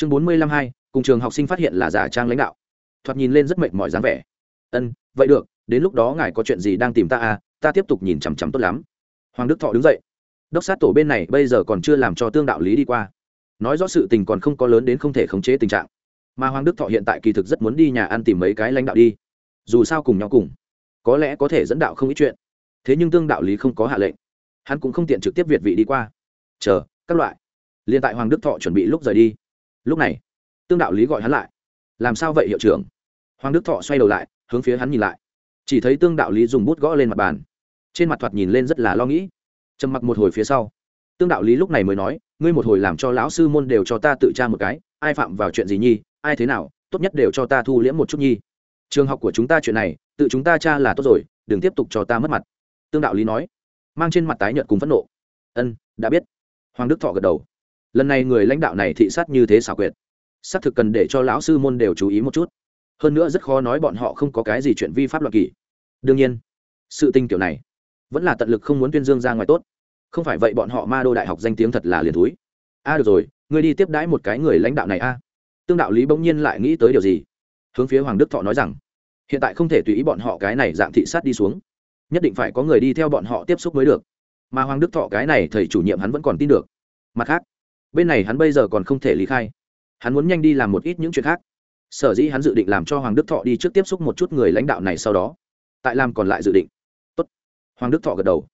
chương bốn mươi lăm hai, cùng trường học sinh phát hiện là giả trang lãnh đạo. Thoạt nhìn lên rất mệt mỏi dáng vẻ. Ân, vậy được, đến lúc đó ngài có chuyện gì đang tìm ta à ta tiếp tục nhìn chằm chằm tốt lắm. Hoàng đức thọ đứng dậy. Đốc sát tổ bên này bây giờ còn chưa làm cho tương đạo lý đi qua. Nói rõ sự tình còn không có lớn đến không thể khống chế tình trạng. Mà hoàng đức thọ hiện tại kỳ thực rất muốn đi nhà ăn tìm mấy cái lãnh đạo đi. Dù sao cùng nhau cùng. Có lẽ có thể dẫn đạo không ít chuyện. Thế nhưng tương đạo lý không có hạ lệnh. Hắn cũng không tiện trực tiếp việt vị đi qua. Chờ, các loại. Liền tại hoàng đức thọ chuẩn bị lúc rời đi lúc này, tương đạo lý gọi hắn lại. Làm sao vậy hiệu trưởng? Hoàng đức thọ xoay đầu lại, hướng phía hắn nhìn lại. Chỉ thấy tương đạo lý dùng bút gõ lên mặt bàn. Trên mặt thoạt nhìn lên rất là lo nghĩ. Trầm mặc một hồi phía sau, tương đạo lý lúc này mới nói, ngươi một hồi làm cho lão sư môn đều cho ta tự tra một cái, ai phạm vào chuyện gì nhi, ai thế nào, tốt nhất đều cho ta thu liễm một chút nhi. Trường học của chúng ta chuyện này, tự chúng ta tra là tốt rồi, đừng tiếp tục cho ta mất mặt. Tương đạo lý nói, mang trên mặt tái nhợt cùng phẫn nộ. Ân, đã biết. Hoàng đức thọ gật đầu lần này người lãnh đạo này thị sát như thế xảo quyệt. Xác thực cần để cho lão sư môn đều chú ý một chút. Hơn nữa rất khó nói bọn họ không có cái gì chuyện vi pháp luật kỷ đương nhiên, sự tình kiểu này vẫn là tận lực không muốn tuyên dương ra ngoài tốt. Không phải vậy bọn họ ma đô đại học danh tiếng thật là liền thúi. A, được rồi, ngươi đi tiếp đãi một cái người lãnh đạo này a. Tương đạo lý bỗng nhiên lại nghĩ tới điều gì? Hướng phía hoàng đức thọ nói rằng, hiện tại không thể tùy ý bọn họ cái này dạng thị sát đi xuống. Nhất định phải có người đi theo bọn họ tiếp xúc mới được. Mà hoàng đức thọ cái này thầy chủ nhiệm hắn vẫn còn tin được. Mặt khác bên này hắn bây giờ còn không thể lý khai. Hắn muốn nhanh đi làm một ít những chuyện khác. Sở dĩ hắn dự định làm cho hoàng đức thọ đi trước tiếp xúc một chút người lãnh đạo này sau đó. Tại làm còn lại dự định. Tốt. hoàng đức thọ gật đầu.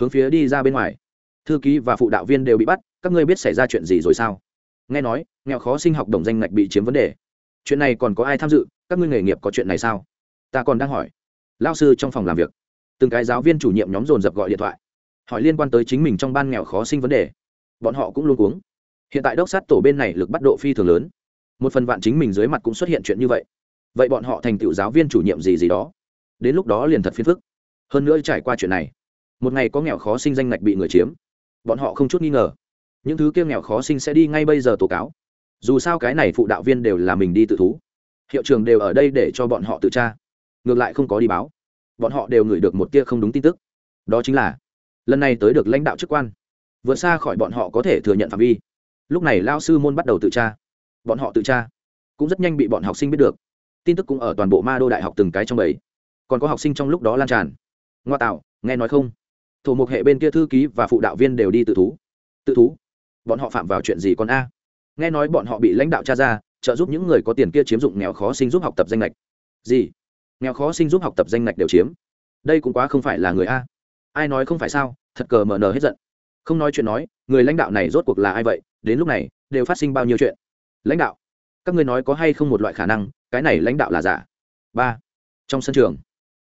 Hướng phía đi ra bên ngoài. Thư ký và phụ đạo viên đều bị bắt, các ngươi biết xảy ra chuyện gì rồi sao? Nghe nói, nghèo khó sinh học đồng danh ngạch bị chiếm vấn đề. Chuyện này còn có ai tham dự, các ngươi nghề nghiệp có chuyện này sao? Ta còn đang hỏi. Lao sư trong phòng làm việc. Từng cái giáo viên chủ nhiệm nhóm dồn dập gọi điện thoại. Hỏi liên quan tới chính mình trong ban nghèo khó sinh vấn đề. Bọn họ cũng luôn cuống hiện tại đốc sát tổ bên này lực bắt độ phi thường lớn. Một phần vạn chính mình dưới mặt cũng xuất hiện chuyện như vậy. Vậy bọn họ thành tựu giáo viên chủ nhiệm gì gì đó. Đến lúc đó liền thật phiền phức. Hơn nữa trải qua chuyện này, một ngày có nghèo khó sinh danh ngạch bị người chiếm. Bọn họ không chút nghi ngờ, những thứ kia nghèo khó sinh sẽ đi ngay bây giờ tố cáo. Dù sao cái này phụ đạo viên đều là mình đi tự thú. Hiệu trường đều ở đây để cho bọn họ tự tra. Ngược lại không có đi báo. Bọn họ đều ngửi được một tia không đúng tin tức. Đó chính là, lần này tới được lãnh đạo chức quan. Vượt xa khỏi bọn họ có thể thừa nhận phạm vi lúc này lao sư môn bắt đầu tự tra. Bọn họ tự tra. Cũng rất nhanh bị bọn học sinh biết được. Tin tức cũng ở toàn bộ ma đô đại học từng cái trong bảy còn có học sinh trong lúc đó lan tràn. Ngoa tạo, nghe nói không? Thủ mục hệ bên kia thư ký và phụ đạo viên đều đi tự thú. Tự thú? Bọn họ phạm vào chuyện gì còn a? Nghe nói bọn họ bị lãnh đạo cha ra, trợ giúp những người có tiền kia chiếm dụng nghèo khó sinh giúp học tập danh lệch gì? Nghèo khó sinh giúp học tập danh lệch đều chiếm? Đây cũng quá không phải là người a. Ai nói không phải sao? Thật cờ mờ nờ hết giận. Không nói chuyện nói, người lãnh đạo này rốt cuộc là ai vậy? Đến lúc này, đều phát sinh bao nhiêu chuyện. Lãnh đạo, các ngươi nói có hay không một loại khả năng, cái này lãnh đạo là giả? Ba, trong sân trường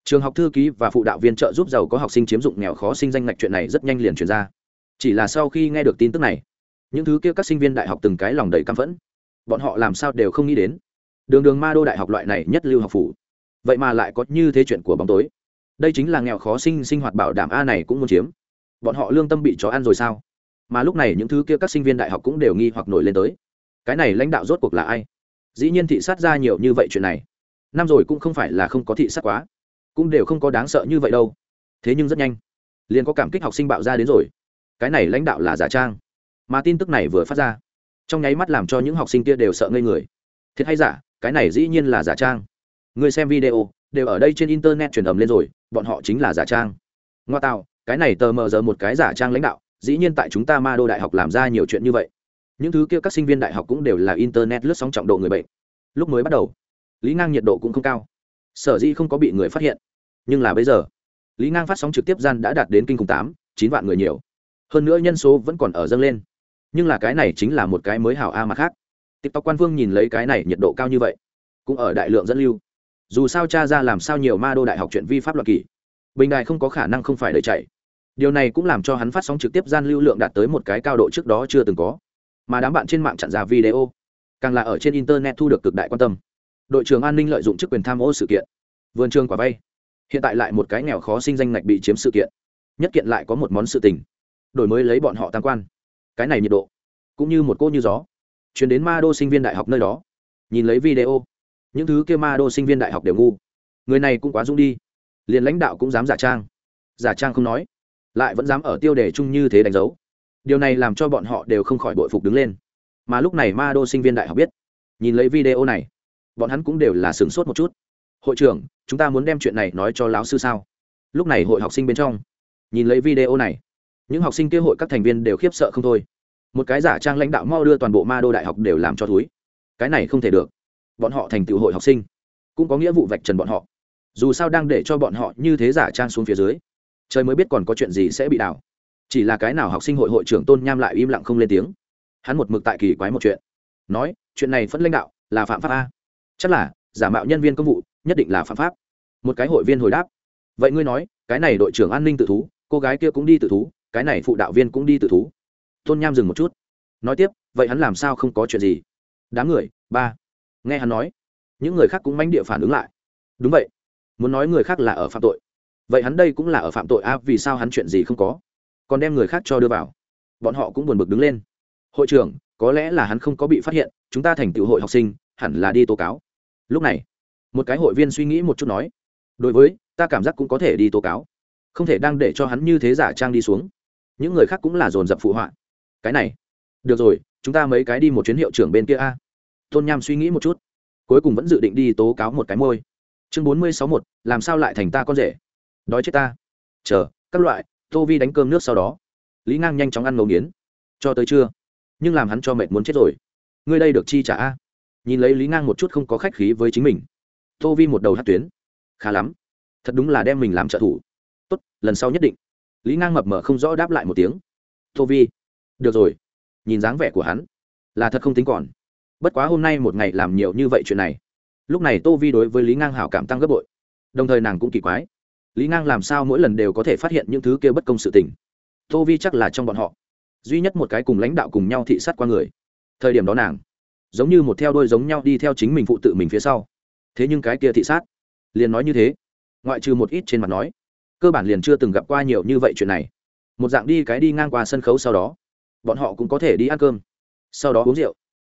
trường học thư ký và phụ đạo viên trợ giúp giàu có học sinh chiếm dụng nghèo khó sinh danh ngạch chuyện này rất nhanh liền truyền ra. Chỉ là sau khi nghe được tin tức này, những thứ kia các sinh viên đại học từng cái lòng đầy căm phẫn. Bọn họ làm sao đều không nghĩ đến. Đường đường ma đô đại học loại này nhất lưu học phủ. Vậy mà lại có như thế chuyện của bóng tối. Đây chính là nghèo khó sinh sinh hoạt bảo đảm a này cũng muốn chiếm. Bọn họ lương tâm bị chó ăn rồi sao? Mà lúc này những thứ kia các sinh viên đại học cũng đều nghi hoặc nổi lên tới. Cái này lãnh đạo rốt cuộc là ai? Dĩ nhiên thị sát ra nhiều như vậy chuyện này. Năm rồi cũng không phải là không có thị sát quá. Cũng đều không có đáng sợ như vậy đâu. Thế nhưng rất nhanh, liền có cảm kích học sinh bạo ra đến rồi. Cái này lãnh đạo là giả trang. Mà tin tức này vừa phát ra, trong nháy mắt làm cho những học sinh kia đều sợ ngây người. Thiệt hay giả, cái này dĩ nhiên là giả trang. Người xem video, đều ở đây trên internet truyền ầm lên rồi, bọn họ chính là giả trang. Ngoa tạo, cái này tờ mờ giờ một cái giả trang lãnh đạo dĩ nhiên tại chúng ta ma đô đại học làm ra nhiều chuyện như vậy. Những thứ kia các sinh viên đại học cũng đều là internet lướt sóng trọng độ người bệnh. Lúc mới bắt đầu, lý ngang nhiệt độ cũng không cao. Sở dĩ không có bị người phát hiện. Nhưng là bây giờ, lý ngang phát sóng trực tiếp gian đã đạt đến kinh khủng tám, chín vạn người nhiều. Hơn nữa nhân số vẫn còn ở dâng lên. Nhưng là cái này chính là một cái mới hảo a mặt khác. Tiktok quan vương nhìn lấy cái này nhiệt độ cao như vậy, cũng ở đại lượng dẫn lưu. Dù sao cha ra làm sao nhiều ma đô đại học chuyện vi pháp luật kỷ bình đại không có khả năng không phải đời chạy điều này cũng làm cho hắn phát sóng trực tiếp gian lưu lượng đạt tới một cái cao độ trước đó chưa từng có. Mà đám bạn trên mạng chặn ra video, càng là ở trên internet thu được cực đại quan tâm. Đội trưởng an ninh lợi dụng chức quyền tham ô sự kiện, vườn trường quả vay. Hiện tại lại một cái nghèo khó sinh danh ngạch bị chiếm sự kiện, nhất kiện lại có một món sự tình. Đổi mới lấy bọn họ tam quan. Cái này nhiệt độ, cũng như một cô như gió. Chuyển đến ma đô sinh viên đại học nơi đó, nhìn lấy video. Những thứ kia ma đô sinh viên đại học đều ngu. Người này cũng quá dũng đi. Liền lãnh đạo cũng dám giả trang. Giả trang không nói lại vẫn dám ở tiêu đề chung như thế đánh dấu. Điều này làm cho bọn họ đều không khỏi bội phục đứng lên. Mà lúc này ma đô sinh viên đại học biết, nhìn lấy video này, bọn hắn cũng đều là sửng sốt một chút. Hội trưởng, chúng ta muốn đem chuyện này nói cho lão sư sao? Lúc này hội học sinh bên trong, nhìn lấy video này, những học sinh kia hội các thành viên đều khiếp sợ không thôi. Một cái giả trang lãnh đạo mau đưa toàn bộ ma đô đại học đều làm cho thúi. Cái này không thể được. Bọn họ thành tựu hội học sinh, cũng có nghĩa vụ vạch trần bọn họ. Dù sao đang để cho bọn họ như thế giả trang xuống phía dưới trời mới biết còn có chuyện gì sẽ bị đảo chỉ là cái nào học sinh hội hội trưởng tôn nham lại im lặng không lên tiếng. Hắn một mực tại kỳ quái một chuyện. Nói, chuyện này phân lãnh đạo, là phạm pháp a. Chắc là, giả mạo nhân viên công vụ, nhất định là phạm pháp. Một cái hội viên hồi đáp. Vậy ngươi nói, cái này đội trưởng an ninh tự thú, cô gái kia cũng đi tự thú, cái này phụ đạo viên cũng đi tự thú. Tôn nham dừng một chút. Nói tiếp, vậy hắn làm sao không có chuyện gì? Đám người, ba. Nghe hắn nói, những người khác cũng manh địa phản ứng lại. Đúng vậy. Muốn nói người khác là ở phạm tội vậy hắn đây cũng là ở phạm tội a vì sao hắn chuyện gì không có? Còn đem người khác cho đưa vào. Bọn họ cũng buồn bực đứng lên. Hội trưởng, có lẽ là hắn không có bị phát hiện, chúng ta thành tựu hội học sinh, hẳn là đi tố cáo. Lúc này, một cái hội viên suy nghĩ một chút nói, đối với, ta cảm giác cũng có thể đi tố cáo. Không thể đang để cho hắn như thế giả trang đi xuống. Những người khác cũng là dồn dập phụ họa. Cái này, được rồi, chúng ta mấy cái đi một chuyến hiệu trưởng bên kia a. Tôn nham suy nghĩ một chút, cuối cùng vẫn dự định đi tố cáo một cái môi. Chương bốn mươi sáu một làm sao lại thành ta con rể? Đói chết ta. Chờ, các loại, tô vi đánh cơm nước sau đó. Lý ngang nhanh chóng ăn ngấu nghiến. Cho tới trưa. Nhưng làm hắn cho mệt muốn chết rồi. Ngươi đây được chi trả a? Nhìn lấy lý ngang một chút không có khách khí với chính mình. Tô vi một đầu hát tuyến. Khá lắm. Thật đúng là đem mình làm trợ thủ. Tốt, lần sau nhất định. Lý ngang mập mờ không rõ đáp lại một tiếng. Tô vi. Được rồi. Nhìn dáng vẻ của hắn. Là thật không tính còn. Bất quá hôm nay một ngày làm nhiều như vậy chuyện này. Lúc này tô vi đối với lý ngang hảo cảm tăng gấp bội. Đồng thời nàng cũng kỳ quái lý ngang làm sao mỗi lần đều có thể phát hiện những thứ kia bất công sự tình? Tô vi chắc là trong bọn họ. Duy nhất một cái cùng lãnh đạo cùng nhau thị sát qua người. Thời điểm đó nàng, giống như một theo đôi giống nhau đi theo chính mình phụ tự mình phía sau. Thế nhưng cái kia thị sát, liền nói như thế. Ngoại trừ một ít trên mặt nói, cơ bản liền chưa từng gặp qua nhiều như vậy chuyện này. Một dạng đi cái đi ngang qua sân khấu sau đó, bọn họ cũng có thể đi ăn cơm. Sau đó uống rượu,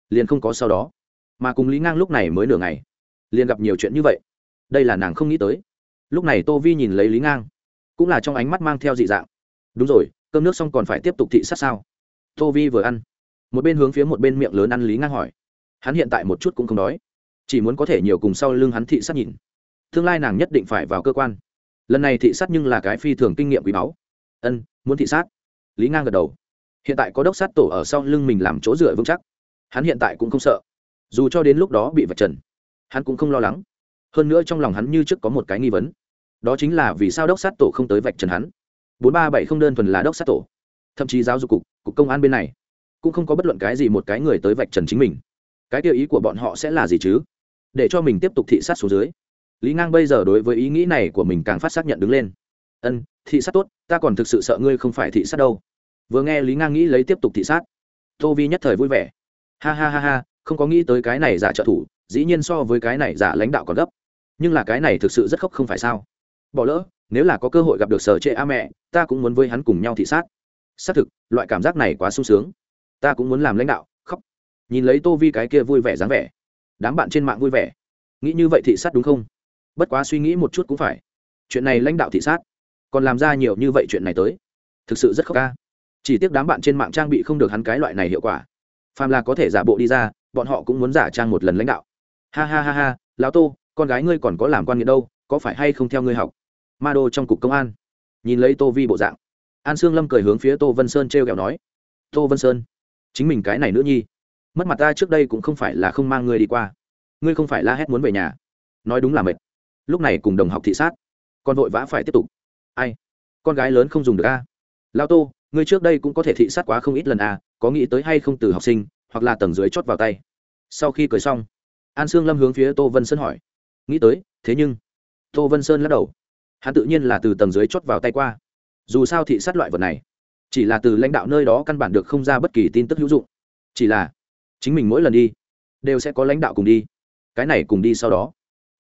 liền không có sau đó. Mà cùng lý ngang lúc này mới nửa ngày, liền gặp nhiều chuyện như vậy. Đây là nàng không nghĩ tới lúc này tô vi nhìn lấy lý ngang, cũng là trong ánh mắt mang theo dị dạng. Đúng rồi, cơm nước xong còn phải tiếp tục thị sát sao? Tô vi vừa ăn, một bên hướng phía một bên miệng lớn ăn lý ngang hỏi. Hắn hiện tại một chút cũng không đói, chỉ muốn có thể nhiều cùng sau lưng hắn thị sát nhìn. Tương lai nàng nhất định phải vào cơ quan. Lần này thị sát nhưng là cái phi thường kinh nghiệm quý báu. Ân, muốn thị sát. Lý ngang gật đầu. Hiện tại có đốc sát tổ ở sau lưng mình làm chỗ dựa vững chắc. Hắn hiện tại cũng không sợ. Dù cho đến lúc đó bị vạch trần, hắn cũng không lo lắng. Hơn nữa trong lòng hắn như trước có một cái nghi vấn đó chính là vì sao đốc sát tổ không tới vạch trần hắn. Bốn ba bảy không đơn thuần là đốc sát tổ, thậm chí giáo dục cục cục công an bên này cũng không có bất luận cái gì một cái người tới vạch trần chính mình. Cái tiêu ý của bọn họ sẽ là gì chứ? Để cho mình tiếp tục thị sát xuống dưới. Lý ngang bây giờ đối với ý nghĩ này của mình càng phát xác nhận đứng lên. Ân, thị sát tốt, ta còn thực sự sợ ngươi không phải thị sát đâu. Vừa nghe lý ngang nghĩ lấy tiếp tục thị sát. Tô vi nhất thời vui vẻ. Ha ha ha ha, không có nghĩ tới cái này giả trợ thủ, dĩ nhiên so với cái này giả lãnh đạo còn gấp. Nhưng là cái này thực sự rất khóc không phải sao? Bỏ lỡ, nếu là có cơ hội gặp được sở trệ a mẹ, ta cũng muốn với hắn cùng nhau thị sát. Xác thực, loại cảm giác này quá sung sướng. Ta cũng muốn làm lãnh đạo, khóc. Nhìn lấy tô vi cái kia vui vẻ dáng vẻ. Đám bạn trên mạng vui vẻ. Nghĩ như vậy thị sát đúng không? Bất quá suy nghĩ một chút cũng phải. Chuyện này lãnh đạo thị sát. Còn làm ra nhiều như vậy chuyện này tới. Thực sự rất khóc ca. Chỉ tiếc đám bạn trên mạng trang bị không được hắn cái loại này hiệu quả. Phàm là có thể giả bộ đi ra, bọn họ cũng muốn giả trang một lần lãnh đạo. Ha ha ha ha, lão tô, con gái ngươi còn có làm quan nghiện đâu, có phải hay không theo ngươi học? Ma đô trong cục công an. Nhìn lấy tô vi bộ dạng, an sương lâm cười hướng phía tô vân sơn t r e o kẹo nói, tô vân sơn, chính mình cái này nữa nhi, mất mặt ta trước đây cũng không phải là không mang ngươi đi qua. Ngươi không phải la hét muốn về nhà. Nói đúng là mệt. Lúc này cùng đồng học thị sát, con vội vã phải tiếp tục. Ai? Con gái lớn không dùng được a. Lao tô, ngươi trước đây cũng có thể thị sát quá không ít lần à có nghĩ tới hay không từ học sinh, hoặc là tầng dưới chót vào tay? Sau khi cười xong, an sương lâm hướng phía tô vân sơn hỏi, nghĩ tới, thế nhưng? Tô vân sơn lắc đầu hắn tự nhiên là từ tầng dưới chót vào tay qua. Dù sao thị sát loại vật này, chỉ là từ lãnh đạo nơi đó căn bản được không ra bất kỳ tin tức hữu dụng. Chỉ là, chính mình mỗi lần đi, đều sẽ có lãnh đạo cùng đi. Cái này cùng đi sau đó.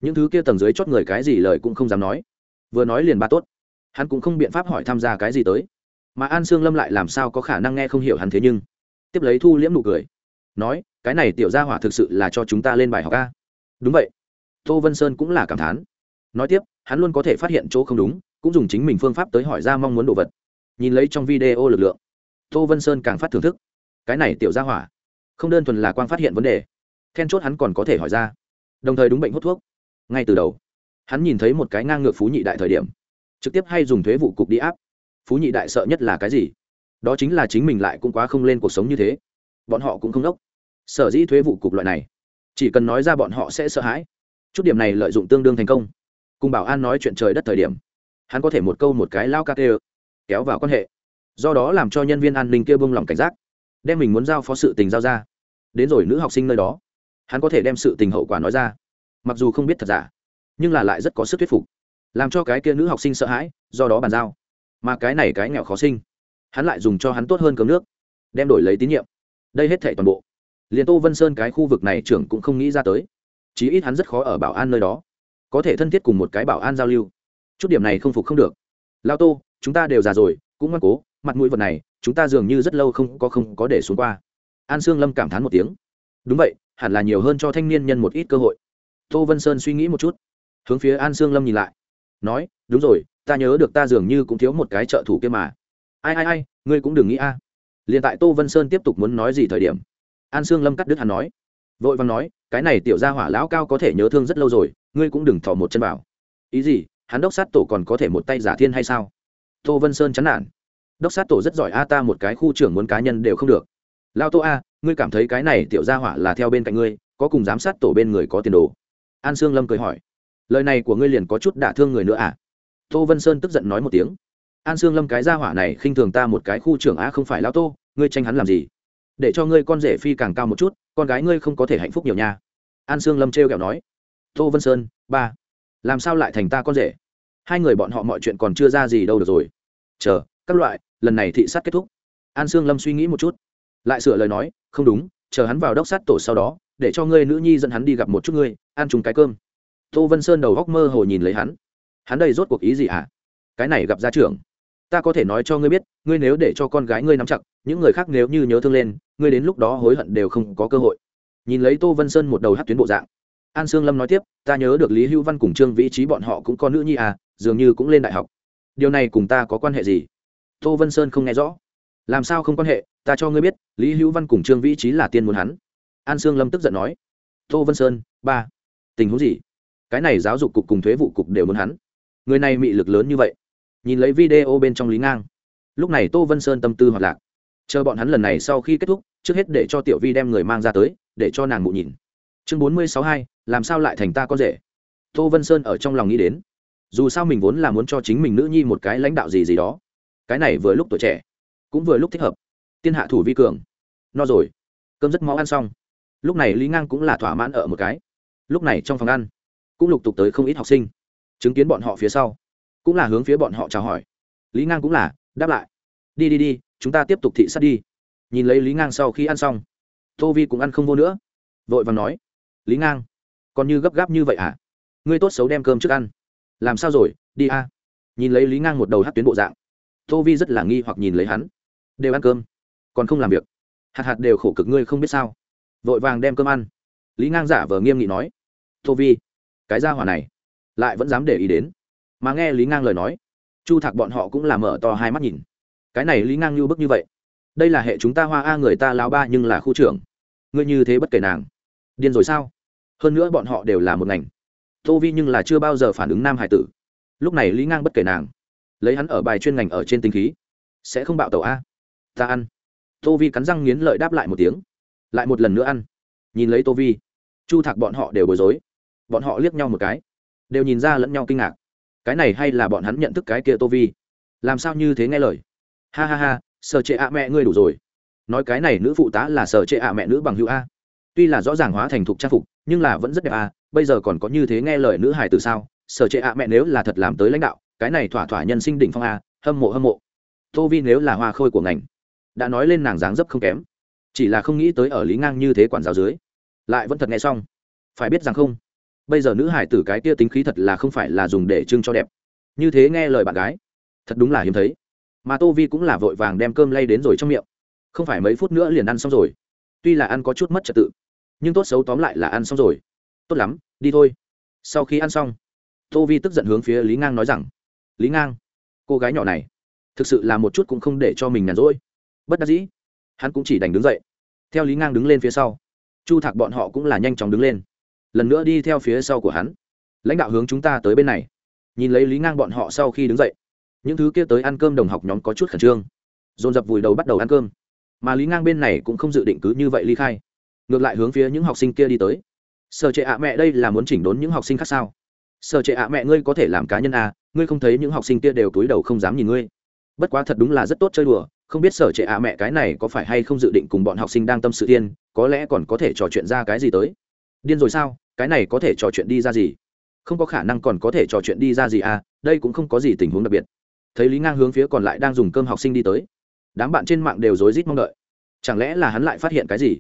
Những thứ kia tầng dưới chót người cái gì lời cũng không dám nói. Vừa nói liền ba tốt. Hắn cũng không biện pháp hỏi tham gia cái gì tới. Mà an sương lâm lại làm sao có khả năng nghe không hiểu hắn thế nhưng, tiếp lấy thu liễm nụ cười. Nói, cái này tiểu gia hỏa thực sự là cho chúng ta lên bài học ca đúng vậy. Tô vân sơn cũng là cảm thán. Nói tiếp hắn luôn có thể phát hiện chỗ không đúng, cũng dùng chính mình phương pháp tới hỏi ra mong muốn đồ vật. Nhìn lấy trong video lực lượng, tô vân sơn càng phát thưởng thức. Cái này tiểu gia hỏa, không đơn thuần là quang phát hiện vấn đề. Then chốt hắn còn có thể hỏi ra. Đồng thời đúng bệnh hút thuốc. Ngay từ đầu, hắn nhìn thấy một cái ngang ngược phú nhị đại thời điểm, trực tiếp hay dùng thuế vụ cục đi áp. Phú nhị đại sợ nhất là cái gì? Đó chính là chính mình lại cũng quá không lên cuộc sống như thế. Bọn họ cũng không đốc. Sở dĩ thuế vụ cục loại này, chỉ cần nói ra bọn họ sẽ sợ hãi. Chút điểm này lợi dụng tương đương thành công cùng bảo an nói chuyện trời đất thời điểm, hắn có thể một câu một cái lao ca kê kéo vào quan hệ. Do đó làm cho nhân viên an ninh kia bông lòng cảnh giác, đem mình muốn giao phó sự tình giao ra. Đến rồi nữ học sinh nơi đó, hắn có thể đem sự tình hậu quả nói ra. Mặc dù không biết thật giả, nhưng là lại rất có sức thuyết phục, làm cho cái kia nữ học sinh sợ hãi, do đó bàn giao. Mà cái này cái nghèo khó sinh, hắn lại dùng cho hắn tốt hơn cấm nước, đem đổi lấy tín nhiệm. Đây hết thệ toàn bộ, liền tô vân sơn cái khu vực này trưởng cũng không nghĩ ra tới. Chí ít hắn rất khó ở bảo an nơi đó có thể thân thiết cùng một cái bảo an giao lưu. Chút điểm này không phục không được. Lao tô, chúng ta đều già rồi, cũng ngoan cố, mặt mũi vật này, chúng ta dường như rất lâu không có không có để xuống qua. An sương lâm cảm thán một tiếng. Đúng vậy, hẳn là nhiều hơn cho thanh niên nhân một ít cơ hội. Tô vân sơn suy nghĩ một chút, hướng phía an sương lâm nhìn lại. Nói, đúng rồi, ta nhớ được ta dường như cũng thiếu một cái trợ thủ kia mà. Ai ai ai, ngươi cũng đừng nghĩ a. À. liền tại tô vân sơn tiếp tục muốn nói gì thời điểm, an sương lâm cắt đứt hắn nói vội vàng nói, cái này tiểu gia hỏa lão cao có thể nhớ thương rất lâu rồi, ngươi cũng đừng thỏ một chân vào. Ý gì? Hắn đốc sát tổ còn có thể một tay giả thiên hay sao? Tô vân sơn chán nản. Đốc sát tổ rất giỏi a, ta một cái khu trưởng muốn cá nhân đều không được. Lao tô a, ngươi cảm thấy cái này tiểu gia hỏa là theo bên cạnh ngươi, có cùng giám sát tổ bên người có tiền đồ? An sương lâm cười hỏi. Lời này của ngươi liền có chút đả thương người nữa à? Tô vân sơn tức giận nói một tiếng. An sương lâm cái gia hỏa này khinh thường ta một cái khu trưởng a, không phải lao tô, ngươi tranh hắn làm gì? Để cho ngươi con rể phi càng cao một chút con gái ngươi không có thể hạnh phúc nhiều nha. An sương lâm trêu kẹo nói. Tô vân sơn, ba. Làm sao lại thành ta con rể? Hai người bọn họ mọi chuyện còn chưa ra gì đâu được rồi. Chờ, các loại, lần này thị sát kết thúc. An sương lâm suy nghĩ một chút. Lại sửa lời nói, không đúng, chờ hắn vào đốc sát tổ sau đó, để cho ngươi nữ nhi dẫn hắn đi gặp một chút ngươi, ăn chung cái cơm. Tô vân sơn đầu góc mơ hồ nhìn lấy hắn. Hắn đây rốt cuộc ý gì ạ à? cái này gặp gia trưởng ta có thể nói cho ngươi biết, ngươi nếu để cho con gái ngươi nắm chặt, những người khác nếu như nhớ thương lên, ngươi đến lúc đó hối hận đều không có cơ hội. Nhìn lấy tô vân sơn một đầu hát tuyến bộ dạng. An sương lâm nói tiếp, ta nhớ được lý hữu văn cùng trương vĩ trí bọn họ cũng có nữ nhi à dường như cũng lên đại học. Điều này cùng ta có quan hệ gì? Tô vân sơn không nghe rõ. Làm sao không quan hệ, ta cho ngươi biết, lý hữu văn cùng trương vĩ trí là tiên muốn hắn. An sương lâm tức giận nói, tô vân sơn, ba, tình huống gì? Cái này giáo dục cục cùng thuế vụ cục đều muốn hắn. Người này mị lực lớn như vậy nhìn lấy video bên trong lý ngang. Lúc này tô vân sơn tâm tư hoạt lạc. Chờ bọn hắn lần này sau khi kết thúc, trước hết để cho tiểu vi đem người mang ra tới, để cho nàng mụ nhìn. Chương bốn mươi sáu hai, làm sao lại thành ta con rể? Tô vân sơn ở trong lòng nghĩ đến. Dù sao mình vốn là muốn cho chính mình nữ nhi một cái lãnh đạo gì gì đó. Cái này vừa lúc tuổi trẻ, cũng vừa lúc thích hợp. Tiên hạ thủ vi cường. No rồi, cơm rất máu ăn xong. Lúc này lý ngang cũng là thỏa mãn ở một cái. Lúc này trong phòng ăn, cũng lục tục tới không ít học sinh. Chứng kiến bọn họ phía sau cũng là hướng phía bọn họ chào hỏi. Lý ngang cũng là, đáp lại. Đi đi đi, chúng ta tiếp tục thị sát đi. Nhìn lấy lý ngang sau khi ăn xong, tô vi cũng ăn không vô nữa. Vội và nói, lý ngang, còn như gấp gáp như vậy à ngươi tốt xấu đem cơm trước ăn. Làm sao rồi? Đi a. Nhìn lấy lý ngang một đầu hát tuyến bộ dạng, tô vi rất là nghi hoặc nhìn lấy hắn. Đều ăn cơm, còn không làm việc. Hạt hạt đều khổ cực ngươi không biết sao. Vội vàng đem cơm ăn. Lý ngang giả vờ nghiêm nghị nói, tô vi, cái gia hỏa này lại vẫn dám để ý đến mà nghe lý ngang lời nói, chu thạc bọn họ cũng là mở to hai mắt nhìn. Cái này lý ngang như bức như vậy. Đây là hệ chúng ta hoa a người ta lao ba nhưng là khu trưởng. Ngươi như thế bất kể nàng. Điên rồi sao? Hơn nữa bọn họ đều là một ngành. Tô vi nhưng là chưa bao giờ phản ứng nam hải tử. Lúc này lý ngang bất kể nàng. Lấy hắn ở bài chuyên ngành ở trên tinh khí. Sẽ không bạo tàu a. Ta ăn. Tô vi cắn răng nghiến lợi đáp lại một tiếng. Lại một lần nữa ăn. Nhìn lấy tô vi, chu thạc bọn họ đều bối rối. Bọn họ liếc nhau một cái. Đều nhìn ra lẫn nhau kinh ngạc cái này hay là bọn hắn nhận thức cái kia tô vi? Làm sao như thế nghe lời? Ha ha ha sở trệ ạ mẹ ngươi đủ rồi. Nói cái này nữ phụ tá là sở trệ ạ mẹ nữ bằng hữu a. Tuy là rõ ràng hóa thành thục trang phục, nhưng là vẫn rất đẹp a. Bây giờ còn có như thế nghe lời nữ hài từ sao? Sở trệ ạ mẹ nếu là thật làm tới lãnh đạo, cái này thỏa thỏa nhân sinh đỉnh phong a, hâm mộ hâm mộ. Tô vi nếu là hoa khôi của ngành, đã nói lên nàng dáng dấp không kém. Chỉ là không nghĩ tới ở lý ngang như thế quản giáo dưới, lại vẫn thật nghe xong. Phải biết rằng không bây giờ nữ hải tử cái kia tính khí thật là không phải là dùng để trưng cho đẹp. Như thế nghe lời bạn gái, thật đúng là hiếm thấy. Mà tô vi cũng là vội vàng đem cơm lay đến rồi trong miệng. Không phải mấy phút nữa liền ăn xong rồi. Tuy là ăn có chút mất trật tự, nhưng tốt xấu tóm lại là ăn xong rồi. Tốt lắm, đi thôi. Sau khi ăn xong, tô vi tức giận hướng phía lý ngang nói rằng, lý ngang, cô gái nhỏ này, thực sự là một chút cũng không để cho mình nhàn rỗi. Bất đắc dĩ, hắn cũng chỉ đành đứng dậy. Theo lý ngang đứng lên phía sau, chu thạc bọn họ cũng là nhanh chóng đứng lên lần nữa đi theo phía sau của hắn. Lãnh đạo hướng chúng ta tới bên này. Nhìn lấy lý ngang bọn họ sau khi đứng dậy những thứ kia tới ăn cơm đồng học nhóm có chút khẩn trương. Dồn dập vùi đầu bắt đầu ăn cơm. Mà lý ngang bên này cũng không dự định cứ như vậy ly khai. Ngược lại hướng phía những học sinh kia đi tới. Sở trệ ạ mẹ đây là muốn chỉnh đốn những học sinh khác sao? Sở trệ ạ mẹ ngươi có thể làm cá nhân à, ngươi không thấy những học sinh kia đều túi đầu không dám nhìn ngươi. Bất quá thật đúng là rất tốt chơi đùa không biết sở trệ ạ mẹ cái này có phải hay không dự định cùng bọn học sinh đang tâm sự tiên có lẽ còn có thể trò chuyện ra cái gì tới. Điên rồi sao? Cái này có thể trò chuyện đi ra gì? Không có khả năng còn có thể trò chuyện đi ra gì à đây cũng không có gì tình huống đặc biệt. Thấy lý ngang hướng phía còn lại đang dùng cơm học sinh đi tới. Đám bạn trên mạng đều rối rít mong đợi. Chẳng lẽ là hắn lại phát hiện cái gì?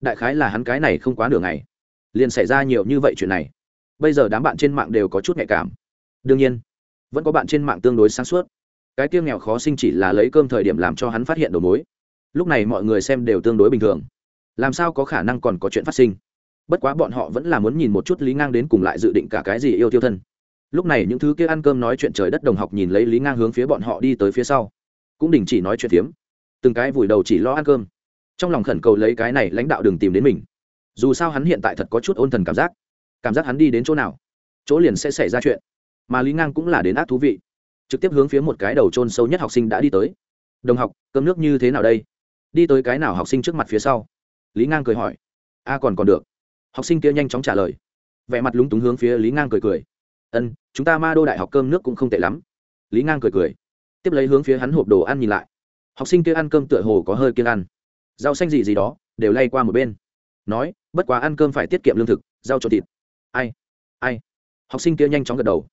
Đại khái là hắn cái này không quá nửa ngày. Liền xảy ra nhiều như vậy chuyện này. Bây giờ đám bạn trên mạng đều có chút nhạy cảm. Đương nhiên, vẫn có bạn trên mạng tương đối sáng suốt. Cái tiêu nghèo khó sinh chỉ là lấy cơm thời điểm làm cho hắn phát hiện đầu mối. Lúc này mọi người xem đều tương đối bình thường. Làm sao có khả năng còn có chuyện phát sinh? Bất quá bọn họ vẫn là muốn nhìn một chút lý ngang đến cùng lại dự định cả cái gì yêu tiêu thân. Lúc này những thứ kia ăn cơm nói chuyện trời đất đồng học nhìn lấy lý ngang hướng phía bọn họ đi tới phía sau. Cũng đình chỉ nói chuyện phiếm. Từng cái vùi đầu chỉ lo ăn cơm. Trong lòng khẩn cầu lấy cái này lãnh đạo đừng tìm đến mình. Dù sao hắn hiện tại thật có chút ôn thần cảm giác. Cảm giác hắn đi đến chỗ nào, chỗ liền sẽ xảy ra chuyện. Mà lý ngang cũng là đến ác thú vị. Trực tiếp hướng phía một cái đầu trôn sâu nhất học sinh đã đi tới. Đồng học, cơm nước như thế nào đây? Đi tới cái nào học sinh trước mặt phía sau? Lý ngang cười hỏi. A, còn còn được học sinh kia nhanh chóng trả lời. Vẻ mặt lúng túng hướng phía lý ngang cười cười. Ân, chúng ta ma đô đại học cơm nước cũng không tệ lắm. Lý ngang cười cười. Tiếp lấy hướng phía hắn hộp đồ ăn nhìn lại. Học sinh kia ăn cơm tựa hồ có hơi kiêng ăn. Rau xanh gì gì đó, đều lay qua một bên. Nói, bất quá ăn cơm phải tiết kiệm lương thực, rau cho thịt. Ai ai? Học sinh kia nhanh chóng gật đầu.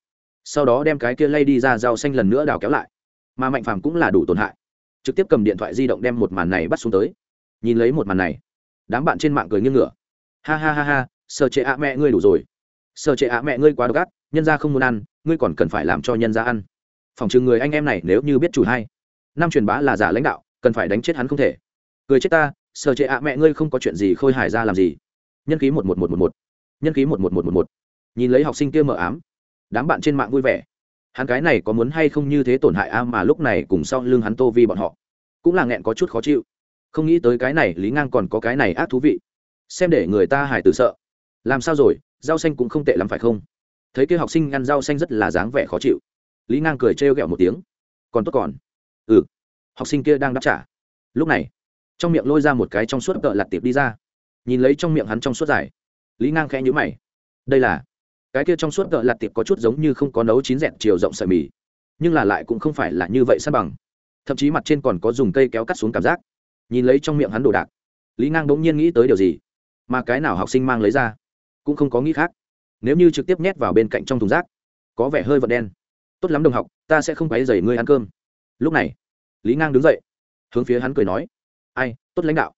Sau đó đem cái kia lay đi ra rau xanh lần nữa đào kéo lại. Mà mạnh phàm cũng là đủ tổn hại. Trực tiếp cầm điện thoại di động đem một màn này bắt xuống tới. Nhìn lấy một màn này, đám bạn trên mạng cười nghiêng ngửa ha ha ha ha sợ trệ ạ mẹ ngươi đủ rồi. Sợ trệ ạ mẹ ngươi quá độc ác, nhân ra không muốn ăn, ngươi còn cần phải làm cho nhân ra ăn. Phòng chừng người anh em này nếu như biết chủ hay. Năm truyền bá là giả lãnh đạo, cần phải đánh chết hắn không thể. Cười chết ta sợ trệ ạ mẹ ngươi không có chuyện gì khôi hài ra làm gì. Nhân khí một một một một một. Nhân khí một một một một một. Nhìn lấy học sinh kia mờ ám, đám bạn trên mạng vui vẻ. Hắn cái này có muốn hay không như thế tổn hại a mà lúc này cùng sau lưng hắn tô vi bọn họ. Cũng là nghẹn có chút khó chịu. Không nghĩ tới cái này, lý ngang còn có cái này ác thú vị xem để người ta hài tử sợ. Làm sao rồi? Rau xanh cũng không tệ lắm phải không? Thấy kia học sinh ăn rau xanh rất là dáng vẻ khó chịu. Lý ngang cười trêu ghẹo một tiếng. Còn tốt còn. Ừ. Học sinh kia đang đáp trả. Lúc này, trong miệng lôi ra một cái trong suốt cỡ lặt tiệp đi ra. Nhìn lấy trong miệng hắn trong suốt dài. Lý ngang khẽ nhữ mày. Đây là, cái kia trong suốt cỡ lặt tiệp có chút giống như không có nấu chín dẹn chiều rộng sợi mì. Nhưng là lại cũng không phải là như vậy san bằng. Thậm chí mặt trên còn có dùng cây kéo cắt xuống cảm giác. Nhìn lấy trong miệng hắn đồ đạc, lý ngang bỗng nhiên nghĩ tới điều gì? Mà cái nào học sinh mang lấy ra cũng không có nghĩ khác. Nếu như trực tiếp nhét vào bên cạnh trong thùng rác, có vẻ hơi vật đen. Tốt lắm đồng học, ta sẽ không quấy dày ngươi ăn cơm. Lúc này, lý ngang đứng dậy, hướng phía hắn cười nói, ai, tốt lãnh đạo.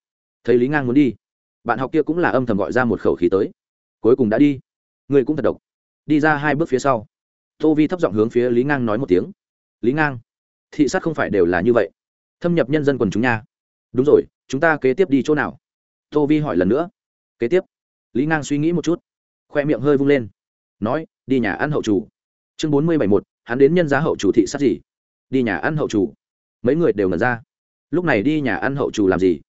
Thấy lý ngang muốn đi, bạn học kia cũng là âm thầm gọi ra một khẩu khí tới. Cuối cùng đã đi. Người cũng thật độc. Đi ra hai bước phía sau, tô vi thấp giọng hướng phía lý ngang nói một tiếng, lý ngang, thị sát không phải đều là như vậy. Thâm nhập nhân dân quần chúng nha. Đúng rồi, chúng ta kế tiếp đi chỗ nào? Tô vi hỏi lần nữa kế tiếp, lý ngang suy nghĩ một chút, khoe miệng hơi vung lên, nói, đi nhà ăn hậu chủ. Chương bốn mươi bảy một, hắn đến nhân giá hậu chủ thị sát gì? Đi nhà ăn hậu chủ. Mấy người đều ngẩn ra. Lúc này đi nhà ăn hậu chủ làm gì?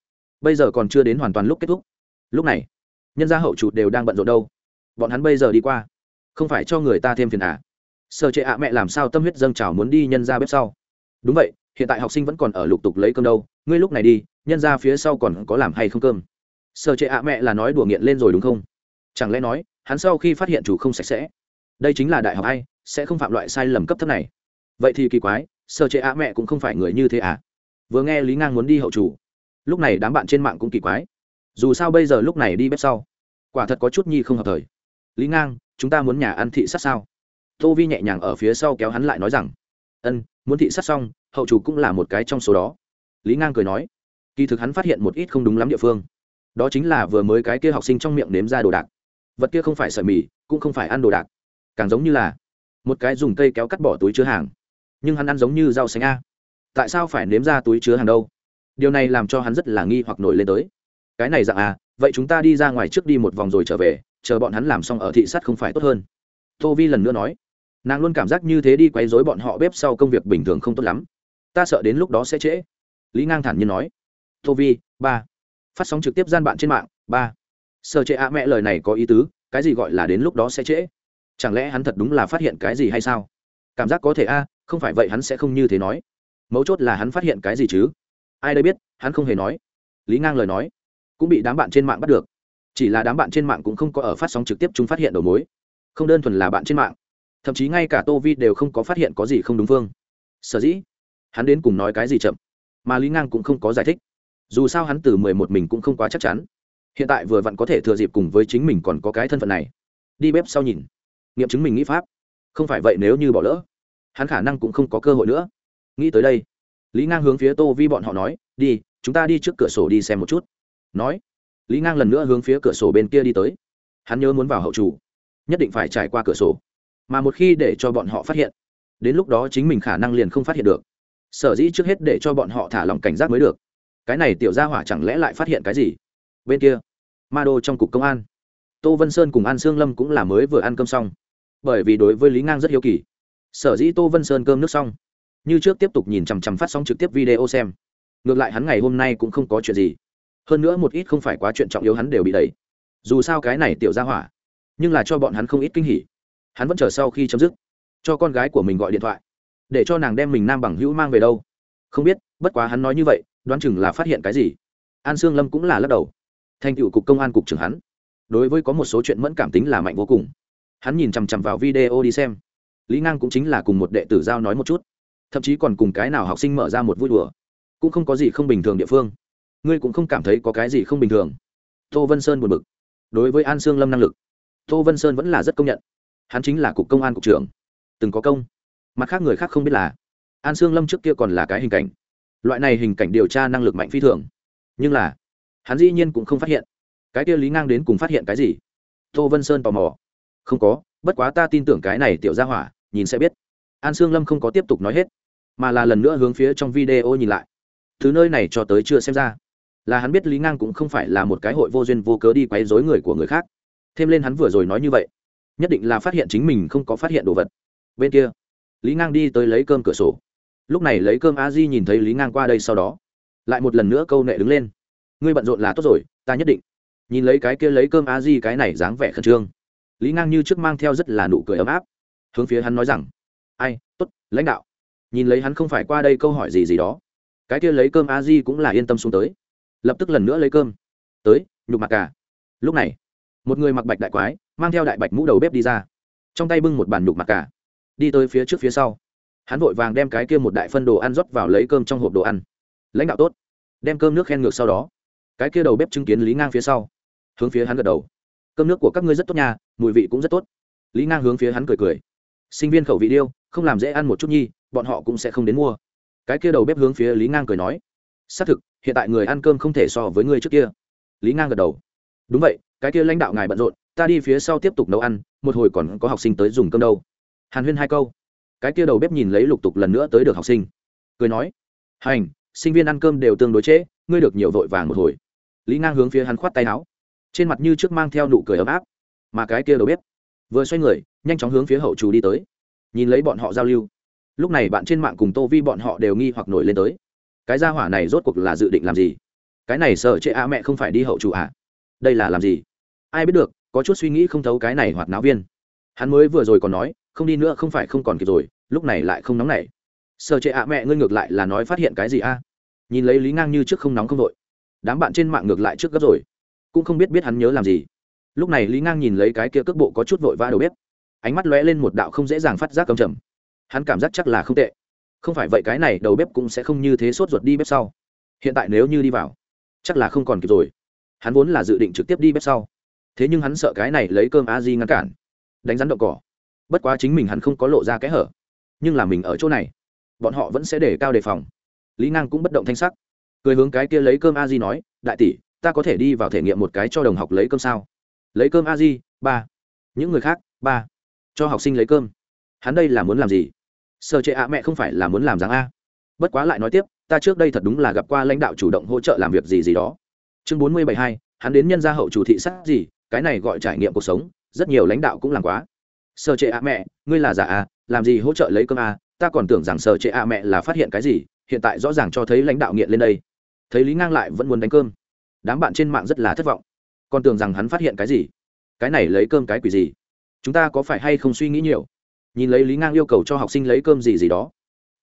Bây giờ còn chưa đến hoàn toàn lúc kết thúc. Lúc này, nhân gia hậu chủ đều đang bận rộn đâu. Bọn hắn bây giờ đi qua. Không phải cho người ta thêm phiền à? Sợ trệ ạ mẹ làm sao tâm huyết dâng trào muốn đi nhân ra bếp sau? Đúng vậy, hiện tại học sinh vẫn còn ở lục tục lấy cơm đâu. Ngươi lúc này đi, nhân ra phía sau còn có làm hay không cơm? Sợ trệ ạ mẹ là nói đùa nghiện lên rồi đúng không? Chẳng lẽ nói, hắn sau khi phát hiện chủ không sạch sẽ, đây chính là đại học ai sẽ không phạm loại sai lầm cấp thấp này? Vậy thì kỳ quái sợ trệ ạ mẹ cũng không phải người như thế à? Vừa nghe lý ngang muốn đi hậu chủ, lúc này đám bạn trên mạng cũng kỳ quái. Dù sao bây giờ lúc này đi bếp sau, quả thật có chút nhi không hợp thời. Lý ngang, chúng ta muốn nhà ăn thị sát sao? Tô vi nhẹ nhàng ở phía sau kéo hắn lại nói rằng, ân, muốn thị sát xong, hậu chủ cũng là một cái trong số đó. Lý ngang cười nói, kỳ thực hắn phát hiện một ít không đúng lắm địa phương đó chính là vừa mới cái kia học sinh trong miệng nếm ra đồ đạc. Vật kia không phải sợi mì, cũng không phải ăn đồ đạc. Càng giống như là một cái dùng cây kéo cắt bỏ túi chứa hàng. Nhưng hắn ăn giống như rau xanh a. Tại sao phải nếm ra túi chứa hàng đâu? Điều này làm cho hắn rất là nghi hoặc nổi lên tới. Cái này dạng à vậy chúng ta đi ra ngoài trước đi một vòng rồi trở về, chờ bọn hắn làm xong ở thị sát không phải tốt hơn. Tô vi lần nữa nói. Nàng luôn cảm giác như thế đi quấy dối bọn họ bếp sau công việc bình thường không tốt lắm. Ta sợ đến lúc đó sẽ trễ. Lý ngang thản nhiên nói. Tô vi, ba phát sóng trực tiếp gian bạn trên mạng. Ba. Sở trệ ạ, mẹ lời này có ý tứ, cái gì gọi là đến lúc đó sẽ trễ? Chẳng lẽ hắn thật đúng là phát hiện cái gì hay sao? Cảm giác có thể a, không phải vậy hắn sẽ không như thế nói. Mấu chốt là hắn phát hiện cái gì chứ? Ai đây biết, hắn không hề nói. Lý ngang lời nói, cũng bị đám bạn trên mạng bắt được. Chỉ là đám bạn trên mạng cũng không có ở phát sóng trực tiếp chúng phát hiện đầu mối. Không đơn thuần là bạn trên mạng. Thậm chí ngay cả tô vi đều không có phát hiện có gì không đúng phương sở dĩ, hắn đến cùng nói cái gì chậm, mà lý ngang cũng không có giải thích dù sao hắn từ mười một mình cũng không quá chắc chắn. Hiện tại vừa vặn có thể thừa dịp cùng với chính mình còn có cái thân phận này. Đi bếp sau nhìn. Nghiệm chứng mình nghĩ pháp. Không phải vậy nếu như bỏ lỡ, hắn khả năng cũng không có cơ hội nữa. Nghĩ tới đây, lý ngang hướng phía tô vi bọn họ nói, đi, chúng ta đi trước cửa sổ đi xem một chút. Nói, lý ngang lần nữa hướng phía cửa sổ bên kia đi tới. Hắn nhớ muốn vào hậu chủ, nhất định phải trải qua cửa sổ. Mà một khi để cho bọn họ phát hiện, đến lúc đó chính mình khả năng liền không phát hiện được. Sở dĩ trước hết để cho bọn họ thả lòng cảnh giác mới được cái này tiểu gia hỏa chẳng lẽ lại phát hiện cái gì? Bên kia, ma đô trong cục công an. Tô vân sơn cùng an sương lâm cũng là mới vừa ăn cơm xong. Bởi vì đối với lý ngang rất hiếu kỳ. Sở dĩ tô vân sơn cơm nước xong, như trước tiếp tục nhìn chằm chằm phát sóng trực tiếp video xem. Ngược lại hắn ngày hôm nay cũng không có chuyện gì. Hơn nữa một ít không phải quá chuyện trọng yếu hắn đều bị đẩy. Dù sao cái này tiểu ra hỏa, nhưng là cho bọn hắn không ít kinh hỉ. Hắn vẫn chờ sau khi chấm dứt, cho con gái của mình gọi điện thoại, để cho nàng đem mình nam bằng hữu mang về đâu. Không biết bất quá hắn nói như vậy, đoán chừng là phát hiện cái gì. An sương lâm cũng là lắc đầu. Thành cựu cục công an cục trưởng hắn. Đối với có một số chuyện mẫn cảm tính là mạnh vô cùng. Hắn nhìn chằm chằm vào video đi xem. Lý ngang cũng chính là cùng một đệ tử giao nói một chút. Thậm chí còn cùng cái nào học sinh mở ra một vui đùa. Cũng không có gì không bình thường địa phương. Ngươi cũng không cảm thấy có cái gì không bình thường. Tô vân sơn buồn bực. Đối với an sương lâm năng lực, tô vân sơn vẫn là rất công nhận. Hắn chính là cục công an cục trưởng. Từng có công. Mặt khác người khác không biết là. An sương lâm trước kia còn là cái hình cảnh loại này hình cảnh điều tra năng lực mạnh phi thường. Nhưng là, hắn dĩ nhiên cũng không phát hiện. Cái kia lý ngang đến cùng phát hiện cái gì? Tô vân sơn tò mò. Không có, bất quá ta tin tưởng cái này tiểu ra hỏa, nhìn sẽ biết. An sương lâm không có tiếp tục nói hết, mà là lần nữa hướng phía trong video nhìn lại. Thứ nơi này cho tới chưa xem ra. Là hắn biết lý ngang cũng không phải là một cái hội vô duyên vô cớ đi quấy dối người của người khác. Thêm lên hắn vừa rồi nói như vậy, nhất định là phát hiện chính mình không có phát hiện đồ vật. Bên kia, lý ngang đi tới lấy cơm cửa sổ lúc này lấy cơm a di nhìn thấy lý ngang qua đây sau đó, lại một lần nữa câu nệ đứng lên. Ngươi bận rộn là tốt rồi, ta nhất định. Nhìn lấy cái kia lấy cơm a di cái này dáng vẻ khẩn trương. Lý ngang như trước mang theo rất là nụ cười ấm áp. Hướng phía hắn nói rằng, ai t ố t lãnh đạo. Nhìn lấy hắn không phải qua đây câu hỏi gì gì đó, cái kia lấy cơm a di cũng là yên tâm xuống tới. Lập tức lần nữa lấy cơm. Tới, nhục mặc cả. Lúc này, một người mặc bạch đại quái, mang theo đại bạch mũ đầu bếp đi ra. Trong tay bưng một bàn nhục mặc cả. Đi tới phía trước phía sau hắn vội vàng đem cái kia một đại phân đồ ăn rót vào lấy cơm trong hộp đồ ăn. Lãnh đạo tốt. Đem cơm nước khen ngược sau đó. Cái kia đầu bếp chứng kiến lý ngang phía sau. Hướng phía hắn gật đầu. Cơm nước của các ngươi rất tốt nhà mùi vị cũng rất tốt. Lý ngang hướng phía hắn cười cười. Sinh viên khẩu vị điêu, không làm dễ ăn một chút nhi, bọn họ cũng sẽ không đến mua. Cái kia đầu bếp hướng phía lý ngang cười nói. Xác thực, hiện tại người ăn cơm không thể so với người trước kia. Lý ngang gật đầu. Đúng vậy, cái kia lãnh đạo ngài bận rộn, ta đi phía sau tiếp tục nấu ăn, một hồi còn có học sinh tới dùng cơm đâu. Hàn huyên hai câu cái kia đầu bếp nhìn lấy lục tục lần nữa tới được học sinh. Cười nói, hành, sinh viên ăn cơm đều tương đối trễ, ngươi được nhiều vội vàng một hồi. Lý ngang hướng phía hắn khoát tay áo, trên mặt như trước mang theo nụ cười ấm áp. Mà cái kia đầu bếp vừa xoay người, nhanh chóng hướng phía hậu trù đi tới, nhìn lấy bọn họ giao lưu. Lúc này bạn trên mạng cùng tô vi bọn họ đều nghi hoặc nổi lên tới. Cái gia hỏa này rốt cuộc là dự định làm gì? Cái này sợ chệ a mẹ không phải đi hậu trù à? Đây là làm gì? Ai biết được, có chút suy nghĩ không thấu cái này hoạt náo viên. Hắn mới vừa rồi còn nói không đi nữa không phải không còn kịp rồi, lúc này lại không nóng nảy. Sợ chệ à mẹ, ngươi ngược lại là nói phát hiện cái gì a? Nhìn lấy lý ngang như trước không nóng không vội. Đám bạn trên mạng ngược lại trước gấp rồi. Cũng không biết biết hắn nhớ làm gì. Lúc này lý ngang nhìn lấy cái kia cước bộ có chút vội vã đầu bếp. Ánh mắt lóe lên một đạo không dễ dàng phát giác cầm trầm. Hắn cảm giác chắc là không tệ. Không phải vậy cái này đầu bếp cũng sẽ không như thế sốt ruột đi bếp sau. Hiện tại nếu như đi vào, chắc là không còn kịp rồi. Hắn vốn là dự định trực tiếp đi bếp sau. Thế nhưng hắn sợ cái này lấy cơm a di ngăn cản. Đánh rắn đậu cỏ bất quá chính mình hắn không có lộ ra cái hở. Nhưng là mình ở chỗ này, bọn họ vẫn sẽ để cao đề phòng. Lý ngang cũng bất động thanh sắc. Cười hướng cái kia lấy cơm a di nói, đại tỷ, ta có thể đi vào thể nghiệm một cái cho đồng học lấy cơm sao? Lấy cơm a di, ba. Những người khác, ba. Cho học sinh lấy cơm. Hắn đây là muốn làm gì? Sợ trệ ạ, mẹ không phải là muốn làm dáng a. Bất quá lại nói tiếp, ta trước đây thật đúng là gặp qua lãnh đạo chủ động hỗ trợ làm việc gì gì đó. Chương bốn mươi bảy hai, hắn đến nhân gia hậu chủ thị sát gì, cái này gọi trải nghiệm cuộc sống, rất nhiều lãnh đạo cũng làm quá sợ trệ ạ mẹ ngươi là giả à, làm gì hỗ trợ lấy cơm à? ta còn tưởng rằng sợ trệ ạ mẹ là phát hiện cái gì hiện tại rõ ràng cho thấy lãnh đạo nghiện lên đây. Thấy lý ngang lại vẫn muốn đánh cơm. Đám bạn trên mạng rất là thất vọng. Còn tưởng rằng hắn phát hiện cái gì? Cái này lấy cơm cái quỷ gì? Chúng ta có phải hay không suy nghĩ nhiều? Nhìn lấy lý ngang yêu cầu cho học sinh lấy cơm gì gì đó.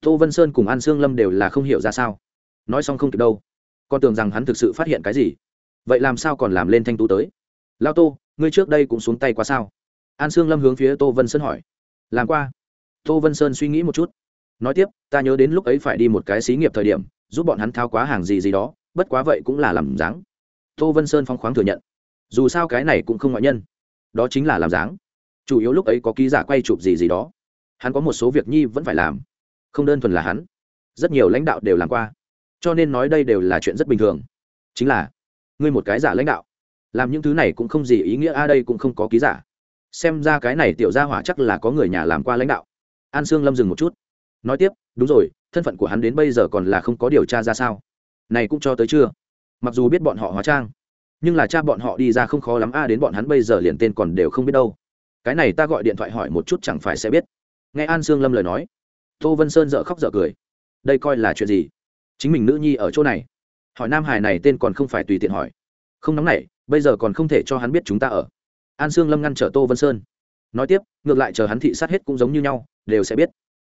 Tô vân sơn cùng an sương lâm đều là không hiểu ra sao. Nói xong không kịp đâu. Con tưởng rằng hắn thực sự phát hiện cái gì? Vậy làm sao còn làm lên thanh tú tới? Lao tô ngươi trước đây cũng xuống tay quá sao? An sương lâm hướng phía tô vân sơn hỏi. Làm qua. Tô vân sơn suy nghĩ một chút. Nói tiếp, ta nhớ đến lúc ấy phải đi một cái xí nghiệp thời điểm, giúp bọn hắn thao quá hàng gì gì đó, bất quá vậy cũng là làm dáng. Tô vân sơn phóng khoáng thừa nhận. Dù sao cái này cũng không ngoại nhân. Đó chính là làm dáng. Chủ yếu lúc ấy có ký giả quay chụp gì gì đó. Hắn có một số việc nhi vẫn phải làm. Không đơn thuần là hắn. Rất nhiều lãnh đạo đều làm qua. Cho nên nói đây đều là chuyện rất bình thường. Chính là, ngươi một cái giả lãnh đạo. Làm những thứ này cũng không gì ý nghĩa, a, đây cũng không có ký giả xem ra cái này tiểu gia hỏa chắc là có người nhà làm qua lãnh đạo. An sương lâm dừng một chút. Nói tiếp, đúng rồi, thân phận của hắn đến bây giờ còn là không có điều tra ra sao. Này cũng cho tới chưa mặc dù biết bọn họ hóa trang, nhưng là cha bọn họ đi ra không khó lắm, a, đến bọn hắn bây giờ liền tên còn đều không biết đâu. Cái này ta gọi điện thoại hỏi một chút chẳng phải sẽ biết. Nghe an sương lâm lời nói, tô vân sơn dợ khóc dợ cười. Đây coi là chuyện gì? Chính mình nữ nhi ở chỗ này. Hỏi nam hải này tên còn không phải tùy tiện hỏi. Không nóng này bây giờ còn không thể cho hắn biết chúng ta ở an sương lâm ngăn trở tô vân sơn nói tiếp ngược lại chờ hắn thị sát hết cũng giống như nhau đều sẽ biết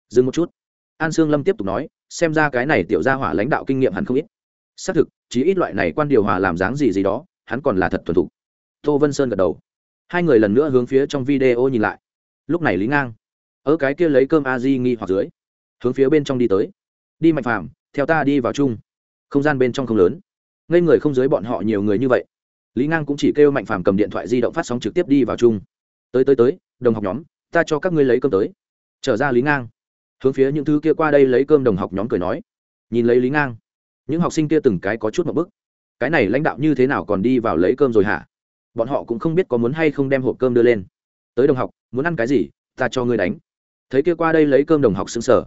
dừng một chút an sương lâm tiếp tục nói xem ra cái này tiểu gia hỏa lãnh đạo kinh nghiệm hắn không ít xác thực chí ít loại này quan điều hòa làm dáng gì gì đó hắn còn là thật thuần thục tô vân sơn gật đầu hai người lần nữa hướng phía trong video nhìn lại lúc này lý ngang ở cái kia lấy cơm a di nghi hoặc dưới hướng phía bên trong đi tới đi mạnh phàm theo ta đi vào chung không gian bên trong không lớn ngây người không dưới bọn họ nhiều người như vậy lý ngang cũng chỉ kêu mạnh phàm cầm điện thoại di động phát sóng trực tiếp đi vào chung. Tới tới tới, đồng học nhóm, ta cho các ngươi lấy cơm tới. Trở ra lý ngang. Hướng phía những thứ kia qua đây lấy cơm đồng học nhóm cười nói. Nhìn lấy lý ngang, những học sinh kia từng cái có chút một bức. Cái này lãnh đạo như thế nào còn đi vào lấy cơm rồi hả? Bọn họ cũng không biết có muốn hay không đem hộp cơm đưa lên. Tới đồng học, muốn ăn cái gì, ta cho ngươi đánh. Thấy kia qua đây lấy cơm đồng học xứng sở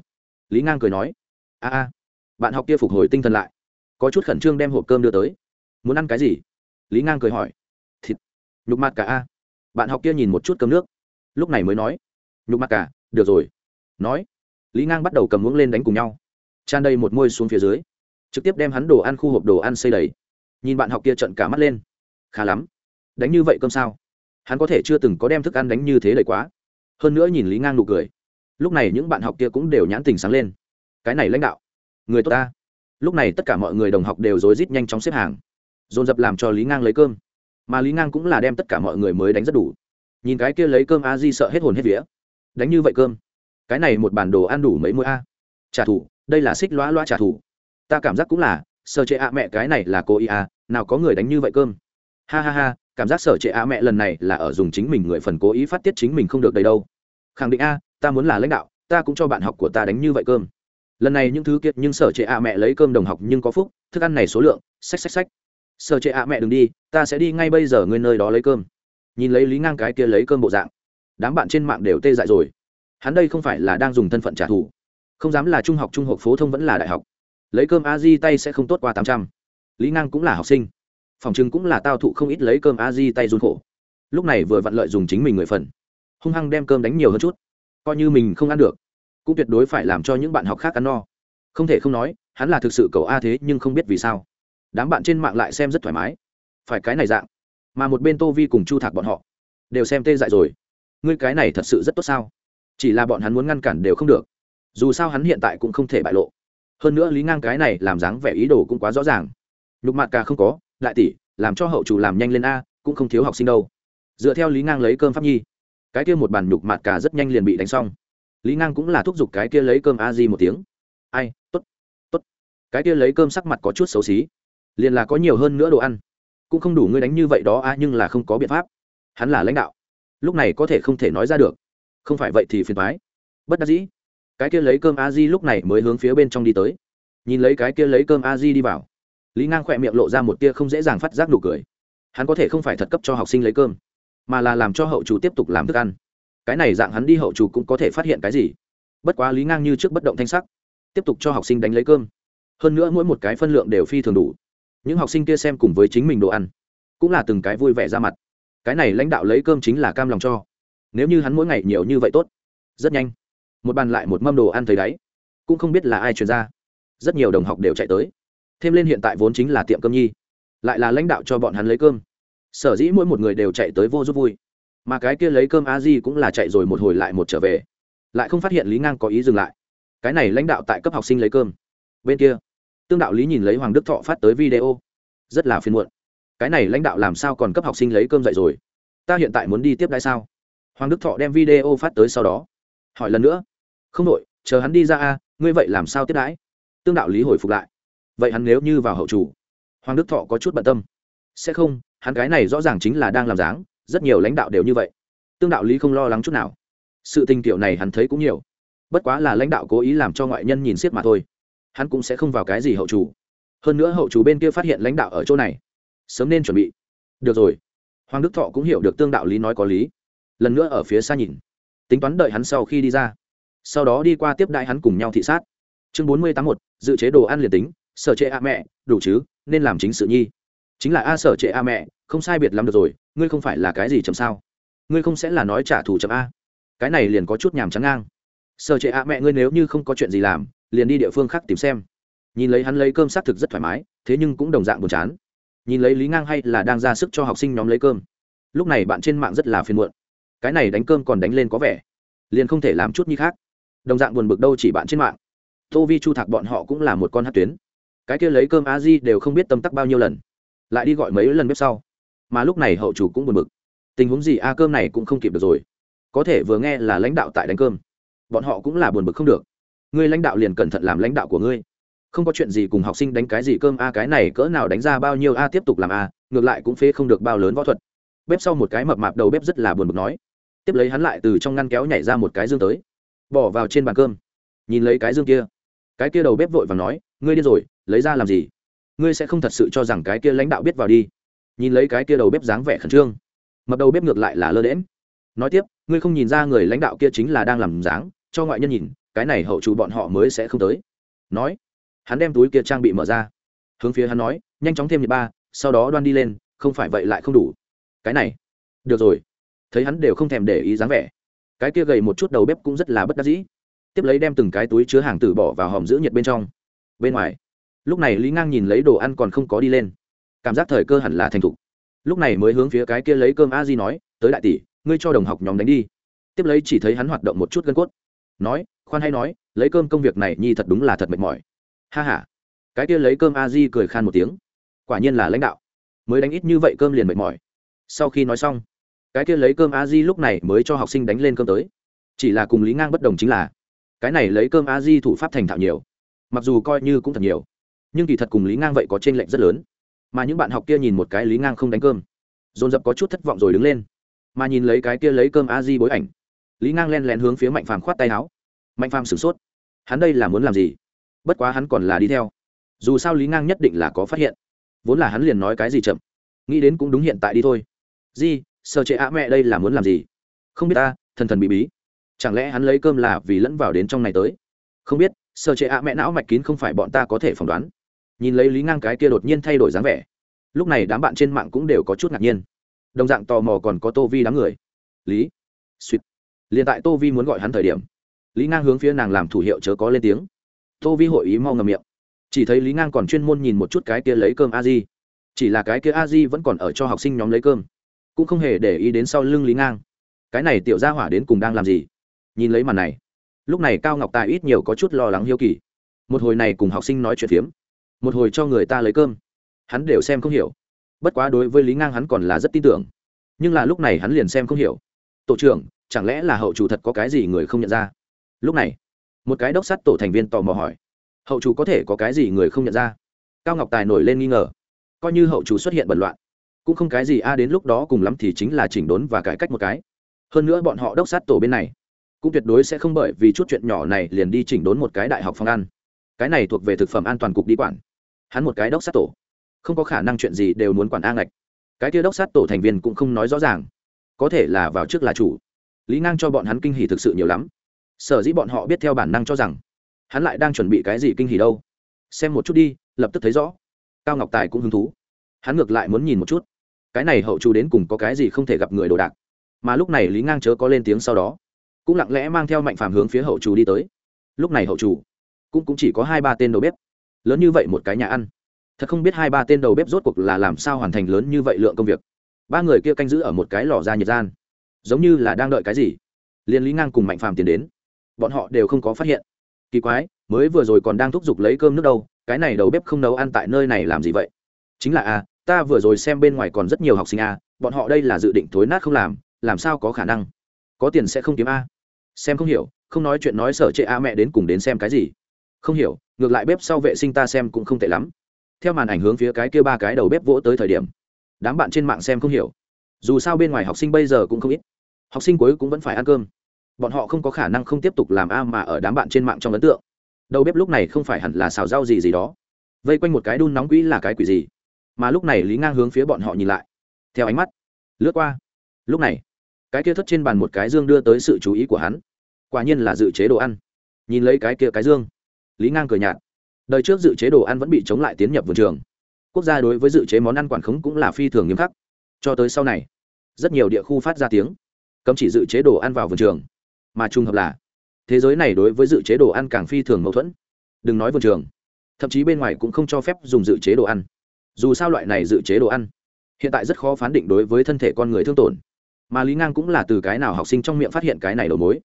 lý ngang cười nói. A a, bạn học kia phục hồi tinh thần lại, có chút khẩn trương đem hộp cơm đưa tới. Muốn ăn cái gì? Lý ngang cười hỏi, thịt, nhục mặt cả a? Bạn học kia nhìn một chút cơm nước, lúc này mới nói, nhục mặt cả, được rồi. Nói, lý ngang bắt đầu cầm muỗng lên đánh cùng nhau, tràn đầy một môi xuống phía dưới, trực tiếp đem hắn đồ ăn khu hộp đồ ăn xây đầy. Nhìn bạn học kia trận cả mắt lên, khá lắm, đánh như vậy cơm sao? Hắn có thể chưa từng có đem thức ăn đánh như thế đầy quá. Hơn nữa nhìn lý ngang nụ cười, lúc này những bạn học kia cũng đều nhãn tình sáng lên. Cái này lãnh đạo, người tốt ta. Lúc này tất cả mọi người đồng học đều rối rít nhanh chóng xếp hàng dồn dập làm cho lý ngang lấy cơm. Mà lý ngang cũng là đem tất cả mọi người mới đánh rất đủ. Nhìn cái kia lấy cơm a di sợ hết hồn hết vía. Đánh như vậy cơm. Cái này một bản đồ ăn đủ mấy mũi a. Trả thù, đây là xích loa loa trả thù. Ta cảm giác cũng là sợ trệ ạ mẹ cái này là cô ý a à, nào có người đánh như vậy cơm. Ha ha ha, cảm giác sở trệ ạ mẹ lần này là ở dùng chính mình người phần cố ý phát tiết chính mình không được đầy đâu. Khẳng định a, ta muốn là lãnh đạo, ta cũng cho bạn học của ta đánh như vậy cơm. Lần này những thứ kiệt nhưng sở trệ ạ mẹ lấy cơm đồng học nhưng có phúc, thức ăn này số lượng, xách xách xách sợ chệ ạ, mẹ đừng đi, ta sẽ đi ngay bây giờ ngươi nơi đó lấy cơm. Nhìn lấy lý ngang cái kia lấy cơm bộ dạng, đám bạn trên mạng đều tê dại rồi. Hắn đây không phải là đang dùng thân phận trả thù. Không dám là trung học trung học phổ thông vẫn là đại học. Lấy cơm a di tay sẽ không tốt qua tám trăm. Lý ngang cũng là học sinh. Phòng chừng cũng là tao thụ không ít lấy cơm a di tay run khổ. Lúc này vừa vặn lợi dùng chính mình người phần. Hung hăng đem cơm đánh nhiều hơn chút. Coi như mình không ăn được, cũng tuyệt đối phải làm cho những bạn học khác ăn no. Không thể không nói, hắn là thực sự cầu a thế nhưng không biết vì sao đám bạn trên mạng lại xem rất thoải mái. Phải cái này dạng, mà một bên tô vi cùng chu thạc bọn họ đều xem tê dại rồi. Ngươi cái này thật sự rất tốt sao? Chỉ là bọn hắn muốn ngăn cản đều không được. Dù sao hắn hiện tại cũng không thể bại lộ. Hơn nữa lý ngang cái này làm dáng vẻ ý đồ cũng quá rõ ràng. Nhục mạt ca không có lại tỷ, làm cho hậu chủ làm nhanh lên a, cũng không thiếu học sinh đâu. Dựa theo lý ngang lấy cơm pháp nhi, cái kia một bàn nhục mạt cả rất nhanh liền bị đánh xong. Lý ngang cũng là thúc giục cái kia lấy cơm a di một tiếng. Ai t ố t t ố t cái kia lấy cơm sắc mặt có chút xấu xí liền là có nhiều hơn nữa đồ ăn. Cũng không đủ ngươi đánh như vậy đó a nhưng là không có biện pháp. Hắn là lãnh đạo. Lúc này có thể không thể nói ra được. Không phải vậy thì phiền thoái bất đắc dĩ. Cái kia lấy cơm a di lúc này mới hướng phía bên trong đi tới. Nhìn lấy cái kia lấy cơm a di đi vào. Lý ngang khỏe miệng lộ ra một tia không dễ dàng phát giác nụ cười. Hắn có thể không phải thật cấp cho học sinh lấy cơm, mà là làm cho hậu chủ tiếp tục làm thức ăn. Cái này dạng hắn đi hậu chủ cũng có thể phát hiện cái gì. Bất quá lý ngang như trước bất động thanh sắc, tiếp tục cho học sinh đánh lấy cơm. Hơn nữa mỗi một cái phân lượng đều phi thường đủ những học sinh kia xem cùng với chính mình đồ ăn, cũng là từng cái vui vẻ ra mặt. Cái này lãnh đạo lấy cơm chính là cam lòng cho. Nếu như hắn mỗi ngày nhiều như vậy tốt, rất nhanh. Một bàn lại một mâm đồ ăn thấy đáy, cũng không biết là ai truyền ra. Rất nhiều đồng học đều chạy tới. Thêm lên hiện tại vốn chính là tiệm cơm nhi, lại là lãnh đạo cho bọn hắn lấy cơm. Sở dĩ mỗi một người đều chạy tới vô giúp vui, mà cái kia lấy cơm a di cũng là chạy rồi một hồi lại một trở về, lại không phát hiện lý ngang có ý dừng lại. Cái này lãnh đạo tại cấp học sinh lấy cơm. Bên kia tương đạo lý nhìn lấy hoàng đức thọ phát tới video. Rất là phiền muộn. Cái này lãnh đạo làm sao còn cấp học sinh lấy cơm dậy rồi? Ta hiện tại muốn đi tiếp đãi sao? Hoàng đức thọ đem video phát tới sau đó. Hỏi lần nữa. Không đội chờ hắn đi ra a, ngươi vậy làm sao tiếp đãi? Tương đạo lý hồi phục lại. Vậy hắn nếu như vào hậu chủ? Hoàng đức thọ có chút bận tâm. Sẽ không, hắn cái này rõ ràng chính là đang làm dáng, rất nhiều lãnh đạo đều như vậy. Tương đạo lý không lo lắng chút nào. Sự tình tiểu này hắn thấy cũng nhiều. Bất quá là lãnh đạo cố ý làm cho ngoại nhân nhìn xiết mà thôi hắn cũng sẽ không vào cái gì hậu chủ. Hơn nữa hậu chủ bên kia phát hiện lãnh đạo ở chỗ này. Sớm nên chuẩn bị. Được rồi. Hoàng đức thọ cũng hiểu được tương đạo lý nói có lý. Lần nữa ở phía xa nhìn. Tính toán đợi hắn sau khi đi ra. Sau đó đi qua tiếp đại hắn cùng nhau thị sát. Chương bốn mươi tám một dự chế đồ ăn liền tính, sở trệ a mẹ, đủ chứ, nên làm chính sự nhi. Chính là a sở trệ a mẹ, không sai biệt lắm được rồi, ngươi không phải là cái gì chậm sao? Ngươi không sẽ là nói trả thù chậm a. Cái này liền có chút nhàm chán ngang. Sở trệ a mẹ, ngươi nếu như không có chuyện gì làm liền đi địa phương khác tìm xem. Nhìn lấy hắn lấy cơm xác thực rất thoải mái, thế nhưng cũng đồng dạng buồn chán. Nhìn lấy lý ngang hay là đang ra sức cho học sinh nhóm lấy cơm. Lúc này bạn trên mạng rất là phiền muộn. Cái này đánh cơm còn đánh lên có vẻ, liền không thể làm chút như khác. Đồng dạng buồn bực đâu chỉ bạn trên mạng. Tô vi chu thạc bọn họ cũng là một con hát tuyến. Cái kia lấy cơm a di đều không biết tâm tắc bao nhiêu lần. Lại đi gọi mấy lần bếp sau. Mà lúc này hậu chủ cũng buồn bực. Tình huống gì a cơm này cũng không kịp được rồi. Có thể vừa nghe là lãnh đạo tại đánh cơm. Bọn họ cũng là buồn bực không được ngươi lãnh đạo liền cẩn thận làm lãnh đạo của ngươi. Không có chuyện gì cùng học sinh đánh cái gì cơm a à, cái này cỡ nào đánh ra bao nhiêu a à, tiếp tục làm a à, ngược lại cũng phê không được bao lớn võ thuật. Bếp sau một cái mập mạp đầu bếp rất là buồn bực nói. Tiếp lấy hắn lại từ trong ngăn kéo nhảy ra một cái dương tới. Bỏ vào trên bàn cơm. Nhìn lấy cái dương kia. Cái kia đầu bếp vội và nói, ngươi đi rồi, lấy ra làm gì? Ngươi sẽ không thật sự cho rằng cái kia lãnh đạo biết vào đi. Nhìn lấy cái kia đầu bếp dáng vẻ khẩn trương. Mập đầu bếp ngược lại là lơ đễm nói tiếp, ngươi không nhìn ra người lãnh đạo kia chính là đang làm dáng, cho ngoại nhân nhìn cái này hậu chủ bọn họ mới sẽ không tới. Nói, hắn đem túi kia trang bị mở ra. Hướng phía hắn nói, nhanh chóng thêm nhiệt ba, sau đó đoan đi lên, không phải vậy lại không đủ. Cái này, được rồi. Thấy hắn đều không thèm để ý dáng vẻ. Cái kia gầy một chút đầu bếp cũng rất là bất đắc dĩ. Tiếp lấy đem từng cái túi chứa hàng tử bỏ vào hòm giữ nhiệt bên trong. Bên ngoài, lúc này lý ngang nhìn lấy đồ ăn còn không có đi lên. Cảm giác thời cơ hẳn là thành thục. Lúc này mới hướng phía cái kia lấy cơm a di nói, tới đại tỷ, ngươi cho đồng học nhóm đánh đi. Tiếp lấy chỉ thấy hắn hoạt động một chút gân cốt. Nói khoan hay nói, lấy cơm công việc này nhi thật đúng là thật mệt mỏi. Ha h a cái kia lấy cơm a di cười khan một tiếng. Quả nhiên là lãnh đạo. Mới đánh ít như vậy cơm liền mệt mỏi. Sau khi nói xong, cái kia lấy cơm a di lúc này mới cho học sinh đánh lên cơm tới. Chỉ là cùng lý ngang bất đồng chính là, cái này lấy cơm a di thủ pháp thành thạo nhiều. Mặc dù coi như cũng thật nhiều, nhưng kỳ thật cùng lý ngang vậy có t r ê n lệch rất lớn. Mà những bạn học kia nhìn một cái lý ngang không đánh cơm, dồn dập có chút thất vọng rồi đứng lên. Mà nhìn lấy cái kia lấy cơm a di bối ảnh, lý ngang len lén hướng phía mạnh phàm khoát tay áo mạnh phàm sửng sốt. Hắn đây là muốn làm gì? Bất quá hắn còn là đi theo. Dù sao lý ngang nhất định là có phát hiện. Vốn là hắn liền nói cái gì chậm. Nghĩ đến cũng đúng hiện tại đi thôi. Di sơ chế á mẹ đây là muốn làm gì? Không biết ta, thần thần bị bí. Chẳng lẽ hắn lấy cơm là vì lẫn vào đến trong này tới? Không biết sơ chế ạ, mẹ não mạch kín không phải bọn ta có thể phỏng đoán. Nhìn lấy lý ngang cái kia đột nhiên thay đổi dáng vẻ, lúc này đám bạn trên mạng cũng đều có chút ngạc nhiên. Đồng dạng tò mò còn có tô vi đám người. Lý, suýt. Liền tại tô vi muốn gọi hắn thời điểm lý ngang hướng phía nàng làm thủ hiệu chớ có lên tiếng. Tô vi hội ý mau ngầm miệng. Chỉ thấy lý ngang còn chuyên môn nhìn một chút cái kia lấy cơm a di. Chỉ là cái kia a di vẫn còn ở cho học sinh nhóm lấy cơm. Cũng không hề để ý đến sau lưng lý ngang. Cái này tiểu ra hỏa đến cùng đang làm gì? Nhìn lấy màn này. Lúc này cao ngọc tài ít nhiều có chút lo lắng hiếu kỳ. Một hồi này cùng học sinh nói chuyện phiếm. Một hồi cho người ta lấy cơm. Hắn đều xem không hiểu. Bất quá đối với lý ngang hắn còn là rất tin tưởng. Nhưng là lúc này hắn liền xem không hiểu. Tổ trưởng, chẳng lẽ là hậu chủ thật có cái gì người không nhận ra? Lúc này, một cái đốc sắt tổ thành viên tò mò hỏi, hậu chủ có thể có cái gì người không nhận ra? Cao ngọc tài nổi lên nghi ngờ, coi như hậu chủ xuất hiện bẩn loạn, cũng không cái gì a, đến lúc đó cùng lắm thì chính là chỉnh đốn và cải cách một cái. Hơn nữa bọn họ đốc sát tổ bên này, cũng tuyệt đối sẽ không bởi vì chút chuyện nhỏ này liền đi chỉnh đốn một cái đại học phòng ăn. Cái này thuộc về thực phẩm an toàn cục đi quản. Hắn một cái đốc sát tổ, không có khả năng chuyện gì đều muốn quản a ngạch. Cái kia đốc sát tổ thành viên cũng không nói rõ ràng, có thể là vào trước là chủ. Lý ngang cho bọn hắn kinh hỉ thực sự nhiều lắm sở dĩ bọn họ biết theo bản năng cho rằng hắn lại đang chuẩn bị cái gì kinh hỉ đâu. Xem một chút đi lập tức thấy rõ. Cao ngọc tài cũng hứng thú. Hắn ngược lại muốn nhìn một chút. Cái này hậu chủ đến cùng có cái gì không thể gặp người đồ đạc. Mà lúc này lý ngang chớ có lên tiếng sau đó cũng lặng lẽ mang theo mạnh phàm hướng phía hậu chủ đi tới. Lúc này hậu chủ cũng, cũng chỉ có hai ba tên đầu bếp. Lớn như vậy một cái nhà ăn. Thật không biết hai ba tên đầu bếp rốt cuộc là làm sao hoàn thành lớn như vậy lượng công việc. Ba người kia canh giữ ở một cái lò ra nhiệt gian. Giống như là đang đợi cái gì. Liên lý ngang cùng mạnh phàm tiến đến bọn họ đều không có phát hiện. Kỳ quái, mới vừa rồi còn đang thúc giục lấy cơm nước đâu, cái này đầu bếp không nấu ăn tại nơi này làm gì vậy? Chính là a ta vừa rồi xem bên ngoài còn rất nhiều học sinh a bọn họ đây là dự định thối nát không làm làm sao có khả năng? Có tiền sẽ không kiếm a. Xem không hiểu, không nói chuyện nói sở chệ a mẹ đến cùng đến xem cái gì. Không hiểu, ngược lại bếp sau vệ sinh ta xem cũng không tệ lắm. Theo màn ảnh hướng phía cái kia ba cái đầu bếp vỗ tới thời điểm, đám bạn trên mạng xem không hiểu. Dù sao bên ngoài học sinh bây giờ cũng không ít. Học sinh cuối cũng vẫn phải ăn cơm bọn họ không có khả năng không tiếp tục làm a mà ở đám bạn trên mạng trong ấn tượng. Đầu bếp lúc này không phải hẳn là xào rau gì gì đó. Vây quanh một cái đun nóng quỹ là cái quỷ gì? Mà lúc này lý ngang hướng phía bọn họ nhìn lại. Theo ánh mắt, lướt qua. Lúc này, cái kia thất trên bàn một cái dương đưa tới sự chú ý của hắn. Quả nhiên là dự chế đồ ăn. Nhìn lấy cái kia cái dương, lý ngang cười nhạt. Đời trước dự chế đồ ăn vẫn bị chống lại tiến nhập vườn trường. Quốc gia đối với dự chế món ăn quản khống cũng là phi thường nghiêm khắc. Cho tới sau này, rất nhiều địa khu phát ra tiếng. Cấm chỉ dự chế đồ ăn vào vườn trường mà trùng hợp là, thế giới này đối với dự chế đồ ăn càng phi thường mâu thuẫn. Đừng nói vườn trường, thậm chí bên ngoài cũng không cho phép dùng dự chế đồ ăn. Dù sao loại này dự chế đồ ăn, hiện tại rất khó phán định đối với thân thể con người thương tổn. Mà lý ngang cũng là từ cái nào học sinh trong miệng phát hiện cái này đầu mối.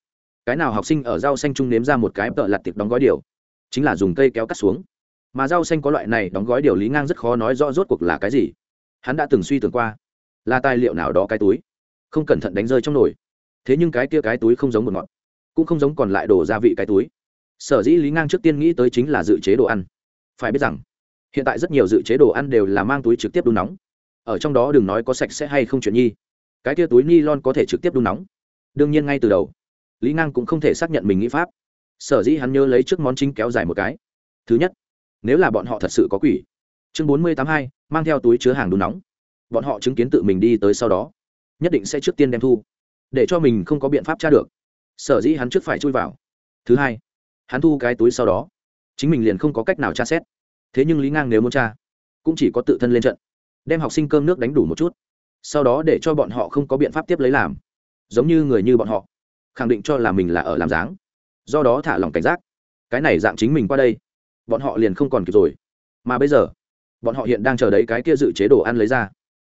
Cái nào học sinh ở rau xanh trung nếm ra một cái tợ lặt tiệc đóng gói điều, chính là dùng cây kéo cắt xuống. Mà rau xanh có loại này đóng gói điều lý ngang rất khó nói rõ rốt cuộc là cái gì. Hắn đã từng suy tưởng qua, là tài liệu nào đó cái túi, không cẩn thận đánh rơi trong nồi thế nhưng cái kia cái túi không giống một ngọn, cũng không giống còn lại đổ gia vị cái túi. Sở dĩ lý ngang trước tiên nghĩ tới chính là dự chế đồ ăn. Phải biết rằng, hiện tại rất nhiều dự chế đồ ăn đều là mang túi trực tiếp đun nóng. Ở trong đó đừng nói có sạch sẽ hay không chuyện nhi, cái kia túi ni lon có thể trực tiếp đun nóng. Đương nhiên ngay từ đầu, lý ngang cũng không thể xác nhận mình nghĩ pháp. Sở dĩ hắn nhớ lấy trước món chính kéo dài một cái. Thứ nhất, nếu là bọn họ thật sự có quỷ, chương bốn mươi tám hai, mang theo túi chứa hàng đun nóng. Bọn họ chứng kiến tự mình đi tới sau đó, nhất định sẽ trước tiên đem thu để cho mình không có biện pháp tra được. Sở dĩ hắn trước phải chui vào. Thứ hai, hắn thu cái túi sau đó. Chính mình liền không có cách nào tra xét. Thế nhưng lý ngang nếu muốn tra, cũng chỉ có tự thân lên trận. Đem học sinh cơm nước đánh đủ một chút. Sau đó để cho bọn họ không có biện pháp tiếp lấy làm. Giống như người như bọn họ, khẳng định cho là mình là ở làm dáng. Do đó thả lòng cảnh giác. Cái này dạng chính mình qua đây, bọn họ liền không còn kịp rồi. Mà bây giờ, bọn họ hiện đang chờ đấy cái kia dự chế đồ ăn lấy ra.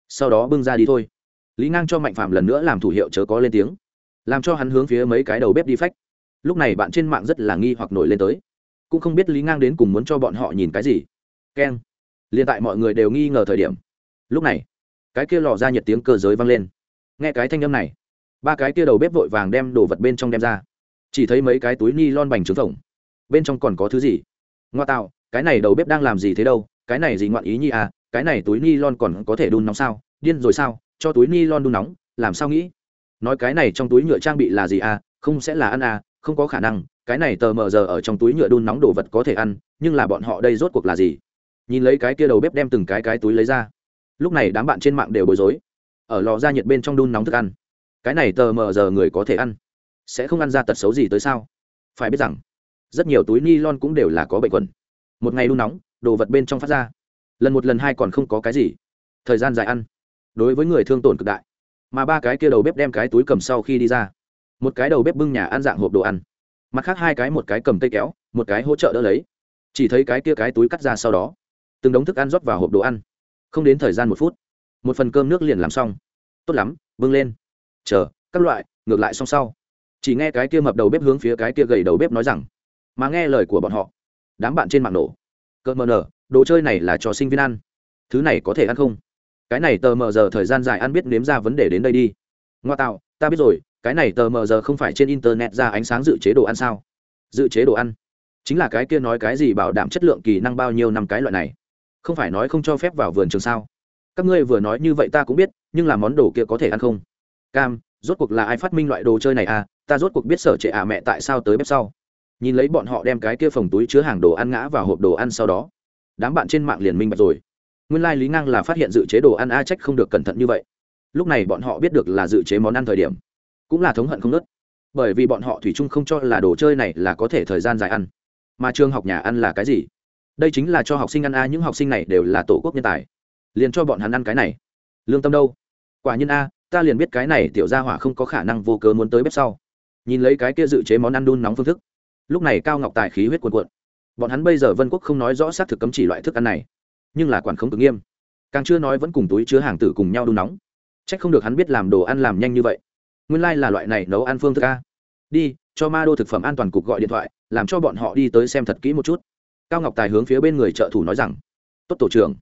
Sau đó bưng ra đi thôi lý ngang cho mạnh phạm lần nữa làm thủ hiệu chớ có lên tiếng. Làm cho hắn hướng phía mấy cái đầu bếp đi phách. Lúc này bạn trên mạng rất là nghi hoặc nổi lên tới. Cũng không biết lý ngang đến cùng muốn cho bọn họ nhìn cái gì. Keng. Liền tại mọi người đều nghi ngờ thời điểm. Lúc này, cái kia lò ra nhiệt tiếng cơ giới vang lên. Nghe cái thanh âm này, ba cái kia đầu bếp vội vàng đem đồ vật bên trong đem ra. Chỉ thấy mấy cái túi ni lon bành trứng phồng. Bên trong còn có thứ gì? Ngoa tạo, cái này đầu bếp đang làm gì thế đâu? Cái này gì ngoạn ý nhi à? Cái này túi ni lon còn có thể đun nóng sao? Điên rồi sao? Cho túi ni lon đun nóng, làm sao nghĩ? Nói cái này trong túi nhựa trang bị là gì à? Không sẽ là ăn à không có khả năng, cái này tờ mờ giờ ở trong túi nhựa đun nóng đồ vật có thể ăn, nhưng là bọn họ đây rốt cuộc là gì? Nhìn lấy cái kia đầu bếp đem từng cái cái túi lấy ra. Lúc này đám bạn trên mạng đều bối rối. Ở lò ra nhiệt bên trong đun nóng thức ăn. Cái này tờ mờ giờ người có thể ăn. Sẽ không ăn ra tật xấu gì tới sao? Phải biết rằng, rất nhiều túi ni lon cũng đều là có bệnh quẩn một ngày đun nóng, đồ vật bên trong phát ra. Lần một lần hai còn không có cái gì. Thời gian dài ăn đối với người thương tổn cực đại. Mà ba cái kia đầu bếp đem cái túi cầm sau khi đi ra. Một cái đầu bếp bưng nhà ăn dạng hộp đồ ăn. Mặt khác hai cái, một cái cầm tay kéo, một cái hỗ trợ đỡ lấy. Chỉ thấy cái kia cái túi cắt ra sau đó. Từng đống thức ăn rót vào hộp đồ ăn. Không đến thời gian một phút, một phần cơm nước liền làm xong. Tốt lắm, bưng lên. Chờ, các loại, ngược lại xong sau. Chỉ nghe cái kia mập đầu bếp hướng phía cái kia gầy đầu bếp nói rằng, mà nghe lời của bọn họ. Đám bạn trên mạng nổ. Cợt mờ nở, đồ chơi này là cho sinh viên ăn. Thứ này có thể ăn không? Cái này tờ mờ giờ thời gian dài ăn biết nếm ra vấn đề đến đây đi. Ngoa tạo, ta biết rồi, cái này tờ mờ giờ không phải trên internet ra ánh sáng dự chế đồ ăn sao? Dự chế đồ ăn? Chính là cái kia nói cái gì bảo đảm chất lượng kỳ năng bao nhiêu năm cái loại này. Không phải nói không cho phép vào vườn trường sao? Các ngươi vừa nói như vậy ta cũng biết, nhưng là món đồ kia có thể ăn không? Cam, rốt cuộc là ai phát minh loại đồ chơi này à? Ta rốt cuộc biết sở trệ à mẹ tại sao tới bếp sau. Nhìn lấy bọn họ đem cái kia phòng túi chứa hàng đồ ăn ngã vào hộp đồ ăn sau đó, đám bạn trên mạng liền minh bạch rồi nguyên lai lý ngang là phát hiện dự chế đồ ăn a trách không được cẩn thận như vậy. Lúc này bọn họ biết được là dự chế món ăn thời điểm, cũng là thống hận không nớt. Bởi vì bọn họ thủy chung không cho là đồ chơi này là có thể thời gian dài ăn, mà trường học nhà ăn là cái gì? Đây chính là cho học sinh ăn a, những học sinh này đều là tổ quốc nhân tài. Liền cho bọn hắn ăn cái này. Lương tâm đâu? Quả nhiên a, ta liền biết cái này tiểu gia hỏa không có khả năng vô cớ muốn tới bếp sau. Nhìn lấy cái kia dự chế món ăn đun nóng phương thức, lúc này cao ngọc tài khí huyết cuồn cuộn. Bọn hắn bây giờ vân quốc không nói rõ xác thực cấm chỉ loại thức ăn này nhưng là quản không cực nghiêm. Càng chưa nói vẫn cùng túi chứa hàng tử cùng nhau đun nóng. C h ắ c không được hắn biết làm đồ ăn làm nhanh như vậy. Nguyên lai、like、là loại này nấu ăn phương thức a. Đi, cho ma đô thực phẩm an toàn cục gọi điện thoại, làm cho bọn họ đi tới xem thật kỹ một chút. Cao ngọc tài hướng phía bên người trợ thủ nói rằng, tốt tổ trưởng.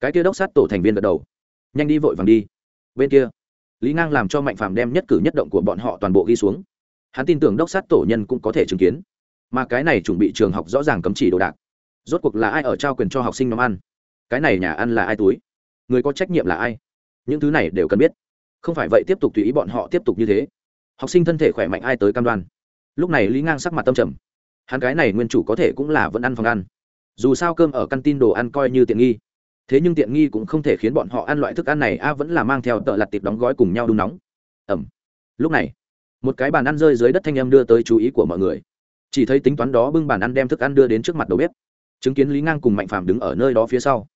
Cái kia đốc sát tổ thành viên gật đầu. Nhanh đi vội vàng đi. Bên kia, lý ngang làm cho mạnh phàm đem nhất cử nhất động của bọn họ toàn bộ ghi xuống. Hắn tin tưởng đốc sát tổ nhân cũng có thể chứng kiến. Mà cái này chuẩn bị trường học rõ ràng cấm chỉ đồ đạc. Rốt cuộc là ai ở trao quyền cho học sinh nhóm ăn? Cái này nhà ăn là ai túi? Người có trách nhiệm là ai? Những thứ này đều cần biết. Không phải vậy tiếp tục tùy ý bọn họ tiếp tục như thế. Học sinh thân thể khỏe mạnh ai tới cam đoan? Lúc này lý ngang sắc mặt tâm trầm. Hắn cái này nguyên chủ có thể cũng là vẫn ăn phòng ăn. Dù sao cơm ở căn tin đồ ăn coi như tiện nghi. Thế nhưng tiện nghi cũng không thể khiến bọn họ ăn loại thức ăn này, a vẫn là mang theo tợ lặt tiệp đóng gói cùng nhau đun nóng. Ẩm. Lúc này, một cái bàn ăn rơi dưới đất thanh em đưa tới chú ý của mọi người. Chỉ thấy tính toán đó bưng bàn ăn đem thức ăn đưa đến trước mặt đầu bếp. Chứng kiến lý ngang cùng mạnh phàm đứng ở nơi đó phía sau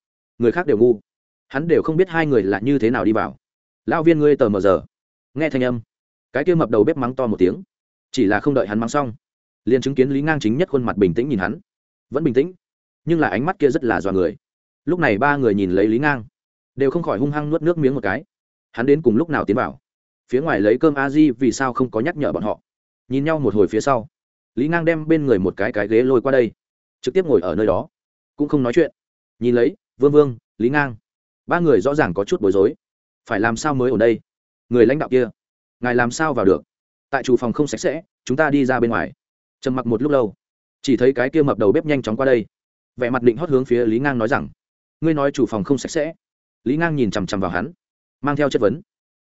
người khác đều ngu. Hắn đều không biết hai người là như thế nào đi vào. Lão viên ngươi tờ mờ giờ. Nghe thanh âm. Cái kia mập đầu bếp mắng to một tiếng. Chỉ là không đợi hắn mắng xong, liền chứng kiến lý ngang chính nhất khuôn mặt bình tĩnh nhìn hắn. Vẫn bình tĩnh, nhưng là ánh mắt kia rất là dọa người. Lúc này ba người nhìn lấy lý ngang, đều không khỏi hung hăng nuốt nước miếng một cái. Hắn đến cùng lúc nào tiến vào? Phía ngoài lấy cơm a di vì sao không có nhắc nhở bọn họ? Nhìn nhau một hồi phía sau, lý ngang đem bên người một cái cái ghế lôi qua đây, trực tiếp ngồi ở nơi đó, cũng không nói chuyện. Nhìn lấy vương vương, lý ngang. Ba người rõ ràng có chút bối rối. Phải làm sao mới ở đây? Người lãnh đạo kia, ngài làm sao vào được? Tại chủ phòng không sạch sẽ, chúng ta đi ra bên ngoài. Trầm mặc một lúc lâu. Chỉ thấy cái kia mập đầu bếp nhanh chóng qua đây. Vẻ mặt định hót hướng phía lý ngang nói rằng, ngươi nói chủ phòng không sạch sẽ? Lý ngang nhìn chằm chằm vào hắn, mang theo chất vấn.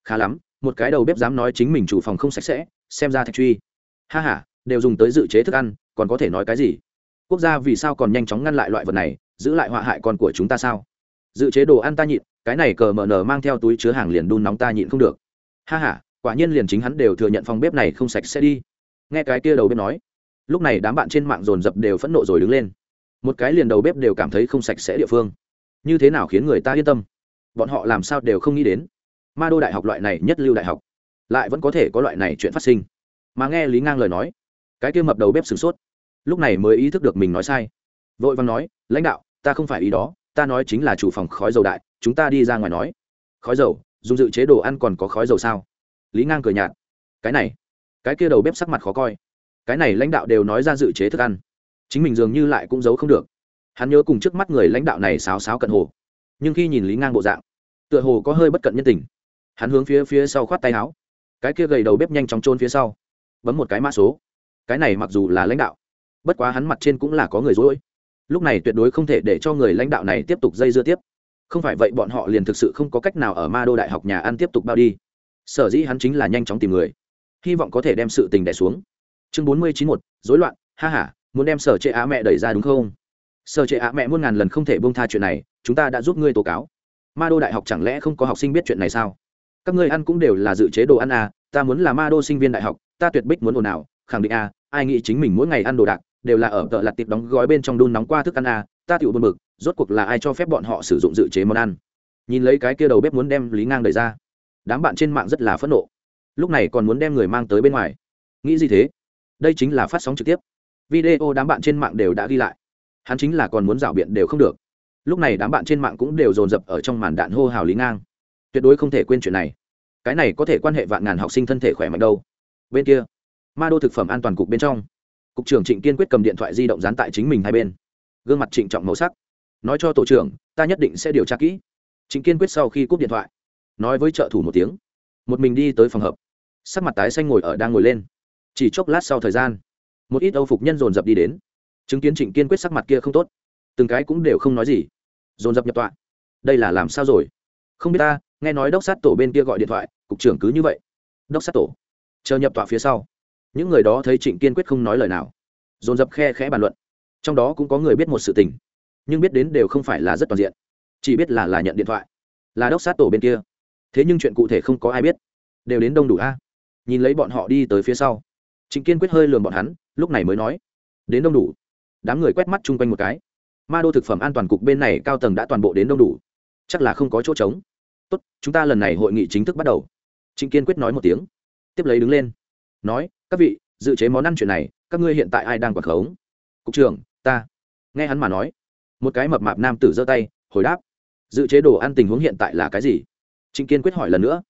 Khá lắm, một cái đầu bếp dám nói chính mình chủ phòng không sạch sẽ, xem ra thạch truy. Ha h a đều dùng tới dự chế thức ăn, còn có thể nói cái gì? Quốc gia vì sao còn nhanh chóng ngăn lại loại vật này, giữ lại họa hại con của chúng ta sao? Dự chế đồ ăn ta nhịn, cái này cờ mờ nờ mang theo túi chứa hàng liền đun nóng ta nhịn không được. Ha h a quả nhiên liền chính hắn đều thừa nhận phòng bếp này không sạch sẽ đi. Nghe cái kia đầu bếp nói, lúc này đám bạn trên mạng dồn dập đều phẫn nộ rồi đứng lên. Một cái liền đầu bếp đều cảm thấy không sạch sẽ địa phương. Như thế nào khiến người ta yên tâm? Bọn họ làm sao đều không nghĩ đến. Ma đô đại học loại này, nhất lưu đại học, lại vẫn có thể có loại này chuyện phát sinh. Mà nghe lý ngang lời nói, cái kia mập đầu bếp sửng sốt lúc này mới ý thức được mình nói sai. Vội vàng nói, lãnh đạo, ta không phải ý đó, ta nói chính là chủ phòng khói dầu đại, chúng ta đi ra ngoài nói. Khói dầu? Dùng dự chế đồ ăn còn có khói dầu sao? Lý ngang cười nhạt. Cái này, cái kia đầu bếp sắc mặt khó coi. Cái này lãnh đạo đều nói ra dự chế thức ăn. Chính mình dường như lại cũng giấu không được. Hắn nhớ cùng trước mắt người lãnh đạo này xáo xáo cận hồ. Nhưng khi nhìn lý ngang bộ dạng, tựa hồ có hơi bất cận nhân tình. Hắn hướng phía phía sau khoát tay áo. Cái kia gầy đầu bếp nhanh chóng trôn phía sau. Bấm một cái mã số. Cái này mặc dù là lãnh đạo bất quá hắn mặt trên cũng là có người dối lúc này tuyệt đối không thể để cho người lãnh đạo này tiếp tục dây dưa tiếp. Không phải vậy bọn họ liền thực sự không có cách nào ở ma đô đại học nhà ăn tiếp tục bao đi. Sở dĩ hắn chính là nhanh chóng tìm người. Hy vọng có thể đem sự tình đẻ xuống. Chương bốn mươi chín một dối loạn, ha h a muốn đem sở trệ á mẹ đẩy ra đúng không? Sở trệ á mẹ muôn ngàn lần không thể bông tha chuyện này, chúng ta đã giúp ngươi tố cáo. Ma đô đại học chẳng lẽ không có học sinh biết chuyện này sao? Các ngươi ăn cũng đều là dự chế đồ ăn à ta muốn là ma đô sinh viên đại học, ta tuyệt bích muốn ồn ào, khẳng định à ai nghĩ chính mình mỗi ngày ăn đồ đạc đều là ở tợ lặt tiệp đóng gói bên trong đun nóng qua thức ăn à ta tiểu buồn bực, rốt cuộc là ai cho phép bọn họ sử dụng dự chế món ăn? Nhìn lấy cái kia đầu bếp muốn đem lý ngang đẩy ra, đám bạn trên mạng rất là phẫn nộ. Lúc này còn muốn đem người mang tới bên ngoài. Nghĩ gì thế? Đây chính là phát sóng trực tiếp. Video đám bạn trên mạng đều đã ghi lại. Hắn chính là còn muốn rảo biện đều không được. Lúc này đám bạn trên mạng cũng đều dồn dập ở trong màn đạn hô hào lý ngang. Tuyệt đối không thể quên chuyện này. Cái này có thể quan hệ vạn ngàn học sinh thân thể khỏe mạnh đâu. Bên kia, ma đô thực phẩm an toàn cục bên trong cục trưởng trịnh kiên quyết cầm điện thoại di động dán tại chính mình hai bên. Gương mặt trịnh trọng màu sắc. Nói cho tổ trưởng, ta nhất định sẽ điều tra kỹ. Trịnh kiên quyết sau khi cúp điện thoại, nói với trợ thủ một tiếng. Một mình đi tới phòng hợp sắc mặt tái xanh ngồi ở đang ngồi lên. Chỉ chốc lát sau thời gian, một ít âu phục nhân dồn dập đi đến. Chứng kiến trịnh kiên quyết sắc mặt kia không tốt, từng cái cũng đều không nói gì. Dồn dập nhập tọa. Đây là làm sao rồi? Không biết ta, nghe nói đốc sát tổ bên kia gọi điện thoại, cục trưởng cứ như vậy. Đốc sát tổ. Chờ nhập tọa phía sau những người đó thấy trịnh kiên quyết không nói lời nào, dồn dập khe khẽ bàn luận. Trong đó cũng có người biết một sự tình, nhưng biết đến đều không phải là rất toàn diện. Chỉ biết là là nhận điện thoại, là đốc sát tổ bên kia. Thế nhưng chuyện cụ thể không có ai biết. Đều đến đông đủ a. Nhìn lấy bọn họ đi tới phía sau, trịnh kiên quyết hơi lườm bọn hắn, lúc này mới nói, đến đông đủ. Đám người quét mắt chung quanh một cái. Ma đô thực phẩm an toàn cục bên này cao tầng đã toàn bộ đến đông đủ. Chắc là không có chỗ trống. Tốt, chúng ta lần này hội nghị chính thức bắt đầu. Trịnh kiên quyết nói một tiếng, tiếp lấy đứng lên nói, các vị, dự chế món ăn chuyện này, các ngươi hiện tại ai đang quản khống? Cục trưởng, ta. Nghe hắn mà nói, một cái mập mạp nam tử giơ tay, hồi đáp, dự chế đồ ăn tình huống hiện tại là cái gì? Trịnh kiên quyết hỏi lần nữa,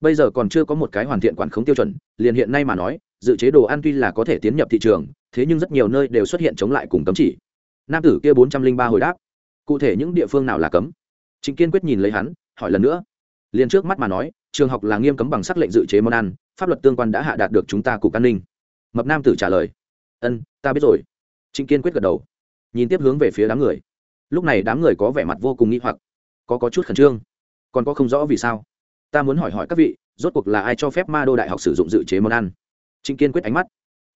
bây giờ còn chưa có một cái hoàn thiện quản khống tiêu chuẩn, liền hiện nay mà nói, dự chế đồ ăn tuy là có thể tiến nhập thị trường, thế nhưng rất nhiều nơi đều xuất hiện chống lại cùng cấm chỉ. Nam tử kia bốn trăm linh ba hồi đáp, cụ thể những địa phương nào là cấm? Trịnh kiên quyết nhìn lấy hắn, hỏi lần nữa, liền trước mắt mà nói, trường học là nghiêm cấm bằng sắc lệnh dự chế món ăn pháp luật tương quan đã hạ đạt được chúng ta cục an ninh. Mập nam tử trả lời, ân, ta biết rồi. Trịnh kiên quyết gật đầu, nhìn tiếp hướng về phía đám người. Lúc này đám người có vẻ mặt vô cùng nghi hoặc, có có chút khẩn trương. Còn có không rõ vì sao? Ta muốn hỏi hỏi các vị, rốt cuộc là ai cho phép ma đô đại học sử dụng dự chế món ăn? Trịnh kiên quyết ánh mắt,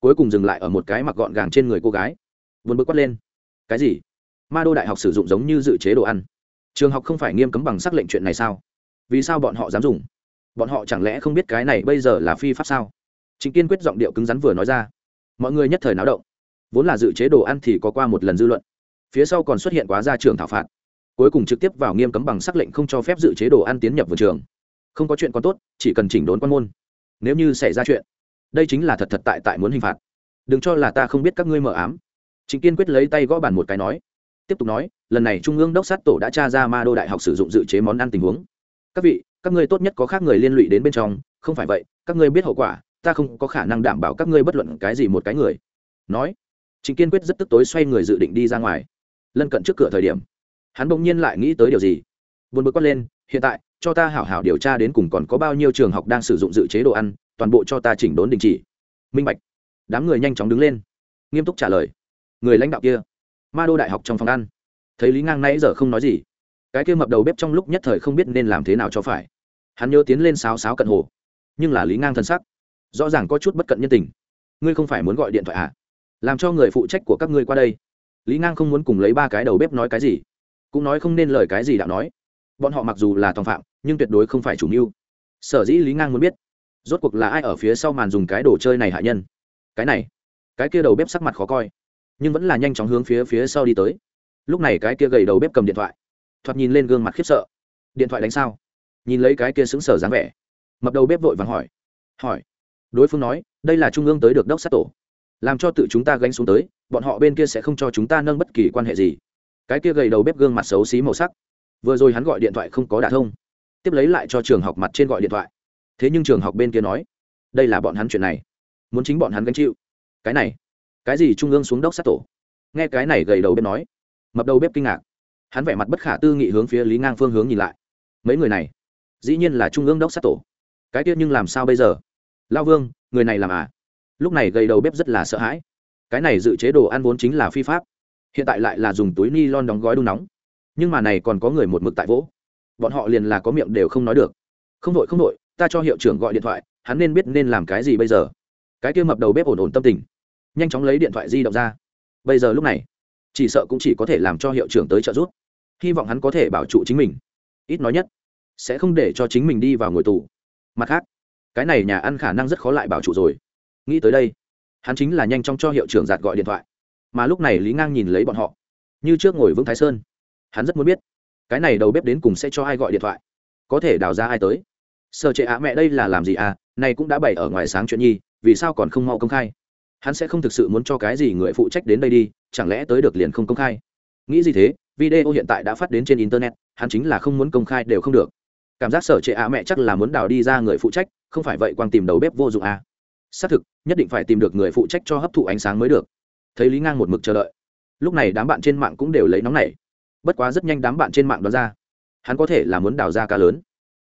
cuối cùng dừng lại ở một cái mặc gọn gàng trên người cô gái vốn bước quát lên, cái gì? Ma đô đại học sử dụng giống như dự chế đồ ăn? Trường học không phải nghiêm cấm bằng xác lệnh chuyện này sao? Vì sao bọn họ dám dùng? Bọn họ chẳng lẽ không biết cái này bây giờ là phi pháp sao? Trịnh kiên quyết giọng điệu cứng rắn vừa nói ra. Mọi người nhất thời náo động. Vốn là dự chế đồ ăn thì có qua một lần dư luận. Phía sau còn xuất hiện quá ra trường thảo phạt. Cuối cùng trực tiếp vào nghiêm cấm bằng sắc lệnh không cho phép dự chế đồ ăn tiến nhập vườn trường. Không có chuyện còn tốt, chỉ cần chỉnh đốn quan môn. Nếu như xảy ra chuyện, đây chính là thật thật tại tại muốn hình phạt. Đừng cho là ta không biết các ngươi mở ám. Trịnh kiên quyết lấy tay gõ bàn một cái nói. Tiếp tục nói, lần này trung ương đốc sát tổ đã tra ra ma đô đại học sử dụng dự chế món ăn tình huống. Các vị các ngươi tốt nhất có khác người liên lụy đến bên trong, không phải vậy, các ngươi biết hậu quả, ta không có khả năng đảm bảo các ngươi bất luận cái gì một cái người. Nói, trịnh kiên quyết rất tức tối xoay người dự định đi ra ngoài. Lân cận trước cửa thời điểm, hắn bỗng nhiên lại nghĩ tới điều gì. Vốn bực quát lên, hiện tại, cho ta hảo hảo điều tra đến cùng còn có bao nhiêu trường học đang sử dụng dự chế đồ ăn, toàn bộ cho ta chỉnh đốn đình chỉ. Minh bạch, đám người nhanh chóng đứng lên, nghiêm túc trả lời. Người lãnh đạo kia, ma đô đại học trong phòng ăn. Thấy lý ngang nãy giờ không nói gì cái kia mập đầu bếp trong lúc nhất thời không biết nên làm thế nào cho phải. Hắn nhớ tiến lên sáo sáo cận hồ. Nhưng là lý ngang thân sắc. Rõ ràng có chút bất cận nhân tình. Ngươi không phải muốn gọi điện thoại à? Làm cho người phụ trách của các ngươi qua đây. Lý ngang không muốn cùng lấy ba cái đầu bếp nói cái gì. Cũng nói không nên lời cái gì đạo nói. Bọn họ mặc dù là tòng phạm, nhưng tuyệt đối không phải chủ mưu. Sở dĩ lý ngang muốn biết, rốt cuộc là ai ở phía sau màn dùng cái đồ chơi này hạ nhân? Cái này, cái kia đầu bếp sắc mặt khó coi, nhưng vẫn là nhanh chóng hướng phía phía sau đi tới. Lúc này cái kia gầy đầu bếp cầm điện thoại thoạt nhìn lên gương mặt khiếp sợ. Điện thoại đánh sao? Nhìn lấy cái kia xứng sở dáng vẻ. Mập đầu bếp vội vàng hỏi. Hỏi. Đối phương nói, đây là trung ương tới được đốc sát tổ. Làm cho tự chúng ta gánh xuống tới, bọn họ bên kia sẽ không cho chúng ta nâng bất kỳ quan hệ gì. Cái kia gầy đầu bếp gương mặt xấu xí màu sắc. Vừa rồi hắn gọi điện thoại không có đả thông. Tiếp lấy lại cho trường học mặt trên gọi điện thoại. Thế nhưng trường học bên kia nói, đây là bọn hắn chuyện này. Muốn chính bọn hắn gánh chịu. Cái này, cái gì trung ương xuống đốc sát tổ? Nghe cái này gầy đầu bếp nói. Mập đầu bếp kinh ngạc hắn vẻ mặt bất khả tư nghị hướng phía lý ngang phương hướng nhìn lại mấy người này dĩ nhiên là trung ương đốc sát tổ cái tiết nhưng làm sao bây giờ lao vương người này làm à? lúc này gầy đầu bếp rất là sợ hãi cái này dự chế đồ ăn vốn chính là phi pháp hiện tại lại là dùng túi ni lon đóng gói đun nóng nhưng mà này còn có người một mực tại vỗ bọn họ liền là có miệng đều không nói được không đội không đội ta cho hiệu trưởng gọi điện thoại hắn nên biết nên làm cái gì bây giờ cái kia mập đầu bếp ổn ổn tâm tình nhanh chóng lấy điện thoại di động ra bây giờ lúc này chỉ sợ cũng chỉ có thể làm cho hiệu trưởng tới trợ giúp hy vọng hắn có thể bảo trụ chính mình. Ít nói nhất, sẽ không để cho chính mình đi vào ngồi tù. Mặt khác, cái này nhà ăn khả năng rất khó lại bảo trụ rồi. Nghĩ tới đây, hắn chính là nhanh chóng cho hiệu trưởng giạt gọi điện thoại. Mà lúc này lý ngang nhìn lấy bọn họ, như trước ngồi vững thái sơn. Hắn rất muốn biết, cái này đầu bếp đến cùng sẽ cho ai gọi điện thoại? Có thể đào ra ai tới? Sợ trệ ạ, mẹ đây là làm gì à? Này cũng đã bày ở ngoài sáng chuyện nhi, vì sao còn không mau công khai? Hắn sẽ không thực sự muốn cho cái gì người phụ trách đến đây đi, chẳng lẽ tới được liền không công khai? Nghĩ gì thế? Video hiện tại đã phát đến trên internet, hắn chính là không muốn công khai đều không được. Cảm giác sở trệ ạ mẹ chắc là muốn đào đi ra người phụ trách, không phải vậy quang tìm đầu bếp vô dụng à. xác thực, nhất định phải tìm được người phụ trách cho hấp thụ ánh sáng mới được. Thấy lý ngang một mực chờ đợi. Lúc này đám bạn trên mạng cũng đều lấy nóng này bất quá rất nhanh đám bạn trên mạng đoán ra, hắn có thể là muốn đào ra cá lớn.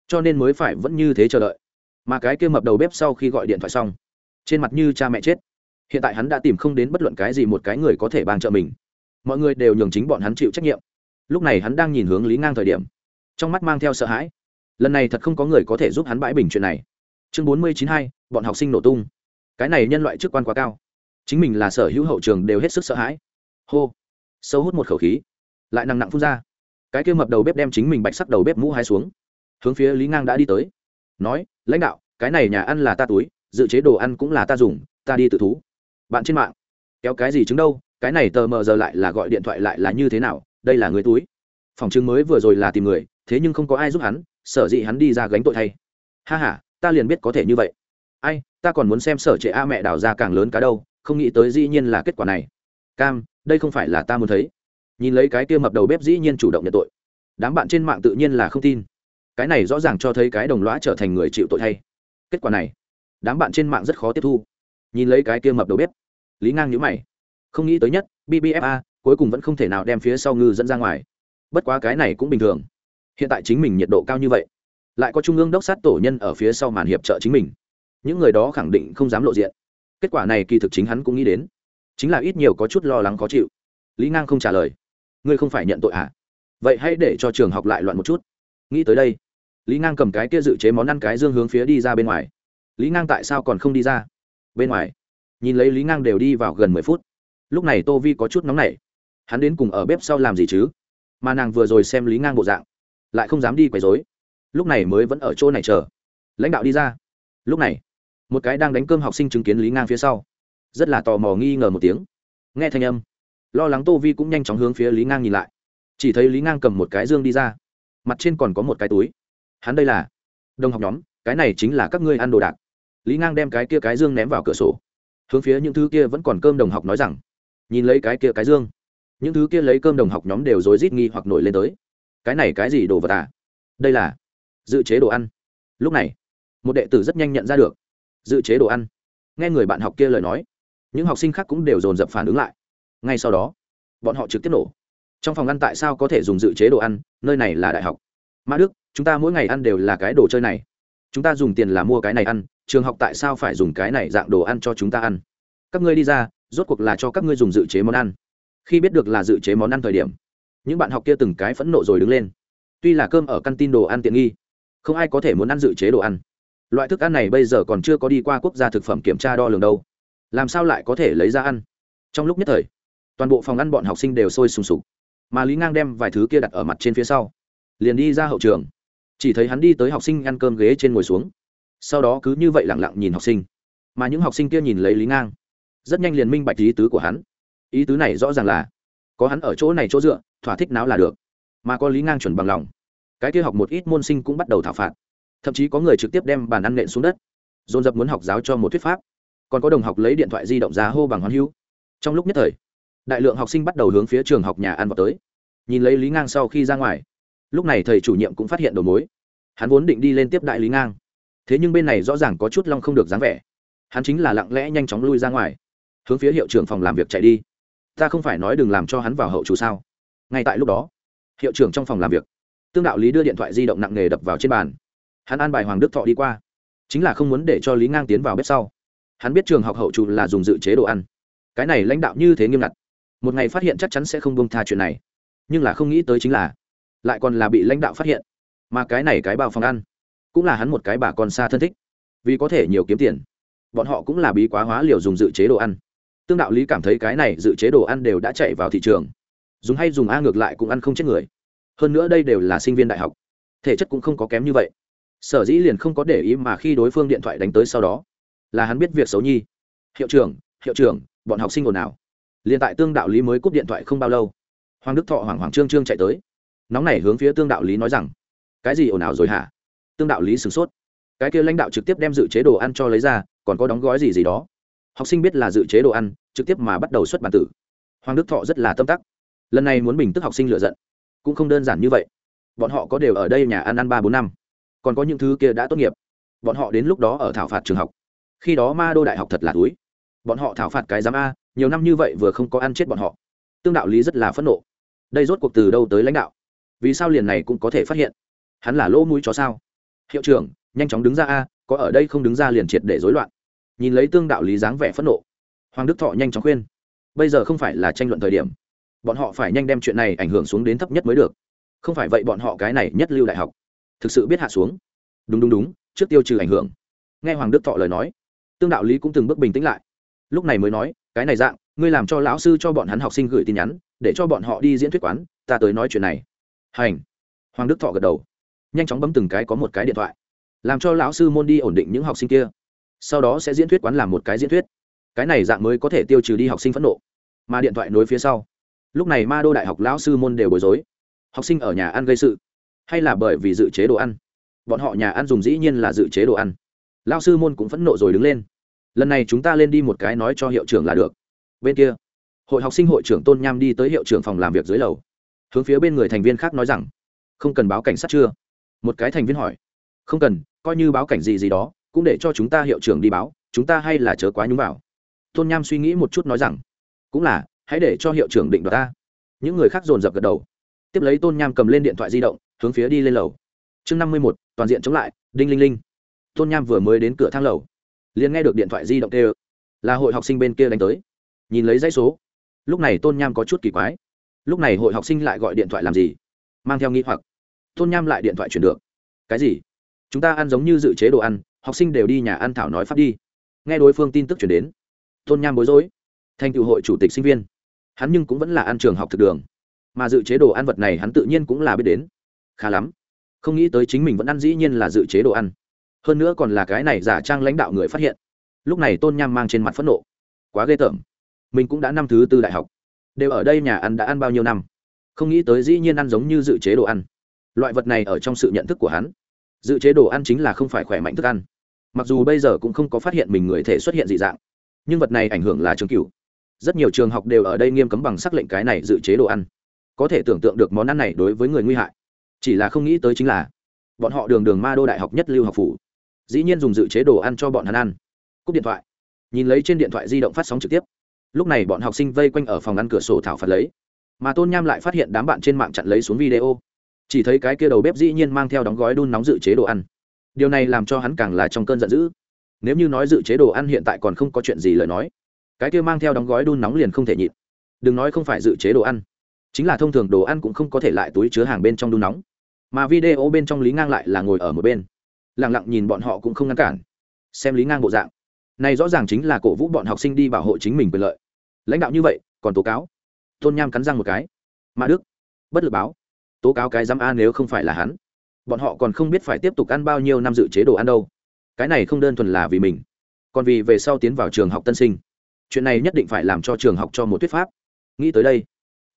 Cho nên mới phải vẫn như thế chờ đợi. Mà cái kia mập đầu bếp sau khi gọi điện thoại xong, trên mặt như cha mẹ chết. Hiện tại hắn đã tìm không đến bất luận cái gì một cái người có thể bàn trợ mình. Mọi người đều nhường chính bọn hắn chịu trách nhiệm lúc này hắn đang nhìn hướng lý ngang thời điểm, trong mắt mang theo sợ hãi. Lần này thật không có người có thể giúp hắn bãi bình chuyện này. Chương bốn mươi chín hai, bọn học sinh nổ tung. Cái này nhân loại chức quan quá cao. Chính mình là sở hữu hậu trường đều hết sức sợ hãi. Hô, sâu hút một khẩu khí, lại nặng nặng phun ra. Cái kia mập đầu bếp đem chính mình bạch sắc đầu bếp mũ hai xuống. Hướng phía lý ngang đã đi tới. Nói, lãnh đạo, cái này nhà ăn là ta túi, dự chế đồ ăn cũng là ta dùng, ta đi tự thú. Bạn trên mạng, kéo cái gì chứng đâu, cái này tờ mờ giờ lại là gọi điện thoại lại là như thế nào đây là người túi. Phòng chứng mới vừa rồi là tìm người, thế nhưng không có ai giúp hắn, sở dĩ hắn đi ra gánh tội thay. Ha h a ta liền biết có thể như vậy. Ai, ta còn muốn xem sở trệ a mẹ đào ra càng lớn cá đâu, không nghĩ tới dĩ nhiên là kết quả này. Cam, đây không phải là ta muốn thấy. Nhìn lấy cái kia mập đầu bếp dĩ nhiên chủ động nhận tội. Đám bạn trên mạng tự nhiên là không tin. Cái này rõ ràng cho thấy cái đồng lõa trở thành người chịu tội thay. Kết quả này, đám bạn trên mạng rất khó tiếp thu. Nhìn lấy cái kia mập đầu bếp, lý ngang nhữ mày. Không nghĩ tới nhất bbfa cuối cùng vẫn không thể nào đem phía sau ngư dẫn ra ngoài. Bất quá cái này cũng bình thường. Hiện tại chính mình nhiệt độ cao như vậy, lại có trung ương đốc sát tổ nhân ở phía sau màn hiệp trợ chính mình. Những người đó khẳng định không dám lộ diện. Kết quả này kỳ thực chính hắn cũng nghĩ đến. Chính là ít nhiều có chút lo lắng khó chịu. Lý ngang không trả lời. Ngươi không phải nhận tội à? Vậy hãy để cho trường học lại loạn một chút. Nghĩ tới đây, lý ngang cầm cái kia dự chế món ăn cái dương hướng phía đi ra bên ngoài. Lý ngang tại sao còn không đi ra? Bên ngoài. Nhìn lấy lý ngang đều đi vào gần mười phút. Lúc này tô vi có chút nóng nảy hắn đến cùng ở bếp sau làm gì chứ? Mà nàng vừa rồi xem lý ngang bộ dạng, lại không dám đi quấy dối lúc này mới vẫn ở chỗ này chờ. Lãnh đạo đi ra. Lúc này, một cái đang đánh cơm học sinh chứng kiến lý ngang phía sau. Rất là tò mò nghi ngờ một tiếng. Nghe thanh âm, lo lắng tô vi cũng nhanh chóng hướng phía lý ngang nhìn lại. Chỉ thấy lý ngang cầm một cái dương đi ra. Mặt trên còn có một cái túi. Hắn đây là đồng học nhóm, cái này chính là các ngươi ăn đồ đạc. Lý ngang đem cái kia cái dương ném vào cửa sổ. Hướng phía những thứ kia vẫn còn cơm đồng học nói rằng, nhìn lấy cái kia cái dương những thứ kia lấy cơm đồng học nhóm đều rối rít nghi hoặc nổi lên tới. Cái này cái gì đồ vật à? Đây là dự chế đồ ăn. Lúc này, một đệ tử rất nhanh nhận ra được dự chế đồ ăn. Nghe người bạn học kia lời nói, những học sinh khác cũng đều dồn dập phản ứng lại. Ngay sau đó, bọn họ trực tiếp nổ. Trong phòng ăn tại sao có thể dùng dự chế đồ ăn? Nơi này là đại học. Mã đức, chúng ta mỗi ngày ăn đều là cái đồ chơi này. Chúng ta dùng tiền là mua cái này ăn, trường học tại sao phải dùng cái này dạng đồ ăn cho chúng ta ăn? Các ngươi đi ra, rốt cuộc là cho các ngươi dùng dự chế món ăn khi biết được là dự chế món ăn thời điểm, những bạn học kia từng cái phẫn nộ rồi đứng lên. Tuy là cơm ở căn tin đồ ăn tiện nghi, không ai có thể muốn ăn dự chế đồ ăn. Loại thức ăn này bây giờ còn chưa có đi qua quốc gia thực phẩm kiểm tra đo lường đâu. Làm sao lại có thể lấy ra ăn? Trong lúc nhất thời, toàn bộ phòng ăn bọn học sinh đều sôi sùng sục. Mà lý ngang đem vài thứ kia đặt ở mặt trên phía sau, liền đi ra hậu trường. Chỉ thấy hắn đi tới học sinh ăn cơm ghế trên ngồi xuống. Sau đó cứ như vậy lẳng lặng nhìn học sinh. Mà những học sinh kia nhìn lấy lý ngang, rất nhanh liền minh bạch ý tứ của hắn ý tứ này rõ ràng là, có hắn ở chỗ này chỗ dựa, thỏa thích nào là được, mà có lý ngang chuẩn bằng lòng, cái kia học một ít môn sinh cũng bắt đầu thảo phạt. Thậm chí có người trực tiếp đem bàn ăn nện xuống đất, dồn dập muốn học giáo cho một thuyết pháp, còn có đồng học lấy điện thoại di động ra hô bằng hoan hữu. Trong lúc nhất thời, đại lượng học sinh bắt đầu hướng phía trường học nhà ăn vào tới, nhìn lấy lý ngang sau khi ra ngoài. Lúc này thầy chủ nhiệm cũng phát hiện đầu mối, hắn vốn định đi lên tiếp đại lý ngang, thế nhưng bên này rõ ràng có chút long không được dáng vẻ, hắn chính là lặng lẽ nhanh chóng lui ra ngoài, hướng phía hiệu trưởng phòng làm việc chạy đi ta không phải nói đừng làm cho hắn vào hậu chủ sao? Ngay tại lúc đó, hiệu trưởng trong phòng làm việc, tương đạo lý đưa điện thoại di động nặng nề đập vào trên bàn. Hắn an bài hoàng đức thọ đi qua, chính là không muốn để cho lý ngang tiến vào bếp sau. Hắn biết trường học hậu chủ là dùng dự chế đồ ăn. Cái này lãnh đạo như thế nghiêm ngặt, một ngày phát hiện chắc chắn sẽ không bông tha chuyện này. Nhưng là không nghĩ tới chính là, lại còn là bị lãnh đạo phát hiện. Mà cái này cái bao phòng ăn, cũng là hắn một cái bà con xa thân thích. Vì có thể nhiều kiếm tiền, bọn họ cũng là bí quá hóa liều dùng dự chế đồ ăn tương đạo lý cảm thấy cái này dự chế đồ ăn đều đã chạy vào thị trường. Dùng hay dùng a ngược lại cũng ăn không chết người. Hơn nữa đây đều là sinh viên đại học. Thể chất cũng không có kém như vậy. Sở dĩ liền không có để ý mà khi đối phương điện thoại đánh tới sau đó, là hắn biết việc xấu nhi. Hiệu trưởng hiệu trưởng, bọn học sinh ồn ào. Liền tại tương đạo lý mới cúp điện thoại không bao lâu, hoàng đức thọ hoảng hoảng trương trương chạy tới. Nóng này hướng phía tương đạo lý nói rằng, cái gì ồn ào rồi hả? Tương đạo lý sửng sốt. Cái kia lãnh đạo trực tiếp đem dự chế đồ ăn cho lấy ra, còn có đóng gói gì gì đó học sinh biết là dự chế đồ ăn, trực tiếp mà bắt đầu xuất bản tử. Hoàng đức thọ rất là tâm tắc. Lần này muốn bình tức học sinh lựa giận. Cũng không đơn giản như vậy. Bọn họ có đều ở đây nhà ăn ăn ba bốn năm. Còn có những thứ kia đã tốt nghiệp. Bọn họ đến lúc đó ở thảo phạt trường học. Khi đó ma đô đại học thật là túi. Bọn họ thảo phạt cái giám a, nhiều năm như vậy vừa không có ăn chết bọn họ. Tương đạo lý rất là phẫn nộ. Đây rốt cuộc từ đâu tới lãnh đạo? Vì sao liền này cũng có thể phát hiện? Hắn là lỗ mũi chó sao? Hiệu trưởng, nhanh chóng đứng ra a, có ở đây không đứng ra liền triệt để rối loạn nhìn lấy tương đạo lý dáng vẻ phẫn nộ. Hoàng đức thọ nhanh chóng khuyên, bây giờ không phải là tranh luận thời điểm. Bọn họ phải nhanh đem chuyện này ảnh hưởng xuống đến thấp nhất mới được. Không phải vậy bọn họ cái này nhất lưu đại học, thực sự biết hạ xuống. Đúng đúng đúng, trước tiêu trừ ảnh hưởng. Nghe hoàng đức thọ lời nói, tương đạo lý cũng từng bước bình tĩnh lại. Lúc này mới nói, cái này dạng, ngươi làm cho lão sư cho bọn hắn học sinh gửi tin nhắn, để cho bọn họ đi diễn thuyết quán, ta tới nói chuyện này. Hành. Hoàng đức thọ gật đầu, nhanh chóng bấm từng cái có một cái điện thoại. Làm cho lão sư môn đi ổn định những học sinh kia sau đó sẽ diễn thuyết quán làm một cái diễn thuyết. Cái này dạng mới có thể tiêu trừ đi học sinh phẫn nộ. Mà điện thoại nối phía sau. Lúc này ma đô đại học lão sư môn đều bối rối. Học sinh ở nhà ăn gây sự, hay là bởi vì dự chế đồ ăn? Bọn họ nhà ăn dùng dĩ nhiên là dự chế đồ ăn. Lão sư môn cũng phẫn nộ rồi đứng lên. Lần này chúng ta lên đi một cái nói cho hiệu trưởng là được. Bên kia, hội học sinh hội trưởng tôn nham đi tới hiệu trưởng phòng làm việc dưới lầu. Hướng phía bên người thành viên khác nói rằng, không cần báo cảnh sát chưa? Một cái thành viên hỏi. Không cần, coi như báo cảnh gì gì đó cũng để cho chúng ta hiệu trưởng đi báo, chúng ta hay là chớ quá nhúng vào. Tôn nham suy nghĩ một chút nói rằng, cũng là, hãy để cho hiệu trưởng định đoạt ta. Những người khác dồn dập gật đầu. Tiếp lấy tôn nham cầm lên điện thoại di động, hướng phía đi lên lầu. Chương năm mươi một toàn diện chống lại, đinh linh linh. Tôn nham vừa mới đến cửa thang lầu, liền nghe được điện thoại di động kêu, là hội học sinh bên kia đánh tới. Nhìn lấy dãy số, lúc này tôn nham có chút kỳ quái. Lúc này hội học sinh lại gọi điện thoại làm gì? Mang theo nghĩ hoặc. Tôn nham lại điện thoại chuyển được. Cái gì? Chúng ta ăn giống như dự chế đồ ăn học sinh đều đi nhà ăn thảo nói pháp đi. Nghe đối phương tin tức chuyển đến, tôn nham bối rối. Thành cựu hội chủ tịch sinh viên. Hắn nhưng cũng vẫn là ăn trường học thực đường. Mà dự chế đồ ăn vật này hắn tự nhiên cũng là biết đến. Khá lắm. Không nghĩ tới chính mình vẫn ăn dĩ nhiên là dự chế đồ ăn. Hơn nữa còn là cái này giả trang lãnh đạo người phát hiện. Lúc này tôn nham mang trên mặt phẫn nộ. Quá ghê tởm. Mình cũng đã năm thứ tư đại học. Đều ở đây nhà ăn đã ăn bao nhiêu năm? Không nghĩ tới dĩ nhiên ăn giống như dự chế đồ ăn. Loại vật này ở trong sự nhận thức của hắn. Dự chế đồ ăn chính là không phải khỏe mạnh thức ăn mặc dù bây giờ cũng không có phát hiện mình người thể xuất hiện dị dạng, nhưng vật này ảnh hưởng là trường cửu. Rất nhiều trường học đều ở đây nghiêm cấm bằng sắc lệnh cái này dự chế đồ ăn. Có thể tưởng tượng được món ăn này đối với người nguy hại. Chỉ là không nghĩ tới chính là, bọn họ đường đường ma đô đại học nhất lưu học phủ, dĩ nhiên dùng dự chế đồ ăn cho bọn hắn ăn. Cúp điện thoại. Nhìn lấy trên điện thoại di động phát sóng trực tiếp. Lúc này bọn học sinh vây quanh ở phòng ăn cửa sổ thảo phạt lấy. Mà tôn nham lại phát hiện đám bạn trên mạng chặn lấy xuống video. Chỉ thấy cái kia đầu bếp dĩ nhiên mang theo đóng gói đun nóng dự chế đồ ăn điều này làm cho hắn càng là trong cơn giận dữ. Nếu như nói dự chế đồ ăn hiện tại còn không có chuyện gì lời nói, cái kia mang theo đóng gói đun nóng liền không thể nhịn. Đừng nói không phải dự chế đồ ăn, chính là thông thường đồ ăn cũng không có thể lại túi chứa hàng bên trong đun nóng. Mà video bên trong lý ngang lại là ngồi ở một bên lẳng lặng nhìn bọn họ cũng không ngăn cản, xem lý ngang bộ dạng. Này rõ ràng chính là cổ vũ bọn học sinh đi bảo hộ chính mình quyền lợi. Lãnh đạo như vậy, còn tố cáo. Tôn nham cắn răng một cái. Mà đức, bất lực báo. Tố cáo cái dám a nếu không phải là hắn bọn họ còn không biết phải tiếp tục ăn bao nhiêu năm dự chế đồ ăn đâu. Cái này không đơn thuần là vì mình, còn vì về sau tiến vào trường học tân sinh. Chuyện này nhất định phải làm cho trường học cho một thuyết pháp. Nghĩ tới đây,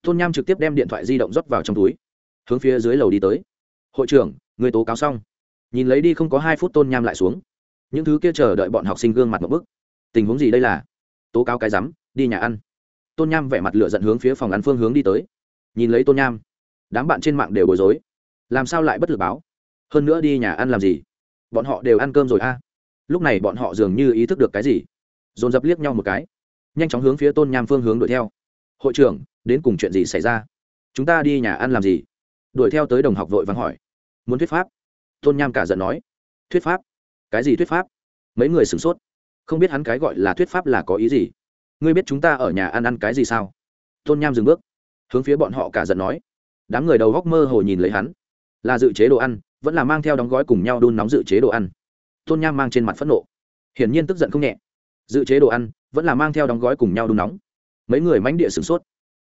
tôn nham trực tiếp đem điện thoại di động rót vào trong túi, hướng phía dưới lầu đi tới. Hội trưởng, người tố cáo xong. Nhìn lấy đi không có hai phút tôn nham lại xuống. Những thứ kia chờ đợi bọn học sinh gương mặt một bức. Tình huống gì đây là? Tố cáo cái rắm, đi nhà ăn. Tôn nham vẻ mặt lửa dẫn hướng phía phòng ăn phương hướng đi tới. Nhìn lấy tôn nham, đám bạn trên mạng đều bối rối làm sao lại bất lực báo? Hơn nữa đi nhà ăn làm gì? Bọn họ đều ăn cơm rồi a. Lúc này bọn họ dường như ý thức được cái gì. Dồn dập liếc nhau một cái. Nhanh chóng hướng phía tôn nham phương hướng đuổi theo. Hội trưởng, đến cùng chuyện gì xảy ra? Chúng ta đi nhà ăn làm gì? Đuổi theo tới đồng học vội vàng hỏi. Muốn thuyết pháp. Tôn nham cả giận nói. Thuyết pháp? Cái gì thuyết pháp? Mấy người sửng sốt. Không biết hắn cái gọi là thuyết pháp là có ý gì? Ngươi biết chúng ta ở nhà ăn ăn cái gì sao? Tôn nham dừng bước. Hướng phía bọn họ cả giận nói. Đám người đầu góc mơ hồ nhìn lấy hắn là dự chế đồ ăn, vẫn là mang theo đóng gói cùng nhau đun nóng dự chế đồ ăn. Tôn nham mang trên mặt phẫn nộ. Hiển nhiên tức giận không nhẹ. Dự chế đồ ăn, vẫn là mang theo đóng gói cùng nhau đun nóng. Mấy người mánh địa sửng sốt.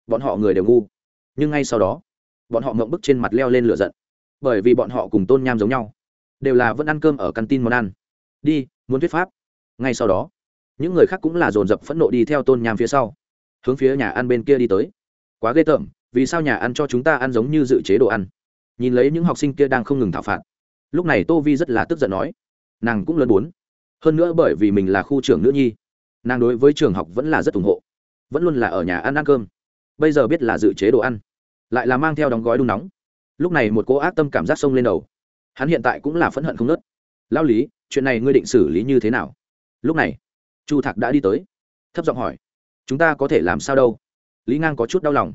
Bọn họ người đều ngu. Nhưng ngay sau đó, bọn họ ngậm bức trên mặt leo lên lửa giận. Bởi vì bọn họ cùng tôn nham giống nhau, đều là vẫn ăn cơm ở căn tin món ăn. Đi, muốn thuyết pháp. Ngay sau đó, những người khác cũng là dồn dập phẫn nộ đi theo tôn nham phía sau, hướng phía nhà ăn bên kia đi tới. Quá ghê tởm, vì sao nhà ăn cho chúng ta ăn giống như dự chế đồ ăn? Nhìn lấy những học sinh kia đang không ngừng thảo phạt. Lúc này tô vi rất là tức giận nói, nàng cũng lớn muốn hơn nữa bởi vì mình là khu trưởng nữ nhi, nàng đối với trường học vẫn là rất ủng hộ, vẫn luôn là ở nhà ăn ăn cơm. Bây giờ biết là dự chế đồ ăn, lại là mang theo đóng gói đun nóng. Lúc này một cô ác tâm cảm giác sông lên đầu. Hắn hiện tại cũng là phẫn hận không nớt lao lý, chuyện này ngươi định xử lý như thế nào? Lúc này, chu thạc đã đi tới, thấp giọng hỏi, chúng ta có thể làm sao đâu? Lý ngang có chút đau lòng.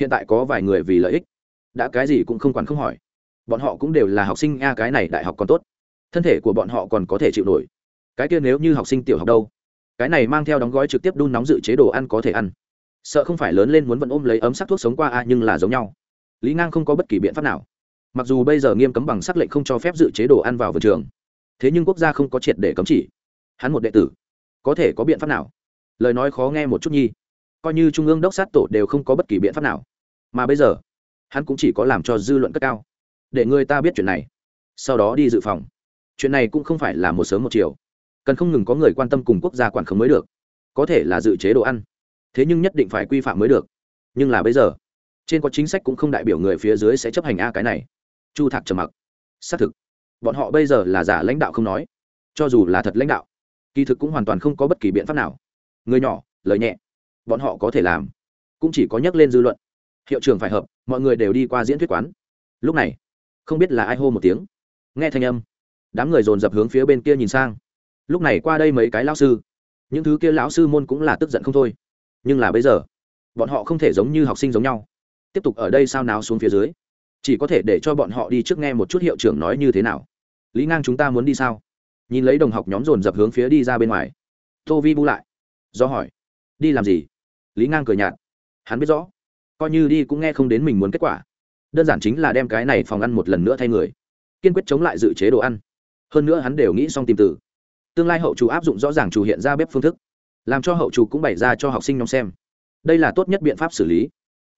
Hiện tại có vài người vì lợi ích đã cái gì cũng không quản không hỏi. Bọn họ cũng đều là học sinh a, cái này đại học còn tốt. Thân thể của bọn họ còn có thể chịu nổi. Cái kia nếu như học sinh tiểu học đâu? Cái này mang theo đóng gói trực tiếp đun nóng dự chế đồ ăn có thể ăn. Sợ không phải lớn lên muốn vẫn ôm lấy ấm sắc thuốc sống qua a, nhưng là giống nhau. Lý ngang không có bất kỳ biện pháp nào. Mặc dù bây giờ nghiêm cấm bằng sắc lệnh không cho phép dự chế đồ ăn vào vườn trường. Thế nhưng quốc gia không có triệt để cấm chỉ. Hắn một đệ tử, có thể có biện pháp nào? Lời nói khó nghe một chút nhi. Coi như trung ương đốc sát tổ đều không có bất kỳ biện pháp nào. Mà bây giờ hắn cũng chỉ có làm cho dư luận cất cao. Để người ta biết chuyện này. Sau đó đi dự phòng. Chuyện này cũng không phải là một sớm một chiều. Cần không ngừng có người quan tâm cùng quốc gia quản khống mới được. Có thể là dự chế đồ ăn. Thế nhưng nhất định phải quy phạm mới được. Nhưng là bây giờ, trên có chính sách cũng không đại biểu người phía dưới sẽ chấp hành a cái này. Chu thạc trầm mặc. Xác thực, bọn họ bây giờ là giả lãnh đạo không nói. Cho dù là thật lãnh đạo, kỳ thực cũng hoàn toàn không có bất kỳ biện pháp nào. Người nhỏ, lời nhẹ, bọn họ có thể làm. Cũng chỉ có nhắc lên dư luận hiệu trường phải hợp, mọi người đều đi qua diễn thuyết quán. Lúc này, không biết là ai hô một tiếng. Nghe thanh âm, đám người dồn dập hướng phía bên kia nhìn sang. Lúc này qua đây mấy cái lão sư. Những thứ kia lão sư môn cũng là tức giận không thôi. Nhưng là bây giờ, bọn họ không thể giống như học sinh giống nhau. Tiếp tục ở đây sao nào xuống phía dưới. Chỉ có thể để cho bọn họ đi trước nghe một chút hiệu trưởng nói như thế nào. Lý ngang chúng ta muốn đi sao? Nhìn lấy đồng học nhóm dồn dập hướng phía đi ra bên ngoài. Tô vi bu lại. Do hỏi. Đi làm gì? Lý ngang cười nhạt. Hắn biết rõ coi như đi cũng nghe không đến mình muốn kết quả. Đơn giản chính là đem cái này phòng ăn một lần nữa thay người. Kiên quyết chống lại dự chế đồ ăn. Hơn nữa hắn đều nghĩ xong tìm từ. Tương lai hậu chủ áp dụng rõ ràng chủ hiện ra bếp phương thức. Làm cho hậu chủ cũng bày ra cho học sinh nhóm xem. Đây là tốt nhất biện pháp xử lý.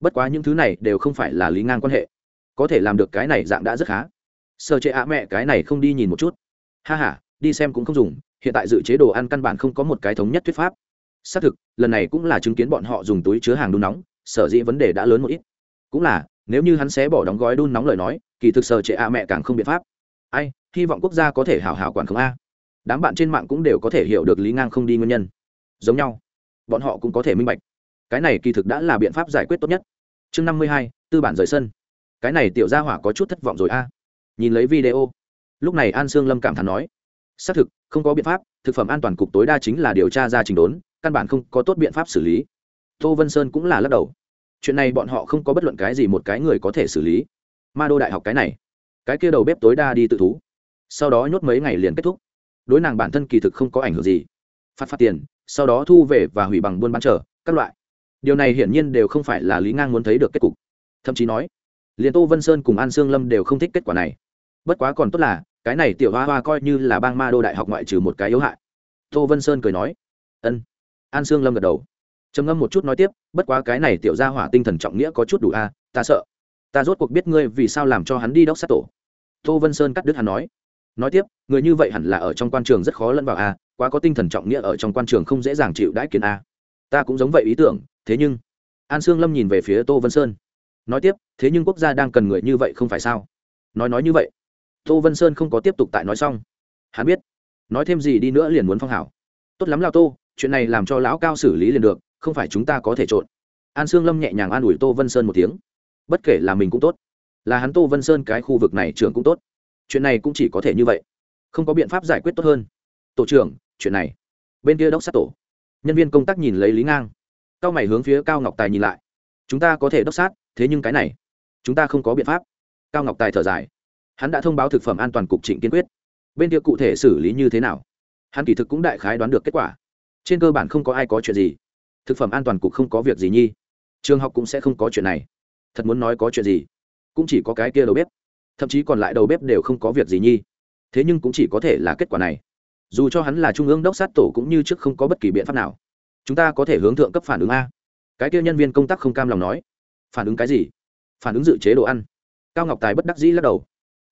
Bất quá những thứ này đều không phải là lý ngang quan hệ. Có thể làm được cái này dạng đã rất khá. Sợ chế ạ mẹ, cái này không đi nhìn một chút. Ha h a đi xem cũng không dùng. Hiện tại dự chế đồ ăn căn bản không có một cái thống nhất thuyết pháp. Xác thực, lần này cũng là chứng kiến bọn họ dùng túi chứa hàng đun nóng sở dĩ vấn đề đã lớn một ít. Cũng là, nếu như hắn xé bỏ đóng gói đun nóng lời nói, kỳ thực sở trệ a mẹ càng không biện pháp. Ai, hy vọng quốc gia có thể hảo hảo quản không a. Đám bạn trên mạng cũng đều có thể hiểu được lý ngang không đi nguyên nhân. Giống nhau. Bọn họ cũng có thể minh bạch. Cái này kỳ thực đã là biện pháp giải quyết tốt nhất. Chương năm mươi hai, tư bản rời sân. Cái này tiểu gia hỏa có chút thất vọng rồi a. Nhìn lấy video. Lúc này an sương lâm cảm thán nói. Xác thực, không có biện pháp, thực phẩm an toàn cục tối đa chính là điều tra ra trình đốn, căn bản không có tốt biện pháp xử lý. Tô vân sơn cũng là lắc đầu chuyện này bọn họ không có bất luận cái gì một cái người có thể xử lý. Ma đô đại học cái này, cái kia đầu bếp tối đa đi tự thú, sau đó nhốt mấy ngày liền kết thúc. Đối nàng bản thân kỳ thực không có ảnh hưởng gì. Phát phát tiền, sau đó thu về và hủy bằng buôn bán trở các loại. Điều này hiển nhiên đều không phải là lý ngang muốn thấy được kết cục. Thậm chí nói, liền tô vân sơn cùng an sương lâm đều không thích kết quả này. Bất quá còn tốt là, cái này tiểu hoa hoa coi như là bang ma đô đại học ngoại trừ một cái yếu hại. Tô vân sơn cười nói, ân. An sương lâm gật đầu trầm ngâm một chút nói tiếp, bất quá cái này tiểu ra hỏa tinh thần trọng nghĩa có chút đủ a, ta sợ. Ta rốt cuộc biết ngươi vì sao làm cho hắn đi đốc sát tổ. Tô vân sơn cắt đứt hắn nói. Nói tiếp, người như vậy hẳn là ở trong quan trường rất khó lẫn vào a, quá có tinh thần trọng nghĩa ở trong quan trường không dễ dàng chịu đãi kiến a. Ta cũng giống vậy ý tưởng, thế nhưng an sương lâm nhìn về phía tô vân sơn. Nói tiếp, thế nhưng quốc gia đang cần người như vậy không phải sao? Nói nói như vậy, tô vân sơn không có tiếp tục tại nói xong. Hắn biết, nói thêm gì đi nữa liền muốn phong hảo. Tốt lắm lao tô, chuyện này làm cho lão cao xử lý liền được không phải chúng ta có thể trộn. An sương lâm nhẹ nhàng an ủi tô vân sơn một tiếng. Bất kể là mình cũng tốt, là hắn tô vân sơn cái khu vực này trường cũng tốt, chuyện này cũng chỉ có thể như vậy. Không có biện pháp giải quyết tốt hơn. Tổ trưởng, chuyện này. Bên kia đốc sát tổ. Nhân viên công tác nhìn lấy lý ngang. Cao mày hướng phía cao ngọc tài nhìn lại. Chúng ta có thể đốc sát, thế nhưng cái này, chúng ta không có biện pháp. Cao ngọc tài thở dài. Hắn đã thông báo thực phẩm an toàn cục trịnh kiên quyết. Bên kia cụ thể xử lý như thế nào? Hắn kỳ thực cũng đại khái đoán được kết quả. Trên cơ bản không có ai có chuyện gì thực phẩm an toàn cục không có việc gì nhi. Trường học cũng sẽ không có chuyện này. Thật muốn nói có chuyện gì, cũng chỉ có cái kia đầu bếp. Thậm chí còn lại đầu bếp đều không có việc gì nhi. Thế nhưng cũng chỉ có thể là kết quả này. Dù cho hắn là trung ương đốc sát tổ cũng như trước không có bất kỳ biện pháp nào. Chúng ta có thể hướng thượng cấp phản ứng a. Cái kia nhân viên công tác không cam lòng nói. Phản ứng cái gì? Phản ứng dự chế đồ ăn. Cao ngọc tài bất đắc dĩ lắc đầu.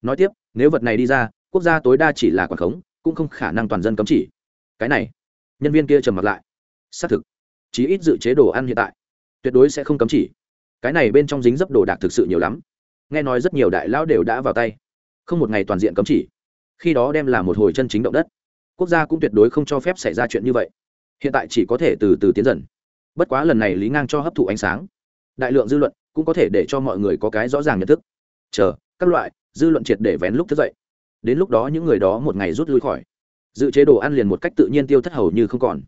Nói tiếp, nếu vật này đi ra, quốc gia tối đa chỉ là quản khống, cũng không khả năng toàn dân cấm chỉ. Cái này, nhân viên kia trầm mặt lại. Xác thực chí ít dự chế đồ ăn hiện tại. Tuyệt đối sẽ không cấm chỉ. Cái này bên trong dính dấp đồ đạc thực sự nhiều lắm. Nghe nói rất nhiều đại lão đều đã vào tay. Không một ngày toàn diện cấm chỉ. Khi đó đem là một hồi chân chính động đất. Quốc gia cũng tuyệt đối không cho phép xảy ra chuyện như vậy. Hiện tại chỉ có thể từ từ tiến dần. Bất quá lần này lý ngang cho hấp thụ ánh sáng. Đại lượng dư luận cũng có thể để cho mọi người có cái rõ ràng nhận thức. Chờ, các loại, dư luận triệt để vén lúc thức dậy. Đến lúc đó những người đó một ngày rút lui khỏi. Dự chế đồ ăn liền một cách tự nhiên tiêu thất hầu như không còn.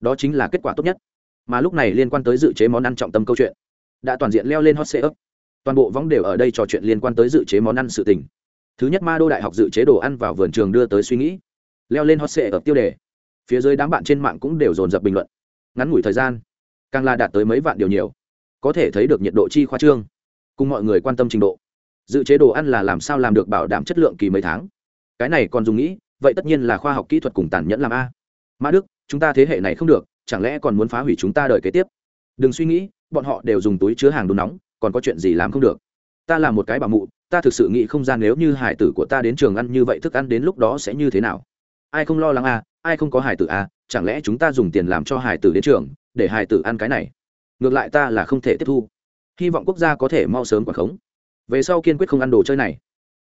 Đó chính là kết quả tốt nhất mà lúc này liên quan tới dự chế món ăn trọng tâm câu chuyện. Đã toàn diện leo lên hot sale toàn bộ võng đều ở đây trò chuyện liên quan tới dự chế món ăn sự tình. Thứ nhất ma đô đại học dự chế đồ ăn vào vườn trường đưa tới suy nghĩ. Leo lên hot sale ở tiêu đề. Phía dưới đám bạn trên mạng cũng đều dồn dập bình luận. Ngắn ngủi thời gian, càng là đạt tới mấy vạn điều nhiều. Có thể thấy được nhiệt độ chi khoa trương. Cùng mọi người quan tâm trình độ. Dự chế đồ ăn là làm sao làm được bảo đảm chất lượng kỳ mấy tháng. Cái này còn dùng nghĩ, vậy tất nhiên là khoa học kỹ thuật cùng tàn nhẫn làm a. Mã đức, chúng ta thế hệ này không được chẳng lẽ còn muốn phá hủy chúng ta đời kế tiếp? Đừng suy nghĩ, bọn họ đều dùng túi chứa hàng đun nóng, còn có chuyện gì làm không được? Ta là một cái bà mụ, ta thực sự nghĩ không gian nếu như hải tử của ta đến trường ăn như vậy, thức ăn đến lúc đó sẽ như thế nào? Ai không lo lắng à ai không có hải tử à chẳng lẽ chúng ta dùng tiền làm cho hải tử đến trường, để hải tử ăn cái này? Ngược lại ta là không thể tiếp thu. Hy vọng quốc gia có thể mau sớm quản khống. Về sau kiên quyết không ăn đồ chơi này.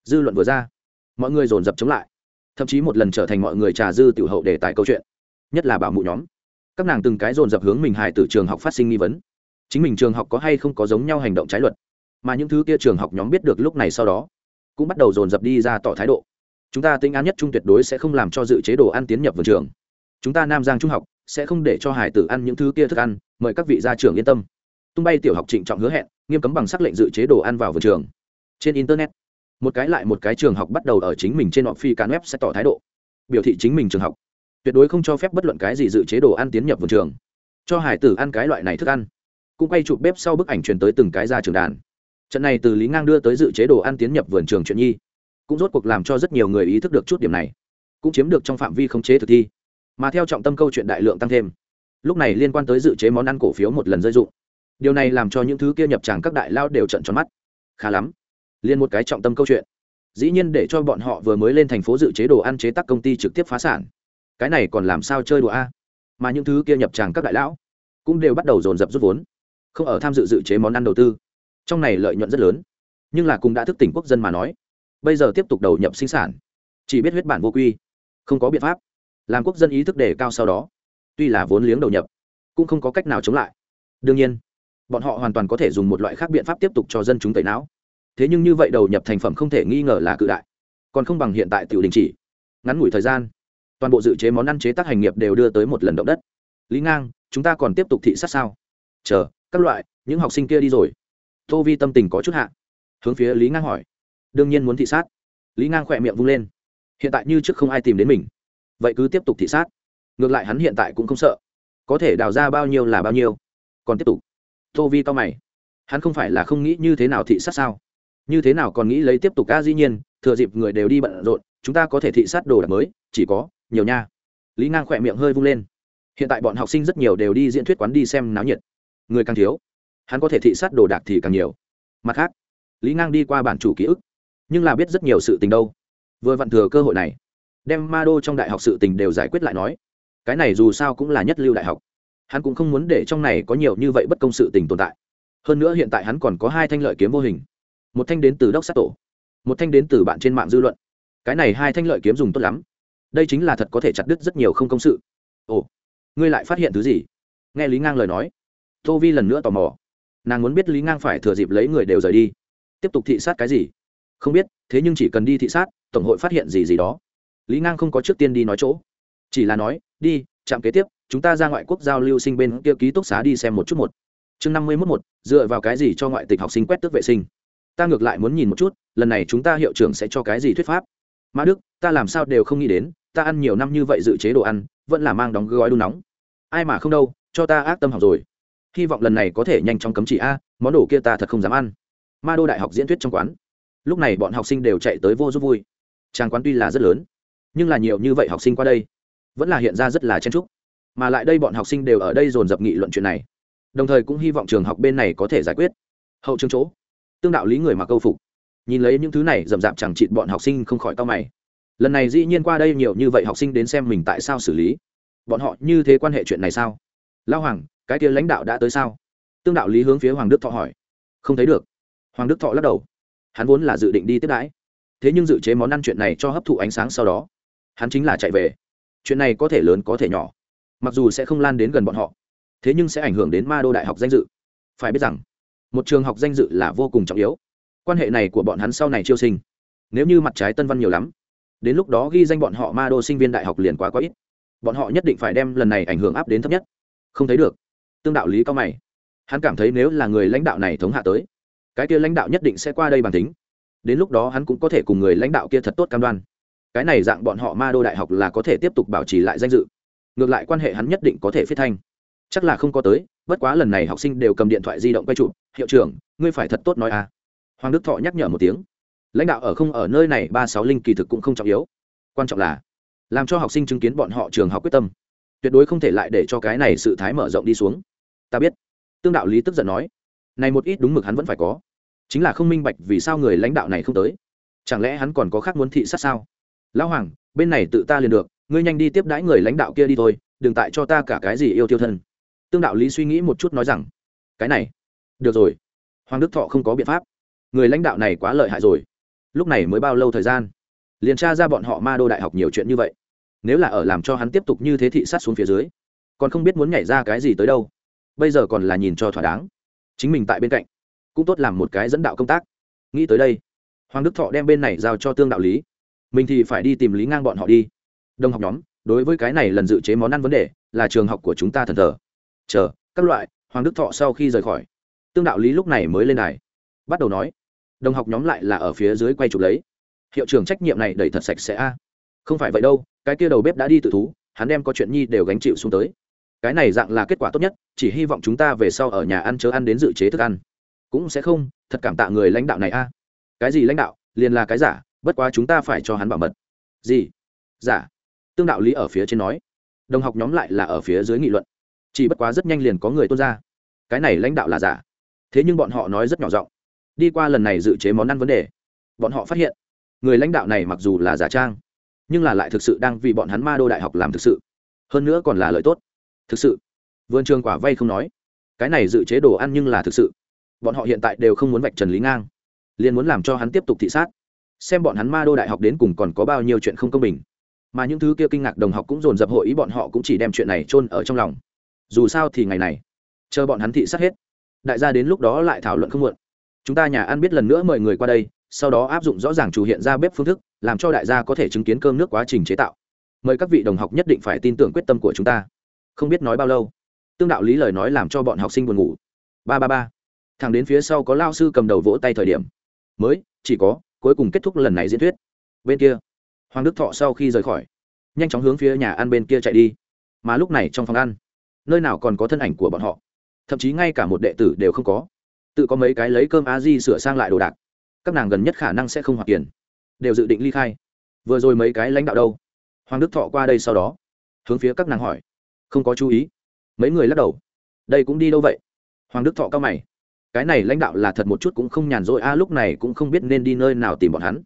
Dư luận vừa ra. Mọi người dồn dập chống lại. Thậm chí một lần trở thành mọi người trà dư tiểu hậu để tài câu chuyện. Nhất là bảo mụ nhóm các nàng từng cái dồn dập hướng mình hài từ trường học phát sinh nghi vấn. Chính mình trường học có hay không có giống nhau hành động trái luật, mà những thứ kia trường học nhóm biết được lúc này sau đó, cũng bắt đầu dồn dập đi ra tỏ thái độ. Chúng ta tính án nhất trung tuyệt đối sẽ không làm cho dự chế đồ ăn tiến nhập vườn trường. Chúng ta nam giang trung học sẽ không để cho hải tử ăn những thứ kia thức ăn, mời các vị gia trưởng yên tâm. Tung bay tiểu học trịnh trọng hứa hẹn, nghiêm cấm bằng sắc lệnh dự chế đồ ăn vào vườn trường. Trên internet, một cái lại một cái trường học bắt đầu ở chính mình trên họ phi cán web sẽ tỏ thái độ. Biểu thị chính mình trường học tuyệt đối không cho phép bất luận cái gì dự chế đồ ăn tiến nhập vườn trường. Cho hải tử ăn cái loại này thức ăn. Cũng quay chụp bếp sau bức ảnh truyền tới từng cái ra trường đàn. Trận này từ lý ngang đưa tới dự chế đồ ăn tiến nhập vườn trường chuyện nhi, cũng rốt cuộc làm cho rất nhiều người ý thức được chút điểm này, cũng chiếm được trong phạm vi khống chế thực thi. Mà theo trọng tâm câu chuyện đại lượng tăng thêm, lúc này liên quan tới dự chế món ăn cổ phiếu một lần rơi dụng điều này làm cho những thứ kia nhập tràng các đại lao đều trận tròn mắt. Khá lắm. Liên một cái trọng tâm câu chuyện. Dĩ nhiên để cho bọn họ vừa mới lên thành phố dự chế đồ ăn chế tác công ty trực tiếp phá sản cái này còn làm sao chơi đùa a? Mà những thứ kia nhập tràng các đại lão cũng đều bắt đầu dồn dập rút vốn, không ở tham dự dự chế món ăn đầu tư. Trong này lợi nhuận rất lớn, nhưng là cũng đã thức tỉnh quốc dân mà nói, bây giờ tiếp tục đầu nhập sinh sản, chỉ biết huyết bản vô quy, không có biện pháp. Làm quốc dân ý thức đề cao sau đó, tuy là vốn liếng đầu nhập, cũng không có cách nào chống lại. Đương nhiên, bọn họ hoàn toàn có thể dùng một loại khác biện pháp tiếp tục cho dân chúng tẩy não. Thế nhưng như vậy đầu nhập thành phẩm không thể nghi ngờ là cự đại, còn không bằng hiện tại tiểu đình chỉ, ngắn ngủi thời gian toàn bộ dự chế món ăn chế tác hành nghiệp đều đưa tới một lần động đất. Lý ngang, chúng ta còn tiếp tục thị sát sao? Chờ, các loại, những học sinh kia đi rồi. Tô vi tâm tình có chút hạ. Hướng phía lý ngang hỏi. Đương nhiên muốn thị sát. Lý ngang khỏe miệng vung lên. Hiện tại như trước không ai tìm đến mình. Vậy cứ tiếp tục thị sát. Ngược lại hắn hiện tại cũng không sợ. Có thể đào ra bao nhiêu là bao nhiêu. Còn tiếp tục. Tô vi to mày. Hắn không phải là không nghĩ như thế nào thị sát sao? Như thế nào còn nghĩ lấy tiếp tục? A dĩ nhiên, thừa dịp người đều đi bận rộn, chúng ta có thể thị sát đồ đạc mới, chỉ có nhiều nha. Lý ngang khỏe miệng hơi vung lên. Hiện tại bọn học sinh rất nhiều đều đi diễn thuyết quán đi xem náo nhiệt. Người càng thiếu, hắn có thể thị sát đồ đạc thì càng nhiều. Mặt khác, lý ngang đi qua bản chủ ký ức, nhưng là biết rất nhiều sự tình đâu. Vừa vặn thừa cơ hội này, đem ma đô trong đại học sự tình đều giải quyết lại nói. Cái này dù sao cũng là nhất lưu đại học. Hắn cũng không muốn để trong này có nhiều như vậy bất công sự tình tồn tại. Hơn nữa hiện tại hắn còn có hai thanh lợi kiếm vô hình. Một thanh đến từ đốc sát tổ, một thanh đến từ bạn trên mạng dư luận. Cái này hai thanh lợi kiếm dùng tốt lắm đây chính là thật có thể chặt đứt rất nhiều không công sự. Ồ, ngươi lại phát hiện thứ gì? Nghe lý ngang lời nói, tô vi lần nữa tò mò. Nàng muốn biết lý ngang phải thừa dịp lấy người đều rời đi. Tiếp tục thị sát cái gì? Không biết, thế nhưng chỉ cần đi thị sát, tổng hội phát hiện gì gì đó. Lý ngang không có trước tiên đi nói chỗ. Chỉ là nói, đi, chạm kế tiếp, chúng ta ra ngoại quốc giao lưu sinh bên kia ký túc xá đi xem một chút một. Chương năm mươi mốt một, dựa vào cái gì cho ngoại tịch học sinh quét tước vệ sinh? Ta ngược lại muốn nhìn một chút, lần này chúng ta hiệu trưởng sẽ cho cái gì thuyết pháp? Mã đức, ta làm sao đều không nghĩ đến ta ăn nhiều năm như vậy dự chế đồ ăn, vẫn là mang đóng gói đun nóng. Ai mà không đâu, cho ta ác tâm học rồi. Hy vọng lần này có thể nhanh chóng cấm chỉ a, món đồ kia ta thật không dám ăn. Ma đô đại học diễn thuyết trong quán. Lúc này bọn học sinh đều chạy tới vô giúp vui. Trang quán tuy là rất lớn, nhưng là nhiều như vậy học sinh qua đây, vẫn là hiện ra rất là chen trúc mà lại đây bọn học sinh đều ở đây dồn dập nghị luận chuyện này. Đồng thời cũng hy vọng trường học bên này có thể giải quyết. Hậu trường chỗ, tương đạo lý người mặc câu phục. Nhìn lấy những thứ này, rậm rạp chẳng chịt bọn học sinh không khỏi to mày lần này dĩ nhiên qua đây nhiều như vậy học sinh đến xem mình tại sao xử lý. Bọn họ như thế quan hệ chuyện này sao? Lao hoàng, cái kia lãnh đạo đã tới sao? Tương đạo lý hướng phía hoàng đức thọ hỏi. Không thấy được. Hoàng đức thọ lắc đầu. Hắn vốn là dự định đi tiếp đãi. Thế nhưng dự chế món ăn chuyện này cho hấp thụ ánh sáng sau đó, hắn chính là chạy về. Chuyện này có thể lớn có thể nhỏ. Mặc dù sẽ không lan đến gần bọn họ, thế nhưng sẽ ảnh hưởng đến ma đô đại học danh dự. Phải biết rằng, một trường học danh dự là vô cùng trọng yếu. Quan hệ này của bọn hắn sau này chiêu sinh, nếu như mặt trái tân văn nhiều lắm đến lúc đó ghi danh bọn họ ma đô sinh viên đại học liền quá quá ít. Bọn họ nhất định phải đem lần này ảnh hưởng áp đến thấp nhất. Không thấy được. Tương đạo lý cao mày. Hắn cảm thấy nếu là người lãnh đạo này thống hạ tới, cái kia lãnh đạo nhất định sẽ qua đây bàn tính. Đến lúc đó hắn cũng có thể cùng người lãnh đạo kia thật tốt cam đoan. Cái này dạng bọn họ ma đô đại học là có thể tiếp tục bảo trì lại danh dự. Ngược lại quan hệ hắn nhất định có thể phết thanh. Chắc là không có tới, bất quá lần này học sinh đều cầm điện thoại di động quay chụp. Hiệu trưởng, ngươi phải thật tốt nói à. Hoàng đức thọ nhắc nhở một tiếng lãnh đạo ở không ở nơi này, ba sáu linh kỳ thực cũng không trọng yếu. Quan trọng là, làm cho học sinh chứng kiến bọn họ trường học quyết tâm. Tuyệt đối không thể lại để cho cái này sự thái mở rộng đi xuống. Ta biết. Tương đạo lý tức giận nói, này một ít đúng mực hắn vẫn phải có. Chính là không minh bạch vì sao người lãnh đạo này không tới. Chẳng lẽ hắn còn có khác muốn thị sát sao? Lão hoàng, bên này tự ta liền được, ngươi nhanh đi tiếp đãi người lãnh đạo kia đi thôi, đừng tại cho ta cả cái gì yêu tiêu thân. Tương đạo lý suy nghĩ một chút nói rằng, cái này, được rồi. Hoàng đức thọ không có biện pháp. Người lãnh đạo này quá lợi hại rồi lúc này mới bao lâu thời gian? Liền tra ra bọn họ ma đô đại học nhiều chuyện như vậy. Nếu là ở làm cho hắn tiếp tục như thế thị sát xuống phía dưới, còn không biết muốn nhảy ra cái gì tới đâu. Bây giờ còn là nhìn cho thỏa đáng. Chính mình tại bên cạnh, cũng tốt làm một cái dẫn đạo công tác. Nghĩ tới đây, hoàng đức thọ đem bên này giao cho tương đạo lý. Mình thì phải đi tìm lý ngang bọn họ đi. Đồng học nhóm, đối với cái này lần dự chế món ăn vấn đề, là trường học của chúng ta thần thờ. Chờ, các loại, hoàng đức thọ sau khi rời khỏi, tương đạo lý lúc này mới lên đài. Bắt đầu nói đồng học nhóm lại là ở phía dưới quay chụp lấy. Hiệu trưởng trách nhiệm này đẩy thật sạch sẽ a. Không phải vậy đâu, cái kia đầu bếp đã đi tự thú, hắn đem có chuyện nhi đều gánh chịu xuống tới. Cái này dạng là kết quả tốt nhất, chỉ hy vọng chúng ta về sau ở nhà ăn chớ ăn đến dự chế thức ăn. Cũng sẽ không, thật cảm tạ người lãnh đạo này a. Cái gì lãnh đạo, liền là cái giả, bất quá chúng ta phải cho hắn bảo mật. Gì? Giả? Tương đạo lý ở phía trên nói. Đồng học nhóm lại là ở phía dưới nghị luận. Chỉ bất quá rất nhanh liền có người tuôn ra. Cái này lãnh đạo là giả. Thế nhưng bọn họ nói rất nhỏ giọng đi qua lần này dự chế món ăn vấn đề. Bọn họ phát hiện, người lãnh đạo này mặc dù là giả trang, nhưng là lại thực sự đang vì bọn hắn ma đô đại học làm thực sự. Hơn nữa còn là lợi tốt. Thực sự, vườn trường quả vay không nói, cái này dự chế đồ ăn nhưng là thực sự. Bọn họ hiện tại đều không muốn vạch trần lý ngang, liền muốn làm cho hắn tiếp tục thị sát. Xem bọn hắn ma đô đại học đến cùng còn có bao nhiêu chuyện không công bình. Mà những thứ kia kinh ngạc đồng học cũng dồn dập hội ý bọn họ cũng chỉ đem chuyện này chôn ở trong lòng. Dù sao thì ngày này, chờ bọn hắn thị sát hết, đại gia đến lúc đó lại thảo luận không muộn chúng ta nhà ăn biết lần nữa mời người qua đây, sau đó áp dụng rõ ràng chủ hiện ra bếp phương thức, làm cho đại gia có thể chứng kiến cơm nước quá trình chế tạo. Mời các vị đồng học nhất định phải tin tưởng quyết tâm của chúng ta. Không biết nói bao lâu, tương đạo lý lời nói làm cho bọn học sinh buồn ngủ. Ba ba ba. Thằng đến phía sau có lao sư cầm đầu vỗ tay thời điểm. Mới, chỉ có, cuối cùng kết thúc lần này diễn thuyết. Bên kia, hoàng đức thọ sau khi rời khỏi, nhanh chóng hướng phía nhà ăn bên kia chạy đi. Mà lúc này trong phòng ăn, nơi nào còn có thân ảnh của bọn họ? Thậm chí ngay cả một đệ tử đều không có tự có mấy cái lấy cơm a di sửa sang lại đồ đạc. Các nàng gần nhất khả năng sẽ không hoạt tiền. Đều dự định ly khai. Vừa rồi mấy cái lãnh đạo đâu? Hoàng đức thọ qua đây sau đó, hướng phía các nàng hỏi. Không có chú ý. Mấy người lắc đầu. Đây cũng đi đâu vậy? Hoàng đức thọ cao mày. Cái này lãnh đạo là thật một chút cũng không nhàn rỗi a, lúc này cũng không biết nên đi nơi nào tìm bọn hắn.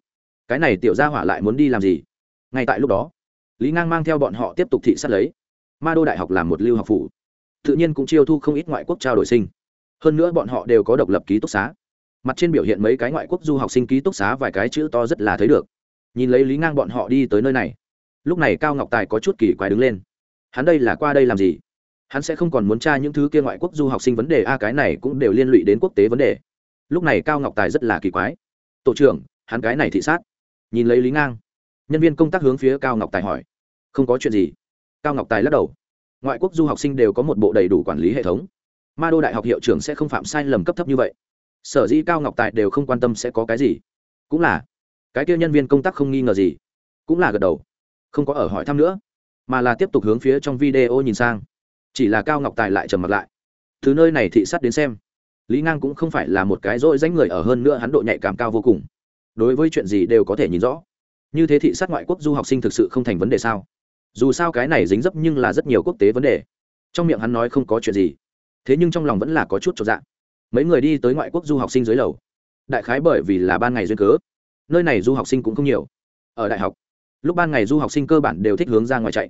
Cái này tiểu gia hỏa lại muốn đi làm gì? Ngay tại lúc đó, lý ngang mang theo bọn họ tiếp tục thị sát lấy. Ma đô đại học làm một lưu học phủ. Tự nhiên cũng chiêu thu không ít ngoại quốc trao đổi sinh hơn nữa bọn họ đều có độc lập ký túc xá. Mặt trên biểu hiện mấy cái ngoại quốc du học sinh ký túc xá vài cái chữ to rất là thấy được. Nhìn lấy lý ngang bọn họ đi tới nơi này, lúc này cao ngọc tài có chút kỳ quái đứng lên. Hắn đây là qua đây làm gì? Hắn sẽ không còn muốn tra những thứ kia ngoại quốc du học sinh vấn đề, a, cái này cũng đều liên lụy đến quốc tế vấn đề. Lúc này cao ngọc tài rất là kỳ quái. Tổ trưởng, hắn cái này thị sát. Nhìn lấy lý ngang, nhân viên công tác hướng phía cao ngọc tài hỏi. Không có chuyện gì. Cao ngọc tài lắc đầu. Ngoại quốc du học sinh đều có một bộ đầy đủ quản lý hệ thống ma đô đại học hiệu trưởng sẽ không phạm sai lầm cấp thấp như vậy. Sở dĩ cao ngọc tài đều không quan tâm sẽ có cái gì. Cũng là, cái kia nhân viên công tác không nghi ngờ gì. Cũng là gật đầu. Không có ở hỏi thăm nữa, mà là tiếp tục hướng phía trong video nhìn sang. Chỉ là cao ngọc tài lại trầm mặt lại. Từ nơi này thị sát đến xem, lý ngang cũng không phải là một cái dỗi danh người ở hơn nữa hắn độ nhạy cảm cao vô cùng. Đối với chuyện gì đều có thể nhìn rõ. Như thế thị sát ngoại quốc du học sinh thực sự không thành vấn đề sao? Dù sao cái này dính dấp nhưng là rất nhiều quốc tế vấn đề. Trong miệng hắn nói không có chuyện gì thế nhưng trong lòng vẫn là có chút cho dạng mấy người đi tới ngoại quốc du học sinh dưới lầu. Đại khái bởi vì là ban ngày duyên cớ. Nơi này du học sinh cũng không nhiều. Ở đại học, lúc ban ngày du học sinh cơ bản đều thích hướng ra ngoài chạy.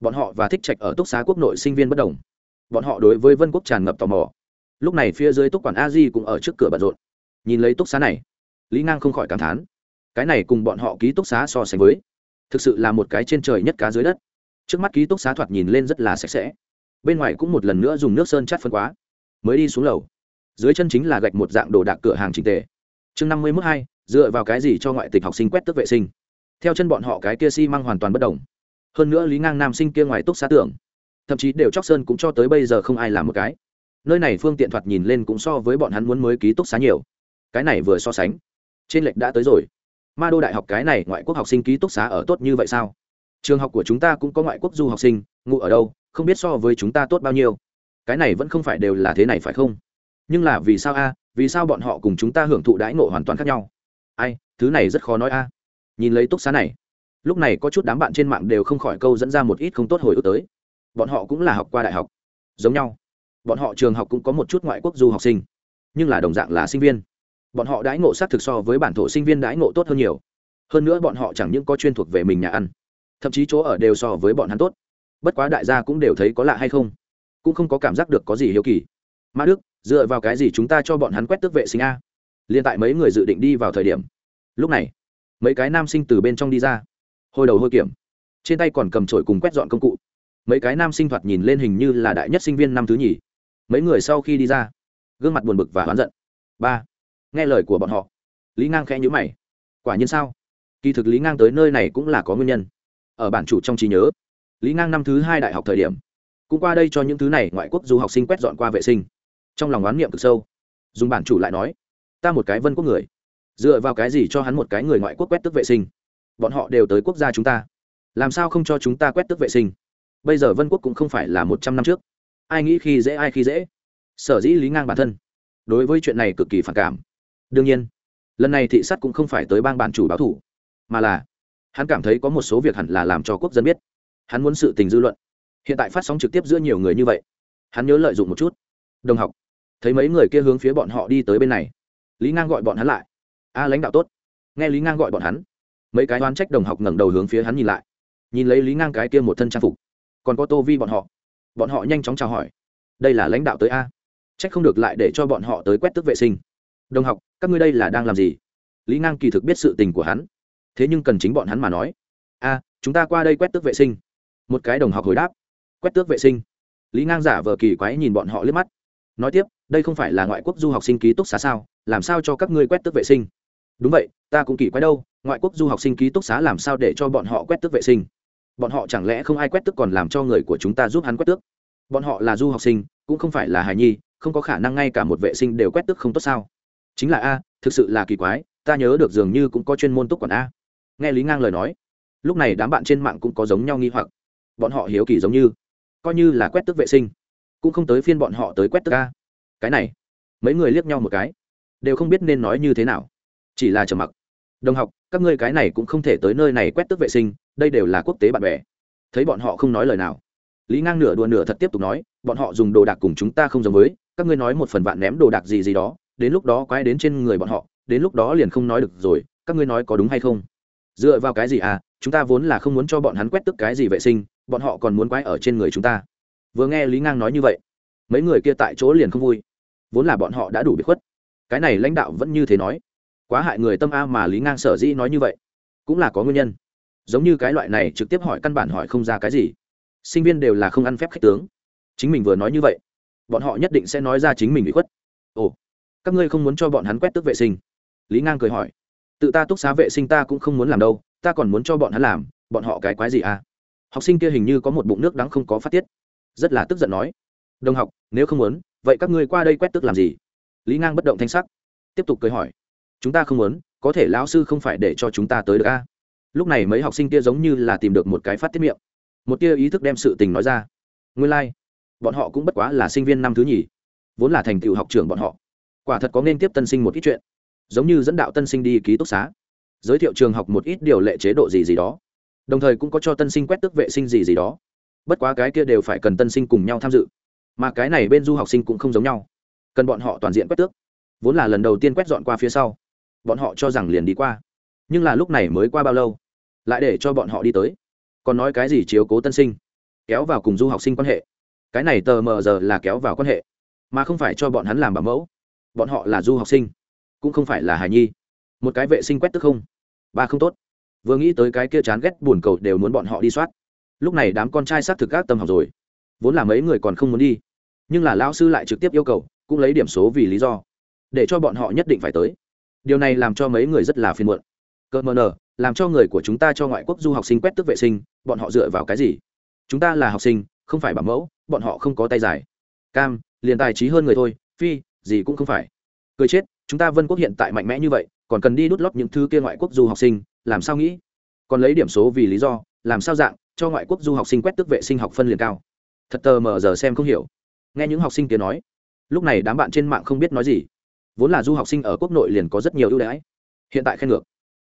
Bọn họ và thích trạch ở túc xá quốc nội sinh viên bất đồng. Bọn họ đối với vân quốc tràn ngập tò mò. Lúc này phía dưới túc quản a di cũng ở trước cửa bận rộn. Nhìn lấy túc xá này, lý ngang không khỏi cảm thán. Cái này cùng bọn họ ký túc xá so sánh với, thực sự là một cái trên trời nhất cá dưới đất. Trước mắt ký túc xá thoạt nhìn lên rất là sạch sẽ bên ngoài cũng một lần nữa dùng nước sơn chắt phân quá, mới đi xuống lầu. Dưới chân chính là gạch một dạng đồ đạc cửa hàng trình tề. Chương năm mươi mốt hai, dựa vào cái gì cho ngoại tịch học sinh quét tức vệ sinh? Theo chân bọn họ cái kia xi、si、măng hoàn toàn bất đồng hơn nữa lý ngang nam sinh kia ngoài túc xá tưởng, thậm chí đều chóc sơn cũng cho tới bây giờ không ai làm một cái. Nơi này phương tiện thoạt nhìn lên cũng so với bọn hắn muốn mới ký túc xá nhiều. Cái này vừa so sánh, trên lệch đã tới rồi. Ma đô đại học cái này ngoại quốc học sinh ký túc xá ở tốt như vậy sao? Trường học của chúng ta cũng có ngoại quốc du học sinh, ngụ ở đâu? Không biết so với chúng ta tốt bao nhiêu. Cái này vẫn không phải đều là thế này phải không? Nhưng là vì sao a? Vì sao bọn họ cùng chúng ta hưởng thụ đãi ngộ hoàn toàn khác nhau? Ai, thứ này rất khó nói a. Nhìn lấy túc xá này, lúc này có chút đám bạn trên mạng đều không khỏi câu dẫn ra một ít không tốt hồi ức tới. Bọn họ cũng là học qua đại học, giống nhau. Bọn họ trường học cũng có một chút ngoại quốc du học sinh, nhưng là đồng dạng là sinh viên. Bọn họ đãi ngộ sát thực so với bản thổ sinh viên đãi ngộ tốt hơn nhiều. Hơn nữa bọn họ chẳng những có chuyên thuộc về mình nhà ăn, thậm chí chỗ ở đều so với bọn hắn tốt bất quá đại gia cũng đều thấy có lạ hay không, cũng không có cảm giác được có gì hiếu kỳ. Mã đức, dựa vào cái gì chúng ta cho bọn hắn quét tước vệ sinh a? Liên tại mấy người dự định đi vào thời điểm, lúc này, mấy cái nam sinh từ bên trong đi ra, hồi đầu hôi kiểm, trên tay còn cầm trổi cùng quét dọn công cụ. Mấy cái nam sinh thoạt nhìn lên hình như là đại nhất sinh viên năm thứ nhì. Mấy người sau khi đi ra, gương mặt buồn bực và oán giận. Ba, nghe lời của bọn họ. Lý ngang khẽ nhữ mày. Quả nhiên sao? Kỳ thực lý ngang tới nơi này cũng là có nguyên nhân. Ở bản chủ trong trí nhớ lý ngang năm thứ hai đại học thời điểm cũng qua đây cho những thứ này ngoại quốc du học sinh quét dọn qua vệ sinh trong lòng oán niệm cực sâu dùng bản chủ lại nói ta một cái vân quốc người dựa vào cái gì cho hắn một cái người ngoại quốc quét tức vệ sinh bọn họ đều tới quốc gia chúng ta làm sao không cho chúng ta quét tức vệ sinh bây giờ vân quốc cũng không phải là một trăm năm trước ai nghĩ khi dễ ai khi dễ sở dĩ lý ngang bản thân đối với chuyện này cực kỳ phản cảm đương nhiên lần này thị sát cũng không phải tới bang bản chủ báo thủ mà là hắn cảm thấy có một số việc hẳn là làm cho quốc dân biết hắn muốn sự tình dư luận. Hiện tại phát sóng trực tiếp giữa nhiều người như vậy, hắn nhớ lợi dụng một chút. Đồng học, thấy mấy người kia hướng phía bọn họ đi tới bên này. Lý ngang gọi bọn hắn lại. A, lãnh đạo tốt. Nghe lý ngang gọi bọn hắn, mấy cái oán trách đồng học ngẩng đầu hướng phía hắn nhìn lại. Nhìn lấy lý ngang cái kia một thân trang phục. Còn có tô vi bọn họ. Bọn họ nhanh chóng chào hỏi. Đây là lãnh đạo tới a. Trách không được lại để cho bọn họ tới quét tước vệ sinh. Đồng học, các ngươi đây là đang làm gì? Lý ngang kỳ thực biết sự tình của hắn. Thế nhưng cần chính bọn hắn mà nói. A, chúng ta qua đây quét tước vệ sinh một cái đồng học hồi đáp. Quét tước vệ sinh. Lý ngang giả vờ kỳ quái nhìn bọn họ liếc mắt. Nói tiếp, đây không phải là ngoại quốc du học sinh ký túc xá sao? Làm sao cho các ngươi quét tước vệ sinh? Đúng vậy, ta cũng kỳ quái đâu, ngoại quốc du học sinh ký túc xá làm sao để cho bọn họ quét tước vệ sinh? Bọn họ chẳng lẽ không ai quét tước còn làm cho người của chúng ta giúp hắn quét tước? Bọn họ là du học sinh, cũng không phải là hài nhi, không có khả năng ngay cả một vệ sinh đều quét tước không tốt sao? Chính là a, thực sự là kỳ quái, ta nhớ được dường như cũng có chuyên môn túc quản a. Nghe lý ngang lời nói, lúc này đám bạn trên mạng cũng có giống nhau nghi hoặc bọn họ hiếu kỳ giống như, coi như là quét tước vệ sinh, cũng không tới phiên bọn họ tới quét tước ca cái này, mấy người liếc nhau một cái, đều không biết nên nói như thế nào. Chỉ là trầm mặc. Đồng học, các ngươi cái này cũng không thể tới nơi này quét tước vệ sinh, đây đều là quốc tế bạn bè. Thấy bọn họ không nói lời nào, lý ngang nửa đùa nửa thật tiếp tục nói, bọn họ dùng đồ đạc cùng chúng ta không giống với, các ngươi nói một phần vạn ném đồ đạc gì gì đó, đến lúc đó quái đến trên người bọn họ, đến lúc đó liền không nói được rồi, các ngươi nói có đúng hay không? Dựa vào cái gì à chúng ta vốn là không muốn cho bọn hắn quét tức cái gì vệ sinh bọn họ còn muốn quái ở trên người chúng ta. Vừa nghe lý ngang nói như vậy, mấy người kia tại chỗ liền không vui. Vốn là bọn họ đã đủ bị khuất. Cái này lãnh đạo vẫn như thế nói. Quá hại người tâm a mà lý ngang sở dĩ nói như vậy, cũng là có nguyên nhân. Giống như cái loại này trực tiếp hỏi căn bản hỏi không ra cái gì. Sinh viên đều là không ăn phép khách tướng. Chính mình vừa nói như vậy, bọn họ nhất định sẽ nói ra chính mình bị khuất. Ồ, các ngươi không muốn cho bọn hắn quét tước vệ sinh? Lý ngang cười hỏi. Tự ta túc xá vệ sinh ta cũng không muốn làm đâu, ta còn muốn cho bọn hắn làm, bọn họ cái quái gì à học sinh kia hình như có một bụng nước đắng không có phát tiết. Rất là tức giận nói, đồng học, nếu không muốn, vậy các ngươi qua đây quét tức làm gì? Lý ngang bất động thanh sắc, tiếp tục cười hỏi, chúng ta không muốn, có thể lão sư không phải để cho chúng ta tới được a? À? lúc này mấy học sinh kia giống như là tìm được một cái phát tiết miệng. Một tia ý thức đem sự tình nói ra. Nguyên lai、like. bọn họ cũng bất quá là sinh viên năm thứ nhì, vốn là thành tựu học trường bọn họ. Quả thật có nên tiếp tân sinh một ít chuyện, giống như dẫn đạo tân sinh đi ký túc xá, giới thiệu trường học một ít điều lệ chế độ gì gì đó đồng thời cũng có cho tân sinh quét tức vệ sinh gì gì đó. Bất quá cái kia đều phải cần tân sinh cùng nhau tham dự, mà cái này bên du học sinh cũng không giống nhau. Cần bọn họ toàn diện quét tước. Vốn là lần đầu tiên quét dọn qua phía sau, bọn họ cho rằng liền đi qua, nhưng là lúc này mới qua bao lâu, lại để cho bọn họ đi tới. Còn nói cái gì chiếu cố tân sinh, kéo vào cùng du học sinh quan hệ. Cái này tờ mờ giờ là kéo vào quan hệ, mà không phải cho bọn hắn làm bảo mẫu. Bọn họ là du học sinh, cũng không phải là hài nhi. Một cái vệ sinh quét tức không? Ba không tốt vừa nghĩ tới cái kia chán ghét buồn cầu đều muốn bọn họ đi soát. Lúc này đám con trai xác thực các tâm học rồi. Vốn là mấy người còn không muốn đi, nhưng là lão sư lại trực tiếp yêu cầu, cũng lấy điểm số vì lý do, để cho bọn họ nhất định phải tới. Điều này làm cho mấy người rất là phiền muộn. Cơ mờ nờ, làm cho người của chúng ta cho ngoại quốc du học sinh quét tức vệ sinh, bọn họ dựa vào cái gì? Chúng ta là học sinh, không phải bảo mẫu, bọn họ không có tay dài. Cam, liền tài trí hơn người thôi, phi, gì cũng không phải. Cười chết, chúng ta vân quốc hiện tại mạnh mẽ như vậy, còn cần đi đút lót những thứ kia ngoại quốc du học sinh làm sao nghĩ? Còn lấy điểm số vì lý do, làm sao dạng, cho ngoại quốc du học sinh quét tức vệ sinh học phân liền cao. Thật tờ mờ giờ xem không hiểu. Nghe những học sinh kia nói, lúc này đám bạn trên mạng không biết nói gì. Vốn là du học sinh ở quốc nội liền có rất nhiều ưu đãi. Hiện tại khen ngược.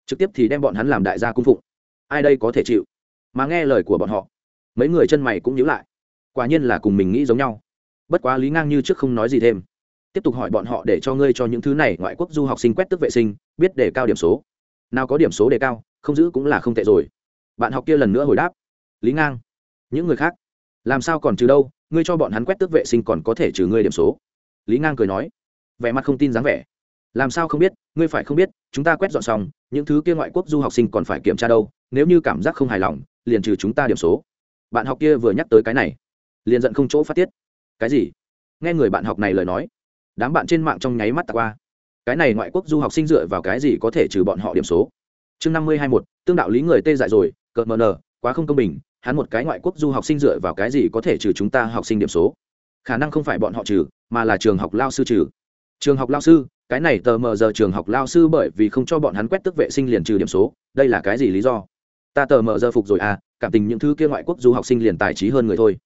Trực tiếp thì đem bọn hắn làm đại gia cung phụng. Ai đây có thể chịu? Mà nghe lời của bọn họ, mấy người chân mày cũng nhíu lại. Quả nhiên là cùng mình nghĩ giống nhau. Bất quá lý ngang như trước không nói gì thêm. Tiếp tục hỏi bọn họ để cho ngươi cho những thứ này ngoại quốc du học sinh quét tức vệ sinh, biết để cao điểm số nào có điểm số đề cao, không giữ cũng là không tệ rồi. Bạn học kia lần nữa hồi đáp, lý ngang, những người khác, làm sao còn trừ đâu, ngươi cho bọn hắn quét tước vệ sinh còn có thể trừ ngươi điểm số. Lý ngang cười nói, vẻ mặt không tin dáng vẻ. Làm sao không biết, ngươi phải không biết, chúng ta quét dọn xong, những thứ kia ngoại quốc du học sinh còn phải kiểm tra đâu, nếu như cảm giác không hài lòng, liền trừ chúng ta điểm số. Bạn học kia vừa nhắc tới cái này, liền giận không chỗ phát tiết. Cái gì? Nghe người bạn học này lời nói, đám bạn trên mạng trong nháy mắt tạc qua cái này ngoại quốc du học sinh dựa vào cái gì có thể trừ bọn họ điểm số? Chương năm mươi hai một tương đạo lý người tê dại rồi, cợt mờ nờ, quá không công bình, hắn một cái ngoại quốc du học sinh dựa vào cái gì có thể trừ chúng ta học sinh điểm số? Khả năng không phải bọn họ trừ, mà là trường học lao sư trừ. Trường học lao sư, cái này tờ mờ giờ trường học lao sư bởi vì không cho bọn hắn quét tức vệ sinh liền trừ điểm số, đây là cái gì lý do? Ta tờ mờ giờ phục rồi à cảm tình những thứ kia ngoại quốc du học sinh liền tài trí hơn người thôi.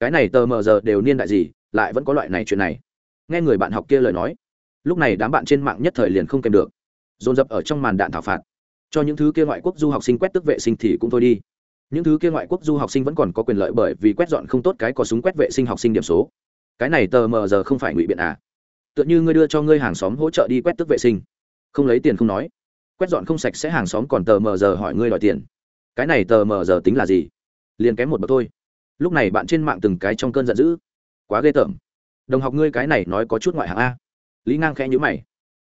Cái này tờ mờ giờ đều niên đại gì, lại vẫn có loại này chuyện này. Nghe người bạn học kia lời nói lúc này đám bạn trên mạng nhất thời liền không kèm được. Dồn dập ở trong màn đạn thảo phạt. Cho những thứ kia ngoại quốc du học sinh quét tức vệ sinh thì cũng thôi đi. Những thứ kia ngoại quốc du học sinh vẫn còn có quyền lợi bởi vì quét dọn không tốt cái có súng quét vệ sinh học sinh điểm số. Cái này tờ mờ giờ không phải ngụy biện à? Tựa như ngươi đưa cho ngươi hàng xóm hỗ trợ đi quét tức vệ sinh. Không lấy tiền không nói. Quét dọn không sạch sẽ hàng xóm còn tờ mờ giờ hỏi ngươi đòi tiền. Cái này tờ mờ giờ tính là gì? Liền kém một bậc thôi. Lúc này bạn trên mạng từng cái trong cơn giận dữ. Quá ghê tởm. Đồng học ngươi cái này nói có chút ngoại hạng a lý ngang khẽ nhữ mày.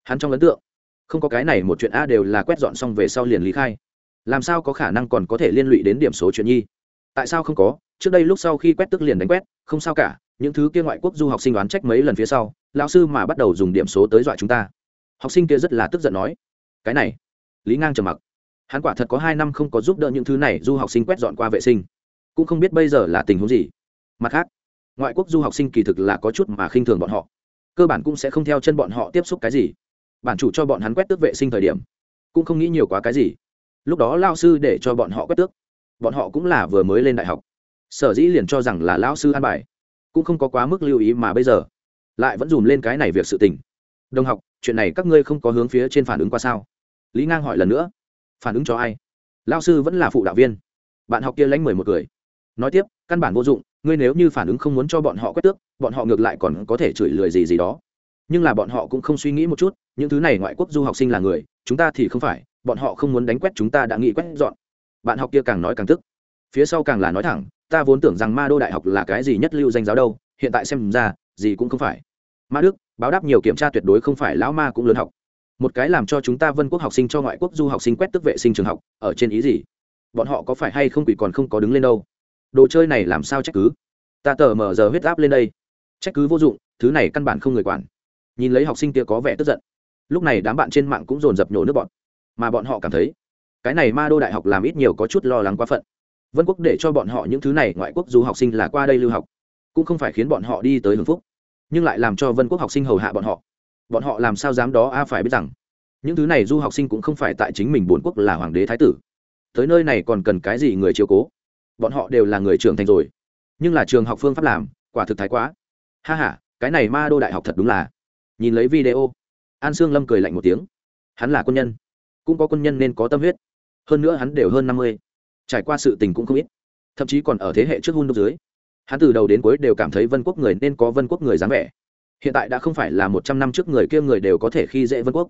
Hắn trong ấn tượng, không có cái này một chuyện a đều là quét dọn xong về sau liền lý khai. Làm sao có khả năng còn có thể liên lụy đến điểm số chuyện nhi? Tại sao không có? Trước đây lúc sau khi quét tức liền đánh quét, không sao cả. Những thứ kia ngoại quốc du học sinh đoán trách mấy lần phía sau, lão sư mà bắt đầu dùng điểm số tới dọa chúng ta. Học sinh kia rất là tức giận nói. Cái này, lý ngang trầm mặc. Hắn quả thật có hai năm không có giúp đỡ những thứ này du học sinh quét dọn qua vệ sinh. Cũng không biết bây giờ là tình huống gì. Mặt khác, ngoại quốc du học sinh kỳ thực là có chút mà khinh thường bọn họ cơ bản cũng sẽ không theo chân bọn họ tiếp xúc cái gì. Bản chủ cho bọn hắn quét tước vệ sinh thời điểm, cũng không nghĩ nhiều quá cái gì. Lúc đó lao sư để cho bọn họ quét tước. Bọn họ cũng là vừa mới lên đại học. Sở dĩ liền cho rằng là lao sư an bài, cũng không có quá mức lưu ý mà bây giờ, lại vẫn dùm lên cái này việc sự tình. Đồng học, chuyện này các ngươi không có hướng phía trên phản ứng qua sao? Lý ngang hỏi lần nữa. Phản ứng cho ai? Lao sư vẫn là phụ đạo viên. Bạn học kia lánh mười một cười. Nói tiếp, căn bản vô dụng ngươi nếu như phản ứng không muốn cho bọn họ quét tước, bọn họ ngược lại còn có thể chửi lười gì gì đó. Nhưng là bọn họ cũng không suy nghĩ một chút, những thứ này ngoại quốc du học sinh là người, chúng ta thì không phải, bọn họ không muốn đánh quét chúng ta đã nghĩ quét dọn. Bạn học kia càng nói càng tức. Phía sau càng là nói thẳng, ta vốn tưởng rằng ma đô đại học là cái gì nhất lưu danh giáo đâu, hiện tại xem ra, gì cũng không phải. Ma đức, báo đáp nhiều kiểm tra tuyệt đối không phải, lão ma cũng lớn học. Một cái làm cho chúng ta vân quốc học sinh cho ngoại quốc du học sinh quét tức vệ sinh trường học, ở trên ý gì? Bọn họ có phải hay không quỷ còn không có đứng lên đâu? Đồ chơi này làm sao trách cứ? Ta tờ mở giờ huyết áp lên đây. Trách cứ vô dụng, thứ này căn bản không người quản. Nhìn lấy học sinh kia có vẻ tức giận. Lúc này đám bạn trên mạng cũng dồn dập nhổ nước bọn. Mà bọn họ cảm thấy, cái này ma đô đại học làm ít nhiều có chút lo lắng quá phận. Vân quốc để cho bọn họ những thứ này, ngoại quốc du học sinh là qua đây lưu học, cũng không phải khiến bọn họ đi tới hưng phúc, nhưng lại làm cho vân quốc học sinh hầu hạ bọn họ. Bọn họ làm sao dám đó, a, phải biết rằng, những thứ này du học sinh cũng không phải tại chính mình bốn quốc là hoàng đế thái tử. Tới nơi này còn cần cái gì người chiếu cố? Bọn họ đều là người trưởng thành rồi. Nhưng là trường học phương pháp làm, quả thực thái quá. Ha h a cái này ma đô đại học thật đúng là. Nhìn lấy video, an sương lâm cười lạnh một tiếng. Hắn là quân nhân. Cũng có quân nhân nên có tâm huyết. Hơn nữa hắn đều hơn năm mươi. Trải qua sự tình cũng không ít. Thậm chí còn ở thế hệ trước hun đốc dưới. Hắn từ đầu đến cuối đều cảm thấy vân quốc người nên có vân quốc người dáng vẻ. Hiện tại đã không phải là một trăm năm trước người kia người đều có thể khi dễ vân quốc.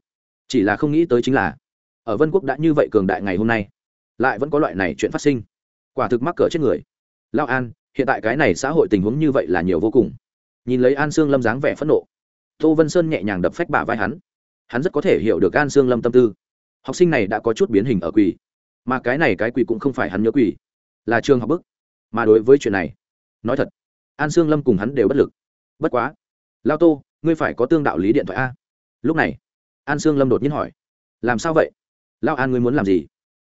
Chỉ là không nghĩ tới chính là, ở vân quốc đã như vậy cường đại ngày hôm nay, lại vẫn có loại này chuyện phát sinh quả thực mắc cỡ chết người. Lao an, hiện tại cái này xã hội tình huống như vậy là nhiều vô cùng. Nhìn lấy an sương lâm dáng vẻ phẫn nộ, tô vân sơn nhẹ nhàng đập phách bả vai hắn. Hắn rất có thể hiểu được an sương lâm tâm tư. Học sinh này đã có chút biến hình ở quỳ, mà cái này cái quỳ cũng không phải hắn nhớ quỳ, là trường học bức. Mà đối với chuyện này, nói thật, an sương lâm cùng hắn đều bất lực. Bất quá lao tô, ngươi phải có tương đạo lý điện thoại a. Lúc này, an sương lâm đột nhiên hỏi, làm sao vậy? Lao an ngươi muốn làm gì?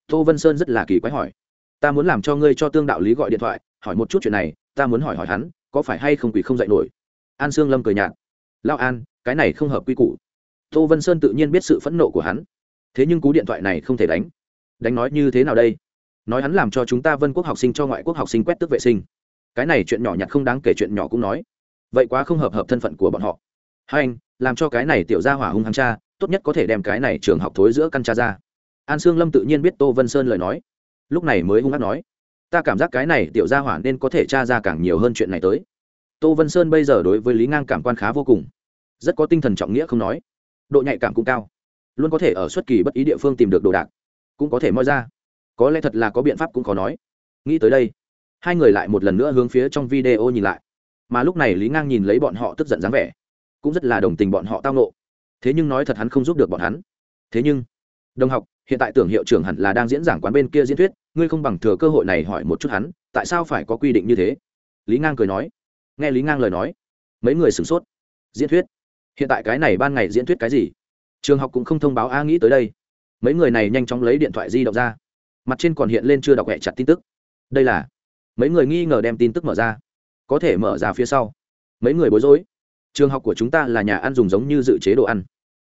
Tô vân sơn rất là kỳ quái hỏi ta muốn làm cho ngươi cho tương đạo lý gọi điện thoại, hỏi một chút chuyện này, ta muốn hỏi hỏi hắn, có phải hay không quỷ không dạy nổi? An sương lâm cười nhạt. Lao an, cái này không hợp quy củ. Tô vân sơn tự nhiên biết sự phẫn nộ của hắn. Thế nhưng cú điện thoại này không thể đánh. Đánh nói như thế nào đây? Nói hắn làm cho chúng ta vân quốc học sinh cho ngoại quốc học sinh quét tước vệ sinh. Cái này chuyện nhỏ nhặt không đáng kể chuyện nhỏ cũng nói. Vậy quá không hợp hợp thân phận của bọn họ. Hai anh, làm cho cái này tiểu ra hỏa hung hăng cha, tốt nhất có thể đem cái này trường học thối giữa căn cha ra. An sương lâm tự nhiên biết tô vân sơn lời nói lúc này mới hung hát nói, ta cảm giác cái này tiểu gia hỏa nên có thể tra ra càng nhiều hơn chuyện này tới. Tô vân sơn bây giờ đối với lý ngang cảm quan khá vô cùng, rất có tinh thần trọng nghĩa không nói, độ nhạy cảm cũng cao, luôn có thể ở xuất kỳ bất ý địa phương tìm được đồ đạc, cũng có thể moi ra. Có lẽ thật là có biện pháp cũng khó nói. Nghĩ tới đây, hai người lại một lần nữa hướng phía trong video nhìn lại. Mà lúc này lý ngang nhìn lấy bọn họ tức giận dáng vẻ, cũng rất là đồng tình bọn họ tao nộ thế nhưng nói thật hắn không giúp được bọn hắn. Thế nhưng, đồng học hiện tại tưởng hiệu trưởng hẳn là đang diễn giảng quán bên kia diễn thuyết, ngươi không bằng thừa cơ hội này hỏi một chút hắn, tại sao phải có quy định như thế? Lý ngang cười nói. Nghe lý ngang lời nói, mấy người sửng sốt. Diễn thuyết? Hiện tại cái này ban ngày diễn thuyết cái gì? Trường học cũng không thông báo a nghĩ tới đây. Mấy người này nhanh chóng lấy điện thoại di động ra. Mặt trên còn hiện lên chưa đọc hẹ chặt tin tức. Đây là mấy người nghi ngờ đem tin tức mở ra. Có thể mở ra phía sau. Mấy người bối rối. Trường học của chúng ta là nhà ăn dùng giống như dự chế đồ ăn.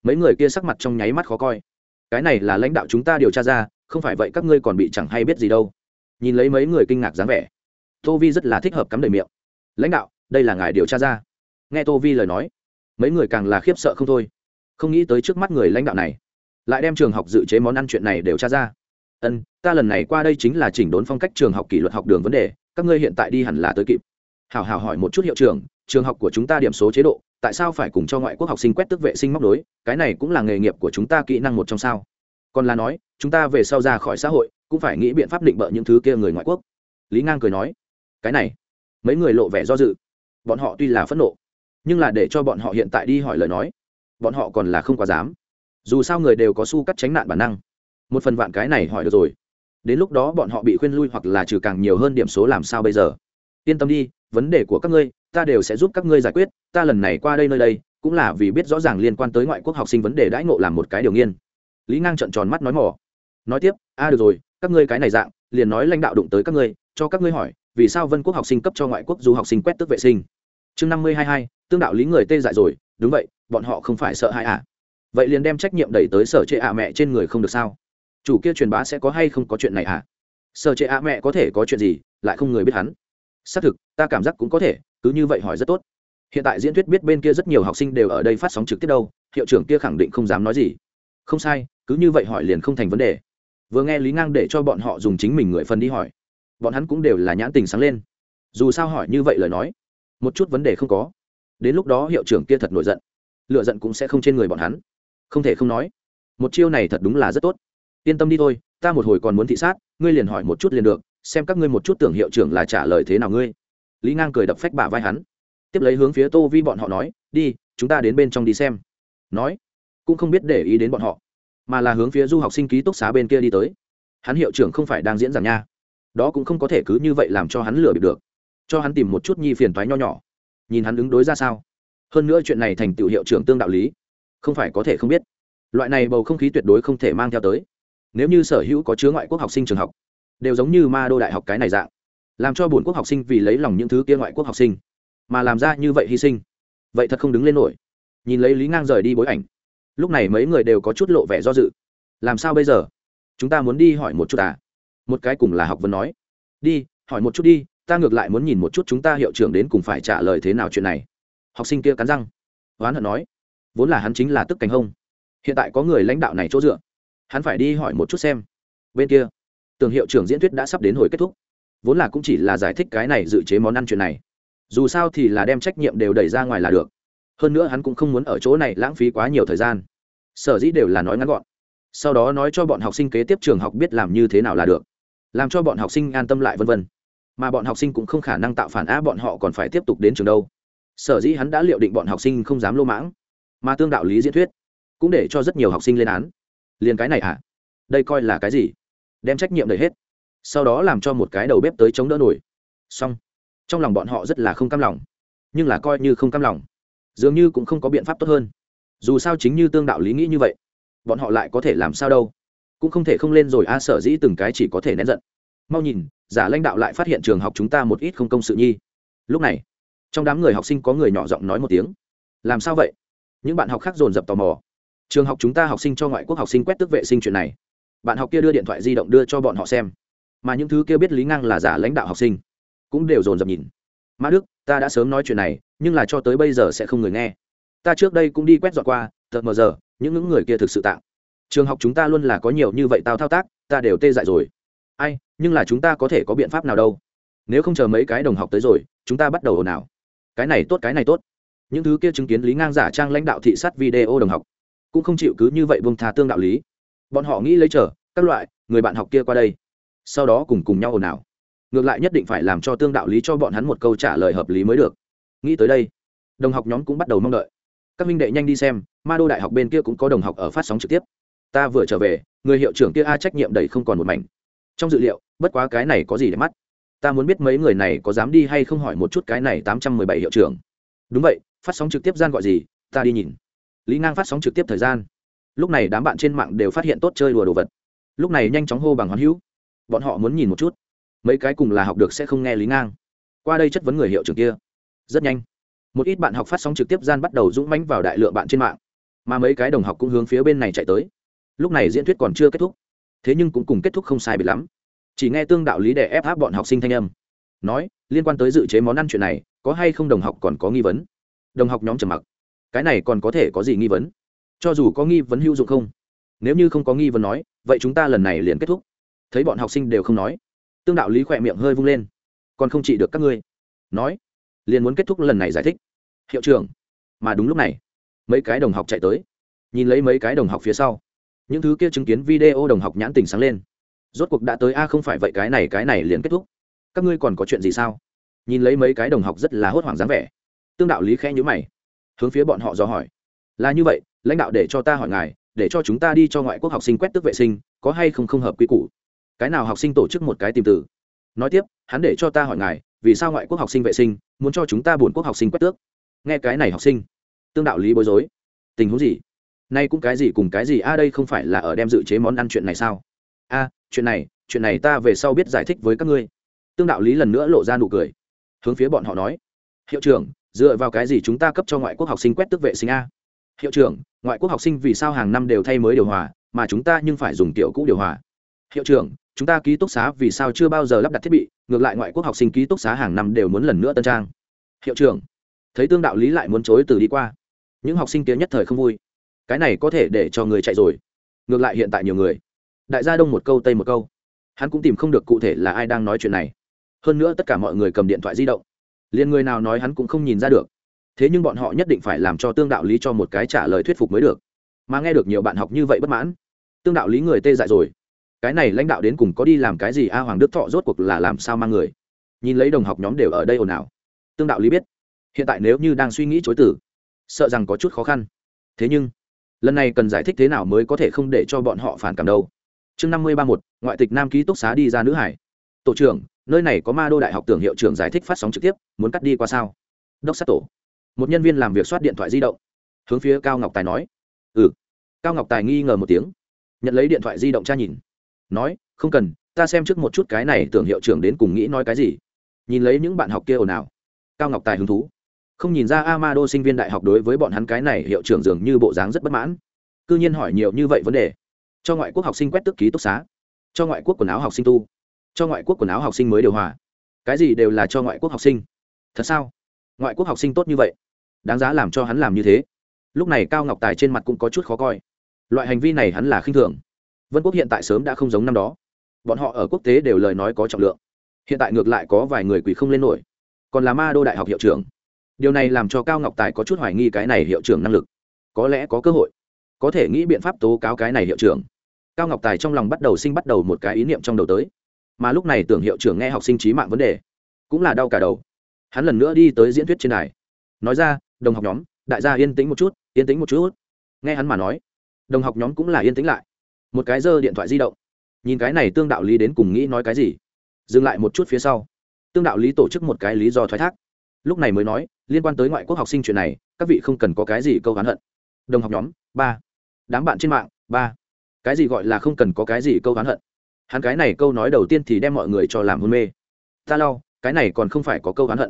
Mấy người kia sắc mặt trong nháy mắt khó coi cái này là lãnh đạo chúng ta điều tra ra, không phải vậy các ngươi còn bị chẳng hay biết gì đâu. Nhìn lấy mấy người kinh ngạc dáng vẻ, tô vi rất là thích hợp cắm đầy miệng. Lãnh đạo, đây là ngài điều tra ra. Nghe tô vi lời nói, mấy người càng là khiếp sợ không thôi. Không nghĩ tới trước mắt người lãnh đạo này, lại đem trường học dự chế món ăn chuyện này đều tra ra. Ân, ta lần này qua đây chính là chỉnh đốn phong cách trường học kỷ luật học đường vấn đề, các ngươi hiện tại đi hẳn là tới kịp. Hào hào hỏi một chút hiệu trưởng, trường học của chúng ta điểm số chế độ tại sao phải cùng cho ngoại quốc học sinh quét tức vệ sinh móc đối cái này cũng là nghề nghiệp của chúng ta kỹ năng một trong sao. Còn là nói, chúng ta về sau ra khỏi xã hội, cũng phải nghĩ biện pháp định bợ những thứ kia người ngoại quốc. Lý ngang cười nói. Cái này, mấy người lộ vẻ do dự. Bọn họ tuy là phẫn nộ, nhưng là để cho bọn họ hiện tại đi hỏi lời nói, bọn họ còn là không quá dám. Dù sao người đều có su cắt tránh nạn bản năng. Một phần vạn cái này hỏi được rồi. Đến lúc đó bọn họ bị khuyên lui hoặc là trừ càng nhiều hơn điểm số làm sao bây giờ? Yên tâm đi, vấn đề của các ngươi ta đều sẽ giúp các ngươi giải quyết, ta lần này qua đây nơi đây, cũng là vì biết rõ ràng liên quan tới ngoại quốc học sinh vấn đề đãi ngộ làm một cái điều nghiên. Lý ngang trợn tròn mắt nói mỏ nói tiếp, a, được rồi, các ngươi cái này dạng, liền nói lãnh đạo đụng tới các ngươi, cho các ngươi hỏi, vì sao vân quốc học sinh cấp cho ngoại quốc du học sinh quét tước vệ sinh? Chương năm mươi hai hai, tương đạo lý người tê dại rồi, đúng vậy, bọn họ không phải sợ hãi à? Vậy liền đem trách nhiệm đẩy tới sở trệ ạ mẹ trên người không được sao? Chủ kia truyền bá sẽ có hay không có chuyện này à? Sở trệ ạ mẹ có thể có chuyện gì, lại không người biết hắn. Xác thực, ta cảm giác cũng có thể cứ như vậy hỏi rất tốt. Hiện tại diễn thuyết biết bên kia rất nhiều học sinh đều ở đây phát sóng trực tiếp đâu, hiệu trưởng kia khẳng định không dám nói gì. Không sai, cứ như vậy hỏi liền không thành vấn đề. Vừa nghe lý ngang để cho bọn họ dùng chính mình người phần đi hỏi. Bọn hắn cũng đều là nhãn tình sáng lên. Dù sao hỏi như vậy lời nói, một chút vấn đề không có. Đến lúc đó hiệu trưởng kia thật nổi giận. Lựa giận cũng sẽ không trên người bọn hắn. Không thể không nói, một chiêu này thật đúng là rất tốt. Yên tâm đi thôi, ta một hồi còn muốn thị sát, ngươi liền hỏi một chút liền được, xem các ngươi một chút tưởng hiệu trưởng là trả lời thế nào ngươi lý ngang cười đập phách bả vai hắn. Tiếp lấy hướng phía tô vi bọn họ nói, đi, chúng ta đến bên trong đi xem. Nói, cũng không biết để ý đến bọn họ, mà là hướng phía du học sinh ký túc xá bên kia đi tới. Hắn hiệu trưởng không phải đang diễn giảng nha. Đó cũng không có thể cứ như vậy làm cho hắn lừa bịp được. Cho hắn tìm một chút nhi phiền toái nho nhỏ. Nhìn hắn ứng đối ra sao. Hơn nữa chuyện này thành tựu hiệu trưởng tương đạo lý. Không phải có thể không biết. Loại này bầu không khí tuyệt đối không thể mang theo tới. Nếu như sở hữu có chứa ngoại quốc học sinh trường học, đều giống như ma đô đại học cái này dạng làm cho bổn quốc học sinh vì lấy lòng những thứ kia ngoại quốc học sinh, mà làm ra như vậy hy sinh. Vậy thật không đứng lên nổi. Nhìn lấy lý ngang rời đi bối ảnh, lúc này mấy người đều có chút lộ vẻ do dự. Làm sao bây giờ? Chúng ta muốn đi hỏi một chút à? Một cái cùng là học vấn nói. Đi, hỏi một chút đi, ta ngược lại muốn nhìn một chút chúng ta hiệu trưởng đến cùng phải trả lời thế nào chuyện này. Học sinh kia cắn răng. Oán hận nói. Vốn là hắn chính là tức cảnh hông. Hiện tại có người lãnh đạo này chỗ dựa. Hắn phải đi hỏi một chút xem. Bên kia, tường hiệu trưởng diễn thuyết đã sắp đến hồi kết thúc vốn là cũng chỉ là giải thích cái này dự chế món ăn chuyện này. Dù sao thì là đem trách nhiệm đều đẩy ra ngoài là được. Hơn nữa hắn cũng không muốn ở chỗ này lãng phí quá nhiều thời gian. Sở dĩ đều là nói ngắn gọn. Sau đó nói cho bọn học sinh kế tiếp trường học biết làm như thế nào là được. Làm cho bọn học sinh an tâm lại vân vân. Mà bọn học sinh cũng không khả năng tạo phản á bọn họ còn phải tiếp tục đến trường đâu. Sở dĩ hắn đã liệu định bọn học sinh không dám lô mãng, mà tương đạo lý diễn thuyết, cũng để cho rất nhiều học sinh lên án. Liền cái này à đây coi là cái gì? Đem trách nhiệm đầy hết sau đó làm cho một cái đầu bếp tới chống đỡ nổi. Xong trong lòng bọn họ rất là không cam lòng nhưng là coi như không cam lòng dường như cũng không có biện pháp tốt hơn. Dù sao chính như tương đạo lý nghĩ như vậy bọn họ lại có thể làm sao đâu. Cũng không thể không lên rồi a à, sở dĩ từng cái chỉ có thể nén giận. Mau nhìn giả lãnh đạo lại phát hiện trường học chúng ta một ít không công sự nhi. Lúc này trong đám người học sinh có người nhỏ giọng nói một tiếng. Làm sao vậy? Những bạn học khác dồn dập tò mò. Trường học chúng ta học sinh cho ngoại quốc học sinh quét tức vệ sinh chuyện này. Bạn học kia đưa điện thoại di động đưa cho bọn họ xem mà những thứ kia biết lý ngang là giả lãnh đạo học sinh cũng đều dồn dập nhìn. Mã đức, ta đã sớm nói chuyện này, nhưng là cho tới bây giờ sẽ không người nghe. Ta trước đây cũng đi quét dọn qua thật mờ giờ, những những người kia thực sự tạo. Trường học chúng ta luôn là có nhiều như vậy tao thao tác, ta đều tê dại rồi. Ai, nhưng là chúng ta có thể có biện pháp nào đâu? Nếu không chờ mấy cái đồng học tới rồi, chúng ta bắt đầu ồn ào. Cái này tốt, cái này tốt. Những thứ kia chứng kiến lý ngang giả trang lãnh đạo thị sát video đồng học, cũng không chịu cứ như vậy vương thà tương đạo lý. Bọn họ nghĩ lấy chờ, các loại, người bạn học kia qua đây sau đó cùng cùng nhau ồn ào. Ngược lại nhất định phải làm cho tương đạo lý cho bọn hắn một câu trả lời hợp lý mới được. Nghĩ tới đây, đồng học nhóm cũng bắt đầu mong đợi. Các minh đệ nhanh đi xem, ma đô đại học bên kia cũng có đồng học ở phát sóng trực tiếp. Ta vừa trở về, người hiệu trưởng kia a trách nhiệm đầy không còn một mảnh. Trong dự liệu, bất quá cái này có gì để mắt? Ta muốn biết mấy người này có dám đi hay không hỏi một chút cái này tám trăm mười bảy hiệu trưởng. Đúng vậy, phát sóng trực tiếp gian gọi gì, ta đi nhìn. Lý ngang phát sóng trực tiếp thời gian. Lúc này đám bạn trên mạng đều phát hiện tốt chơi đùa đồ vật. Lúc này nhanh chóng hô bằng hoán hữu bọn họ muốn nhìn một chút. Mấy cái cùng là học được sẽ không nghe lý ngang. Qua đây chất vấn người hiệu trưởng kia. Rất nhanh. Một ít bạn học phát sóng trực tiếp gian bắt đầu dũng mãnh vào đại lượng bạn trên mạng. Mà mấy cái đồng học cũng hướng phía bên này chạy tới. Lúc này diễn thuyết còn chưa kết thúc. Thế nhưng cũng cùng kết thúc không sai bị lắm. Chỉ nghe tương đạo lý để ép áp bọn học sinh thanh âm. Nói, liên quan tới dự chế món ăn chuyện này, có hay không đồng học còn có nghi vấn? Đồng học nhóm trầm mặc. Cái này còn có thể có gì nghi vấn? Cho dù có nghi vấn hữu dụng không? Nếu như không có nghi vấn nói, vậy chúng ta lần này liền kết thúc thấy bọn học sinh đều không nói, tương đạo lý khỏe miệng hơi vung lên. Còn không trị được các ngươi. Nói, liền muốn kết thúc lần này giải thích. Hiệu trưởng, mà đúng lúc này, mấy cái đồng học chạy tới. Nhìn lấy mấy cái đồng học phía sau, những thứ kia chứng kiến video đồng học nhãn tình sáng lên. Rốt cuộc đã tới, a, không phải vậy, cái này cái này liền kết thúc. Các ngươi còn có chuyện gì sao? Nhìn lấy mấy cái đồng học rất là hốt hoảng dáng vẻ, tương đạo lý khẽ nhữ mày, hướng phía bọn họ dò hỏi. Là như vậy, lãnh đạo để cho ta hỏi ngài, để cho chúng ta đi cho ngoại quốc học sinh quét tước vệ sinh, có hay không không hợp quy củ? Cái nào học sinh tổ chức một cái tìm từ? Nói tiếp, hắn để cho ta hỏi ngài, vì sao ngoại quốc học sinh vệ sinh, muốn cho chúng ta buồn quốc học sinh quét tước? Nghe cái này học sinh, tương đạo lý bối rối. Tình huống gì? Nay cũng cái gì cùng cái gì? A đây không phải là ở đem dự chế món ăn chuyện này sao? A chuyện này chuyện này ta về sau biết giải thích với các ngươi. Tương đạo lý lần nữa lộ ra nụ cười. Hướng phía bọn họ nói. Hiệu trưởng, dựa vào cái gì chúng ta cấp cho ngoại quốc học sinh quét tức vệ sinh a? Hiệu trưởng, ngoại quốc học sinh vì sao hàng năm đều thay mới điều hòa, mà chúng ta nhưng phải dùng tiểu cũ điều hòa? Hiệu trưởng chúng ta ký túc xá vì sao chưa bao giờ lắp đặt thiết bị, ngược lại ngoại quốc học sinh ký túc xá hàng năm đều muốn lần nữa tân trang. Hiệu trưởng, thấy tương đạo lý lại muốn chối từ đi qua. Những học sinh kia nhất thời không vui. Cái này có thể để cho người chạy rồi. Ngược lại hiện tại nhiều người. Đại gia đông một câu tây một câu. Hắn cũng tìm không được cụ thể là ai đang nói chuyện này. Hơn nữa tất cả mọi người cầm điện thoại di động. Liền người nào nói hắn cũng không nhìn ra được. Thế nhưng bọn họ nhất định phải làm cho tương đạo lý cho một cái trả lời thuyết phục mới được. Mà nghe được nhiều bạn học như vậy bất mãn, tương đạo lý người tê dại rồi cái này lãnh đạo đến cùng có đi làm cái gì? A hoàng đức thọ rốt cuộc là làm sao mang người? Nhìn lấy đồng học nhóm đều ở đây ồn ào. Tương đạo lý biết, hiện tại nếu như đang suy nghĩ chối tử sợ rằng có chút khó khăn. Thế nhưng, lần này cần giải thích thế nào mới có thể không để cho bọn họ phản cảm đâu? Chương năm mươi ba một ngoại tịch nam ký túc xá đi ra nữ hải. Tổ trưởng, nơi này có ma đô đại học tưởng hiệu trưởng giải thích phát sóng trực tiếp, muốn cắt đi qua sao? Đốc sát tổ. Một nhân viên làm việc soát điện thoại di động. Hướng phía cao ngọc tài nói. Ừ. Cao ngọc tài nghi ngờ một tiếng. Nhận lấy điện thoại di động tra nhìn nói, không cần, ta xem trước một chút cái này tưởng hiệu trưởng đến cùng nghĩ nói cái gì. Nhìn lấy những bạn học kia ồn ào. Cao ngọc tài hứng thú. Không nhìn ra amado sinh viên đại học đối với bọn hắn cái này hiệu trưởng dường như bộ dáng rất bất mãn. C ư nhiên hỏi nhiều như vậy vấn đề. Cho ngoại quốc học sinh quét tức ký túc xá. Cho ngoại quốc quần áo học sinh tu. Cho ngoại quốc quần áo học sinh mới điều hòa. Cái gì đều là cho ngoại quốc học sinh. Thật sao? Ngoại quốc học sinh tốt như vậy. Đáng giá làm cho hắn làm như thế. Lúc này cao ngọc tài trên mặt cũng có chút khó coi. Loại hành vi này hắn là khinh thường vân quốc hiện tại sớm đã không giống năm đó. Bọn họ ở quốc tế đều lời nói có trọng lượng. Hiện tại ngược lại có vài người quỷ không lên nổi. Còn là ma đô đại học hiệu trưởng. Điều này làm cho cao ngọc tài có chút hoài nghi cái này hiệu trưởng năng lực. Có lẽ có cơ hội. Có thể nghĩ biện pháp tố cáo cái này hiệu trưởng. Cao ngọc tài trong lòng bắt đầu sinh bắt đầu một cái ý niệm trong đầu tới. Mà lúc này tưởng hiệu trưởng nghe học sinh trí mạng vấn đề, cũng là đau cả đầu. Hắn lần nữa đi tới diễn thuyết trên đài. Nói ra, đồng học nhóm, đại gia yên tĩnh một chút, yên tĩnh một chút. Nghe hắn mà nói, đồng học nhóm cũng là yên tĩnh lại một cái giơ điện thoại di động. Nhìn cái này tương đạo lý đến cùng nghĩ nói cái gì? Dừng lại một chút phía sau. Tương đạo lý tổ chức một cái lý do thoái thác. Lúc này mới nói, liên quan tới ngoại quốc học sinh chuyện này, các vị không cần có cái gì câu hán hận. Đồng học nhóm, ba. Đám bạn trên mạng, ba. Cái gì gọi là không cần có cái gì câu hán hận? Hắn cái này câu nói đầu tiên thì đem mọi người cho làm hôn mê. Ta lau cái này còn không phải có câu hán hận.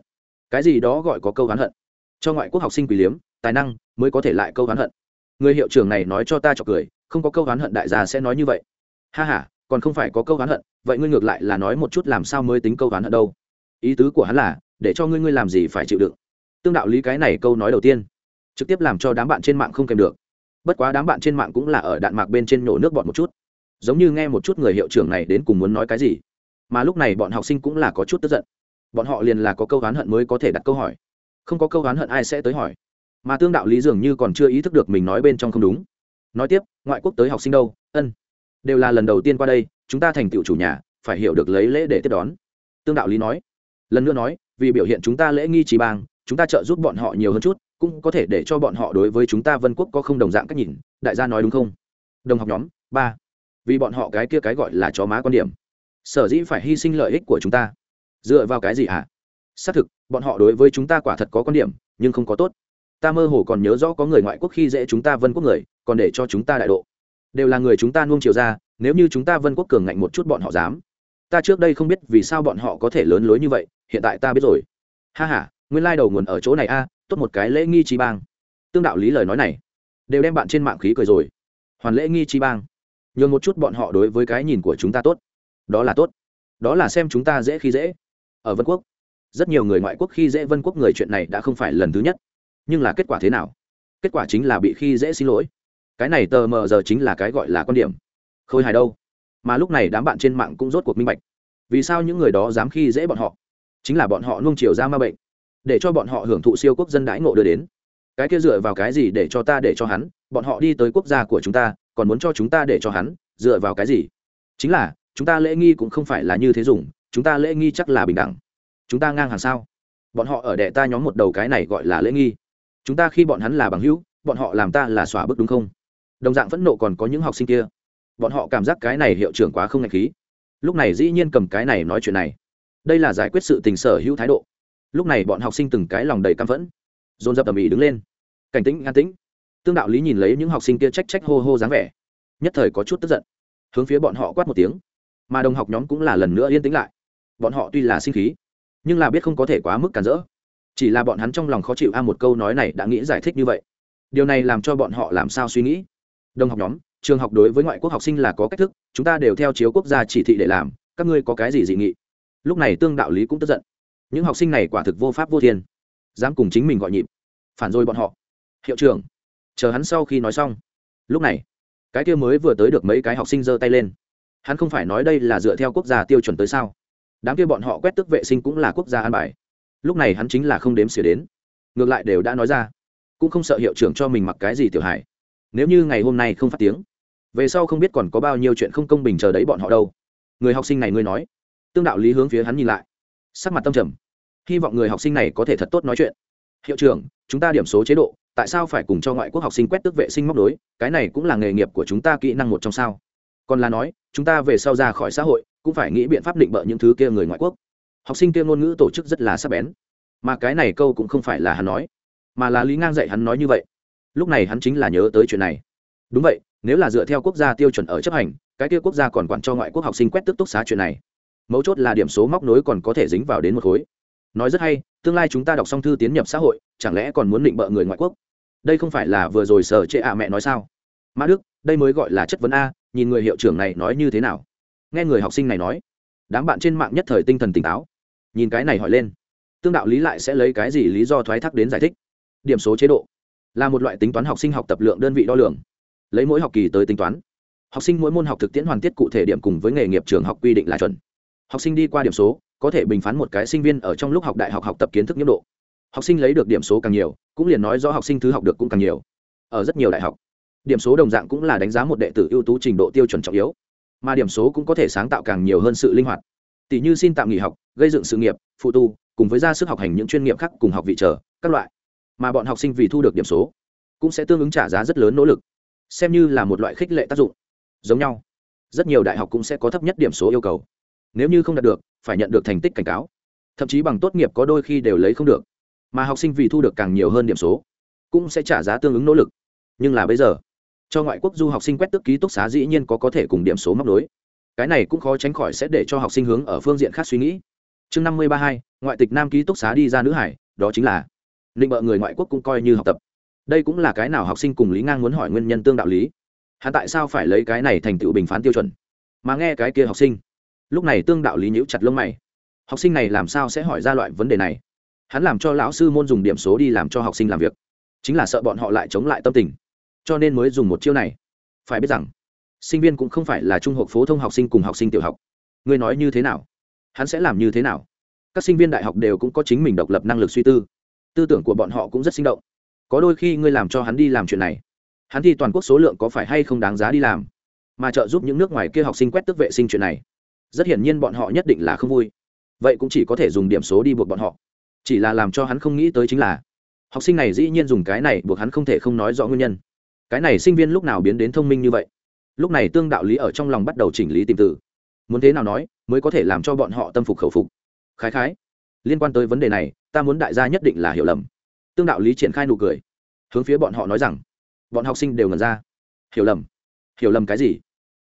Cái gì đó gọi có câu hán hận? Cho ngoại quốc học sinh quỷ liếm, tài năng mới có thể lại câu hán hận người hiệu trưởng này nói cho ta cho cười, không có câu oán hận đại gia sẽ nói như vậy. Ha h a còn không phải có câu oán hận, vậy ngươi ngược lại là nói một chút làm sao mới tính câu oán hận đâu. Ý tứ của hắn là, để cho ngươi ngươi làm gì phải chịu đựng. Tương đạo lý cái này câu nói đầu tiên, trực tiếp làm cho đám bạn trên mạng không kèm được. Bất quá đám bạn trên mạng cũng là ở đạn mạc bên trên nổ nước bọn một chút. Giống như nghe một chút người hiệu trưởng này đến cùng muốn nói cái gì. Mà lúc này bọn học sinh cũng là có chút tức giận. Bọn họ liền là có câu oán hận mới có thể đặt câu hỏi. Không có câu oán hận ai sẽ tới hỏi mà tương đạo lý dường như còn chưa ý thức được mình nói bên trong không đúng. Nói tiếp, ngoại quốc tới học sinh đâu? Ân, đều là lần đầu tiên qua đây, chúng ta thành tựu chủ nhà, phải hiểu được lấy lễ để tiếp đón. Tương đạo lý nói, lần nữa nói, vì biểu hiện chúng ta lễ nghi trí bang, chúng ta trợ giúp bọn họ nhiều hơn chút, cũng có thể để cho bọn họ đối với chúng ta vân quốc có không đồng dạng cách nhìn, đại gia nói đúng không? Đồng học nhóm, ba, vì bọn họ cái kia cái gọi là chó má quan điểm. Sở dĩ phải hy sinh lợi ích của chúng ta. Dựa vào cái gì hả? Xác thực, bọn họ đối với chúng ta quả thật có quan điểm, nhưng không có tốt ta mơ hồ còn nhớ rõ có người ngoại quốc khi dễ chúng ta vân quốc người, còn để cho chúng ta đại độ. Đều là người chúng ta nuông chiều ra, nếu như chúng ta vân quốc cường ngạnh một chút bọn họ dám. Ta trước đây không biết vì sao bọn họ có thể lớn lối như vậy, hiện tại ta biết rồi. Ha h a nguyên lai đầu nguồn ở chỗ này a, tốt một cái lễ nghi chi bang. Tương đạo lý lời nói này, đều đem bạn trên mạng khí cười rồi. Hoàn lễ nghi chi bang. Nhường một chút bọn họ đối với cái nhìn của chúng ta tốt. Đó là tốt. Đó là xem chúng ta dễ khi dễ. Ở vân quốc, rất nhiều người ngoại quốc khi dễ vân quốc người chuyện này đã không phải lần thứ nhất nhưng là kết quả thế nào? Kết quả chính là bị khi dễ xin lỗi. Cái này tờ mờ giờ chính là cái gọi là quan điểm. Khôi hài đâu? Mà lúc này đám bạn trên mạng cũng rốt cuộc minh bạch. Vì sao những người đó dám khi dễ bọn họ? Chính là bọn họ nuông chiều ra ma bệnh. Để cho bọn họ hưởng thụ siêu quốc dân đãi ngộ đưa đến. Cái kia dựa vào cái gì để cho ta để cho hắn? Bọn họ đi tới quốc gia của chúng ta, còn muốn cho chúng ta để cho hắn? Dựa vào cái gì? Chính là, chúng ta lễ nghi cũng không phải là như thế dùng, chúng ta lễ nghi chắc là bình đẳng. Chúng ta ngang hàng sao? Bọn họ ở đệ ta nhóm một đầu cái này gọi là lễ nghi chúng ta khi bọn hắn là bằng hữu, bọn họ làm ta là xóa bức đúng không? Đồng dạng phẫn nộ còn có những học sinh kia. Bọn họ cảm giác cái này hiệu trưởng quá không ngạch khí. Lúc này dĩ nhiên cầm cái này nói chuyện này. Đây là giải quyết sự tình sở hữu thái độ. Lúc này bọn học sinh từng cái lòng đầy căm phẫn. Dồn dập tầm ĩ đứng lên. Cảnh tĩnh, an tĩnh. Tương đạo lý nhìn lấy những học sinh kia trách trách hô hô dáng vẻ. Nhất thời có chút tức giận. Hướng phía bọn họ quát một tiếng. Mà đồng học nhóm cũng là lần nữa yên tĩnh lại. Bọn họ tuy là sinh khí, nhưng là biết không có thể quá mức cản rỡ chỉ là bọn hắn trong lòng khó chịu a, một câu nói này đã nghĩ giải thích như vậy. Điều này làm cho bọn họ làm sao suy nghĩ? Đồng học nhóm, trường học đối với ngoại quốc học sinh là có cách thức, chúng ta đều theo chiếu quốc gia chỉ thị để làm, các ngươi có cái gì dị nghị? Lúc này tương đạo lý cũng tức giận. Những học sinh này quả thực vô pháp vô thiên. Dám cùng chính mình gọi nhịp. Phản rồi bọn họ. Hiệu trưởng, chờ hắn sau khi nói xong. Lúc này, cái kia mới vừa tới được mấy cái học sinh giơ tay lên. Hắn không phải nói đây là dựa theo quốc gia tiêu chuẩn tới sao? Đám kia bọn họ quét tức vệ sinh cũng là quốc gia an bài lúc này hắn chính là không đếm xỉa đến. Ngược lại đều đã nói ra. Cũng không sợ hiệu trưởng cho mình mặc cái gì tiểu hải nếu như ngày hôm nay không phát tiếng, về sau không biết còn có bao nhiêu chuyện không công bình chờ đấy bọn họ đâu. Người học sinh này ngươi nói. Tương đạo lý hướng phía hắn nhìn lại. Sắc mặt tâm trầm. Hy vọng người học sinh này có thể thật tốt nói chuyện. Hiệu trưởng, chúng ta điểm số chế độ, tại sao phải cùng cho ngoại quốc học sinh quét tước vệ sinh móc đối? Cái này cũng là nghề nghiệp của chúng ta kỹ năng một trong sao. Còn là nói, chúng ta về sau ra khỏi xã hội, cũng phải nghĩ biện pháp định bợ những thứ kia người ngoại quốc học sinh kia ngôn ngữ tổ chức rất là sắc bén. Mà cái này câu cũng không phải là hắn nói, mà là lý ngang dạy hắn nói như vậy. Lúc này hắn chính là nhớ tới chuyện này. Đúng vậy, nếu là dựa theo quốc gia tiêu chuẩn ở chấp hành, cái kia quốc gia còn quản cho ngoại quốc học sinh quét tức túc xá chuyện này. Mấu chốt là điểm số móc nối còn có thể dính vào đến một khối. Nói rất hay, tương lai chúng ta đọc xong thư tiến nhập xã hội, chẳng lẽ còn muốn định bợ người ngoại quốc? Đây không phải là vừa rồi sở chệ ạ mẹ nói sao? Mã đức, đây mới gọi là chất vấn a, nhìn người hiệu trưởng này nói như thế nào? Nghe người học sinh này nói, đám bạn trên mạng nhất thời tinh thần tỉnh táo nhìn cái này hỏi lên. Tương đạo lý lại sẽ lấy cái gì lý do thoái thác đến giải thích? Điểm số chế độ. Là một loại tính toán học sinh học tập lượng đơn vị đo lường. Lấy mỗi học kỳ tới tính toán. Học sinh mỗi môn học thực tiễn hoàn tiết cụ thể điểm cùng với nghề nghiệp trường học quy định là chuẩn. Học sinh đi qua điểm số, có thể bình phán một cái sinh viên ở trong lúc học đại học học tập kiến thức nhiễm độ. Học sinh lấy được điểm số càng nhiều, cũng liền nói do học sinh thứ học được cũng càng nhiều. Ở rất nhiều đại học, điểm số đồng dạng cũng là đánh giá một đệ tử ưu tú trình độ tiêu chuẩn trọng yếu, mà điểm số cũng có thể sáng tạo càng nhiều hơn sự linh hoạt. Tỷ như xin tạm nghỉ học gây dựng sự nghiệp, phụ tu, cùng với ra sức học hành những chuyên nghiệp khác cùng học vị trở, các loại. Mà bọn học sinh vì thu được điểm số, cũng sẽ tương ứng trả giá rất lớn nỗ lực. Xem như là một loại khích lệ tác dụng. Giống nhau. Rất nhiều đại học cũng sẽ có thấp nhất điểm số yêu cầu. Nếu như không đạt được, phải nhận được thành tích cảnh cáo. Thậm chí bằng tốt nghiệp có đôi khi đều lấy không được. Mà học sinh vì thu được càng nhiều hơn điểm số, cũng sẽ trả giá tương ứng nỗ lực. Nhưng là bây giờ, cho ngoại quốc du học sinh quét tức ký túc xá dĩ nhiên có có thể cùng điểm số móc nối. Cái này cũng khó tránh khỏi sẽ để cho học sinh hướng ở phương diện khác suy nghĩ chương năm mươi ba hai, ngoại tịch nam ký túc xá đi ra nữ hải, đó chính là định bợ người ngoại quốc cũng coi như học tập. Đây cũng là cái nào học sinh cùng lý ngang muốn hỏi nguyên nhân tương đạo lý. Hắn tại sao phải lấy cái này thành tựu bình phán tiêu chuẩn? Mà nghe cái kia học sinh, lúc này tương đạo lý nhíu chặt lông mày. Học sinh này làm sao sẽ hỏi ra loại vấn đề này? Hắn làm cho lão sư môn dùng điểm số đi làm cho học sinh làm việc. Chính là sợ bọn họ lại chống lại tâm tình. Cho nên mới dùng một chiêu này. Phải biết rằng, sinh viên cũng không phải là trung học phổ thông học sinh cùng học sinh tiểu học. Ngươi nói như thế nào? Hắn sẽ làm như thế nào? Các sinh viên đại học đều cũng có chính mình độc lập năng lực suy tư. Tư tưởng của bọn họ cũng rất sinh động. Có đôi khi ngươi làm cho hắn đi làm chuyện này, hắn thi toàn quốc số lượng có phải hay không đáng giá đi làm? Mà trợ giúp những nước ngoài kia học sinh quét tức vệ sinh chuyện này, rất hiển nhiên bọn họ nhất định là không vui. Vậy cũng chỉ có thể dùng điểm số đi buộc bọn họ. Chỉ là làm cho hắn không nghĩ tới chính là, học sinh này dĩ nhiên dùng cái này buộc hắn không thể không nói rõ nguyên nhân. Cái này sinh viên lúc nào biến đến thông minh như vậy? Lúc này tương đạo lý ở trong lòng bắt đầu chỉnh lý tìm từ. Muốn thế nào nói? Mới có thể làm cho bọn họ tâm phục khẩu phục. Khái khái, liên quan tới vấn đề này, ta muốn đại gia nhất định là hiểu lầm. Tương đạo lý triển khai nụ cười. Hướng phía bọn họ nói rằng, bọn học sinh đều ngần ra. Hiểu lầm? Hiểu lầm cái gì?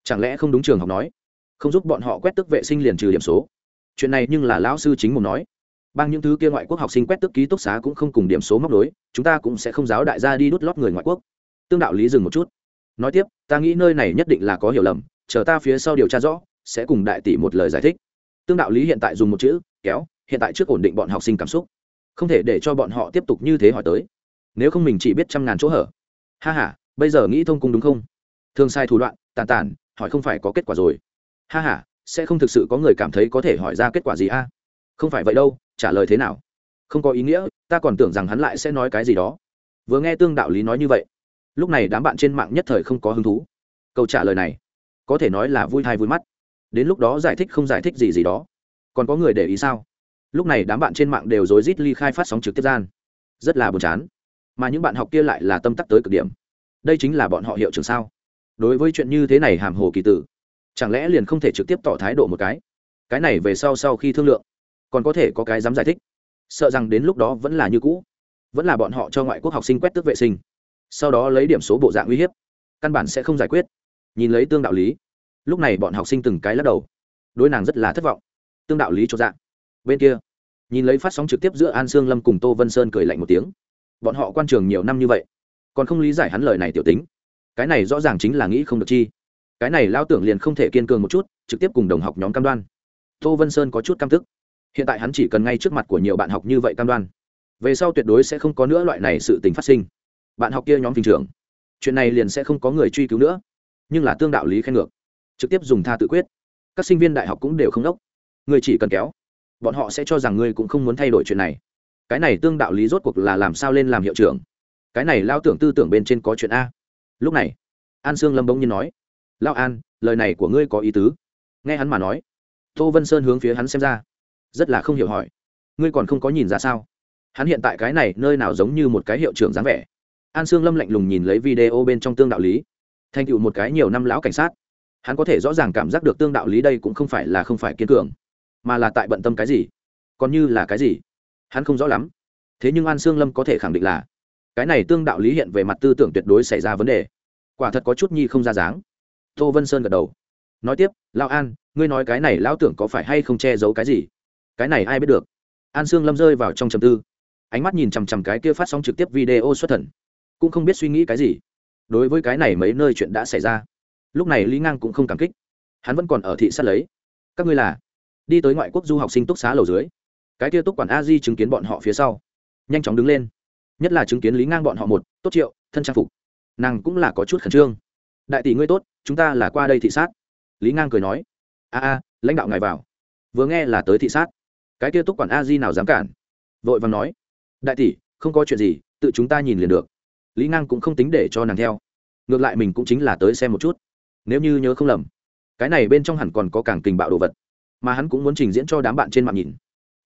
Chẳng lẽ không đúng trường học nói? Không giúp bọn họ quét tức vệ sinh liền trừ điểm số. Chuyện này nhưng là lão sư chính mồm nói. Bằng những thứ kia ngoại quốc học sinh quét tức ký túc xá cũng không cùng điểm số móc đối chúng ta cũng sẽ không giáo đại gia đi đút lót người ngoại quốc. Tương đạo lý dừng một chút. Nói tiếp, ta nghĩ nơi này nhất định là có hiểu lầm, chờ ta phía sau điều tra rõ sẽ cùng đại tỷ một lời giải thích. Tương đạo lý hiện tại dùng một chữ, kéo, hiện tại trước ổn định bọn học sinh cảm xúc. Không thể để cho bọn họ tiếp tục như thế hỏi tới. Nếu không mình chỉ biết trăm ngàn chỗ hở. Ha h a bây giờ nghĩ thông cung đúng không? Thường sai thủ đoạn, tàn tàn, hỏi không phải có kết quả rồi. Ha h a sẽ không thực sự có người cảm thấy có thể hỏi ra kết quả gì a? Không phải vậy đâu, trả lời thế nào? Không có ý nghĩa, ta còn tưởng rằng hắn lại sẽ nói cái gì đó. Vừa nghe tương đạo lý nói như vậy, lúc này đám bạn trên mạng nhất thời không có hứng thú. Câu trả lời này, có thể nói là vui thai vui mắt đến lúc đó giải thích không giải thích gì gì đó. Còn có người để ý sao? Lúc này đám bạn trên mạng đều rối rít ly khai phát sóng trực tiếp gian. Rất là buồn chán. Mà những bạn học kia lại là tâm tắc tới cực điểm. Đây chính là bọn họ hiệu trường sao? Đối với chuyện như thế này hàm hồ kỳ tử, chẳng lẽ liền không thể trực tiếp tỏ thái độ một cái? Cái này về sau sau khi thương lượng, còn có thể có cái dám giải thích. Sợ rằng đến lúc đó vẫn là như cũ. Vẫn là bọn họ cho ngoại quốc học sinh quét tước vệ sinh. Sau đó lấy điểm số bộ dạng uy hiếp. Căn bản sẽ không giải quyết. Nhìn lấy tương đạo lý lúc này bọn học sinh từng cái lắc đầu. Đối nàng rất là thất vọng. Tương đạo lý cho dạng bên kia, nhìn lấy phát sóng trực tiếp giữa an sương lâm cùng tô vân sơn cười lạnh một tiếng. Bọn họ quan trường nhiều năm như vậy, còn không lý giải hắn lời này tiểu tính. Cái này rõ ràng chính là nghĩ không được chi. Cái này lao tưởng liền không thể kiên cường một chút, trực tiếp cùng đồng học nhóm cam đoan. Tô vân sơn có chút cam tức. Hiện tại hắn chỉ cần ngay trước mặt của nhiều bạn học như vậy cam đoan, về sau tuyệt đối sẽ không có nữa loại này sự tình phát sinh. Bạn học kia nhóm phình trưởng, chuyện này liền sẽ không có người truy cứu nữa. Nhưng là tương đạo lý khen ngược trực tiếp dùng tha tự quyết. Các sinh viên đại học cũng đều không đốc. Người chỉ cần kéo, bọn họ sẽ cho rằng ngươi cũng không muốn thay đổi chuyện này. Cái này tương đạo lý rốt cuộc là làm sao lên làm hiệu trưởng? Cái này lao tưởng tư tưởng bên trên có chuyện a. Lúc này, an sương lâm bỗng nhiên nói lao an, lời này của ngươi có ý tứ. Nghe hắn mà nói, tô vân sơn hướng phía hắn xem ra, rất là không hiểu hỏi, ngươi còn không có nhìn ra sao? Hắn hiện tại cái này nơi nào giống như một cái hiệu trưởng dáng vẻ? An sương lâm lạnh lùng nhìn lấy video bên trong tương đạo lý, thành tựu một cái nhiều năm lão cảnh sát hắn có thể rõ ràng cảm giác được tương đạo lý đây cũng không phải là không phải kiên cường, mà là tại bận tâm cái gì, còn như là cái gì, hắn không rõ lắm. Thế nhưng an sương lâm có thể khẳng định là, cái này tương đạo lý hiện về mặt tư tưởng tuyệt đối xảy ra vấn đề. Quả thật có chút nhi không ra dáng. Tô vân sơn gật đầu. Nói tiếp lao an, ngươi nói cái này lão tưởng có phải hay không che giấu cái gì? Cái này ai biết được? An sương lâm rơi vào trong trầm tư. Ánh mắt nhìn chằm chằm cái kia phát sóng trực tiếp video xuất thần, cũng không biết suy nghĩ cái gì. Đối với cái này mấy nơi chuyện đã xảy ra lúc này lý ngang cũng không cảm kích. Hắn vẫn còn ở thị sát lấy. Các ngươi là? Đi tới ngoại quốc du học sinh túc xá lầu dưới. Cái kia túc quản a di chứng kiến bọn họ phía sau. Nhanh chóng đứng lên. Nhất là chứng kiến lý ngang bọn họ một, tốt triệu, thân trang phục. Nàng cũng là có chút khẩn trương. Đại tỷ ngươi tốt, chúng ta là qua đây thị sát. Lý ngang cười nói. A a, lãnh đạo ngài vào. Vừa nghe là tới thị sát. Cái kia túc quản a di nào dám cản? Vội vàng nói. Đại tỷ, không có chuyện gì, tự chúng ta nhìn liền được. Lý ngang cũng không tính để cho nàng theo. Ngược lại mình cũng chính là tới xem một chút nếu như nhớ không lầm, cái này bên trong hẳn còn có càng kình bạo đồ vật, mà hắn cũng muốn trình diễn cho đám bạn trên mạng nhìn,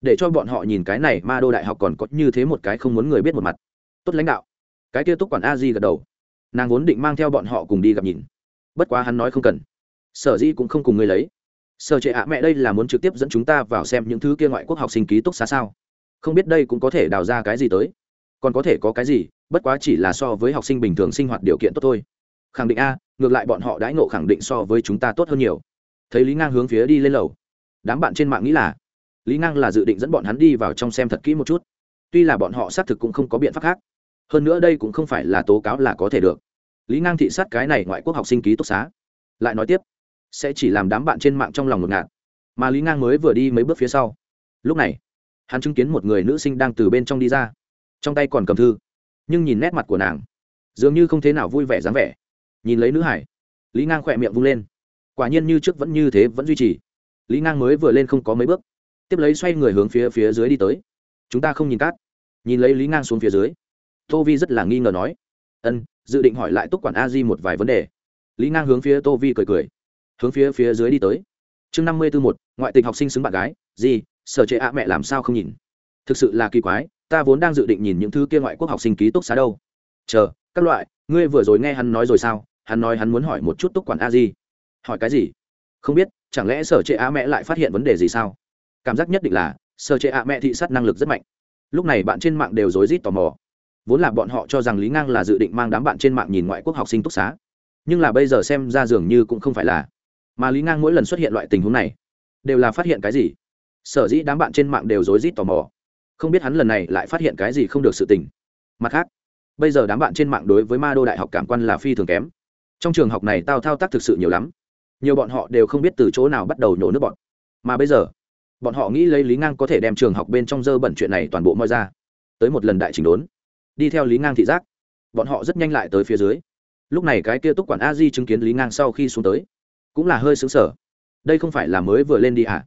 để cho bọn họ nhìn cái này ma đô đại học còn có như thế một cái không muốn người biết một mặt. Tốt lãnh đạo, cái kia túc quản a di gật đầu, nàng vốn định mang theo bọn họ cùng đi gặp nhìn, bất quá hắn nói không cần, sở di cũng không cùng người lấy. Sở trệ ạ, mẹ đây là muốn trực tiếp dẫn chúng ta vào xem những thứ kia ngoại quốc học sinh ký túc xá sao? Không biết đây cũng có thể đào ra cái gì tới, còn có thể có cái gì, bất quá chỉ là so với học sinh bình thường sinh hoạt điều kiện tốt thôi khẳng định a, ngược lại bọn họ đãi ngộ khẳng định so với chúng ta tốt hơn nhiều. Thấy lý ngang hướng phía đi lên lầu, đám bạn trên mạng nghĩ là, lý ngang là dự định dẫn bọn hắn đi vào trong xem thật kỹ một chút. Tuy là bọn họ xác thực cũng không có biện pháp khác, hơn nữa đây cũng không phải là tố cáo là có thể được. Lý ngang thị sát cái này ngoại quốc học sinh ký túc xá. Lại nói tiếp, sẽ chỉ làm đám bạn trên mạng trong lòng ngột ngạt. Mà lý ngang mới vừa đi mấy bước phía sau. Lúc này, hắn chứng kiến một người nữ sinh đang từ bên trong đi ra. Trong tay còn cầm thư, nhưng nhìn nét mặt của nàng, dường như không thế nào vui vẻ dáng vẻ nhìn lấy nữ hải. Lý ngang khỏe miệng vung lên. Quả nhiên như trước vẫn như thế, vẫn duy trì. Lý ngang mới vừa lên không có mấy bước. Tiếp lấy xoay người hướng phía phía dưới đi tới. Chúng ta không nhìn cát. Nhìn lấy lý ngang xuống phía dưới. Tô vi rất là nghi ngờ nói. Ân, dự định hỏi lại túc quản a di một vài vấn đề. Lý ngang hướng phía tô vi cười cười. Hướng phía phía dưới đi tới. Chương năm mươi b ố một, ngoại tình học sinh xứng bạn gái. Gì, sở trệ ạ mẹ làm sao không nhìn? Thực sự là kỳ quái, ta vốn đang dự định nhìn những thứ kia ngoại quốc học sinh ký túc xá đâu. Chờ, các loại, ngươi vừa rồi nghe hắn nói rồi sao? Hắn nói hắn muốn hỏi một chút túc quản a di. Hỏi cái gì? Không biết, chẳng lẽ sở trệ a mẹ lại phát hiện vấn đề gì sao? Cảm giác nhất định là, sở trệ a mẹ thị sát năng lực rất mạnh. Lúc này bạn trên mạng đều rối rít tò mò. Vốn là bọn họ cho rằng lý ngang là dự định mang đám bạn trên mạng nhìn ngoại quốc học sinh túc xá. Nhưng là bây giờ xem ra dường như cũng không phải là. Mà lý ngang mỗi lần xuất hiện loại tình huống này, đều là phát hiện cái gì? Sở dĩ đám bạn trên mạng đều rối rít tò mò. Không biết hắn lần này lại phát hiện cái gì không được sự tình. Mặt khác, bây giờ đám bạn trên mạng đối với ma đô đại học cảm quan là phi thường kém trong trường học này tao thao tác thực sự nhiều lắm. Nhiều bọn họ đều không biết từ chỗ nào bắt đầu nhổ nước bọn. Mà bây giờ, bọn họ nghĩ lấy lý ngang có thể đem trường học bên trong dơ bẩn chuyện này toàn bộ moi ra. Tới một lần đại chỉnh đốn, đi theo lý ngang thị giác, bọn họ rất nhanh lại tới phía dưới. Lúc này cái kia túc quản a di chứng kiến lý ngang sau khi xuống tới, cũng là hơi xứng sở đây không phải là mới vừa lên đi à?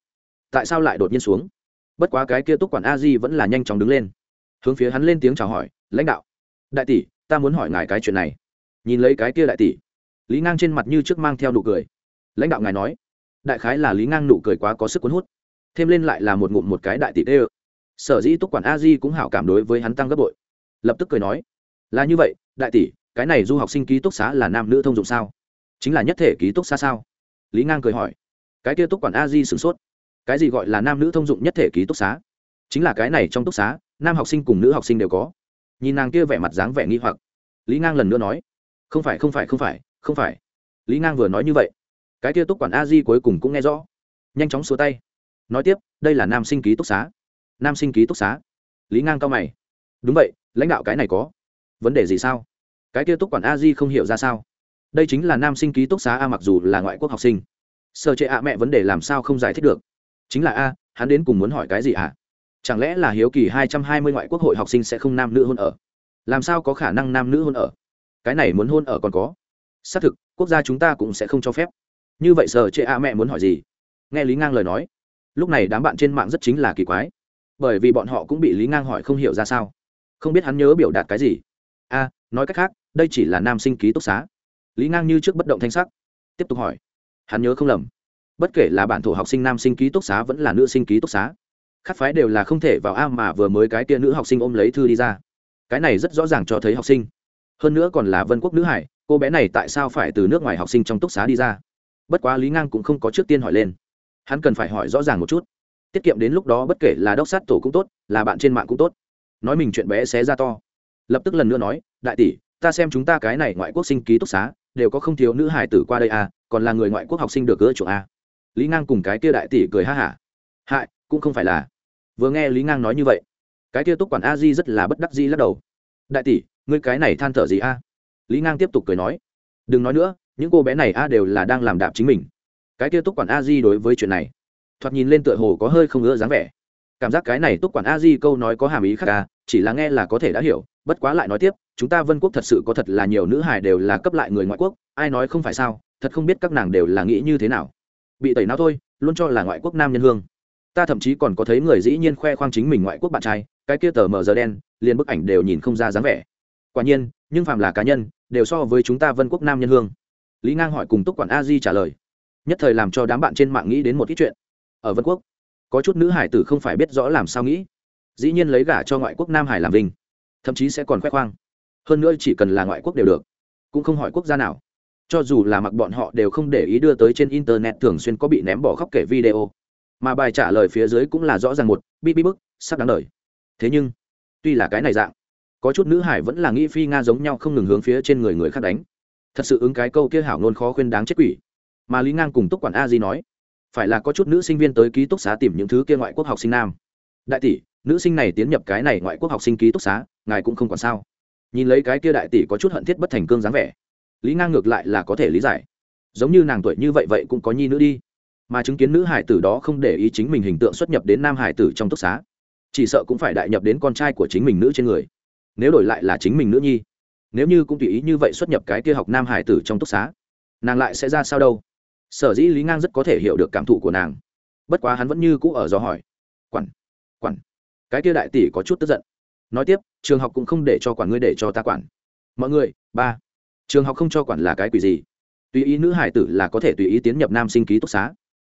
Tại sao lại đột nhiên xuống? Bất quá cái kia túc quản a di vẫn là nhanh chóng đứng lên, hướng phía hắn lên tiếng chào hỏi, lãnh đạo, đại tỷ, ta muốn hỏi ngài cái chuyện này. Nhìn lấy cái kia đại tỷ lý ngang trên mặt như trước mang theo nụ cười. Lãnh đạo ngài nói, đại khái là lý ngang nụ cười quá có sức cuốn hút. Thêm lên lại là một ngụm một cái đại tỷ tê ơ. Sở dĩ túc quản a di cũng hảo cảm đối với hắn tăng gấp bội. Lập tức cười nói, là như vậy, đại tỷ, cái này du học sinh ký túc xá là nam nữ thông dụng sao? Chính là nhất thể ký túc xá sao? Lý ngang cười hỏi, cái kia túc quản a di sửng sốt. Cái gì gọi là nam nữ thông dụng nhất thể ký túc xá? Chính là cái này trong túc xá, nam học sinh cùng nữ học sinh đều có. Nhìn nàng kia vẻ mặt dáng vẻ nghi hoặc, lý ngang lần nữa nói, không phải không phải không phải không phải. Lý ngang vừa nói như vậy, cái kia túc quản a di cuối cùng cũng nghe rõ. Nhanh chóng xua tay. Nói tiếp, đây là nam sinh ký túc xá. Nam sinh ký túc xá. Lý ngang cao mày. Đúng vậy, lãnh đạo cái này có. Vấn đề gì sao? Cái kia túc quản a di không hiểu ra sao. Đây chính là nam sinh ký túc xá a mặc dù là ngoại quốc học sinh. Sơ chế ạ mẹ vấn đề làm sao không giải thích được? Chính là a, hắn đến cùng muốn hỏi cái gì ạ à? chẳng lẽ là hiếu kỳ hai trăm hai mươi ngoại quốc hội học sinh sẽ không nam nữ hôn ở? Làm sao có khả năng nam nữ hôn ở? Cái này muốn hôn ở còn có xác thực, quốc gia chúng ta cũng sẽ không cho phép. Như vậy sở chệ a mẹ muốn hỏi gì? Nghe lý ngang lời nói. Lúc này đám bạn trên mạng rất chính là kỳ quái. Bởi vì bọn họ cũng bị lý ngang hỏi không hiểu ra sao. Không biết hắn nhớ biểu đạt cái gì. A, nói cách khác, đây chỉ là nam sinh ký túc xá. Lý ngang như trước bất động thanh sắc. Tiếp tục hỏi. Hắn nhớ không lầm. Bất kể là bản thổ học sinh nam sinh ký túc xá vẫn là nữ sinh ký túc xá. Khắc phái đều là không thể vào a mà vừa mới cái tia nữ học sinh ôm lấy thư đi ra. Cái này rất rõ ràng cho thấy học sinh. Hơn nữa còn là vân quốc nữ hải cô bé này tại sao phải từ nước ngoài học sinh trong túc xá đi ra? Bất quá lý ngang cũng không có trước tiên hỏi lên. Hắn cần phải hỏi rõ ràng một chút. Tiết kiệm đến lúc đó bất kể là đốc sát tổ cũng tốt, là bạn trên mạng cũng tốt. Nói mình chuyện bé xé ra to. Lập tức lần nữa nói, đại tỷ, ta xem chúng ta cái này ngoại quốc sinh ký túc xá, đều có không thiếu nữ hải tử qua đây à còn là người ngoại quốc học sinh được gỡ chỗ à. Lý ngang cùng cái kia đại tỷ cười ha hả. Hại, cũng không phải là. Vừa nghe lý ngang nói như vậy, cái kia túc quản a di rất là bất đắc di lắc đầu. Đại tỷ, ngươi cái này than thở gì a? Lý ngang tiếp tục cười nói, đừng nói nữa, những cô bé này a đều là đang làm đạp chính mình. Cái kia túc quản a di đối với chuyện này, thoạt nhìn lên tựa hồ có hơi không ngỡ dáng vẻ. Cảm giác cái này túc quản a di câu nói có hàm ý khác à chỉ là nghe là có thể đã hiểu, bất quá lại nói tiếp, chúng ta vân quốc thật sự có thật là nhiều nữ hài đều là cấp lại người ngoại quốc, ai nói không phải sao, thật không biết các nàng đều là nghĩ như thế nào. Bị tẩy não thôi, luôn cho là ngoại quốc nam nhân hương. Ta thậm chí còn có thấy người dĩ nhiên khoe khoang chính mình ngoại quốc bạn trai, cái kia tờ mờ giờ đen, liền bức ảnh đều nhìn không ra dáng vẻ quả nhiên, nhưng phạm là cá nhân, đều so với chúng ta vân quốc nam nhân hương. Lý ngang hỏi cùng túc quản a di trả lời. Nhất thời làm cho đám bạn trên mạng nghĩ đến một ít chuyện. Ở vân quốc, có chút nữ hải tử không phải biết rõ làm sao nghĩ. Dĩ nhiên lấy gả cho ngoại quốc nam hải làm vinh, thậm chí sẽ còn khoe khoang. Hơn nữa chỉ cần là ngoại quốc đều được, cũng không hỏi quốc gia nào. Cho dù là mặc bọn họ đều không để ý đưa tới trên internet thường xuyên có bị ném bỏ khóc kể video. Mà bài trả lời phía dưới cũng là rõ ràng một bi bi bức, sắp đáng lời thế nhưng, tuy là cái này dạng có chút nữ hải vẫn là nghĩ phi nga giống nhau không ngừng hướng phía trên người người khác đánh. Thật sự ứng cái câu kia hảo ngôn khó khuyên đáng chết quỷ. Mà lý ngang cùng túc quản a di nói, phải là có chút nữ sinh viên tới ký túc xá tìm những thứ kia ngoại quốc học sinh nam. Đại tỷ, nữ sinh này tiến nhập cái này ngoại quốc học sinh ký túc xá, ngài cũng không còn sao. Nhìn lấy cái kia đại tỷ có chút hận thiết bất thành cương dáng vẻ, lý ngang ngược lại là có thể lý giải. Giống như nàng tuổi như vậy vậy cũng có nhi nữ đi. Mà chứng kiến nữ hải tử đó không để ý chính mình hình tượng xuất nhập đến nam hải tử trong túc xá, chỉ sợ cũng phải đại nhập đến con trai của chính mình nữ trên người nếu đổi lại là chính mình nữ nhi, nếu như cũng tùy ý như vậy xuất nhập cái kia học nam hải tử trong túc xá, nàng lại sẽ ra sao đâu? Sở dĩ lý ngang rất có thể hiểu được cảm thụ của nàng. Bất quá hắn vẫn như cũ ở do hỏi. Quản quản. Cái kia đại tỷ có chút tức giận. Nói tiếp, trường học cũng không để cho quản ngươi để cho ta quản. Mọi người, ba, trường học không cho quản là cái quỷ gì? Tùy ý nữ hải tử là có thể tùy ý tiến nhập nam sinh ký túc xá.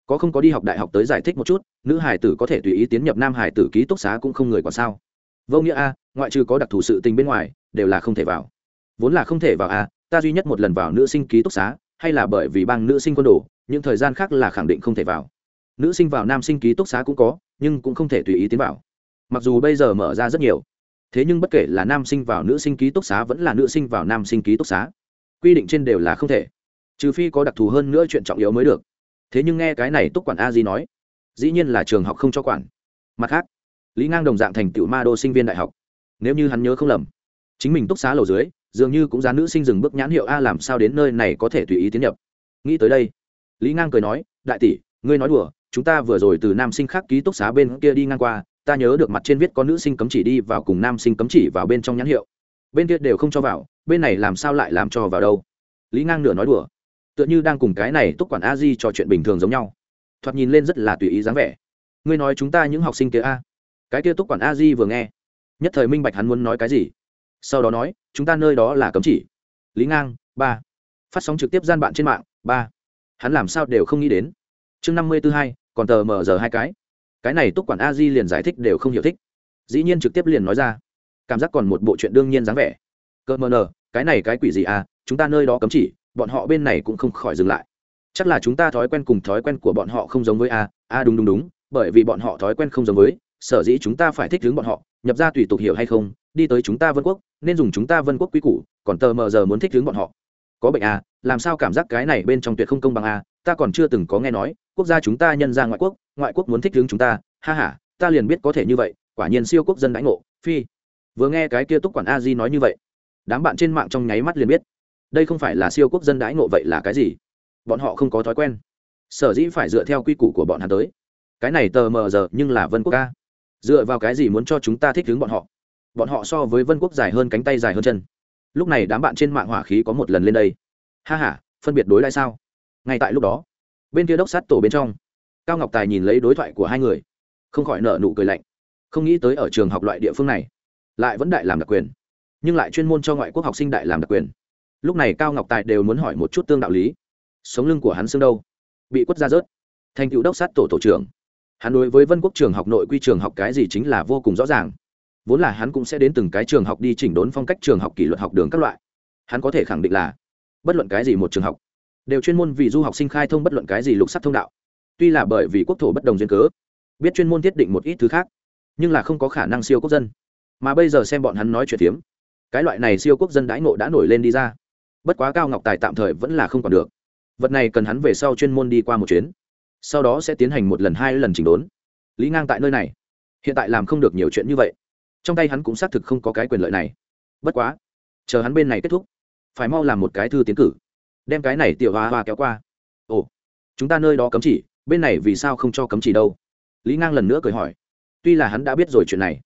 Có không có đi học đại học tới giải thích một chút, nữ hải tử có thể tùy ý tiến nhập nam hải tử ký túc xá cũng không người còn sao? Vô nghĩa a ngoại trừ có đặc thù sự tình bên ngoài, đều là không thể vào. Vốn là không thể vào à? ta duy nhất một lần vào nữ sinh ký túc xá, hay là bởi vì bang nữ sinh quân đồ, những thời gian khác là khẳng định không thể vào. Nữ sinh vào nam sinh ký túc xá cũng có, nhưng cũng không thể tùy ý tiến vào. Mặc dù bây giờ mở ra rất nhiều, thế nhưng bất kể là nam sinh vào nữ sinh ký túc xá vẫn là nữ sinh vào nam sinh ký túc xá, quy định trên đều là không thể. Trừ phi có đặc thù hơn nữa chuyện trọng yếu mới được. Thế nhưng nghe cái này túc quản a di nói, dĩ nhiên là trường học không cho quản. Mặt khác, lý ngang đồng dạng thành tiểu ma đô sinh viên đại học nếu như hắn nhớ không lầm, chính mình túc xá lầu dưới, dường như cũng dán nữ sinh dừng bước nhãn hiệu a làm sao đến nơi này có thể tùy ý tiến nhập. Nghĩ tới đây, lý ngang cười nói, đại tỷ, ngươi nói đùa, chúng ta vừa rồi từ nam sinh khác ký túc xá bên kia đi ngang qua, ta nhớ được mặt trên viết có nữ sinh cấm chỉ đi vào cùng nam sinh cấm chỉ vào bên trong nhãn hiệu. Bên kia đều không cho vào, bên này làm sao lại làm cho vào đâu? Lý ngang nửa nói đùa, tựa như đang cùng cái này túc quản a di trò chuyện bình thường giống nhau. Thoạt nhìn lên rất là tùy ý dáng vẻ. Ngươi nói chúng ta những học sinh kia a? Cái kia túc quản a di vừa nghe nhất thời minh bạch hắn muốn nói cái gì. Sau đó nói, chúng ta nơi đó là cấm chỉ. Lý ngang, ba. Phát sóng trực tiếp gian bạn trên mạng, ba. Hắn làm sao đều không nghĩ đến. Chương năm mươi thứ hai, còn tờ mờ giờ hai cái. Cái này túc quản a di liền giải thích đều không hiểu thích. Dĩ nhiên trực tiếp liền nói ra. Cảm giác còn một bộ chuyện đương nhiên dáng vẻ. Cơ mờ nờ, cái này cái quỷ gì à chúng ta nơi đó cấm chỉ, bọn họ bên này cũng không khỏi dừng lại. Chắc là chúng ta thói quen cùng thói quen của bọn họ không giống với a. A, đúng đúng đúng, bởi vì bọn họ thói quen không giống với sở dĩ chúng ta phải thích ứng bọn họ, nhập ra tùy tục hiểu hay không, đi tới chúng ta vân quốc, nên dùng chúng ta vân quốc quy củ, còn tờ mờ giờ muốn thích ứng bọn họ. Có bệnh à làm sao cảm giác cái này bên trong tuyệt không công bằng à ta còn chưa từng có nghe nói, quốc gia chúng ta nhân ra ngoại quốc ngoại quốc muốn thích ứng chúng ta, ha ha, ta liền biết có thể như vậy, quả nhiên siêu quốc dân đãi ngộ, phi. Vừa nghe cái kia túc quản a di nói như vậy, đám bạn trên mạng trong nháy mắt liền biết, đây không phải là siêu quốc dân đãi ngộ vậy là cái gì? Bọn họ không có thói quen, sở dĩ phải dựa theo quy củ của bọn hắn tới. Cái này tờ mờ giờ nhưng là vân quốc ca dựa vào cái gì muốn cho chúng ta thích ứng bọn họ? Bọn họ so với vân quốc dài hơn cánh tay dài hơn chân. Lúc này đám bạn trên mạng hỏa khí có một lần lên đây. Ha h a phân biệt đối lại sao? Ngay tại lúc đó, bên kia đốc sát tổ bên trong, cao ngọc tài nhìn lấy đối thoại của hai người, không khỏi nợ nụ cười lạnh. Không nghĩ tới ở trường học loại địa phương này, lại vẫn đại làm đặc quyền, nhưng lại chuyên môn cho ngoại quốc học sinh đại làm đặc quyền. Lúc này cao ngọc tài đều muốn hỏi một chút tương đạo lý. Sống lưng của hắn xương đâu? Bị quất ra rớt. Thành cựu đốc sát tổ tổ trưởng hắn đối với vân quốc trường học nội quy trường học cái gì chính là vô cùng rõ ràng. Vốn là hắn cũng sẽ đến từng cái trường học đi chỉnh đốn phong cách trường học kỷ luật học đường các loại. Hắn có thể khẳng định là, bất luận cái gì một trường học, đều chuyên môn vì du học sinh khai thông bất luận cái gì lục sắc thông đạo. Tuy là bởi vì quốc thổ bất đồng duyên cớ, biết chuyên môn thiết định một ít thứ khác, nhưng là không có khả năng siêu quốc dân. Mà bây giờ xem bọn hắn nói chuyện tiếm cái loại này siêu quốc dân đãi ngộ đã nổi lên đi ra. Bất quá cao ngọc tài tạm thời vẫn là không còn được. Vật này cần hắn về sau chuyên môn đi qua một chuyến sau đó sẽ tiến hành một lần hai lần chỉnh đốn. Lý ngang tại nơi này, hiện tại làm không được nhiều chuyện như vậy. Trong tay hắn cũng xác thực không có cái quyền lợi này. Bất quá, chờ hắn bên này kết thúc, phải mau làm một cái thư tiến cử, đem cái này tiểu hoa hoa kéo qua. Ồ, chúng ta nơi đó cấm chỉ, bên này vì sao không cho cấm chỉ đâu? Lý ngang lần nữa cười hỏi. Tuy là hắn đã biết rồi chuyện này,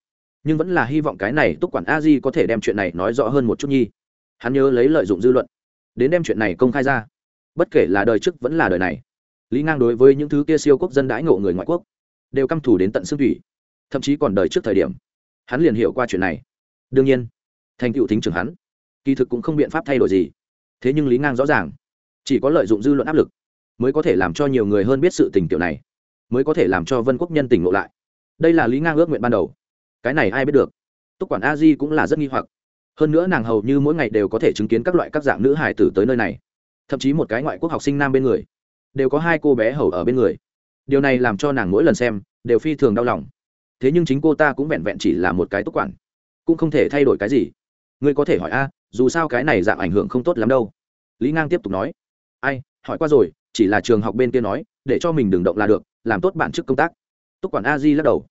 nhưng vẫn là hy vọng cái này túc quản a di có thể đem chuyện này nói rõ hơn một chút nhi. Hắn nhớ lấy lợi dụng dư luận, đến đem chuyện này công khai ra. Bất kể là đời trước vẫn là đời này lý ngang đối với những thứ kia siêu quốc dân đãi ngộ người ngoại quốc, đều căm thù đến tận xương thủy. Thậm chí còn đời trước thời điểm, hắn liền hiểu qua chuyện này. Đương nhiên, thành tựu thính trưởng hắn, kỳ thực cũng không biện pháp thay đổi gì. Thế nhưng lý ngang rõ ràng, chỉ có lợi dụng dư luận áp lực, mới có thể làm cho nhiều người hơn biết sự tình tiểu này, mới có thể làm cho vân quốc nhân tỉnh ngộ lại. Đây là lý ngang ước nguyện ban đầu. Cái này ai biết được? Túc quản a di cũng là rất nghi hoặc. Hơn nữa nàng hầu như mỗi ngày đều có thể chứng kiến các loại các dạng nữ hải tử tới nơi này. Thậm chí một cái ngoại quốc học sinh nam bên người đều có hai cô bé hầu ở bên người. Điều này làm cho nàng mỗi lần xem, đều phi thường đau lòng. Thế nhưng chính cô ta cũng vẹn vẹn chỉ là một cái túc quản, cũng không thể thay đổi cái gì. Ngươi có thể hỏi a, dù sao cái này dạng ảnh hưởng không tốt lắm đâu. Lý ngang tiếp tục nói, ai, hỏi qua rồi, chỉ là trường học bên kia nói, để cho mình đừng động là được, làm tốt bản chức công tác. Túc quản a di lắc đầu,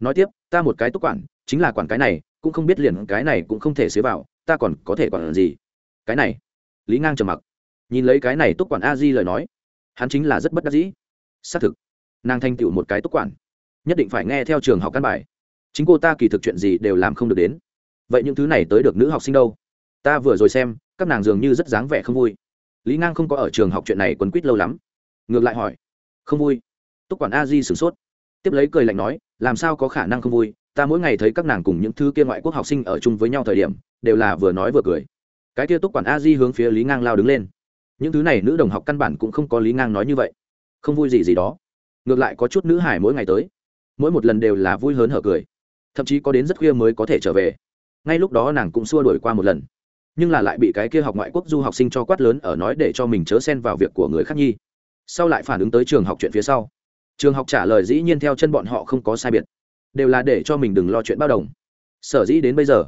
nói tiếp, ta một cái túc quản, chính là quản cái này, cũng không biết liền cái này cũng không thể xế vào, ta còn có thể quản gì? Cái này, lý ngang trầm mặc, nhìn lấy cái này túc quản a di lời nói hắn chính là rất bất đắc dĩ. Xác thực, nàng thanh tựu một cái túc quản, nhất định phải nghe theo trường học căn bài. Chính cô ta kỳ thực chuyện gì đều làm không được đến. Vậy những thứ này tới được nữ học sinh đâu? Ta vừa rồi xem, các nàng dường như rất dáng vẻ không vui. Lý ngang không có ở trường học chuyện này quấn quýt lâu lắm. Ngược lại hỏi, không vui? Túc quản a di sửng sốt. Tiếp lấy cười lạnh nói, làm sao có khả năng không vui? Ta mỗi ngày thấy các nàng cùng những thứ kia ngoại quốc học sinh ở chung với nhau thời điểm, đều là vừa nói vừa cười. Cái kia túc quản a di hướng phía lý ngang lao đứng lên những thứ này nữ đồng học căn bản cũng không có lý ngang nói như vậy. Không vui gì gì đó. Ngược lại có chút nữ hải mỗi ngày tới. Mỗi một lần đều là vui hớn hở cười. Thậm chí có đến rất khuya mới có thể trở về. Ngay lúc đó nàng cũng xua đổi qua một lần. Nhưng là lại bị cái kia học ngoại quốc du học sinh cho quát lớn ở nói để cho mình chớ xen vào việc của người khác nhi. Sau lại phản ứng tới trường học chuyện phía sau. Trường học trả lời dĩ nhiên theo chân bọn họ không có sai biệt. Đều là để cho mình đừng lo chuyện bao đồng. Sở dĩ đến bây giờ,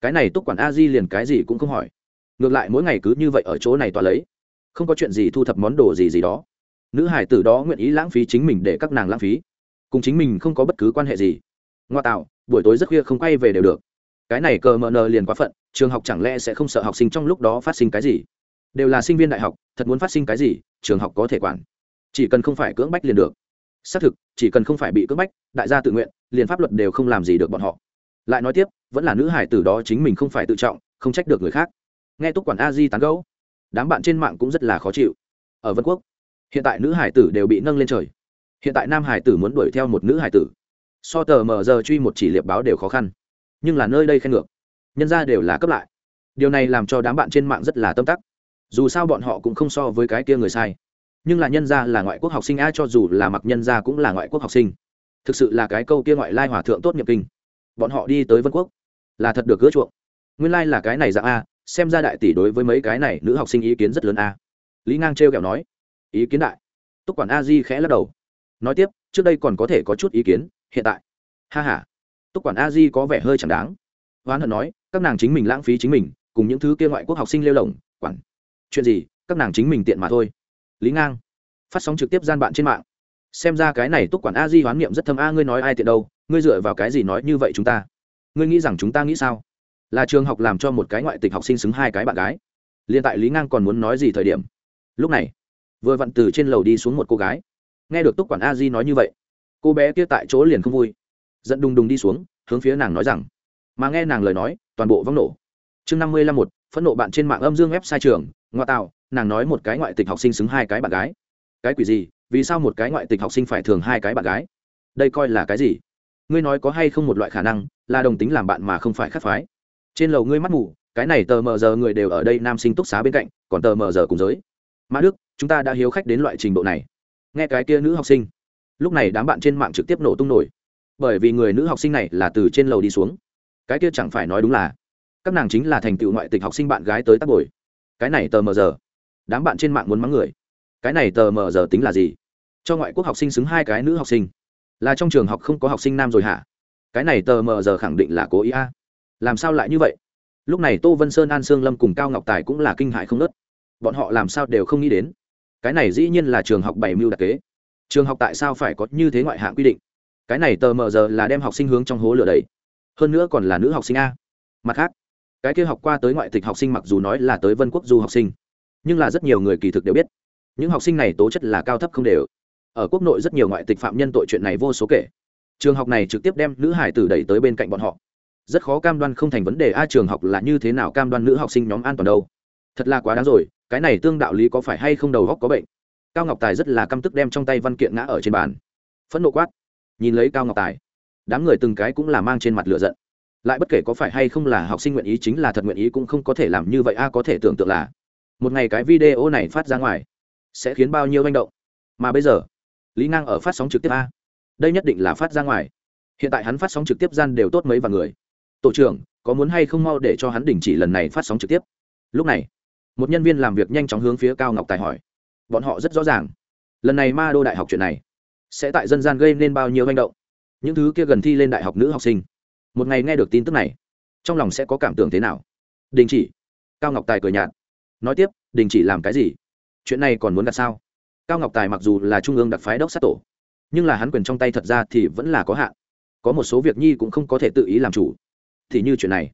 cái này túc quản a di liền cái gì cũng không hỏi. Ngược lại mỗi ngày cứ như vậy ở chỗ này tòa lấy không có chuyện gì thu thập món đồ gì gì đó. Nữ hải tử đó nguyện ý lãng phí chính mình để các nàng lãng phí. Cùng chính mình không có bất cứ quan hệ gì. Ngoa tạo, buổi tối rất khuya không quay về đều được. Cái này cờ mờ nờ liền quá phận, trường học chẳng lẽ sẽ không sợ học sinh trong lúc đó phát sinh cái gì? Đều là sinh viên đại học, thật muốn phát sinh cái gì, trường học có thể quản. Chỉ cần không phải cưỡng bách liền được. Xác thực, chỉ cần không phải bị cưỡng bách, đại gia tự nguyện, liền pháp luật đều không làm gì được bọn họ. Lại nói tiếp, vẫn là nữ hải tử đó chính mình không phải tự trọng, không trách được người khác. Nghe túc quản a di tán gấu đám bạn trên mạng cũng rất là khó chịu. Ở vân quốc, hiện tại nữ hải tử đều bị nâng lên trời. Hiện tại nam hải tử muốn đuổi theo một nữ hải tử. So tờ mờ giờ truy một chỉ liệp báo đều khó khăn. Nhưng là nơi đây khen ngược, nhân ra đều là cấp lại. Điều này làm cho đám bạn trên mạng rất là tâm tắc. Dù sao bọn họ cũng không so với cái kia người sai. Nhưng là nhân ra là ngoại quốc học sinh a cho dù là mặc nhân ra cũng là ngoại quốc học sinh. Thực sự là cái câu kia ngoại lai hòa thượng tốt nghiệp kinh. Bọn họ đi tới vân quốc là thật được gỡ chuộng. Nguyên lai là cái này dạng a xem ra đại tỷ đối với mấy cái này nữ học sinh ý kiến rất lớn a. Lý ngang t r kẹo nói, ý kiến đại. Túc quản a di khẽ lắc đầu. Nói tiếp, trước đây còn có thể có chút ý kiến, hiện tại. Ha h a túc quản a di có vẻ hơi chẳng đáng. Oán hận nói, các nàng chính mình lãng phí chính mình, cùng những thứ kia ngoại quốc học sinh lêu lỏng, quản. Chuyện gì, các nàng chính mình tiện mà thôi. Lý ngang. Phát sóng trực tiếp gian bạn trên mạng. Xem ra cái này túc quản a di hoán niệm rất thâm a, ngươi nói ai tiện đâu, ngươi dựa vào cái gì nói như vậy chúng ta? Ngươi nghĩ rằng chúng ta nghĩ sao? Là trường học làm cho một cái ngoại tịch học sinh xứng hai cái bạn gái. Liên tại lý ngang còn muốn nói gì thời điểm? Lúc này, vừa vặn từ trên lầu đi xuống một cô gái. Nghe được túc quản a di nói như vậy, cô bé kia tại chỗ liền không vui. Dẫn đùng đùng đi xuống, hướng phía nàng nói rằng, mà nghe nàng lời nói, toàn bộ văng nổ. Chương năm mươi lăm một, phẫn nộ bạn trên mạng âm dương ép sai trường ngoại tạo, nàng nói một cái ngoại tịch học sinh xứng hai cái bạn gái. Cái quỷ gì? Vì sao một cái ngoại tịch học sinh phải thường hai cái bạn gái? Đây coi là cái gì? Ngươi nói có hay không một loại khả năng là đồng tính làm bạn mà không phải khắc phái? Trên lầu ngươi mắt ngủ, cái này tờ mờ giờ người đều ở đây nam sinh túc xá bên cạnh, còn tờ mờ giờ cùng giới. Mã đức, chúng ta đã hiếu khách đến loại trình độ này. Nghe cái kia nữ học sinh. Lúc này đám bạn trên mạng trực tiếp nổ tung nổi. Bởi vì người nữ học sinh này là từ trên lầu đi xuống. Cái kia chẳng phải nói đúng là, các nàng chính là thành tựu ngoại tịch học sinh bạn gái tới tác bồi. Cái này tờ mờ giờ. Đám bạn trên mạng muốn mắng người. Cái này tờ mờ giờ tính là gì? Cho ngoại quốc học sinh xứng hai cái nữ học sinh. Là trong trường học không có học sinh nam rồi hả? Cái này tờ mờ giờ khẳng định là cố ý a làm sao lại như vậy? Lúc này tô vân sơn, an sương lâm cùng cao ngọc tài cũng là kinh hại không nớt bọn họ làm sao đều không nghĩ đến. Cái này dĩ nhiên là trường học bảy mưu đặc kế. Trường học tại sao phải có như thế ngoại hạng quy định? Cái này tờ mờ giờ là đem học sinh hướng trong hố lửa đầy hơn nữa còn là nữ học sinh a. Mặt khác, cái kia học qua tới ngoại tịch học sinh mặc dù nói là tới vân quốc du học sinh, nhưng là rất nhiều người kỳ thực đều biết. Những học sinh này tố chất là cao thấp không đều. Ở quốc nội rất nhiều ngoại tịch phạm nhân tội chuyện này vô số kể. Trường học này trực tiếp đem nữ hải tử đẩy tới bên cạnh bọn họ rất khó cam đoan không thành vấn đề a trường học là như thế nào cam đoan nữ học sinh nhóm an toàn đâu. Thật là quá đáng rồi, cái này tương đạo lý có phải hay không đầu góc có bệnh? Cao ngọc tài rất là căm tức đem trong tay văn kiện ngã ở trên bàn. Phẫn nộ quát. Nhìn lấy cao ngọc tài, đám người từng cái cũng là mang trên mặt lửa giận. Lại bất kể có phải hay không là học sinh nguyện ý, chính là thật nguyện ý cũng không có thể làm như vậy a, có thể tưởng tượng là một ngày cái video này phát ra ngoài, sẽ khiến bao nhiêu manh động. Mà bây giờ, lý ngang ở phát sóng trực tiếp a. Đây nhất định là phát ra ngoài. Hiện tại hắn phát sóng trực tiếp gian đều tốt mấy và người tổ trưởng, có muốn hay không mau để cho hắn đình chỉ lần này phát sóng trực tiếp? Lúc này, một nhân viên làm việc nhanh chóng hướng phía cao ngọc tài hỏi. Bọn họ rất rõ ràng, lần này ma đô đại học chuyện này sẽ tại dân gian gây nên bao nhiêu manh động. Những thứ kia gần thi lên đại học nữ học sinh, một ngày nghe được tin tức này, trong lòng sẽ có cảm tưởng thế nào? Đình chỉ. Cao ngọc tài cười nhạt, nói tiếp, đình chỉ làm cái gì? Chuyện này còn muốn đặt sao? Cao ngọc tài mặc dù là trung ương đặc phái đốc sát tổ, nhưng là hắn quyền trong tay thật ra thì vẫn là có hạn. Có một số việc nhi cũng không có thể tự ý làm chủ thì như chuyện này.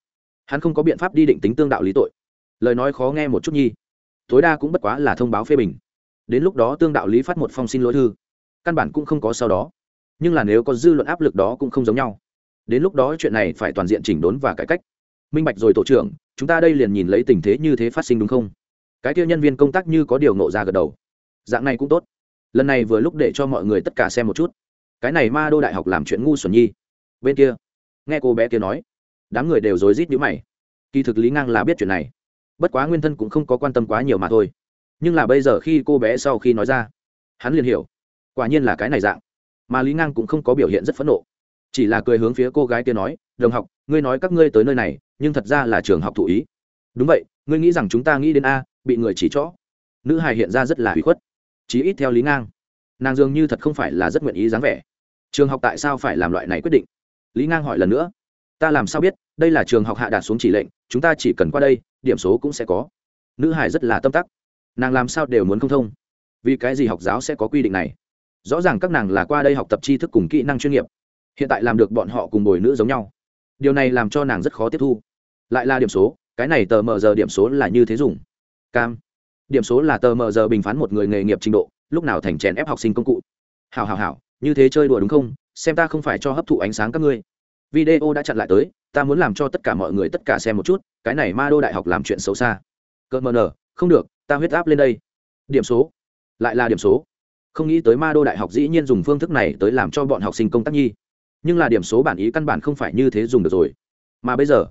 Hắn không có biện pháp đi định tính tương đạo lý tội. Lời nói khó nghe một chút nhi. Tối đa cũng bất quá là thông báo phê bình. Đến lúc đó tương đạo lý phát một phong xin lỗi thư, căn bản cũng không có sau đó. Nhưng là nếu có dư luận áp lực đó cũng không giống nhau. Đến lúc đó chuyện này phải toàn diện chỉnh đốn và cải cách. Minh bạch rồi tổ trưởng, chúng ta đây liền nhìn lấy tình thế như thế phát sinh đúng không? Cái kia nhân viên công tác như có điều nộ ra gật đầu. Dạng này cũng tốt. Lần này vừa lúc để cho mọi người tất cả xem một chút. Cái này ma đô đại học làm chuyện ngu xuẩn nhi. Bên kia, nghe cô bé kia nói đám người đều rối rít nhíu mày. Kỳ thực lý ngang là biết chuyện này. Bất quá nguyên thân cũng không có quan tâm quá nhiều mà thôi. Nhưng là bây giờ khi cô bé sau khi nói ra, hắn liền hiểu. Quả nhiên là cái này dạng. Mà lý ngang cũng không có biểu hiện rất phẫn nộ. Chỉ là cười hướng phía cô gái kia nói, đồng học, ngươi nói các ngươi tới nơi này, nhưng thật ra là trường học thụ ý. Đúng vậy, ngươi nghĩ rằng chúng ta nghĩ đến a, bị người chỉ trỏ? Nữ hài hiện ra rất là hủy khuất. Chí ít theo lý ngang, nàng dường như thật không phải là rất nguyện ý dáng vẻ. Trường học tại sao phải làm loại này quyết định? Lý ngang hỏi lần nữa ta làm sao biết, đây là trường học hạ đạt xuống chỉ lệnh, chúng ta chỉ cần qua đây, điểm số cũng sẽ có. Nữ hải rất là tâm tắc. Nàng làm sao đều muốn không thông. Vì cái gì học giáo sẽ có quy định này? Rõ ràng các nàng là qua đây học tập tri thức cùng kỹ năng chuyên nghiệp. Hiện tại làm được bọn họ cùng bồi nữ giống nhau. Điều này làm cho nàng rất khó tiếp thu. Lại là điểm số, cái này tờ mờ giờ điểm số là như thế dùng. Cam. Điểm số là tờ mờ giờ bình phán một người nghề nghiệp trình độ, lúc nào thành chèn ép học sinh công cụ. Hào hào hào như thế chơi đùa đúng không? Xem ta không phải cho hấp thụ ánh sáng các ngươi video đã chặn lại tới, ta muốn làm cho tất cả mọi người tất cả xem một chút, cái này ma đô đại học làm chuyện xấu xa. Cỡ mờ nờ, không được, ta huyết áp lên đây. Điểm số. Lại là điểm số. Không nghĩ tới ma đô đại học dĩ nhiên dùng phương thức này tới làm cho bọn học sinh công tác nhi. Nhưng là điểm số bản ý căn bản không phải như thế dùng được rồi. Mà bây giờ,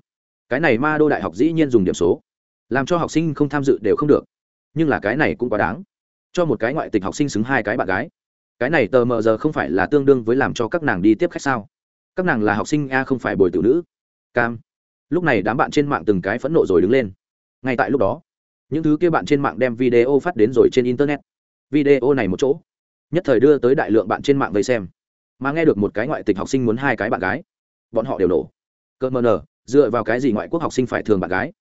cái này ma đô đại học dĩ nhiên dùng điểm số. Làm cho học sinh không tham dự đều không được. Nhưng là cái này cũng quá đáng. Cho một cái ngoại tịch học sinh xứng hai cái bạn gái. Cái này tờ mờ giờ không phải là tương đương với làm cho các nàng đi tiếp khách sao? Các nàng là học sinh a không phải bồi tử nữ. Cam. Lúc này đám bạn trên mạng từng cái phẫn nộ rồi đứng lên. Ngay tại lúc đó, những thứ kia bạn trên mạng đem video phát đến rồi trên internet. Video này một chỗ. Nhất thời đưa tới đại lượng bạn trên mạng vây xem. Mà nghe được một cái ngoại tịch học sinh muốn hai cái bạn gái. Bọn họ đều nổ. Cơ mờ nờ, dựa vào cái gì ngoại quốc học sinh phải thường bạn gái?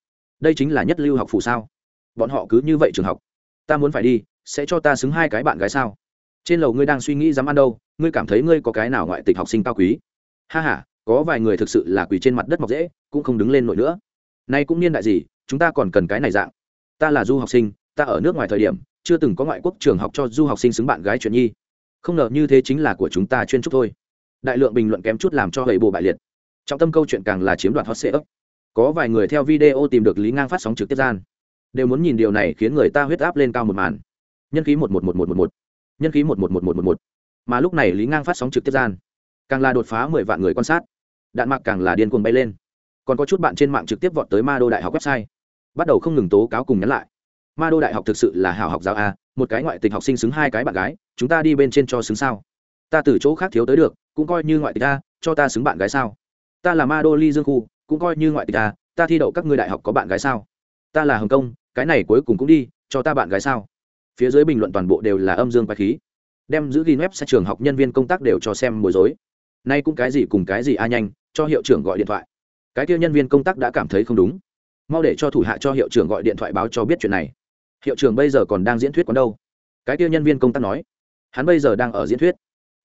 Đây chính là nhất lưu học phủ sao? Bọn họ cứ như vậy trường học. Ta muốn phải đi, sẽ cho ta xứng hai cái bạn gái sao? Trên lầu ngươi đang suy nghĩ dám ăn đâu, ngươi cảm thấy ngươi có cái nào ngoại tịch học sinh cao quý? Ha ha, có vài người thực sự là quỳ trên mặt đất mọc dễ cũng không đứng lên nổi nữa. Nay cũng niên đại gì chúng ta còn cần cái này dạng. Ta là du học sinh ta ở nước ngoài thời điểm chưa từng có ngoại quốc trường học cho du học sinh xứng bạn gái chuyện nhi. Không ngờ như thế chính là của chúng ta chuyên trúc thôi. Đại lượng bình luận kém chút làm cho hệ bộ bại liệt. Trọng tâm câu chuyện càng là chiếm đoạt hot sệ ấp có vài người theo video tìm được lý ngang phát sóng trực tiếp gian. Đều muốn nhìn điều này khiến người ta huyết áp lên cao một màn. Nhân khí một một một một một một. Nhân khí một một một một một một. Mà lúc này lý ngang phát sóng trực tiếp gian càng là đột phá mười vạn người quan sát. Đạn mạc càng là điên cuồng bay lên. Còn có chút bạn trên mạng trực tiếp vọt tới ma đô đại học website. Bắt đầu không ngừng tố cáo cùng nhắn lại. Ma đô đại học thực sự là hảo học giáo a, một cái ngoại tịch học sinh xứng hai cái bạn gái, chúng ta đi bên trên cho xứng sao? Ta từ chỗ khác thiếu tới được, cũng coi như ngoại tịch a, cho ta xứng bạn gái sao? Ta là ma đô ly dương khu, cũng coi như ngoại tịch a, ta thi đậu các ngươi đại học có bạn gái sao? Ta là hồng kông, cái này cuối cùng cũng đi, cho ta bạn gái sao? Phía dưới bình luận toàn bộ đều là âm dương quái khí. Đem giữ ghi web sẽ trường học nhân viên công tác đều cho xem bối rối nay cũng cái gì cùng cái gì a nhanh, cho hiệu trưởng gọi điện thoại. Cái kia nhân viên công tác đã cảm thấy không đúng. Mau để cho thủ hạ cho hiệu trưởng gọi điện thoại báo cho biết chuyện này. Hiệu trưởng bây giờ còn đang diễn thuyết còn đâu? Cái kia nhân viên công tác nói. Hắn bây giờ đang ở diễn thuyết.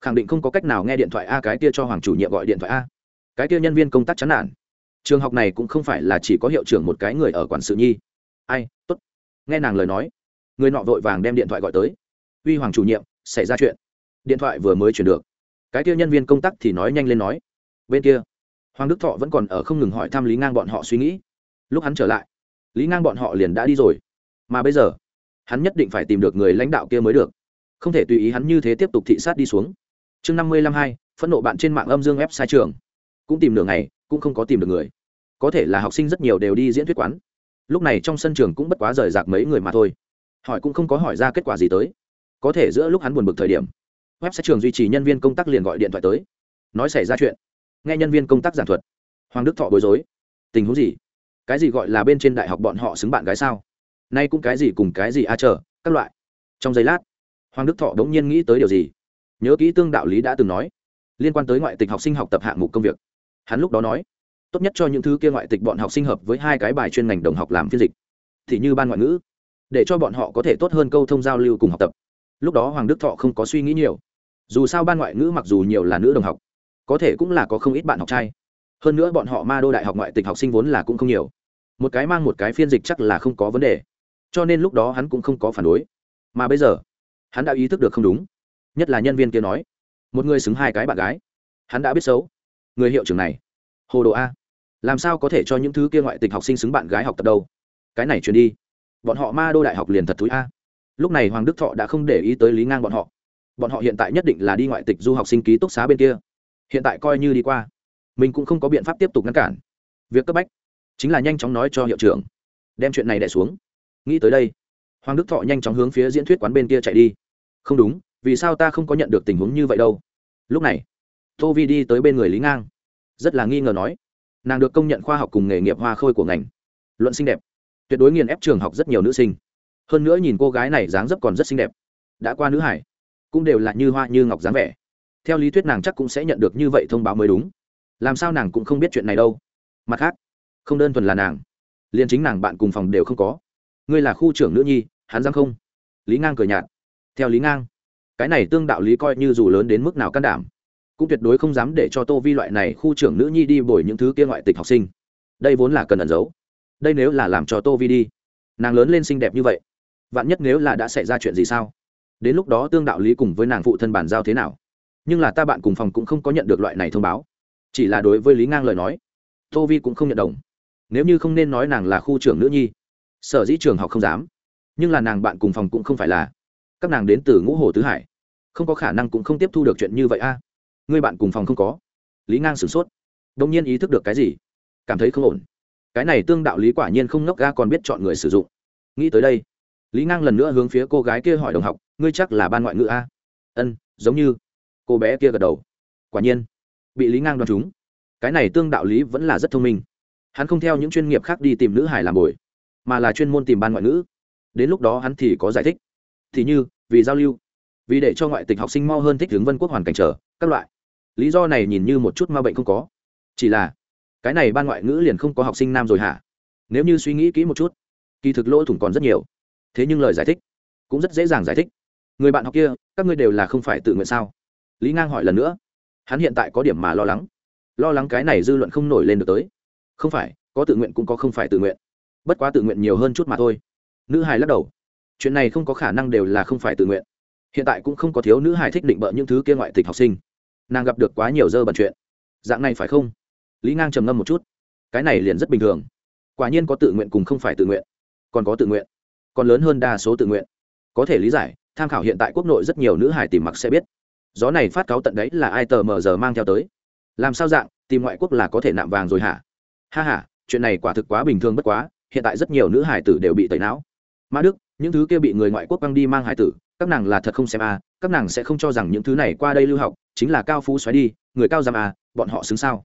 Khẳng định không có cách nào nghe điện thoại a, cái kia cho hoàng chủ nhiệm gọi điện thoại a. Cái kia nhân viên công tác chán nản. Trường học này cũng không phải là chỉ có hiệu trưởng một cái người ở quản sự nhi. Ai t ố t nghe nàng lời nói, người nọ vội vàng đem điện thoại gọi tới. Uy hoàng chủ nhiệm, xảy ra chuyện. Điện thoại vừa mới chuyển được cái kia nhân viên công tác thì nói nhanh lên nói, bên kia. Hoàng đức thọ vẫn còn ở không ngừng hỏi thăm lý ngang bọn họ suy nghĩ. Lúc hắn trở lại, lý ngang bọn họ liền đã đi rồi. Mà bây giờ, hắn nhất định phải tìm được người lãnh đạo kia mới được. Không thể tùy ý hắn như thế tiếp tục thị sát đi xuống. Chương năm mươi lăm hai, phẫn nộ bạn trên mạng âm dương ép sai trường. Cũng tìm nửa ngày, cũng không có tìm được người. Có thể là học sinh rất nhiều đều đi diễn thuyết quán. Lúc này trong sân trường cũng bất quá rời rạc mấy người mà thôi. Hỏi cũng không có hỏi ra kết quả gì tới. Có thể giữa lúc hắn buồn bực thời điểm web sẽ trường duy trì nhân viên công tác liền gọi điện thoại tới. Nói xảy ra chuyện. Nghe nhân viên công tác giảng thuật. Hoàng đức thọ bối rối. Tình huống gì? Cái gì gọi là bên trên đại học bọn họ xứng bạn gái sao? Nay cũng cái gì cùng cái gì a à chờ, các loại. Trong giây lát, hoàng đức thọ đ ố n g nhiên nghĩ tới điều gì? Nhớ kỹ tương đạo lý đã từng nói, liên quan tới ngoại tịch học sinh học tập hạng mục công việc. Hắn lúc đó nói, tốt nhất cho những thứ kia ngoại tịch bọn học sinh hợp với hai cái bài chuyên ngành đồng học làm phiên dịch. Thì như ban ngoại ngữ, để cho bọn họ có thể tốt hơn câu thông giao lưu cùng học tập lúc đó hoàng đức thọ không có suy nghĩ nhiều. Dù sao ban ngoại ngữ mặc dù nhiều là nữ đồng học, có thể cũng là có không ít bạn học trai. Hơn nữa bọn họ ma đô đại học ngoại tịch học sinh vốn là cũng không nhiều. Một cái mang một cái phiên dịch chắc là không có vấn đề. Cho nên lúc đó hắn cũng không có phản đối. Mà bây giờ, hắn đã ý thức được không đúng. Nhất là nhân viên kia nói, một người xứng hai cái bạn gái. Hắn đã biết xấu. Người hiệu trưởng này, hồ đồ a. Làm sao có thể cho những thứ kia ngoại tịch học sinh xứng bạn gái học tập đâu? Cái này truyền đi. Bọn họ ma đô đại học liền thật thúi a lúc này hoàng đức thọ đã không để ý tới lý ngang bọn họ. Bọn họ hiện tại nhất định là đi ngoại tịch du học sinh ký túc xá bên kia. Hiện tại coi như đi qua, mình cũng không có biện pháp tiếp tục ngăn cản. Việc cấp bách chính là nhanh chóng nói cho hiệu trưởng, đem chuyện này đẻ xuống. Nghĩ tới đây, hoàng đức thọ nhanh chóng hướng phía diễn thuyết quán bên kia chạy đi. Không đúng, vì sao ta không có nhận được tình huống như vậy đâu? Lúc này, tô vi đi tới bên người lý ngang, rất là nghi ngờ nói, nàng được công nhận khoa học cùng nghề nghiệp hoa khôi của ngành, luận xinh đẹp, tuyệt đối nghiền ép trường học rất nhiều nữ sinh hơn nữa nhìn cô gái này dáng dấp còn rất xinh đẹp. Đã qua nữ hải, cũng đều là như hoa như ngọc dáng vẻ. Theo lý thuyết nàng chắc cũng sẽ nhận được như vậy thông báo mới đúng. Làm sao nàng cũng không biết chuyện này đâu. Mặt khác, không đơn thuần là nàng, liền chính nàng bạn cùng phòng đều không có. Ngươi là khu trưởng nữ nhi, hắn giang không? Lý ngang cười nhạt. Theo lý ngang, cái này tương đạo lý coi như dù lớn đến mức nào can đảm, cũng tuyệt đối không dám để cho tô vi loại này khu trưởng nữ nhi đi bồi những thứ kia ngoại tịch học sinh. Đây vốn là cần ẩn giấu. Đây nếu là làm cho tô vi đi, nàng lớn lên xinh đẹp như vậy vạn nhất nếu là đã xảy ra chuyện gì sao? Đến lúc đó tương đạo lý cùng với nàng phụ thân bàn giao thế nào? Nhưng là ta bạn cùng phòng cũng không có nhận được loại này thông báo. Chỉ là đối với lý ngang lời nói, tô vi cũng không nhận đồng. Nếu như không nên nói nàng là khu trưởng nữ nhi, sở dĩ trường học không dám. Nhưng là nàng bạn cùng phòng cũng không phải là. Các nàng đến từ ngũ hồ tứ hải. Không có khả năng cũng không tiếp thu được chuyện như vậy a. À? người bạn cùng phòng không có. Lý ngang sửng sốt. Đông nhiên ý thức được cái gì? Cảm thấy không ổn. Cái này tương đạo lý quả nhiên không ngốc ga còn biết chọn người sử dụng. Nghĩ tới đây lý ngang lần nữa hướng phía cô gái kia hỏi đồng học, ngươi chắc là ban ngoại ngữ a? Ân, giống như. Cô bé kia gật đầu. Quả nhiên. Bị lý ngang đoán chúng cái này tương đạo lý vẫn là rất thông minh. Hắn không theo những chuyên nghiệp khác đi tìm nữ hải làm bồi, mà là chuyên môn tìm ban ngoại ngữ. Đến lúc đó hắn thì có giải thích. Thì như, vì giao lưu, vì để cho ngoại tịch học sinh mau hơn thích hướng vân quốc hoàn cảnh trở, các loại. Lý do này nhìn như một chút ma bệnh không có. Chỉ là, cái này ban ngoại ngữ liền không có học sinh nam rồi hả? Nếu như suy nghĩ kỹ một chút, kỳ thực lỗ thủng còn rất nhiều thế nhưng lời giải thích cũng rất dễ dàng giải thích. Người bạn học kia, các ngươi đều là không phải tự nguyện sao? Lý ngang hỏi lần nữa. Hắn hiện tại có điểm mà lo lắng. Lo lắng cái này dư luận không nổi lên được tới. Không phải, có tự nguyện cũng có không phải tự nguyện. Bất quá tự nguyện nhiều hơn chút mà thôi. Nữ hài lắc đầu. Chuyện này không có khả năng đều là không phải tự nguyện. Hiện tại cũng không có thiếu nữ hài thích định bợ những thứ kia ngoại tịch học sinh. Nàng gặp được quá nhiều dơ bẩn chuyện. Dạng này phải không? Lý ngang trầm ngâm một chút. Cái này liền rất bình thường. Quả nhiên có tự nguyện cùng không phải tự nguyện. Còn có tự nguyện còn lớn hơn đa số tự nguyện. Có thể lý giải tham khảo hiện tại quốc nội rất nhiều nữ hải tìm mặc sẽ biết. Gió này phát cáo tận đấy là ai tờ mờ giờ mang theo tới. Làm sao dạng tìm ngoại quốc là có thể nạm vàng rồi hả? Ha h chuyện này quả thực quá bình thường bất quá hiện tại rất nhiều nữ hải tử đều bị tẩy não. Mã đức những thứ kia bị người ngoại quốc băng đi mang hải tử các nàng là thật không xem a à, các nàng sẽ không cho rằng những thứ này qua đây lưu học chính là cao phú xoáy đi người cao giam a à, bọn họ xứng sao?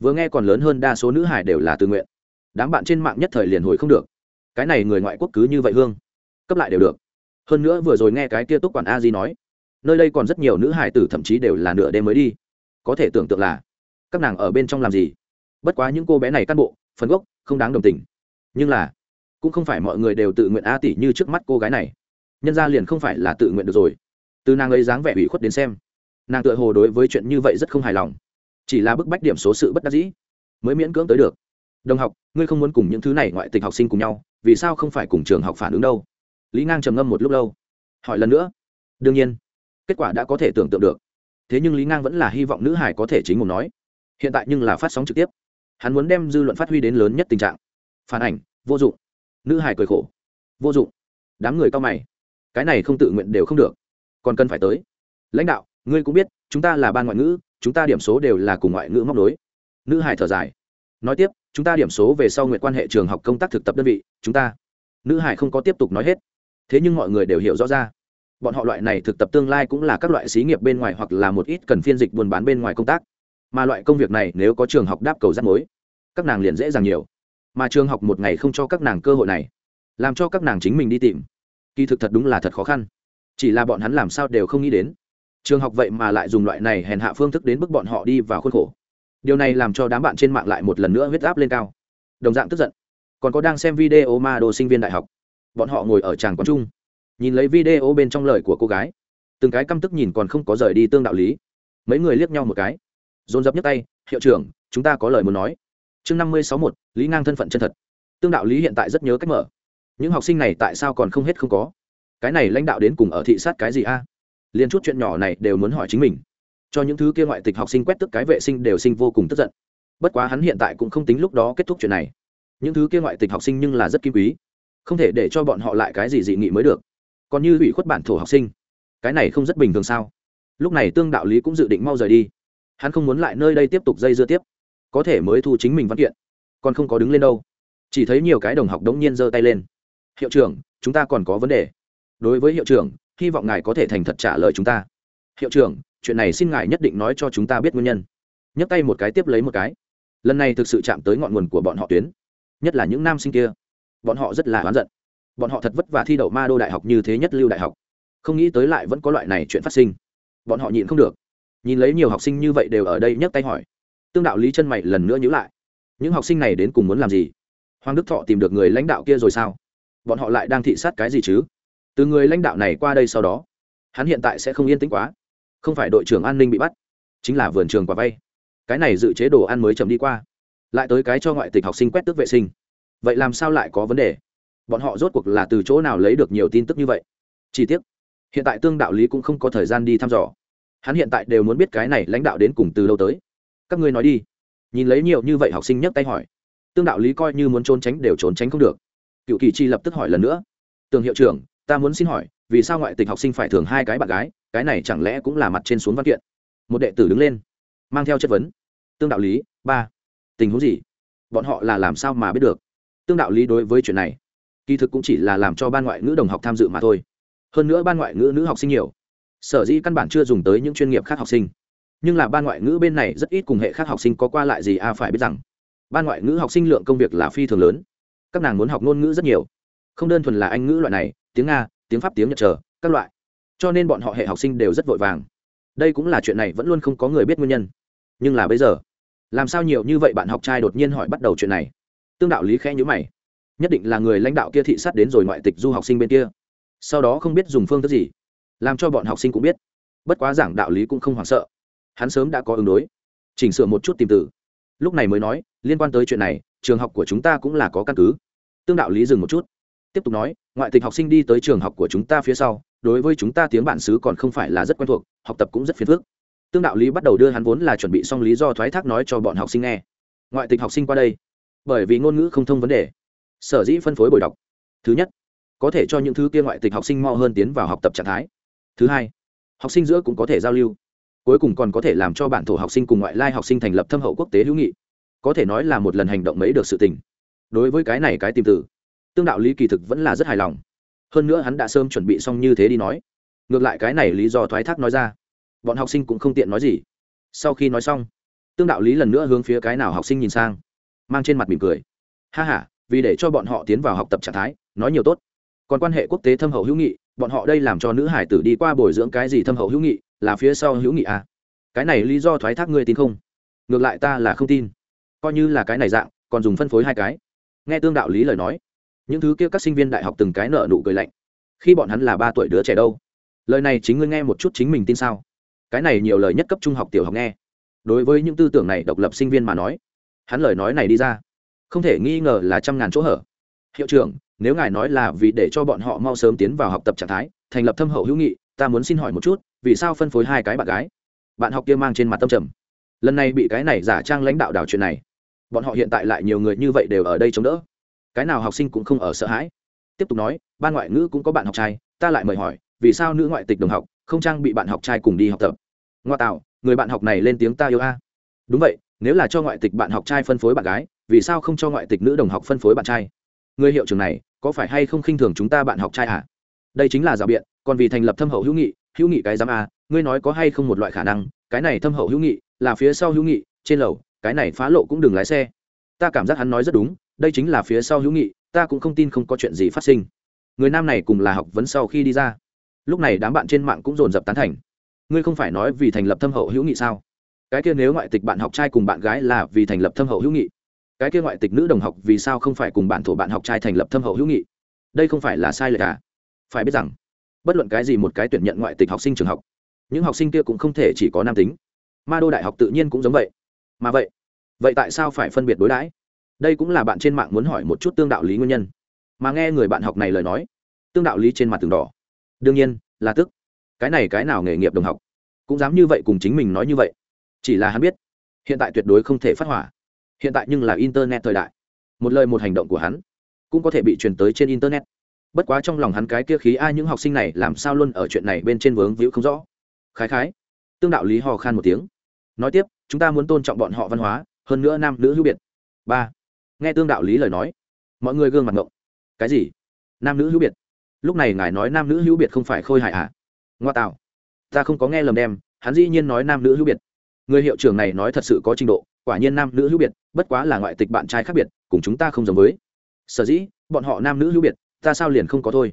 Vừa nghe còn lớn hơn đa số nữ hải đều là tự nguyện. Đám bạn trên mạng nhất thời liền hồi không được cái này người ngoại quốc cứ như vậy hương, cấp lại đều được. Hơn nữa vừa rồi nghe cái kia túc quản a di nói, nơi đây còn rất nhiều nữ hải tử thậm chí đều là nửa đêm mới đi. Có thể tưởng tượng là, các nàng ở bên trong làm gì? Bất quá những cô bé này căn bộ, phần gốc, không đáng đồng tình. Nhưng là, cũng không phải mọi người đều tự nguyện a tỷ như trước mắt cô gái này. Nhân ra liền không phải là tự nguyện được rồi. Từ nàng ấy dáng vẻ ủy khuất đến xem, nàng tự hồ đối với chuyện như vậy rất không hài lòng. Chỉ là bức bách điểm số sự bất đắc dĩ, mới miễn cưỡng tới được đồng học, ngươi không muốn cùng những thứ này ngoại tịch học sinh cùng nhau, vì sao không phải cùng trường học phản ứng đâu? Lý ngang trầm ngâm một lúc lâu. Hỏi lần nữa. Đương nhiên, kết quả đã có thể tưởng tượng được. Thế nhưng lý ngang vẫn là hy vọng nữ hải có thể chính một nói. Hiện tại nhưng là phát sóng trực tiếp. Hắn muốn đem dư luận phát huy đến lớn nhất tình trạng. Phản ảnh, vô dụng. Nữ hải cười khổ. Vô dụng. Đám người cao mày. Cái này không tự nguyện đều không được. Còn cần phải tới. Lãnh đạo, ngươi cũng biết, chúng ta là ban ngoại ngữ, chúng ta điểm số đều là cùng ngoại ngữ móc đối nữ hải thở dài. Nói tiếp chúng ta điểm số về sau nguyện quan hệ trường học công tác thực tập đơn vị, chúng ta. Nữ hải không có tiếp tục nói hết. Thế nhưng mọi người đều hiểu rõ ra, bọn họ loại này thực tập tương lai cũng là các loại xí nghiệp bên ngoài hoặc là một ít cần phiên dịch buôn bán bên ngoài công tác. Mà loại công việc này nếu có trường học đáp cầu rắc mối, các nàng liền dễ dàng nhiều. Mà trường học một ngày không cho các nàng cơ hội này, làm cho các nàng chính mình đi tìm. Kỳ thực thật đúng là thật khó khăn. Chỉ là bọn hắn làm sao đều không nghĩ đến. Trường học vậy mà lại dùng loại này hèn hạ phương thức đến bức bọn họ đi vào khuôn khổ điều này làm cho đám bạn trên mạng lại một lần nữa huyết áp lên cao. Đồng dạng tức giận. Còn có đang xem video ma đồ sinh viên đại học. Bọn họ ngồi ở tràng quán trung nhìn lấy video bên trong lời của cô gái. Từng cái căm tức nhìn còn không có rời đi tương đạo lý. Mấy người liếc nhau một cái. Dồn dập nhấc tay, hiệu trưởng, chúng ta có lời muốn nói. Chương năm mươi sáu một lý ngang thân phận chân thật. Tương đạo lý hiện tại rất nhớ cách mở. Những học sinh này tại sao còn không hết không có? Cái này lãnh đạo đến cùng ở thị sát cái gì a? À? chút chuyện nhỏ này đều muốn hỏi chính mình cho những thứ kia ngoại tịch học sinh quét tức cái vệ sinh đều sinh vô cùng tức giận. Bất quá hắn hiện tại cũng không tính lúc đó kết thúc chuyện này. Những thứ kia ngoại tịch học sinh nhưng là rất kim quý. Không thể để cho bọn họ lại cái gì dị nghị mới được. Còn như hủy khuất bản thổ học sinh. Cái này không rất bình thường sao? Lúc này tương đạo lý cũng dự định mau rời đi. Hắn không muốn lại nơi đây tiếp tục dây dưa tiếp. Có thể mới thu chính mình văn kiện. Còn không có đứng lên đâu. Chỉ thấy nhiều cái đồng học đống nhiên giơ tay lên. Hiệu trưởng, chúng ta còn có vấn đề. Đối với hiệu trưởng, hy vọng ngài có thể thành thật trả lời chúng ta. Hiệu trưởng chuyện này xin ngài nhất định nói cho chúng ta biết nguyên nhân. Nhấc tay một cái tiếp lấy một cái. Lần này thực sự chạm tới ngọn nguồn của bọn họ tuyến, nhất là những nam sinh kia. Bọn họ rất là oán giận. Bọn họ thật vất vả thi đậu ma đô đại học như thế nhất lưu đại học. Không nghĩ tới lại vẫn có loại này chuyện phát sinh. Bọn họ nhịn không được. Nhìn lấy nhiều học sinh như vậy đều ở đây nhấc tay hỏi. Tương đạo lý chân mày lần nữa nhữ lại. Những học sinh này đến cùng muốn làm gì? Hoàng đức thọ tìm được người lãnh đạo kia rồi sao? Bọn họ lại đang thị sát cái gì chứ? Từ người lãnh đạo này qua đây sau đó, hắn hiện tại sẽ không yên tĩnh quá không phải đội trưởng an ninh bị bắt, chính là vườn trường quả vay. Cái này dự chế đồ ăn mới chậm đi qua, lại tới cái cho ngoại tịch học sinh quét tước vệ sinh. Vậy làm sao lại có vấn đề? Bọn họ rốt cuộc là từ chỗ nào lấy được nhiều tin tức như vậy? Chi tiết hiện tại tương đạo lý cũng không có thời gian đi thăm dò. Hắn hiện tại đều muốn biết cái này lãnh đạo đến cùng từ lâu tới. Các ngươi nói đi. Nhìn lấy nhiều như vậy học sinh nhấc tay hỏi. Tương đạo lý coi như muốn trốn tránh đều trốn tránh không được. Cựu kỳ chi lập tức hỏi lần nữa. Tường hiệu trưởng, ta muốn xin hỏi, vì sao ngoại tịch học sinh phải thường hai cái bạn gái? Cái này chẳng lẽ cũng là mặt trên xuống văn kiện? Một đệ tử đứng lên, mang theo chất vấn. Tương đạo lý, ba, tình huống gì? Bọn họ là làm sao mà biết được? Tương đạo lý đối với chuyện này, kỳ thực cũng chỉ là làm cho ban ngoại ngữ đồng học tham dự mà thôi. Hơn nữa ban ngoại ngữ nữ học sinh nhiều. Sở dĩ căn bản chưa dùng tới những chuyên nghiệp khác học sinh. Nhưng là ban ngoại ngữ bên này rất ít cùng hệ khác học sinh có qua lại gì a phải biết rằng, ban ngoại ngữ học sinh lượng công việc là phi thường lớn. Các nàng muốn học ngôn ngữ rất nhiều. Không đơn thuần là anh ngữ loại này, tiếng nga, tiếng pháp, tiếng nhật trở các loại cho nên bọn họ hệ học sinh đều rất vội vàng. Đây cũng là chuyện này vẫn luôn không có người biết nguyên nhân. Nhưng là bây giờ, làm sao nhiều như vậy bạn học trai đột nhiên hỏi bắt đầu chuyện này? Tương đạo lý khẽ nhữ mày. Nhất định là người lãnh đạo kia thị sát đến rồi ngoại tịch du học sinh bên kia. Sau đó không biết dùng phương thức gì, làm cho bọn học sinh cũng biết. Bất quá giảng đạo lý cũng không hoảng sợ. Hắn sớm đã có ứng đối. Chỉnh sửa một chút tìm từ. Lúc này mới nói, liên quan tới chuyện này, trường học của chúng ta cũng là có căn cứ. Tương đạo lý dừng một chút. Tiếp tục nói, ngoại tịch học sinh đi tới trường học của chúng ta phía sau đối với chúng ta tiếng bản xứ còn không phải là rất quen thuộc học tập cũng rất phiền phức. Tương đạo lý bắt đầu đưa hắn vốn là chuẩn bị xong lý do thoái thác nói cho bọn học sinh nghe. Ngoại tịch học sinh qua đây. Bởi vì ngôn ngữ không thông vấn đề. Sở dĩ phân phối bồi đọc. Thứ nhất có thể cho những thứ kia ngoại tịch học sinh mo hơn tiến vào học tập trạng thái. Thứ hai học sinh giữa cũng có thể giao lưu. Cuối cùng còn có thể làm cho bản thổ học sinh cùng ngoại lai học sinh thành lập thâm hậu quốc tế hữu nghị. Có thể nói là một lần hành động mấy được sự tình. Đối với cái này cái tìm từ, tương đạo lý kỳ thực vẫn là rất hài lòng hơn nữa hắn đã sớm chuẩn bị xong như thế đi nói. Ngược lại cái này lý do thoái thác nói ra. Bọn học sinh cũng không tiện nói gì. Sau khi nói xong, tương đạo lý lần nữa hướng phía cái nào học sinh nhìn sang, mang trên mặt mỉm cười. Ha h a vì để cho bọn họ tiến vào học tập trạng thái, nói nhiều tốt. Còn quan hệ quốc tế thâm hậu hữu nghị, bọn họ đây làm cho nữ hải tử đi qua bồi dưỡng cái gì thâm hậu hữu nghị, là phía sau hữu nghị à? Cái này lý do thoái thác ngươi tin không? Ngược lại ta là không tin. Coi như là cái này dạng, còn dùng phân phối hai cái. Nghe tương đạo lý lời nói những thứ kia các sinh viên đại học từng cái nợ nụ cười lạnh. Khi bọn hắn là ba tuổi đứa trẻ đâu? Lời này chính ngươi nghe một chút chính mình tin sao? Cái này nhiều lời nhất cấp trung học tiểu học nghe. Đối với những tư tưởng này độc lập sinh viên mà nói, hắn lời nói này đi ra, không thể nghi ngờ là trăm ngàn chỗ hở. Hiệu trưởng, nếu ngài nói là vì để cho bọn họ mau sớm tiến vào học tập trạng thái, thành lập thâm hậu hữu nghị, ta muốn xin hỏi một chút, vì sao phân phối hai cái bạn gái? Bạn học kia mang trên mặt tâm trầm. Lần này bị cái này giả trang lãnh đạo đảo chuyện này, bọn họ hiện tại lại nhiều người như vậy đều ở đây chống đỡ cái nào học sinh cũng không ở sợ hãi. Tiếp tục nói, ban ngoại ngữ cũng có bạn học trai, ta lại mời hỏi, vì sao nữ ngoại tịch đồng học không trang bị bạn học trai cùng đi học tập? Ngoa tạo, người bạn học này lên tiếng ta yêu a. Đúng vậy, nếu là cho ngoại tịch bạn học trai phân phối bạn gái, vì sao không cho ngoại tịch nữ đồng học phân phối bạn trai? Người hiệu trưởng này, có phải hay không khinh thường chúng ta bạn học trai à? Đây chính là rào biện, còn vì thành lập thâm hậu hữu nghị hữu nghị cái giám a, ngươi nói có hay không một loại khả năng, cái này thâm hậu hữu nghị là phía sau hữu nghị, trên lầu, cái này phá lộ cũng đừng lái xe ta cảm giác hắn nói rất đúng, đây chính là phía sau hữu nghị, ta cũng không tin không có chuyện gì phát sinh. Người nam này cùng là học vấn sau khi đi ra. Lúc này đám bạn trên mạng cũng dồn dập tán thành. Ngươi không phải nói vì thành lập thâm hậu hữu nghị sao? Cái kia nếu ngoại tịch bạn học trai cùng bạn gái là vì thành lập thâm hậu hữu nghị. Cái kia ngoại tịch nữ đồng học vì sao không phải cùng bạn thổ bạn học trai thành lập thâm hậu hữu nghị? Đây không phải là sai lệch à? Phải biết rằng, bất luận cái gì một cái tuyển nhận ngoại tịch học sinh trường học, những học sinh kia cũng không thể chỉ có nam tính. Ma đô đại học tự nhiên cũng giống vậy. Mà vậy vậy tại sao phải phân biệt đối đãi? Đây cũng là bạn trên mạng muốn hỏi một chút tương đạo lý nguyên nhân. Mà nghe người bạn học này lời nói, tương đạo lý trên mặt tường đỏ. Đương nhiên, là tức. Cái này cái nào nghề nghiệp đồng học, cũng dám như vậy cùng chính mình nói như vậy. Chỉ là hắn biết, hiện tại tuyệt đối không thể phát hỏa. Hiện tại nhưng là internet thời đại. Một lời một hành động của hắn, cũng có thể bị truyền tới trên internet. Bất quá trong lòng hắn cái kia khí ai những học sinh này làm sao luôn ở chuyện này bên trên vướng víu không rõ. Khái khái, tương đạo lý hò khan một tiếng. Nói tiếp, chúng ta muốn tôn trọng bọn họ văn hóa hơn nữa nam nữ hữu biệt. Ba. Nghe tương đạo lý lời nói, mọi người gương mặt ngộng. Cái gì? Nam nữ hữu biệt? Lúc này ngài nói nam nữ hữu biệt không phải khôi hại à? Ngoa tạo. Ta không có nghe lầm đem, hắn dĩ nhiên nói nam nữ hữu biệt. Người hiệu trưởng này nói thật sự có trình độ, quả nhiên nam nữ hữu biệt, bất quá là ngoại tịch bạn trai khác biệt, cùng chúng ta không giống với. Sở dĩ, bọn họ nam nữ hữu biệt, ta sao liền không có thôi?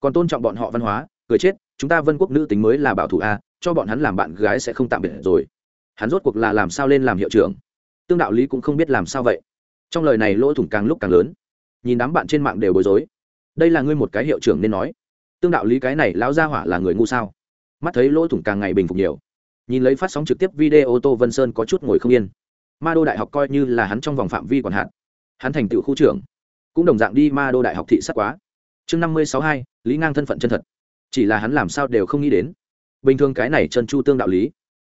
Còn tôn trọng bọn họ văn hóa, cười chết, chúng ta vân quốc nữ tính mới là bảo thủ a cho bọn hắn làm bạn gái sẽ không tạm biệt rồi. Hắn rốt cuộc là làm sao lên làm hiệu trưởng? Tương đạo lý cũng không biết làm sao vậy. Trong lời này lỗ thủng càng lúc càng lớn. Nhìn đám bạn trên mạng đều bối rối. Đây là ngươi một cái hiệu trưởng nên nói. Tương đạo lý cái này lão gia hỏa là người ngu sao? Mắt thấy lỗ thủng càng ngày bình phục nhiều. Nhìn lấy phát sóng trực tiếp video tô vân sơn có chút ngồi không yên. Ma đô đại học coi như là hắn trong vòng phạm vi còn hạn. Hắn thành tựu khu trưởng. Cũng đồng dạng đi ma đô đại học thị sát quá. Chương năm mươi sáu hai, lý ngang thân phận chân thật. Chỉ là hắn làm sao đều không nghĩ đến. Bình thường cái này chân chu tương đạo lý.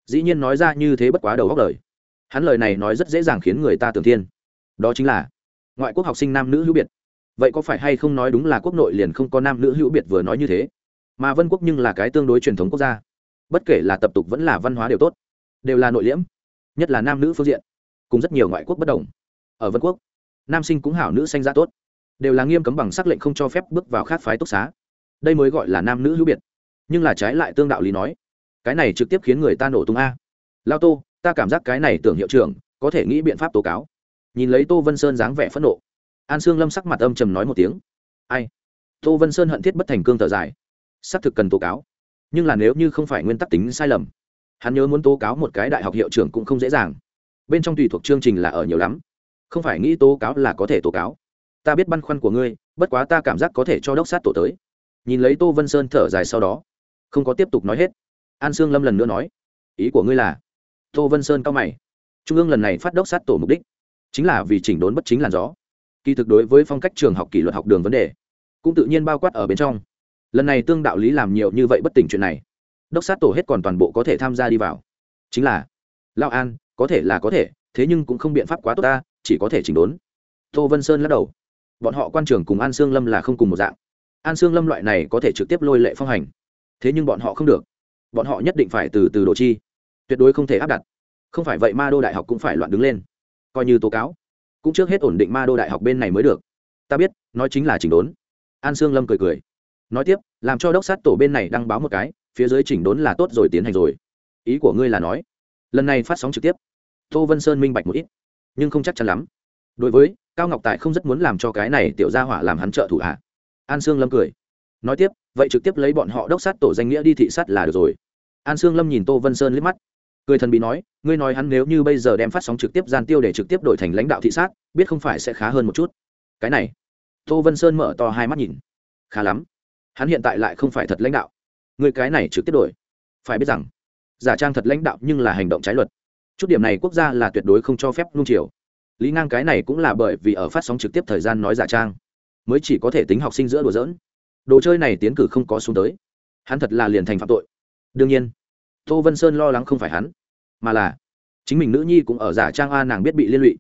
Dĩ nhiên nói ra như thế bất quá đầu góc đời hắn lời này nói rất dễ dàng khiến người ta tưởng thiên. Đó chính là, ngoại quốc học sinh nam nữ hữu biệt. Vậy có phải hay không nói đúng là quốc nội liền không có nam nữ hữu biệt vừa nói như thế? Mà vân quốc nhưng là cái tương đối truyền thống quốc gia. Bất kể là tập tục vẫn là văn hóa đều tốt, đều là nội liễm, nhất là nam nữ phương diện, cùng rất nhiều ngoại quốc bất đồng. Ở vân quốc, nam sinh cũng hảo, nữ sanh ra tốt, đều là nghiêm cấm bằng sắc lệnh không cho phép bước vào khác phái túc xá. Đây mới gọi là nam nữ hữu biệt. Nhưng là trái lại tương đạo lý nói, cái này trực tiếp khiến người ta nổ tung a. Lao tô ta cảm giác cái này tưởng hiệu trưởng, có thể nghĩ biện pháp tố cáo. Nhìn lấy tô vân sơn dáng vẻ phẫn nộ, an sương lâm sắc mặt âm trầm nói một tiếng. Ai? Tô vân sơn hận thiết bất thành cương thở dài. Xác thực cần tố cáo. Nhưng là nếu như không phải nguyên tắc tính sai lầm, hắn nhớ muốn tố cáo một cái đại học hiệu trưởng cũng không dễ dàng. Bên trong tùy thuộc chương trình là ở nhiều lắm. Không phải nghĩ tố cáo là có thể tố cáo. Ta biết băn khoăn của ngươi, bất quá ta cảm giác có thể cho đốc sát tổ tới. Nhìn lấy tô vân sơn thở dài sau đó, không có tiếp tục nói hết. An sương lâm lần nữa nói, ý của ngươi là tô vân sơn cao mày. Trung ương lần này phát đốc sát tổ mục đích chính là vì chỉnh đốn bất chính làn gió. Kỳ thực đối với phong cách trường học kỷ luật học đường vấn đề cũng tự nhiên bao quát ở bên trong. Lần này tương đạo lý làm nhiều như vậy bất tỉnh chuyện này, đốc sát tổ hết còn toàn bộ có thể tham gia đi vào. Chính là lao an, có thể là có thể, thế nhưng cũng không biện pháp quá tốt ta, chỉ có thể chỉnh đốn. Tô vân sơn lắc đầu. Bọn họ quan trường cùng an sương lâm là không cùng một dạng. An sương lâm loại này có thể trực tiếp lôi lệ phong hành. Thế nhưng bọn họ không được. Bọn họ nhất định phải từ từ đồ chi tuyệt đối không thể áp đặt. Không phải vậy ma đô đại học cũng phải loạn đứng lên. Coi như tố cáo, cũng trước hết ổn định ma đô đại học bên này mới được. Ta biết, nói chính là chỉnh đốn. An sương lâm cười cười. Nói tiếp, làm cho đốc sát tổ bên này đăng báo một cái, phía dưới chỉnh đốn là tốt rồi tiến hành rồi. Ý của ngươi là nói, lần này phát sóng trực tiếp, tô vân sơn minh bạch một ít, nhưng không chắc chắn lắm. Đối với, cao ngọc tài không rất muốn làm cho cái này tiểu gia hỏa làm hắn trợ thủ hạ an sương lâm cười. Nói tiếp, vậy trực tiếp lấy bọn họ đốc sát tổ danh nghĩa đi thị sát là được rồi. An sương lâm nhìn tô vân sơn liếc mắt cười thần bị nói, ngươi nói hắn nếu như bây giờ đem phát sóng trực tiếp gian tiêu để trực tiếp đổi thành lãnh đạo thị sát, biết không phải sẽ khá hơn một chút. Cái này, tô vân sơn mở to hai mắt nhìn. Khá lắm. Hắn hiện tại lại không phải thật lãnh đạo. Người cái này trực tiếp đổi. Phải biết rằng, giả trang thật lãnh đạo nhưng là hành động trái luật. Chút điểm này quốc gia là tuyệt đối không cho phép nung chiều. Lý ngang cái này cũng là bởi vì ở phát sóng trực tiếp thời gian nói giả trang, mới chỉ có thể tính học sinh giữa đùa dỡn đồ chơi này tiến cử không có xuống tới. Hắn thật là liền thành phạm tội. Đương nhiên tô vân sơn lo lắng không phải hắn, mà là chính mình nữ nhi cũng ở giả trang a nàng biết bị liên lụy.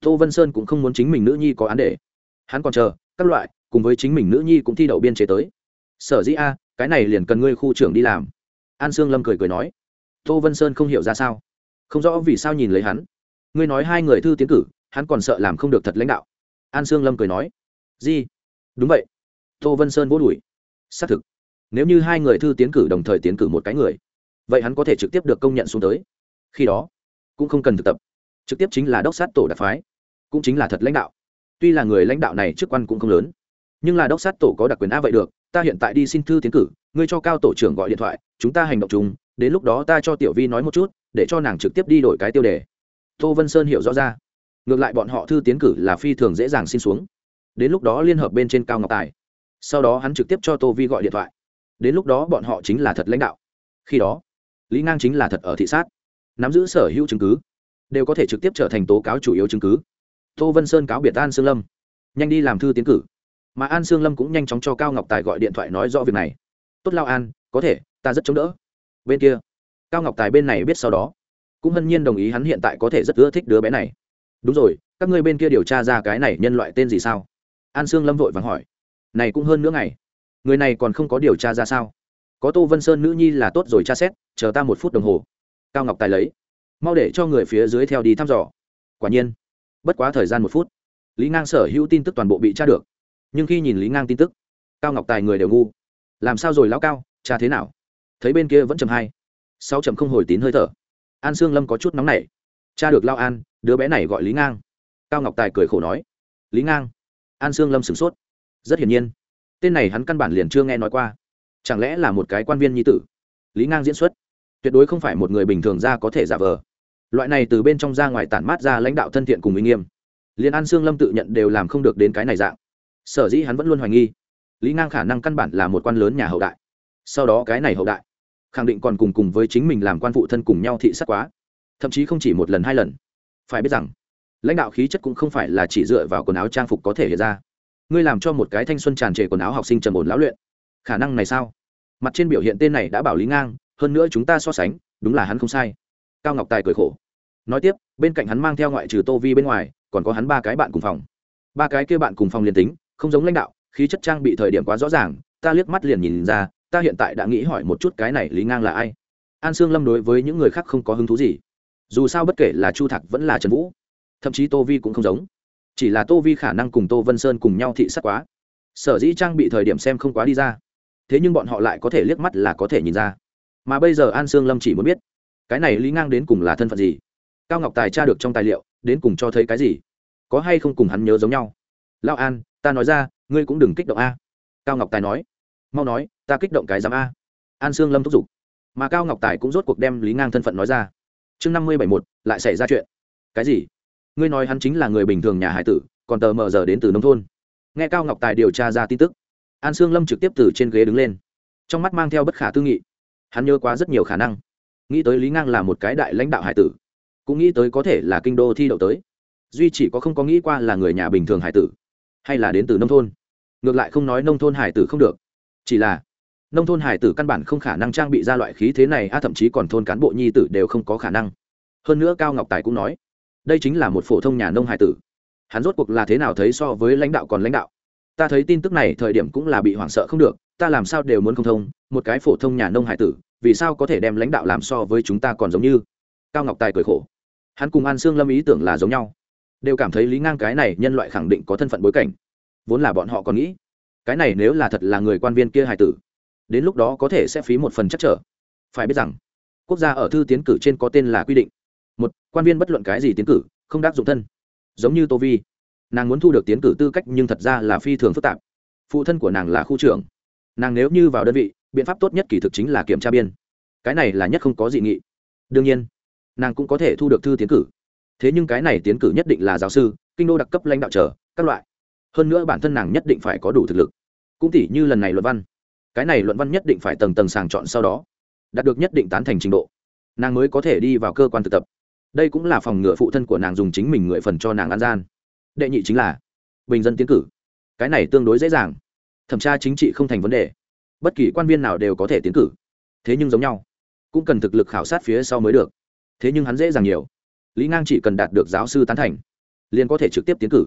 Tô vân sơn cũng không muốn chính mình nữ nhi có án để. Hắn còn chờ, các loại, cùng với chính mình nữ nhi cũng thi đậu biên chế tới. Sở dĩ a, cái này liền cần ngươi khu trưởng đi làm. An sương lâm cười cười nói. Tô vân sơn không hiểu ra sao. Không rõ vì sao nhìn lấy hắn. Ngươi nói hai người thư tiến cử, hắn còn sợ làm không được thật lãnh đạo. An sương lâm cười nói. Di đúng vậy. Tô vân sơn vô đùi xác thực. Nếu như hai người thư tiến cử đồng thời tiến cử một cái người vậy hắn có thể trực tiếp được công nhận xuống tới. Khi đó, cũng không cần thực tập. Trực tiếp chính là đốc sát tổ đặc phái, cũng chính là thật lãnh đạo. Tuy là người lãnh đạo này chức quan cũng không lớn, nhưng là đốc sát tổ có đặc quyền a vậy được, ta hiện tại đi xin thư tiến cử, ngươi cho cao tổ trưởng gọi điện thoại, chúng ta hành động chung, đến lúc đó ta cho tiểu vi nói một chút, để cho nàng trực tiếp đi đổi cái tiêu đề. Tô vân sơn hiểu rõ ra. Ngược lại bọn họ thư tiến cử là phi thường dễ dàng xin xuống. Đến lúc đó liên hợp bên trên cao ngọc tài. Sau đó hắn trực tiếp cho tô vi gọi điện thoại. Đến lúc đó bọn họ chính là thật lãnh đạo. Khi đó lý ngang chính là thật ở thị sát. Nắm giữ sở hữu chứng cứ, đều có thể trực tiếp trở thành tố cáo chủ yếu chứng cứ. Tô vân sơn cáo biệt an sương lâm, nhanh đi làm thư tiến cử. Mà an sương lâm cũng nhanh chóng cho cao ngọc tài gọi điện thoại nói rõ việc này. Tốt lao an, có thể, ta rất chống đỡ. Bên kia, cao ngọc tài bên này biết sau đó, cũng hân nhiên đồng ý hắn hiện tại có thể rất ưa thích đứa bé này. Đúng rồi, các ngươi bên kia điều tra ra cái này nhân loại tên gì sao? An sương lâm vội vàng hỏi. Này cũng hơn nữa ngày, người này còn không có điều tra ra sao? Có tô vân sơn nữ nhi là tốt rồi tra xét, chờ ta một phút đồng hồ. Cao ngọc tài lấy. Mau để cho người phía dưới theo đi thăm dò. Quả nhiên. Bất quá thời gian một phút. Lý ngang sở hữu tin tức toàn bộ bị tra được. Nhưng khi nhìn lý ngang tin tức, cao ngọc tài người đều ngu. Làm sao rồi, lão cao? Cha thế nào? Thấy bên kia vẫn chầm hai. Sáu chầm không hồi tín hơi thở. An sương lâm có chút nóng nảy. Cha được lao an, đứa bé này gọi lý ngang. Cao ngọc tài cười khổ nói. Lý ngang. An sương lâm sửng sốt. Rất hiển nhiên. Tên này hắn căn bản liền chưa nghe nói qua chẳng lẽ là một cái quan viên nhi tử? Lý ngang diễn xuất. Tuyệt đối không phải một người bình thường ra có thể giả vờ. Loại này từ bên trong ra ngoài tản mát ra lãnh đạo thân thiện cùng uy nghiêm. Liên an sương lâm tự nhận đều làm không được đến cái này dạng. Sở dĩ hắn vẫn luôn hoài nghi, lý ngang khả năng căn bản là một quan lớn nhà hậu đại. Sau đó cái này hậu đại, khẳng định còn cùng cùng với chính mình làm quan phụ thân cùng nhau thị sát quá. Thậm chí không chỉ một lần, hai lần. Phải biết rằng, lãnh đạo khí chất cũng không phải là chỉ dựa vào quần áo trang phục có thể hiện ra. Ngươi làm cho một cái thanh xuân tràn trề quần áo học sinh trầm ổn lão luyện khả năng này sao? Mặt trên biểu hiện tên này đã bảo lý ngang, hơn nữa chúng ta so sánh, đúng là hắn không sai. Cao ngọc tài cười khổ. Nói tiếp, bên cạnh hắn mang theo ngoại trừ tô vi bên ngoài, còn có hắn ba cái bạn cùng phòng. Ba cái kia bạn cùng phòng liền tính, không giống lãnh đạo, khí chất trang bị thời điểm quá rõ ràng, ta liếc mắt liền nhìn ra, ta hiện tại đã nghĩ hỏi một chút cái này lý ngang là ai. An sương lâm đối với những người khác không có hứng thú gì. Dù sao bất kể là chu thạc vẫn là trần vũ, thậm chí tô vi cũng không giống. Chỉ là tô vi khả năng cùng tô vân sơn cùng nhau thị sát quá. Sở dĩ trang bị thời điểm xem không quá đi ra thế nhưng bọn họ lại có thể liếc mắt là có thể nhìn ra. Mà bây giờ an sương lâm chỉ muốn biết, cái này lý ngang đến cùng là thân phận gì? Cao ngọc tài tra được trong tài liệu, đến cùng cho thấy cái gì? Có hay không cùng hắn nhớ giống nhau? Lao an, ta nói ra, ngươi cũng đừng kích động a. Cao ngọc tài nói, mau nói, ta kích động cái giám a. An sương lâm thúc giục. Mà cao ngọc tài cũng rốt cuộc đem lý ngang thân phận nói ra. Chương năm mươi bảy một lại xảy ra chuyện. Cái gì? Ngươi nói hắn chính là người bình thường nhà hải tử, còn tờ mờ giờ đến từ nông thôn. Nghe cao ngọc tài điều tra ra tin tức an sương lâm trực tiếp từ trên ghế đứng lên. Trong mắt mang theo bất khả tư nghị. Hắn nhớ quá rất nhiều khả năng. Nghĩ tới lý ngang là một cái đại lãnh đạo hải tử, cũng nghĩ tới có thể là kinh đô thi đậu tới. Duy chỉ có không có nghĩ qua là người nhà bình thường hải tử, hay là đến từ nông thôn. Ngược lại không nói nông thôn hải tử không được. Chỉ là, nông thôn hải tử căn bản không khả năng trang bị ra loại khí thế này, a, thậm chí còn thôn cán bộ nhi tử đều không có khả năng. Hơn nữa cao ngọc tài cũng nói, đây chính là một phổ thông nhà nông hải tử. Hắn rốt cuộc là thế nào thấy so với lãnh đạo còn lãnh đạo? Ta thấy tin tức này thời điểm cũng là bị hoảng sợ không được, ta làm sao đều muốn không thông, một cái phổ thông nhà nông hải tử, vì sao có thể đem lãnh đạo làm so với chúng ta còn giống như? Cao ngọc tài cười khổ. Hắn cùng an sương lâm ý tưởng là giống nhau. Đều cảm thấy lý ngang cái này nhân loại khẳng định có thân phận bối cảnh. Vốn là bọn họ còn nghĩ, cái này nếu là thật là người quan viên kia hải tử, đến lúc đó có thể sẽ phí một phần chắc trở. Phải biết rằng, quốc gia ở thư tiến cử trên có tên là quy định. Một, quan viên bất luận cái gì tiến cử, không đáp dụng thân. Giống như tô vi nàng muốn thu được tiến cử tư cách nhưng thật ra là phi thường phức tạp. Phụ thân của nàng là khu trưởng. Nàng nếu như vào đơn vị, biện pháp tốt nhất kỳ thực chính là kiểm tra biên. Cái này là nhất không có dị nghị. Đương nhiên, nàng cũng có thể thu được thư tiến cử. Thế nhưng cái này tiến cử nhất định là giáo sư, kinh đô đặc cấp lãnh đạo trở các loại. Hơn nữa bản thân nàng nhất định phải có đủ thực lực. Cũng tỉ như lần này luận văn. Cái này luận văn nhất định phải tầng tầng sàng chọn sau đó, đạt được nhất định tán thành trình độ. Nàng mới có thể đi vào cơ quan thực tập. Đây cũng là phòng ngựa phụ thân của nàng dùng chính mình người phần cho nàng ăn gian đệ nhị chính là bình dân tiến cử. Cái này tương đối dễ dàng. Thẩm tra chính trị không thành vấn đề. Bất kỳ quan viên nào đều có thể tiến cử. Thế nhưng giống nhau. Cũng cần thực lực khảo sát phía sau mới được. Thế nhưng hắn dễ dàng nhiều. Lý ngang chỉ cần đạt được giáo sư tán thành, liền có thể trực tiếp tiến cử.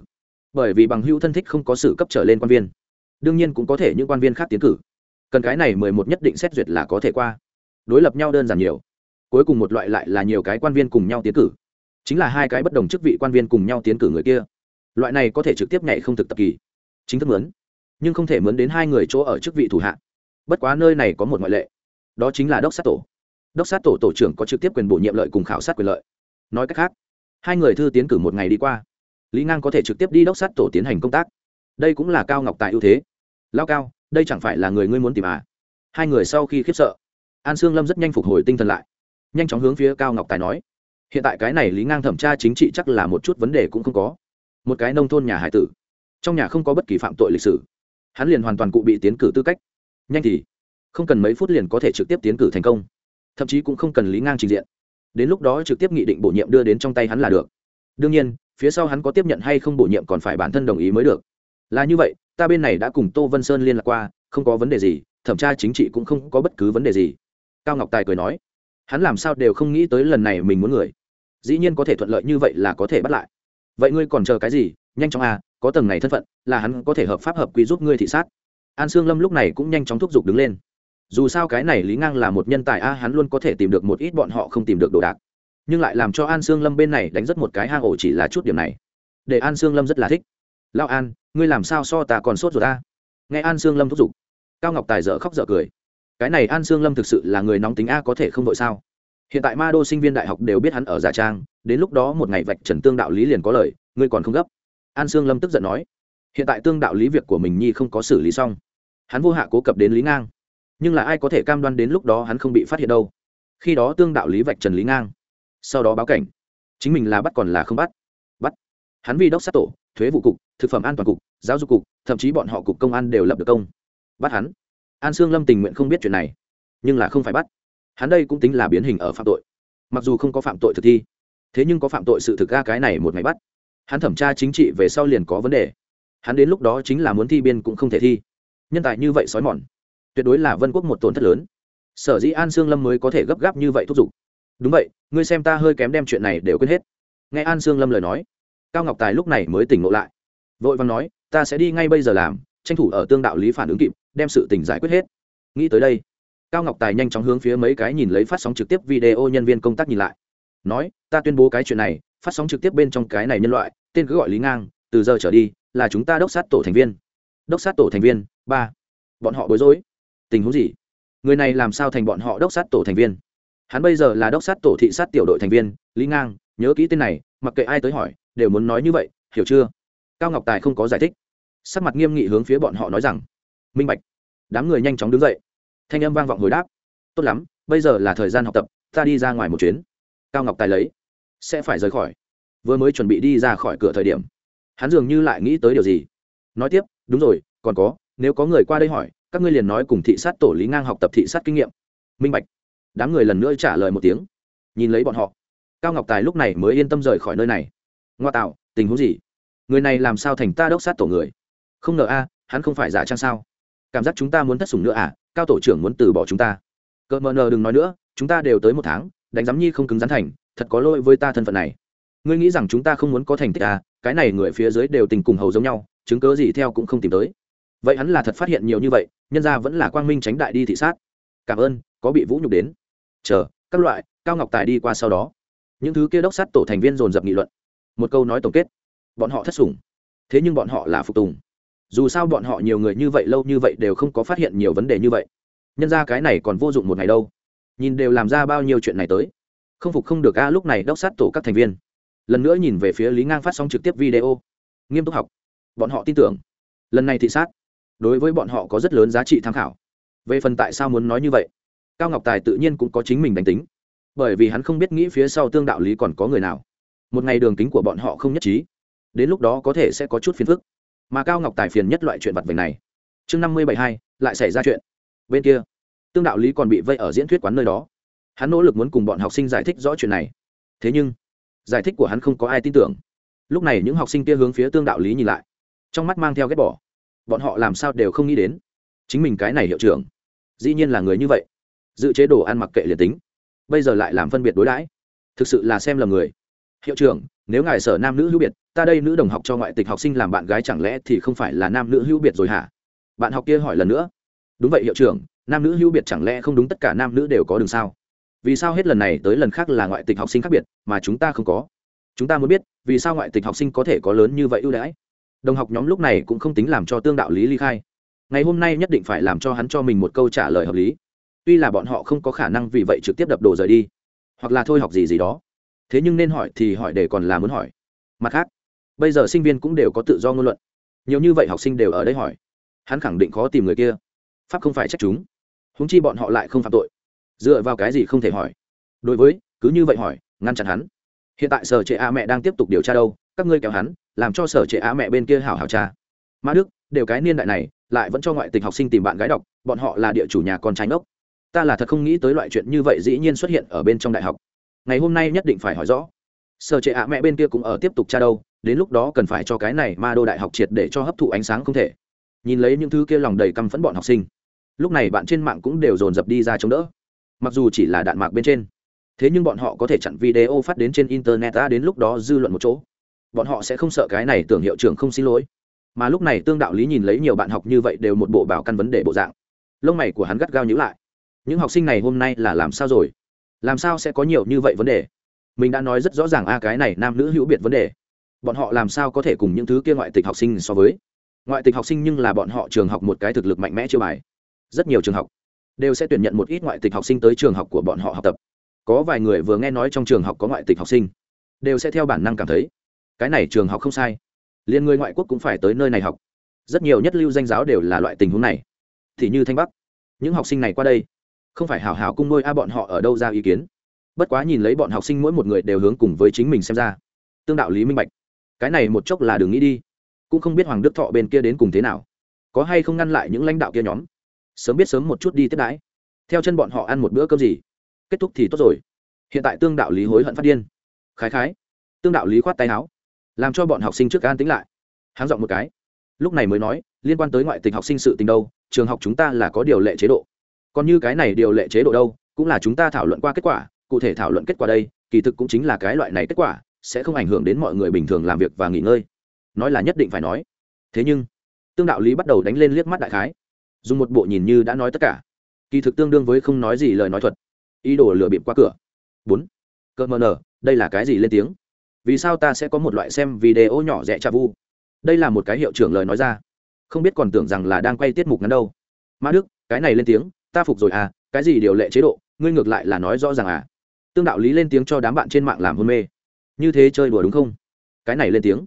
Bởi vì bằng hữu thân thích không có sự cấp trở lên quan viên. Đương nhiên cũng có thể những quan viên khác tiến cử. Cần cái này mười một nhất định xét duyệt là có thể qua. Đối lập nhau đơn giản nhiều. Cuối cùng một loại lại là nhiều cái quan viên cùng nhau tiến cử. Chính là hai cái bất đồng chức vị quan viên cùng nhau tiến cử người kia loại này có thể trực tiếp nhảy không thực tập kỳ. Chính thức mướn. Nhưng không thể mướn đến hai người chỗ ở chức vị thủ hạ. Bất quá nơi này có một ngoại lệ. Đó chính là đốc sát tổ. Đốc sát tổ tổ trưởng có trực tiếp quyền bổ nhiệm lợi cùng khảo sát quyền lợi. Nói cách khác, hai người thư tiến cử một ngày đi qua. Lý ngang có thể trực tiếp đi đốc sát tổ tiến hành công tác. Đây cũng là cao ngọc tài ưu thế. Lao cao, đây chẳng phải là người ngươi muốn tìm à? Hai người sau khi khiếp sợ, an sương lâm rất nhanh phục hồi tinh thần lại. Nhanh chóng hướng phía cao ngọc tài nói. Hiện tại cái này lý ngang thẩm tra chính trị chắc là một chút vấn đề cũng không có một cái nông thôn nhà hải tử. Trong nhà không có bất kỳ phạm tội lịch sử. Hắn liền hoàn toàn cụ bị tiến cử tư cách. Nhanh thì, không cần mấy phút liền có thể trực tiếp tiến cử thành công. Thậm chí cũng không cần lý ngang trình diện. Đến lúc đó trực tiếp nghị định bổ nhiệm đưa đến trong tay hắn là được. Đương nhiên, phía sau hắn có tiếp nhận hay không bổ nhiệm còn phải bản thân đồng ý mới được. Là như vậy, ta bên này đã cùng tô vân sơn liên lạc qua, không có vấn đề gì, thẩm tra chính trị cũng không có bất cứ vấn đề gì. Cao ngọc tài cười nói, hắn làm sao đều không nghĩ tới lần này mình muốn người. Dĩ nhiên có thể thuận lợi như vậy là có thể bắt lại vậy ngươi còn chờ cái gì? Nhanh chóng à có tầng này thân phận, là hắn có thể hợp pháp hợp quy giúp ngươi thị sát. An sương lâm lúc này cũng nhanh chóng thúc giục đứng lên. Dù sao cái này lý ngang là một nhân tài a, hắn luôn có thể tìm được một ít bọn họ không tìm được đồ đạc. Nhưng lại làm cho an sương lâm bên này đánh rất một cái hang ổ chỉ là chút điểm này. Để an sương lâm rất là thích. Lao an, ngươi làm sao so ta còn sốt rồi ta nghe an sương lâm thúc giục, cao ngọc tài dở khóc dở cười. Cái này an sương lâm thực sự là người nóng tính a, có thể không vội sao? Hiện tại ma đô sinh viên đại học đều biết hắn ở giả trang, đến lúc đó một ngày vạch trần tương đạo lý liền có lời, ngươi còn không gấp. An sương lâm tức giận nói, hiện tại tương đạo lý việc của mình nhi không có xử lý xong. Hắn vô hạ cố cập đến lý ngang. Nhưng là ai có thể cam đoan đến lúc đó hắn không bị phát hiện đâu. Khi đó tương đạo lý vạch trần lý ngang. Sau đó báo cảnh. Chính mình là bắt còn là không bắt. Bắt. Hắn vì đốc sát tổ, thuế vụ cục, thực phẩm an toàn cục, giáo dục cục, thậm chí bọn họ cục công an đều lập được công. Bắt hắn. An sương lâm tình nguyện không biết chuyện này. Nhưng là không phải bắt hắn đây cũng tính là biến hình ở phạm tội. Mặc dù không có phạm tội thực thi, thế nhưng có phạm tội sự thực ra cái này một ngày bắt. Hắn thẩm tra chính trị về sau liền có vấn đề. Hắn đến lúc đó chính là muốn thi biên cũng không thể thi. Nhân tài như vậy xói mòn, tuyệt đối là vân quốc một tổn thất lớn. Sở dĩ an sương lâm mới có thể gấp gáp như vậy thúc giục. Đúng vậy, ngươi xem ta hơi kém đem chuyện này đều quên hết. Nghe an sương lâm lời nói, cao ngọc tài lúc này mới tỉnh ngộ lại. Vội vàng nói, ta sẽ đi ngay bây giờ làm, tranh thủ ở tương đạo lý phản ứng kịp, đem sự tình giải quyết hết. Nghĩ tới đây cao ngọc tài nhanh chóng hướng phía mấy cái nhìn lấy phát sóng trực tiếp video nhân viên công tác nhìn lại. Nói, ta tuyên bố cái chuyện này, phát sóng trực tiếp bên trong cái này nhân loại, tên cứ gọi lý ngang, từ giờ trở đi, là chúng ta đốc sát tổ thành viên. Đốc sát tổ thành viên? Ba, bọn họ bối rối. Tình huống gì? Người này làm sao thành bọn họ đốc sát tổ thành viên? Hắn bây giờ là đốc sát tổ thị sát tiểu đội thành viên, lý ngang, nhớ kỹ tên này, mặc kệ ai tới hỏi, đều muốn nói như vậy, hiểu chưa? Cao ngọc tài không có giải thích. Sắc mặt nghiêm nghị hướng phía bọn họ nói rằng, minh bạch, đám người nhanh chóng đứng dậy thanh âm vang vọng hồi đáp. Tốt lắm, bây giờ là thời gian học tập, ta đi ra ngoài một chuyến. Cao ngọc tài lấy. Sẽ phải rời khỏi. Vừa mới chuẩn bị đi ra khỏi cửa thời điểm, hắn dường như lại nghĩ tới điều gì. Nói tiếp, đúng rồi, còn có, nếu có người qua đây hỏi, các ngươi liền nói cùng thị sát tổ lý ngang học tập thị sát kinh nghiệm. Minh bạch. Đám người lần nữa trả lời một tiếng. Nhìn lấy bọn họ, cao ngọc tài lúc này mới yên tâm rời khỏi nơi này. Ngoa tạo, tình huống gì? Người này làm sao thành ta đốc sát tổ người? Không ngờ a, hắn không phải giả trang sao? Cảm giác chúng ta muốn thất sủng nữa à? Cao tổ trưởng muốn từ bỏ chúng ta. Cỡ mờ nờ đừng nói nữa, chúng ta đều tới một tháng, đánh giám nhi không cứng rắn thành, thật có lỗi với ta thân phận này. Ngươi nghĩ rằng chúng ta không muốn có thành tích à cái này người phía dưới đều tình cùng hầu giống nhau, chứng cớ gì theo cũng không tìm tới. Vậy hắn là thật phát hiện nhiều như vậy, nhân ra vẫn là quang minh tránh đại đi thị sát. Cảm ơn, có bị vũ nhục đến. Chờ, các loại, cao ngọc tài đi qua sau đó. Những thứ kia đốc sát tổ thành viên dồn dập nghị luận. Một câu nói tổng kết. Bọn họ thất sủng. Thế nhưng bọn họ là phục tùng dù sao bọn họ nhiều người như vậy lâu như vậy đều không có phát hiện nhiều vấn đề như vậy. Nhân ra cái này còn vô dụng một ngày đâu. Nhìn đều làm ra bao nhiêu chuyện này tới. Không phục không được a, lúc này đốc sát tổ các thành viên. Lần nữa nhìn về phía lý ngang phát sóng trực tiếp video. Nghiêm túc học. Bọn họ tin tưởng. Lần này thị sát. Đối với bọn họ có rất lớn giá trị tham khảo. Về phần tại sao muốn nói như vậy? Cao ngọc tài tự nhiên cũng có chính mình đánh tính. Bởi vì hắn không biết nghĩ phía sau tương đạo lý còn có người nào. Một ngày đường kính của bọn họ không nhất trí. Đến lúc đó có thể sẽ có chút phiền phức mà cao ngọc tài phiền nhất loại chuyện vặt vành này. Chương năm mươi bảy hai, lại xảy ra chuyện. Bên kia, tương đạo lý còn bị vây ở diễn thuyết quán nơi đó. Hắn nỗ lực muốn cùng bọn học sinh giải thích rõ chuyện này. Thế nhưng, giải thích của hắn không có ai tin tưởng. Lúc này những học sinh kia hướng phía tương đạo lý nhìn lại. Trong mắt mang theo ghét bỏ. Bọn họ làm sao đều không nghĩ đến. Chính mình cái này hiệu trưởng, dĩ nhiên là người như vậy. Dự chế đồ ăn mặc kệ liệt tính. Bây giờ lại làm phân biệt đối đãi. Thực sự là xem là người. Hiệu trưởng nếu ngài sở nam nữ hữu biệt, ta đây nữ đồng học cho ngoại tịch học sinh làm bạn gái chẳng lẽ thì không phải là nam nữ hữu biệt rồi hả? Bạn học kia hỏi lần nữa. Đúng vậy hiệu trưởng, nam nữ hữu biệt chẳng lẽ không đúng tất cả nam nữ đều có đường sao? Vì sao hết lần này tới lần khác là ngoại tịch học sinh khác biệt, mà chúng ta không có? Chúng ta muốn biết, vì sao ngoại tịch học sinh có thể có lớn như vậy ưu đãi? Đồng học nhóm lúc này cũng không tính làm cho tương đạo lý ly khai. Ngày hôm nay nhất định phải làm cho hắn cho mình một câu trả lời hợp lý. Tuy là bọn họ không có khả năng vì vậy trực tiếp đập đồ rời đi, hoặc là thôi học gì gì đó thế nhưng nên hỏi thì hỏi để còn là muốn hỏi. Mặt khác, bây giờ sinh viên cũng đều có tự do ngôn luận. Nhiều như vậy học sinh đều ở đây hỏi. Hắn khẳng định khó tìm người kia. Pháp không phải trách chúng. Húng chi bọn họ lại không phạm tội. Dựa vào cái gì không thể hỏi? Đối với, cứ như vậy hỏi, ngăn chặn hắn. Hiện tại sở trệ a mẹ đang tiếp tục điều tra đâu, các ngươi kéo hắn, làm cho sở trệ a mẹ bên kia hảo hảo cha mã đức, đều cái niên đại này, lại vẫn cho ngoại tịch học sinh tìm bạn gái đọc, bọn họ là địa chủ nhà con trai ngốc. Ta là thật không nghĩ tới loại chuyện như vậy dĩ nhiên xuất hiện ở bên trong đại học ngày hôm nay nhất định phải hỏi rõ. Sở trệ ạ, mẹ bên kia cũng ở tiếp tục tra đâu, đến lúc đó cần phải cho cái này ma đô đại học triệt để cho hấp thụ ánh sáng không thể. Nhìn lấy những thứ kia lòng đầy căm phẫn bọn học sinh, lúc này bạn trên mạng cũng đều dồn dập đi ra chống đỡ. Mặc dù chỉ là đạn mạc bên trên, thế nhưng bọn họ có thể chặn video phát đến trên internet đã đến lúc đó dư luận một chỗ. Bọn họ sẽ không sợ cái này tưởng hiệu trưởng không xin lỗi. Mà lúc này tương đạo lý nhìn lấy nhiều bạn học như vậy đều một bộ bảo căn vấn đề bộ dạng. Lông mày của hắn gắt gao nhữ lại. Những học sinh này hôm nay là làm sao rồi? Làm sao sẽ có nhiều như vậy vấn đề? Mình đã nói rất rõ ràng a cái này nam nữ hữu biệt vấn đề. Bọn họ làm sao có thể cùng những thứ kia ngoại tịch học sinh so với? Ngoại tịch học sinh nhưng là bọn họ trường học một cái thực lực mạnh mẽ chưa bài. Rất nhiều trường học đều sẽ tuyển nhận một ít ngoại tịch học sinh tới trường học của bọn họ học tập. Có vài người vừa nghe nói trong trường học có ngoại tịch học sinh, đều sẽ theo bản năng cảm thấy, cái này trường học không sai. Liền người ngoại quốc cũng phải tới nơi này học. Rất nhiều nhất lưu danh giáo đều là loại tình huống này. Thì như thanh bắc, những học sinh này qua đây không phải hào hào cung nuôi a, bọn họ ở đâu ra ý kiến? Bất quá nhìn lấy bọn học sinh mỗi một người đều hướng cùng với chính mình xem ra. Tương đạo lý minh bạch. Cái này một chốc là đừng nghĩ đi. Cũng không biết hoàng đức thọ bên kia đến cùng thế nào. Có hay không ngăn lại những lãnh đạo kia nhóm? Sớm biết sớm một chút đi tiếp đãi. Theo chân bọn họ ăn một bữa cơm gì? Kết thúc thì tốt rồi. Hiện tại tương đạo lý hối hận phát điên. Khái khái. Tương đạo lý khoát tay áo. Làm cho bọn học sinh trước an tính lại. Háng giọng một cái. Lúc này mới nói, liên quan tới ngoại tình học sinh sự tình đâu, trường học chúng ta là có điều lệ chế độ còn như cái này điều lệ chế độ đâu, cũng là chúng ta thảo luận qua kết quả, cụ thể thảo luận kết quả đây, kỳ thực cũng chính là cái loại này kết quả, sẽ không ảnh hưởng đến mọi người bình thường làm việc và nghỉ ngơi. Nói là nhất định phải nói. Thế nhưng, tương đạo lý bắt đầu đánh lên liếc mắt đại khái. Dùng một bộ nhìn như đã nói tất cả. Kỳ thực tương đương với không nói gì lời nói thuật. Ý đồ lừa bịp qua cửa. Bốn. Cơ mờ nờ đây là cái gì lên tiếng? Vì sao ta sẽ có một loại xem video nhỏ rẻ cha vu? Đây là một cái hiệu trưởng lời nói ra. Không biết còn tưởng rằng là đang quay tiết mục ngắn đâu. Ma đức, cái này lên tiếng ta phục rồi à cái gì điều lệ chế độ, ngươi ngược lại là nói rõ ràng à. Tương đạo lý lên tiếng cho đám bạn trên mạng làm hôn mê. Như thế chơi đùa đúng không? Cái này lên tiếng.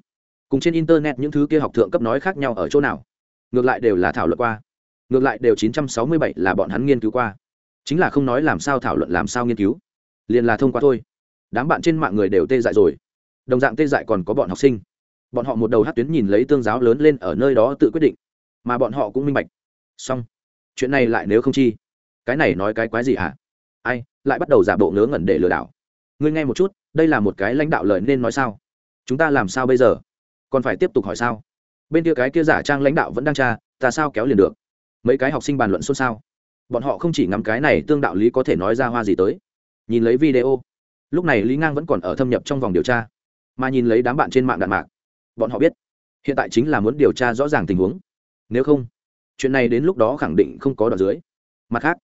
Cùng trên internet những thứ kia học thượng cấp nói khác nhau ở chỗ nào? Ngược lại đều là thảo luận qua. Ngược lại đều 967 là bọn hắn nghiên cứu qua. Chính là không nói làm sao thảo luận làm sao nghiên cứu. Liền là thông qua thôi. Đám bạn trên mạng người đều tê dại rồi. Đồng dạng tê dại còn có bọn học sinh. Bọn họ một đầu hát tuyến nhìn lấy tương giáo lớn lên ở nơi đó tự quyết định. Mà bọn họ cũng minh bạch. Xong chuyện này lại nếu không chi? Cái này nói cái quái gì hả? Ai, lại bắt đầu giả bộ ngớ ngẩn để lừa đảo. Ngươi nghe một chút, đây là một cái lãnh đạo lời nên nói sao? Chúng ta làm sao bây giờ? Còn phải tiếp tục hỏi sao? Bên kia cái kia giả trang lãnh đạo vẫn đang tra, ta sao kéo liền được? Mấy cái học sinh bàn luận xôn xao. Bọn họ không chỉ ngắm cái này tương đạo lý có thể nói ra hoa gì tới. Nhìn lấy video. Lúc này lý ngang vẫn còn ở thâm nhập trong vòng điều tra. Mà nhìn lấy đám bạn trên mạng đạn mạc. Bọn họ biết, hiện tại chính là muốn điều tra rõ ràng tình huống. Nếu không chuyện này đến lúc đó khẳng định không có đoạn dưới. Mặt khác,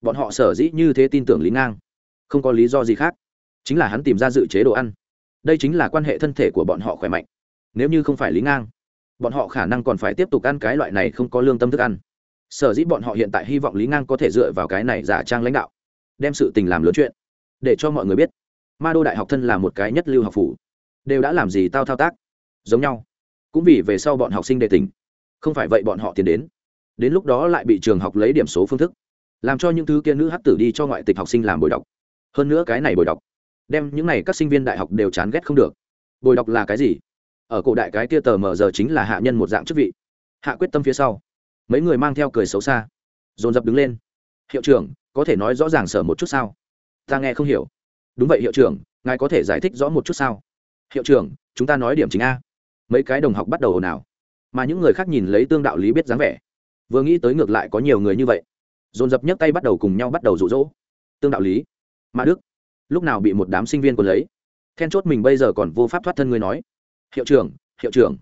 bọn họ sở dĩ như thế tin tưởng lý ngang, không có lý do gì khác, chính là hắn tìm ra dự chế đồ ăn. Đây chính là quan hệ thân thể của bọn họ khỏe mạnh. Nếu như không phải lý ngang, bọn họ khả năng còn phải tiếp tục ăn cái loại này không có lương tâm thức ăn. Sở dĩ bọn họ hiện tại hy vọng lý ngang có thể dựa vào cái này giả trang lãnh đạo, đem sự tình làm lớn chuyện, để cho mọi người biết, ma đô đại học thân là một cái nhất lưu học phủ, đều đã làm gì tao thao tác, giống nhau. Cũng vì về sau bọn học sinh đề tình không phải vậy bọn họ tiến đến đến lúc đó lại bị trường học lấy điểm số phương thức, làm cho những thứ kia nữ hát tử đi cho ngoại tịch học sinh làm bồi đọc. Hơn nữa cái này bồi đọc, đem những này các sinh viên đại học đều chán ghét không được. Bồi đọc là cái gì? Ở cổ đại cái kia tờ mờ giờ chính là hạ nhân một dạng chức vị. Hạ quyết tâm phía sau, mấy người mang theo cười xấu xa, dồn dập đứng lên. Hiệu trưởng, có thể nói rõ ràng sở một chút sao? Ta nghe không hiểu. Đúng vậy hiệu trưởng, ngài có thể giải thích rõ một chút sao? Hiệu trưởng, chúng ta nói điểm chính a. Mấy cái đồng học bắt đầu ồn ào. Mà những người khác nhìn lấy tương đạo lý biết dáng vẻ vừa nghĩ tới ngược lại có nhiều người như vậy. Dồn dập nhấc tay bắt đầu cùng nhau bắt đầu rụ rỗ tương đạo lý mà đức, lúc nào bị một đám sinh viên còn lấy? Then chốt mình bây giờ còn vô pháp thoát thân người nói. Hiệu trưởng hiệu trưởng.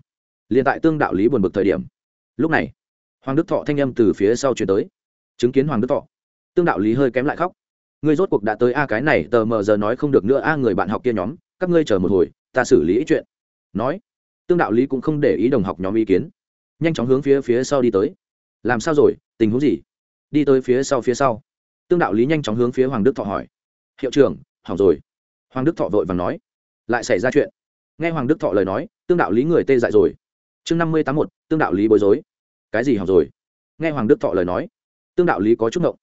Liền tại tương đạo lý buồn bực thời điểm. Lúc này, hoàng đức thọ thanh â m từ phía sau chuyển tới. Chứng kiến hoàng đức thọ, tương đạo lý hơi kém lại khóc. Ngươi rốt cuộc đã tới a cái này, tờ mờ giờ nói không được nữa a người bạn học kia nhóm, các ngươi chờ một hồi, ta xử lý ít chuyện. Nói, tương đạo lý cũng không để ý đồng học nhóm ý kiến. Nhanh chóng hướng phía phía sau đi tới làm sao rồi? Tình huống gì? Đi tới phía sau phía sau. Tương đạo lý nhanh chóng hướng phía hoàng đức thọ hỏi. Hiệu trưởng, hỏng rồi. Hoàng đức thọ vội vàng nói. Lại xảy ra chuyện. Nghe hoàng đức thọ lời nói, tương đạo lý người tê dại rồi. Chương năm mươi tám một, tương đạo lý bối rối. Cái gì hỏng rồi? Nghe hoàng đức thọ lời nói, tương đạo lý có chút ngộng.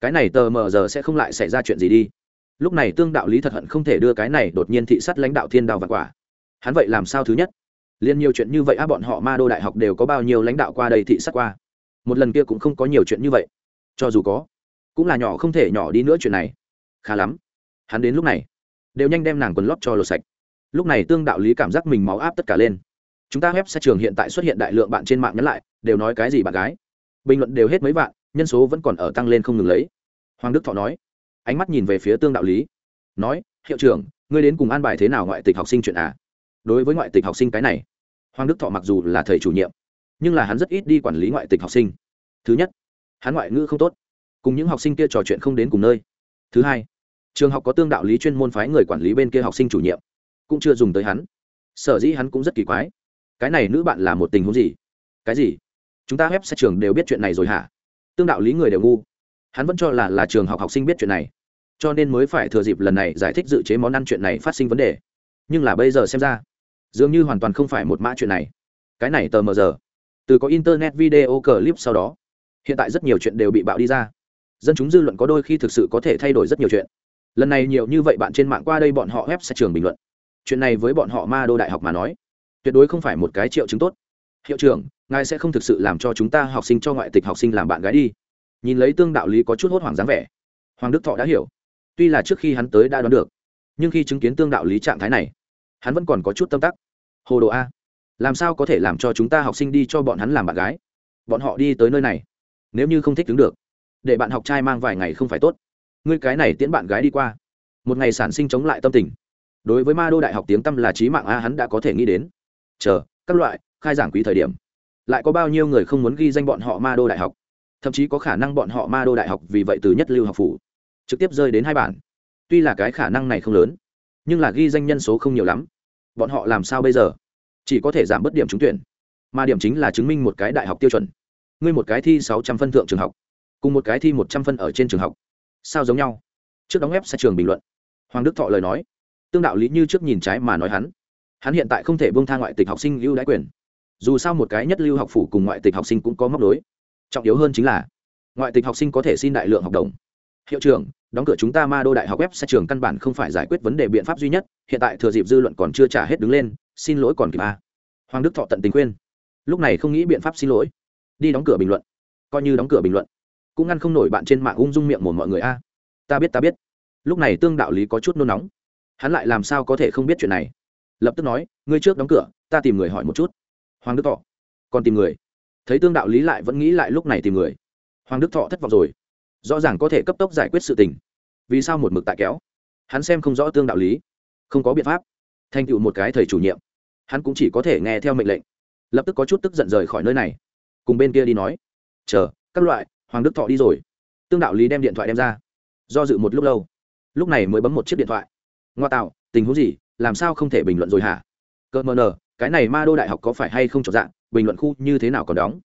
Cái này tờ mờ giờ sẽ không lại xảy ra chuyện gì đi. Lúc này tương đạo lý thật hận không thể đưa cái này đột nhiên thị sát lãnh đạo thiên đạo và quả. Hắn vậy làm sao thứ nhất? Liên nhiều chuyện như vậy á, bọn họ ma đô đại học đều có bao nhiêu lãnh đạo qua đây thị sát qua? Một lần kia cũng không có nhiều chuyện như vậy. Cho dù có, cũng là nhỏ không thể nhỏ đi nữa chuyện này. Khá lắm. Hắn đến lúc này, đều nhanh đem nàng quần lót cho lột sạch. Lúc này tương đạo lý cảm giác mình máu áp tất cả lên. Chúng ta web sẽ trường hiện tại xuất hiện đại lượng bạn trên mạng nhắn lại, đều nói cái gì bạn gái. Bình luận đều hết mấy vạn, nhân số vẫn còn ở tăng lên không ngừng lấy. Hoàng đức thọ nói, ánh mắt nhìn về phía tương đạo lý. Nói, hiệu trưởng, ngươi đến cùng an bài thế nào ngoại tịch học sinh chuyện à? Đối với ngoại tịch học sinh cái này. Hoàng đức thọ mặc dù là thầy chủ nhiệm nhưng là hắn rất ít đi quản lý ngoại tịch học sinh. Thứ nhất, hắn ngoại ngữ không tốt. Cùng những học sinh kia trò chuyện không đến cùng nơi. Thứ hai, trường học có tương đạo lý chuyên môn phái người quản lý bên kia học sinh chủ nhiệm, cũng chưa dùng tới hắn. Sở dĩ hắn cũng rất kỳ quái. Cái này nữ bạn là một tình huống gì? Cái gì? Chúng ta web sẽ trường đều biết chuyện này rồi hả? Tương đạo lý người đều ngu. Hắn vẫn cho là là trường học học sinh biết chuyện này. Cho nên mới phải thừa dịp lần này giải thích dự chế món ăn chuyện này phát sinh vấn đề. Nhưng là bây giờ xem ra, dường như hoàn toàn không phải một mã chuyện này. Cái này tờ mờ giờ từ có internet video clip sau đó, hiện tại rất nhiều chuyện đều bị bạo đi ra. Dân chúng dư luận có đôi khi thực sự có thể thay đổi rất nhiều chuyện. Lần này nhiều như vậy bạn trên mạng qua đây bọn họ web sẽ trường bình luận. Chuyện này với bọn họ ma đô đại học mà nói, tuyệt đối không phải một cái triệu chứng tốt. Hiệu trưởng, ngài sẽ không thực sự làm cho chúng ta học sinh cho ngoại tịch học sinh làm bạn gái đi. Nhìn lấy tương đạo lý có chút hốt hoảng dáng vẻ, hoàng đức thọ đã hiểu. Tuy là trước khi hắn tới đã đoán được, nhưng khi chứng kiến tương đạo lý trạng thái này, hắn vẫn còn có chút tâm tắc. Hồ đồ a làm sao có thể làm cho chúng ta học sinh đi cho bọn hắn làm bạn gái? Bọn họ đi tới nơi này, nếu như không thích đứng được, để bạn học trai mang vài ngày không phải tốt. Ngươi cái này tiễn bạn gái đi qua, một ngày sản sinh chống lại tâm tình. Đối với ma đô đại học tiếng tâm là trí mạng a hắn đã có thể nghĩ đến. Chờ, các loại, khai giảng quý thời điểm, lại có bao nhiêu người không muốn ghi danh bọn họ ma đô đại học? Thậm chí có khả năng bọn họ ma đô đại học vì vậy từ nhất lưu học phủ, trực tiếp rơi đến hai bản. Tuy là cái khả năng này không lớn, nhưng là ghi danh nhân số không nhiều lắm. Bọn họ làm sao bây giờ? Chỉ có thể giảm bớt điểm trúng tuyển. Mà điểm chính là chứng minh một cái đại học tiêu chuẩn. Ngươi một cái thi sáu trăm phân thượng trường học, cùng một cái thi một trăm phân ở trên trường học, sao giống nhau? Trước đóng ép sẽ trường bình luận. Hoàng đức thọ lời nói, tương đạo lý như trước nhìn trái mà nói hắn. Hắn hiện tại không thể bông tha ngoại tịch học sinh lưu đãi quyền. Dù sao một cái nhất lưu học phủ cùng ngoại tịch học sinh cũng có móc đối trọng yếu hơn chính là, ngoại tịch học sinh có thể xin đại lượng học đồng. Hiệu trưởng, đóng cửa chúng ta ma đô đại học web sẽ trường căn bản không phải giải quyết vấn đề biện pháp duy nhất, hiện tại thừa dịp dư luận còn chưa trả hết đứng lên xin lỗi còn kịp a hoàng đức thọ tận tình khuyên. Lúc này không nghĩ biện pháp xin lỗi. Đi đóng cửa bình luận. Coi như đóng cửa bình luận. Cũng ngăn không nổi bạn trên mạng ung dung miệng một mọi người a. Ta biết ta biết. Lúc này tương đạo lý có chút nôn nóng. Hắn lại làm sao có thể không biết chuyện này? Lập tức nói, ngươi trước đóng cửa, ta tìm người hỏi một chút. Hoàng đức thọ. Còn tìm người? Thấy tương đạo lý lại vẫn nghĩ lại lúc này tìm người. Hoàng đức thọ thất vọng rồi. Rõ ràng có thể cấp tốc giải quyết sự tình. Vì sao một mực tại kéo? Hắn xem không rõ tương đạo lý. Không có biện pháp. Thành tựu một cái thầy chủ nhiệm hắn cũng chỉ có thể nghe theo mệnh lệnh. Lập tức có chút tức giận rời khỏi nơi này. Cùng bên kia đi nói. Chờ, các loại, hoàng đức thọ đi rồi. Tương đạo lý đem điện thoại đem ra. Do dự một lúc lâu. Lúc này mới bấm một chiếc điện thoại. Ngoa tạo, tình huống gì? Làm sao không thể bình luận rồi hả? Cỡ mờ nờ, cái này ma đô đại học có phải hay không trọn dạng? Bình luận khu như thế nào còn đóng?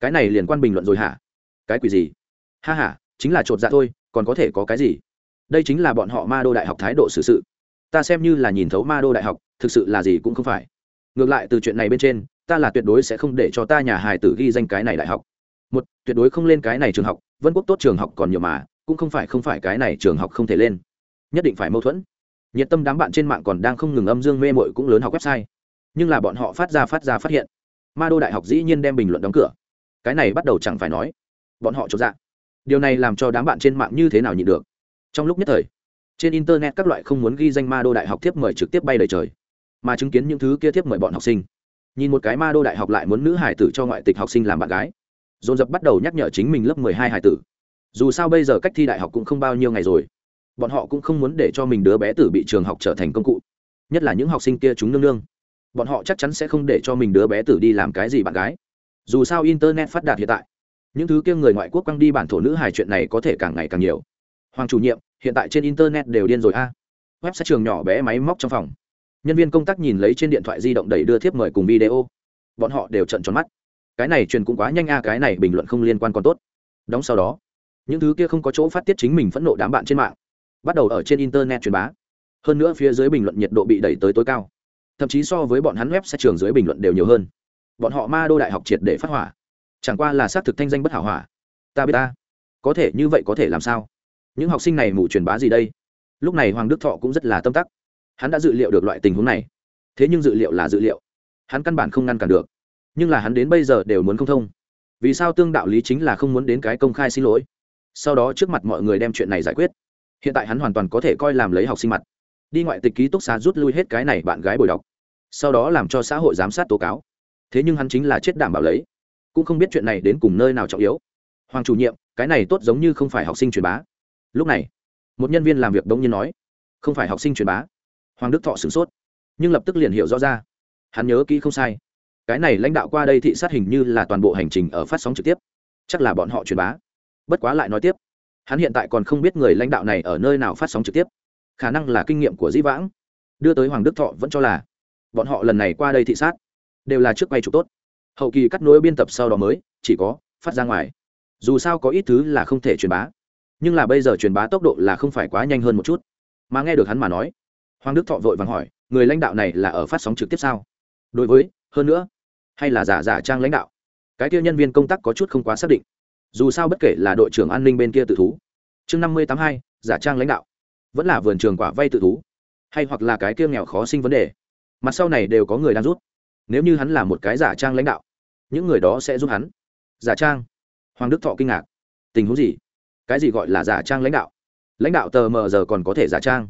Cái này liên quan bình luận rồi hả? Cái quỷ gì? Ha h a chính là chột dạ thôi, còn có thể có cái gì? Đây chính là bọn họ ma đô đại học thái độ xử sự. Ta xem như là nhìn thấu ma đô đại học, thực sự là gì cũng không phải ngược lại, từ chuyện này bên trên, ta là tuyệt đối sẽ không để cho ta nhà hài tử ghi danh cái này đại học. Một, tuyệt đối không lên cái này trường học, vân quốc tốt trường học còn nhiều mà, cũng không phải không phải cái này trường học không thể lên. Nhất định phải mâu thuẫn. Nhiệt tâm đám bạn trên mạng còn đang không ngừng âm dương mê mội cũng lớn học website. Nhưng là bọn họ phát ra phát ra phát hiện. Ma đô đại học dĩ nhiên đem bình luận đóng cửa. Cái này bắt đầu chẳng phải nói. Bọn họ chột dạ. Điều này làm cho đám bạn trên mạng như thế nào nhịn được. Trong lúc nhất thời, trên internet các loại không muốn ghi danh ma đô đại học tiếp mời trực tiếp bay đời trời mà chứng kiến những thứ kia tiếp mời bọn học sinh. Nhìn một cái ma đô đại học lại muốn nữ hải tử cho ngoại tịch học sinh làm bạn gái. Dồn dập bắt đầu nhắc nhở chính mình lớp mười hai hải tử. Dù sao bây giờ cách thi đại học cũng không bao nhiêu ngày rồi. Bọn họ cũng không muốn để cho mình đứa bé tử bị trường học trở thành công cụ. Nhất là những học sinh kia chúng nương nương. Bọn họ chắc chắn sẽ không để cho mình đứa bé tử đi làm cái gì bạn gái. Dù sao internet phát đạt hiện tại, những thứ kia người ngoại quốc quăng đi bản thổ nữ hài chuyện này có thể càng ngày càng nhiều. Hoàng chủ nhiệm, hiện tại trên internet đều điên rồi a. Web sẽ trường nhỏ bé máy móc trong phòng nhân viên công tác nhìn lấy trên điện thoại di động đẩy đưa thiếp mời cùng video. Bọn họ đều trận tròn mắt. Cái này truyền cũng quá nhanh a, cái này bình luận không liên quan còn tốt. Đóng sau đó, những thứ kia không có chỗ phát tiết chính mình phẫn nộ đám bạn trên mạng, bắt đầu ở trên internet truyền bá. Hơn nữa phía dưới bình luận nhiệt độ bị đẩy tới tối cao. Thậm chí so với bọn hắn web sẽ trường dưới bình luận đều nhiều hơn. Bọn họ ma đô đại học triệt để phát hỏa. Chẳng qua là xác thực thanh danh bất hảo hỏa. Ta biết ta. Có thể như vậy có thể làm sao? Những học sinh này mù truyền bá gì đây? Lúc này hoàng đức thọ cũng rất là tâm tắc hắn đã dự liệu được loại tình huống này. Thế nhưng dự liệu là dự liệu. Hắn căn bản không ngăn cản được. Nhưng là hắn đến bây giờ đều muốn không thông. Vì sao tương đạo lý chính là không muốn đến cái công khai xin lỗi? Sau đó trước mặt mọi người đem chuyện này giải quyết. Hiện tại hắn hoàn toàn có thể coi làm lấy học sinh mặt. Đi ngoại tịch ký túc xá rút lui hết cái này bạn gái bồi đọc. Sau đó làm cho xã hội giám sát tố cáo. Thế nhưng hắn chính là chết đảm bảo lấy. Cũng không biết chuyện này đến cùng nơi nào trọng yếu. Hoàng chủ nhiệm, cái này tốt giống như không phải học sinh truyền bá. Lúc này, một nhân viên làm việc đông nhiên nói, không phải học sinh truyền bá hoàng đức thọ sửng sốt, nhưng lập tức liền hiểu rõ ra. Hắn nhớ kỹ không sai, cái này lãnh đạo qua đây thị sát hình như là toàn bộ hành trình ở phát sóng trực tiếp. Chắc là bọn họ truyền bá. Bất quá lại nói tiếp, hắn hiện tại còn không biết người lãnh đạo này ở nơi nào phát sóng trực tiếp. Khả năng là kinh nghiệm của dĩ vãng. Đưa tới hoàng đức thọ vẫn cho là, bọn họ lần này qua đây thị sát, đều là trước quay chụp tốt. Hậu kỳ cắt nối biên tập sau đó mới, chỉ có phát ra ngoài. Dù sao có ít thứ là không thể truyền bá, nhưng là bây giờ truyền bá tốc độ là không phải quá nhanh hơn một chút. Mà nghe được hắn mà nói hoàng đức thọ vội vàng hỏi, người lãnh đạo này là ở phát sóng trực tiếp sao? Đối với, hơn nữa, hay là giả giả trang lãnh đạo? Cái kia nhân viên công tác có chút không quá xác định. Dù sao bất kể là đội trưởng an ninh bên kia tự thú, chương năm mươi tám hai, giả trang lãnh đạo, vẫn là vườn trường quả vay tự thú, hay hoặc là cái kia nghèo khó sinh vấn đề mặt sau này đều có người đang rút nếu như hắn là một cái giả trang lãnh đạo, những người đó sẽ giúp hắn. Giả trang. Hoàng đức thọ kinh ngạc. Tình huống gì? Cái gì gọi là giả trang lãnh đạo? Lãnh đạo tờ mờ giờ còn có thể giả trang?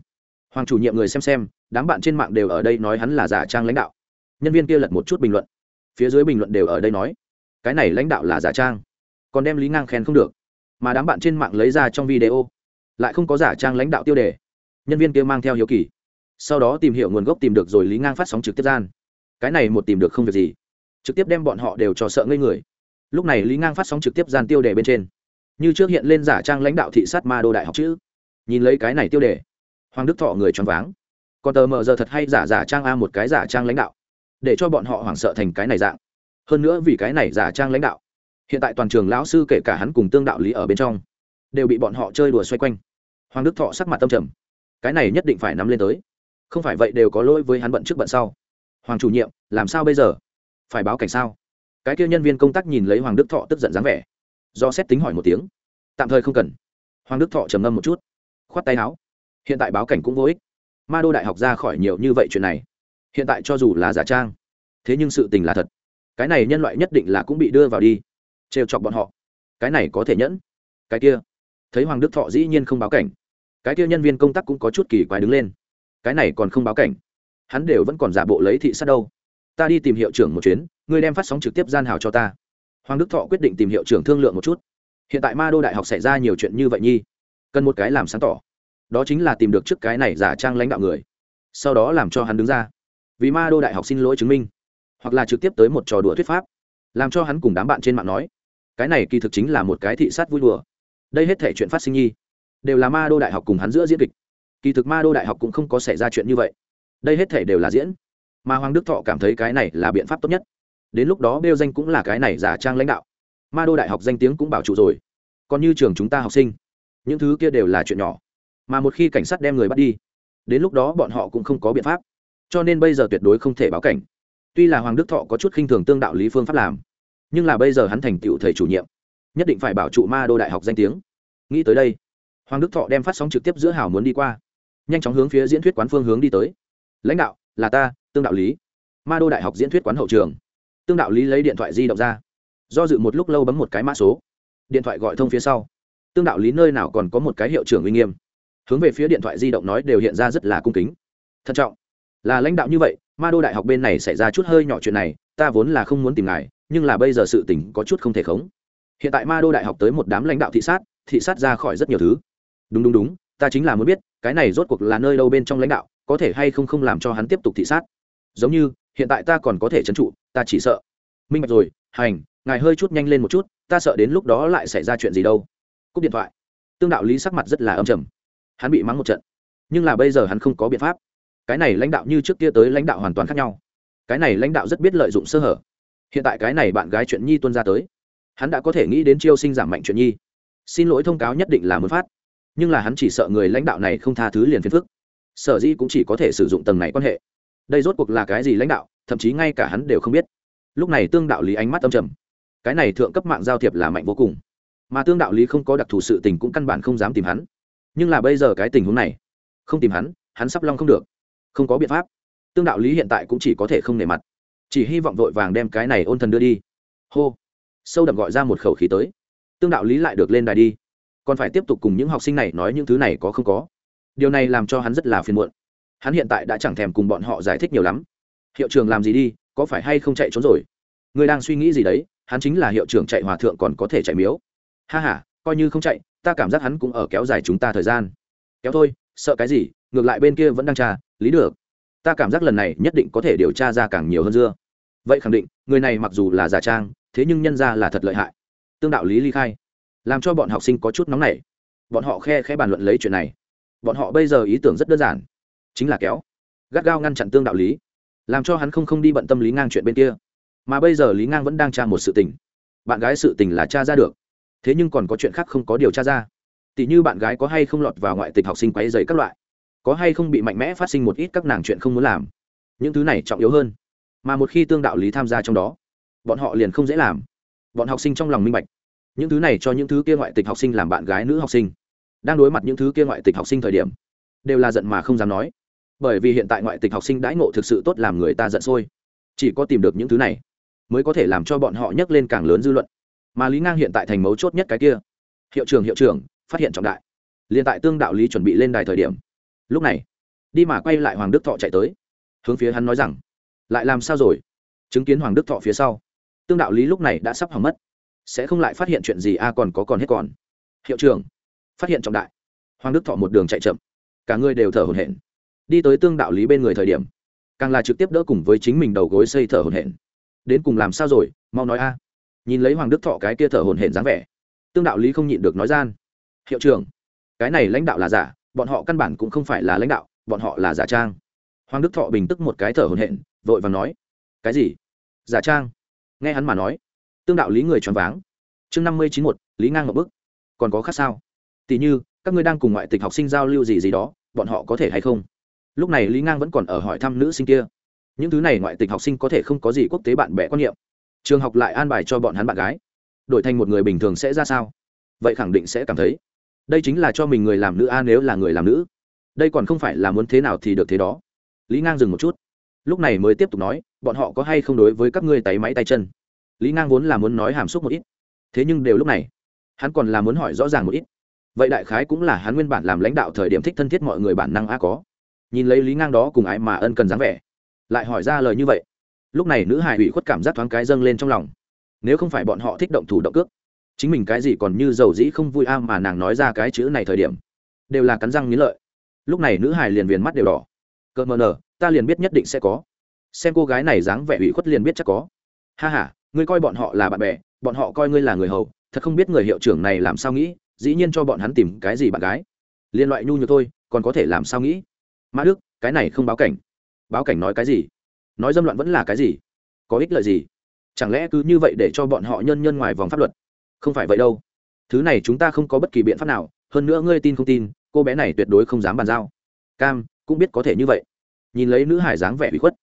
Hoàng chủ nhiệm người xem xem, đám bạn trên mạng đều ở đây nói hắn là giả trang lãnh đạo. Nhân viên kia lật một chút bình luận. Phía dưới bình luận đều ở đây nói, cái này lãnh đạo là giả trang. Còn đem lý ngang khen không được. Mà đám bạn trên mạng lấy ra trong video, lại không có giả trang lãnh đạo tiêu đề. Nhân viên kia mang theo hiếu kỳ. Sau đó tìm hiểu nguồn gốc tìm được rồi lý ngang phát sóng trực tiếp gian. Cái này một tìm được không việc gì. Trực tiếp đem bọn họ đều cho sợ ngây người. Lúc này lý ngang phát sóng trực tiếp gian tiêu đề bên trên. Như trước hiện lên giả trang lãnh đạo thị sát ma đô đại học chữ. Nhìn lấy cái này tiêu đề hoàng đức thọ người choáng váng. Còn tờ mờ giờ thật hay giả giả trang a một cái giả trang lãnh đạo. Để cho bọn họ hoảng sợ thành cái này dạng. Hơn nữa vì cái này giả trang lãnh đạo. Hiện tại toàn trường lão sư kể cả hắn cùng tương đạo lý ở bên trong, đều bị bọn họ chơi đùa xoay quanh. Hoàng đức thọ sắc mặt tâm trầm. Cái này nhất định phải nắm lên tới. Không phải vậy đều có lỗi với hắn bận trước bận sau. Hoàng chủ nhiệm, làm sao bây giờ? Phải báo cảnh sao? Cái kia nhân viên công tác nhìn lấy hoàng đức thọ tức giận dáng vẻ. Do xét tính hỏi một tiếng. Tạm thời không cần. Hoàng đức thọ trầm ngâm một chút. Khoát tay áo hiện tại báo cảnh cũng vô ích. Ma đô đại học ra khỏi nhiều như vậy chuyện này. Hiện tại cho dù là giả trang, thế nhưng sự tình là thật. Cái này nhân loại nhất định là cũng bị đưa vào đi, trêu chọc bọn họ. Cái này có thể nhẫn. Cái kia, thấy hoàng đức thọ dĩ nhiên không báo cảnh. Cái kia nhân viên công tác cũng có chút kỳ quái đứng lên. Cái này còn không báo cảnh. Hắn đều vẫn còn giả bộ lấy thị sát đâu. Ta đi tìm hiệu trưởng một chuyến, ngươi đem phát sóng trực tiếp gian hào cho ta. Hoàng đức thọ quyết định tìm hiệu trưởng thương lượng một chút. Hiện tại ma đô đại học xảy ra nhiều chuyện như vậy nhi. Cần một cái làm sáng tỏ đó chính là tìm được trước cái này giả trang lãnh đạo người. Sau đó làm cho hắn đứng ra. Vì ma đô đại học xin lỗi chứng minh. Hoặc là trực tiếp tới một trò đùa thuyết pháp. Làm cho hắn cùng đám bạn trên mạng nói, cái này kỳ thực chính là một cái thị sát vui đùa. Đây hết thể chuyện phát sinh nhi, đều là ma đô đại học cùng hắn giữa diễn kịch. Kỳ thực ma đô đại học cũng không có xảy ra chuyện như vậy. Đây hết thể đều là diễn. Mà hoàng đức thọ cảm thấy cái này là biện pháp tốt nhất. Đến lúc đó bêu danh cũng là cái này giả trang lãnh đạo. Ma đô đại học danh tiếng cũng bảo trụ rồi. Còn như trường chúng ta học sinh, những thứ kia đều là chuyện nhỏ mà một khi cảnh sát đem người bắt đi, đến lúc đó bọn họ cũng không có biện pháp. Cho nên bây giờ tuyệt đối không thể báo cảnh. Tuy là hoàng đức thọ có chút khinh thường tương đạo lý phương pháp làm, nhưng là bây giờ hắn thành tựu thầy chủ nhiệm, nhất định phải bảo trụ ma đô đại học danh tiếng. Nghĩ tới đây, hoàng đức thọ đem phát sóng trực tiếp giữa hào muốn đi qua, nhanh chóng hướng phía diễn thuyết quán phương hướng đi tới. Lãnh đạo, là ta, tương đạo lý. Ma đô đại học diễn thuyết quán hậu trường. Tương đạo lý lấy điện thoại di động ra, do dự một lúc lâu bấm một cái mã số. Điện thoại gọi thông phía sau. Tương đạo lý nơi nào còn có một cái hiệu trưởng uy nghiêm hướng về phía điện thoại di động nói đều hiện ra rất là cung kính. Thận trọng. Là lãnh đạo như vậy, ma đô đại học bên này xảy ra chút hơi nhỏ chuyện này, ta vốn là không muốn tìm ngài, nhưng là bây giờ sự tình có chút không thể khống. Hiện tại ma đô đại học tới một đám lãnh đạo thị sát thị sát ra khỏi rất nhiều thứ. Đúng đúng đúng, ta chính là muốn biết, cái này rốt cuộc là nơi đâu bên trong lãnh đạo, có thể hay không không làm cho hắn tiếp tục thị sát. Giống như, hiện tại ta còn có thể trấn trụ, ta chỉ sợ. Minh bạch rồi, hành, ngài hơi chút nhanh lên một chút, ta sợ đến lúc đó lại xảy ra chuyện gì đâu. Cúp điện thoại. Tương đạo lý sắc mặt rất là âm trầm hắn bị mắng một trận. Nhưng là bây giờ hắn không có biện pháp. Cái này lãnh đạo như trước kia tới lãnh đạo hoàn toàn khác nhau. Cái này lãnh đạo rất biết lợi dụng sơ hở. Hiện tại cái này bạn gái chuyện nhi tuân ra tới. Hắn đã có thể nghĩ đến chiêu sinh giảm mạnh chuyện nhi. Xin lỗi thông cáo nhất định là muốn phát. Nhưng là hắn chỉ sợ người lãnh đạo này không tha thứ liền phiền phức. Sở dĩ cũng chỉ có thể sử dụng tầng này quan hệ. Đây rốt cuộc là cái gì lãnh đạo, thậm chí ngay cả hắn đều không biết. Lúc này tương đạo lý ánh mắt âm trầm. Cái này thượng cấp mạng giao thiệp là mạnh vô cùng. Mà tương đạo lý không có đặc thù sự tình cũng căn bản không dám tìm hắn nhưng là bây giờ cái tình huống này, không tìm hắn hắn sắp long không được. Không có biện pháp. Tương đạo lý hiện tại cũng chỉ có thể không nề mặt. Chỉ hy vọng vội vàng đem cái này ôn thần đưa đi. Hô. Sâu đậm gọi ra một khẩu khí tới. Tương đạo lý lại được lên đài đi. Còn phải tiếp tục cùng những học sinh này nói những thứ này có không có. Điều này làm cho hắn rất là phiền muộn. Hắn hiện tại đã chẳng thèm cùng bọn họ giải thích nhiều lắm. Hiệu trường làm gì đi, có phải hay không chạy trốn rồi? Người đang suy nghĩ gì đấy, hắn chính là hiệu trưởng chạy hòa thượng còn có thể chạy miếu. Ha h a coi như không chạy ta cảm giác hắn cũng ở kéo dài chúng ta thời gian. Kéo thôi, sợ cái gì, ngược lại bên kia vẫn đang tra, lý được. Ta cảm giác lần này nhất định có thể điều tra ra càng nhiều hơn dưa. Vậy khẳng định, người này mặc dù là giả trang, thế nhưng nhân ra là thật lợi hại. Tương đạo lý ly khai, làm cho bọn học sinh có chút nóng nảy. Bọn họ khe khe bàn luận lấy chuyện này. Bọn họ bây giờ ý tưởng rất đơn giản, chính là kéo, gắt gao ngăn chặn tương đạo lý, làm cho hắn không không đi bận tâm lý ngang chuyện bên kia. Mà bây giờ lý ngang vẫn đang tra một sự tình. Bạn gái sự tình là cha ra được thế nhưng còn có chuyện khác không có điều tra ra. Tỷ như bạn gái có hay không lọt vào ngoại tịch học sinh quấy dày các loại? Có hay không bị mạnh mẽ phát sinh một ít các nàng chuyện không muốn làm? Những thứ này trọng yếu hơn. Mà một khi tương đạo lý tham gia trong đó, bọn họ liền không dễ làm. Bọn học sinh trong lòng minh bạch. Những thứ này cho những thứ kia ngoại tịch học sinh làm bạn gái nữ học sinh. Đang đối mặt những thứ kia ngoại tịch học sinh thời điểm, đều là giận mà không dám nói. Bởi vì hiện tại ngoại tịch học sinh đãi ngộ thực sự tốt làm người ta giận sôi. Chỉ có tìm được những thứ này, mới có thể làm cho bọn họ nhấc lên càng lớn dư luận mà lý ngang hiện tại thành mấu chốt nhất cái kia. Hiệu trưởng hiệu trưởng, phát hiện trọng đại. Liền tại tương đạo lý chuẩn bị lên đài thời điểm. Lúc này, đi mà quay lại hoàng đức thọ chạy tới. Hướng phía hắn nói rằng, lại làm sao rồi? Chứng kiến hoàng đức thọ phía sau, tương đạo lý lúc này đã sắp hỏng mất. Sẽ không lại phát hiện chuyện gì, a, còn có còn hết còn. Hiệu trưởng, phát hiện trọng đại. Hoàng đức thọ một đường chạy chậm. Cả người đều thở hổn hển. Đi tới tương đạo lý bên người thời điểm, càng là trực tiếp đỡ cùng với chính mình đầu gối xây thở hổn hển. Đến cùng làm sao rồi? Mau nói a nhìn lấy hoàng đức thọ cái kia thở hổn hển dáng vẻ. Tương đạo lý không nhịn được nói gian. Hiệu trưởng, cái này lãnh đạo là giả, bọn họ căn bản cũng không phải là lãnh đạo, bọn họ là giả trang. Hoàng đức thọ bình tức một cái thở hổn hển, vội và nói, cái gì? Giả trang? Nghe hắn mà nói, tương đạo lý người choáng váng. Chương năm mươi chín một, lý ngang một bức còn có khác sao? Tỉ như, các ngươi đang cùng ngoại tịch học sinh giao lưu gì gì đó, bọn họ có thể hay không? Lúc này lý ngang vẫn còn ở hỏi thăm nữ sinh kia. Những thứ này ngoại tịch học sinh có thể không có gì quốc tế bạn bè quan niệm trường học lại an bài cho bọn hắn bạn gái. Đổi thành một người bình thường sẽ ra sao? Vậy khẳng định sẽ cảm thấy. Đây chính là cho mình người làm nữ a nếu là người làm nữ. Đây còn không phải là muốn thế nào thì được thế đó. Lý ngang dừng một chút. Lúc này mới tiếp tục nói, bọn họ có hay không đối với các ngươi tay máy tay chân? Lý ngang vốn là muốn nói hàm xúc một ít. Thế nhưng đều lúc này, hắn còn là muốn hỏi rõ ràng một ít. Vậy đại khái cũng là hắn nguyên bản làm lãnh đạo thời điểm thích thân thiết mọi người bản năng a có. Nhìn lấy lý ngang đó cùng ái mà ân cần dáng vẻ, lại hỏi ra lời như vậy lúc này nữ hải ủy khuất cảm giác thoáng cái dâng lên trong lòng. Nếu không phải bọn họ thích động thủ động cước, chính mình cái gì còn như dầu dĩ không vui a mà nàng nói ra cái chữ này thời điểm, đều là cắn răng nghĩ lợi. Lúc này nữ hải liền viền mắt đều đỏ. Cỡ mờ nờ, ta liền biết nhất định sẽ có. Xem cô gái này dáng vẻ ủy khuất liền biết chắc có. Ha h a ngươi coi bọn họ là bạn bè, bọn họ coi ngươi là người hầu, thật không biết người hiệu trưởng này làm sao nghĩ, dĩ nhiên cho bọn hắn tìm cái gì bạn gái. Liên loại nhu nhược thôi, còn có thể làm sao nghĩ? Mã đức, cái này không báo cảnh. Báo cảnh nói cái gì? Nói dâm loạn vẫn là cái gì? Có ích lợi gì? Chẳng lẽ cứ như vậy để cho bọn họ nhân nhân ngoài vòng pháp luật? Không phải vậy đâu. Thứ này chúng ta không có bất kỳ biện pháp nào, hơn nữa ngươi tin không tin, cô bé này tuyệt đối không dám bàn giao. Cam, cũng biết có thể như vậy. Nhìn lấy nữ hải dáng vẻ bị khuất.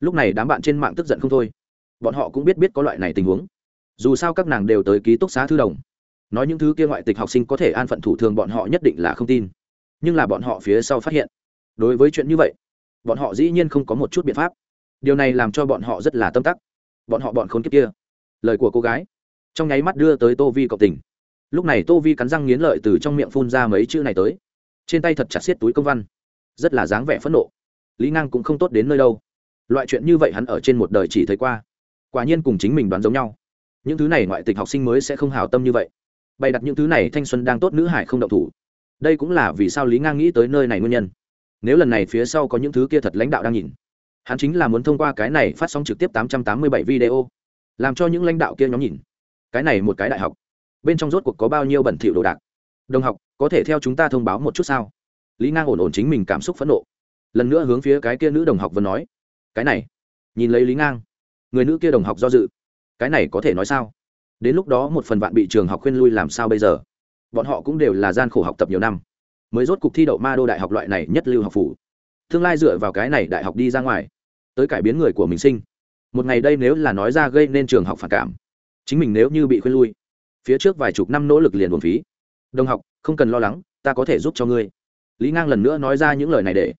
Lúc này đám bạn trên mạng tức giận không thôi. Bọn họ cũng biết biết có loại này tình huống. Dù sao các nàng đều tới ký túc xá thư đồng. Nói những thứ kia ngoại tịch học sinh có thể an phận thủ thường bọn họ nhất định là không tin. Nhưng là bọn họ phía sau phát hiện. Đối với chuyện như vậy, bọn họ dĩ nhiên không có một chút biện pháp điều này làm cho bọn họ rất là tâm tắc. Bọn họ bọn khốn kiếp kia. Lời của cô gái. Trong nháy mắt đưa tới tô vi cộng tình. Lúc này tô vi cắn răng nghiến lợi từ trong miệng phun ra mấy chữ này tới. Trên tay thật chặt xiết túi công văn. Rất là dáng vẻ phẫn nộ. Lý ngang cũng không tốt đến nơi đâu. Loại chuyện như vậy hắn ở trên một đời chỉ thấy qua. Quả nhiên cùng chính mình đoán giống nhau. Những thứ này ngoại tịch học sinh mới sẽ không hào tâm như vậy. Bày đặt những thứ này thanh xuân đang tốt nữ hải không động thủ. Đây cũng là vì sao lý ngang nghĩ tới nơi này nguyên nhân. Nếu lần này phía sau có những thứ kia thật lãnh đạo đang nhìn hắn chính là muốn thông qua cái này phát sóng trực tiếp 887 video, làm cho những lãnh đạo kia nhóm nhìn. Cái này một cái đại học, bên trong rốt cuộc có bao nhiêu bẩn thỉu đồ đạc? Đồng học, có thể theo chúng ta thông báo một chút sao? Lý ngang ổn ổn chính mình cảm xúc phẫn nộ. Lần nữa hướng phía cái kia nữ đồng học vẫn nói. Cái này, nhìn lấy lý ngang, người nữ kia đồng học do dự. Cái này có thể nói sao? Đến lúc đó một phần bạn bị trường học khuyên lui làm sao bây giờ? Bọn họ cũng đều là gian khổ học tập nhiều năm, mới rốt cuộc thi đậu ma đô đại học loại này nhất lưu học phủ tương lai dựa vào cái này đại học đi ra ngoài, tới cải biến người của mình sinh. Một ngày đây nếu là nói ra gây nên trường học phản cảm, chính mình nếu như bị khuyên lui, phía trước vài chục năm nỗ lực liền buồn phí. Đồng học, không cần lo lắng, ta có thể giúp cho ngươi. Lý ngang lần nữa nói ra những lời này để,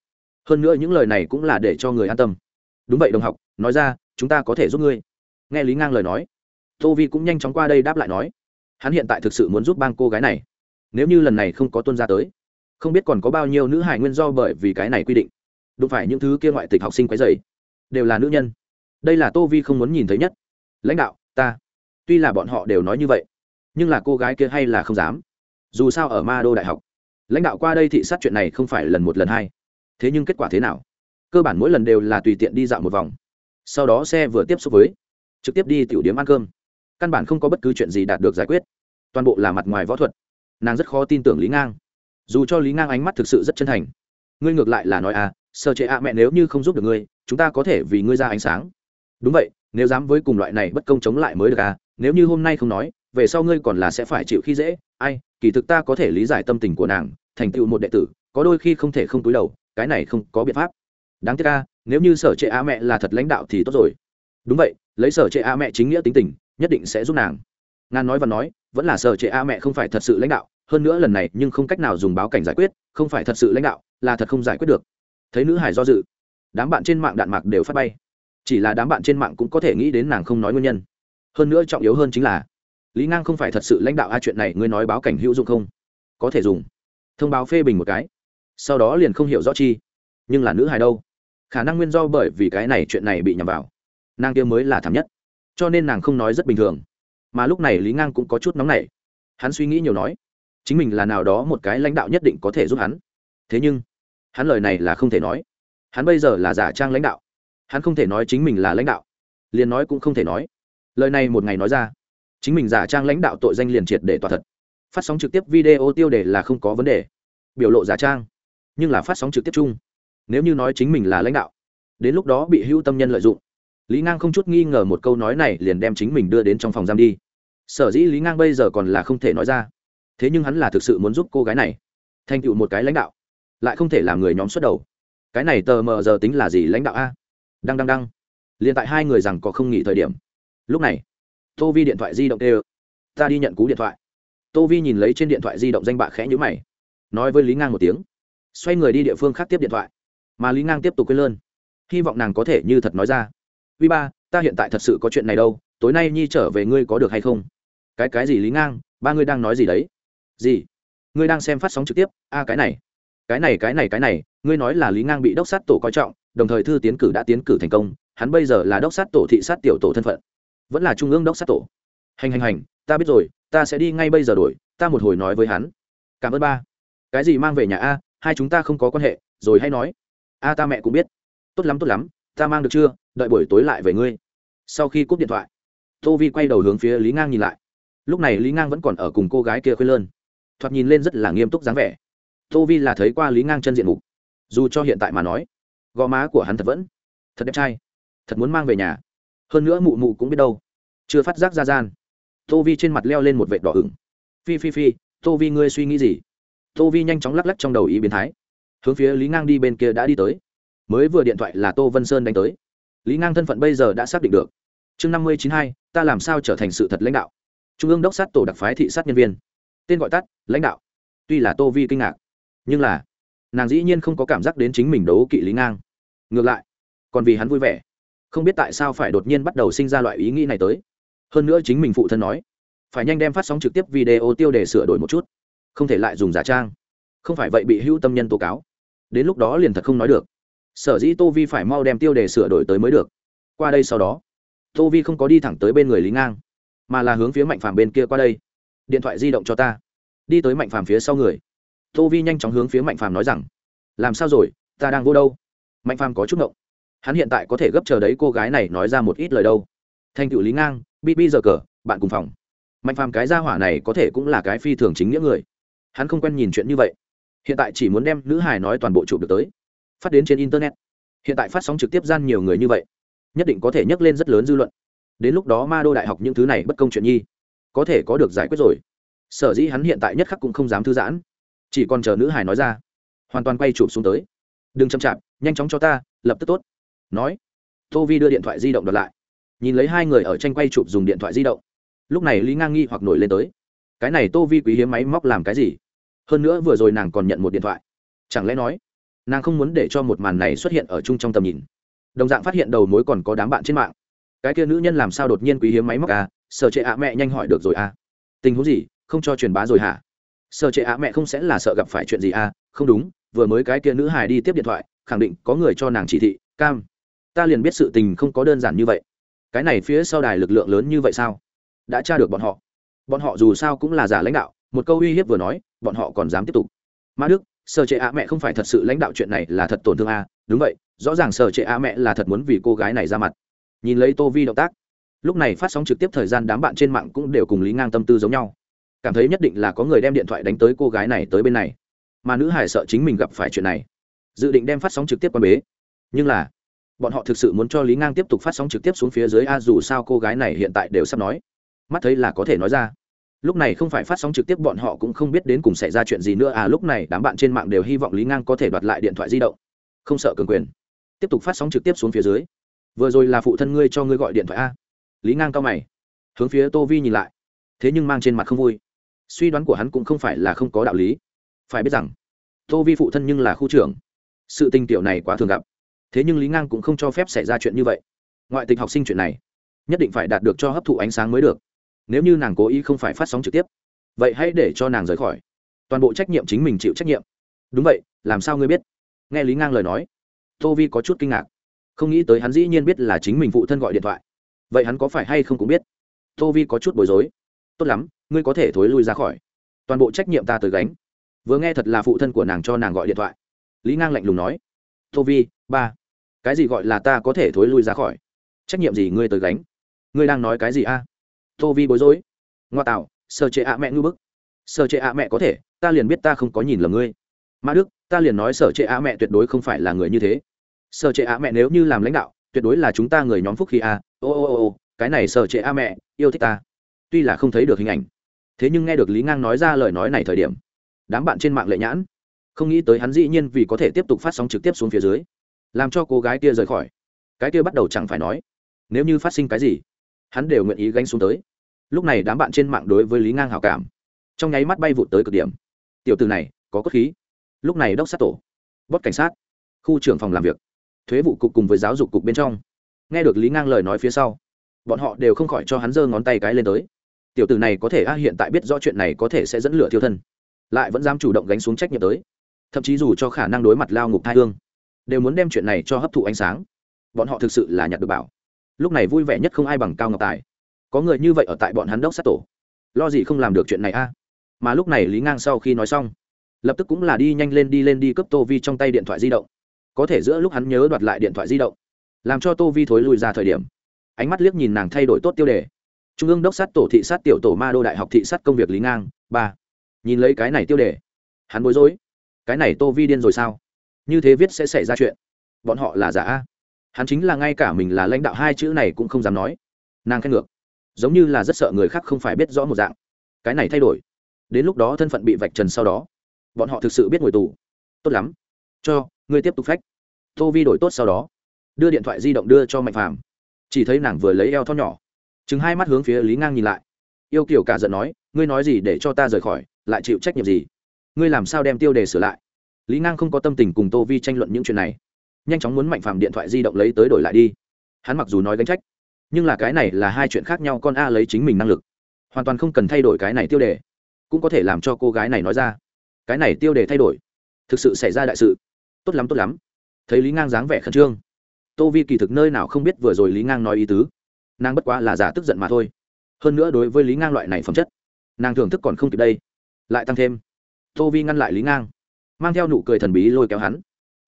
hơn nữa những lời này cũng là để cho người an tâm. Đúng vậy đồng học, nói ra, chúng ta có thể giúp ngươi. Nghe lý ngang lời nói, tô vi cũng nhanh chóng qua đây đáp lại nói, hắn hiện tại thực sự muốn giúp bang cô gái này. Nếu như lần này không có tuân ra tới, không biết còn có bao nhiêu nữ hải nguyên do bởi vì cái này quy định đụng phải những thứ kia ngoại tịch học sinh quấy dày đều là nữ nhân. Đây là tô vi không muốn nhìn thấy nhất. Lãnh đạo, ta. Tuy là bọn họ đều nói như vậy, nhưng là cô gái kia hay là không dám. Dù sao ở ma đô đại học, lãnh đạo qua đây thị sát chuyện này không phải lần một lần hai. Thế nhưng kết quả thế nào? Cơ bản mỗi lần đều là tùy tiện đi dạo một vòng. Sau đó xe vừa tiếp xúc với, trực tiếp đi tiểu điếm ăn cơm. Căn bản không có bất cứ chuyện gì đạt được giải quyết. Toàn bộ là mặt ngoài võ thuật. Nàng rất khó tin tưởng lý ngang. Dù cho lý ngang ánh mắt thực sự rất chân thành. Ngươi ngược lại là nói à sơ chế ạ mẹ nếu như không giúp được ngươi, chúng ta có thể vì ngươi ra ánh sáng. Đúng vậy, nếu dám với cùng loại này bất công chống lại mới được à nếu như hôm nay không nói, về sau ngươi còn là sẽ phải chịu khi dễ. Ai, kỳ thực ta có thể lý giải tâm tình của nàng, thành tựu một đệ tử, có đôi khi không thể không túi đầu, cái này không có biện pháp. Đáng tiếc ca nếu như sở trệ a mẹ là thật lãnh đạo thì tốt rồi. Đúng vậy, lấy sở trệ a mẹ chính nghĩa tính tình, nhất định sẽ giúp nàng. Ngàn nói và nói, vẫn là sở trệ a mẹ không phải thật sự lãnh đạo, hơn nữa lần này nhưng không cách nào dùng báo cảnh giải quyết, không phải thật sự lãnh đạo, là thật không giải quyết được thấy nữ hải do dự. Đám bạn trên mạng đạn mạc đều phát bay. Chỉ là đám bạn trên mạng cũng có thể nghĩ đến nàng không nói nguyên nhân. Hơn nữa trọng yếu hơn chính là, lý ngang không phải thật sự lãnh đạo a chuyện này, ngươi nói báo cảnh hữu dụng không? Có thể dùng. Thông báo phê bình một cái. Sau đó liền không hiểu rõ chi. Nhưng là nữ hài đâu? Khả năng nguyên do bởi vì cái này chuyện này bị nhầm vào. Nàng kia mới là thảm nhất. Cho nên nàng không nói rất bình thường. Mà lúc này lý ngang cũng có chút nóng nảy. Hắn suy nghĩ nhiều nói. Chính mình là nào đó một cái lãnh đạo nhất định có thể giúp hắn. Thế nhưng hắn lời này là không thể nói. Hắn bây giờ là giả trang lãnh đạo. Hắn không thể nói chính mình là lãnh đạo. Liền nói cũng không thể nói. Lời này một ngày nói ra, chính mình giả trang lãnh đạo tội danh liền triệt để tòa thật. Phát sóng trực tiếp video tiêu đề là không có vấn đề. Biểu lộ giả trang, nhưng là phát sóng trực tiếp chung. Nếu như nói chính mình là lãnh đạo, đến lúc đó bị hữu tâm nhân lợi dụng. Lý ngang không chút nghi ngờ một câu nói này liền đem chính mình đưa đến trong phòng giam đi. Sở dĩ lý ngang bây giờ còn là không thể nói ra. Thế nhưng hắn là thực sự muốn giúp cô gái này. Thành tựu một cái lãnh đạo lại không thể làm người nhóm xuất đầu. Cái này tờ mờ giờ tính là gì lãnh đạo a? Đăng đăng đăng. Liền tại hai người rằng có không nghỉ thời điểm. Lúc này, tô vi điện thoại di động tê ta đi nhận cú điện thoại. Tô vi nhìn lấy trên điện thoại di động danh bạ khẽ nhữ mày. Nói với lý ngang một tiếng. Xoay người đi địa phương khác tiếp điện thoại. Mà lý ngang tiếp tục quên lơn. Hy vọng nàng có thể như thật nói ra. Vi ba, ta hiện tại thật sự có chuyện này đâu. Tối nay nhi trở về ngươi có được hay không? Cái cái gì lý ngang? Ba ngươi đang nói gì đấy? Gì? Ngươi đang xem phát sóng trực tiếp? A, cái này cái này cái này cái này, ngươi nói là lý ngang bị đốc sát tổ coi trọng, đồng thời thư tiến cử đã tiến cử thành công, hắn bây giờ là đốc sát tổ thị sát tiểu tổ thân phận. Vẫn là trung ương đốc sát tổ. Hành hành hành, ta biết rồi, ta sẽ đi ngay bây giờ đổi, ta một hồi nói với hắn. Cảm ơn ba. Cái gì mang về nhà a, hai chúng ta không có quan hệ, rồi hay nói. A, ta mẹ cũng biết. Tốt lắm tốt lắm, ta mang được chưa? Đợi buổi tối lại về ngươi. Sau khi cúp điện thoại, tô vi quay đầu hướng phía lý ngang nhìn lại. Lúc này lý ngang vẫn còn ở cùng cô gái kia khuyên lơn. Thoạt nhìn lên rất là nghiêm túc dáng vẻ tô vi là thấy qua lý ngang chân diện mục. Dù cho hiện tại mà nói, gò má của hắn thật vẫn thật đẹp trai, thật muốn mang về nhà. Hơn nữa mụ mụ cũng biết đâu, chưa phát giác ra gian. Tô vi trên mặt leo lên một vệ đỏ ửng. Phi phi phi, tô vi ngươi suy nghĩ gì? Tô vi nhanh chóng lắc lắc trong đầu ý biến thái. Hướng phía lý ngang đi bên kia đã đi tới. Mới vừa điện thoại là tô vân sơn đánh tới. Lý ngang thân phận bây giờ đã xác định được. Chương năm mươi chín hai, ta làm sao trở thành sự thật lãnh đạo? Trung ương đốc sát tổ đặc phái thị sát nhân viên. Tên gọi tắt, lãnh đạo. Tuy là tô vi kinh ngạc nhưng là, nàng dĩ nhiên không có cảm giác đến chính mình đấu kỵ lý ngang. Ngược lại, còn vì hắn vui vẻ. Không biết tại sao phải đột nhiên bắt đầu sinh ra loại ý nghĩ này tới. Hơn nữa chính mình phụ thân nói, phải nhanh đem phát sóng trực tiếp video tiêu đề sửa đổi một chút. Không thể lại dùng giả trang. Không phải vậy bị hữu tâm nhân tố cáo. Đến lúc đó liền thật không nói được. Sở dĩ tô vi phải mau đem tiêu đề sửa đổi tới mới được. Qua đây sau đó, tô vi không có đi thẳng tới bên người lý ngang, mà là hướng phía mạnh phàm bên kia qua đây. Điện thoại di động cho ta. Đi tới mạnh phàm phía sau người tô vi nhanh chóng hướng phía mạnh phàm nói rằng, làm sao rồi? Ta đang vô đâu? Mạnh phàm có chút ngộng. Hắn hiện tại có thể gấp chờ đấy cô gái này nói ra một ít lời đâu. Thành cựu lý ngang bb giờ cờ, bạn cùng phòng. Mạnh phàm cái gia hỏa này có thể cũng là cái phi thường chính nghĩa người. Hắn không quen nhìn chuyện như vậy. Hiện tại chỉ muốn đem nữ Hải nói toàn bộ chụp được tới. Phát đến trên internet. Hiện tại phát sóng trực tiếp gian nhiều người như vậy, nhất định có thể nhắc lên rất lớn dư luận. Đến lúc đó ma đô đại học những thứ này bất công chuyện nhi, có thể có được giải quyết rồi. Sở dĩ hắn hiện tại nhất khắc cũng không dám thư giãn chỉ còn chờ nữ hài nói ra. Hoàn toàn quay chụp xuống tới. Đừng chậm chạp, nhanh chóng cho ta, lập tức tốt. Nói, tô vi đưa điện thoại di động đợt lại. Nhìn lấy hai người ở tranh quay chụp dùng điện thoại di động. Lúc này lý ngang nghi hoặc nổi lên tới. Cái này tô vi quý hiếm máy móc làm cái gì? Hơn nữa vừa rồi nàng còn nhận một điện thoại. Chẳng lẽ nói, nàng không muốn để cho một màn này xuất hiện ở chung trong tầm nhìn? Đồng dạng phát hiện đầu mối còn có đám bạn trên mạng. Cái kia nữ nhân làm sao đột nhiên quý hiếm máy móc à? Sợ trệ ạ, mẹ nhanh hỏi được rồi à? Tình huống gì? Không cho truyền bá rồi hả? Sợ trệ ạ mẹ không sẽ là sợ gặp phải chuyện gì à? Không đúng, vừa mới cái kia nữ hài đi tiếp điện thoại, khẳng định có người cho nàng chỉ thị, cam, ta liền biết sự tình không có đơn giản như vậy. Cái này phía sau đài lực lượng lớn như vậy sao? Đã tra được bọn họ. Bọn họ dù sao cũng là giả lãnh đạo, một câu uy hiếp vừa nói, bọn họ còn dám tiếp tục. Ma đức, sở trệ ạ mẹ không phải thật sự lãnh đạo chuyện này là thật tổn thương à? đúng vậy, rõ ràng sở trệ ạ mẹ là thật muốn vì cô gái này ra mặt. Nhìn lấy tô vi động tác, lúc này phát sóng trực tiếp thời gian đám bạn trên mạng cũng đều cùng lý ngang tâm tư giống nhau cảm thấy nhất định là có người đem điện thoại đánh tới cô gái này tới bên này. Mà nữ hải sợ chính mình gặp phải chuyện này. Dự định đem phát sóng trực tiếp qua bế. Nhưng là, bọn họ thực sự muốn cho lý ngang tiếp tục phát sóng trực tiếp xuống phía dưới a, dù sao cô gái này hiện tại đều sắp nói. Mắt thấy là có thể nói ra. Lúc này không phải phát sóng trực tiếp bọn họ cũng không biết đến cùng xảy ra chuyện gì nữa. À lúc này đám bạn trên mạng đều hy vọng lý ngang có thể đoạt lại điện thoại di động. Không sợ cường quyền. Tiếp tục phát sóng trực tiếp xuống phía dưới. Vừa rồi là phụ thân ngươi cho ngươi gọi điện thoại a. Lý ngang cao mày. Hướng phía tô vi nhìn lại. Thế nhưng mang trên mặt không vui suy đoán của hắn cũng không phải là không có đạo lý. Phải biết rằng, tô vi phụ thân nhưng là khu trưởng. Sự tình tiểu này quá thường gặp. Thế nhưng lý ngang cũng không cho phép xảy ra chuyện như vậy. Ngoại tịch học sinh chuyện này, nhất định phải đạt được cho hấp thụ ánh sáng mới được. Nếu như nàng cố ý không phải phát sóng trực tiếp, vậy hãy để cho nàng rời khỏi. Toàn bộ trách nhiệm chính mình chịu trách nhiệm. Đúng vậy, làm sao ngươi biết? Nghe lý ngang lời nói, tô vi có chút kinh ngạc. Không nghĩ tới hắn dĩ nhiên biết là chính mình phụ thân gọi điện thoại. Vậy hắn có phải hay không cũng biết? Tô vi có chút bối rối. Tốt lắm ngươi có thể thối lui ra khỏi. Toàn bộ trách nhiệm ta tới gánh. Vừa nghe thật là phụ thân của nàng cho nàng gọi điện thoại. Lý ngang lạnh lùng nói, tô vi, ba, cái gì gọi là ta có thể thối lui ra khỏi? Trách nhiệm gì ngươi tới gánh? Ngươi đang nói cái gì a? Tô vi bối rối, ngoa tạo sơ chế ạ mẹ ngư bức. Sơ chế ạ mẹ có thể, ta liền biết ta không có nhìn lầm ngươi. Ma đức, ta liền nói sở chế ạ mẹ tuyệt đối không phải là người như thế. Sở chế ạ mẹ nếu như làm lãnh đạo, tuyệt đối là chúng ta người nhóm phúc khi a. Ô ô ô ô, cái này sở chế ạ mẹ, yêu thích ta. Tuy là không thấy được hình ảnh thế nhưng nghe được lý ngang nói ra lời nói này thời điểm, đám bạn trên mạng lệ nhãn, không nghĩ tới hắn dĩ nhiên vì có thể tiếp tục phát sóng trực tiếp xuống phía dưới, làm cho cô gái kia rời khỏi. Cái kia bắt đầu chẳng phải nói, nếu như phát sinh cái gì, hắn đều nguyện ý gánh xuống tới. Lúc này đám bạn trên mạng đối với lý ngang hảo cảm, trong nháy mắt bay vụt tới cực điểm. Tiểu từ này, có cốt khí. Lúc này đốc sát tổ bót cảnh sát, khu trưởng phòng làm việc, thuế vụ cục cùng với giáo dục cục bên trong. Nghe được lý ngang lời nói phía sau, bọn họ đều không khỏi cho hắn giơ ngón tay cái lên tới tiểu tử này có thể, a, hiện tại biết rõ chuyện này có thể sẽ dẫn lửa thiêu thân. Lại vẫn dám chủ động gánh xuống trách nhiệm tới. Thậm chí dù cho khả năng đối mặt lao ngục thai hương, đều muốn đem chuyện này cho hấp thụ ánh sáng. Bọn họ thực sự là nhặt được bảo. Lúc này vui vẻ nhất không ai bằng cao ngọc tài. Có người như vậy ở tại bọn hắn đốc sát tổ. Lo gì không làm được chuyện này, a? Mà lúc này lý ngang sau khi nói xong, lập tức cũng là đi nhanh lên đi lên đi cấp tô vi trong tay điện thoại di động. Có thể giữa lúc hắn nhớ đoạt lại điện thoại di động, làm cho tô vi thối lùi ra thời điểm. Ánh mắt liếc nhìn nàng thay đổi tốt tiêu đề trung ương đốc sát tổ thị sát tiểu tổ ma đô đại học thị sát công việc lý ngang, ba. Nhìn lấy cái này tiêu đề, hắn bối rối. Cái này tô vi điên rồi sao? Như thế viết sẽ xảy ra chuyện. Bọn họ là giả hắn chính là ngay cả mình là lãnh đạo hai chữ này cũng không dám nói. Nàng khen ngược. Giống như là rất sợ người khác không phải biết rõ một dạng. Cái này thay đổi. Đến lúc đó thân phận bị vạch trần sau đó, bọn họ thực sự biết ngồi tù. Tốt lắm. Cho, ngươi tiếp tục phách. Tô vi đổi tốt sau đó. Đưa điện thoại di động đưa cho mạnh phàm. Chỉ thấy nàng vừa lấy eo thon nhỏ chừng hai mắt hướng phía lý ngang nhìn lại. Yêu kiểu cả giận nói, ngươi nói gì để cho ta rời khỏi, lại chịu trách nhiệm gì? Ngươi làm sao đem tiêu đề sửa lại? Lý ngang không có tâm tình cùng tô vi tranh luận những chuyện này. Nhanh chóng muốn mạnh phàm điện thoại di động lấy tới đổi lại đi. Hắn mặc dù nói gánh trách, nhưng là cái này là hai chuyện khác nhau, con a lấy chính mình năng lực. Hoàn toàn không cần thay đổi cái này tiêu đề, cũng có thể làm cho cô gái này nói ra. Cái này tiêu đề thay đổi, thực sự xảy ra đại sự. Tốt lắm tốt lắm. Thấy lý ngang dáng vẻ khẩn trương, tô vi kỳ thực nơi nào không biết vừa rồi lý ngang nói ý tứ nàng bất quá là giả tức giận mà thôi. Hơn nữa đối với lý ngang loại này phẩm chất, nàng thưởng thức còn không kịp đây. Lại tăng thêm, tô vi ngăn lại lý ngang, mang theo nụ cười thần bí lôi kéo hắn.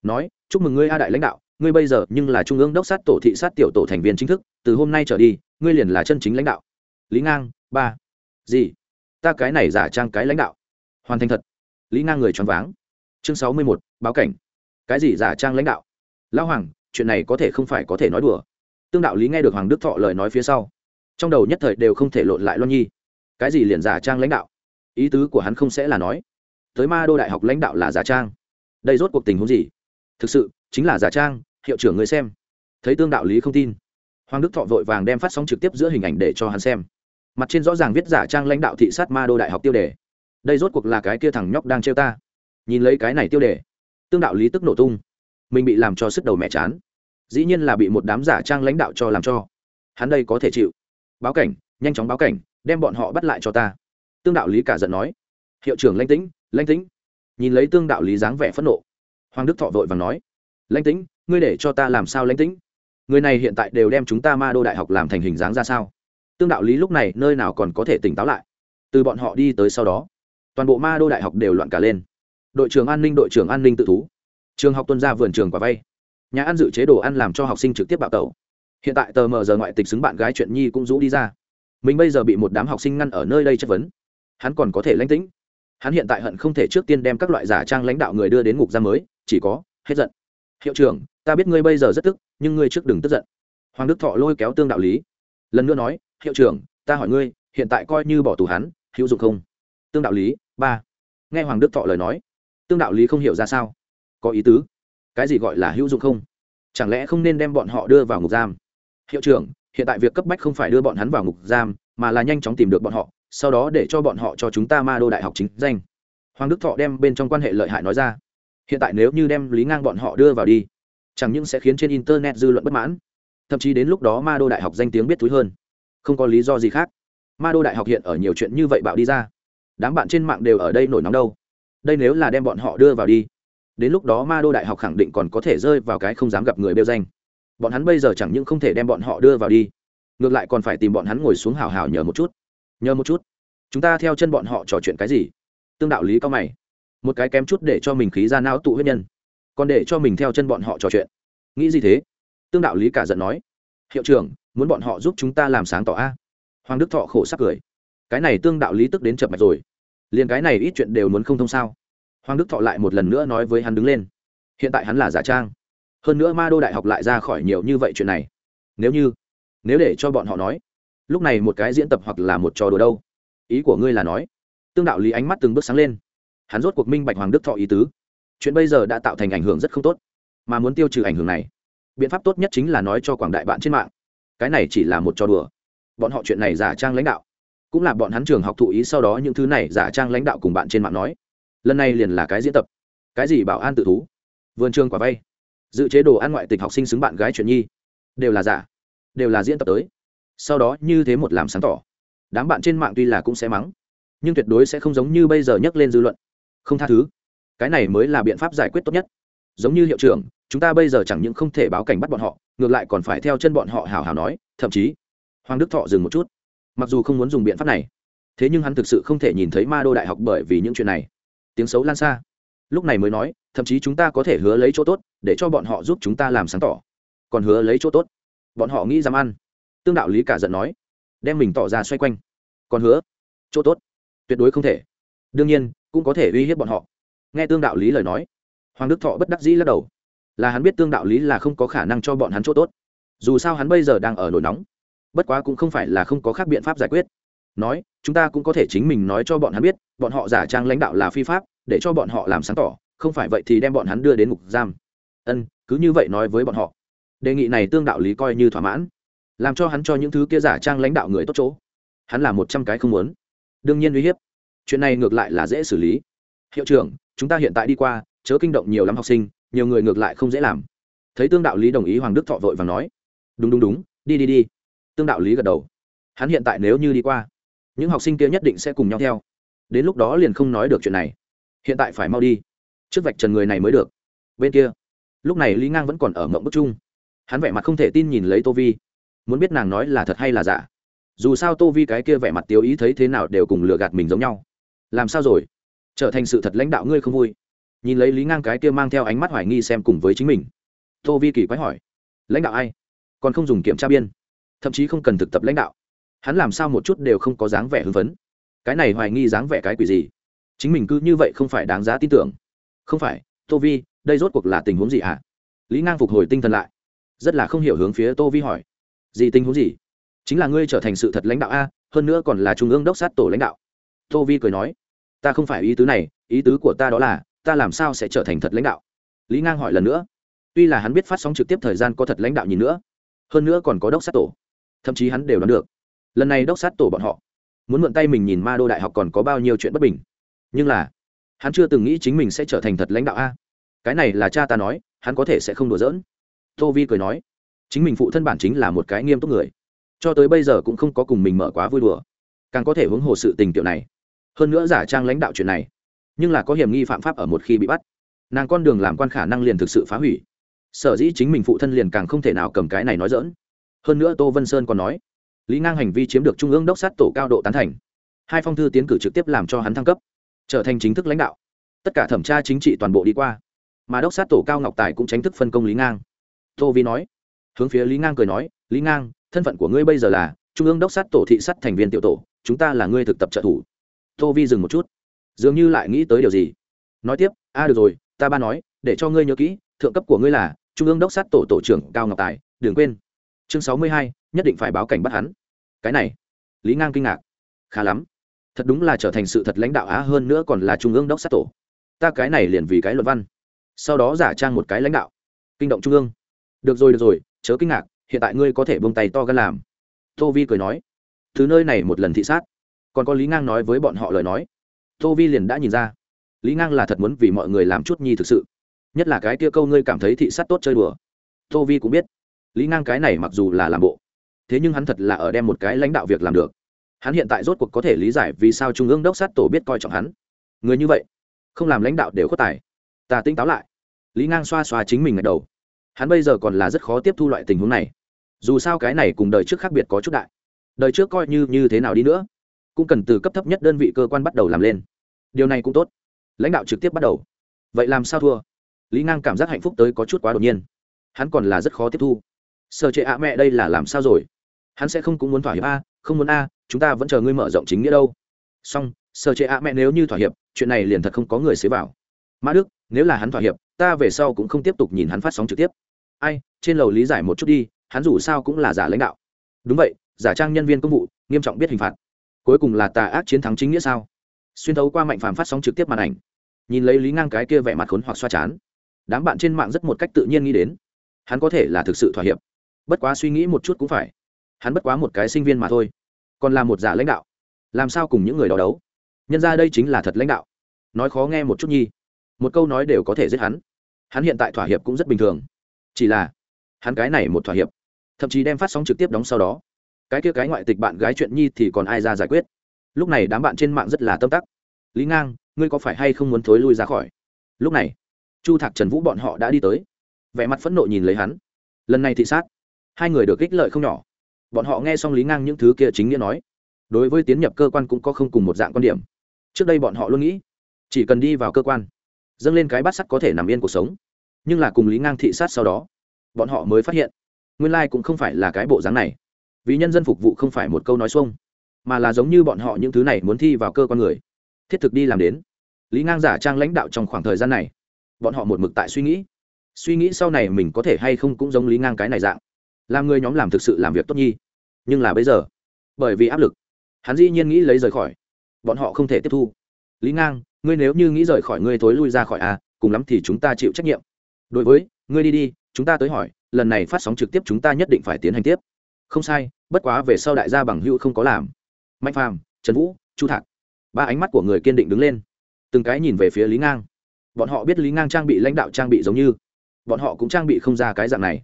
Nói, chúc mừng ngươi a đại lãnh đạo, ngươi bây giờ nhưng là trung ương đốc sát tổ thị sát tiểu tổ thành viên chính thức, từ hôm nay trở đi, ngươi liền là chân chính lãnh đạo. Lý ngang, ba, gì? Ta cái này giả trang cái lãnh đạo. Hoàn thành thật. Lý ngang người choáng váng. Chương sáu mươi một báo cảnh. Cái gì giả trang lãnh đạo? Lão hoàng, chuyện này có thể không phải có thể nói đùa tương đạo lý nghe được hoàng đức thọ lời nói phía sau, trong đầu nhất thời đều không thể lộn lại loan nhi. Cái gì liền giả trang lãnh đạo? Ý tứ của hắn không sẽ là nói, tới ma đô đại học lãnh đạo là giả trang. Đây rốt cuộc tình huống gì? Thực sự, chính là giả trang, hiệu trưởng người xem. Thấy tương đạo lý không tin, hoàng đức thọ vội vàng đem phát sóng trực tiếp giữa hình ảnh để cho hắn xem. Mặt trên rõ ràng viết giả trang lãnh đạo thị sát ma đô đại học tiêu đề. Đây rốt cuộc là cái kia thằng nhóc đang trêu ta. Nhìn lấy cái này tiêu đề, tương đạo lý tức nổ tung. Mình bị làm cho sức đầu mẹ chán dĩ nhiên là bị một đám giả trang lãnh đạo cho làm cho. Hắn đây có thể chịu. Báo cảnh, nhanh chóng báo cảnh, đem bọn họ bắt lại cho ta. Tương đạo lý cả giận nói. Hiệu trưởng lãnh tĩnh lãnh tĩnh. Nhìn lấy tương đạo lý dáng vẻ phẫn nộ, hoàng đức thọ vội và nói. Lãnh tĩnh, ngươi để cho ta làm sao lãnh tĩnh? Người này hiện tại đều đem chúng ta ma đô đại học làm thành hình dáng ra sao? Tương đạo lý lúc này nơi nào còn có thể tỉnh táo lại? Từ bọn họ đi tới sau đó, toàn bộ ma đô đại học đều loạn cả lên. Đội trưởng an ninh, đội trưởng an ninh tự thú. Trường học tuân ra vườn trường quả vay nhà ăn dự chế đồ ăn làm cho học sinh trực tiếp bạo tẩu. Hiện tại tờ mờ giờ ngoại tịch xứng bạn gái chuyện nhi cũng rũ đi ra. Mình bây giờ bị một đám học sinh ngăn ở nơi đây chất vấn. Hắn còn có thể lánh tĩnh. Hắn hiện tại hận không thể trước tiên đem các loại giả trang lãnh đạo người đưa đến ngục giam mới, chỉ có, hết giận. Hiệu trưởng, ta biết ngươi bây giờ rất tức, nhưng ngươi trước đừng tức giận. Hoàng đức thọ lôi kéo tương đạo lý. Lần nữa nói, hiệu trưởng, ta hỏi ngươi, hiện tại coi như bỏ tù hắn, hữu dụng không? Tương đạo lý, ba. Nghe hoàng đức thọ lời nói, tương đạo lý không hiểu ra sao. Có ý tứ cái gì gọi là hữu dụng không? Chẳng lẽ không nên đem bọn họ đưa vào ngục giam? Hiệu trưởng, hiện tại việc cấp bách không phải đưa bọn hắn vào ngục giam, mà là nhanh chóng tìm được bọn họ, sau đó để cho bọn họ cho chúng ta ma đô đại học chính danh. Hoàng đức thọ đem bên trong quan hệ lợi hại nói ra. Hiện tại nếu như đem lý ngang bọn họ đưa vào đi, chẳng những sẽ khiến trên internet dư luận bất mãn, thậm chí đến lúc đó ma đô đại học danh tiếng biết túi hơn. Không có lý do gì khác. Ma đô đại học hiện ở nhiều chuyện như vậy bạo đi ra. Đám bạn trên mạng đều ở đây nổi nóng đâu. Đây nếu là đem bọn họ đưa vào đi đến lúc đó ma đô đại học khẳng định còn có thể rơi vào cái không dám gặp người bêu danh. Bọn hắn bây giờ chẳng những không thể đem bọn họ đưa vào đi, ngược lại còn phải tìm bọn hắn ngồi xuống hào hào nhờ một chút. Nhờ một chút. Chúng ta theo chân bọn họ trò chuyện cái gì? Tương đạo lý cao mày. Một cái kém chút để cho mình khí ra não tụ huyết nhân, còn để cho mình theo chân bọn họ trò chuyện. Nghĩ gì thế? Tương đạo lý cả giận nói. Hiệu trưởng, muốn bọn họ giúp chúng ta làm sáng tỏ a? Hoàng đức thọ khổ sắc cười. Cái này tương đạo lý tức đến chập mạch rồi. Liền cái này ít chuyện đều muốn không thông sao? Hoàng đức thọ lại một lần nữa nói với hắn đứng lên. Hiện tại hắn là giả trang. Hơn nữa ma đô đại học lại ra khỏi nhiều như vậy chuyện này. Nếu như, nếu để cho bọn họ nói, lúc này một cái diễn tập hoặc là một trò đùa đâu? Ý của ngươi là nói, tương đạo lý ánh mắt từng bước sáng lên. Hắn rốt cuộc minh bạch hoàng đức thọ ý tứ. Chuyện bây giờ đã tạo thành ảnh hưởng rất không tốt, mà muốn tiêu trừ ảnh hưởng này, biện pháp tốt nhất chính là nói cho quảng đại bạn trên mạng, cái này chỉ là một trò đùa. Bọn họ chuyện này giả trang lãnh đạo, cũng là bọn hắn trường học thụ ý sau đó những thứ này giả trang lãnh đạo cùng bạn trên mạng nói lần này liền là cái diễn tập. Cái gì bảo an tự thú? Vườn trường quả vay. Dự chế đồ ăn ngoại tịch học sinh xứng bạn gái chuyện nhi. Đều là giả. Đều là diễn tập tới. Sau đó như thế một làm sáng tỏ. Đám bạn trên mạng tuy là cũng sẽ mắng, nhưng tuyệt đối sẽ không giống như bây giờ nhắc lên dư luận. Không tha thứ. Cái này mới là biện pháp giải quyết tốt nhất. Giống như hiệu trưởng, chúng ta bây giờ chẳng những không thể báo cảnh bắt bọn họ, ngược lại còn phải theo chân bọn họ hào hào nói, thậm chí, hoàng đức thọ dừng một chút. Mặc dù không muốn dùng biện pháp này, thế nhưng hắn thực sự không thể nhìn thấy ma đô đại học bởi vì những chuyện này tiếng xấu lan xa. Lúc này mới nói, thậm chí chúng ta có thể hứa lấy chỗ tốt, để cho bọn họ giúp chúng ta làm sáng tỏ. Còn hứa lấy chỗ tốt? Bọn họ nghĩ dám ăn. Tương đạo lý cả giận nói, đem mình tỏ ra xoay quanh. Còn hứa? Chỗ tốt? Tuyệt đối không thể. Đương nhiên, cũng có thể uy hiếp bọn họ. Nghe tương đạo lý lời nói, hoàng đức thọ bất đắc dĩ lắc đầu. Là hắn biết tương đạo lý là không có khả năng cho bọn hắn chỗ tốt. Dù sao hắn bây giờ đang ở nổi nóng. Bất quá cũng không phải là không có khác biện pháp giải quyết nói, chúng ta cũng có thể chính mình nói cho bọn hắn biết, bọn họ giả trang lãnh đạo là phi pháp, để cho bọn họ làm sáng tỏ, không phải vậy thì đem bọn hắn đưa đến ngục giam. Ân, cứ như vậy nói với bọn họ. Đề nghị này tương đạo lý coi như thỏa mãn, làm cho hắn cho những thứ kia giả trang lãnh đạo người tốt chỗ. Hắn là một trăm cái không muốn. Đương nhiên uy hiếp. Chuyện này ngược lại là dễ xử lý. Hiệu trưởng, chúng ta hiện tại đi qua, chớ kinh động nhiều lắm học sinh, nhiều người ngược lại không dễ làm. Thấy tương đạo lý đồng ý hoàng đức thọ vội và nói. Đúng đúng đúng, đi đi đi. Tương đạo lý gật đầu. Hắn hiện tại nếu như đi qua những học sinh kia nhất định sẽ cùng nhau theo. Đến lúc đó liền không nói được chuyện này. Hiện tại phải mau đi. Trước vạch trần người này mới được. Bên kia. Lúc này lý ngang vẫn còn ở mộng bức chung. Hắn vẻ mặt không thể tin nhìn lấy tô vi. Muốn biết nàng nói là thật hay là giả. Dù sao tô vi cái kia vẻ mặt tiêu ý thấy thế nào đều cùng lừa gạt mình giống nhau. Làm sao rồi? Trở thành sự thật lãnh đạo ngươi không vui. Nhìn lấy lý ngang cái kia mang theo ánh mắt hoài nghi xem cùng với chính mình. Tô vi kỳ quái hỏi. Lãnh đạo ai? Còn không dùng kiểm tra biên. Thậm chí không cần thực tập lãnh đạo hắn làm sao một chút đều không có dáng vẻ hưng phấn. Cái này hoài nghi dáng vẻ cái quỷ gì? Chính mình cứ như vậy không phải đáng giá tin tưởng. Không phải, tô vi, đây rốt cuộc là tình huống gì à? lý ngang phục hồi tinh thần lại. Rất là không hiểu hướng phía tô vi hỏi. Gì tình huống gì? Chính là ngươi trở thành sự thật lãnh đạo a, hơn nữa còn là trung ương đốc sát tổ lãnh đạo. Tô vi cười nói. Ta không phải ý tứ này, ý tứ của ta đó là, ta làm sao sẽ trở thành thật lãnh đạo? Lý ngang hỏi lần nữa. Tuy là hắn biết phát sóng trực tiếp thời gian có thật lãnh đạo nhìn nữa, hơn nữa còn có đốc sát tổ, thậm chí hắn đều đoán được lần này đốc sát tổ bọn họ. Muốn mượn tay mình nhìn ma đô đại học còn có bao nhiêu chuyện bất bình. Nhưng là, hắn chưa từng nghĩ chính mình sẽ trở thành thật lãnh đạo a. Cái này là cha ta nói, hắn có thể sẽ không đùa giỡn. Tô vi cười nói, chính mình phụ thân bản chính là một cái nghiêm túc người. Cho tới bây giờ cũng không có cùng mình mở quá vui đùa. Càng có thể hướng hồ sự tình tiểu này. Hơn nữa giả trang lãnh đạo chuyện này. Nhưng là có hiểm nghi phạm pháp ở một khi bị bắt. Nàng con đường làm quan khả năng liền thực sự phá hủy. Sở dĩ chính mình phụ thân liền càng không thể nào cầm cái này nói dỡn hơn nữa tô vân sơn còn nói lý ngang hành vi chiếm được trung ương đốc sát tổ cao độ tán thành. Hai phong thư tiến cử trực tiếp làm cho hắn thăng cấp, trở thành chính thức lãnh đạo. Tất cả thẩm tra chính trị toàn bộ đi qua, mà đốc sát tổ cao ngọc tài cũng tránh thức phân công lý ngang. Tô vi nói, hướng phía lý ngang cười nói, lý ngang, thân phận của ngươi bây giờ là trung ương đốc sát tổ thị sát thành viên tiểu tổ, chúng ta là ngươi thực tập trợ thủ. Tô vi dừng một chút, dường như lại nghĩ tới điều gì. Nói tiếp, a, được rồi, ta ba nói, để cho ngươi nhớ kỹ, thượng cấp của ngươi là trung ương đốc sát tổ tổ trưởng cao ngọc tài, đừng quên chương sáu mươi hai, nhất định phải báo cảnh bắt hắn. Cái này, lý ngang kinh ngạc. Khá lắm. Thật đúng là trở thành sự thật lãnh đạo á hơn nữa còn là trung ương đốc sát tổ. Ta cái này liền vì cái luận văn. Sau đó giả trang một cái lãnh đạo. Kinh động trung ương. Được rồi được rồi, chớ kinh ngạc, hiện tại ngươi có thể bông tay to gan làm. Tô vi cười nói. Thứ nơi này một lần thị sát. Còn có lý ngang nói với bọn họ lời nói. Tô vi liền đã nhìn ra. Lý ngang là thật muốn vì mọi người làm chút nhi thực sự. Nhất là cái tia câu ngươi cảm thấy thị sát tốt chơi đùa. Tô vi cũng biết lý ngang cái này mặc dù là làm bộ, thế nhưng hắn thật là ở đem một cái lãnh đạo việc làm được. Hắn hiện tại rốt cuộc có thể lý giải vì sao trung ương đốc sát tổ biết coi trọng hắn. Người như vậy, không làm lãnh đạo đều có tài. Ta tỉnh táo lại. Lý ngang xoa xoa chính mình ngày đầu. Hắn bây giờ còn là rất khó tiếp thu loại tình huống này. Dù sao cái này cùng đời trước khác biệt có chút đại. Đời trước coi như như thế nào đi nữa, cũng cần từ cấp thấp nhất đơn vị cơ quan bắt đầu làm lên. Điều này cũng tốt. Lãnh đạo trực tiếp bắt đầu. Vậy làm sao thua? Lý ngang cảm giác hạnh phúc tới có chút quá đột nhiên. Hắn còn là rất khó tiếp thu sợ trệ ạ, mẹ đây là làm sao rồi? Hắn sẽ không cũng muốn thỏa hiệp a, không muốn a, chúng ta vẫn chờ ngươi mở rộng chính nghĩa đâu. Song sợ trệ ạ, mẹ nếu như thỏa hiệp, chuyện này liền thật không có người xế vào. Mã đức, nếu là hắn thỏa hiệp, ta về sau cũng không tiếp tục nhìn hắn phát sóng trực tiếp. Ai, trên lầu lý giải một chút đi, hắn dù sao cũng là giả lãnh đạo. Đúng vậy, giả trang nhân viên công vụ, nghiêm trọng biết hình phạt. Cuối cùng là tà ác chiến thắng chính nghĩa sao? Xuyên thấu qua mạnh phàm phát sóng trực tiếp màn ảnh. Nhìn lấy lý ngang cái kia vẻ mặt khốn hoặc xoa chán. Đám bạn trên mạng rất một cách tự nhiên nghĩ đến. Hắn có thể là thực sự thỏa hiệp bất quá suy nghĩ một chút cũng phải. Hắn bất quá một cái sinh viên mà thôi, còn là một giả lãnh đạo. Làm sao cùng những người đó đấu? Nhân ra đây chính là thật lãnh đạo. Nói khó nghe một chút nhi, một câu nói đều có thể giết hắn. Hắn hiện tại thỏa hiệp cũng rất bình thường. Chỉ là, hắn cái này một thỏa hiệp, thậm chí đem phát sóng trực tiếp đóng sau đó. Cái kia cái ngoại tịch bạn gái chuyện nhi thì còn ai ra giải quyết? Lúc này đám bạn trên mạng rất là tâm tắc. Lý ngang, ngươi có phải hay không muốn thối lui ra khỏi? Lúc này, chu thạc trần vũ bọn họ đã đi tới. Vẻ mặt phẫn nộ nhìn lấy hắn. Lần này thị sát hai người được ích lợi không nhỏ. Bọn họ nghe xong lý ngang những thứ kia chính nghĩa nói. Đối với tiến nhập cơ quan cũng có không cùng một dạng quan điểm. Trước đây bọn họ luôn nghĩ, chỉ cần đi vào cơ quan, dâng lên cái bát sắt có thể nằm yên cuộc sống. Nhưng là cùng lý ngang thị sát sau đó, bọn họ mới phát hiện, nguyên lai cũng không phải là cái bộ dáng này. Vì nhân dân phục vụ không phải một câu nói xuông, mà là giống như bọn họ những thứ này muốn thi vào cơ quan người, thiết thực đi làm đến. Lý ngang giả trang lãnh đạo trong khoảng thời gian này, bọn họ một mực tại suy nghĩ. Suy nghĩ sau này mình có thể hay không cũng giống lý ngang cái này dạng làm người nhóm làm thực sự làm việc tốt nhi. Nhưng là bây giờ, bởi vì áp lực, hắn dĩ nhiên nghĩ lấy rời khỏi. Bọn họ không thể tiếp thu. Lý ngang, ngươi nếu như nghĩ rời khỏi ngươi thối lui ra khỏi à cùng lắm thì chúng ta chịu trách nhiệm. Đối với, ngươi đi đi, chúng ta tới hỏi, lần này phát sóng trực tiếp chúng ta nhất định phải tiến hành tiếp. Không sai, bất quá về sau đại gia bằng hữu không có làm. Mạnh phàm, trần vũ, chu thạc. Ba ánh mắt của người kiên định đứng lên. Từng cái nhìn về phía lý ngang. Bọn họ biết lý ngang trang bị lãnh đạo trang bị giống như. Bọn họ cũng trang bị không ra cái dạng này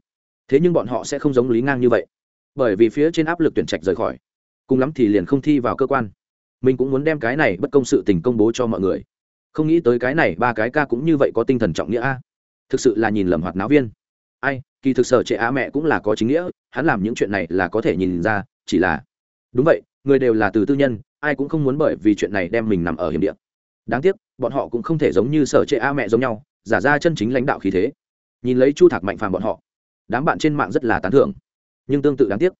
thế nhưng bọn họ sẽ không giống lý ngang như vậy. Bởi vì phía trên áp lực tuyển trạch rời khỏi. Cùng lắm thì liền không thi vào cơ quan. Mình cũng muốn đem cái này bất công sự tình công bố cho mọi người. Không nghĩ tới cái này ba cái ca cũng như vậy có tinh thần trọng nghĩa a. Thực sự là nhìn lầm hoạt náo viên. Ai, kỳ thực sở trệ á mẹ cũng là có chính nghĩa, hắn làm những chuyện này là có thể nhìn ra, chỉ là đúng vậy, người đều là từ tư nhân, ai cũng không muốn bởi vì chuyện này đem mình nằm ở hiểm địa. Đáng tiếc, bọn họ cũng không thể giống như sở trệ a mẹ giống nhau, giả ra chân chính lãnh đạo khí thế. Nhìn lấy chu thạc mạnh phàm bọn họ đám bạn trên mạng rất là tán thưởng. Nhưng tương tự đáng tiếc,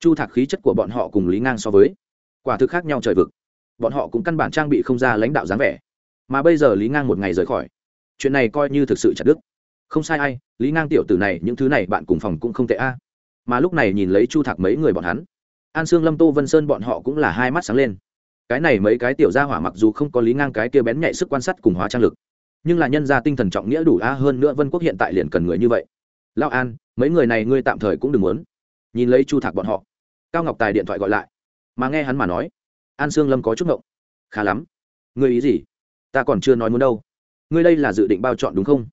chu thạc khí chất của bọn họ cùng lý ngang so với, quả thực khác nhau trời vực. Bọn họ cũng căn bản trang bị không ra lãnh đạo dáng vẻ. Mà bây giờ lý ngang một ngày rời khỏi, chuyện này coi như thực sự chặt đức không sai ai, lý ngang tiểu tử này, những thứ này bạn cùng phòng cũng không tệ a. Mà lúc này nhìn lấy chu thạc mấy người bọn hắn, an sương, lâm tô, vân sơn bọn họ cũng là hai mắt sáng lên. Cái này mấy cái tiểu gia hỏa mặc dù không có lý ngang cái kia bén nhạy sức quan sát cùng hóa trang lực, nhưng là nhân gia tinh thần trọng nghĩa đủ a, hơn nữa vân quốc hiện tại liền cần người như vậy. Lao an mấy người này ngươi tạm thời cũng đừng muốn. Nhìn lấy chu thạc bọn họ, cao ngọc tài điện thoại gọi lại, mà nghe hắn mà nói, an sương lâm có chút ngộng. Khá lắm. Ngươi ý gì? Ta còn chưa nói muốn đâu. Ngươi đây là dự định bao chọn đúng không?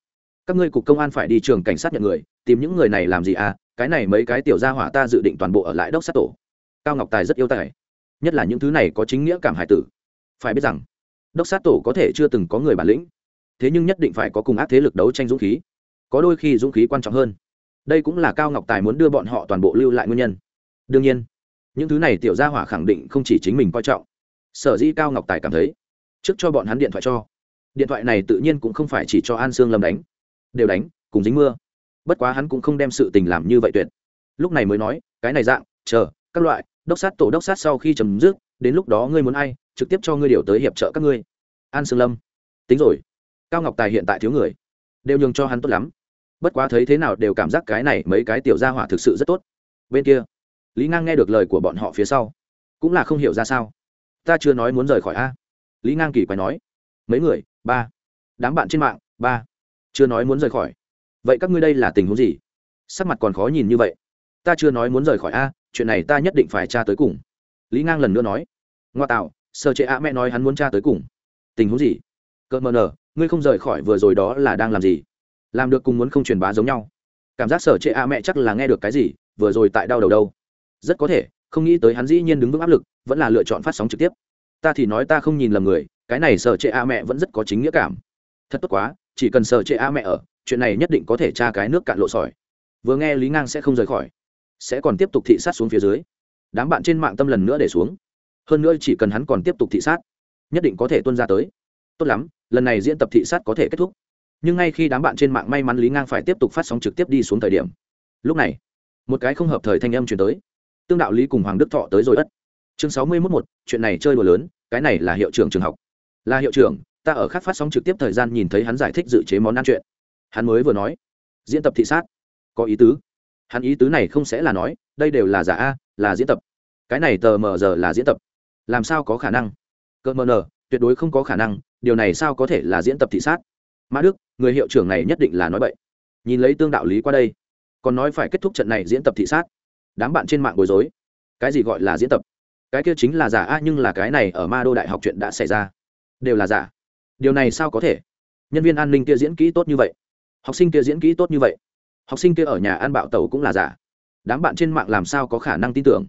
Các ngươi cục công an phải đi trường cảnh sát nhận người, tìm những người này làm gì à? Cái này mấy cái tiểu gia hỏa ta dự định toàn bộ ở lại đốc sát tổ. Cao ngọc tài rất yêu tài. Nhất là những thứ này có chính nghĩa cảm hải tử. Phải biết rằng, đốc sát tổ có thể chưa từng có người bản lĩnh. Thế nhưng nhất định phải có cùng ác thế lực đấu tranh dũng khí. Có đôi khi dũng khí quan trọng hơn đây cũng là cao ngọc tài muốn đưa bọn họ toàn bộ lưu lại nguyên nhân. Đương nhiên, những thứ này tiểu gia hỏa khẳng định không chỉ chính mình coi trọng. Sở dĩ cao ngọc tài cảm thấy, trước cho bọn hắn điện thoại cho. Điện thoại này tự nhiên cũng không phải chỉ cho an sương lâm đánh. Đều đánh, cùng dính mưa. Bất quá hắn cũng không đem sự tình làm như vậy tuyệt. Lúc này mới nói, cái này dạng, chờ, các loại, đốc sát tổ đốc sát sau khi chấm dứt, đến lúc đó ngươi muốn ai, trực tiếp cho ngươi điều tới hiệp trợ các ngươi. An sương lâm, tính rồi. Cao ngọc tài hiện tại thiếu người, đều nhường cho hắn tốt lắm bất quá thấy thế nào đều cảm giác cái này mấy cái tiểu gia hỏa thực sự rất tốt. Bên kia, lý ngang nghe được lời của bọn họ phía sau, cũng là không hiểu ra sao. Ta chưa nói muốn rời khỏi a. Lý ngang kỳ quay nói, mấy người? Ba. Đám bạn trên mạng? Ba. Chưa nói muốn rời khỏi. Vậy các ngươi đây là tình huống gì? Sắc mặt còn khó nhìn như vậy. Ta chưa nói muốn rời khỏi a, chuyện này ta nhất định phải tra tới cùng. Lý ngang lần nữa nói, ngoa tạo sơ chế a mẹ nói hắn muốn tra tới cùng. Tình huống gì? Cợt mờ nở, ngươi không rời khỏi vừa rồi đó là đang làm gì? Làm được cùng muốn không truyền bá giống nhau. Cảm giác sở trệ a mẹ chắc là nghe được cái gì, vừa rồi tại đau đầu đâu? Rất có thể, không nghĩ tới hắn dĩ nhiên đứng vững áp lực, vẫn là lựa chọn phát sóng trực tiếp. Ta thì nói ta không nhìn lầm người, cái này sở trệ a mẹ vẫn rất có chính nghĩa cảm. Thật tốt quá, chỉ cần sở trệ a mẹ ở, chuyện này nhất định có thể tra cái nước cạn lộ sỏi. Vừa nghe lý ngang sẽ không rời khỏi, sẽ còn tiếp tục thị sát xuống phía dưới. Đám bạn trên mạng tâm lần nữa để xuống. Hơn nữa chỉ cần hắn còn tiếp tục thị sát, nhất định có thể tuân ra tới. Tốt lắm, lần này diễn tập thị sát có thể kết thúc nhưng ngay khi đám bạn trên mạng may mắn lý ngang phải tiếp tục phát sóng trực tiếp đi xuống thời điểm, lúc này, một cái không hợp thời thanh âm chuyển tới. Tương đạo lý cùng hoàng đức thọ tới rồi ất. Chương sáu mươi mốt một, chuyện này chơi đùa lớn, cái này là hiệu trưởng trường học. Là hiệu trưởng, ta ở khác phát sóng trực tiếp thời gian nhìn thấy hắn giải thích dự chế món ăn chuyện. Hắn mới vừa nói, diễn tập thị sát. Có ý tứ. Hắn ý tứ này không sẽ là nói, đây đều là giả a, là diễn tập. Cái này tờ mờ giờ là diễn tập. Làm sao có khả năng? Cơ mờ nờ, tuyệt đối không có khả năng, điều này sao có thể là diễn tập thị sát? Mã đức người hiệu trưởng này nhất định là nói bậy. Nhìn lấy tương đạo lý qua đây, còn nói phải kết thúc trận này diễn tập thị sát. Đám bạn trên mạng bối rối. Cái gì gọi là diễn tập? Cái kia chính là giả a, nhưng là cái này ở ma đô đại học chuyện đã xảy ra. Đều là giả. Điều này sao có thể? Nhân viên an ninh kia diễn kỹ tốt như vậy. Học sinh kia diễn kỹ tốt như vậy. Học sinh kia ở nhà ăn bạo tàu cũng là giả. Đám bạn trên mạng làm sao có khả năng tin tưởng?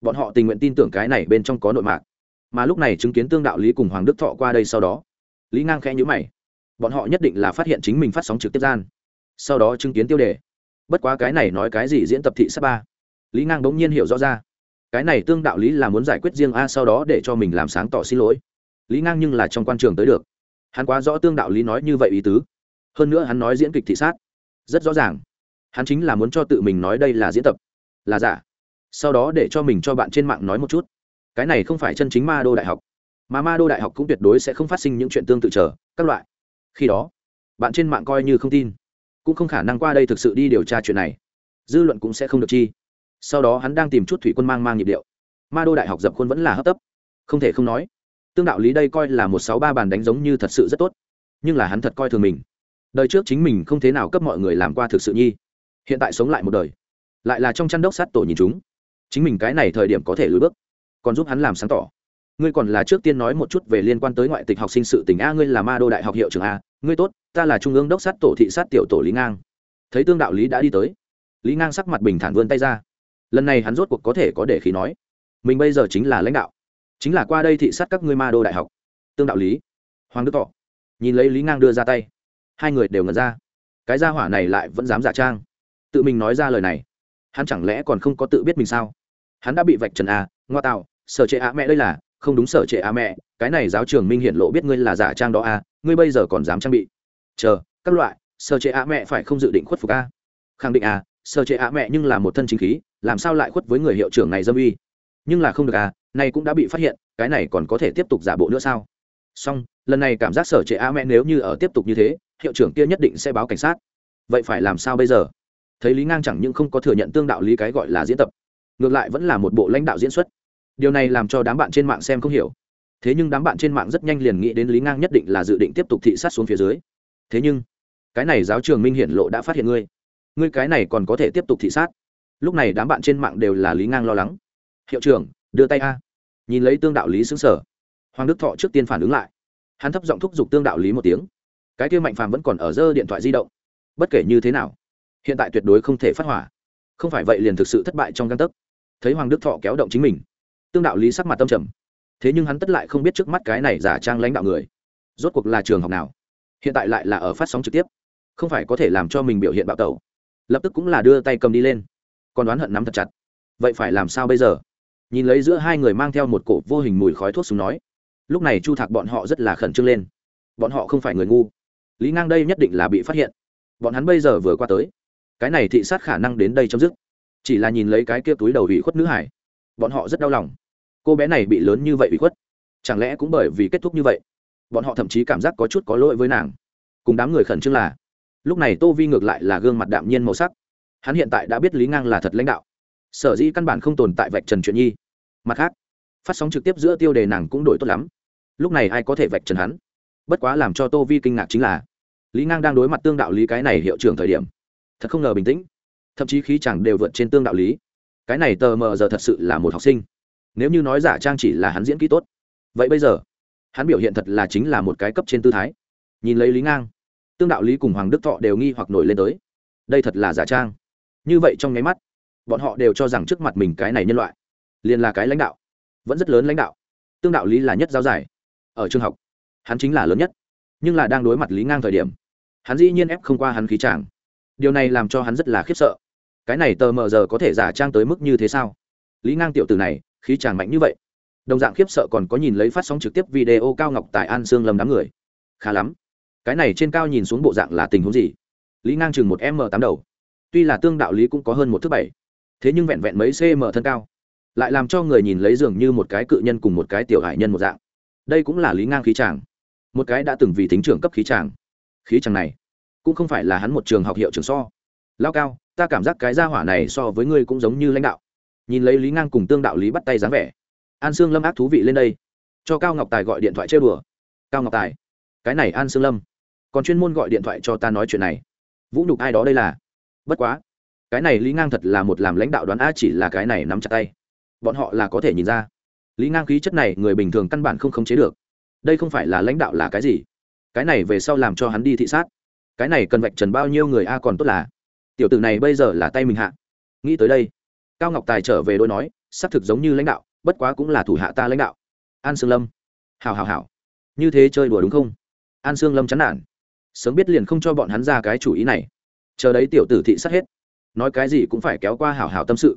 Bọn họ tình nguyện tin tưởng cái này bên trong có nội mạc. Mà lúc này chứng kiến tương đạo lý cùng hoàng đức thọ qua đây sau đó, lý ngang khẽ nhữ mày bọn họ nhất định là phát hiện chính mình phát sóng trực tiếp gian. Sau đó chứng kiến tiêu đề. Bất quá cái này nói cái gì diễn tập thị sắp ba? Lý ngang bỗng nhiên hiểu rõ ra. Cái này tương đạo lý là muốn giải quyết riêng a sau đó để cho mình làm sáng tỏ xin lỗi. Lý ngang nhưng là trong quan trường tới được. Hắn quá rõ tương đạo lý nói như vậy ý tứ. Hơn nữa hắn nói diễn kịch thị sát. Rất rõ ràng. Hắn chính là muốn cho tự mình nói đây là diễn tập. Là giả. Sau đó để cho mình cho bạn trên mạng nói một chút. Cái này không phải chân chính ma đô đại học. Mà ma đô đại học cũng tuyệt đối sẽ không phát sinh những chuyện tương tự trở các loại khi đó, bạn trên mạng coi như không tin. Cũng không khả năng qua đây thực sự đi điều tra chuyện này. Dư luận cũng sẽ không được chi. Sau đó hắn đang tìm chút thủy quân mang mang nhịp điệu. Ma đô đại học dập khuôn vẫn là hấp tấp. Không thể không nói, tương đạo lý đây coi là một sáu ba bàn đánh giống như thật sự rất tốt. Nhưng là hắn thật coi thường mình. Đời trước chính mình không thế nào cấp mọi người làm qua thực sự nhi. Hiện tại sống lại một đời. Lại là trong chăn đốc sát tổ nhìn chúng. Chính mình cái này thời điểm có thể lùi bước. Còn giúp hắn làm sáng tỏ ngươi còn là trước tiên nói một chút về liên quan tới ngoại tịch học sinh sự tỉnh a, ngươi là ma đô đại học hiệu trường a, ngươi tốt, ta là trung ương đốc sát tổ thị sát tiểu tổ lý ngang. Thấy tương đạo lý đã đi tới, lý ngang sắc mặt bình thản vươn tay ra. Lần này hắn rốt cuộc có thể có để khí nói. Mình bây giờ chính là lãnh đạo, chính là qua đây thị sát các ngươi ma đô đại học. Tương đạo lý. Hoàng đức tỏ. Nhìn lấy lý ngang đưa ra tay, hai người đều ngẩn ra. Cái gia hỏa này lại vẫn dám giả trang. Tự mình nói ra lời này, hắn chẳng lẽ còn không có tự biết mình sao? Hắn đã bị vạch trần a ngoa tạo, sở trệ á mẹ đây là không đúng sở trệ à mẹ, cái này giáo trường minh hiện lộ biết ngươi là giả trang đó a ngươi bây giờ còn dám trang bị. Chờ, các loại, sở trệ à mẹ phải không dự định khuất phục a khẳng định a sở trệ a mẹ nhưng là một thân chính khí, làm sao lại khuất với người hiệu trưởng này dâm uy? Nhưng là không được a này cũng đã bị phát hiện, cái này còn có thể tiếp tục giả bộ nữa sao? Song lần này cảm giác sở trệ a mẹ nếu như ở tiếp tục như thế, hiệu trưởng kia nhất định sẽ báo cảnh sát. Vậy phải làm sao bây giờ? Thấy lý ngang chẳng những không có thừa nhận tương đạo lý cái gọi là diễn tập, ngược lại vẫn là một bộ lãnh đạo diễn xuất điều này làm cho đám bạn trên mạng xem không hiểu. Thế nhưng đám bạn trên mạng rất nhanh liền nghĩ đến lý ngang nhất định là dự định tiếp tục thị sát xuống phía dưới. Thế nhưng, cái này giáo trường minh hiển lộ đã phát hiện ngươi. Ngươi cái này còn có thể tiếp tục thị sát. Lúc này đám bạn trên mạng đều là lý ngang lo lắng. Hiệu trưởng, đưa tay a. Nhìn lấy tương đạo lý xứng sở. Hoàng đức thọ trước tiên phản ứng lại. Hắn thấp giọng thúc giục tương đạo lý một tiếng. Cái kia mạnh phàm vẫn còn ở dơ điện thoại di động. Bất kể như thế nào, hiện tại tuyệt đối không thể phát hỏa. Không phải vậy liền thực sự thất bại trong găng tấc. Thấy hoàng đức thọ kéo động chính mình tương đạo lý sắc mặt tâm trầm. Thế nhưng hắn tất lại không biết trước mắt cái này giả trang lãnh đạo người, rốt cuộc là trường học nào, hiện tại lại là ở phát sóng trực tiếp, không phải có thể làm cho mình biểu hiện bạo tẩu. Lập tức cũng là đưa tay cầm đi lên, còn đoán hận nắm thật chặt. Vậy phải làm sao bây giờ? Nhìn lấy giữa hai người mang theo một cổ vô hình mùi khói thuốc súng nói, lúc này chu thạc bọn họ rất là khẩn trương lên. Bọn họ không phải người ngu. Lý ngang đây nhất định là bị phát hiện. Bọn hắn bây giờ vừa qua tới, cái này thị sát khả năng đến đây chấm dứt. Chỉ là nhìn lấy cái kia túi đầu hủy khuất nữ hải bọn họ rất đau lòng. Cô bé này bị lớn như vậy bị khuất, chẳng lẽ cũng bởi vì kết thúc như vậy? Bọn họ thậm chí cảm giác có chút có lỗi với nàng. Cùng đám người khẩn trương là, lúc này tô vi ngược lại là gương mặt đạm nhiên màu sắc. Hắn hiện tại đã biết lý ngang là thật lãnh đạo. Sở dĩ căn bản không tồn tại vạch trần chuyện nhi. Mặt khác, phát sóng trực tiếp giữa tiêu đề nàng cũng đổi tốt lắm. Lúc này ai có thể vạch trần hắn? Bất quá làm cho tô vi kinh ngạc chính là, lý ngang đang đối mặt tương đạo lý cái này hiệu trưởng thời điểm, thật không ngờ bình tĩnh. Thậm chí khí chẳng đều vượt trên tương đạo lý cái này tờ mờ giờ thật sự là một học sinh. Nếu như nói giả trang chỉ là hắn diễn kỹ tốt, vậy bây giờ, hắn biểu hiện thật là chính là một cái cấp trên tư thái. Nhìn lấy lý ngang, tương đạo lý cùng hoàng đức thọ đều nghi hoặc nổi lên tới. Đây thật là giả trang. Như vậy trong nháy mắt, bọn họ đều cho rằng trước mặt mình cái này nhân loại, liền là cái lãnh đạo, vẫn rất lớn lãnh đạo. Tương đạo lý là nhất giáo giải, ở trường học, hắn chính là lớn nhất, nhưng là đang đối mặt lý ngang thời điểm, hắn dĩ nhiên ép không qua hắn khí tràng điều này làm cho hắn rất là khiếp sợ cái này tờ mờ giờ có thể giả trang tới mức như thế sao? Lý ngang tiểu từ này, khí tràn mạnh như vậy. Đồng dạng khiếp sợ còn có nhìn lấy phát sóng trực tiếp video cao ngọc tại an sương lâm đám người. Khá lắm. Cái này trên cao nhìn xuống bộ dạng là tình huống gì? Lý ngang chừng một m tám đầu. Tuy là tương đạo lý cũng có hơn một thứ bảy. Thế nhưng vẹn vẹn mấy cm thân cao. Lại làm cho người nhìn lấy dường như một cái cự nhân cùng một cái tiểu hải nhân một dạng. Đây cũng là lý ngang khí tràng một cái đã từng vì tính trưởng cấp khí tràng khí tràng này cũng không phải là hắn một trường học hiệu trường so. Lao cao ta cảm giác cái gia hỏa này so với ngươi cũng giống như lãnh đạo. Nhìn lấy lý ngang cùng tương đạo lý bắt tay dáng vẻ, an sương lâm ác thú vị lên đây. Cho cao ngọc tài gọi điện thoại chơi bừa cao ngọc tài, cái này an sương lâm. Còn chuyên môn gọi điện thoại cho ta nói chuyện này. Vũ nhục ai đó đây là? Bất quá, cái này lý ngang thật là một làm lãnh đạo đoán a chỉ là cái này nắm chặt tay. Bọn họ là có thể nhìn ra. Lý ngang khí chất này người bình thường căn bản không khống chế được. Đây không phải là lãnh đạo là cái gì? Cái này về sau làm cho hắn đi thị sát. Cái này cần vạch trần bao nhiêu người a còn tốt là tiểu tử này bây giờ là tay mình hạ. Nghĩ tới đây, cao ngọc tài trở về đôi nói, xác thực giống như lãnh đạo, bất quá cũng là thủ hạ ta lãnh đạo. An sương lâm. Hào hào hào như thế chơi đùa đúng không? An sương lâm chán nản. Sớm biết liền không cho bọn hắn ra cái chủ ý này. Chờ đấy tiểu tử thị sát hết. Nói cái gì cũng phải kéo qua hào hào tâm sự.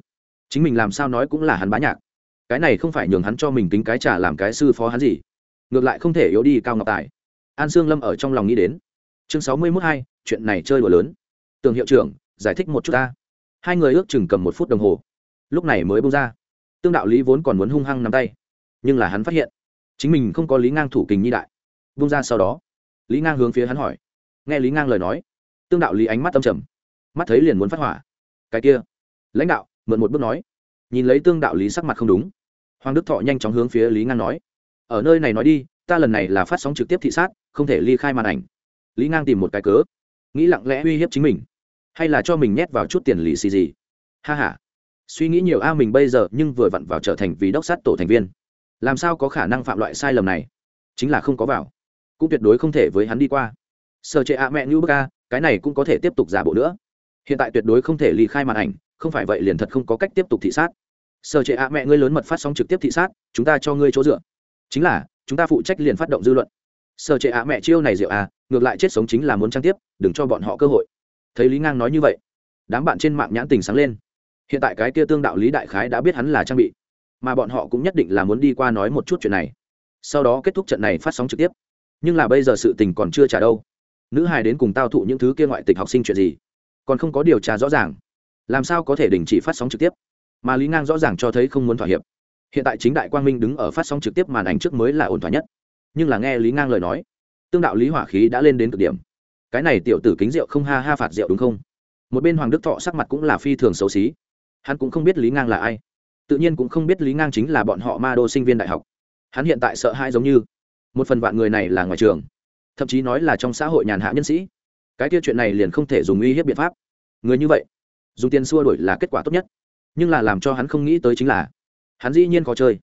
Chính mình làm sao nói cũng là hắn bá nhạc. Cái này không phải nhường hắn cho mình tính cái trả làm cái sư phó hắn gì. Ngược lại không thể yếu đi cao ngọc tài. An sương lâm ở trong lòng nghĩ đến. Chương sáu mươi mốt hai, chuyện này chơi đùa lớn. Tường hiệu trưởng giải thích một chút ta. Hai người ước chừng cầm một phút đồng hồ. Lúc này mới bông ra. Tương đạo lý vốn còn muốn hung hăng nắm tay. Nhưng là hắn phát hiện, chính mình không có lý ngang thủ kình nhi đại. Bông ra sau đó, lý ngang hướng phía hắn hỏi. Nghe lý ngang lời nói, tương đạo lý ánh mắt âm trầm. Mắt thấy liền muốn phát hỏa. Cái kia, lãnh đạo, mượn một bước nói. Nhìn lấy tương đạo lý sắc mặt không đúng, hoàng đức thọ nhanh chóng hướng phía lý ngang nói. Ở nơi này nói đi, ta lần này là phát sóng trực tiếp thị sát, không thể ly khai màn ảnh. Lý ngang tìm một cái cớ, nghĩ lặng lẽ uy hiếp chính mình hay là cho mình nhét vào chút tiền lì xì gì? Ha h a suy nghĩ nhiều a, mình bây giờ nhưng vừa vặn vào trở thành vì đốc sát tổ thành viên. Làm sao có khả năng phạm loại sai lầm này? Chính là không có vào. Cũng tuyệt đối không thể với hắn đi qua. Sợ trệ a mẹ như bức a, cái này cũng có thể tiếp tục giả bộ nữa. Hiện tại tuyệt đối không thể lì khai màn ảnh, không phải vậy liền thật không có cách tiếp tục thị sát. Sợ trệ a mẹ ngươi lớn mật phát sóng trực tiếp thị sát, chúng ta cho ngươi chỗ dựa. Chính là, chúng ta phụ trách liền phát động dư luận. Sợ trệ a mẹ chiêu này rượu a, ngược lại chết sống chính là muốn trang tiếp, đừng cho bọn họ cơ hội thấy lý ngang nói như vậy, đám bạn trên mạng nhãn tình sáng lên. Hiện tại cái kia tương đạo lý đại khái đã biết hắn là trang bị, mà bọn họ cũng nhất định là muốn đi qua nói một chút chuyện này. Sau đó kết thúc trận này phát sóng trực tiếp. Nhưng là bây giờ sự tình còn chưa trả đâu. Nữ hài đến cùng tao thụ những thứ kia ngoại tịch học sinh chuyện gì, còn không có điều tra rõ ràng. Làm sao có thể đình chỉ phát sóng trực tiếp? Mà lý ngang rõ ràng cho thấy không muốn thỏa hiệp. Hiện tại chính đại quang minh đứng ở phát sóng trực tiếp màn ảnh trước mới là ổn thỏa nhất. Nhưng là nghe lý ngang lời nói, tương đạo lý hỏa khí đã lên đến cực điểm cái này tiểu tử kính rượu không ha ha phạt rượu đúng không? Một bên hoàng đức thọ sắc mặt cũng là phi thường xấu xí. Hắn cũng không biết lý ngang là ai. Tự nhiên cũng không biết lý ngang chính là bọn họ ma đô sinh viên đại học. Hắn hiện tại sợ hãi giống như một phần vạn người này là ngoài trường, thậm chí nói là trong xã hội nhàn hạ nhân sĩ. Cái tiêu chuyện này liền không thể dùng uy hiếp biện pháp. Người như vậy, dùng tiền xua đổi là kết quả tốt nhất. Nhưng là làm cho hắn không nghĩ tới chính là hắn dĩ nhiên có chơi,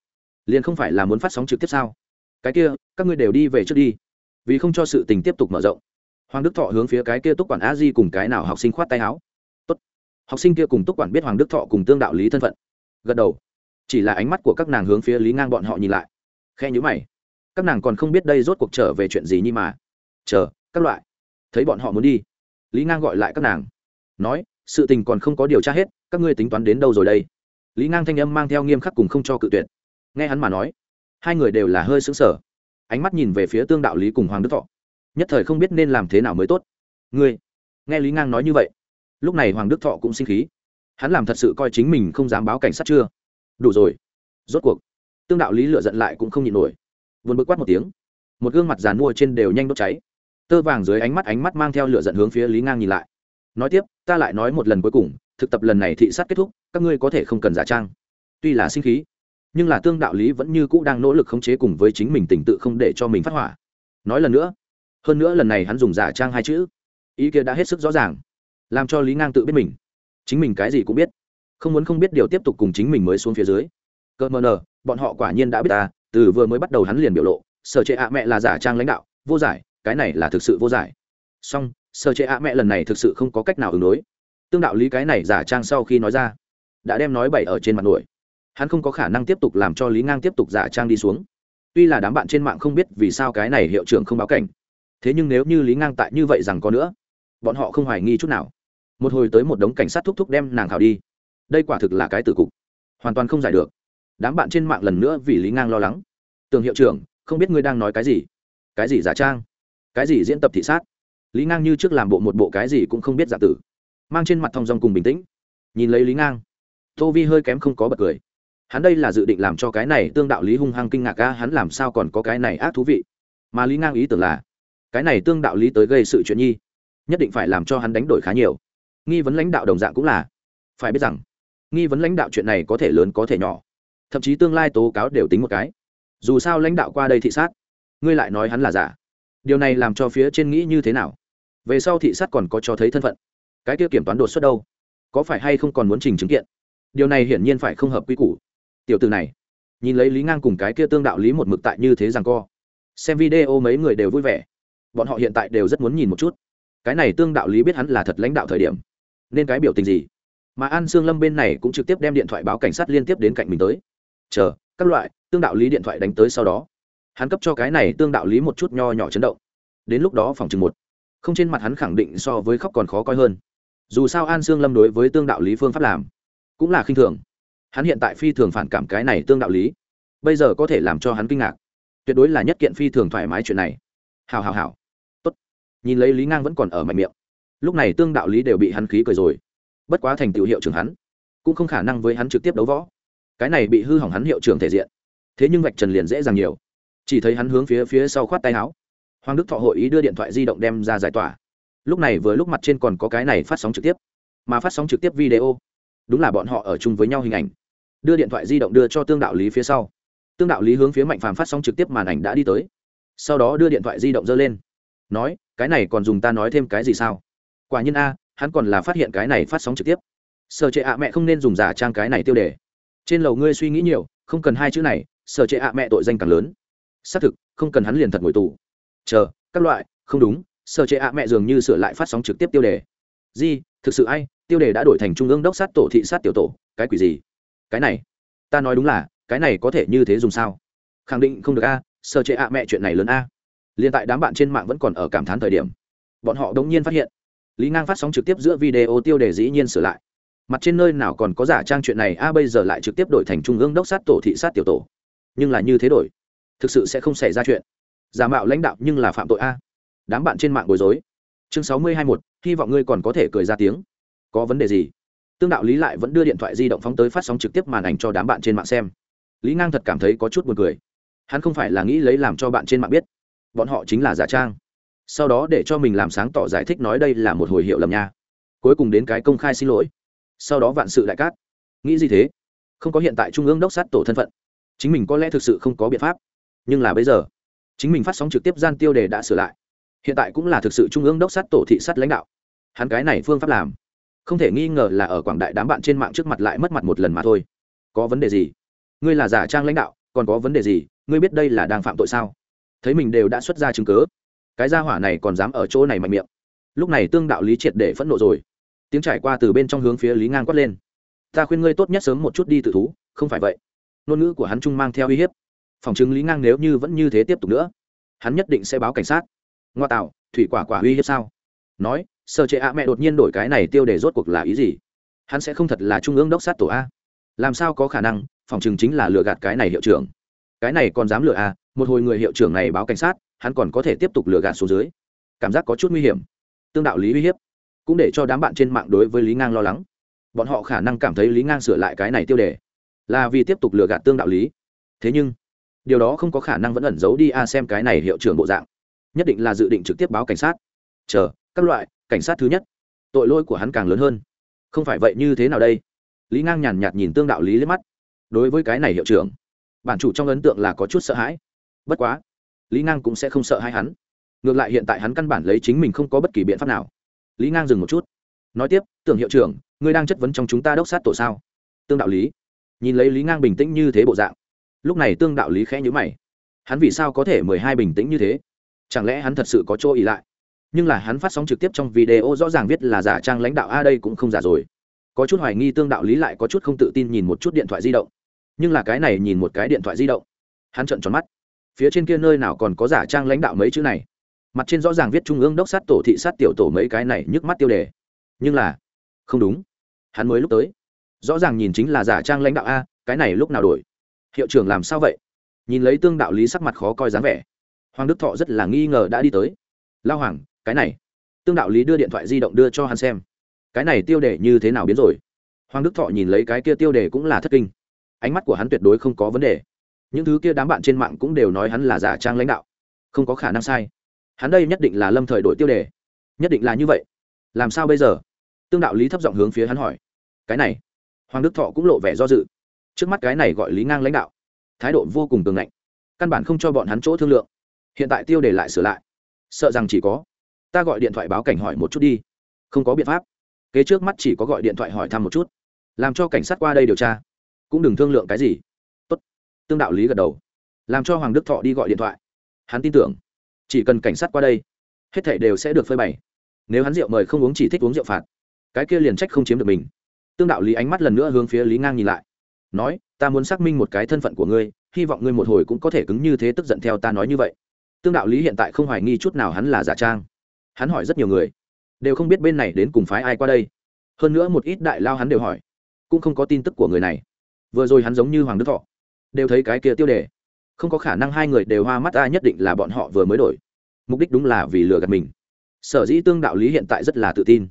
liền không phải là muốn phát sóng trực tiếp sao? Cái kia, các ngươi đều đi về trước đi, vì không cho sự tình tiếp tục mở rộng hoàng đức thọ hướng phía cái kia túc quản a di cùng cái nào học sinh khoát tay áo. Tốt. học sinh kia cùng túc quản biết hoàng đức thọ cùng tương đạo lý thân phận. Gật đầu. Chỉ là ánh mắt của các nàng hướng phía lý ngang bọn họ nhìn lại. Khe nhữ mày. Các nàng còn không biết đây rốt cuộc trở về chuyện gì nhưng mà. Chờ, các loại. Thấy bọn họ muốn đi. Lý ngang gọi lại các nàng. Nói, sự tình còn không có điều tra hết, các ngươi tính toán đến đâu rồi đây? Lý ngang thanh âm mang theo nghiêm khắc cùng không cho cự tuyệt. Nghe hắn mà nói, hai người đều là hơi xứng sở ánh mắt nhìn về phía tương đạo lý cùng hoàng đức thọ nhất thời không biết nên làm thế nào mới tốt. Ngươi, nghe lý ngang nói như vậy, lúc này hoàng đức thọ cũng sinh khí. Hắn làm thật sự coi chính mình không dám báo cảnh sát chưa? Đủ rồi. Rốt cuộc, tương đạo lý lựa giận lại cũng không nhịn nổi. Vốn bực quát một tiếng. Một gương mặt dàn mua trên đều nhanh đốt cháy. Tơ vàng dưới ánh mắt ánh mắt mang theo lựa giận hướng phía lý ngang nhìn lại. Nói tiếp, ta lại nói một lần cuối cùng, thực tập lần này thị sát kết thúc, các ngươi có thể không cần giả trang. Tuy là sinh khí, nhưng là tương đạo lý vẫn như cũ đang nỗ lực khống chế cùng với chính mình tình tự không để cho mình phát hỏa. Nói lần nữa hơn nữa lần này hắn dùng giả trang hai chữ. Ý kia đã hết sức rõ ràng, làm cho lý ngang tự biết mình. Chính mình cái gì cũng biết, không muốn không biết điều tiếp tục cùng chính mình mới xuống phía dưới. Cơ mờ nờ, bọn họ quả nhiên đã biết ta, từ vừa mới bắt đầu hắn liền biểu lộ, sở trệ ạ, mẹ là giả trang lãnh đạo, vô giải, cái này là thực sự vô giải. Song sở trệ ạ, mẹ lần này thực sự không có cách nào ứng đối. Tương đạo lý cái này giả trang sau khi nói ra, đã đem nói bậy ở trên mặt nổi. Hắn không có khả năng tiếp tục làm cho lý ngang tiếp tục giả trang đi xuống. Tuy là đám bạn trên mạng không biết vì sao cái này hiệu trưởng không báo cảnh thế nhưng nếu như lý ngang tại như vậy rằng có nữa, bọn họ không hoài nghi chút nào. Một hồi tới một đống cảnh sát thúc thúc đem nàng khảo đi. Đây quả thực là cái tử cục. Hoàn toàn không giải được. Đám bạn trên mạng lần nữa vì lý ngang lo lắng. Tường hiệu trưởng, không biết ngươi đang nói cái gì? Cái gì giả trang? Cái gì diễn tập thị sát? Lý ngang như trước làm bộ một bộ cái gì cũng không biết giả tử. Mang trên mặt thong dong cùng bình tĩnh. Nhìn lấy lý ngang, tô vi hơi kém không có bật cười. Hắn đây là dự định làm cho cái này tương đạo lý hung hăng kinh ngạc ga hắn làm sao còn có cái này ác thú vị? Mà lý ngang ý tưởng là cái này tương đạo lý tới gây sự chuyện nhi, nhất định phải làm cho hắn đánh đổi khá nhiều. Nghi vấn lãnh đạo đồng dạng cũng là, phải biết rằng, nghi vấn lãnh đạo chuyện này có thể lớn có thể nhỏ, thậm chí tương lai tố cáo đều tính một cái. Dù sao lãnh đạo qua đây thị sát, ngươi lại nói hắn là giả, điều này làm cho phía trên nghĩ như thế nào? Về sau thị sát còn có cho thấy thân phận, cái kia kiểm toán đột xuất đâu? Có phải hay không còn muốn trình chứng kiện? Điều này hiển nhiên phải không hợp quy củ. Tiểu từ này, nhìn lấy lý ngang cùng cái kia tương đạo lý một mực tại như thế rằng co, xem video mấy người đều vui vẻ bọn họ hiện tại đều rất muốn nhìn một chút. Cái này tương đạo lý biết hắn là thật lãnh đạo thời điểm. Nên cái biểu tình gì? Mà an sương lâm bên này cũng trực tiếp đem điện thoại báo cảnh sát liên tiếp đến cạnh mình tới. Chờ, các loại, tương đạo lý điện thoại đánh tới sau đó. Hắn cấp cho cái này tương đạo lý một chút nho nhỏ chấn động. Đến lúc đó phòng chừng một. Không trên mặt hắn khẳng định so với khóc còn khó coi hơn. Dù sao an sương lâm đối với tương đạo lý phương pháp làm, cũng là khinh thường. Hắn hiện tại phi thường phản cảm cái này tương đạo lý. Bây giờ có thể làm cho hắn kinh ngạc. Tuyệt đối là nhất kiện phi thường thoải mái chuyện này. Hào hào hào nhìn lấy lý ngang vẫn còn ở mạnh miệng. Lúc này tương đạo lý đều bị hắn khí cười rồi. Bất quá thành tựu hiệu trưởng hắn, cũng không khả năng với hắn trực tiếp đấu võ. Cái này bị hư hỏng hắn hiệu trưởng thể diện. Thế nhưng vạch trần liền dễ dàng nhiều. Chỉ thấy hắn hướng phía phía sau khoát tay áo. Hoàng đức thọ hội ý đưa điện thoại di động đem ra giải tỏa. Lúc này vừa lúc mặt trên còn có cái này phát sóng trực tiếp. Mà phát sóng trực tiếp video. Đúng là bọn họ ở chung với nhau hình ảnh. Đưa điện thoại di động đưa cho tương đạo lý phía sau. Tương đạo lý hướng phía mạnh phàm phát sóng trực tiếp màn ảnh đã đi tới. Sau đó đưa điện thoại di động dơ lên. Nói cái này còn dùng ta nói thêm cái gì sao? Quả nhiên a, hắn còn là phát hiện cái này phát sóng trực tiếp. Sở trệ ạ mẹ không nên dùng giả trang cái này tiêu đề. Trên lầu ngươi suy nghĩ nhiều, không cần hai chữ này, sở trệ ạ mẹ tội danh càng lớn. Xác thực, không cần hắn liền thật ngồi tù. Chờ, các loại, không đúng, sở trệ ạ mẹ dường như sửa lại phát sóng trực tiếp tiêu đề. Di thực sự ai, tiêu đề đã đổi thành trung ương đốc sát tổ thị sát tiểu tổ, cái quỷ gì? Cái này, ta nói đúng là, cái này có thể như thế dùng sao? Khẳng định không được a, sở trệ ạ mẹ chuyện này lớn a liền tại đám bạn trên mạng vẫn còn ở cảm thán thời điểm, bọn họ đống nhiên phát hiện, lý ngang phát sóng trực tiếp giữa video tiêu đề dĩ nhiên sửa lại. Mặt trên nơi nào còn có giả trang chuyện này, a, bây giờ lại trực tiếp đổi thành trung ương đốc sát tổ, thị sát tiểu tổ. Nhưng là như thế đổi, thực sự sẽ không xảy ra chuyện. Giả mạo lãnh đạo nhưng là phạm tội, a. Đám bạn trên mạng bối rối. Chương sáu mươi hai một hy vọng ngươi còn có thể cười ra tiếng. Có vấn đề gì? Tương đạo lý lại vẫn đưa điện thoại di động phóng tới phát sóng trực tiếp màn ảnh cho đám bạn trên mạng xem. Lý ngang thật cảm thấy có chút buồn cười. Hắn không phải là nghĩ lấy làm cho bạn trên mạng biết bọn họ chính là giả trang. Sau đó để cho mình làm sáng tỏ giải thích nói đây là một hồi hiệu lầm nha. Cuối cùng đến cái công khai xin lỗi. Sau đó vạn sự đại cát. Nghĩ gì thế? Không có hiện tại trung ương đốc sát tổ thân phận. Chính mình có lẽ thực sự không có biện pháp. Nhưng là bây giờ, chính mình phát sóng trực tiếp gian tiêu đề đã sửa lại. Hiện tại cũng là thực sự trung ương đốc sát tổ thị sát lãnh đạo. Hắn cái này phương pháp làm, không thể nghi ngờ là ở quảng đại đám bạn trên mạng trước mặt lại mất mặt một lần mà thôi. Có vấn đề gì? Ngươi là giả trang lãnh đạo, còn có vấn đề gì? Ngươi biết đây là đang phạm tội sao? Thấy mình đều đã xuất ra chứng cớ cái gia hỏa này còn dám ở chỗ này mạnh miệng. Lúc này tương đạo lý triệt để phẫn nộ rồi. Tiếng trải qua từ bên trong hướng phía lý ngang quát lên. Ta khuyên ngươi tốt nhất sớm một chút đi tự thú, không phải vậy. Ngôn ngữ của hắn trung mang theo uy hiếp. Phòng chứng lý ngang nếu như vẫn như thế tiếp tục nữa, hắn nhất định sẽ báo cảnh sát. Ngoa tạo, thủy quả quả uy hiếp sao? Nói sơ chế ạ, mẹ đột nhiên đổi cái này tiêu đề rốt cuộc là ý gì? Hắn sẽ không thật là trung ương đốc sát tổ a. Làm sao có khả năng, phòng chừng chính là lừa gạt cái này hiệu trưởng? Cái này còn dám lừa à? một hồi người hiệu trưởng này báo cảnh sát, hắn còn có thể tiếp tục lừa gạt xuống dưới. Cảm giác có chút nguy hiểm. Tương đạo lý uy hiếp. Cũng để cho đám bạn trên mạng đối với lý ngang lo lắng. Bọn họ khả năng cảm thấy lý ngang sửa lại cái này tiêu đề là vì tiếp tục lừa gạt tương đạo lý. Thế nhưng, điều đó không có khả năng vẫn ẩn giấu đi a xem cái này hiệu trưởng bộ dạng. Nhất định là dự định trực tiếp báo cảnh sát. Chờ, các loại, cảnh sát thứ nhất. Tội lỗi của hắn càng lớn hơn. Không phải vậy như thế nào đây? Lý ngang nhàn nhạt nhìn tương đạo lý lên mắt. Đối với cái này hiệu trưởng bản chủ trong ấn tượng là có chút sợ hãi. Bất quá, lý ngang cũng sẽ không sợ hai hắn. Ngược lại hiện tại hắn căn bản lấy chính mình không có bất kỳ biện pháp nào. Lý ngang dừng một chút. Nói tiếp, tưởng hiệu trưởng, ngươi đang chất vấn trong chúng ta đốc sát tổ sao? Tương đạo lý. Nhìn lấy lý ngang bình tĩnh như thế bộ dạng, lúc này tương đạo lý khẽ nhữ mày. Hắn vì sao có thể mười hai bình tĩnh như thế? Chẳng lẽ hắn thật sự có chỗ ý lại? Nhưng là hắn phát sóng trực tiếp trong video rõ ràng viết là giả trang lãnh đạo, a, đây cũng không giả rồi. Có chút hoài nghi tương đạo lý lại có chút không tự tin nhìn một chút điện thoại di động nhưng là cái này nhìn một cái điện thoại di động. Hắn trợn tròn mắt. Phía trên kia nơi nào còn có giả trang lãnh đạo mấy chữ này? Mặt trên rõ ràng viết trung ương đốc sát tổ thị sát tiểu tổ mấy cái này nhức mắt tiêu đề. Nhưng là, không đúng. Hắn mới lúc tới. Rõ ràng nhìn chính là giả trang lãnh đạo a, cái này lúc nào đổi? Hiệu trưởng làm sao vậy? Nhìn lấy tương đạo lý sắc mặt khó coi dáng vẻ. Hoàng đức thọ rất là nghi ngờ đã đi tới. Lao hoàng, cái này. Tương đạo lý đưa điện thoại di động đưa cho hắn xem. Cái này tiêu đề như thế nào biến rồi? Hoàng đức thọ nhìn lấy cái kia tiêu đề cũng là thất kinh ánh mắt của hắn tuyệt đối không có vấn đề. Những thứ kia đám bạn trên mạng cũng đều nói hắn là giả trang lãnh đạo. Không có khả năng sai. Hắn đây nhất định là lâm thời đổi tiêu đề. Nhất định là như vậy. Làm sao bây giờ? Tương đạo lý thấp giọng hướng phía hắn hỏi. Cái này, hoàng đức thọ cũng lộ vẻ do dự. Trước mắt cái này gọi lý ngang lãnh đạo, thái độ vô cùng tường lạnh căn bản không cho bọn hắn chỗ thương lượng. Hiện tại tiêu đề lại sửa lại. Sợ rằng chỉ có, ta gọi điện thoại báo cảnh hỏi một chút đi. Không có biện pháp. Kế trước mắt chỉ có gọi điện thoại hỏi thăm một chút. Làm cho cảnh sát qua đây điều tra cũng đừng thương lượng cái gì. Tốt. Tương đạo lý gật đầu. Làm cho hoàng đức thọ đi gọi điện thoại. Hắn tin tưởng. Chỉ cần cảnh sát qua đây, hết thảy đều sẽ được phơi bày. Nếu hắn rượu mời không uống chỉ thích uống rượu phạt, cái kia liền trách không chiếm được mình. Tương đạo lý ánh mắt lần nữa hướng phía lý ngang nhìn lại. Nói, ta muốn xác minh một cái thân phận của ngươi, hy vọng ngươi một hồi cũng có thể cứng như thế tức giận theo ta nói như vậy. Tương đạo lý hiện tại không hoài nghi chút nào hắn là giả trang. Hắn hỏi rất nhiều người, đều không biết bên này đến cùng phái ai qua đây. Hơn nữa một ít đại lao hắn đều hỏi, cũng không có tin tức của người này vừa rồi hắn giống như hoàng đức thọ. Đều thấy cái kia tiêu đề. Không có khả năng hai người đều hoa mắt ta nhất định là bọn họ vừa mới đổi. Mục đích đúng là vì lừa gạt mình. Sở dĩ tương đạo lý hiện tại rất là tự tin.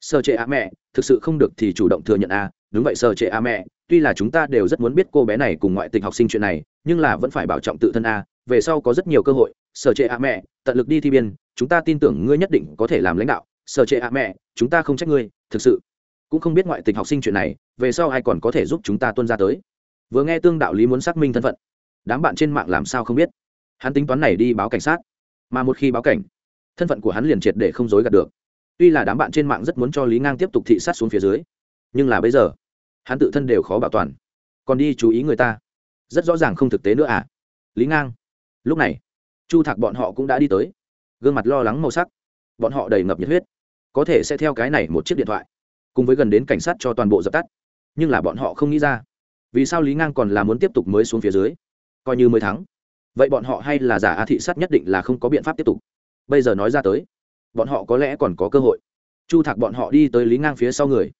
Sở trệ a mẹ, thực sự không được thì chủ động thừa nhận a đúng vậy sở trệ a mẹ, tuy là chúng ta đều rất muốn biết cô bé này cùng ngoại tình học sinh chuyện này, nhưng là vẫn phải bảo trọng tự thân a về sau có rất nhiều cơ hội, sở trệ a mẹ, tận lực đi thi biên, chúng ta tin tưởng ngươi nhất định có thể làm lãnh đạo. Sở trệ a mẹ, chúng ta không trách ngươi, thực sự cũng không biết ngoại tình học sinh chuyện này, về sau ai còn có thể giúp chúng ta tuân ra tới. Vừa nghe tương đạo lý muốn xác minh thân phận, đám bạn trên mạng làm sao không biết. Hắn tính toán này đi báo cảnh sát, mà một khi báo cảnh, thân phận của hắn liền triệt để không dối gạt được. Tuy là đám bạn trên mạng rất muốn cho lý ngang tiếp tục thị sát xuống phía dưới, nhưng là bây giờ, hắn tự thân đều khó bảo toàn. Còn đi chú ý người ta. Rất rõ ràng không thực tế nữa à? Lý ngang, lúc này, chu thạc bọn họ cũng đã đi tới. Gương mặt lo lắng màu sắc, bọn họ đầy ngập nhiệt huyết. Có thể sẽ theo cái này một chiếc điện thoại cùng với gần đến cảnh sát cho toàn bộ dập tắt. Nhưng là bọn họ không nghĩ ra. Vì sao lý ngang còn là muốn tiếp tục mới xuống phía dưới? Coi như mới thắng. Vậy bọn họ hay là giả a thị sát nhất định là không có biện pháp tiếp tục. Bây giờ nói ra tới, bọn họ có lẽ còn có cơ hội. Chu thạc bọn họ đi tới lý ngang phía sau người.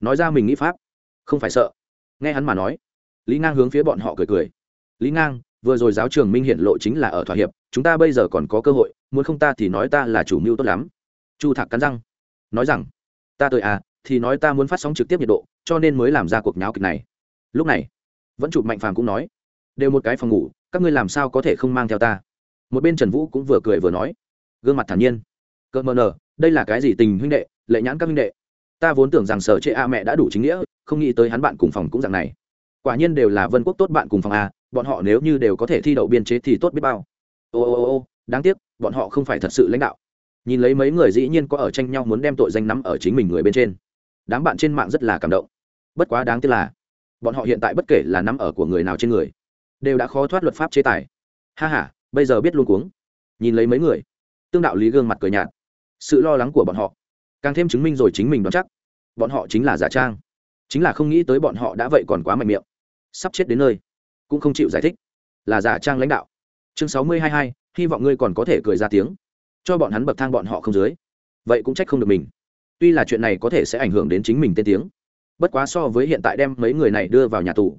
Nói ra mình nghĩ pháp. Không phải sợ. Nghe hắn mà nói, lý ngang hướng phía bọn họ cười cười. Lý ngang, vừa rồi giáo trường minh hiện lộ chính là ở thỏa hiệp, chúng ta bây giờ còn có cơ hội, muốn không ta thì nói ta là chủ mưu tốt lắm. Chu thạc cắn răng, nói rằng, ta tới à thì nói ta muốn phát sóng trực tiếp nhiệt độ, cho nên mới làm ra cuộc nháo kịch này. Lúc này, vẫn chụp mạnh phàm cũng nói, đều một cái phòng ngủ, các ngươi làm sao có thể không mang theo ta? Một bên trần vũ cũng vừa cười vừa nói, gương mặt thản nhiên. Cợt mờ nờ, đây là cái gì tình huynh đệ, lệ nhãn các huynh đệ? Ta vốn tưởng rằng sở chệ a mẹ đã đủ chính nghĩa, không nghĩ tới hắn bạn cùng phòng cũng dạng này. Quả nhiên đều là vân quốc tốt bạn cùng phòng a, bọn họ nếu như đều có thể thi đậu biên chế thì tốt biết bao. Ô ô ô, đáng tiếc, bọn họ không phải thật sự lãnh đạo. Nhìn lấy mấy người dĩ nhiên có ở tranh nhau muốn đem tội danh nắm ở chính mình người bên trên đám bạn trên mạng rất là cảm động. Bất quá đáng tiếc là, bọn họ hiện tại bất kể là nắm ở của người nào trên người, đều đã khó thoát luật pháp chế tài. Ha h a bây giờ biết luôn cuống. Nhìn lấy mấy người, tương đạo lý gương mặt cười nhạt. Sự lo lắng của bọn họ, càng thêm chứng minh rồi chính mình đoán chắc. Bọn họ chính là giả trang, chính là không nghĩ tới bọn họ đã vậy còn quá mạnh miệng. Sắp chết đến nơi, cũng không chịu giải thích, là giả trang lãnh đạo. Chương sáu mươi hai hai, hy vọng ngươi còn có thể cười ra tiếng, cho bọn hắn bậc thang bọn họ không dưới. Vậy cũng trách không được mình tuy là chuyện này có thể sẽ ảnh hưởng đến chính mình tên tiếng, bất quá so với hiện tại đem mấy người này đưa vào nhà tù,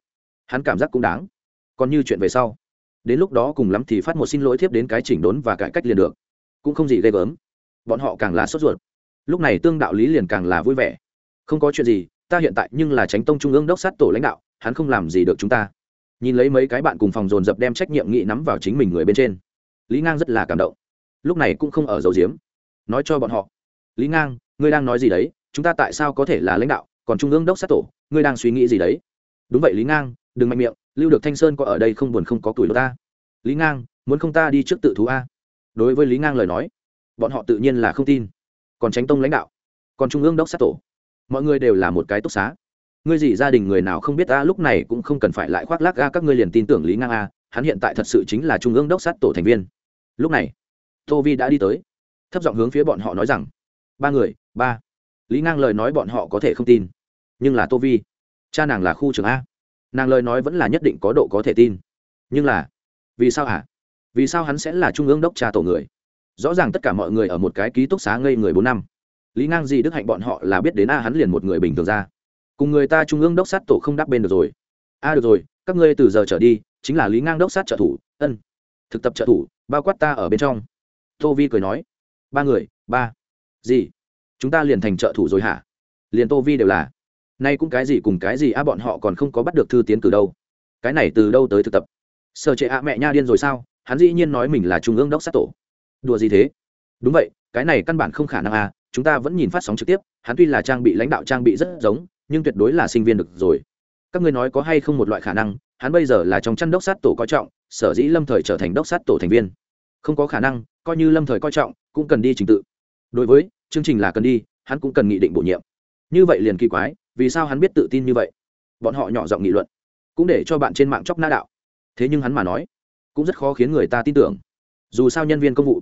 hắn cảm giác cũng đáng. Còn như chuyện về sau, đến lúc đó cùng lắm thì phát một xin lỗi thiếp đến cái chỉnh đốn và cải cách liền được, cũng không gì ghê gớm. Bọn họ càng là sốt ruột. Lúc này tương đạo lý liền càng là vui vẻ. Không có chuyện gì, ta hiện tại nhưng là tránh tông trung ương đốc sát tổ lãnh đạo, hắn không làm gì được chúng ta. Nhìn lấy mấy cái bạn cùng phòng dồn dập đem trách nhiệm nghị nắm vào chính mình người bên trên, lý ngang rất là cảm động. Lúc này cũng không ở dầu diếm. Nói cho bọn họ, lý ngang ngươi đang nói gì đấy? Chúng ta tại sao có thể là lãnh đạo? Còn trung ương đốc sát tổ, ngươi đang suy nghĩ gì đấy? Đúng vậy, lý ngang, đừng mạnh miệng. Lưu được thanh sơn có ở đây không buồn không có tuổi ta. Lý ngang, muốn không ta đi trước tự thú a? Đối với lý ngang lời nói, bọn họ tự nhiên là không tin. Còn tránh tông lãnh đạo, còn trung ương đốc sát tổ, mọi người đều là một cái túc xá. Ngươi gì gia đình người nào không biết a? Lúc này cũng không cần phải lại khoác lác a, các ngươi liền tin tưởng lý ngang a. Hắn hiện tại thật sự chính là trung ương đốc sát tổ thành viên. Lúc này, tô vi đã đi tới. Thấp giọng hướng phía bọn họ nói rằng, ba người ba. Lý ngang lời nói bọn họ có thể không tin, nhưng là tô vi, cha nàng là khu trưởng a. Nàng lời nói vẫn là nhất định có độ có thể tin. Nhưng là, vì sao hả? Vì sao hắn sẽ là trung ương đốc cha tổ người? Rõ ràng tất cả mọi người ở một cái ký túc xá ngây người bốn năm. Lý ngang gì đức hạnh bọn họ là biết đến a, hắn liền một người bình thường ra. Cùng người ta trung ương đốc sát tổ không đáp bên được rồi. A, được rồi, các ngươi từ giờ trở đi, chính là lý ngang đốc sát trợ thủ, ân. Thực tập trợ thủ, bao quát ta ở bên trong. Tô vi cười nói. Ba người, ba. Gì? Chúng ta liền thành trợ thủ rồi hả? Liền tô vi đều là. Nay cũng cái gì cùng cái gì a bọn họ còn không có bắt được thư tiến từ đâu. Cái này từ đâu tới thực tập? Sợ trệ a mẹ nha điên rồi sao? Hắn dĩ nhiên nói mình là trung ương đốc sát tổ. Đùa gì thế? Đúng vậy, cái này căn bản không khả năng a chúng ta vẫn nhìn phát sóng trực tiếp, hắn tuy là trang bị lãnh đạo trang bị rất giống, nhưng tuyệt đối là sinh viên được rồi. Các ngươi nói có hay không một loại khả năng, hắn bây giờ là trong chăn đốc sát tổ coi trọng, sở dĩ lâm thời trở thành đốc sát tổ thành viên. Không có khả năng, coi như lâm thời coi trọng, cũng cần đi trình tự. Đối với chương trình là cần đi, hắn cũng cần nghị định bổ nhiệm. Như vậy liền kỳ quái, vì sao hắn biết tự tin như vậy? Bọn họ nhỏ giọng nghị luận, cũng để cho bạn trên mạng chóc na đạo. Thế nhưng hắn mà nói, cũng rất khó khiến người ta tin tưởng. Dù sao nhân viên công vụ,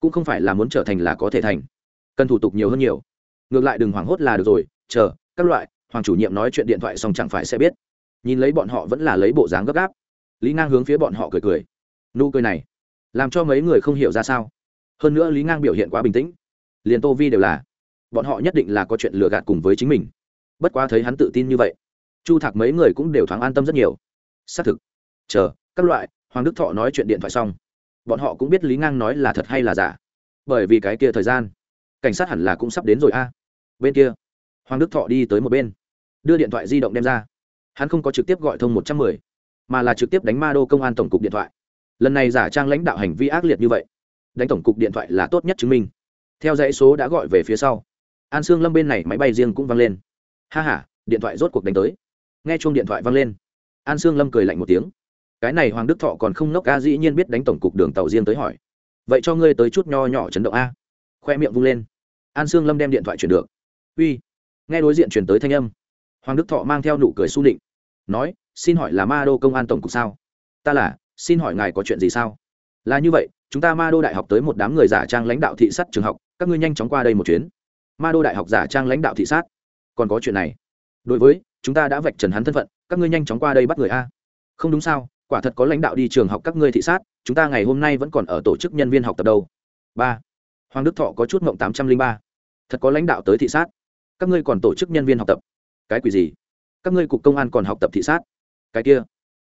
cũng không phải là muốn trở thành là có thể thành. Cần thủ tục nhiều hơn nhiều. Ngược lại đừng hoảng hốt là được rồi, chờ, các loại, hoàng chủ nhiệm nói chuyện điện thoại xong chẳng phải sẽ biết. Nhìn lấy bọn họ vẫn là lấy bộ dáng gấp gáp. Lý ngang hướng phía bọn họ cười cười. Nụ cười này, làm cho mấy người không hiểu ra sao. Hơn nữa lý ngang biểu hiện quá bình tĩnh liền tô vi đều là. Bọn họ nhất định là có chuyện lừa gạt cùng với chính mình. Bất quá thấy hắn tự tin như vậy, chu thạc mấy người cũng đều thoáng an tâm rất nhiều. Xác thực. Chờ, các loại, hoàng đức thọ nói chuyện điện thoại xong. Bọn họ cũng biết lý ngang nói là thật hay là giả. Bởi vì cái kia thời gian, cảnh sát hẳn là cũng sắp đến rồi a. Bên kia, hoàng đức thọ đi tới một bên, đưa điện thoại di động đem ra. Hắn không có trực tiếp gọi thông một trăm mười, mà là trực tiếp đánh ma đô công an tổng cục điện thoại. Lần này giả trang lãnh đạo hành vi ác liệt như vậy, đánh tổng cục điện thoại là tốt nhất chứng minh theo dãy số đã gọi về phía sau. An sương lâm bên này máy bay riêng cũng vang lên. Ha h a điện thoại rốt cuộc đánh tới. Nghe chuông điện thoại vang lên. An sương lâm cười lạnh một tiếng. Cái này hoàng đức thọ còn không nốc a dĩ nhiên biết đánh tổng cục đường tàu riêng tới hỏi. Vậy cho ngươi tới chút nho nhỏ chấn động a. Khoe miệng vung lên. An sương lâm đem điện thoại chuyển được. Uy. Nghe đối diện chuyển tới thanh âm. Hoàng đức thọ mang theo nụ cười su định nói, xin hỏi là ma đô công an tổng cục sao? Ta là, xin hỏi ngài có chuyện gì sao? Là như vậy, chúng ta ma đô đại học tới một đám người giả trang lãnh đạo thị sát trường học, các ngươi nhanh chóng qua đây một chuyến. Ma đô đại học giả trang lãnh đạo thị sát. Còn có chuyện này. Đối với, chúng ta đã vạch trần hắn thân phận, các ngươi nhanh chóng qua đây bắt người a. Không đúng sao, quả thật có lãnh đạo đi trường học các ngươi thị sát, chúng ta ngày hôm nay vẫn còn ở tổ chức nhân viên học tập đâu. Ba. Hoàng đức thọ có chút mộng tám trăm linh ba. Thật có lãnh đạo tới thị sát. Các ngươi còn tổ chức nhân viên học tập. Cái quỷ gì? Các ngươi cục công an còn học tập thị sát. Cái kia.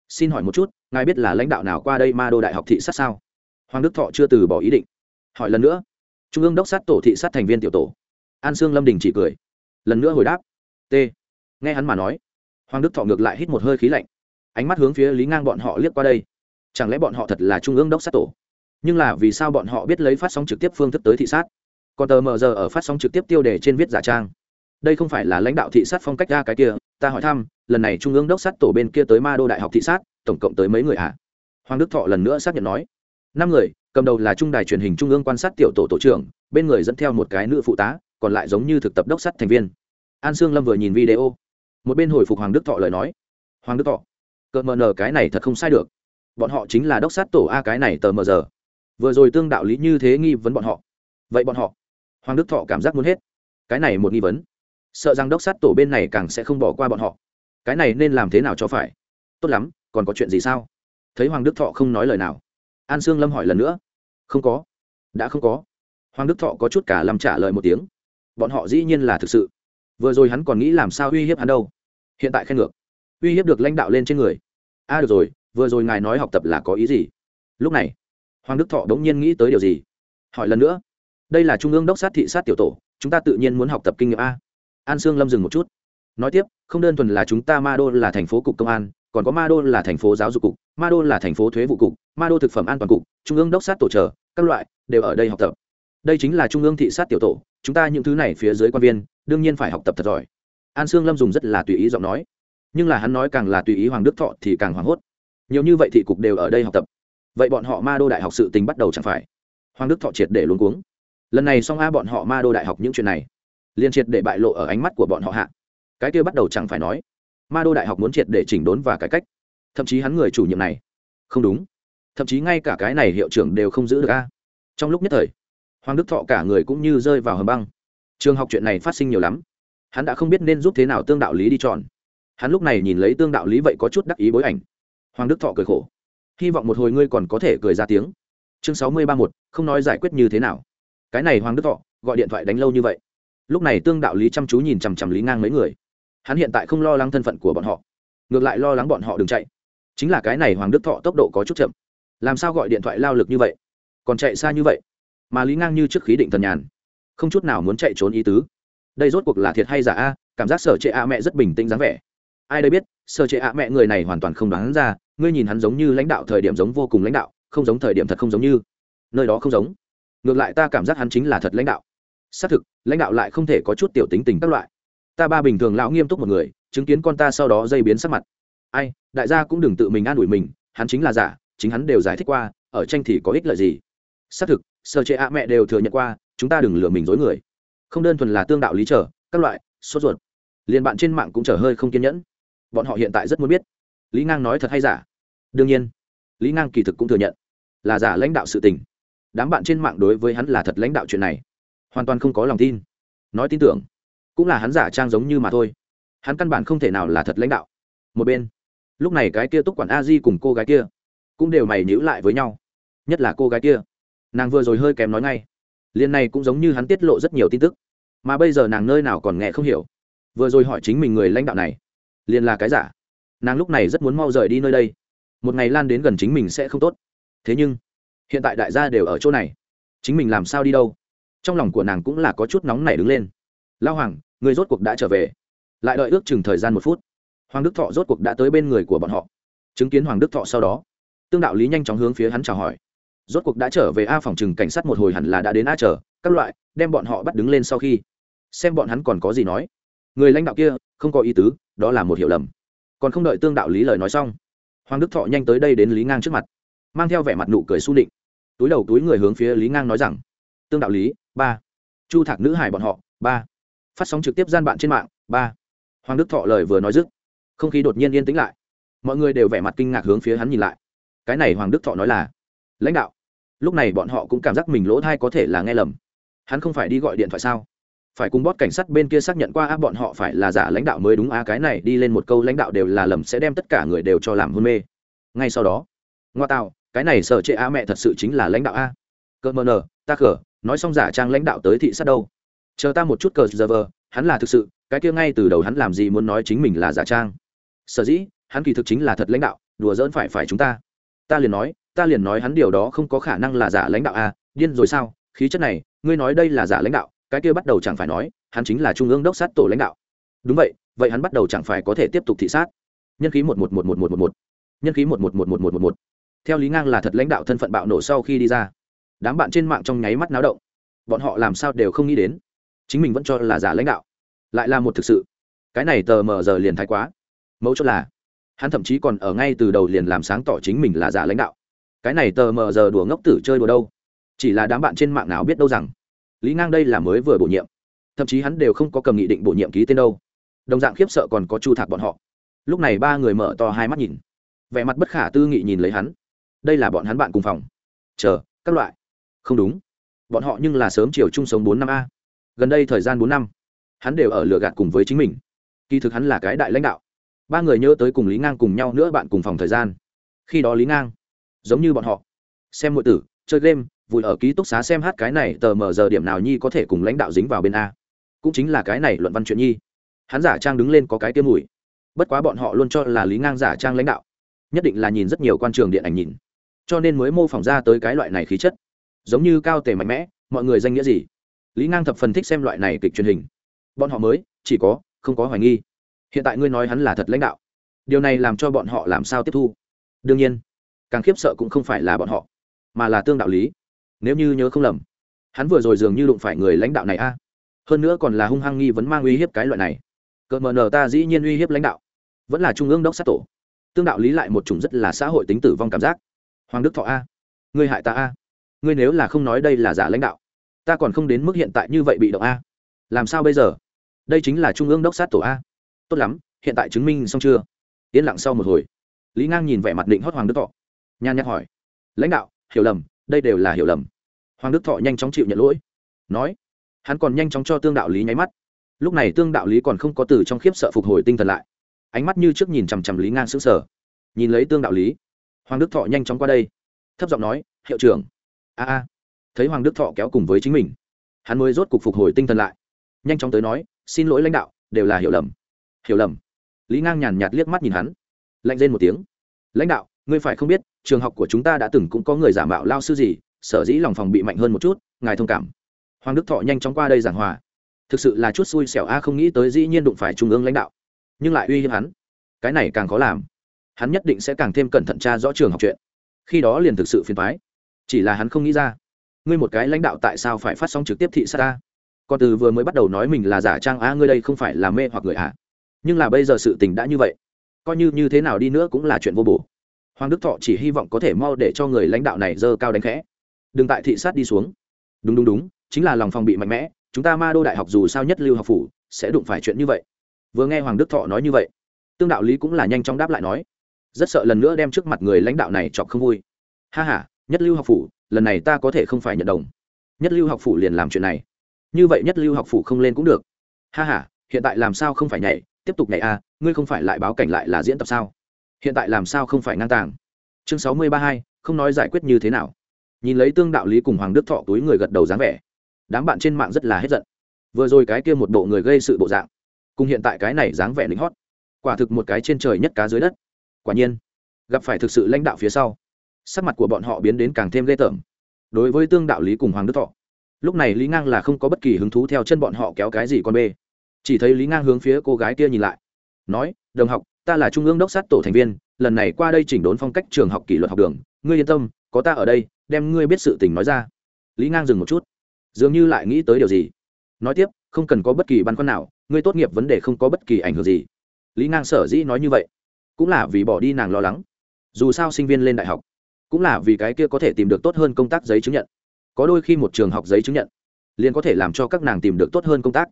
Xin hỏi một chút, ngài biết là lãnh đạo nào qua đây ma đô đại học thị sát sao? Hoàng đức thọ chưa từ bỏ ý định. Hỏi lần nữa. Trung ương đốc sát tổ thị sát thành viên tiểu tổ. An sương lâm đình chỉ cười. Lần nữa hồi đáp. T. Nghe hắn mà nói, hoàng đức thọ ngược lại hít một hơi khí lạnh. Ánh mắt hướng phía lý ngang bọn họ liếc qua đây. Chẳng lẽ bọn họ thật là trung ương đốc sát tổ? Nhưng là vì sao bọn họ biết lấy phát sóng trực tiếp phương thức tới thị sát? Còn tờ mờ giờ ở phát sóng trực tiếp tiêu đề trên viết giả trang. Đây không phải là lãnh đạo thị sát phong cách ra cái kia, ta hỏi thăm, lần này trung ương đốc sát tổ bên kia tới ma đô đại học thị sát, tổng cộng tới mấy người ạ à? hoàng đức thọ lần nữa xác nhận nói năm người, cầm đầu là trung đài truyền hình trung ương quan sát tiểu tổ tổ trưởng, bên người dẫn theo một cái nữ phụ tá, còn lại giống như thực tập đốc sát thành viên. An sương lâm vừa nhìn video, một bên hồi phục hoàng đức thọ lời nói. Hoàng đức thọ, cờ mờ nờ cái này thật không sai được. Bọn họ chính là đốc sát tổ a cái này tờ mờ giờ. Vừa rồi tương đạo lý như thế nghi vấn bọn họ. Vậy bọn họ, hoàng đức thọ cảm giác muốn hết. Cái này một nghi vấn. Sợ rằng đốc sát tổ bên này càng sẽ không bỏ qua bọn họ. Cái này nên làm thế nào cho phải? Tốt lắm, còn có chuyện gì sao? Thấy hoàng đức thọ không nói lời nào an sương lâm hỏi lần nữa. Không có. Đã không có. Hoàng đức thọ có chút cả làm trả lời một tiếng. Bọn họ dĩ nhiên là thực sự. Vừa rồi hắn còn nghĩ làm sao uy hiếp hắn đâu. Hiện tại khen ngược. Uy hiếp được lãnh đạo lên trên người. A à, được rồi vừa rồi ngài nói học tập là có ý gì? Lúc này hoàng đức thọ đống nhiên nghĩ tới điều gì? Hỏi lần nữa. Đây là trung ương đốc sát thị sát tiểu tổ chúng ta tự nhiên muốn học tập kinh nghiệm a. An sương lâm dừng một chút. Nói tiếp không đơn thuần là chúng ta ma đô là thành phố cục công an còn có ma đô là thành phố giáo dục cục ma đô là thành phố thuế vụ cục ma đô thực phẩm an toàn cục, trung ương đốc sát tổ trợ các loại, đều ở đây học tập. Đây chính là trung ương thị sát tiểu tổ, chúng ta những thứ này phía dưới quan viên, đương nhiên phải học tập thật giỏi. An sương lâm dùng rất là tùy ý giọng nói. Nhưng là hắn nói càng là tùy ý hoàng đức thọ thì càng hoảng hốt. Nhiều như vậy thị cục đều ở đây học tập. Vậy bọn họ ma đô đại học sự tình bắt đầu chẳng phải? Hoàng đức thọ triệt để luôn cuống. Lần này xong a bọn họ ma đô đại học những chuyện này. Liên triệt để bại lộ ở ánh mắt của bọn họ hạ. Cái kia bắt đầu chẳng phải nói. Ma đô đại học muốn triệt để chỉnh đốn và cải cách. Thậm chí hắn người chủ nhiệm này. Không đúng thậm chí ngay cả cái này hiệu trưởng đều không giữ được a. Trong lúc nhất thời, hoàng đức thọ cả người cũng như rơi vào hầm băng. Trường học chuyện này phát sinh nhiều lắm. Hắn đã không biết nên giúp thế nào tương đạo lý đi chọn. Hắn lúc này nhìn lấy tương đạo lý vậy có chút đắc ý bối ảnh. Hoàng đức thọ cười khổ. Hy vọng một hồi ngươi còn có thể cười ra tiếng. Chương sáu mươi ba một không nói giải quyết như thế nào. Cái này hoàng đức thọ gọi điện thoại đánh lâu như vậy. Lúc này tương đạo lý chăm chú nhìn chằm chằm lý ngang mấy người. Hắn hiện tại không lo lắng thân phận của bọn họ, ngược lại lo lắng bọn họ đừng chạy. Chính là cái này hoàng đức thọ tốc độ có chút chậm làm sao gọi điện thoại lao lực như vậy? Còn chạy xa như vậy? Mà lý ngang như trước khí định thần nhàn. Không chút nào muốn chạy trốn ý tứ. Đây rốt cuộc là thiệt hay giả a? Cảm giác sở trệ a mẹ rất bình tĩnh dáng vẻ. Ai đây biết, sở trệ a mẹ người này hoàn toàn không đoán ra, ngươi nhìn hắn giống như lãnh đạo thời điểm giống vô cùng lãnh đạo, không giống thời điểm thật không giống như. Nơi đó không giống. Ngược lại ta cảm giác hắn chính là thật lãnh đạo. Xác thực, lãnh đạo lại không thể có chút tiểu tính tình các loại. Ta ba bình thường lão nghiêm túc một người, chứng kiến con ta sau đó dây biến sắc mặt. Ai, đại gia cũng đừng tự mình an ủi mình, hắn chính là giả chính hắn đều giải thích qua, ở tranh thì có ích lợi gì? Xác thực, sở chế a mẹ đều thừa nhận qua, chúng ta đừng lừa mình dối người. Không đơn thuần là tương đạo lý trở, các loại, sốt ruột. Liền bạn trên mạng cũng trở hơi không kiên nhẫn. Bọn họ hiện tại rất muốn biết. Lý ngang nói thật hay giả? Đương nhiên. Lý ngang kỳ thực cũng thừa nhận. Là giả lãnh đạo sự tình. Đám bạn trên mạng đối với hắn là thật lãnh đạo chuyện này. Hoàn toàn không có lòng tin. Nói tin tưởng. Cũng là hắn giả trang giống như mà thôi. Hắn căn bản không thể nào là thật lãnh đạo. Một bên. Lúc này cái kia túc quản a di cùng cô gái kia cũng đều mày nhữ lại với nhau. Nhất là cô gái kia. Nàng vừa rồi hơi kém nói ngay. Liền này cũng giống như hắn tiết lộ rất nhiều tin tức. Mà bây giờ nàng nơi nào còn nghe không hiểu. Vừa rồi hỏi chính mình người lãnh đạo này, liền là cái giả. Nàng lúc này rất muốn mau rời đi nơi đây. Một ngày lan đến gần chính mình sẽ không tốt. Thế nhưng, hiện tại đại gia đều ở chỗ này. Chính mình làm sao đi đâu? Trong lòng của nàng cũng là có chút nóng nảy đứng lên. Lao hoàng, người rốt cuộc đã trở về. Lại đợi ước chừng thời gian một phút. Hoàng đức thọ rốt cuộc đã tới bên người của bọn họ. Chứng kiến hoàng đức thọ sau đó tương đạo lý nhanh chóng hướng phía hắn chào hỏi. Rốt cuộc đã trở về a phòng trừng cảnh sát một hồi hẳn là đã đến a chờ, các loại, đem bọn họ bắt đứng lên sau khi. Xem bọn hắn còn có gì nói. Người lãnh đạo kia, không có ý tứ, đó là một hiểu lầm. Còn không đợi tương đạo lý lời nói xong, hoàng đức thọ nhanh tới đây đến lý ngang trước mặt, mang theo vẻ mặt nụ cười su định túi đầu túi người hướng phía lý ngang nói rằng, tương đạo lý, ba. Chu thạc nữ hải bọn họ, ba. Phát sóng trực tiếp gian bạn trên mạng, ba. Hoàng đức thọ lời vừa nói dứt, không khí đột nhiên yên tĩnh lại. Mọi người đều vẻ mặt kinh ngạc hướng phía hắn nhìn lại cái này hoàng đức thọ nói là, lãnh đạo, lúc này bọn họ cũng cảm giác mình lỗ thai có thể là nghe lầm. Hắn không phải đi gọi điện thoại sao? Phải cùng bót cảnh sát bên kia xác nhận qua á bọn họ phải là giả lãnh đạo mới đúng á cái này đi lên một câu lãnh đạo đều là lầm sẽ đem tất cả người đều cho làm hôn mê. Ngay sau đó, ngoa tạo, cái này sợ chệ a à, mẹ thật sự chính là lãnh đạo a cơ mờ nờ, ta khở nói xong giả trang lãnh đạo tới thị sát đâu. Chờ ta một chút cờ giờ vờ, hắn là thực sự, cái kia ngay từ đầu hắn làm gì muốn nói chính mình là giả trang. Sở dĩ, hắn kỳ thực chính là thật lãnh đạo, đùa dỡn phải phải chúng ta ta liền nói ta liền nói hắn điều đó không có khả năng là giả lãnh đạo a điên rồi sao khí chất này ngươi nói đây là giả lãnh đạo cái kia bắt đầu chẳng phải nói hắn chính là trung ương đốc sát tổ lãnh đạo đúng vậy vậy hắn bắt đầu chẳng phải có thể tiếp tục thị sát nhân khí một một một một một một một nhân khí một một một một một một một theo lý ngang là thật lãnh đạo thân phận bạo nổ sau khi đi ra đám bạn trên mạng trong nháy mắt náo động bọn họ làm sao đều không nghĩ đến chính mình vẫn cho là giả lãnh đạo lại là một thực sự cái này tờ mờ giờ liền thái quá mẫu chốt là hắn thậm chí còn ở ngay từ đầu liền làm sáng tỏ chính mình là giả lãnh đạo. Cái này tờ mờ giờ đùa ngốc tử chơi đùa đâu? Chỉ là đám bạn trên mạng nào biết đâu rằng, lý ngang đây là mới vừa bổ nhiệm. Thậm chí hắn đều không có cầm nghị định bổ nhiệm ký tên đâu. Đồng dạng khiếp sợ còn có chu thạc bọn họ. Lúc này ba người mở to hai mắt nhìn. Vẻ mặt bất khả tư nghị nhìn lấy hắn. Đây là bọn hắn bạn cùng phòng. Chờ, các loại. Không đúng. Bọn họ nhưng là sớm chiều chung sống bốn năm a. Gần đây thời gian bốn năm, hắn đều ở lừa gạt cùng với chính mình. Kỳ thực hắn là cái đại lãnh đạo ba người nhớ tới cùng lý ngang cùng nhau nữa bạn cùng phòng thời gian. Khi đó lý ngang, giống như bọn họ, xem mọi tử, chơi game vùi ở ký túc xá xem hát cái này, tờ mờ giờ điểm nào nhi có thể cùng lãnh đạo dính vào bên a. Cũng chính là cái này luận văn chuyện nhi. Hắn giả trang đứng lên có cái tiêm mùi. Bất quá bọn họ luôn cho là lý ngang giả trang lãnh đạo. Nhất định là nhìn rất nhiều quan trường điện ảnh nhìn. Cho nên mới mô phỏng ra tới cái loại này khí chất. Giống như cao tề mạnh mẽ, mọi người danh nghĩa gì? Lý ngang thập phần thích xem loại này kịch truyền hình. Bọn họ mới, chỉ có, không có hoài nghi hiện tại ngươi nói hắn là thật lãnh đạo. Điều này làm cho bọn họ làm sao tiếp thu? Đương nhiên, càng khiếp sợ cũng không phải là bọn họ, mà là tương đạo lý. Nếu như nhớ không lầm, hắn vừa rồi dường như đụng phải người lãnh đạo này a. Hơn nữa còn là hung hăng nghi vấn mang uy hiếp cái loại này. Cỡ mờ nờ ta dĩ nhiên uy hiếp lãnh đạo, vẫn là trung ương đốc sát tổ. Tương đạo lý lại một chủng rất là xã hội tính tử vong cảm giác. Hoàng đức thọ a, ngươi hại ta a, ngươi nếu là không nói đây là giả lãnh đạo, ta còn không đến mức hiện tại như vậy bị động a. Làm sao bây giờ? Đây chính là trung ương đốc sát tổ a tốt lắm, hiện tại chứng minh xong chưa? Yên lặng sau một hồi. Lý ngang nhìn vẻ mặt định hót hoàng đức thọ. Nhan nhắc hỏi. Lãnh đạo, hiểu lầm, đây đều là hiểu lầm. Hoàng đức thọ nhanh chóng chịu nhận lỗi. Nói. Hắn còn nhanh chóng cho tương đạo lý nháy mắt. Lúc này tương đạo lý còn không có từ trong khiếp sợ phục hồi tinh thần lại. Ánh mắt như trước nhìn chằm chằm lý ngang xứng sở nhìn lấy tương đạo lý. Hoàng đức thọ nhanh chóng qua đây. Thấp giọng nói, hiệu trưởng. A a. Thấy hoàng đức thọ kéo cùng với chính mình. Hắn mới rốt cục phục hồi tinh thần lại. Nhanh chóng tới nói, xin lỗi lãnh đạo, đều là hiểu lầm hiểu lầm. Lý ngang nhàn nhạt liếc mắt nhìn hắn. Lạnh lên một tiếng. Lãnh đạo, ngươi phải không biết, trường học của chúng ta đã từng cũng có người giả mạo lao sư gì, sở dĩ lòng phòng bị mạnh hơn một chút, ngài thông cảm. Hoàng đức thọ nhanh chóng qua đây giảng hòa. Thực sự là chút xui xẻo a, không nghĩ tới dĩ nhiên đụng phải trung ương lãnh đạo. Nhưng lại uy hiếp hắn. Cái này càng khó làm. Hắn nhất định sẽ càng thêm cẩn thận tra rõ trường học chuyện. Khi đó liền thực sự phiền phái chỉ là hắn không nghĩ ra. Ngươi một cái lãnh đạo tại sao phải phát sóng trực tiếp thị sát ta? Còn từ vừa mới bắt đầu nói mình là giả trang a, ngươi đây không phải là mê hoặc người ạ à nhưng là bây giờ sự tình đã như vậy, coi như như thế nào đi nữa cũng là chuyện vô bổ. Hoàng đức thọ chỉ hy vọng có thể mau để cho người lãnh đạo này dơ cao đánh khẽ. Đừng tại thị sát đi xuống. Đúng đúng đúng, chính là lòng phòng bị mạnh mẽ, chúng ta ma đô đại học dù sao nhất lưu học phủ, sẽ đụng phải chuyện như vậy. Vừa nghe hoàng đức thọ nói như vậy, tương đạo lý cũng là nhanh chóng đáp lại nói. Rất sợ lần nữa đem trước mặt người lãnh đạo này chọc không vui. Ha h a nhất lưu học phủ, lần này ta có thể không phải nhận đồng. Nhất lưu học phủ liền làm chuyện này. Như vậy nhất lưu học phủ không lên cũng được. Ha h a hiện tại làm sao không phải nhảy tiếp tục này a à, ngươi không phải lại báo cảnh lại là diễn tập sao? Hiện tại làm sao không phải ngang tàng? Chương sáu mươi ba hai không nói giải quyết như thế nào. Nhìn lấy tương đạo lý cùng hoàng đức thọ túi người gật đầu dáng vẻ đám bạn trên mạng rất là hết giận. Vừa rồi cái kia một bộ người gây sự bộ dạng cùng hiện tại cái này dáng vẻ lính hót quả thực một cái trên trời nhất cá dưới đất. Quả nhiên gặp phải thực sự lãnh đạo phía sau sắc mặt của bọn họ biến đến càng thêm ghê tởm. Đối với tương đạo lý cùng hoàng đức thọ lúc này lý ngang là không có bất kỳ hứng thú theo chân bọn họ kéo cái gì con bê chỉ thấy lý ngang hướng phía cô gái kia nhìn lại, nói, đồng học, ta là trung ương đốc sát tổ thành viên, lần này qua đây chỉnh đốn phong cách trường học kỷ luật học đường, ngươi yên tâm, có ta ở đây, đem ngươi biết sự tình nói ra. Lý ngang dừng một chút, dường như lại nghĩ tới điều gì. Nói tiếp, không cần có bất kỳ băn khoăn nào, ngươi tốt nghiệp vấn đề không có bất kỳ ảnh hưởng gì. Lý ngang sở dĩ nói như vậy, cũng là vì bỏ đi nàng lo lắng. Dù sao sinh viên lên đại học, cũng là vì cái kia có thể tìm được tốt hơn công tác giấy chứng nhận. Có đôi khi một trường học giấy chứng nhận, liền có thể làm cho các nàng tìm được tốt hơn công tác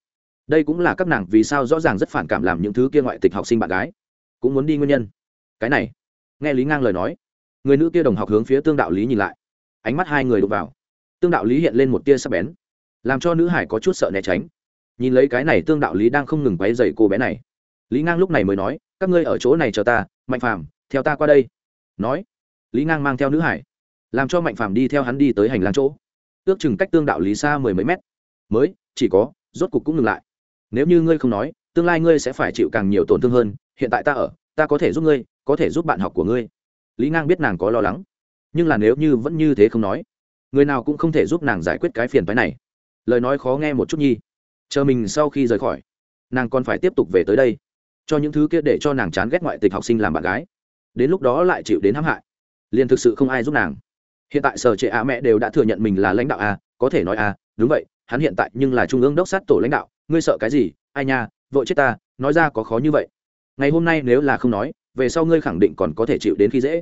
đây cũng là các nàng vì sao rõ ràng rất phản cảm làm những thứ kia ngoại tịch học sinh bạn gái. Cũng muốn đi nguyên nhân. Cái này, nghe lý ngang lời nói, người nữ kia đồng học hướng phía tương đạo lý nhìn lại. Ánh mắt hai người đụng vào. Tương đạo lý hiện lên một tia sắc bén, làm cho nữ hải có chút sợ né tránh. Nhìn lấy cái này tương đạo lý đang không ngừng quấy dày cô bé này. Lý ngang lúc này mới nói, các ngươi ở chỗ này chờ ta, mạnh phàm, theo ta qua đây. Nói, lý ngang mang theo nữ hải, làm cho mạnh phàm đi theo hắn đi tới hành lang chỗ. Ước chừng cách tương đạo lý xa mười mấy mét. Mới, chỉ có, rốt cục cũng ngừng lại nếu như ngươi không nói, tương lai ngươi sẽ phải chịu càng nhiều tổn thương hơn. Hiện tại ta ở, ta có thể giúp ngươi, có thể giúp bạn học của ngươi. Lý ngang biết nàng có lo lắng. Nhưng là nếu như vẫn như thế không nói, người nào cũng không thể giúp nàng giải quyết cái phiền phái này. Lời nói khó nghe một chút nhi. Chờ mình sau khi rời khỏi, nàng còn phải tiếp tục về tới đây. Cho những thứ kia để cho nàng chán ghét ngoại tịch học sinh làm bạn gái. Đến lúc đó lại chịu đến hãm hại. Liền thực sự không ai giúp nàng. Hiện tại sở trệ ạ mẹ đều đã thừa nhận mình là lãnh đạo a, có thể nói a, đúng vậy, hắn hiện tại nhưng là trung ương đốc sát tổ lãnh đạo ngươi sợ cái gì? Ai nha, vội chết ta, nói ra có khó như vậy. Ngày hôm nay nếu là không nói, về sau ngươi khẳng định còn có thể chịu đến khi dễ.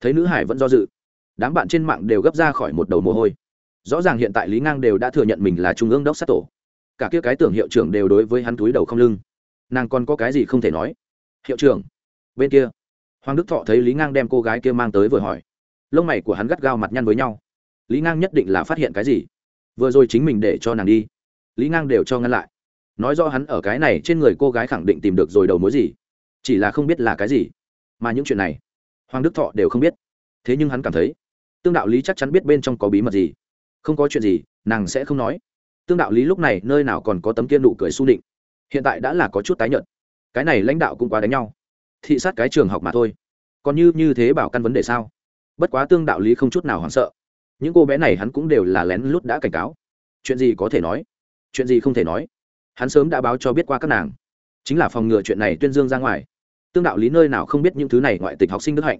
Thấy nữ hải vẫn do dự. Đám bạn trên mạng đều gấp ra khỏi một đầu mồ hôi. Rõ ràng hiện tại lý ngang đều đã thừa nhận mình là trung ương đốc sát tổ. Cả kia cái tưởng hiệu trưởng đều đối với hắn túi đầu không lưng. Nàng còn có cái gì không thể nói? Hiệu trưởng, bên kia. Hoàng đức thọ thấy lý ngang đem cô gái kia mang tới vừa hỏi. Lông mày của hắn gắt gao mặt nhăn với nhau. Lý ngang nhất định là phát hiện cái gì? Vừa rồi chính mình để cho nàng đi. Lý ngang đều cho ngăn lại nói rõ hắn ở cái này trên người cô gái khẳng định tìm được rồi đầu mối gì. Chỉ là không biết là cái gì. Mà những chuyện này, hoàng đức thọ đều không biết. Thế nhưng hắn cảm thấy, tương đạo lý chắc chắn biết bên trong có bí mật gì. Không có chuyện gì, nàng sẽ không nói. Tương đạo lý lúc này nơi nào còn có tấm kia nụ cười su định hiện tại đã là có chút tái nhợt. Cái này lãnh đạo cũng quá đánh nhau. Thị sát cái trường học mà thôi. Còn như như thế bảo căn vấn đề sao? Bất quá tương đạo lý không chút nào hoảng sợ. Những cô bé này hắn cũng đều là lén lút đã cảnh cáo. Chuyện gì có thể nói? Chuyện gì không thể nói? Hắn sớm đã báo cho biết qua các nàng. Chính là phòng ngừa chuyện này tuyên dương ra ngoài. Tương đạo lý nơi nào không biết những thứ này ngoại tịch học sinh đức hạnh.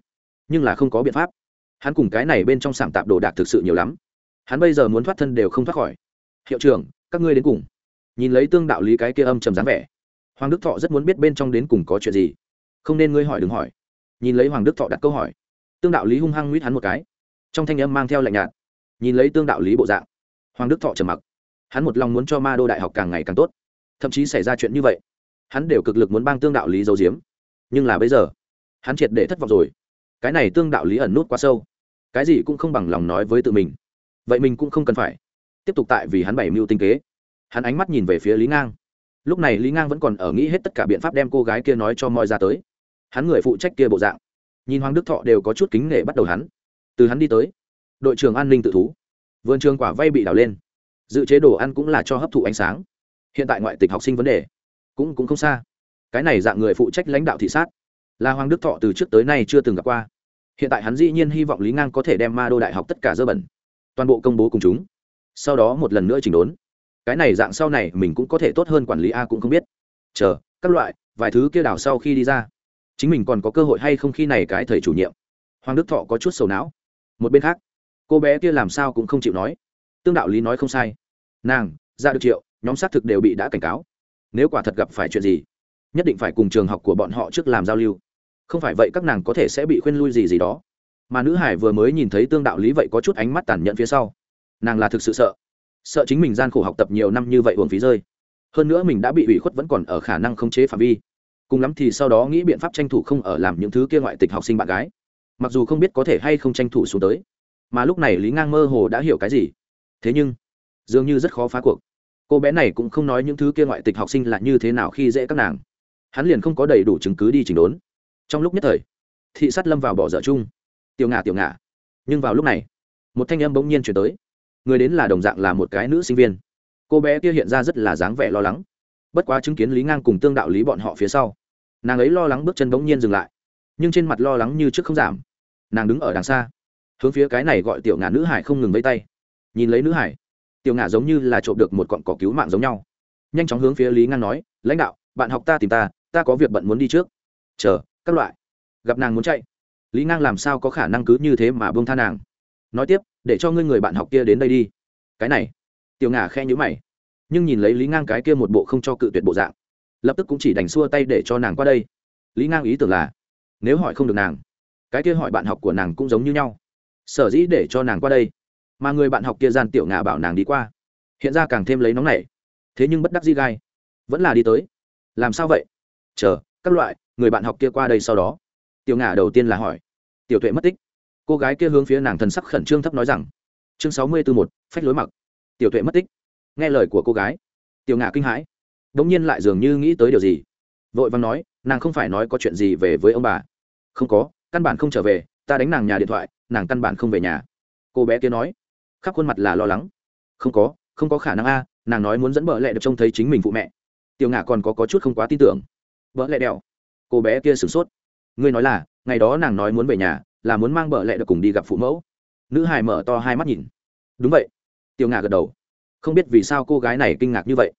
Nhưng là không có biện pháp. Hắn cùng cái này bên trong sảng tạp đồ đạc thực sự nhiều lắm. Hắn bây giờ muốn thoát thân đều không thoát khỏi. Hiệu trưởng, các ngươi đến cùng. Nhìn lấy tương đạo lý cái kia âm trầm dáng vẻ. Hoàng đức thọ rất muốn biết bên trong đến cùng có chuyện gì. Không nên ngươi hỏi đừng hỏi. Nhìn lấy hoàng đức thọ đặt câu hỏi. Tương đạo lý hung hăng nguyết hắn một cái. Trong thanh âm mang theo lạnh nhạt. Nhìn lấy tương đạo lý bộ dạng. Hoàng đức thọ trầm mặc. Hắn một lòng muốn cho ma đô đại học càng ngày càng tốt thậm chí xảy ra chuyện như vậy. Hắn đều cực lực muốn bang tương đạo lý giấu giếm. Nhưng là bây giờ, hắn triệt để thất vọng rồi. Cái này tương đạo lý ẩn nút quá sâu. Cái gì cũng không bằng lòng nói với tự mình. Vậy mình cũng không cần phải. Tiếp tục tại vì hắn bảy mưu tinh kế. Hắn ánh mắt nhìn về phía lý ngang. Lúc này lý ngang vẫn còn ở nghĩ hết tất cả biện pháp đem cô gái kia nói cho mọi ra tới. Hắn người phụ trách kia bộ dạng. Nhìn hoàng đức thọ đều có chút kính nể bắt đầu hắn. Từ hắn đi tới, đội trưởng an ninh tự thú. Vườn trường quả vay bị đảo lên. Dự chế đồ ăn cũng là cho hấp thụ ánh sáng hiện tại ngoại tịch học sinh vấn đề cũng cũng không xa. Cái này dạng người phụ trách lãnh đạo thị sát. Là hoàng đức thọ từ trước tới nay chưa từng gặp qua. Hiện tại hắn dĩ nhiên hy vọng lý ngang có thể đem ma đô đại học tất cả dơ bẩn, toàn bộ công bố cùng chúng. Sau đó một lần nữa chỉnh đốn. Cái này dạng sau này mình cũng có thể tốt hơn quản lý a cũng không biết. Chờ, các loại, vài thứ kia đảo sau khi đi ra. Chính mình còn có cơ hội hay không khi này cái thầy chủ nhiệm. Hoàng đức thọ có chút sầu não. Một bên khác, cô bé kia làm sao cũng không chịu nói. Tương đạo lý nói không sai. Nàng ra được triệu nhóm xác thực đều bị đã cảnh cáo. Nếu quả thật gặp phải chuyện gì, nhất định phải cùng trường học của bọn họ trước làm giao lưu. Không phải vậy các nàng có thể sẽ bị khuyên lui gì gì đó. Mà nữ hải vừa mới nhìn thấy tương đạo lý vậy có chút ánh mắt tàn nhẫn phía sau. Nàng là thực sự sợ. Sợ chính mình gian khổ học tập nhiều năm như vậy uổng phí rơi. Hơn nữa mình đã bị ủy khuất vẫn còn ở khả năng khống chế phạm vi. Cùng lắm thì sau đó nghĩ biện pháp tranh thủ không ở làm những thứ kia ngoại tịch học sinh bạn gái. Mặc dù không biết có thể hay không tranh thủ xuống tới. Mà lúc này lý ngang mơ hồ đã hiểu cái gì. Thế nhưng, dường như rất khó phá cuộc cô bé này cũng không nói những thứ kia ngoại tịch học sinh là như thế nào khi dễ các nàng. Hắn liền không có đầy đủ chứng cứ đi chỉnh đốn. Trong lúc nhất thời, thị sát lâm vào bỏ dở chung. Tiểu ngả tiểu ngả. Nhưng vào lúc này, một thanh âm bỗng nhiên chuyển tới. Người đến là đồng dạng là một cái nữ sinh viên. Cô bé kia hiện ra rất là dáng vẻ lo lắng. Bất quá chứng kiến lý ngang cùng tương đạo lý bọn họ phía sau, nàng ấy lo lắng bước chân bỗng nhiên dừng lại. Nhưng trên mặt lo lắng như trước không giảm. Nàng đứng ở đằng xa, hướng phía cái này gọi tiểu ngả nữ hải không ngừng vây tay. Nhìn lấy nữ hải tiểu ngả giống như là trộm được một cọn cỏ cứu mạng giống nhau. Nhanh chóng hướng phía lý ngang nói, lãnh đạo, bạn học ta tìm ta ta có việc bận muốn đi trước. Chờ, các loại. Gặp nàng muốn chạy, lý ngang làm sao có khả năng cứ như thế mà bông tha nàng? Nói tiếp, để cho ngươi người bạn học kia đến đây đi. Cái này. Tiểu ngả khe nhữ mày, nhưng nhìn lấy lý ngang cái kia một bộ không cho cự tuyệt bộ dạng, lập tức cũng chỉ đành xua tay để cho nàng qua đây. Lý ngang ý tưởng là, nếu hỏi không được nàng, cái kia hỏi bạn học của nàng cũng giống như nhau, sở dĩ để cho nàng qua đây? Mà người bạn học kia gian tiểu ngà bảo nàng đi qua. Hiện ra càng thêm lấy nóng này thế nhưng bất đắc di gai. Vẫn là đi tới. Làm sao vậy? Chờ, các loại, người bạn học kia qua đây sau đó. Tiểu ngà đầu tiên là hỏi. Tiểu tuệ mất tích. Cô gái kia hướng phía nàng thần sắc khẩn trương thấp nói rằng. Chương sáu mươi bốn một phách lối mặc. Tiểu tuệ mất tích. Nghe lời của cô gái. Tiểu ngà kinh hãi. Đ ỗ n g nhiên lại dường như nghĩ tới điều gì. Vội vàng nói, nàng không phải nói có chuyện gì về với ông bà. Không có, căn bản không trở về, ta đánh nàng nhà điện thoại, nàng căn bản không về nhà. Cô bé kia nói khắp khuôn mặt là lo lắng. Không có không có khả năng a nàng nói muốn dẫn bợ lẹ được trông thấy chính mình phụ mẹ. Tiểu ngạ còn có, có chút không quá tin tưởng. Bợ lẹ đèo. Cô bé kia sửng sốt. Ngươi nói là ngày đó nàng nói muốn về nhà là muốn mang bợ lẹ được cùng đi gặp phụ mẫu. Nữ hài mở to hai mắt nhìn. Đúng vậy. Tiểu ngạ gật đầu. Không biết vì sao cô gái này kinh ngạc như vậy.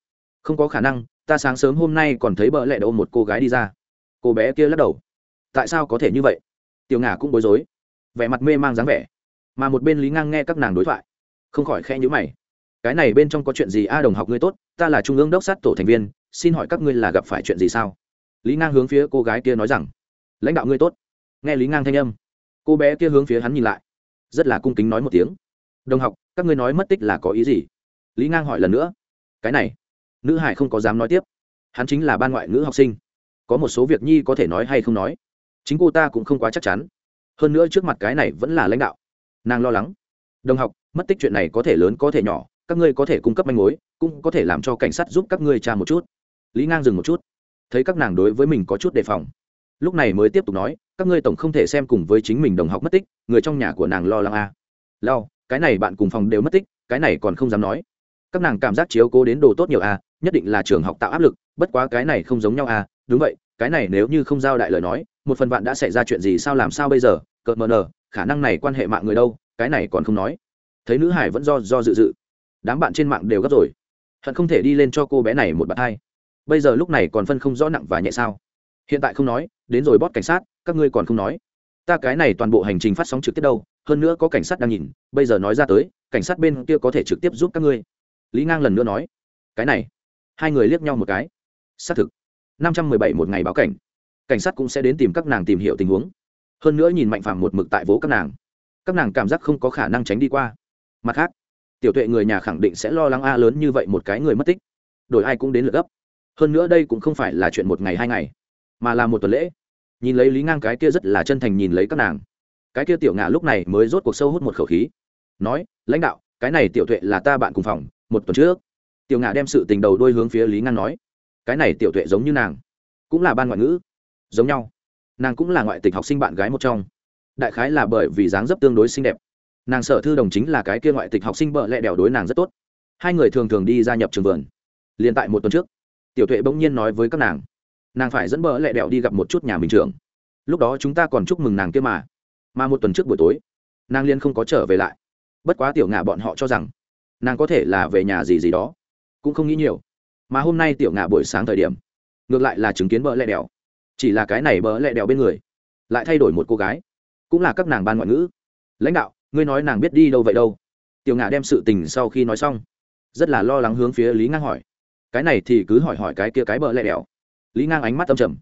Không có khả năng ta sáng sớm hôm nay còn thấy bợ lẹ ôm một cô gái đi ra. Cô bé kia lắc đầu. Tại sao có thể như vậy? Tiểu ngạ cũng bối rối. Vẻ mặt mê mang dáng vẻ. Mà một bên lý ngang nghe các nàng đối thoại không khỏi khe nhữ mày. Cái này bên trong có chuyện gì? A đồng học ngươi tốt, ta là trung ương đốc sát tổ thành viên, xin hỏi các ngươi là gặp phải chuyện gì sao? Lý ngang hướng phía cô gái kia nói rằng, lãnh đạo ngươi tốt. Nghe lý ngang thanh âm, cô bé kia hướng phía hắn nhìn lại, rất là cung kính nói một tiếng. Đồng học, các ngươi nói mất tích là có ý gì? Lý ngang hỏi lần nữa, cái này, nữ hải không có dám nói tiếp. Hắn chính là ban ngoại ngữ học sinh, có một số việc nhi có thể nói hay không nói. Chính cô ta cũng không quá chắc chắn. Hơn nữa trước mặt cái này vẫn là lãnh đạo, nàng lo lắng đồng học mất tích chuyện này có thể lớn có thể nhỏ các ngươi có thể cung cấp manh mối cũng có thể làm cho cảnh sát giúp các ngươi tra một chút. Lý ngang dừng một chút. Thấy các nàng đối với mình có chút đề phòng. Lúc này mới tiếp tục nói các ngươi tổng không thể xem cùng với chính mình đồng học mất tích người trong nhà của nàng lo lắng a. À. lao cái này bạn cùng phòng đều mất tích cái này còn không dám nói. Các nàng cảm giác chiếu cố đến đồ tốt nhiều a à, nhất định là trường học tạo áp lực bất quá cái này không giống nhau a. À, đúng vậy cái này nếu như không giao đại lời nói một phần bạn đã xảy ra chuyện gì sao làm sao bây giờ cợt mờ nờ khả năng này quan hệ mạng người đâu cái này còn không nói. Thấy nữ hải vẫn do do dự dự. Đám bạn trên mạng đều gấp rồi. Hận không thể đi lên cho cô bé này một bạt hai. Bây giờ lúc này còn phân không rõ nặng và nhẹ sao. Hiện tại không nói, đến rồi bót cảnh sát, các ngươi còn không nói. Ta cái này toàn bộ hành trình phát sóng trực tiếp đâu, hơn nữa có cảnh sát đang nhìn, bây giờ nói ra tới, cảnh sát bên kia có thể trực tiếp giúp các ngươi. Lý ngang lần nữa nói, cái này, hai người liếc nhau một cái. Xác thực, năm trăm mười bảy một ngày báo cảnh. Cảnh sát cũng sẽ đến tìm các nàng tìm hiểu tình huống. Hơn nữa nhìn mạnh phàm một mực tại vố các nàng các nàng cảm giác không có khả năng tránh đi qua. Mặt khác, tiểu tuệ người nhà khẳng định sẽ lo lắng a lớn như vậy một cái người mất tích. Đổi ai cũng đến lượt gấp. Hơn nữa đây cũng không phải là chuyện một ngày hai ngày, mà là một tuần lễ. Nhìn lấy lý ngang cái kia rất là chân thành nhìn lấy các nàng. Cái kia tiểu ngạ lúc này mới rốt cuộc sâu hút một khẩu khí. Nói, lãnh đạo, cái này tiểu tuệ là ta bạn cùng phòng, một tuần trước. Tiểu ngạ đem sự tình đầu đôi hướng phía lý ngang nói, cái này tiểu tuệ giống như nàng, cũng là ban ngoại ngữ, giống nhau. Nàng cũng là ngoại tịch học sinh bạn gái một trong đại khái là bởi vì dáng dấp tương đối xinh đẹp. Nàng sở thư đồng chính là cái kia ngoại tịch học sinh bợ lẹ đèo đối nàng rất tốt. Hai người thường thường đi gia nhập trường vườn. Liền tại một tuần trước, tiểu tuệ bỗng nhiên nói với các nàng nàng phải dẫn bợ lẹ đèo đi gặp một chút nhà mình trưởng. Lúc đó chúng ta còn chúc mừng nàng kia mà. Mà một tuần trước buổi tối, nàng liên không có trở về lại. Bất quá tiểu ngà bọn họ cho rằng, nàng có thể là về nhà gì gì đó. Cũng không nghĩ nhiều. Mà hôm nay tiểu ngà buổi sáng thời điểm, ngược lại là chứng kiến bợ lẹ đèo. Chỉ là cái này bợ lẹ đèo bên người, lại thay đổi một cô gái cũng là các nàng ban ngoại ngữ. Lãnh đạo, ngươi nói nàng biết đi đâu vậy đâu? Tiểu ngà đem sự tình sau khi nói xong, rất là lo lắng hướng phía lý ngang hỏi. Cái này thì cứ hỏi hỏi cái kia cái bờ lẹ đèo lý ngang ánh mắt âm trầm.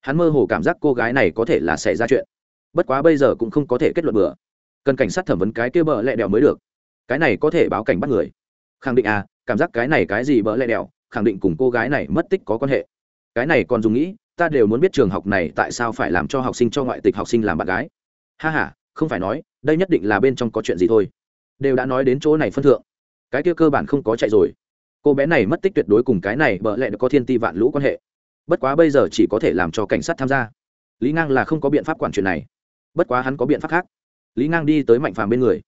Hắn mơ hồ cảm giác cô gái này có thể là xảy ra chuyện. Bất quá bây giờ cũng không có thể kết luận bừa. Cần cảnh sát thẩm vấn cái kia bờ lẹ đèo mới được. Cái này có thể báo cảnh bắt người. Khẳng định à cảm giác cái này cái gì bờ lẹ đèo khẳng định cùng cô gái này mất tích có quan hệ. Cái này còn dùng nghĩ, ta đều muốn biết trường học này tại sao phải làm cho học sinh cho ngoại tịch học sinh làm bạn gái ha h a không phải nói, đây nhất định là bên trong có chuyện gì thôi. Đều đã nói đến chỗ này phân thượng. Cái kia cơ bản không có chạy rồi. Cô bé này mất tích tuyệt đối cùng cái này bợ lẹ có thiên ti vạn lũ quan hệ. Bất quá bây giờ chỉ có thể làm cho cảnh sát tham gia. Lý ngang là không có biện pháp quản chuyện này. Bất quá hắn có biện pháp khác. Lý ngang đi tới mạnh phàm bên người.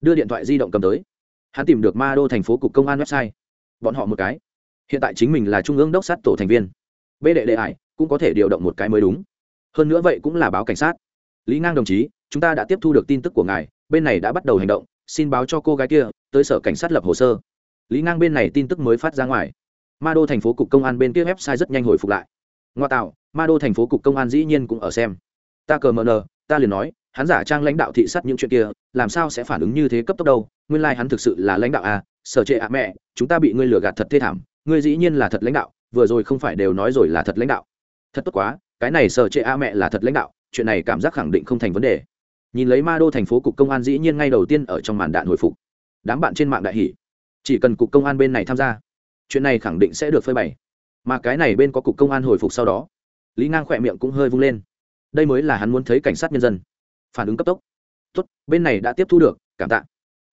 Đưa điện thoại di động cầm tới. Hắn tìm được ma đô thành phố cục công an website. Bọn họ một cái. Hiện tại chính mình là trung ương đốc sát tổ thành viên. Bê đệ đệ ải cũng có thể điều động một cái mới đúng. Hơn nữa vậy cũng là báo cảnh sát. Lý ngang đồng chí chúng ta đã tiếp thu được tin tức của ngài, bên này đã bắt đầu hành động, xin báo cho cô gái kia, tới sở cảnh sát lập hồ sơ. Lý ngang bên này tin tức mới phát ra ngoài. Ma đô thành phố cục công an bên kia website rất nhanh hồi phục lại. Ngoa tạo, ma đô thành phố cục công an dĩ nhiên cũng ở xem. Ta cờ mờ nờ, ta liền nói, hắn giả trang lãnh đạo thị sát những chuyện kia, làm sao sẽ phản ứng như thế cấp tốc đâu, nguyên lai、like、hắn thực sự là lãnh đạo à sở trệ ạ mẹ, chúng ta bị ngươi lừa gạt thật thê thảm, ngươi dĩ nhiên là thật lãnh đạo, vừa rồi không phải đều nói rồi là thật lãnh đạo. Thật tốt quá, cái này sở trệ ạ mẹ là thật lãnh đạo, chuyện này cảm giác khẳng định không thành vấn đề nhìn lấy ma đô thành phố cục công an dĩ nhiên ngay đầu tiên ở trong màn đạn hồi phục. Đám bạn trên mạng đại hỷ chỉ cần cục công an bên này tham gia, chuyện này khẳng định sẽ được phơi bày. Mà cái này bên có cục công an hồi phục sau đó, lý ngang khỏe miệng cũng hơi vung lên. Đây mới là hắn muốn thấy cảnh sát nhân dân. Phản ứng cấp tốc. Tốt, bên này đã tiếp thu được, cảm tạ.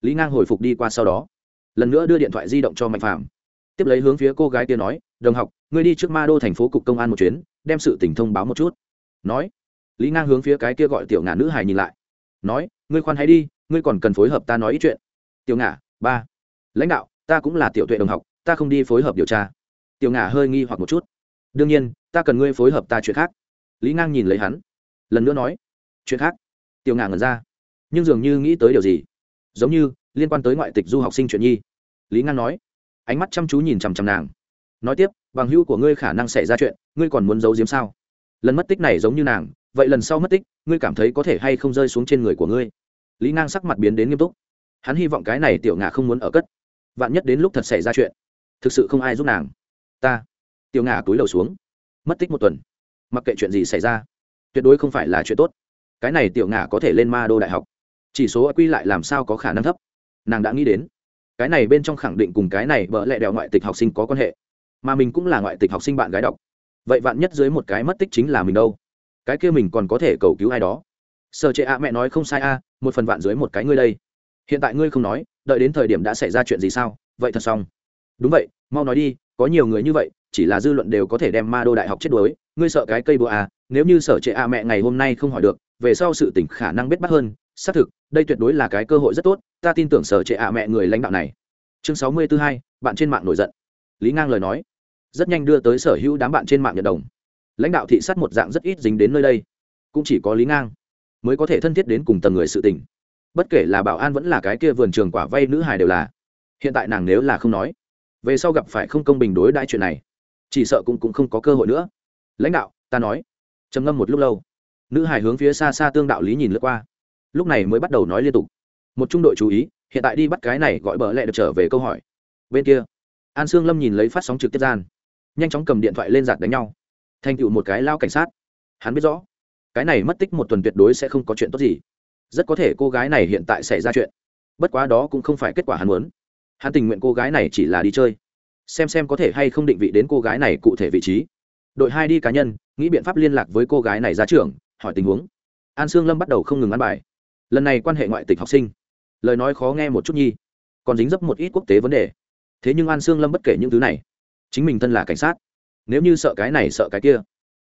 Lý ngang hồi phục đi qua sau đó, lần nữa đưa điện thoại di động cho mạnh phạm tiếp lấy hướng phía cô gái kia nói, đồng học, ngươi đi trước ma đô thành phố cục công an một chuyến, đem sự tình thông báo một chút. Nói, lý ngang hướng phía cái kia gọi tiểu ngàn nữ hài nhìn lại nói ngươi khoan hãy đi ngươi còn cần phối hợp ta nói ít chuyện. Tiểu Ngả, ba lãnh đạo ta cũng là tiểu tuệ đồng học ta không đi phối hợp điều tra. Tiểu Ngả hơi nghi hoặc một chút. Đương nhiên ta cần ngươi phối hợp ta chuyện khác. Lý ngang nhìn lấy hắn lần nữa nói chuyện khác. Tiểu Ngả ngẩn ra. Nhưng dường như nghĩ tới điều gì? Giống như liên quan tới ngoại tịch du học sinh chuyện nhi. Lý ngang nói. Ánh mắt chăm chú nhìn chằm chằm nàng. Nói tiếp bằng hữu của ngươi khả năng xảy ra chuyện ngươi còn muốn giấu giếm sao? Lần mất tích này giống như nàng vậy lần sau mất tích, ngươi cảm thấy có thể hay không rơi xuống trên người của ngươi? Lý ngang sắc mặt biến đến nghiêm túc. Hắn hy vọng cái này tiểu ngà không muốn ở cất. Vạn nhất đến lúc thật xảy ra chuyện, thực sự không ai giúp nàng. Ta. Tiểu ngà túi đầu xuống. Mất tích một tuần. Mặc kệ chuyện gì xảy ra, tuyệt đối không phải là chuyện tốt. Cái này tiểu ngà có thể lên ma đô đại học. Chỉ số quy lại làm sao có khả năng thấp? Nàng đã nghĩ đến. Cái này bên trong khẳng định cùng cái này vợ lẹ đèo ngoại tịch học sinh có quan hệ. Mà mình cũng là ngoại tịch học sinh bạn gái đọc. Vậy vạn nhất dưới một cái mất tích chính là mình đâu? Cái kia mình còn có thể cầu cứu ai đó. Sợ trệ ạ, mẹ nói không sai a, một phần vạn dưới một cái ngươi đây. Hiện tại ngươi không nói, đợi đến thời điểm đã xảy ra chuyện gì sao? Vậy thật xong. Đúng vậy, mau nói đi, có nhiều người như vậy, chỉ là dư luận đều có thể đem ma đô đại học chết đuối. Ngươi sợ cái cây búa à? Nếu như sở trệ a mẹ ngày hôm nay không hỏi được, về sau sự tỉnh khả năng biết bắt hơn. Xác thực, đây tuyệt đối là cái cơ hội rất tốt. Ta tin tưởng sở trệ a mẹ người lãnh đạo này. Chương sáu mươi thứ hai, bạn trên mạng nổi giận. Lý ngang lời nói. Rất nhanh đưa tới sở hữu đám bạn trên mạng nhận đồng lãnh đạo thị sát một dạng rất ít dính đến nơi đây, cũng chỉ có lý ngang mới có thể thân thiết đến cùng tầng người sự tình. Bất kể là bảo an vẫn là cái kia vườn trường quả vay nữ hài đều là. Hiện tại nàng nếu là không nói, về sau gặp phải không công bình đối đãi chuyện này, chỉ sợ cũng cũng không có cơ hội nữa. Lãnh đạo, ta nói. Trầm ngâm một lúc lâu. Nữ hài hướng phía xa xa tương đạo lý nhìn lướt qua. Lúc này mới bắt đầu nói liên tục. Một trung đội chú ý, hiện tại đi bắt cái này gọi bờ lẹ được trở về câu hỏi. Bên kia, an sương lâm nhìn lấy phát sóng trực tiếp gian. Nhanh chóng cầm điện thoại lên giạt đánh nhau thành tựu một cái lao cảnh sát. Hắn biết rõ, cái này mất tích một tuần tuyệt đối sẽ không có chuyện tốt gì. Rất có thể cô gái này hiện tại xảy ra chuyện. Bất quá đó cũng không phải kết quả hắn muốn. Hắn tình nguyện cô gái này chỉ là đi chơi. Xem xem có thể hay không định vị đến cô gái này cụ thể vị trí. Đội hai đi cá nhân, nghĩ biện pháp liên lạc với cô gái này ra trường, hỏi tình huống. An sương lâm bắt đầu không ngừng ăn bài. Lần này quan hệ ngoại tịch học sinh. Lời nói khó nghe một chút nhi. Còn dính dấp một ít quốc tế vấn đề. Thế nhưng an sương lâm bất kể những thứ này. Chính mình thân là cảnh sát nếu như sợ cái này sợ cái kia.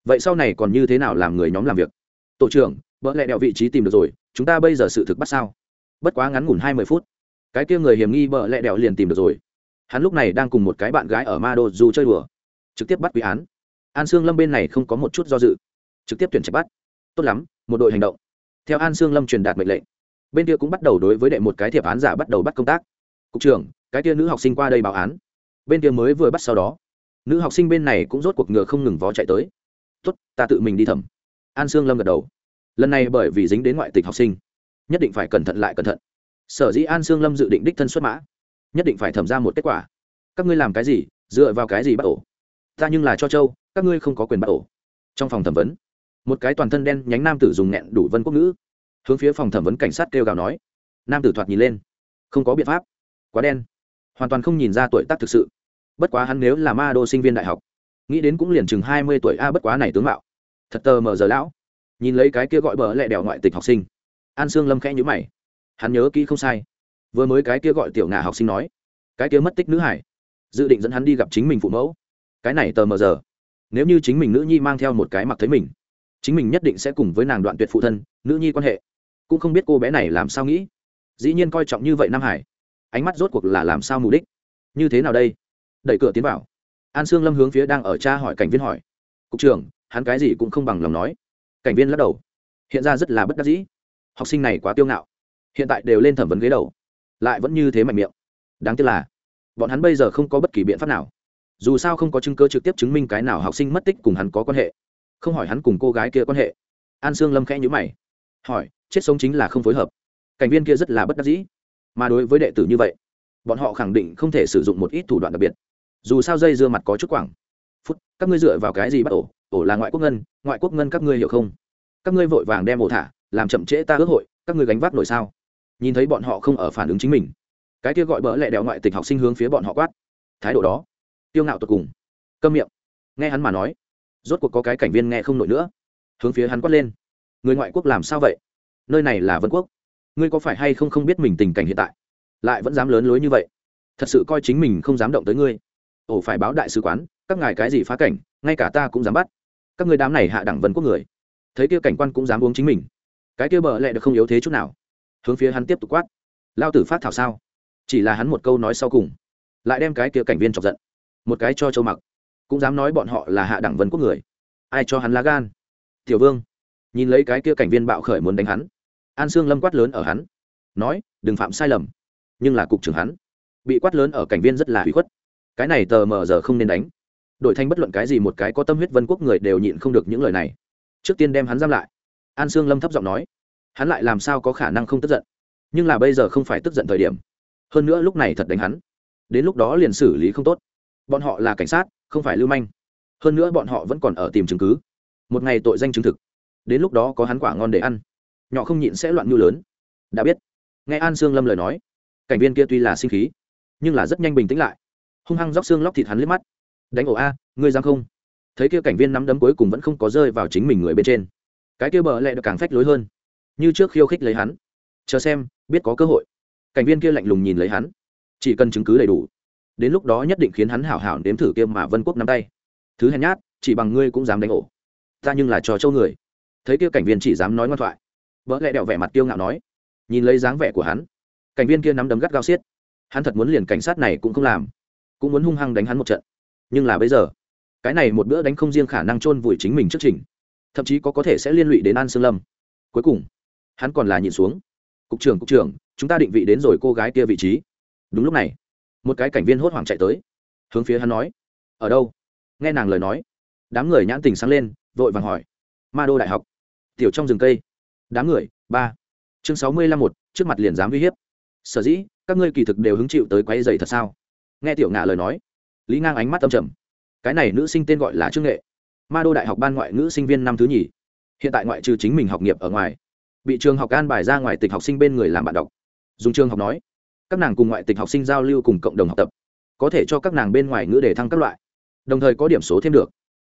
Vậy sau này còn như thế nào làm người nhóm làm việc? Tổ trưởng vợ lẹ đẹo vị trí tìm được rồi, chúng ta bây giờ sự thực bắt sao? Bất quá ngắn ngủn hai mươi phút. Cái kia người hiểm nghi vợ lẹ đẹo liền tìm được rồi. Hắn lúc này đang cùng một cái bạn gái ở ma đô du chơi đùa. Trực tiếp bắt quý án. An sương lâm bên này không có một chút do dự. Trực tiếp tuyển chạy bắt. Tốt lắm, một đội hành động. Theo an sương lâm truyền đạt mệnh lệnh, bên kia cũng bắt đầu đối với đệ một cái thiệp án giả bắt đầu bắt công tác. Cục trưởng, cái kia nữ học sinh qua đây báo án. Bên kia mới vừa bắt sau đó nữ học sinh bên này cũng rốt cuộc ngựa không ngừng vó chạy tới. Tốt, ta tự mình đi thẩm. An sương lâm gật đầu. Lần này bởi vì dính đến ngoại tịch học sinh, nhất định phải cẩn thận lại cẩn thận. Sở dĩ an sương lâm dự định đích thân xuất mã, nhất định phải thẩm ra một kết quả. Các ngươi làm cái gì? Dựa vào cái gì bắt ổ? Ta nhưng là cho châu, các ngươi không có quyền bắt ổ. Trong phòng thẩm vấn, một cái toàn thân đen nhánh nam tử dùng nghẹn đủ vân quốc ngữ, hướng phía phòng thẩm vấn cảnh sát kêu gào nói. Nam tử thoạt nhìn lên. Không có biện pháp. Quá đen. Hoàn toàn không nhìn ra tuổi tác thực sự bất quá hắn nếu là ma đô sinh viên đại học, nghĩ đến cũng liền chừng hai mươi tuổi, a, bất quá này tướng mạo. Thật tờ mờ giờ lão. Nhìn lấy cái kia gọi bờ lẹ đèo ngoại tịch học sinh, an sương lâm khẽ nhữ mày. Hắn nhớ kỹ không sai. Vừa mới cái kia gọi tiểu ngà học sinh nói, cái kia mất tích nữ hải, dự định dẫn hắn đi gặp chính mình phụ mẫu. Cái này tờ mờ giờ. Nếu như chính mình nữ nhi mang theo một cái mặc thấy mình, chính mình nhất định sẽ cùng với nàng đoạn tuyệt phụ thân, nữ nhi quan hệ. Cũng không biết cô bé này làm sao nghĩ. Dĩ nhiên coi trọng như vậy nam hải. Ánh mắt rốt cuộc là làm sao mục đích? Như thế nào đây? Đẩy cửa tiến vào. An sương lâm hướng phía đang ở cha hỏi cảnh viên hỏi. Cục trưởng, hắn cái gì cũng không bằng lòng nói. Cảnh viên lắc đầu. Hiện ra rất là bất đắc dĩ. Học sinh này quá tiêu ngạo. Hiện tại đều lên thẩm vấn ghế đầu. Lại vẫn như thế mạnh miệng. Đáng tiếc là, bọn hắn bây giờ không có bất kỳ biện pháp nào. Dù sao không có chứng cơ trực tiếp chứng minh cái nào học sinh mất tích cùng hắn có quan hệ. Không hỏi hắn cùng cô gái kia quan hệ. An sương lâm khẽ nhữ mày. Hỏi, chết sống chính là không phối hợp. Cảnh viên kia rất là bất đắc dĩ. Mà đối với đệ tử như vậy, bọn họ khẳng định không thể sử dụng một ít thủ đoạn đặc biệt dù sao dây dưa mặt có chút quảng. Phút, các ngươi dựa vào cái gì bắt ổ? Ổ là ngoại quốc ngân, ngoại quốc ngân các ngươi hiểu không? Các ngươi vội vàng đem ổ thả, làm chậm trễ ta ước hội, các ngươi gánh vác nổi sao? Nhìn thấy bọn họ không ở phản ứng chính mình. Cái kia gọi bỡ lẹ đèo ngoại tịch học sinh hướng phía bọn họ quát. Thái độ đó, tiêu ngạo tột cùng. Câm miệng. Nghe hắn mà nói, rốt cuộc có cái cảnh viên nghe không nổi nữa. Hướng phía hắn quát lên. Người ngoại quốc làm sao vậy? Nơi này là vân quốc. Ngươi có phải hay không không biết mình tình cảnh hiện tại? Lại vẫn dám lớn lối như vậy. Thật sự coi chính mình không dám động tới ngươi ổ phải báo đại sứ quán, các ngài cái gì phá cảnh, ngay cả ta cũng dám bắt. Các người đám này hạ đẳng vân quốc người. Thấy kia cảnh quan cũng dám uống chính mình. Cái kia bờ lẹ được không yếu thế chút nào. Hướng phía hắn tiếp tục quát. Lao tử phát thảo sao? Chỉ là hắn một câu nói sau cùng, lại đem cái kia cảnh viên chọc giận. Một cái cho châu mặc. Cũng dám nói bọn họ là hạ đẳng vân quốc người. Ai cho hắn lá gan? Tiểu vương. Nhìn lấy cái kia cảnh viên bạo khởi muốn đánh hắn. An sương lâm quát lớn ở hắn. Nói, đừng phạm sai lầm. Nhưng là cục trưởng hắn. Bị quát lớn ở cảnh viên rất là hủy khuất cái này tờ mờ giờ không nên đánh. Đổi thanh bất luận cái gì một cái có tâm huyết vân quốc người đều nhịn không được những lời này. Trước tiên đem hắn giam lại. An sương lâm thấp giọng nói, hắn lại làm sao có khả năng không tức giận? Nhưng là bây giờ không phải tức giận thời điểm. Hơn nữa lúc này thật đánh hắn. Đến lúc đó liền xử lý không tốt. Bọn họ là cảnh sát, không phải lưu manh. Hơn nữa bọn họ vẫn còn ở tìm chứng cứ. Một ngày tội danh chứng thực. Đến lúc đó có hắn quả ngon để ăn. Nhỏ không nhịn sẽ loạn mưu lớn. Đã biết. Nghe an sương lâm lời nói, cảnh viên kia tuy là sinh khí, nhưng là rất nhanh bình tĩnh lại hung hăng róc xương lóc thịt hắn liếc mắt. Đánh ổ a, ngươi dám không? Thấy kia cảnh viên nắm đấm cuối cùng vẫn không có rơi vào chính mình người bên trên. Cái kia bờ lẹ được càng phách lối hơn. Như trước khiêu khích lấy hắn. Chờ xem, biết có cơ hội. Cảnh viên kia lạnh lùng nhìn lấy hắn. Chỉ cần chứng cứ đầy đủ. Đến lúc đó nhất định khiến hắn hảo hảo nếm thử kia mà vân quốc nắm tay. Thứ hèn nhát, chỉ bằng ngươi cũng dám đánh ổ. Ta nhưng là trò châu người. Thấy kia cảnh viên chỉ dám nói ngoan thoại. Vợ lẹ đẹo vẻ mặt tiêu ngạo nói. Nhìn lấy dáng vẻ của hắn, cảnh viên kia nắm đấm gắt gao xiết. Hắn thật muốn liền cảnh sát này cũng không làm cũng muốn hung hăng đánh hắn một trận. Nhưng là bây giờ, cái này một bữa đánh không riêng khả năng chôn vùi chính mình trước trình, thậm chí có có thể sẽ liên lụy đến an sương lâm. Cuối cùng, hắn còn là nhìn xuống. Cục trưởng cục trưởng, chúng ta định vị đến rồi cô gái kia vị trí. Đúng lúc này, một cái cảnh viên hốt hoảng chạy tới. Hướng phía hắn nói, ở đâu? Nghe nàng lời nói, đám người nhãn tình sáng lên, vội vàng hỏi, ma đô đại học, tiểu trong rừng cây. Đám người, ba. Chương sáu mươi lăm một, trước mặt liền dám uy hiếp. Sở dĩ, các ngươi kỳ thực đều hứng chịu tới quay dày thật sao? Nghe tiểu ngạ lời nói, lý ngang ánh mắt âm trầm. Cái này nữ sinh tên gọi là trương nghệ. Ma đô đại học ban ngoại ngữ sinh viên năm thứ nhì. Hiện tại ngoại trừ chính mình học nghiệp ở ngoài, bị trường học an bài ra ngoài tịch học sinh bên người làm bạn đọc. Dùng trường học nói, các nàng cùng ngoại tịch học sinh giao lưu cùng cộng đồng học tập, có thể cho các nàng bên ngoài ngữ đề thăng các loại. Đồng thời có điểm số thêm được.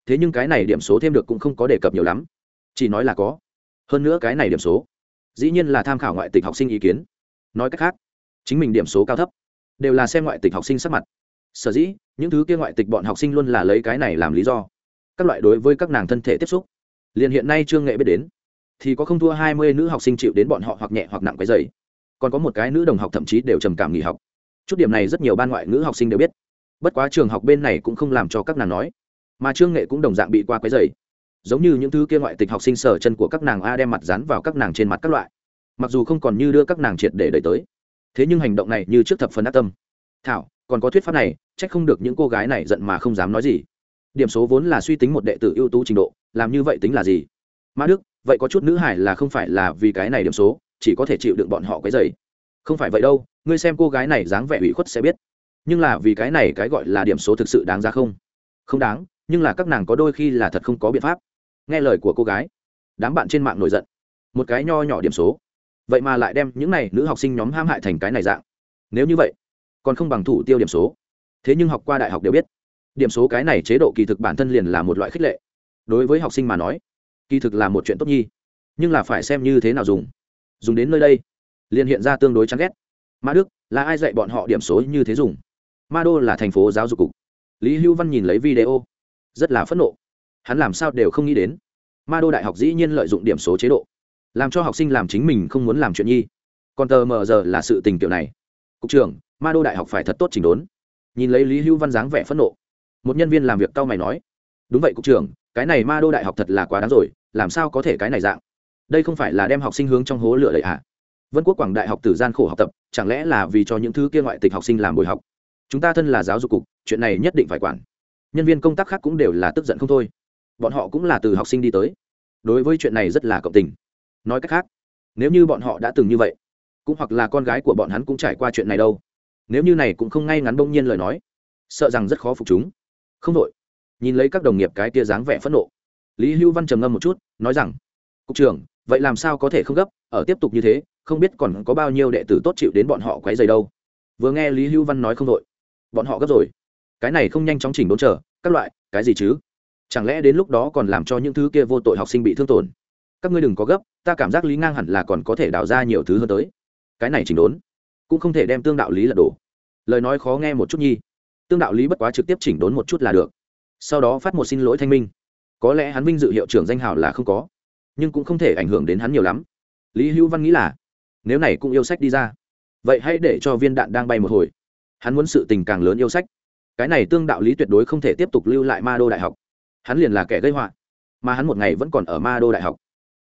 Thế nhưng cái này điểm số thêm được cũng không có đề cập nhiều lắm. Chỉ nói là có. Hơn nữa cái này điểm số, dĩ nhiên là tham khảo ngoại tịch học sinh ý kiến. Nói cách khác, chính mình điểm số cao thấp đều là xem ngoại tịch học sinh sắc mặt. Sở dĩ, những thứ kia ngoại tịch bọn học sinh luôn là lấy cái này làm lý do. Các loại đối với các nàng thân thể tiếp xúc. Liền hiện nay trương nghệ biết đến, thì có không thua hai mươi nữ học sinh chịu đến bọn họ hoặc nhẹ hoặc nặng cái dày còn có một cái nữ đồng học thậm chí đều trầm cảm nghỉ học. Chút điểm này rất nhiều ban ngoại ngữ học sinh đều biết. Bất quá trường học bên này cũng không làm cho các nàng nói. Mà trương nghệ cũng đồng dạng bị qua cái dày giống như những thứ kia ngoại tịch học sinh sở chân của các nàng a đem mặt dán vào các nàng trên mặt các loại. Mặc dù không còn như đưa các nàng triệt để đẩy tới thế nhưng hành động này như trước thập phần ác tâm. Thảo, còn có thuyết pháp này trách không được những cô gái này giận mà không dám nói gì. Điểm số vốn là suy tính một đệ tử ưu tú trình độ, làm như vậy tính là gì? Mã đức, vậy có chút nữ hải là không phải là vì cái này điểm số, chỉ có thể chịu đựng bọn họ cái dày không phải vậy đâu, ngươi xem cô gái này dáng vẻ ủy khuất sẽ biết. Nhưng là vì cái này cái gọi là điểm số thực sự đáng ra không? Không đáng, nhưng là các nàng có đôi khi là thật không có biện pháp. Nghe lời của cô gái, đám bạn trên mạng nổi giận. Một cái nho nhỏ điểm số vậy mà lại đem những này nữ học sinh nhóm ham hại thành cái này dạng. Nếu như vậy, còn không bằng thủ tiêu điểm số. Thế nhưng học qua đại học đều biết, điểm số cái này chế độ kỳ thực bản thân liền là một loại khích lệ. Đối với học sinh mà nói, kỳ thực là một chuyện tốt nhi. Nhưng là phải xem như thế nào dùng. Dùng đến nơi đây, liền hiện ra tương đối chán ghét. Ma đức, là ai dạy bọn họ điểm số như thế dùng? Ma đô là thành phố giáo dục cục. Lý hữu văn nhìn lấy video, rất là phẫn nộ. Hắn làm sao đều không nghĩ đến. Ma đô đại học dĩ nhiên lợi dụng điểm số chế độ làm cho học sinh làm chính mình không muốn làm chuyện nhi. Còn tờ mờ giờ là sự tình kiểu này. Cục trưởng, ma đô đại học phải thật tốt chỉnh đốn. Nhìn lấy lý hữu văn dáng vẻ phẫn nộ, một nhân viên làm việc cau mày nói, đúng vậy cục trưởng, cái này ma đô đại học thật là quá đáng rồi, làm sao có thể cái này dạng? Đây không phải là đem học sinh hướng trong hố lửa đầy à? Vân quốc quảng đại học tử gian khổ học tập, chẳng lẽ là vì cho những thứ kia ngoại tịch học sinh làm bồi học? Chúng ta thân là giáo dục cục, chuyện này nhất định phải quản. Nhân viên công tác khác cũng đều là tức giận không thôi. Bọn họ cũng là từ học sinh đi tới. Đối với chuyện này rất là cộng tình nói cách khác, nếu như bọn họ đã từng như vậy, cũng hoặc là con gái của bọn hắn cũng trải qua chuyện này đâu. Nếu như này cũng không ngay ngắn bỗng nhiên lời nói, sợ rằng rất khó phục chúng. Không đội nhìn lấy các đồng nghiệp cái tia dáng vẻ phẫn nộ, lý hữu văn trầm ngâm một chút, nói rằng, cục trưởng, vậy làm sao có thể không gấp? Ở tiếp tục như thế, không biết còn có bao nhiêu đệ tử tốt chịu đến bọn họ quấy dày đâu. Vừa nghe lý hữu văn nói không đội bọn họ gấp rồi. Cái này không nhanh chóng chỉnh đốn chờ, các loại, cái gì chứ? Chẳng lẽ đến lúc đó còn làm cho những thứ kia vô tội học sinh bị thương tổn? Các ngươi đừng có gấp, ta cảm giác lý ngang hẳn là còn có thể đào ra nhiều thứ hơn tới. Cái này chỉnh đốn, cũng không thể đem tương đạo lý lật đổ. Lời nói khó nghe một chút nhi. Tương đạo lý bất quá trực tiếp chỉnh đốn một chút là được. Sau đó phát một xin lỗi thanh minh. Có lẽ hắn vinh dự hiệu trưởng danh hào là không có, nhưng cũng không thể ảnh hưởng đến hắn nhiều lắm. Lý hữu văn nghĩ là, nếu này cũng yêu sách đi ra, vậy hãy để cho viên đạn đang bay một hồi. Hắn muốn sự tình càng lớn yêu sách. Cái này tương đạo lý tuyệt đối không thể tiếp tục lưu lại ma đô đại học. Hắn liền là kẻ gây họa, mà hắn một ngày vẫn còn ở ma đô đại học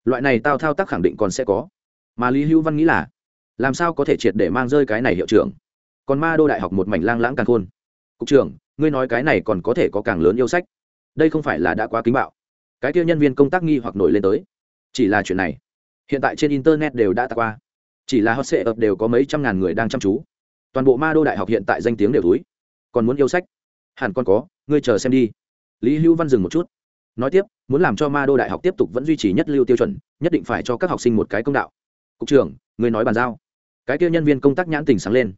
loại này tao thao tác khẳng định còn sẽ có. Mà lý hữu văn nghĩ là, làm sao có thể triệt để mang rơi cái này hiệu trưởng? Còn ma đô đại học một mảnh lang lãng càng khôn. Cục trưởng, ngươi nói cái này còn có thể có càng lớn yêu sách. Đây không phải là đã quá kính bạo. Cái kia nhân viên công tác nghi hoặc nổi lên tới. Chỉ là chuyện này. Hiện tại trên internet đều đã tạc qua. Chỉ là hot sệ ập đều có mấy trăm ngàn người đang chăm chú. Toàn bộ ma đô đại học hiện tại danh tiếng đều túi còn muốn yêu sách? Hẳn còn có, ngươi chờ xem đi. Lý hữu văn dừng một chút nói tiếp, muốn làm cho ma đô đại học tiếp tục vẫn duy trì nhất lưu tiêu chuẩn, nhất định phải cho các học sinh một cái công đạo. Cục trưởng, người nói bàn giao. Cái kia nhân viên công tác nhãn tình sáng lên.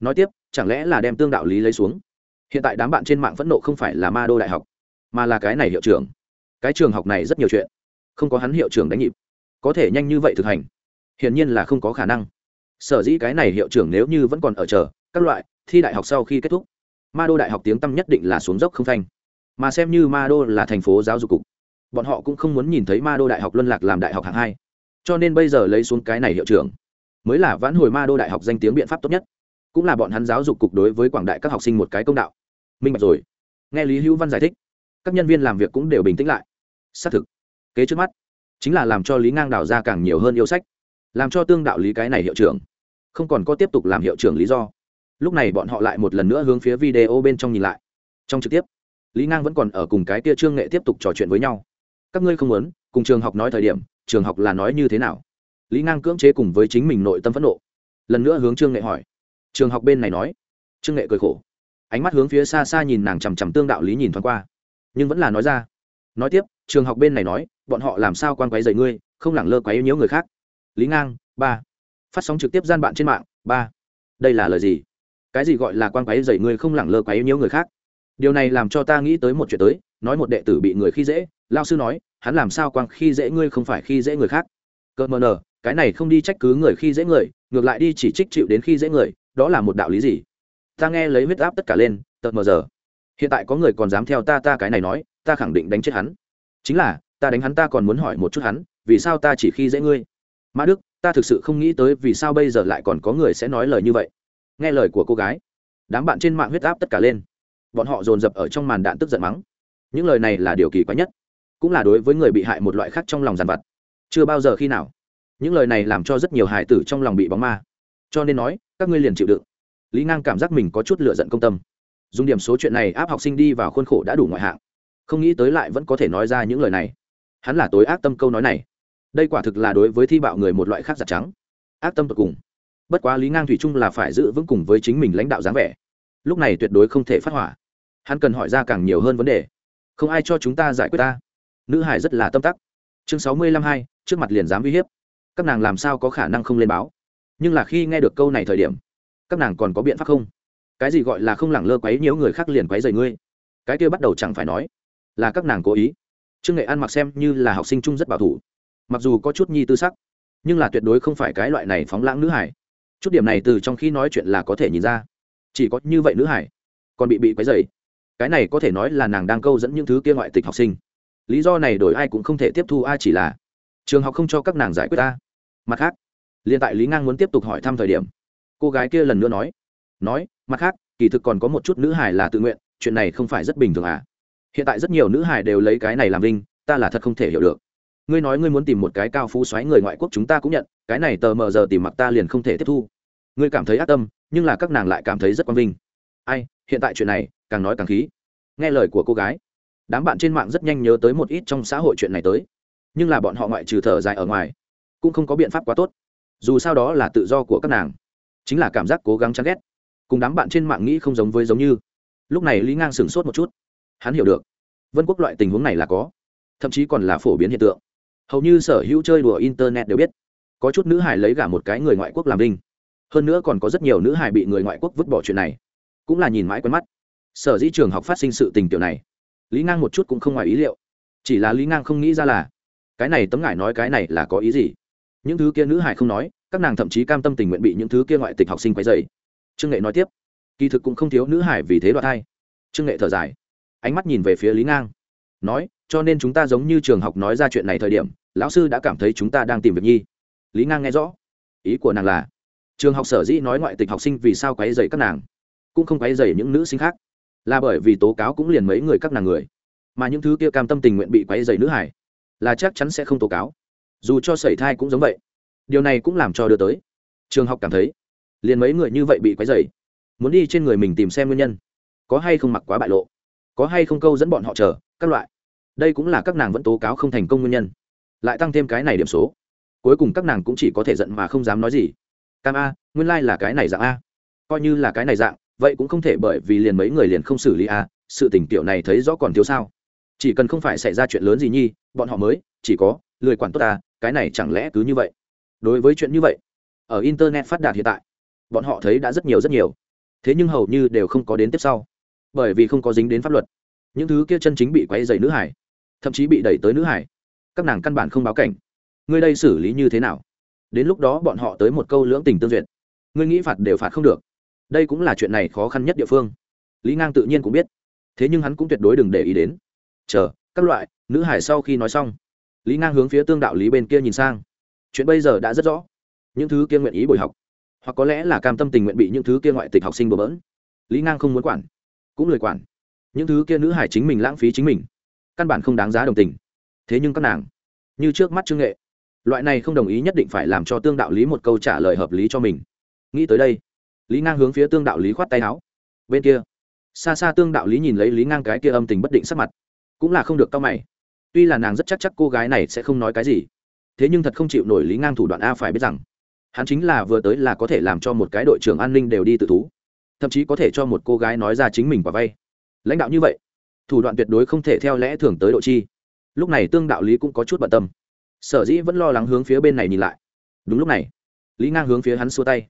Nói tiếp, chẳng lẽ là đem tương đạo lý lấy xuống? Hiện tại đám bạn trên mạng phẫn nộ không phải là ma đô đại học, mà là cái này hiệu trưởng. Cái trường học này rất nhiều chuyện. Không có hắn hiệu trưởng đánh nhịp. Có thể nhanh như vậy thực hành. Hiển nhiên là không có khả năng. Sở dĩ cái này hiệu trưởng nếu như vẫn còn ở chờ, các loại, thi đại học sau khi kết thúc, ma đô đại học tiếng tăm nhất định là xuống dốc không thanh mà xem như ma đô là thành phố giáo dục cục. Bọn họ cũng không muốn nhìn thấy ma đô đại học luân lạc làm đại học hạng hai. Cho nên bây giờ lấy xuống cái này hiệu trưởng, mới là vãn hồi ma đô đại học danh tiếng biện pháp tốt nhất. Cũng là bọn hắn giáo dục cục đối với quảng đại các học sinh một cái công đạo. Minh bạch rồi. Nghe lý hữu văn giải thích, các nhân viên làm việc cũng đều bình tĩnh lại. Xác thực, kế trước mắt, chính là làm cho lý ngang đào ra càng nhiều hơn yêu sách, làm cho tương đạo lý cái này hiệu trưởng, không còn có tiếp tục làm hiệu trưởng lý do. Lúc này bọn họ lại một lần nữa hướng phía video bên trong nhìn lại. Trong trực tiếp lý ngang vẫn còn ở cùng cái kia trương nghệ tiếp tục trò chuyện với nhau. Các ngươi không muốn, cùng trường học nói thời điểm, trường học là nói như thế nào? Lý ngang cưỡng chế cùng với chính mình nội tâm phẫn nộ. Lần nữa hướng trương nghệ hỏi. Trường học bên này nói. Trương nghệ cười khổ. Ánh mắt hướng phía xa xa nhìn nàng chằm chằm tương đạo lý nhìn thoáng qua. Nhưng vẫn là nói ra. Nói tiếp, trường học bên này nói, bọn họ làm sao quan quấy dậy ngươi, không lẳng lơ quấy nhớ người khác. Lý ngang, ba. Phát sóng trực tiếp gian bạn trên mạng, ba. Đây là lời gì? Cái gì gọi là quan quấy dậy ngươi không lẳng lơ quấy nhớ người khác? Điều này làm cho ta nghĩ tới một chuyện tới, nói một đệ tử bị người khi dễ, lao sư nói, hắn làm sao quang khi dễ ngươi không phải khi dễ người khác. Cơ mờ nờ, cái này không đi trách cứ người khi dễ người, ngược lại đi chỉ trích chịu đến khi dễ người, đó là một đạo lý gì? Ta nghe lấy huyết áp tất cả lên tợt mờ giờ. Hiện tại có người còn dám theo ta ta cái này nói, ta khẳng định đánh chết hắn. Chính là, ta đánh hắn ta còn muốn hỏi một chút hắn, vì sao ta chỉ khi dễ ngươi? Mã đức, ta thực sự không nghĩ tới vì sao bây giờ lại còn có người sẽ nói lời như vậy. Nghe lời của cô gái. Đám bạn trên mạng huyết áp tất cả lên bọn họ dồn dập ở trong màn đạn tức giận mắng. Những lời này là điều kỳ quái nhất, cũng là đối với người bị hại một loại khác trong lòng giàn vặt. Chưa bao giờ khi nào, những lời này làm cho rất nhiều hải tử trong lòng bị bóng ma. Cho nên nói, các ngươi liền chịu đựng. Lý ngang cảm giác mình có chút lựa giận công tâm. Dùng điểm số chuyện này áp học sinh đi vào khuôn khổ đã đủ ngoại hạng. Không nghĩ tới lại vẫn có thể nói ra những lời này. Hắn là tối ác tâm câu nói này. Đây quả thực là đối với thi bạo người một loại khác giặt trắng. Ác tâm tột cùng. Bất quá lý ngang thủy chung là phải giữ vững cùng với chính mình lãnh đạo dáng vẻ lúc này tuyệt đối không thể phát hỏa. Hắn cần hỏi ra càng nhiều hơn vấn đề. Không ai cho chúng ta giải quyết ta. Nữ hải rất là tâm tắc. Chương sáu mươi lăm hai, trước mặt liền dám uy hiếp. Các nàng làm sao có khả năng không lên báo? Nhưng là khi nghe được câu này thời điểm, các nàng còn có biện pháp không? Cái gì gọi là không lẳng lơ quấy nhiễu người khác liền quấy dày ngươi? Cái kia bắt đầu chẳng phải nói là các nàng cố ý. Trương nghệ ăn mặc xem như là học sinh chung rất bảo thủ. Mặc dù có chút nhi tư sắc, nhưng là tuyệt đối không phải cái loại này phóng lãng nữ hải. Chút điểm này từ trong khi nói chuyện là có thể nhìn ra chỉ có như vậy nữ hải còn bị bị quấy dày cái này có thể nói là nàng đang câu dẫn những thứ kia ngoại tịch học sinh. Lý do này đổi ai cũng không thể tiếp thu ai chỉ là trường học không cho các nàng giải quyết ta mặt khác liên tại lý ngang muốn tiếp tục hỏi thăm thời điểm, cô gái kia lần nữa nói nói, mặt khác, kỳ thực còn có một chút nữ hải là tự nguyện, chuyện này không phải rất bình thường à. Hiện tại rất nhiều nữ hải đều lấy cái này làm linh ta là thật không thể hiểu được. Ngươi nói ngươi muốn tìm một cái cao phú xoáy người ngoại quốc chúng ta cũng nhận, cái này tờ mờ giờ tìm mặc ta liền không thể tiếp thu. Ngươi cảm thấy ác tâm nhưng là các nàng lại cảm thấy rất quang vinh. Ai, hiện tại chuyện này, càng nói càng khí. Nghe lời của cô gái, đám bạn trên mạng rất nhanh nhớ tới một ít trong xã hội chuyện này tới. Nhưng là bọn họ ngoại trừ thở dài ở ngoài, cũng không có biện pháp quá tốt. Dù sao đó là tự do của các nàng, chính là cảm giác cố gắng chán ghét. Cùng đám bạn trên mạng nghĩ không giống với giống như. Lúc này lý ngang sửng sốt một chút. Hắn hiểu được, vân quốc loại tình huống này là có, thậm chí còn là phổ biến hiện tượng. Hầu như sở hữu chơi đùa internet đều biết, có chút nữ hải lấy gả một cái người ngoại quốc làm linh hơn nữa còn có rất nhiều nữ hải bị người ngoại quốc vứt bỏ chuyện này. Cũng là nhìn mãi quen mắt. Sở dĩ trường học phát sinh sự tình tiểu này. Lý ngang một chút cũng không ngoài ý liệu. Chỉ là lý ngang không nghĩ ra là, cái này tấm ngải nói cái này là có ý gì? Những thứ kia nữ hải không nói, các nàng thậm chí cam tâm tình nguyện bị những thứ kia ngoại tịch học sinh quấy dày trương nghệ nói tiếp, kỳ thực cũng không thiếu nữ hải vì thế đoạt thai. Trương nghệ thở dài, ánh mắt nhìn về phía lý ngang. Nói, cho nên chúng ta giống như trường học nói ra chuyện này thời điểm, lão sư đã cảm thấy chúng ta đang tìm việc nhi. Lý ngang nghe rõ, ý của nàng là trường học sở dĩ nói ngoại tịch học sinh vì sao quấy dày các nàng, cũng không quấy dày những nữ sinh khác, là bởi vì tố cáo cũng liền mấy người các nàng người. Mà những thứ kia cam tâm tình nguyện bị quấy dày nữ hải, là chắc chắn sẽ không tố cáo. Dù cho sẩy thai cũng giống vậy. Điều này cũng làm cho đưa tới. Trường học cảm thấy, liền mấy người như vậy bị quấy dày muốn đi trên người mình tìm xem nguyên nhân, có hay không mặc quá bại lộ, có hay không câu dẫn bọn họ chờ, các loại. Đây cũng là các nàng vẫn tố cáo không thành công nguyên nhân, lại tăng thêm cái này điểm số. Cuối cùng các nàng cũng chỉ có thể giận mà không dám nói gì cam a, nguyên lai、like、là cái này dạng a. Coi như là cái này dạng, vậy cũng không thể bởi vì liền mấy người liền không xử lý a, sự tình kiểu này thấy rõ còn thiếu sao. Chỉ cần không phải xảy ra chuyện lớn gì nhi, bọn họ mới, chỉ có, lười quản tốt ta cái này chẳng lẽ cứ như vậy? Đối với chuyện như vậy, ở internet phát đạt hiện tại, bọn họ thấy đã rất nhiều rất nhiều. Thế nhưng hầu như đều không có đến tiếp sau. Bởi vì không có dính đến pháp luật. Những thứ kia chân chính bị quay dày nữ hải, thậm chí bị đẩy tới nữ hải, các nàng căn bản không báo cảnh. Ngươi đây xử lý như thế nào? Đến lúc đó bọn họ tới một câu lưỡng tình tương duyệt. Ngươi nghĩ phạt đều phạt không được. Đây cũng là chuyện này khó khăn nhất địa phương. Lý ngang tự nhiên cũng biết. Thế nhưng hắn cũng tuyệt đối đừng để ý đến. Chờ, các loại, nữ hải sau khi nói xong, lý ngang hướng phía tương đạo lý bên kia nhìn sang. Chuyện bây giờ đã rất rõ. Những thứ kia nguyện ý bồi học, hoặc có lẽ là cam tâm tình nguyện bị những thứ kia ngoại tịch học sinh bừa bỡn. Lý ngang không muốn quản, cũng lười quản. Những thứ kia nữ hải chính mình lãng phí chính mình, căn bản không đáng giá đồng tình. Thế nhưng các nàng, như trước mắt trương nghệ loại này không đồng ý nhất định phải làm cho tương đạo lý một câu trả lời hợp lý cho mình. Nghĩ tới đây, lý ngang hướng phía tương đạo lý khoát tay áo. Bên kia, xa xa tương đạo lý nhìn lấy lý ngang cái kia âm tình bất định sắc mặt, cũng là không được tao mày. Tuy là nàng rất chắc chắc cô gái này sẽ không nói cái gì, thế nhưng thật không chịu nổi lý ngang thủ đoạn a phải biết rằng, hắn chính là vừa tới là có thể làm cho một cái đội trưởng an ninh đều đi tự thú, thậm chí có thể cho một cô gái nói ra chính mình quả vay. Lãnh đạo như vậy, thủ đoạn tuyệt đối không thể theo lẽ thường tới độ chi. Lúc này tương đạo lý cũng có chút bận tâm sở dĩ vẫn lo lắng hướng phía bên này nhìn lại. Đúng lúc này, lý ngang hướng phía hắn xua tay.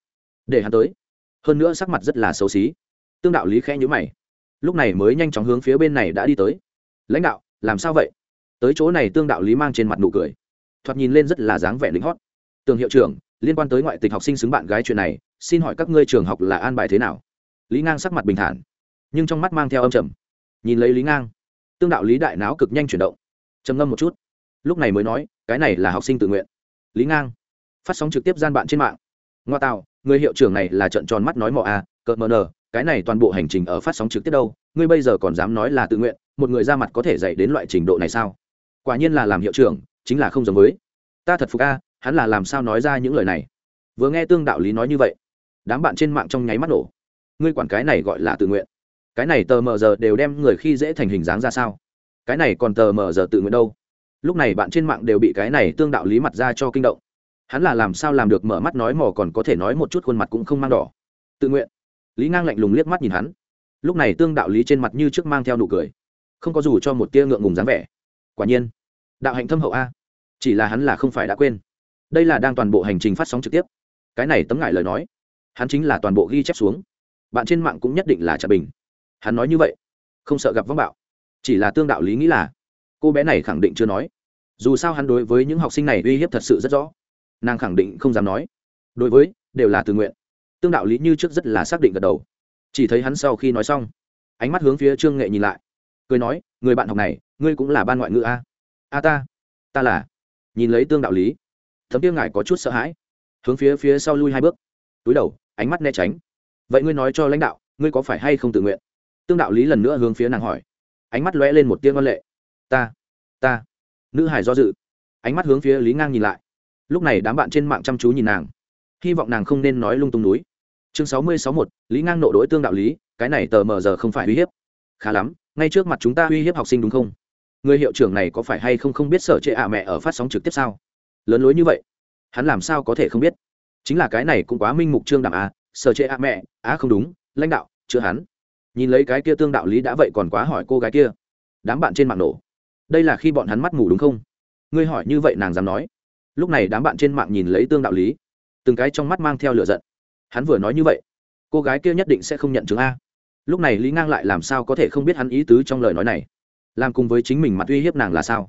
Để hắn tới. Hơn nữa sắc mặt rất là xấu xí. Tương đạo lý khẽ nhữ mày. Lúc này mới nhanh chóng hướng phía bên này đã đi tới. Lãnh đạo, làm sao vậy? Tới chỗ này tương đạo lý mang trên mặt nụ cười. Thoạt nhìn lên rất là dáng vẻ lính hót. Tường hiệu trưởng, liên quan tới ngoại tịch học sinh xứng bạn gái chuyện này, xin hỏi các ngươi trường học là an bài thế nào? Lý ngang sắc mặt bình thản, nhưng trong mắt mang theo âm trầm. Nhìn lấy lý ngang, tương đạo lý đại não cực nhanh chuyển động. Trầm ngâm một chút. Lúc này mới nói cái này là học sinh tự nguyện. Lý ngang, phát sóng trực tiếp gian bạn trên mạng. Ngoa tạo, người hiệu trưởng này là trận tròn mắt nói mò à cợt mờ nờ, cái này toàn bộ hành trình ở phát sóng trực tiếp đâu, ngươi bây giờ còn dám nói là tự nguyện, một người ra mặt có thể dạy đến loại trình độ này sao? Quả nhiên là làm hiệu trưởng, chính là không giống với. Ta thật phục a, hắn là làm sao nói ra những lời này? Vừa nghe tương đạo lý nói như vậy, đám bạn trên mạng trong nháy mắt nổ. Ngươi quản cái này gọi là tự nguyện. Cái này tờ mờ giờ đều đem người khi dễ thành hình dáng ra sao? Cái này còn tờ mờ giờ tự nguyện đâu? Lúc này bạn trên mạng đều bị cái này tương đạo lý mặt ra cho kinh động. Hắn là làm sao làm được mở mắt nói mò còn có thể nói một chút khuôn mặt cũng không mang đỏ. Tự nguyện. Lý ngang lạnh lùng liếc mắt nhìn hắn. Lúc này tương đạo lý trên mặt như trước mang theo nụ cười. Không có dù cho một tia ngượng ngùng dáng vẻ. Quả nhiên. Đạo hạnh thâm hậu a. Chỉ là hắn là không phải đã quên. Đây là đang toàn bộ hành trình phát sóng trực tiếp. Cái này tấm ngại lời nói. Hắn chính là toàn bộ ghi chép xuống. Bạn trên mạng cũng nhất định là trà bình. Hắn nói như vậy. Không sợ gặp vong bạo. Chỉ là tương đạo lý nghĩ là cô bé này khẳng định chưa nói. Dù sao hắn đối với những học sinh này uy hiếp thật sự rất rõ. Nàng khẳng định không dám nói. Đối với, đều là tự nguyện. Tương đạo lý như trước rất là xác định gật đầu. Chỉ thấy hắn sau khi nói xong, ánh mắt hướng phía trương nghệ nhìn lại. Cười nói, người bạn học này, ngươi cũng là ban ngoại ngữ a. A ta ta là. Nhìn lấy tương đạo lý, thấm tiêu ngài có chút sợ hãi. Hướng phía phía sau lui hai bước. Túi đầu, ánh mắt né tránh. Vậy ngươi nói cho lãnh đạo, ngươi có phải hay không tự nguyện? Tương đạo lý lần nữa hướng phía nàng hỏi. Ánh mắt lóe lên một tiếng văn lệ ta ta. Nữ hải do dự. Ánh mắt hướng phía lý ngang nhìn lại. Lúc này đám bạn trên mạng chăm chú nhìn nàng. Hy vọng nàng không nên nói lung tung núi. Chương sáu mươi sáu một, lý ngang nộ đối tương đạo lý, cái này tờ mờ giờ không phải uy hiếp. Khá lắm, ngay trước mặt chúng ta uy hiếp học sinh đúng không? Người hiệu trưởng này có phải hay không không biết sở trệ ạ mẹ ở phát sóng trực tiếp sao? Lớn lối như vậy, hắn làm sao có thể không biết? Chính là cái này cũng quá minh mục trương đảm à sở trệ ạ mẹ, á không đúng, lãnh đạo, chưa hắn. Nhìn lấy cái kia tương đạo lý đã vậy còn quá hỏi cô gái kia. Đám bạn trên mạng nổ đây là khi bọn hắn mắt ngủ đúng không? Ngươi hỏi như vậy nàng dám nói. Lúc này đám bạn trên mạng nhìn lấy tương đạo lý. Từng cái trong mắt mang theo lửa giận. Hắn vừa nói như vậy, cô gái kia nhất định sẽ không nhận chứng a. Lúc này lý ngang lại làm sao có thể không biết hắn ý tứ trong lời nói này? Làm cùng với chính mình mặt uy hiếp nàng là sao?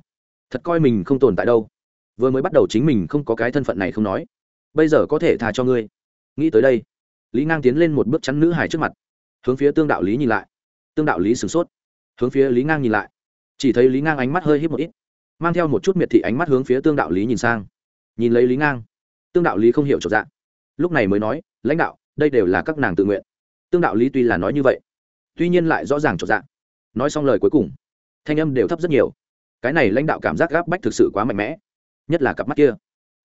Thật coi mình không tồn tại đâu. Vừa mới bắt đầu chính mình không có cái thân phận này không nói. Bây giờ có thể tha cho ngươi. Nghĩ tới đây, lý ngang tiến lên một bước chắn nữ hải trước mặt, hướng phía tương đạo lý nhìn lại. Tương đạo lý sửng sốt. Hướng phía lý ngang nhìn lại chỉ thấy lý ngang ánh mắt hơi hít một ít mang theo một chút miệt thị ánh mắt hướng phía tương đạo lý nhìn sang nhìn lấy lý ngang tương đạo lý không hiểu trọn dạng lúc này mới nói lãnh đạo đây đều là các nàng tự nguyện tương đạo lý tuy là nói như vậy tuy nhiên lại rõ ràng trọn dạng nói xong lời cuối cùng thanh âm đều thấp rất nhiều cái này lãnh đạo cảm giác gáp bách thực sự quá mạnh mẽ nhất là cặp mắt kia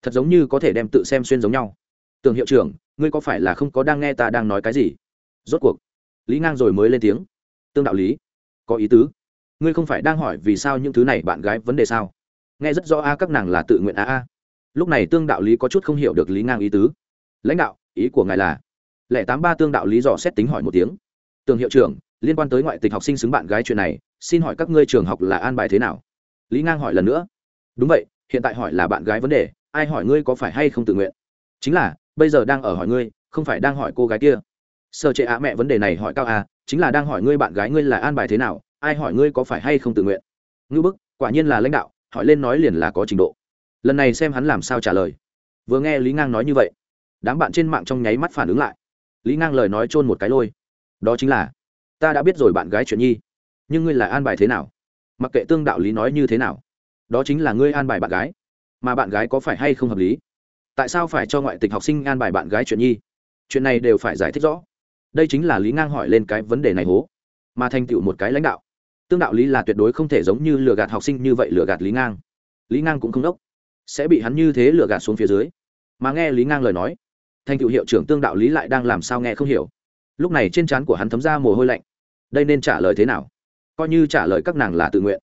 thật giống như có thể đem tự xem xuyên giống nhau tường hiệu trưởng ngươi có phải là không có đang nghe ta đang nói cái gì rốt cuộc lý ngang rồi mới lên tiếng tương đạo lý có ý tứ ngươi không phải đang hỏi vì sao những thứ này bạn gái vấn đề sao? Nghe rất rõ a, các nàng là tự nguyện a a. Lúc này tương đạo lý có chút không hiểu được lý ngang ý tứ. Lãnh đạo, ý của ngài là? Lẻ tám ba tương đạo lý dò xét tính hỏi một tiếng. Tường hiệu trưởng, liên quan tới ngoại tịch học sinh xứng bạn gái chuyện này, xin hỏi các ngươi trường học là an bài thế nào? Lý ngang hỏi lần nữa. Đúng vậy, hiện tại hỏi là bạn gái vấn đề, ai hỏi ngươi có phải hay không tự nguyện? Chính là, bây giờ đang ở hỏi ngươi, không phải đang hỏi cô gái kia. Sơ chế ạ mẹ vấn đề này hỏi cao à chính là đang hỏi ngươi bạn gái ngươi là an bài thế nào ai hỏi ngươi có phải hay không tự nguyện? Ngư bức, quả nhiên là lãnh đạo, hỏi lên nói liền là có trình độ. Lần này xem hắn làm sao trả lời. Vừa nghe lý ngang nói như vậy, đám bạn trên mạng trong nháy mắt phản ứng lại. Lý ngang lời nói chôn một cái lôi. Đó chính là, ta đã biết rồi bạn gái chuyện nhi, nhưng ngươi là an bài thế nào? Mặc kệ tương đạo lý nói như thế nào, đó chính là ngươi an bài bạn gái, mà bạn gái có phải hay không hợp lý? Tại sao phải cho ngoại tịch học sinh an bài bạn gái chuyện nhi? Chuyện này đều phải giải thích rõ. Đây chính là lý ngang hỏi lên cái vấn đề này hố, mà thành tựu một cái lãnh đạo tương đạo lý là tuyệt đối không thể giống như lừa gạt học sinh như vậy lừa gạt lý ngang. Lý ngang cũng không đốc. Sẽ bị hắn như thế lừa gạt xuống phía dưới. Mà nghe lý ngang lời nói, thành cựu hiệu trưởng tương đạo lý lại đang làm sao nghe không hiểu. Lúc này trên trán của hắn thấm ra mồ hôi lạnh. Đây nên trả lời thế nào? Coi như trả lời các nàng là tự nguyện.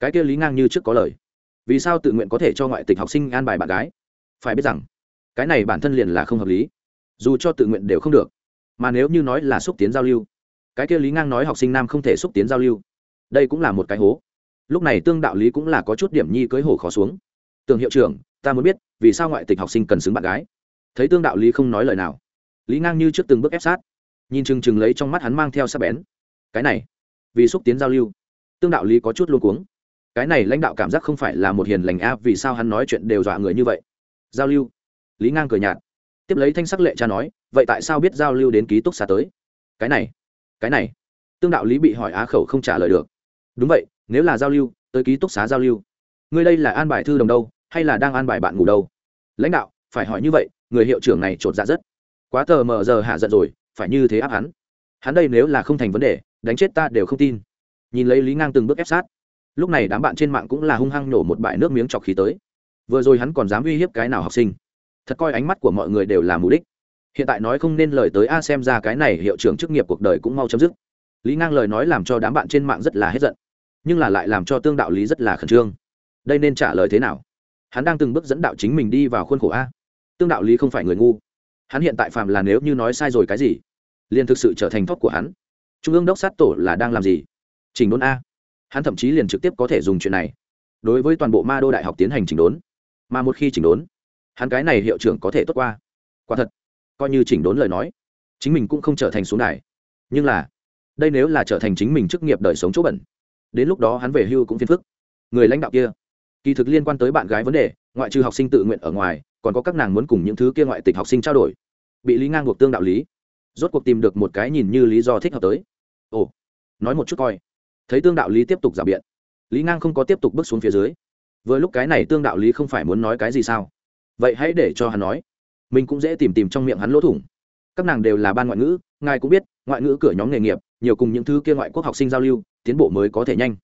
Cái kia lý ngang như trước có lời. Vì sao tự nguyện có thể cho ngoại tịch học sinh an bài bạn gái? Phải biết rằng, cái này bản thân liền là không hợp lý. Dù cho tự nguyện đều không được. Mà nếu như nói là xúc tiến giao lưu, cái kia lý ngang nói học sinh nam không thể xúc tiến giao lưu đây cũng là một cái hố. Lúc này tương đạo lý cũng là có chút điểm nhi cưới hổ khó xuống. Tường hiệu trưởng, ta muốn biết, vì sao ngoại tịch học sinh cần xứng bạn gái? Thấy tương đạo lý không nói lời nào, lý ngang như trước từng bước ép sát. Nhìn chừng chừng lấy trong mắt hắn mang theo sắc bén. Cái này, vì xúc tiến giao lưu. Tương đạo lý có chút luôn cuống. Cái này lãnh đạo cảm giác không phải là một hiền lành a, vì sao hắn nói chuyện đều dọa người như vậy? Giao lưu. Lý ngang cười nhạt. Tiếp lấy thanh sắc lệ cha nói, vậy tại sao biết giao lưu đến ký túc xá tới? Cái này cái này. Tương đạo lý bị hỏi á khẩu không trả lời được đúng vậy, nếu là giao lưu, tới ký túc xá giao lưu. Ngươi đây là an bài thư đồng đâu, hay là đang an bài bạn ngủ đâu? Lãnh đạo, phải hỏi như vậy, người hiệu trưởng này chột dạ rất. Quá tờ mờ giờ hạ giận rồi, phải như thế áp hắn. Hắn đây nếu là không thành vấn đề, đánh chết ta đều không tin. Nhìn lấy lý ngang từng bước ép sát. Lúc này đám bạn trên mạng cũng là hung hăng nổ một bãi nước miếng chọc khí tới. Vừa rồi hắn còn dám uy hiếp cái nào học sinh. Thật coi ánh mắt của mọi người đều là mục đích. Hiện tại nói không nên lời tới a xem ra cái này hiệu trưởng chức nghiệp cuộc đời cũng mau chấm dứt. Lý ngang lời nói làm cho đám bạn trên mạng rất là hết giận nhưng là lại làm cho tương đạo lý rất là khẩn trương. Đây nên trả lời thế nào? Hắn đang từng bước dẫn đạo chính mình đi vào khuôn khổ a. Tương đạo lý không phải người ngu. Hắn hiện tại phàm là nếu như nói sai rồi cái gì, liền thực sự trở thành thóc của hắn. Trung ương đốc sát tổ là đang làm gì? Chỉnh đốn a. Hắn thậm chí liền trực tiếp có thể dùng chuyện này. Đối với toàn bộ ma đô đại học tiến hành chỉnh đốn. Mà một khi chỉnh đốn, hắn cái này hiệu trưởng có thể tốt qua. Quả thật, coi như chỉnh đốn lời nói, chính mình cũng không trở thành xuống đài. Nhưng là, đây nếu là trở thành chính mình chức nghiệp đời sống chỗ bẩn đến lúc đó hắn về hưu cũng phiền phức. Người lãnh đạo kia, kỳ thực liên quan tới bạn gái vấn đề, ngoại trừ học sinh tự nguyện ở ngoài, còn có các nàng muốn cùng những thứ kia ngoại tịch học sinh trao đổi. Bị lý ngang buộc tương đạo lý, rốt cuộc tìm được một cái nhìn như lý do thích hợp tới. Ồ, nói một chút coi. Thấy tương đạo lý tiếp tục giả biện, lý ngang không có tiếp tục bước xuống phía dưới. Vừa lúc cái này tương đạo lý không phải muốn nói cái gì sao? Vậy hãy để cho hắn nói. Mình cũng dễ tìm tìm trong miệng hắn lỗ thủng. Các nàng đều là ban ngoại ngữ, ngài cũng biết, ngoại ngữ cửa nhóm nghề nghiệp, nhiều cùng những thứ kia ngoại quốc học sinh giao lưu tiến bộ mới có thể nhanh.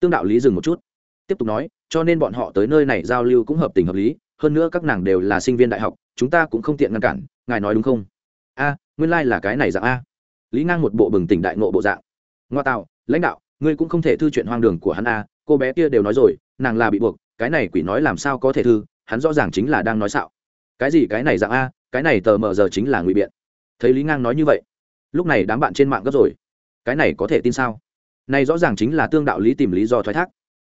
Tương đạo lý dừng một chút. Tiếp tục nói, cho nên bọn họ tới nơi này giao lưu cũng hợp tình hợp lý, hơn nữa các nàng đều là sinh viên đại học, chúng ta cũng không tiện ngăn cản, ngài nói đúng không? A, nguyên lai、like、là cái này dạng a. Lý ngang một bộ bừng tỉnh đại nộ bộ dạng. Ngoa tạo, lãnh đạo, ngươi cũng không thể thư chuyện hoang đường của hắn a, cô bé kia đều nói rồi, nàng là bị buộc, cái này quỷ nói làm sao có thể thư, hắn rõ ràng chính là đang nói xạo. Cái gì cái này dạng a, cái này tờ mờ giờ chính là ngụy biện. Thấy lý ngang nói như vậy, lúc này đám bạn trên mạng gấp rồi. Cái này có thể tin sao? Này rõ ràng chính là tương đạo lý tìm lý do thoái thác.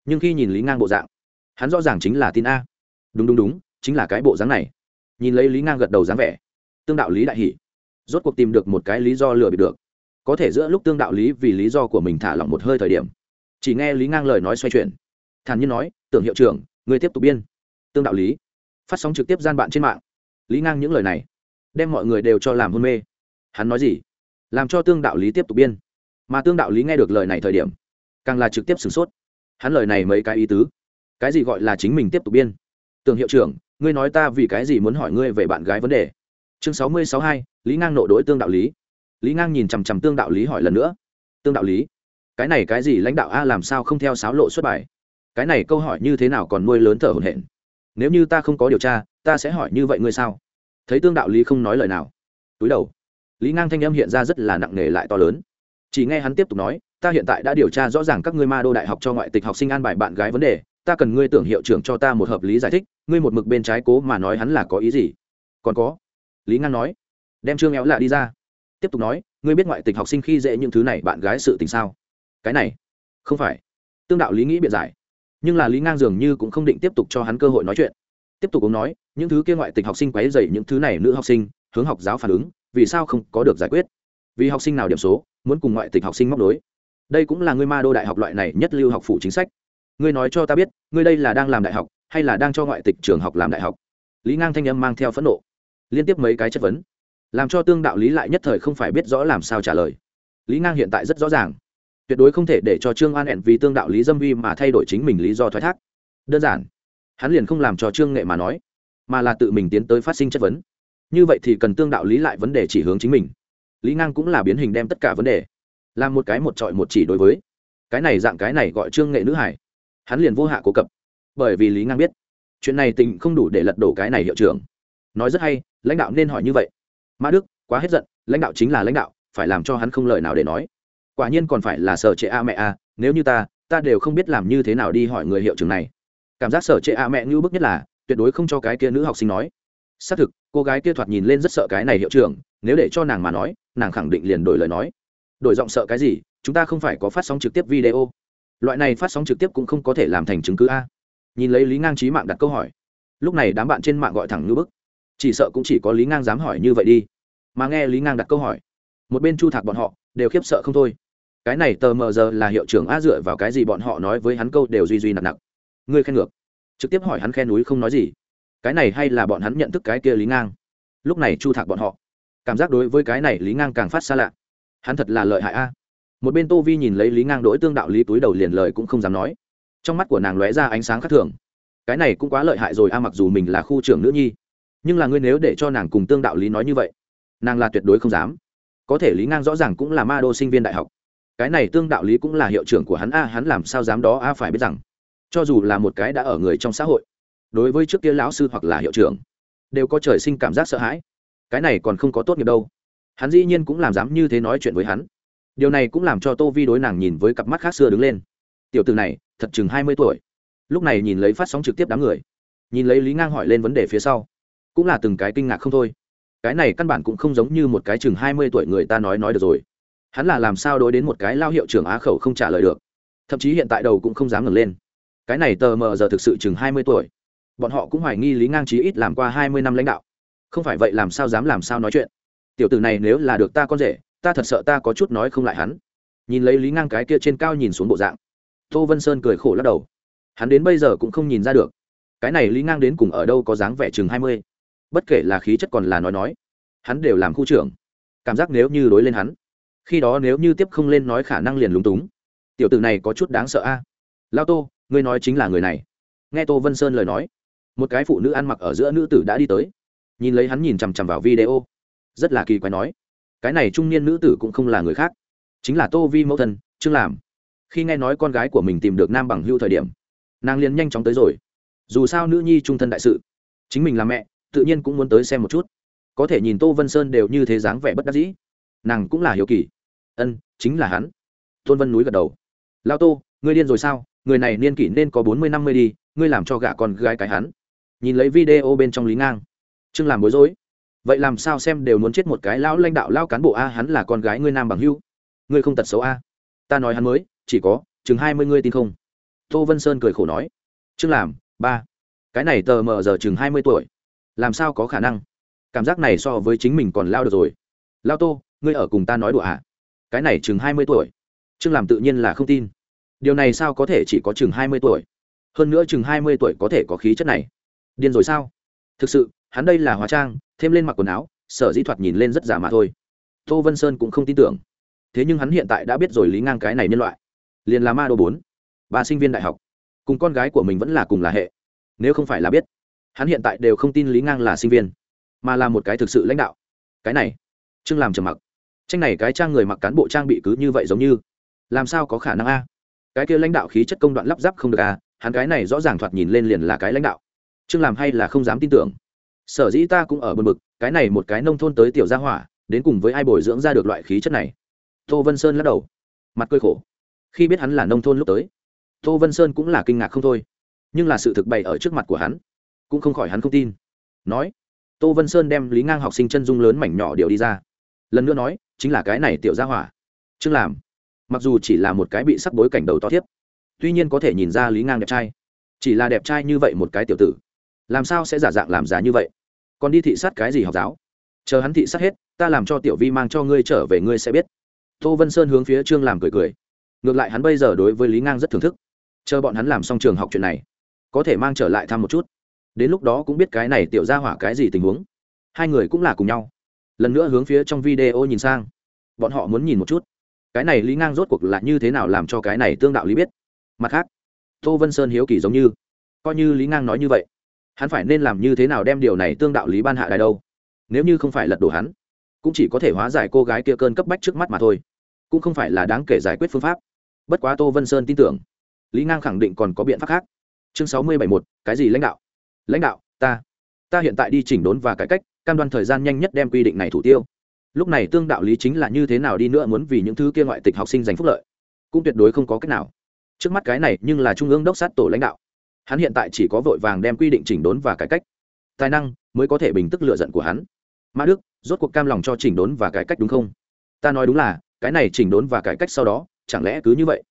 Nhưng khi nhìn lý ngang bộ dạng, hắn rõ ràng chính là tin a. Đúng đúng đúng, chính là cái bộ dáng này. Nhìn lấy lý ngang gật đầu dáng vẻ, tương đạo lý đại hỷ. Rốt cuộc tìm được một cái lý do lừa bịp được. Có thể giữa lúc tương đạo lý vì lý do của mình thả lỏng một hơi thời điểm, chỉ nghe lý ngang lời nói xoay chuyển. Thản nhiên nói, tưởng hiệu trưởng người tiếp tục biên. Tương đạo lý. Phát sóng trực tiếp gian bạn trên mạng. Lý ngang những lời này, đem mọi người đều cho làm hôn mê. Hắn nói gì? Làm cho tương đạo lý tiếp tục biên mà tương đạo lý nghe được lời này thời điểm, càng là trực tiếp sửng sốt. Hắn lời này mấy cái ý tứ, cái gì gọi là chính mình tiếp tục biên? Tường hiệu trưởng, ngươi nói ta vì cái gì muốn hỏi ngươi về bạn gái vấn đề? Chương sáu mươi sáu hai, lý ngang nộ đối tương đạo lý. Lý ngang nhìn chằm chằm tương đạo lý hỏi lần nữa. Tương đạo lý? Cái này cái gì lãnh đạo a làm sao không theo sáo lộ xuất bài? Cái này câu hỏi như thế nào còn nuôi lớn thở hổn hển? Nếu như ta không có điều tra, ta sẽ hỏi như vậy ngươi sao? Thấy tương đạo lý không nói lời nào. Túi đầu, lý ngang thanh âm hiện ra rất là nặng nề lại to lớn chỉ nghe hắn tiếp tục nói, ta hiện tại đã điều tra rõ ràng các ngươi ma đô đại học cho ngoại tịch học sinh an bài bạn gái vấn đề, ta cần ngươi tưởng hiệu trưởng cho ta một hợp lý giải thích, ngươi một mực bên trái cố mà nói hắn là có ý gì? Còn có, lý ngang nói, đem trương éo lạ đi ra. Tiếp tục nói, ngươi biết ngoại tịch học sinh khi dễ những thứ này bạn gái sự tình sao? Cái này, không phải. Tương đạo lý nghĩ biện giải, nhưng là lý ngang dường như cũng không định tiếp tục cho hắn cơ hội nói chuyện. Tiếp tục cũng nói, những thứ kia ngoại tịch học sinh quấy dày những thứ này nữ học sinh, hướng học giáo phản ứng, vì sao không có được giải quyết? Vì học sinh nào điểm số? Muốn cùng ngoại tịch học sinh móc đối đây cũng là ngươi ma đô đại học loại này nhất lưu học phủ chính sách. Ngươi nói cho ta biết, ngươi đây là đang làm đại học, hay là đang cho ngoại tịch trường học làm đại học? Lý ngang thanh âm mang theo phẫn nộ. Liên tiếp mấy cái chất vấn. Làm cho tương đạo lý lại nhất thời không phải biết rõ làm sao trả lời. Lý ngang hiện tại rất rõ ràng. Tuyệt đối không thể để cho trương an hẹn vì tương đạo lý dâm vi mà thay đổi chính mình lý do thoái thác. Đơn giản, hắn liền không làm cho trương nghệ mà nói, mà là tự mình tiến tới phát sinh chất vấn. Như vậy thì cần tương đạo lý lại vấn đề chỉ hướng chính mình lý ngang cũng là biến hình đem tất cả vấn đề làm một cái một trọi một chỉ đối với cái này dạng cái này gọi trương nghệ nữ hải hắn liền vô hạ cố cập bởi vì lý ngang biết chuyện này tình không đủ để lật đổ cái này hiệu trưởng nói rất hay lãnh đạo nên hỏi như vậy mã đức quá hết giận lãnh đạo chính là lãnh đạo phải làm cho hắn không lời nào để nói quả nhiên còn phải là sở trệ a mẹ a nếu như ta ta đều không biết làm như thế nào đi hỏi người hiệu trưởng này cảm giác sở trệ a mẹ như bức nhất là tuyệt đối không cho cái kia nữ học sinh nói xác thực cô gái kia thoạt nhìn lên rất sợ cái này hiệu trưởng nếu để cho nàng mà nói nàng khẳng định liền đổi lời nói. Đổi giọng sợ cái gì? Chúng ta không phải có phát sóng trực tiếp video. Loại này phát sóng trực tiếp cũng không có thể làm thành chứng cứ a. Nhìn lấy lý ngang trí mạng đặt câu hỏi. Lúc này đám bạn trên mạng gọi thẳng như bức. Chỉ sợ cũng chỉ có lý ngang dám hỏi như vậy đi. Mà nghe lý ngang đặt câu hỏi, một bên chu thạc bọn họ đều khiếp sợ không thôi. Cái này tờ mờ giờ là hiệu trưởng a dựa vào cái gì bọn họ nói với hắn câu đều duy duy nặng nặng. Ngươi khen ngược. Trực tiếp hỏi hắn khen núi không nói gì. Cái này hay là bọn hắn nhận thức cái kia lý ngang. Lúc này chu thạc bọn họ cảm giác đối với cái này lý ngang càng phát xa lạ. Hắn thật là lợi hại a. Một bên tô vi nhìn lấy lý ngang đỗi tương đạo lý túi đầu liền lời cũng không dám nói. Trong mắt của nàng lóe ra ánh sáng khác thường. Cái này cũng quá lợi hại rồi a, mặc dù mình là khu trưởng nữ nhi, nhưng là ngươi nếu để cho nàng cùng tương đạo lý nói như vậy, nàng là tuyệt đối không dám. Có thể lý ngang rõ ràng cũng là ma đô sinh viên đại học. Cái này tương đạo lý cũng là hiệu trưởng của hắn a, hắn làm sao dám đó a, phải biết rằng, cho dù là một cái đã ở người trong xã hội, đối với trước kia lão sư hoặc là hiệu trưởng, đều có trời sinh cảm giác sợ hãi cái này còn không có tốt nghiệp đâu. Hắn dĩ nhiên cũng làm dám như thế nói chuyện với hắn. Điều này cũng làm cho tô vi đối nàng nhìn với cặp mắt khác xưa đứng lên. Tiểu từ này, thật chừng hai mươi tuổi. Lúc này nhìn lấy phát sóng trực tiếp đám người. Nhìn lấy lý ngang hỏi lên vấn đề phía sau. Cũng là từng cái kinh ngạc không thôi. Cái này căn bản cũng không giống như một cái chừng hai mươi tuổi người ta nói nói được rồi. Hắn là làm sao đối đến một cái lao hiệu trưởng á khẩu không trả lời được. Thậm chí hiện tại đầu cũng không dám ngẩng lên. Cái này tờ mờ giờ thực sự chừng hai mươi tuổi. Bọn họ cũng hoài nghi lý ngang trí ít làm qua hai mươi năm lãnh đạo không phải vậy làm sao dám làm sao nói chuyện. Tiểu tử này nếu là được ta con rể, ta thật sợ ta có chút nói không lại hắn. Nhìn lấy lý ngang cái kia trên cao nhìn xuống bộ dạng, tô vân sơn cười khổ lắc đầu. Hắn đến bây giờ cũng không nhìn ra được. Cái này lý ngang đến cùng ở đâu có dáng vẻ chừng hai mươi. Bất kể là khí chất còn là nói nói, hắn đều làm khu trưởng. Cảm giác nếu như đối lên hắn, khi đó nếu như tiếp không lên nói khả năng liền lúng túng. Tiểu tử này có chút đáng sợ a. Lao tô, ngươi nói chính là người này. Nghe tô vân sơn lời nói, một cái phụ nữ ăn mặc ở giữa nữ tử đã đi tới nhìn lấy hắn nhìn chằm chằm vào video. Rất là kỳ quái nói, cái này trung niên nữ tử cũng không là người khác, chính là tô vi mẫu thân, trương làm. Khi nghe nói con gái của mình tìm được nam bằng hưu thời điểm, nàng liền nhanh chóng tới rồi. Dù sao nữ nhi trung thân đại sự, chính mình là mẹ, tự nhiên cũng muốn tới xem một chút. Có thể nhìn tô vân sơn đều như thế dáng vẻ bất đắc dĩ. Nàng cũng là hiếu kỳ. Ân, chính là hắn. Tôn vân núi gật đầu. Lao tô, ngươi điên rồi sao? Người này niên kỷ nên có bốn mươi, năm mươi đi, ngươi làm cho gả con gái cái hắn. Nhìn lấy video bên trong lý ngang trương làm bối rối. Vậy làm sao xem đều muốn chết một cái lão lãnh đạo lao cán bộ a, hắn là con gái ngươi nam bằng hưu ngươi không tật xấu a. Ta nói hắn mới, chỉ có, chừng hai mươi ngươi tin không? Tô vân sơn cười khổ nói. Trương làm, ba. Cái này tờ mờ giờ chừng hai mươi tuổi. Làm sao có khả năng? Cảm giác này so với chính mình còn lao được rồi. Lao tô, ngươi ở cùng ta nói đùa à? Cái này chừng hai mươi tuổi. Trương làm tự nhiên là không tin. Điều này sao có thể chỉ có chừng hai mươi tuổi? Hơn nữa chừng hai mươi tuổi có thể có khí chất này. Điên rồi sao? Thực sự hắn đây là hóa trang, thêm lên mặc quần áo, sở dĩ thoạt nhìn lên rất giả mà thôi. Tô vân sơn cũng không tin tưởng. Thế nhưng hắn hiện tại đã biết rồi lý ngang cái này nhân loại. Liền là ma đô bốn. Ba sinh viên đại học. Cùng con gái của mình vẫn là cùng là hệ. Nếu không phải là biết, hắn hiện tại đều không tin lý ngang là sinh viên, mà là một cái thực sự lãnh đạo. Cái này, trương làm trầm mặc. Tranh này cái trang người mặc cán bộ trang bị cứ như vậy giống như. Làm sao có khả năng a? Cái kia lãnh đạo khí chất công đoạn lắp ráp không được a, hắn cái này rõ ràng thoạt nhìn lên liền là cái lãnh đạo. Trương làm hay là không dám tin tưởng sở dĩ ta cũng ở bờ mực cái này một cái nông thôn tới tiểu gia hỏa, đến cùng với ai bồi dưỡng ra được loại khí chất này? Tô vân sơn lắc đầu. Mặt cơi khổ. Khi biết hắn là nông thôn lúc tới, tô vân sơn cũng là kinh ngạc không thôi. Nhưng là sự thực bày ở trước mặt của hắn, cũng không khỏi hắn không tin. Nói, tô vân sơn đem lý ngang học sinh chân dung lớn mảnh nhỏ điều đi ra. Lần nữa nói, chính là cái này tiểu gia hỏa. Chương làm, mặc dù chỉ là một cái bị sắc bối cảnh đầu to thiếp, tuy nhiên có thể nhìn ra lý ngang đẹp trai. Chỉ là đẹp trai như vậy một cái tiểu tử làm sao sẽ giả dạng làm giá như vậy? Còn đi thị sát cái gì học giáo? Chờ hắn thị sát hết, ta làm cho tiểu vi mang cho ngươi trở về ngươi sẽ biết. Tô vân sơn hướng phía trương làm cười cười. Ngược lại hắn bây giờ đối với lý ngang rất thưởng thức. Chờ bọn hắn làm xong trường học chuyện này, có thể mang trở lại thăm một chút. Đến lúc đó cũng biết cái này tiểu ra hỏa cái gì tình huống. Hai người cũng là cùng nhau. Lần nữa hướng phía trong video nhìn sang. Bọn họ muốn nhìn một chút. Cái này lý ngang rốt cuộc là như thế nào làm cho cái này tương đạo lý biết? Mặt khác, tô vân sơn hiếu kỳ giống như. Coi như lý ngang nói như vậy hắn phải nên làm như thế nào đem điều này tương đạo lý ban hạ đài đâu? Nếu như không phải lật đổ hắn, cũng chỉ có thể hóa giải cô gái kia cơn cấp bách trước mắt mà thôi. Cũng không phải là đáng kể giải quyết phương pháp. Bất quá tô vân sơn tin tưởng, lý ngang khẳng định còn có biện pháp khác. Chương sáu mươi bảy một, cái gì lãnh đạo? Lãnh đạo, ta. Ta hiện tại đi chỉnh đốn và cải cách, cam đoan thời gian nhanh nhất đem quy định này thủ tiêu. Lúc này tương đạo lý chính là như thế nào đi nữa muốn vì những thứ kia ngoại tịch học sinh giành phúc lợi. Cũng tuyệt đối không có cách nào. Trước mắt cái này nhưng là trung ương đốc sát tổ lãnh đạo hắn hiện tại chỉ có vội vàng đem quy định chỉnh đốn và cải cách. Tài năng mới có thể bình tức lựa giận của hắn. Mã đức, rốt cuộc cam lòng cho chỉnh đốn và cải cách đúng không? Ta nói đúng là, cái này chỉnh đốn và cải cách sau đó, chẳng lẽ cứ như vậy?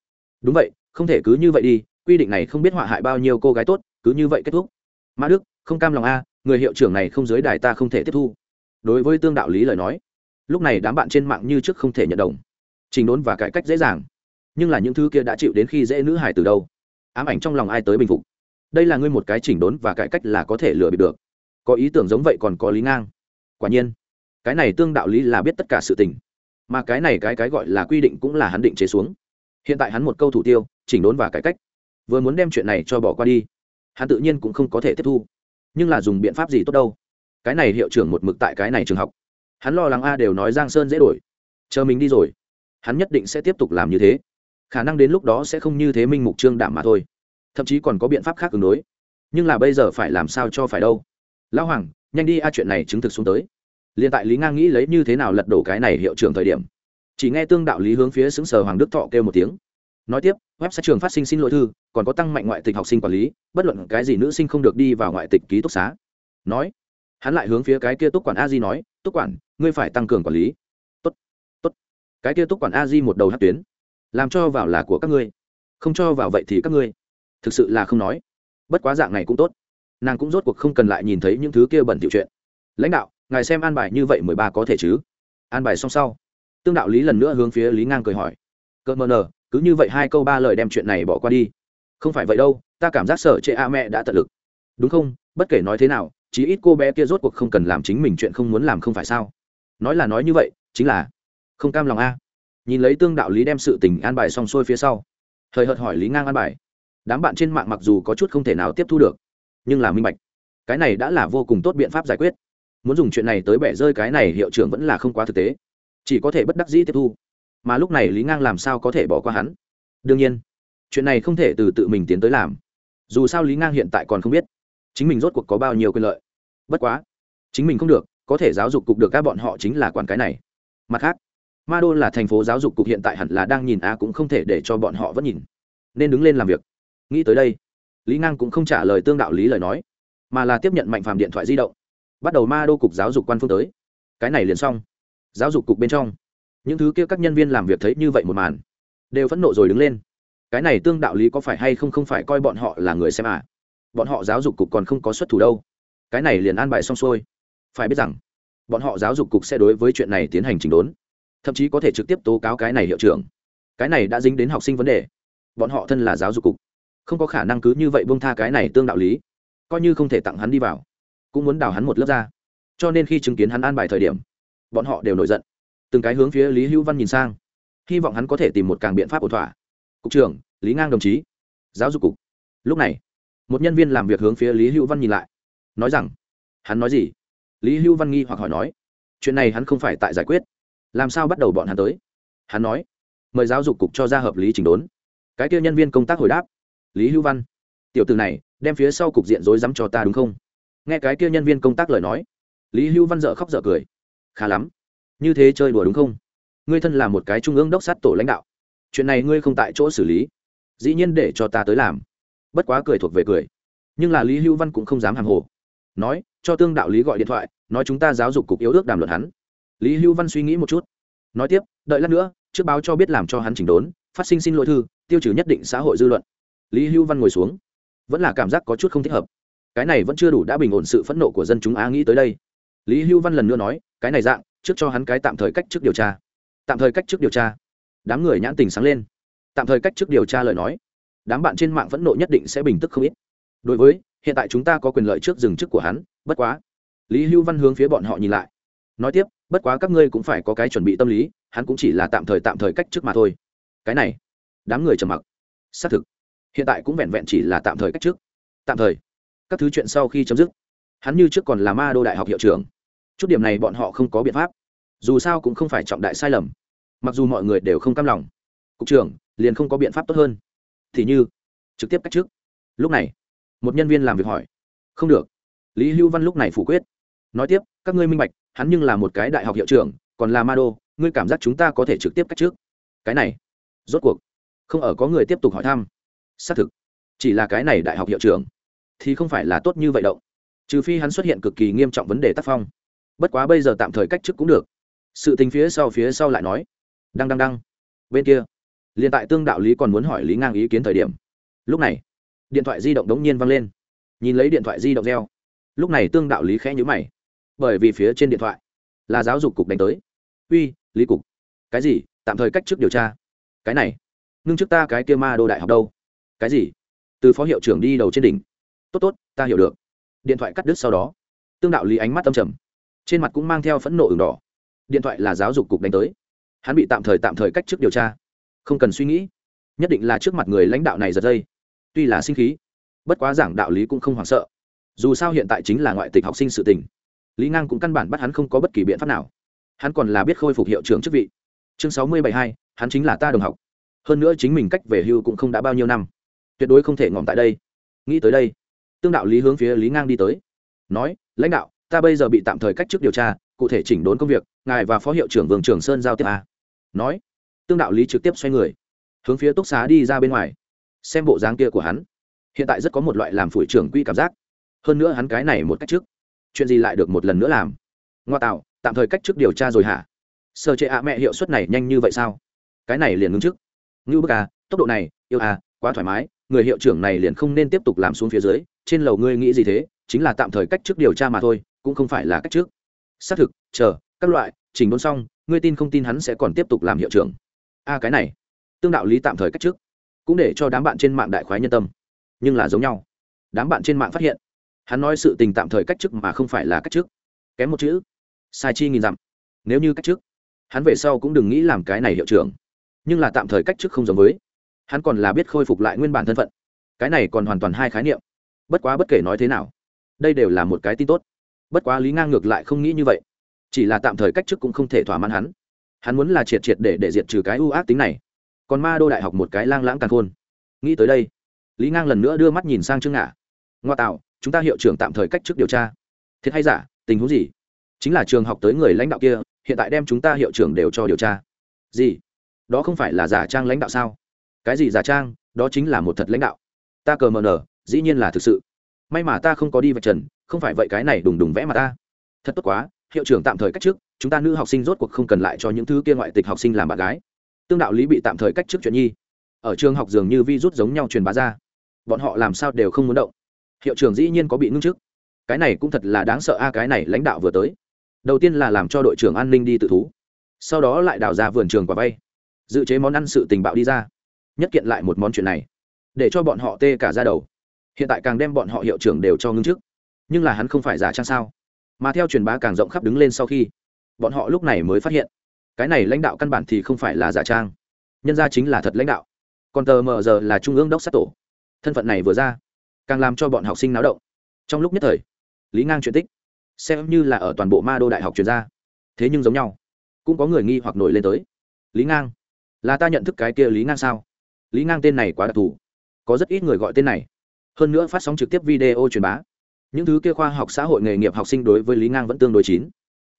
Đúng vậy, không thể cứ như vậy đi, quy định này không biết họa hại bao nhiêu cô gái tốt, cứ như vậy kết thúc. Mã đức, không cam lòng a, người hiệu trưởng này không giới đài ta không thể tiếp thu. Đối với tương đạo lý lời nói, lúc này đám bạn trên mạng như trước không thể nhận đồng. Trình đốn và cải cách dễ dàng, nhưng là những thứ kia đã chịu đến khi dễ nữ hải từ đâu? Ám ảnh trong lòng ai tới bình phục? Đây là ngươi một cái chỉnh đốn và cải cách là có thể lừa bịp được. Có ý tưởng giống vậy còn có lý ngang. Quả nhiên, cái này tương đạo lý là biết tất cả sự tình. Mà cái này cái cái gọi là quy định cũng là hắn định chế xuống. Hiện tại hắn một câu thủ tiêu, chỉnh đốn và cải cách. Vừa muốn đem chuyện này cho bỏ qua đi, hắn tự nhiên cũng không có thể tiếp thu. Nhưng là dùng biện pháp gì tốt đâu? Cái này hiệu trưởng một mực tại cái này trường học. Hắn lo lắng a đều nói giang sơn dễ đổi. Chờ mình đi rồi, hắn nhất định sẽ tiếp tục làm như thế. Khả năng đến lúc đó sẽ không như thế minh mục trương đảm mà thôi thậm chí còn có biện pháp khác ứng đối. Nhưng là bây giờ phải làm sao cho phải đâu? Lão hoàng, nhanh đi a, chuyện này chứng thực xuống tới. Liền tại lý ngang nghĩ lấy như thế nào lật đổ cái này hiệu trưởng thời điểm, chỉ nghe tương đạo lý hướng phía xứng sờ hoàng đức thọ kêu một tiếng. Nói tiếp, website trường phát sinh xin lỗi thư, còn có tăng mạnh ngoại tịch học sinh quản lý, bất luận cái gì nữ sinh không được đi vào ngoại tịch ký túc xá. Nói, hắn lại hướng phía cái kia túc quản a di nói, túc quản, ngươi phải tăng cường quản lý. Tốt tốt. Cái kia túc quản a di một đầu hát tuyến. Làm cho vào là của các ngươi, không cho vào vậy thì các ngươi thực sự là không nói. Bất quá dạng này cũng tốt. Nàng cũng rốt cuộc không cần lại nhìn thấy những thứ kia bẩn tiểu chuyện. Lãnh đạo, ngài xem an bài như vậy mười ba có thể chứ? An bài xong sau, tương đạo lý lần nữa hướng phía lý ngang cười hỏi. Cỡ mờ nờ, cứ như vậy hai câu ba lời đem chuyện này bỏ qua đi. Không phải vậy đâu, ta cảm giác sợ chệ a mẹ đã tận lực. Đúng không? Bất kể nói thế nào, chí ít cô bé kia rốt cuộc không cần làm chính mình chuyện không muốn làm không phải sao? Nói là nói như vậy, chính là không cam lòng a. Nhìn lấy tương đạo lý đem sự tình an bài xong xuôi phía sau thời hợt hỏi lý ngang an bài đám bạn trên mạng mặc dù có chút không thể nào tiếp thu được, nhưng là minh bạch, cái này đã là vô cùng tốt biện pháp giải quyết. Muốn dùng chuyện này tới bẻ rơi cái này hiệu trưởng vẫn là không quá thực tế, chỉ có thể bất đắc dĩ tiếp thu. Mà lúc này lý ngang làm sao có thể bỏ qua hắn? Đương nhiên, chuyện này không thể từ tự mình tiến tới làm. Dù sao lý ngang hiện tại còn không biết, chính mình rốt cuộc có bao nhiêu quyền lợi. Bất quá, chính mình không được, có thể giáo dục cục được các bọn họ chính là quản cái này. Mặt khác, ma đô là thành phố giáo dục cục hiện tại hẳn là đang nhìn a cũng không thể để cho bọn họ vẫn nhìn. Nên đứng lên làm việc nghĩ tới đây, lý ngang cũng không trả lời tương đạo lý lời nói, mà là tiếp nhận mạnh phàm điện thoại di động, bắt đầu ma đô cục giáo dục quan phương tới. Cái này liền xong. Giáo dục cục bên trong, những thứ kia các nhân viên làm việc thấy như vậy một màn, đều phẫn nộ rồi đứng lên. Cái này tương đạo lý có phải hay không không phải coi bọn họ là người xem à? Bọn họ giáo dục cục còn không có xuất thủ đâu. Cái này liền an bài xong xuôi. Phải biết rằng, bọn họ giáo dục cục sẽ đối với chuyện này tiến hành chỉnh đốn, thậm chí có thể trực tiếp tố cáo cái này hiệu trưởng. Cái này đã dính đến học sinh vấn đề. Bọn họ thân là giáo dục cục không có khả năng cứ như vậy bông tha cái này tương đạo lý, coi như không thể tặng hắn đi vào, cũng muốn đào hắn một lớp ra. Cho nên khi chứng kiến hắn an bài thời điểm, bọn họ đều nổi giận. Từng cái hướng phía lý hữu văn nhìn sang, hy vọng hắn có thể tìm một càng biện pháp ổn thỏa. Cục trưởng, lý ngang đồng chí, giáo dục cục. Lúc này, một nhân viên làm việc hướng phía lý hữu văn nhìn lại, nói rằng, hắn nói gì? Lý hữu văn nghi hoặc hỏi nói, chuyện này hắn không phải tại giải quyết. Làm sao bắt đầu bọn hắn tới? Hắn nói, mời giáo dục cục cho ra hợp lý chỉnh đốn. Cái kia nhân viên công tác hồi đáp lý hữu văn, tiểu từ này, đem phía sau cục diện rối rắm cho ta đúng không? Nghe cái kia nhân viên công tác lời nói, lý hữu văn dợ khóc dợ cười. Khá lắm, như thế chơi đùa đúng không? Ngươi thân là một cái trung ương đốc sát tổ lãnh đạo, chuyện này ngươi không tại chỗ xử lý, dĩ nhiên để cho ta tới làm. Bất quá cười thuộc về cười. Nhưng là lý hữu văn cũng không dám hàng hồ. Nói, cho tương đạo lý gọi điện thoại, nói chúng ta giáo dục cục yếu ước đàm luận hắn. Lý hữu văn suy nghĩ một chút. Nói tiếp, đợi lát nữa, trước báo cho biết làm cho hắn chỉnh đốn, phát sinh xin lỗi thư, tiêu trừ nhất định xã hội dư luận lý hữu văn ngồi xuống. Vẫn là cảm giác có chút không thích hợp. Cái này vẫn chưa đủ đã bình ổn sự phẫn nộ của dân chúng á nghĩ tới đây. Lý hữu văn lần nữa nói, cái này dạng, trước cho hắn cái tạm thời cách trước điều tra. Tạm thời cách trước điều tra. Đám người nhãn tình sáng lên. Tạm thời cách trước điều tra lời nói. Đám bạn trên mạng phẫn nộ nhất định sẽ bình tức không ít. Đối với, hiện tại chúng ta có quyền lợi trước dừng chức của hắn, bất quá. Lý hữu văn hướng phía bọn họ nhìn lại. Nói tiếp, bất quá các ngươi cũng phải có cái chuẩn bị tâm lý, hắn cũng chỉ là tạm thời tạm thời cách trước mà thôi. Cái này, đám người trầm mặc. Xác thực hiện tại cũng vẹn vẹn chỉ là tạm thời cách trước. Tạm thời. Các thứ chuyện sau khi chấm dứt, hắn như trước còn là ma đô đại học hiệu trưởng. Chút điểm này bọn họ không có biện pháp. Dù sao cũng không phải trọng đại sai lầm. Mặc dù mọi người đều không cam lòng, cục trưởng liền không có biện pháp tốt hơn. Thì như, trực tiếp cách trước. Lúc này, một nhân viên làm việc hỏi, không được. Lý hữu văn lúc này phủ quyết, nói tiếp, các ngươi minh bạch, hắn nhưng là một cái đại học hiệu trưởng, còn là ma đô, ngươi cảm giác chúng ta có thể trực tiếp cách trước. Cái này, rốt cuộc, không ở có người tiếp tục hỏi thăm xác thực. Chỉ là cái này đại học hiệu trưởng thì không phải là tốt như vậy đâu. Trừ phi hắn xuất hiện cực kỳ nghiêm trọng vấn đề tác phong. Bất quá bây giờ tạm thời cách chức cũng được. Sự tình phía sau phía sau lại nói. Đăng đăng đăng. Bên kia. Liền tại tương đạo lý còn muốn hỏi lý ngang ý kiến thời điểm. Lúc này, điện thoại di động đống nhiên văng lên. Nhìn lấy điện thoại di động reo. Lúc này tương đạo lý khẽ nhữ mày. Bởi vì phía trên điện thoại là giáo dục cục đánh tới. Uy, lý cục. Cái gì? Tạm thời cách chức điều tra. Cái này. Ngưng trước ta cái kia ma đô đại học đâu? Cái gì? Từ phó hiệu trưởng đi đầu trên đỉnh. Tốt tốt, ta hiểu được. Điện thoại cắt đứt sau đó. Tương đạo lý ánh mắt tâm trầm. Trên mặt cũng mang theo phẫn nộ ửng đỏ. Điện thoại là giáo dục cục đánh tới. Hắn bị tạm thời tạm thời cách chức điều tra. Không cần suy nghĩ. Nhất định là trước mặt người lãnh đạo này giật dây. Tuy là sinh khí, bất quá giảng đạo lý cũng không hoảng sợ. Dù sao hiện tại chính là ngoại tịch học sinh sự tình. Lý ngang cũng căn bản bắt hắn không có bất kỳ biện pháp nào. Hắn còn là biết khôi phục hiệu trưởng chức vị. Chương sáu mươi bảy hai, hắn chính là ta đồng học. Hơn nữa chính mình cách về hưu cũng không đã bao nhiêu năm tuyệt đối không thể ngỏm tại đây. Nghĩ tới đây, tương đạo lý hướng phía lý ngang đi tới. Nói, lãnh đạo, ta bây giờ bị tạm thời cách chức điều tra, cụ thể chỉnh đốn công việc, ngài và phó hiệu trưởng vương trường sơn giao tiếp à. nói, tương đạo lý trực tiếp xoay người, hướng phía túc xá đi ra bên ngoài, xem bộ dáng kia của hắn. Hiện tại rất có một loại làm phủi trưởng quỹ cảm giác. Hơn nữa hắn cái này một cách trước chuyện gì lại được một lần nữa làm? Ngoa tạo, tạm thời cách trước điều tra rồi hả? Sơ chế ạ mẹ hiệu suất này nhanh như vậy sao? Cái này liền ngưng trước ngưu bức à tốc độ này, yêu à quá thoải mái, người hiệu trưởng này liền không nên tiếp tục làm xuống phía dưới, trên lầu ngươi nghĩ gì thế? Chính là tạm thời cách trước điều tra mà thôi, cũng không phải là cách trước xác thực, chờ, các loại trình đốn xong, ngươi tin không tin hắn sẽ còn tiếp tục làm hiệu trưởng. A, cái này, tương đạo lý tạm thời cách trước cũng để cho đám bạn trên mạng đại khoái nhân tâm. Nhưng là giống nhau, đám bạn trên mạng phát hiện, hắn nói sự tình tạm thời cách chức mà không phải là cách chức. Kém một chữ, sai chi nghìn dặm. Nếu như cách chức, hắn về sau cũng đừng nghĩ làm cái này hiệu trưởng. Nhưng là tạm thời cách chức không giống với hắn còn là biết khôi phục lại nguyên bản thân phận. Cái này còn hoàn toàn hai khái niệm. Bất quá bất kể nói thế nào, đây đều là một cái tin tốt. Bất quá lý ngang ngược lại không nghĩ như vậy. Chỉ là tạm thời cách chức cũng không thể thỏa mãn hắn. Hắn muốn là triệt triệt để để diệt trừ cái ưu ác tính này. Còn ma đô đại học một cái lang lãng càng khôn. Nghĩ tới đây, lý ngang lần nữa đưa mắt nhìn sang trương ngả. Ngoa tạo, chúng ta hiệu trưởng tạm thời cách chức điều tra. Thiệt hay giả, tình huống gì? Chính là trường học tới người lãnh đạo kia, hiện tại đem chúng ta hiệu trưởng đều cho điều tra. Gì? Đó không phải là giả trang lãnh đạo sao? Cái gì giả trang, đó chính là một thật lãnh đạo. Ta cờ mờ nở dĩ nhiên là thực sự. May mà ta không có đi vạch trần, không phải vậy cái này đùng đùng vẽ mà ta. Thật tốt quá, hiệu trưởng tạm thời cách trước, chúng ta nữ học sinh rốt cuộc không cần lại cho những thứ kia ngoại tịch học sinh làm bạn gái. Tương đạo lý bị tạm thời cách trước chuyện nhi. Ở trường học dường như vi rút giống nhau truyền bá ra. Bọn họ làm sao đều không muốn động. Hiệu trưởng dĩ nhiên có bị ngưng trước. Cái này cũng thật là đáng sợ a, cái này lãnh đạo vừa tới. Đầu tiên là làm cho đội trưởng an ninh đi tự thú. Sau đó lại đào ra vườn trường quả vay. Dự chế món ăn sự tình bạo đi ra nhất kiện lại một món chuyện này, để cho bọn họ tê cả ra đầu. Hiện tại càng đem bọn họ hiệu trưởng đều cho ngưng trước. Nhưng là hắn không phải giả trang sao? Mà theo truyền bá càng rộng khắp đứng lên sau khi, bọn họ lúc này mới phát hiện, cái này lãnh đạo căn bản thì không phải là giả trang. Nhân ra chính là thật lãnh đạo. Còn tờ mờ giờ là trung ương đốc sát tổ. Thân phận này vừa ra, càng làm cho bọn học sinh náo động. Trong lúc nhất thời, lý ngang chuyện tích, xem như là ở toàn bộ ma đô đại học truyền gia thế nhưng giống nhau, cũng có người nghi hoặc nổi lên tới. Lý ngang, là ta nhận thức cái kia lý ngang sao? Lý ngang tên này quá đặc thù. Có rất ít người gọi tên này. Hơn nữa phát sóng trực tiếp video truyền bá. Những thứ kia khoa học xã hội nghề nghiệp học sinh đối với lý ngang vẫn tương đối chín.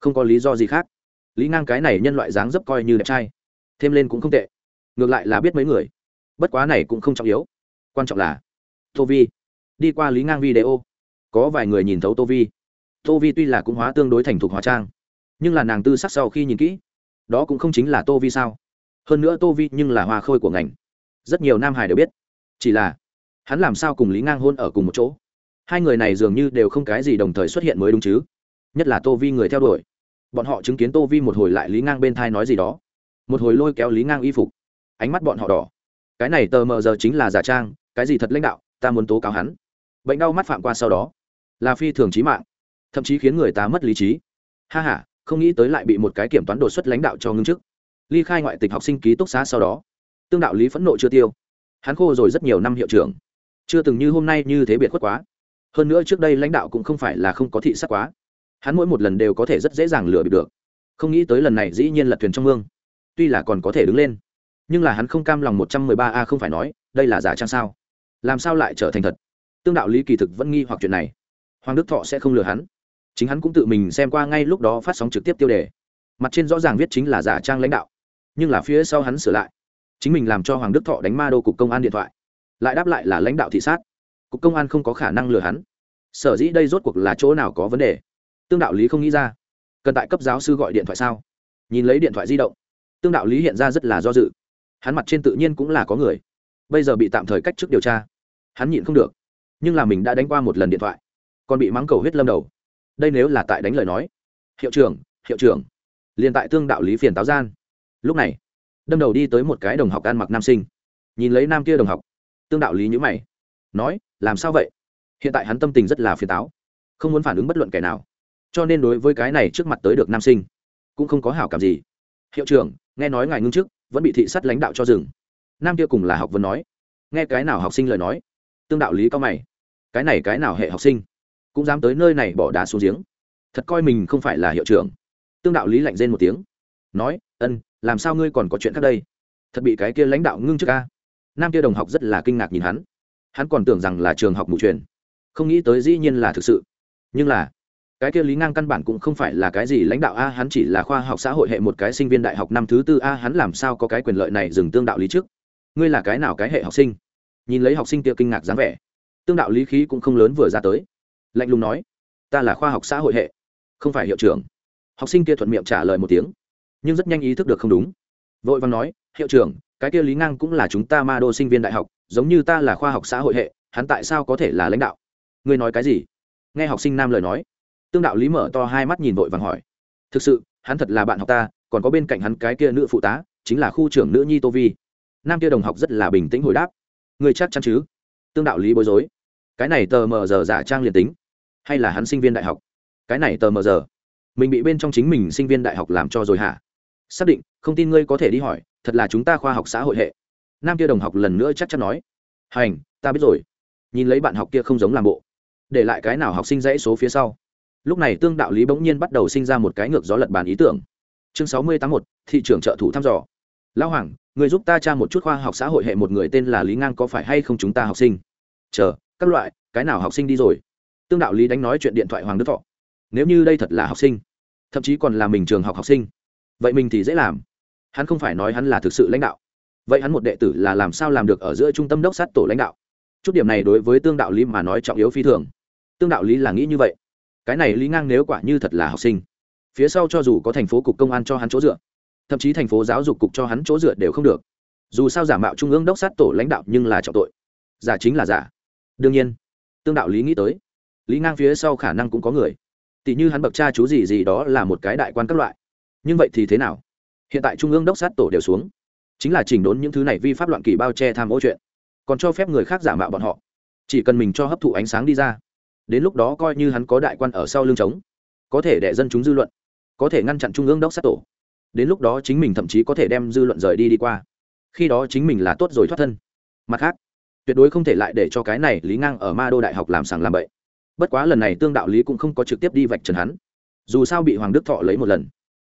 Không có lý do gì khác. Lý ngang cái này nhân loại dáng dấp coi như đẹp trai. Thêm lên cũng không tệ. Ngược lại là biết mấy người. Bất quá này cũng không trọng yếu. Quan trọng là tô vi. Đi qua lý ngang video, có vài người nhìn thấu tô vi. Tô vi tuy là cũng hóa tương đối thành thục hóa trang, nhưng là nàng tư sắc sau khi nhìn kỹ, đó cũng không chính là tô vi sao? Hơn nữa tô vi nhưng là hoa khôi của ngành rất nhiều nam hải đều biết. Chỉ là, hắn làm sao cùng lý ngang hôn ở cùng một chỗ? Hai người này dường như đều không cái gì đồng thời xuất hiện mới đúng chứ? Nhất là tô vi người theo đuổi. Bọn họ chứng kiến tô vi một hồi lại lý ngang bên thai nói gì đó. Một hồi lôi kéo lý ngang y phục. Ánh mắt bọn họ đỏ. Cái này tờ mờ giờ chính là giả trang, cái gì thật lãnh đạo, ta muốn tố cáo hắn. Bệnh đau mắt phạm qua sau đó. Là phi thường trí mạng. Thậm chí khiến người ta mất lý trí. Ha h a không nghĩ tới lại bị một cái kiểm toán đột xuất lãnh đạo cho ngưng chức. Ly khai ngoại tịch học sinh ký túc xá sau đó tương đạo lý phẫn nộ chưa tiêu. Hắn khô rồi rất nhiều năm hiệu trưởng. Chưa từng như hôm nay như thế biệt khuất quá. Hơn nữa trước đây lãnh đạo cũng không phải là không có thị sắc quá. Hắn mỗi một lần đều có thể rất dễ dàng lừa bịp được. Không nghĩ tới lần này dĩ nhiên lật thuyền trong mương. Tuy là còn có thể đứng lên, nhưng là hắn không cam lòng một trăm mười ba a không phải nói, đây là giả trang sao? Làm sao lại trở thành thật? Tương đạo lý kỳ thực vẫn nghi hoặc chuyện này. Hoàng đức thọ sẽ không lừa hắn. Chính hắn cũng tự mình xem qua ngay lúc đó phát sóng trực tiếp tiêu đề. Mặt trên rõ ràng viết chính là giả trang lãnh đạo, nhưng là phía sau hắn sửa lại chính mình làm cho hoàng đức thọ đánh ma đô cục công an điện thoại lại đáp lại là lãnh đạo thị sát cục công an không có khả năng lừa hắn sở dĩ đây rốt cuộc là chỗ nào có vấn đề tương đạo lý không nghĩ ra cần tại cấp giáo sư gọi điện thoại sao nhìn lấy điện thoại di động tương đạo lý hiện ra rất là do dự hắn mặt trên tự nhiên cũng là có người bây giờ bị tạm thời cách chức điều tra hắn nhịn không được nhưng là mình đã đánh qua một lần điện thoại còn bị mắng cầu huyết lâm đầu đây nếu là tại đánh lời nói hiệu trưởng hiệu trưởng liền tại tương đạo lý phiền táo gian lúc này đâm đầu đi tới một cái đồng học ăn mặc nam sinh. Nhìn lấy nam kia đồng học, tương đạo lý nhữ mày, nói, làm sao vậy? Hiện tại hắn tâm tình rất là phiền táo, không muốn phản ứng bất luận kẻ nào, cho nên đối với cái này trước mặt tới được nam sinh, cũng không có hảo cảm gì. Hiệu trưởng, nghe nói ngài ngưng trước vẫn bị thị sát lãnh đạo cho dừng. Nam kia cùng là học vấn nói. Nghe cái nào học sinh lời nói, tương đạo lý cao mày. Cái này cái nào hệ học sinh? Cũng dám tới nơi này bỏ đá xuống giếng. Thật coi mình không phải là hiệu trưởng. Tương đạo lý lạnh rên một tiếng, nói, ân làm sao ngươi còn có chuyện khác đây? Thật bị cái kia lãnh đạo ngưng trước ca. Nam kia đồng học rất là kinh ngạc nhìn hắn. Hắn còn tưởng rằng là trường học mù truyền. Không nghĩ tới dĩ nhiên là thực sự. Nhưng là, cái kia lý ngang căn bản cũng không phải là cái gì lãnh đạo a, hắn chỉ là khoa học xã hội hệ một cái sinh viên đại học năm thứ tư a, hắn làm sao có cái quyền lợi này dừng tương đạo lý trước? Ngươi là cái nào cái hệ học sinh? Nhìn lấy học sinh kia kinh ngạc dáng vẻ, tương đạo lý khí cũng không lớn vừa ra tới. Lạnh lùng nói, ta là khoa học xã hội hệ, không phải hiệu trưởng. Học sinh kia thuận miệng trả lời một tiếng nhưng rất nhanh ý thức được không đúng. Vội vàng nói, hiệu trưởng, cái kia lý ngang cũng là chúng ta ma đô sinh viên đại học, giống như ta là khoa học xã hội hệ, hắn tại sao có thể là lãnh đạo? Ngươi nói cái gì? Nghe học sinh nam lời nói, tương đạo lý mở to hai mắt nhìn vội vàng hỏi. Thực sự, hắn thật là bạn học ta, còn có bên cạnh hắn cái kia nữ phụ tá, chính là khu trưởng nữ nhi tô vi. Nam kia đồng học rất là bình tĩnh hồi đáp. Ngươi chắc chắn chứ? Tương đạo lý bối rối. Cái này tờ mờ giờ giả trang liền tính. Hay là hắn sinh viên đại học? Cái này tờ mờ giờ? Mình bị bên trong chính mình sinh viên đại học làm cho rồi hả? Xác định, không tin ngươi có thể đi hỏi, thật là chúng ta khoa học xã hội hệ. Nam kia đồng học lần nữa chắc chắn nói. Hành, ta biết rồi. Nhìn lấy bạn học kia không giống làm bộ. Để lại cái nào học sinh dãy số phía sau. Lúc này tương đạo lý bỗng nhiên bắt đầu sinh ra một cái ngược gió lật bàn ý tưởng. Chương sáu mươi tám một, thị trường trợ thủ thăm dò. Lão hoàng, người giúp ta tra một chút khoa học xã hội hệ một người tên là lý ngang có phải hay không chúng ta học sinh? Chờ, các loại, cái nào học sinh đi rồi? Tương đạo lý đánh nói chuyện điện thoại hoàng đức thọ. Nếu như đây thật là học sinh, thậm chí còn là mình trường học học sinh vậy mình thì dễ làm. Hắn không phải nói hắn là thực sự lãnh đạo. Vậy hắn một đệ tử là làm sao làm được ở giữa trung tâm đốc sát tổ lãnh đạo? Chút điểm này đối với tương đạo lý mà nói trọng yếu phi thường. Tương đạo lý là nghĩ như vậy. Cái này lý ngang nếu quả như thật là học sinh, phía sau cho dù có thành phố cục công an cho hắn chỗ dựa, thậm chí thành phố giáo dục cục cho hắn chỗ dựa đều không được. Dù sao giả mạo trung ương đốc sát tổ lãnh đạo nhưng là trọng tội. Giả chính là giả. Đương nhiên, tương đạo lý nghĩ tới, lý ngang phía sau khả năng cũng có người. Tỷ như hắn bậc cha chú gì gì đó là một cái đại quan các loại nhưng vậy thì thế nào? Hiện tại trung ương đốc sát tổ đều xuống. Chính là chỉnh đốn những thứ này vi pháp loạn kỳ bao che tham ô chuyện. Còn cho phép người khác giả mạo bọn họ. Chỉ cần mình cho hấp thụ ánh sáng đi ra. Đến lúc đó coi như hắn có đại quan ở sau lưng trống. Có thể để dân chúng dư luận. Có thể ngăn chặn trung ương đốc sát tổ. Đến lúc đó chính mình thậm chí có thể đem dư luận rời đi đi qua. Khi đó chính mình là tốt rồi thoát thân. Mặt khác, tuyệt đối không thể lại để cho cái này lý ngang ở ma đô đại học làm sàng làm bậy. Bất quá lần này tương đạo lý cũng không có trực tiếp đi vạch trần hắn. Dù sao bị hoàng đức thọ lấy một lần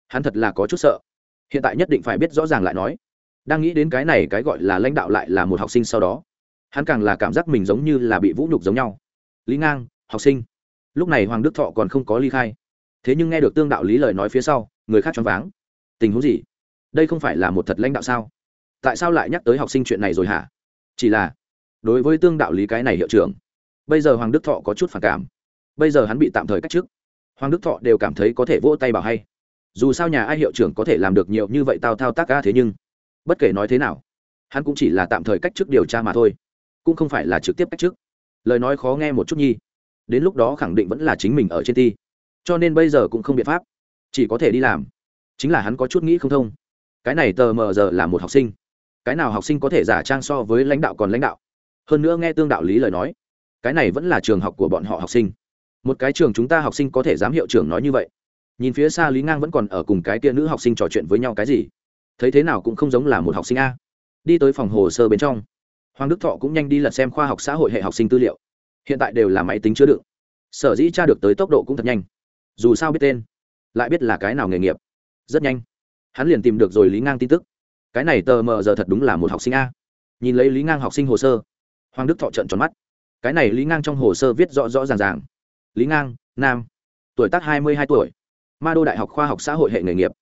hắn thật là có chút sợ. Hiện tại nhất định phải biết rõ ràng lại nói. Đang nghĩ đến cái này, cái gọi là lãnh đạo lại là một học sinh sau đó, hắn càng là cảm giác mình giống như là bị vũ nhục giống nhau. Lý ngang, học sinh. Lúc này hoàng đức thọ còn không có ly khai. Thế nhưng nghe được tương đạo lý lời nói phía sau, người khác choáng váng. Tình huống gì? Đây không phải là một thật lãnh đạo sao? Tại sao lại nhắc tới học sinh chuyện này rồi hả? Chỉ là, đối với tương đạo lý cái này hiệu trưởng, bây giờ hoàng đức thọ có chút phản cảm. Bây giờ hắn bị tạm thời cách chức. Hoàng đức thọ đều cảm thấy có thể vỗ tay bảo hay dù sao nhà ai hiệu trưởng có thể làm được nhiều như vậy tao thao tác ca thế nhưng, bất kể nói thế nào, hắn cũng chỉ là tạm thời cách chức điều tra mà thôi, cũng không phải là trực tiếp cách chức. Lời nói khó nghe một chút nhi, đến lúc đó khẳng định vẫn là chính mình ở trên ti cho nên bây giờ cũng không biện pháp, chỉ có thể đi làm. Chính là hắn có chút nghĩ không thông. Cái này tờ mờ giờ là một học sinh, cái nào học sinh có thể giả trang so với lãnh đạo còn lãnh đạo? Hơn nữa nghe tương đạo lý lời nói, cái này vẫn là trường học của bọn họ học sinh. Một cái trường chúng ta học sinh có thể dám hiệu trưởng nói như vậy nhìn phía xa lý ngang vẫn còn ở cùng cái kia nữ học sinh trò chuyện với nhau cái gì? Thấy thế nào cũng không giống là một học sinh a. Đi tới phòng hồ sơ bên trong. Hoàng đức thọ cũng nhanh đi lật xem khoa học xã hội hệ học sinh tư liệu. Hiện tại đều là máy tính chứa đựng. Sở dĩ tra được tới tốc độ cũng thật nhanh. Dù sao biết tên, lại biết là cái nào nghề nghiệp. Rất nhanh. Hắn liền tìm được rồi lý ngang tin tức. Cái này tờ mờ giờ thật đúng là một học sinh a. Nhìn lấy lý ngang học sinh hồ sơ, hoàng đức thọ trận tròn mắt. Cái này lý ngang trong hồ sơ viết rõ rõ ràng ràng. Lý ngang, nam, tuổi tác hai mươi hai tuổi ma đô đại học khoa học xã hội hệ nghề nghiệp.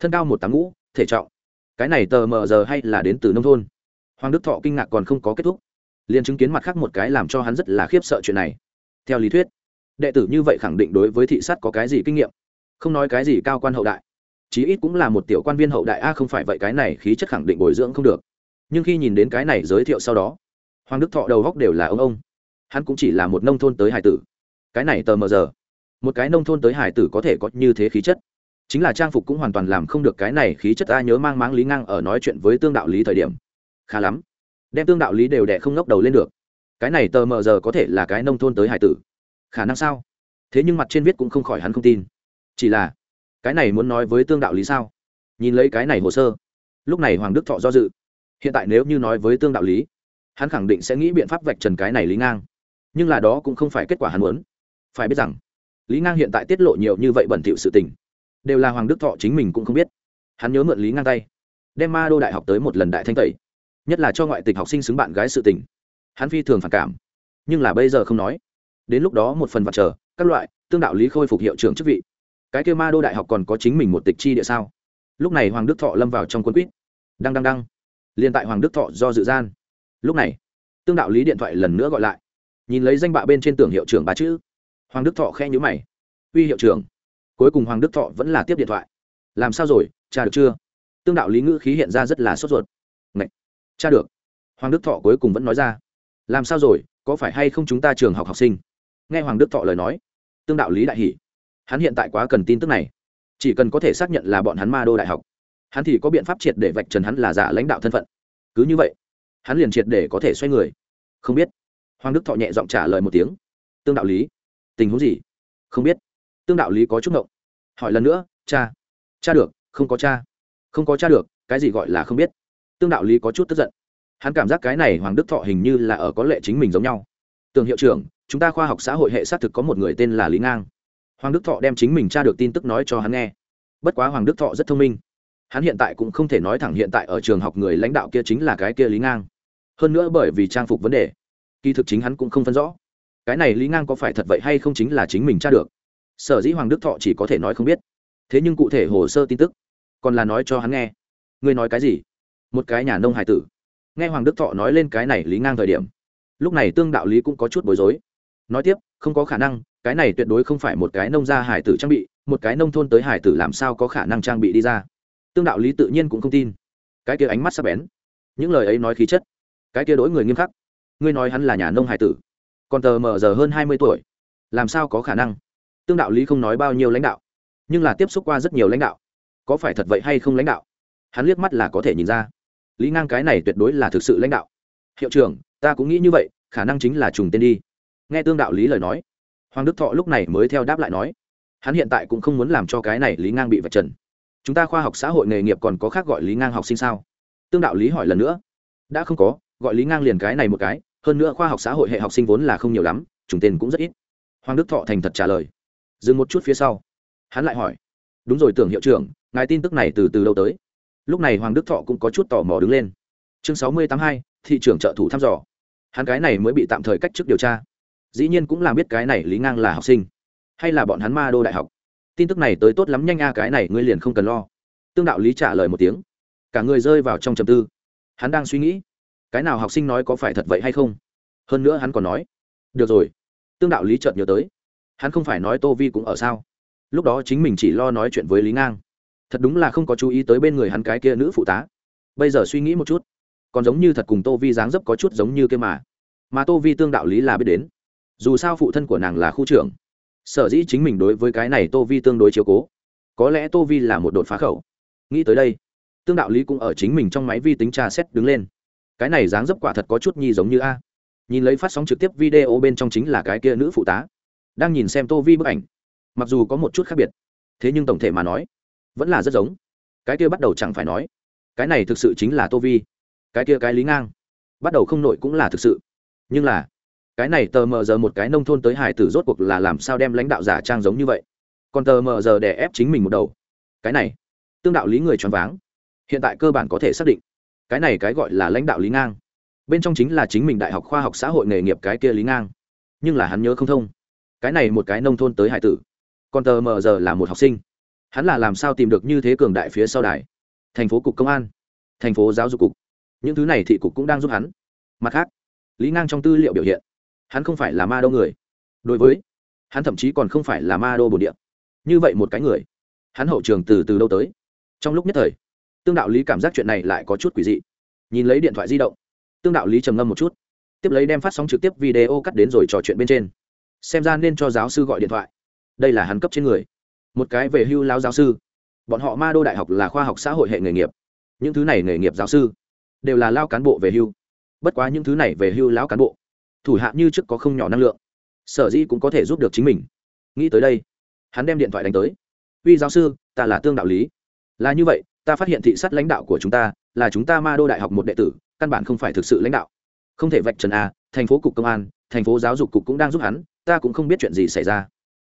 Thân cao một tám ngũ, thể trọng. Cái này tờ mờ giờ hay là đến từ nông thôn? Hoàng đức thọ kinh ngạc còn không có kết thúc. Liền chứng kiến mặt khác một cái làm cho hắn rất là khiếp sợ chuyện này. Theo lý thuyết, đệ tử như vậy khẳng định đối với thị sát có cái gì kinh nghiệm? Không nói cái gì cao quan hậu đại. Chí ít cũng là một tiểu quan viên hậu đại. A, không phải vậy, cái này khí chất khẳng định bồi dưỡng không được. Nhưng khi nhìn đến cái này giới thiệu sau đó, hoàng đức thọ đầu góc đều là ông ông. Hắn cũng chỉ là một nông thôn tới hải tử. Cái này tờ mờ giờ một cái nông thôn tới hải tử có thể có như thế khí chất. Chính là trang phục cũng hoàn toàn làm không được cái này khí chất ta nhớ mang máng lý ngang ở nói chuyện với tương đạo lý thời điểm. Khá lắm. Đem tương đạo lý đều đẻ không ngóc đầu lên được. Cái này tờ mờ giờ có thể là cái nông thôn tới hải tử. Khả năng sao? Thế nhưng mặt trên viết cũng không khỏi hắn không tin. Chỉ là, cái này muốn nói với tương đạo lý sao? Nhìn lấy cái này hồ sơ. Lúc này hoàng đức thọ do dự. Hiện tại nếu như nói với tương đạo lý, hắn khẳng định sẽ nghĩ biện pháp vạch trần cái này lý ngang. Nhưng là đó cũng không phải kết quả hắn muốn. Phải biết rằng lý ngang hiện tại tiết lộ nhiều như vậy bẩn thỉu sự tình. Đều là hoàng đức thọ chính mình cũng không biết. Hắn nhớ mượn lý ngang tay, đem ma đô đại học tới một lần đại thanh tẩy. Nhất là cho ngoại tịch học sinh xứng bạn gái sự tình. Hắn phi thường phản cảm. Nhưng là bây giờ không nói. Đến lúc đó một phần vật chờ, các loại, tương đạo lý khôi phục hiệu trưởng chức vị. Cái kêu ma đô đại học còn có chính mình một tịch chi địa sao? Lúc này hoàng đức thọ lâm vào trong quân quýt. Đăng đăng đăng. Liền tại hoàng đức thọ do dự gian. Lúc này, tương đạo lý điện thoại lần nữa gọi lại. Nhìn lấy danh bạ bên trên tường hiệu trưởng ba chữ hoàng đức thọ khe nhữ mày. Uy hiệu trưởng. Cuối cùng hoàng đức thọ vẫn là tiếp điện thoại. Làm sao rồi? Cha được chưa? Tương đạo lý ngữ khí hiện ra rất là sốt ruột. Ngậy! cha được. Hoàng đức thọ cuối cùng vẫn nói ra. Làm sao rồi? Có phải hay không chúng ta trường học học sinh? Nghe hoàng đức thọ lời nói, tương đạo lý đại hỷ hắn hiện tại quá cần tin tức này. Chỉ cần có thể xác nhận là bọn hắn ma đô đại học, hắn thì có biện pháp triệt để vạch trần hắn là giả lãnh đạo thân phận. Cứ như vậy, hắn liền triệt để có thể xoay người. Không biết. Hoàng đức thọ nhẹ giọng trả lời một tiếng. Tương đạo lý tình huống gì? Không biết. Tương đạo lý có chút ngộng. Hỏi lần nữa, cha cha được, không có cha. Không có cha được, cái gì gọi là không biết? Tương đạo lý có chút tức giận. Hắn cảm giác cái này hoàng đức thọ hình như là ở có lệ chính mình giống nhau. Tường hiệu trưởng, chúng ta khoa học xã hội hệ xác thực có một người tên là lý ngang. Hoàng đức thọ đem chính mình tra được tin tức nói cho hắn nghe. Bất quá hoàng đức thọ rất thông minh. Hắn hiện tại cũng không thể nói thẳng hiện tại ở trường học người lãnh đạo kia chính là cái kia lý ngang. Hơn nữa bởi vì trang phục vấn đề, kỳ thực chính hắn cũng không phân rõ cái này lý ngang có phải thật vậy hay không chính là chính mình tra được? Sở dĩ hoàng đức thọ chỉ có thể nói không biết. Thế nhưng cụ thể hồ sơ tin tức, còn là nói cho hắn nghe. Ngươi nói cái gì? Một cái nhà nông hải tử. Nghe hoàng đức thọ nói lên cái này lý ngang thời điểm, lúc này tương đạo lý cũng có chút bối rối. Nói tiếp, không có khả năng, cái này tuyệt đối không phải một cái nông gia hải tử trang bị, một cái nông thôn tới hải tử làm sao có khả năng trang bị đi ra. Tương đạo lý tự nhiên cũng không tin. Cái kia ánh mắt sắp bén. Những lời ấy nói khí chất. Cái kia đối người nghiêm khắc. Ngươi nói hắn là nhà nông hải tử còn tờ mờ giờ hơn hai mươi tuổi. Làm sao có khả năng? Tương đạo lý không nói bao nhiêu lãnh đạo, nhưng là tiếp xúc qua rất nhiều lãnh đạo. Có phải thật vậy hay không lãnh đạo? Hắn liếc mắt là có thể nhìn ra. Lý ngang cái này tuyệt đối là thực sự lãnh đạo. Hiệu trưởng, ta cũng nghĩ như vậy, khả năng chính là trùng tên đi. Nghe tương đạo lý lời nói, hoàng đức thọ lúc này mới theo đáp lại nói, hắn hiện tại cũng không muốn làm cho cái này lý ngang bị vạch trần. Chúng ta khoa học xã hội nghề nghiệp còn có khác gọi lý ngang học sinh sao? Tương đạo lý hỏi lần nữa, đã không có, gọi lý ngang liền cái này một cái hơn nữa khoa học xã hội hệ học sinh vốn là không nhiều lắm, trùng tên cũng rất ít. Hoàng đức thọ thành thật trả lời. Dừng một chút phía sau. Hắn lại hỏi. Đúng rồi tưởng hiệu trưởng, ngài tin tức này từ từ đâu tới? Lúc này hoàng đức thọ cũng có chút tò mò đứng lên. Chương sáu mươi tám hai, thị trưởng trợ thủ thăm dò. Hắn cái này mới bị tạm thời cách chức điều tra. Dĩ nhiên cũng làm biết cái này lý ngang là học sinh, hay là bọn hắn ma đô đại học. Tin tức này tới tốt lắm nhanh a, cái này ngươi liền không cần lo. Tương đạo lý trả lời một tiếng. Cả người rơi vào trong trầm tư. Hắn đang suy nghĩ cái nào học sinh nói có phải thật vậy hay không? Hơn nữa hắn còn nói, được rồi, tương đạo lý chợt nhớ tới, hắn không phải nói tô vi cũng ở sao? Lúc đó chính mình chỉ lo nói chuyện với lý ngang. Thật đúng là không có chú ý tới bên người hắn cái kia nữ phụ tá. Bây giờ suy nghĩ một chút, còn giống như thật cùng tô vi dáng dấp có chút giống như kia mà. Mà tô vi tương đạo lý là biết đến. Dù sao phụ thân của nàng là khu trưởng, sở dĩ chính mình đối với cái này tô vi tương đối chiếu cố. Có lẽ tô vi là một đột phá khẩu. Nghĩ tới đây, tương đạo lý cũng ở chính mình trong máy vi tính tra xét đứng lên cái này dáng dấp quả thật có chút nhi giống như a. Nhìn lấy phát sóng trực tiếp video bên trong chính là cái kia nữ phụ tá, đang nhìn xem tô vi bức ảnh. Mặc dù có một chút khác biệt, thế nhưng tổng thể mà nói, vẫn là rất giống. Cái kia bắt đầu chẳng phải nói, cái này thực sự chính là tô vi. Cái kia cái lý ngang, bắt đầu không nội cũng là thực sự. Nhưng là, cái này tờ mờ giờ một cái nông thôn tới hải tử rốt cuộc là làm sao đem lãnh đạo giả trang giống như vậy? Còn tờ mờ giờ đè ép chính mình một đầu. Cái này, tương đạo lý người choáng váng, hiện tại cơ bản có thể xác định cái này cái gọi là lãnh đạo lý ngang. Bên trong chính là chính mình đại học khoa học xã hội nghề nghiệp cái kia lý ngang. Nhưng là hắn nhớ không thông. Cái này một cái nông thôn tới hải tử. Còn tờ mờ giờ là một học sinh. Hắn là làm sao tìm được như thế cường đại phía sau đài? Thành phố cục công an. Thành phố giáo dục cục. Những thứ này thị cục cũng đang giúp hắn. Mặt khác, lý ngang trong tư liệu biểu hiện, hắn không phải là ma đô người. Đối với, hắn thậm chí còn không phải là ma đô bồn địa. Như vậy một cái người, hắn hậu trường từ từ đâu tới. Trong lúc nhất thời tương đạo lý cảm giác chuyện này lại có chút quỷ dị. Nhìn lấy điện thoại di động, tương đạo lý trầm ngâm một chút, tiếp lấy đem phát sóng trực tiếp video cắt đến rồi trò chuyện bên trên. Xem ra nên cho giáo sư gọi điện thoại. Đây là hắn cấp trên người. Một cái về hưu lao giáo sư. Bọn họ ma đô đại học là khoa học xã hội hệ nghề nghiệp. Những thứ này nghề nghiệp giáo sư đều là lao cán bộ về hưu. Bất quá những thứ này về hưu lão cán bộ, thủ hạ như trước có không nhỏ năng lượng. Sở dĩ cũng có thể giúp được chính mình. Nghĩ tới đây, hắn đem điện thoại đánh tới. Uy giáo sư, ta là tương đạo lý. Là như vậy ta phát hiện thị sát lãnh đạo của chúng ta là chúng ta ma đô đại học một đệ tử, căn bản không phải thực sự lãnh đạo. Không thể vạch trần a thành phố cục công an, thành phố giáo dục cục cũng đang giúp hắn, ta cũng không biết chuyện gì xảy ra.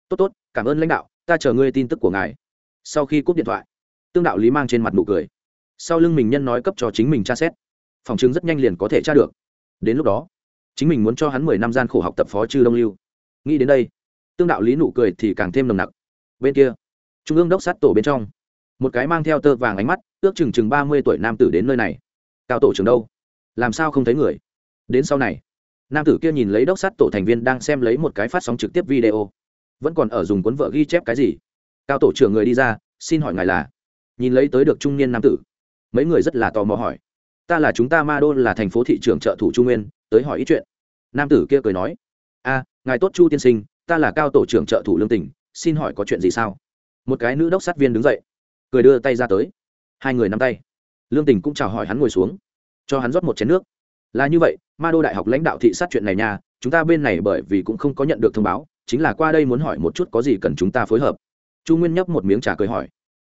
Tốt tốt, cảm ơn lãnh đạo, ta chờ ngươi tin tức của ngài. Sau khi cúp điện thoại, tương đạo lý mang trên mặt nụ cười. Sau lưng mình nhân nói cấp cho chính mình tra xét. Phòng chứng rất nhanh liền có thể tra được. Đến lúc đó, chính mình muốn cho hắn mười năm gian khổ học tập phó chư đông lưu. Nghĩ đến đây, tương đạo lý nụ cười thì càng thêm nồng nặc. Bên kia, trung ương đốc sát tổ bên trong một cái mang theo tơ vàng ánh mắt, ước chừng chừng ba mươi tuổi nam tử đến nơi này. Cao tổ trưởng đâu? Làm sao không thấy người? Đến sau này. Nam tử kia nhìn lấy đốc sát tổ thành viên đang xem lấy một cái phát sóng trực tiếp video. Vẫn còn ở dùng cuốn vợ ghi chép cái gì? Cao tổ trưởng người đi ra, xin hỏi ngài là? Nhìn lấy tới được trung niên nam tử. Mấy người rất là tò mò hỏi. Ta là chúng ta ma đô là thành phố thị trường trợ thủ trung nguyên, tới hỏi ý chuyện. Nam tử kia cười nói. A, ngài tốt chu tiên sinh, ta là cao tổ trưởng trợ thủ lương tỉnh, xin hỏi có chuyện gì sao? Một cái nữ đốc sát viên đứng dậy cười đưa tay ra tới. Hai người nắm tay. Lương tình cũng chào hỏi hắn ngồi xuống. Cho hắn rót một chén nước. Là như vậy, ma đô đại học lãnh đạo thị sát chuyện này nha, chúng ta bên này bởi vì cũng không có nhận được thông báo, chính là qua đây muốn hỏi một chút có gì cần chúng ta phối hợp. Chu nguyên nhấp một miếng trà cười hỏi.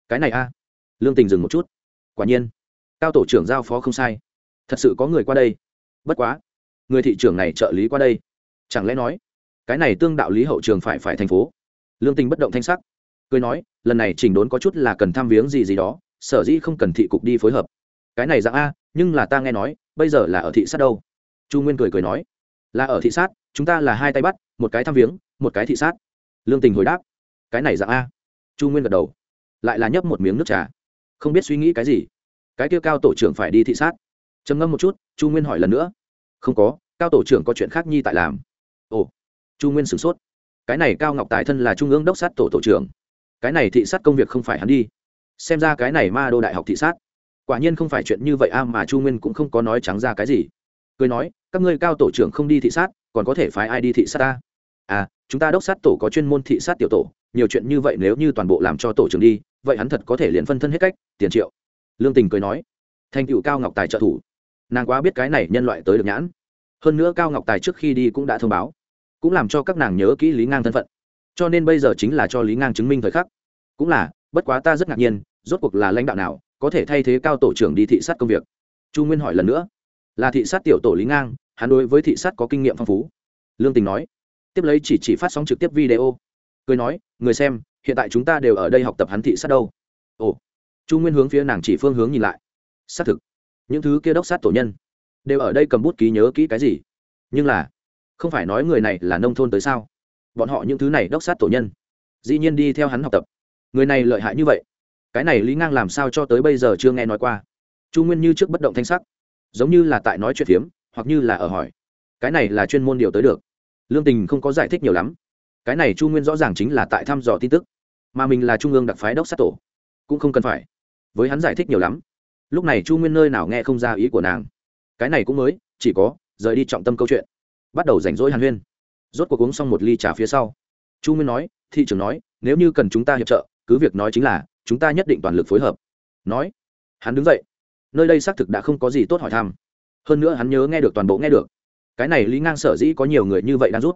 Cái này a. Lương tình dừng một chút. Quả nhiên, cao tổ trưởng giao phó không sai. Thật sự có người qua đây. Bất quá, người thị trưởng này trợ lý qua đây. Chẳng lẽ nói, cái này tương đạo lý hậu trường phải phải thành phố? Lương tình bất động thanh sắc. Cười nói lần này chỉnh đốn có chút là cần tham viếng gì gì đó, sở dĩ không cần thị cục đi phối hợp. Cái này dạng a, nhưng là ta nghe nói, bây giờ là ở thị sát đâu? Chu nguyên cười cười nói. Là ở thị sát, chúng ta là hai tay bắt, một cái tham viếng, một cái thị sát. Lương tình hồi đáp. Cái này dạng a. Chu nguyên gật đầu. Lại là nhấp một miếng nước trà. Không biết suy nghĩ cái gì. Cái kia cao tổ trưởng phải đi thị sát. Trầm ngâm một chút, chu nguyên hỏi lần nữa. Không có, cao tổ trưởng có chuyện khác nhi tại làm. Ồ. Chu nguyên sửng sốt. Cái này cao ngọc tài thân là trung ương đốc sát tổ tổ trưởng cái này thị sát công việc không phải hắn đi. Xem ra cái này ma đô đại học thị sát. Quả nhiên không phải chuyện như vậy a, mà chu nguyên cũng không có nói trắng ra cái gì. Cười nói, các ngươi cao tổ trưởng không đi thị sát, còn có thể phái ai đi thị sát ta? À chúng ta đốc sát tổ có chuyên môn thị sát tiểu tổ, nhiều chuyện như vậy nếu như toàn bộ làm cho tổ trưởng đi, vậy hắn thật có thể liền phân thân hết cách, tiền triệu. Lương tình cười nói, thành tựu cao ngọc tài trợ thủ. Nàng quá biết cái này nhân loại tới được nhãn. Hơn nữa cao ngọc tài trước khi đi cũng đã thông báo, cũng làm cho các nàng nhớ kỹ lý ngang thân phận. Cho nên bây giờ chính là cho lý ngang chứng minh thời khắc cũng là, bất quá ta rất ngạc nhiên, rốt cuộc là lãnh đạo nào có thể thay thế cao tổ trưởng đi thị sát công việc? Chu nguyên hỏi lần nữa. Là thị sát tiểu tổ lý ngang, hắn đối với thị sát có kinh nghiệm phong phú. Lương tình nói. Tiếp lấy chỉ chỉ phát sóng trực tiếp video. Cười nói, người xem, hiện tại chúng ta đều ở đây học tập hắn thị sát đâu. Ồ. Chu nguyên hướng phía nàng chỉ phương hướng nhìn lại. Xác thực. Những thứ kia đốc sát tổ nhân đều ở đây cầm bút ký nhớ kỹ cái gì? Nhưng là, không phải nói người này là nông thôn tới sao? Bọn họ những thứ này đốc sát tổ nhân, dĩ nhiên đi theo hắn học tập người này lợi hại như vậy. Cái này lý ngang làm sao cho tới bây giờ chưa nghe nói qua. Chu nguyên như trước bất động thanh sắc, giống như là tại nói chuyện phiếm, hoặc như là ở hỏi. Cái này là chuyên môn điều tới được. Lương tình không có giải thích nhiều lắm. Cái này chu nguyên rõ ràng chính là tại thăm dò tin tức, mà mình là trung ương đặc phái đốc sát tổ, cũng không cần phải. Với hắn giải thích nhiều lắm. Lúc này chu nguyên nơi nào nghe không ra ý của nàng. Cái này cũng mới, chỉ có, rời đi trọng tâm câu chuyện. Bắt đầu rảnh rỗi hàn huyên. Rốt cuộc uống xong một ly trà phía sau. Chu nguyên nói, thị trưởng nói, nếu như cần chúng ta hiệp trợ cứ việc nói chính là, chúng ta nhất định toàn lực phối hợp. Nói. Hắn đứng dậy. Nơi đây xác thực đã không có gì tốt hỏi thăm. Hơn nữa hắn nhớ nghe được toàn bộ nghe được. Cái này lý ngang sở dĩ có nhiều người như vậy đang rút.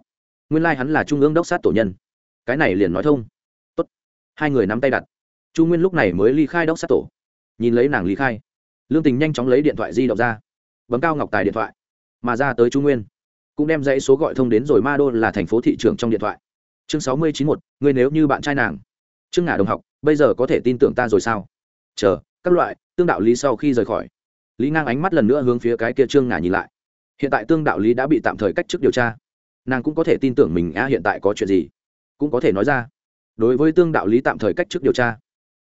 Nguyên lai、like、hắn là trung ương đốc sát tổ nhân. Cái này liền nói thông. Tốt. hai người nắm tay đặt. Chu nguyên lúc này mới ly khai đốc sát tổ. Nhìn lấy nàng ly khai. Lương tình nhanh chóng lấy điện thoại di động ra. Bấm cao ngọc tài điện thoại. Mà ra tới chu nguyên. Cũng đem dãy số gọi thông đến rồi ma đô là thành phố thị trường trong điện thoại. Chương sáu mươi chín một, người nếu như bạn trai nàng trương ngà đồng học, bây giờ có thể tin tưởng ta rồi sao? Chờ, các loại, tương đạo lý sau khi rời khỏi. Lý ngang ánh mắt lần nữa hướng phía cái kia trương ngà nhìn lại. Hiện tại tương đạo lý đã bị tạm thời cách chức điều tra. Nàng cũng có thể tin tưởng mình a hiện tại có chuyện gì? Cũng có thể nói ra. Đối với tương đạo lý tạm thời cách chức điều tra,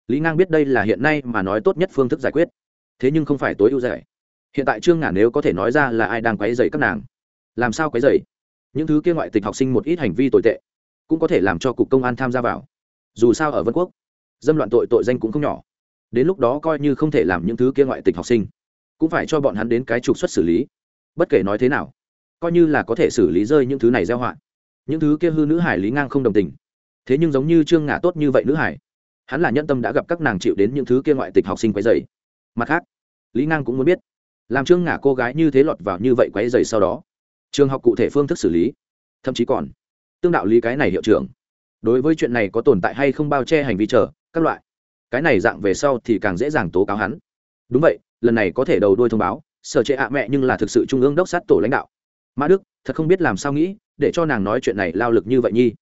lý ngang biết đây là hiện nay mà nói tốt nhất phương thức giải quyết. Thế nhưng không phải tối ưu giải hiện tại trương ngà nếu có thể nói ra là ai đang quấy dày các nàng? Làm sao quấy dày những thứ kia ngoại tịch học sinh một ít hành vi tồi tệ, cũng có thể làm cho cục công an tham gia vào dù sao ở vân quốc, dâm loạn tội tội danh cũng không nhỏ. Đến lúc đó coi như không thể làm những thứ kia ngoại tịch học sinh, cũng phải cho bọn hắn đến cái trục xuất xử lý. Bất kể nói thế nào, coi như là có thể xử lý rơi những thứ này gieo họa, những thứ kia hư nữ hải lý ngang không đồng tình. Thế nhưng giống như trương ngả tốt như vậy nữ hải, hắn là nhân tâm đã gặp các nàng chịu đến những thứ kia ngoại tịch học sinh quấy dày mặt khác, lý ngang cũng muốn biết, làm trương ngả cô gái như thế lọt vào như vậy quấy dày sau đó, trường học cụ thể phương thức xử lý, thậm chí còn, tương đạo lý cái này hiệu trưởng đối với chuyện này có tồn tại hay không bao che hành vi chờ, các loại. Cái này dạng về sau thì càng dễ dàng tố cáo hắn. Đúng vậy, lần này có thể đầu đuôi thông báo, sở trệ ạ mẹ nhưng là thực sự trung ương đốc sát tổ lãnh đạo. Mã đức, thật không biết làm sao nghĩ, để cho nàng nói chuyện này lao lực như vậy nhi.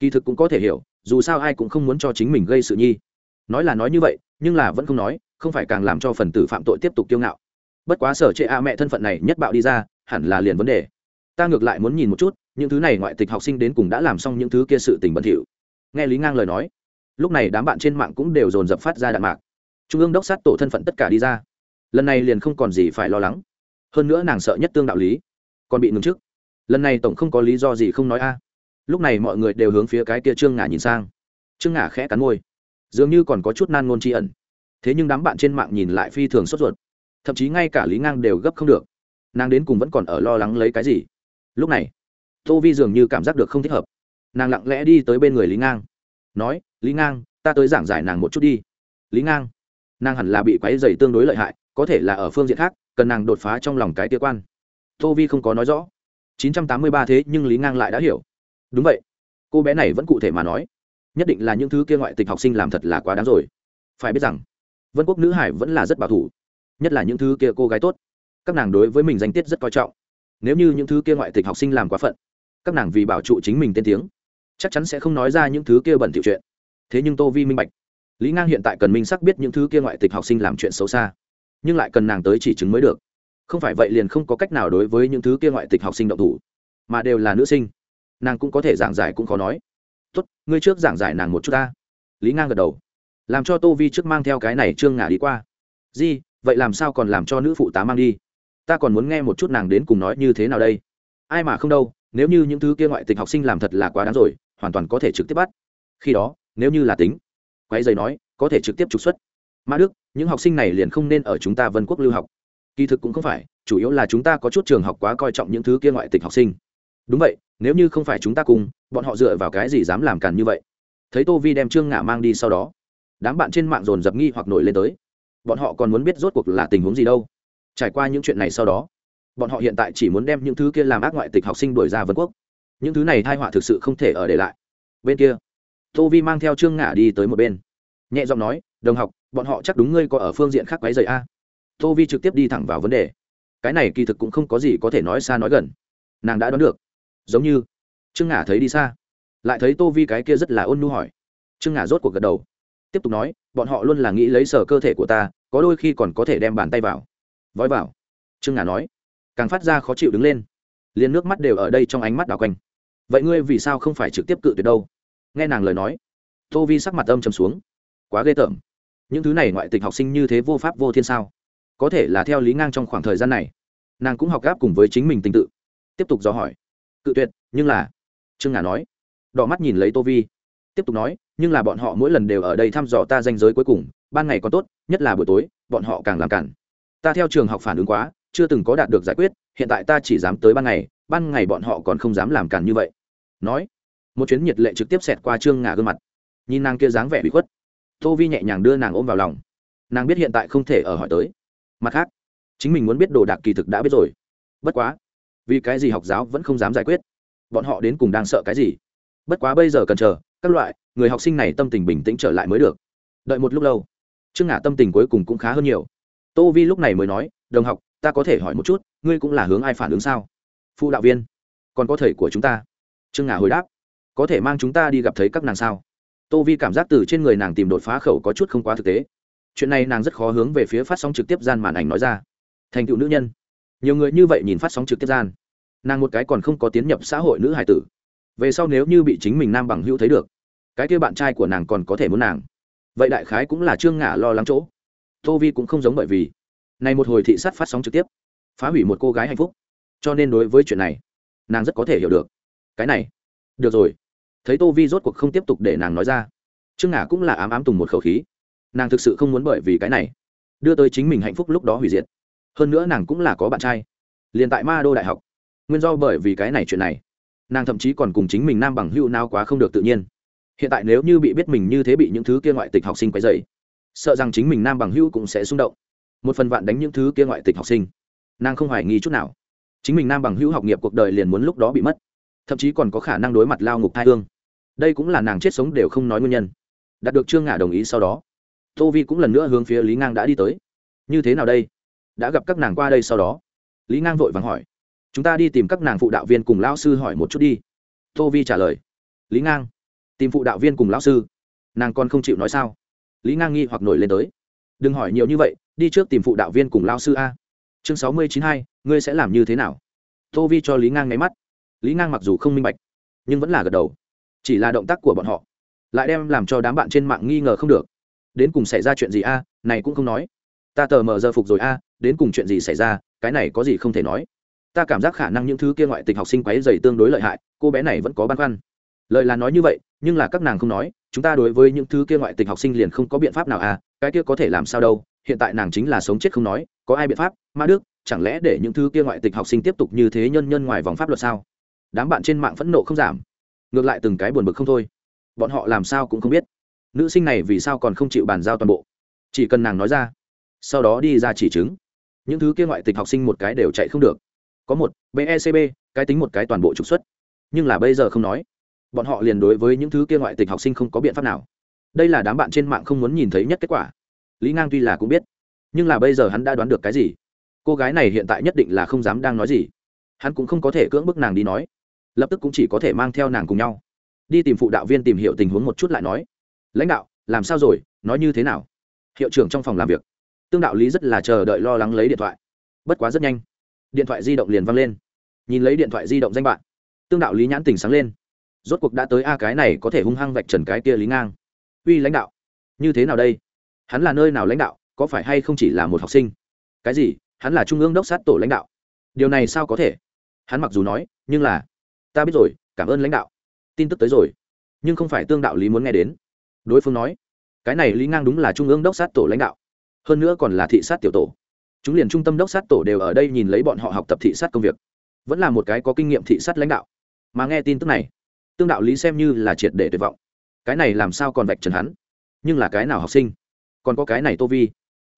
Kỳ thực cũng có thể hiểu, dù sao ai cũng không muốn cho chính mình gây sự nhi. Nói là nói như vậy, nhưng là vẫn không nói, không phải càng làm cho phần tử phạm tội tiếp tục kiêu ngạo. Bất quá sở trệ a mẹ thân phận này nhất bạo đi ra, hẳn là liền vấn đề. Ta ngược lại muốn nhìn một chút những thứ này ngoại tịch học sinh đến cùng đã làm xong những thứ kia sự tình bẩn thỉu. Nghe lý ngang lời nói, lúc này đám bạn trên mạng cũng đều dồn dập phát ra đạn mạc. Trung ương đốc sát tổ thân phận tất cả đi ra. Lần này liền không còn gì phải lo lắng. Hơn nữa nàng sợ nhất tương đạo lý, còn bị ngừng trước. Lần này tổng không có lý do gì không nói a. Lúc này mọi người đều hướng phía cái kia trương ngả nhìn sang. Trương ngả khẽ cắn môi. Dường như còn có chút nan ngôn tri ẩn. Thế nhưng đám bạn trên mạng nhìn lại phi thường sốt ruột. Thậm chí ngay cả lý ngang đều gấp không được. Nàng đến cùng vẫn còn ở lo lắng lấy cái gì? Lúc này tô vi dường như cảm giác được không thích hợp. Nàng lặng lẽ đi tới bên người lý ngang. Nói, lý ngang, ta tới giảng giải nàng một chút đi. Lý ngang? Nàng hẳn là bị quáy dày tương đối lợi hại, có thể là ở phương diện khác, cần nàng đột phá trong lòng cái tia quan. Tô vi không có nói rõ. 983 thế nhưng lý ngang lại đã hiểu. Đúng vậy. Cô bé này vẫn cụ thể mà nói. Nhất định là những thứ kia ngoại tịch học sinh làm thật là quá đáng rồi. Phải biết rằng, vân quốc nữ hải vẫn là rất bảo thủ, nhất là những thứ kia cô gái tốt. Các nàng đối với mình danh tiết rất coi trọng. Nếu như những thứ kia ngoại tịch học sinh làm quá phận các nàng vì bảo trụ chính mình tên tiếng. Chắc chắn sẽ không nói ra những thứ kia bẩn thiệu chuyện. Thế nhưng tô vi minh bạch. Lý ngang hiện tại cần minh sắc biết những thứ kia ngoại tịch học sinh làm chuyện xấu xa. Nhưng lại cần nàng tới chỉ chứng mới được. Không phải vậy liền không có cách nào đối với những thứ kia ngoại tịch học sinh động thủ, mà đều là nữ sinh. Nàng cũng có thể giảng giải cũng khó nói. Tốt, ngươi trước giảng giải nàng một chút ta. Lý ngang gật đầu. Làm cho tô vi trước mang theo cái này trương ngả đi qua. Di, vậy làm sao còn làm cho nữ phụ tá mang đi? Ta còn muốn nghe một chút nàng đến cùng nói như thế nào đây. Ai mà không đâu nếu như những thứ kia ngoại tịch học sinh làm thật là quá đáng rồi, hoàn toàn có thể trực tiếp bắt. Khi đó, nếu như là tính, quái dày nói, có thể trực tiếp trục xuất. Mã đức, những học sinh này liền không nên ở chúng ta vân quốc lưu học. Kỳ thực cũng không phải, chủ yếu là chúng ta có chút trường học quá coi trọng những thứ kia ngoại tịch học sinh. Đúng vậy, nếu như không phải chúng ta cùng, bọn họ dựa vào cái gì dám làm càn như vậy? Thấy tô vi đem trương ngả mang đi sau đó, đám bạn trên mạng dồn dập nghi hoặc nổi lên tới. Bọn họ còn muốn biết rốt cuộc là tình huống gì đâu. Trải qua những chuyện này sau đó bọn họ hiện tại chỉ muốn đem những thứ kia làm ác ngoại tịch học sinh đuổi ra vân quốc. Những thứ này thai họa thực sự không thể ở để lại. Bên kia, tô vi mang theo trương ngả đi tới một bên. Nhẹ giọng nói, đồng học, bọn họ chắc đúng ngươi có ở phương diện khác quái dày a. Tô vi trực tiếp đi thẳng vào vấn đề. Cái này kỳ thực cũng không có gì có thể nói xa nói gần. Nàng đã đoán được. Giống như, trương ngả thấy đi xa. Lại thấy tô vi cái kia rất là ôn nu hỏi. Trương ngả rốt cuộc gật đầu. Tiếp tục nói, bọn họ luôn là nghĩ lấy sở cơ thể của ta, có đôi khi còn có thể đem bàn tay vào. Vói vào. Trương ngả nói càng phát ra khó chịu đứng lên. Liền nước mắt đều ở đây trong ánh mắt đào quanh. Vậy ngươi vì sao không phải trực tiếp cự tuyệt đâu? Nghe nàng lời nói, tô vi sắc mặt âm trầm xuống. Quá ghê tởm. Những thứ này ngoại tịch học sinh như thế vô pháp vô thiên sao? Có thể là theo lý ngang trong khoảng thời gian này, nàng cũng học gáp cùng với chính mình tình tự. Tiếp tục dò hỏi. Cự tuyệt, nhưng là, trương ngà nói. Đỏ mắt nhìn lấy tô vi. Tiếp tục nói, nhưng là bọn họ mỗi lần đều ở đây thăm dò ta danh giới cuối cùng, ban ngày còn tốt, nhất là buổi tối, bọn họ càng làm cản. Ta theo trường học phản ứng quá chưa từng có đạt được giải quyết, hiện tại ta chỉ dám tới ban ngày ban ngày bọn họ còn không dám làm càn như vậy. Nói, một chuyến nhiệt lệ trực tiếp xẹt qua trương ngà gương mặt. Nhìn nàng kia dáng vẻ bị khuất, tô vi nhẹ nhàng đưa nàng ôm vào lòng. Nàng biết hiện tại không thể ở hỏi tới. Mặt khác, chính mình muốn biết đồ đạc kỳ thực đã biết rồi. Bất quá, vì cái gì học giáo vẫn không dám giải quyết? Bọn họ đến cùng đang sợ cái gì? Bất quá bây giờ cần chờ, các loại, người học sinh này tâm tình bình tĩnh trở lại mới được. Đợi một lúc lâu, trương ngả tâm tình cuối cùng cũng khá hơn nhiều. Tô vi lúc này mới nói, đồng học ta có thể hỏi một chút, ngươi cũng là hướng ai phản ứng sao? Phụ đạo viên, còn có thầy của chúng ta. Trương ngà hồi đáp, có thể mang chúng ta đi gặp thấy các nàng sao? Tô vi cảm giác từ trên người nàng tìm đột phá khẩu có chút không quá thực tế. Chuyện này nàng rất khó hướng về phía phát sóng trực tiếp gian màn ảnh nói ra. Thành tựu nữ nhân. Nhiều người như vậy nhìn phát sóng trực tiếp gian, nàng một cái còn không có tiến nhập xã hội nữ hải tử. Về sau nếu như bị chính mình nam bằng hữu thấy được, cái kia bạn trai của nàng còn có thể muốn nàng. Vậy đại khái cũng là trương ngả lo lắng chỗ. Tô vi cũng không giống bởi vì này một hồi thị sát phát sóng trực tiếp, phá hủy một cô gái hạnh phúc. Cho nên đối với chuyện này, nàng rất có thể hiểu được. Cái này, được rồi. Thấy tô vi rốt cuộc không tiếp tục để nàng nói ra, trương ngả cũng là ám ám tùng một khẩu khí. Nàng thực sự không muốn bởi vì cái này, đưa tới chính mình hạnh phúc lúc đó hủy diệt. Hơn nữa nàng cũng là có bạn trai. Liền tại ma đô đại học, nguyên do bởi vì cái này chuyện này, nàng thậm chí còn cùng chính mình nam bằng hữu nào quá không được tự nhiên. Hiện tại nếu như bị biết mình như thế bị những thứ kia ngoại tịch học sinh quấy dày sợ rằng chính mình nam bằng hữu cũng sẽ xung động một phần vạn đánh những thứ kia ngoại tịch học sinh. Nàng không hoài nghi chút nào. Chính mình nam bằng hữu học nghiệp cuộc đời liền muốn lúc đó bị mất. Thậm chí còn có khả năng đối mặt lao ngục thai hương. Đây cũng là nàng chết sống đều không nói nguyên nhân. Đạt được trương ngả đồng ý sau đó, tô vi cũng lần nữa hướng phía lý ngang đã đi tới. Như thế nào đây? Đã gặp các nàng qua đây sau đó. Lý ngang vội vàng hỏi. Chúng ta đi tìm các nàng phụ đạo viên cùng lao sư hỏi một chút đi. Tô vi trả lời. Lý ngang. Tìm phụ đạo viên cùng lao sư. Nàng còn không chịu nói sao? Lý ngang nghi hoặc nổi lên tới. Đừng hỏi nhiều như vậy đi trước tìm phụ đạo viên cùng lão sư a. Chương sáu mươi chín hai, ngươi sẽ làm như thế nào? Tô vi cho lý ngang nháy mắt. Lý ngang mặc dù không minh bạch, nhưng vẫn là gật đầu. Chỉ là động tác của bọn họ, lại đem làm cho đám bạn trên mạng nghi ngờ không được. Đến cùng xảy ra chuyện gì a? Này cũng không nói. Ta tờ mờ giờ phục rồi a, đến cùng chuyện gì xảy ra? Cái này có gì không thể nói. Ta cảm giác khả năng những thứ kia ngoại tịch học sinh quấy dày tương đối lợi hại, cô bé này vẫn có băn khoăn. Lời là nói như vậy, nhưng là các nàng không nói, chúng ta đối với những thứ kia ngoại tịch học sinh liền không có biện pháp nào à cái kia có thể làm sao đâu? Hiện tại nàng chính là sống chết không nói, có ai biện pháp? Ma đức, chẳng lẽ để những thứ kia ngoại tịch học sinh tiếp tục như thế nhân nhân ngoài vòng pháp luật sao? Đám bạn trên mạng phẫn nộ không giảm. Ngược lại từng cái buồn bực không thôi. Bọn họ làm sao cũng không biết. Nữ sinh này vì sao còn không chịu bàn giao toàn bộ? Chỉ cần nàng nói ra, sau đó đi ra chỉ chứng. Những thứ kia ngoại tịch học sinh một cái đều chạy không được. Có một becb cái tính một cái toàn bộ trục xuất. Nhưng là bây giờ không nói. Bọn họ liền đối với những thứ kia ngoại tịch học sinh không có biện pháp nào. Đây là đám bạn trên mạng không muốn nhìn thấy nhất kết quả lý ngang tuy là cũng biết, nhưng là bây giờ hắn đã đoán được cái gì? Cô gái này hiện tại nhất định là không dám đang nói gì. Hắn cũng không có thể cưỡng bức nàng đi nói, lập tức cũng chỉ có thể mang theo nàng cùng nhau. Đi tìm phụ đạo viên tìm hiểu tình huống một chút lại nói, lãnh đạo, làm sao rồi? Nói như thế nào? Hiệu trưởng trong phòng làm việc. Tương đạo lý rất là chờ đợi lo lắng lấy điện thoại. Bất quá rất nhanh, điện thoại di động liền văng lên. Nhìn lấy điện thoại di động danh bạn, tương đạo lý nhãn tình sáng lên. Rốt cuộc đã tới, a, cái này có thể hung hăng vạch trần cái kia lý ngang. Uy, lãnh đạo, như thế nào đây? Hắn là nơi nào lãnh đạo, có phải hay không chỉ là một học sinh? Cái gì? Hắn là trung ương đốc sát tổ lãnh đạo? Điều này sao có thể? Hắn mặc dù nói, nhưng là, ta biết rồi, cảm ơn lãnh đạo. Tin tức tới rồi. Nhưng không phải tương đạo lý muốn nghe đến. Đối phương nói, cái này lý ngang đúng là trung ương đốc sát tổ lãnh đạo. Hơn nữa còn là thị sát tiểu tổ. Chúng liền trung tâm đốc sát tổ đều ở đây nhìn lấy bọn họ học tập thị sát công việc. Vẫn là một cái có kinh nghiệm thị sát lãnh đạo. Mà nghe tin tức này, tương đạo lý xem như là triệt để tuyệt vọng. Cái này làm sao còn vạch trần hắn? Nhưng là cái nào học sinh? Còn có cái này tô vi.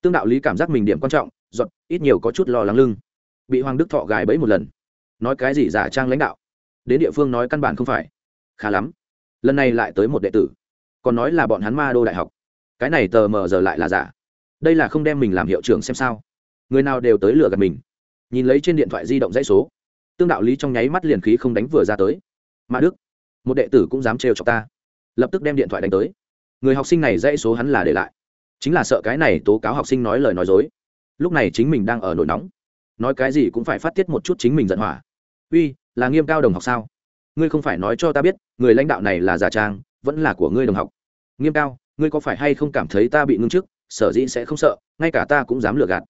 Tương đạo lý cảm giác mình điểm quan trọng, giọt, ít nhiều có chút lo lắng lưng. Bị hoàng đức thọ gài bẫy một lần. Nói cái gì giả trang lãnh đạo? Đến địa phương nói căn bản không phải. Khá lắm. Lần này lại tới một đệ tử. Còn nói là bọn hắn ma đô đại học. Cái này tờ mờ giờ lại là giả. Đây là không đem mình làm hiệu trưởng xem sao. Người nào đều tới lừa gạt mình. Nhìn lấy trên điện thoại di động dãy số. Tương đạo lý trong nháy mắt liền khí không đánh vừa ra tới. Ma đức, một đệ tử cũng dám trêu chọc ta. Lập tức đem điện thoại đánh tới. Người học sinh này dãy số hắn là để lại chính là sợ cái này tố cáo học sinh nói lời nói dối. Lúc này chính mình đang ở nổi nóng. Nói cái gì cũng phải phát tiết một chút chính mình giận hỏa. Uy, là nghiêm cao đồng học sao? Ngươi không phải nói cho ta biết, người lãnh đạo này là giả trang, vẫn là của ngươi đồng học. Nghiêm cao, ngươi có phải hay không cảm thấy ta bị ngưng trước sở dĩ sẽ không sợ, ngay cả ta cũng dám lừa gạt.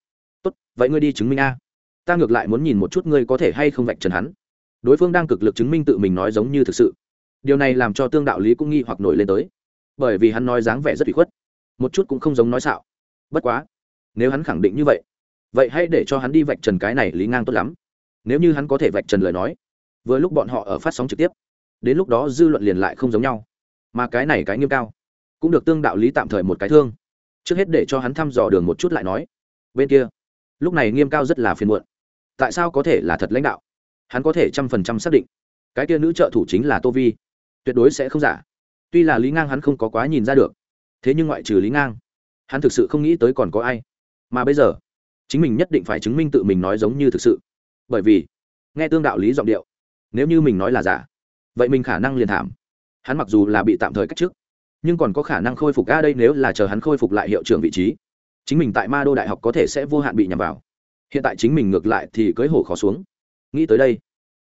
Tốt, vậy ngươi đi chứng minh a. Ta ngược lại muốn nhìn một chút ngươi có thể hay không vạch trần hắn. Đối phương đang cực lực chứng minh tự mình nói giống như thực sự. Điều này làm cho tương đạo lý cũng nghi hoặc nổi lên tới. Bởi vì hắn nói dáng vẻ rất bị khuất một chút cũng không giống nói xạo. Bất quá, nếu hắn khẳng định như vậy vậy hãy để cho hắn đi vạch trần cái này lý ngang tốt lắm. Nếu như hắn có thể vạch trần lời nói, vừa lúc bọn họ ở phát sóng trực tiếp, đến lúc đó dư luận liền lại không giống nhau. Mà cái này cái nghiêm cao, cũng được tương đạo lý tạm thời một cái thương. Trước hết để cho hắn thăm dò đường một chút lại nói. Bên kia, lúc này nghiêm cao rất là phiền muộn. Tại sao có thể là thật lãnh đạo? Hắn có thể trăm phần trăm xác định. Cái kia nữ trợ thủ chính là tô vi. Tuyệt đối sẽ không giả. Tuy là lý ngang hắn không có quá nhìn ra được thế nhưng ngoại trừ lý ngang, hắn thực sự không nghĩ tới còn có ai. Mà bây giờ, chính mình nhất định phải chứng minh tự mình nói giống như thực sự. Bởi vì, nghe tương đạo lý giọng điệu, nếu như mình nói là giả, vậy mình khả năng liền thảm. Hắn mặc dù là bị tạm thời cách chức, nhưng còn có khả năng khôi phục. Ga đây nếu là chờ hắn khôi phục lại hiệu trưởng vị trí, chính mình tại ma đô đại học có thể sẽ vô hạn bị nhằm vào. Hiện tại chính mình ngược lại thì cưới hổ khó xuống. Nghĩ tới đây,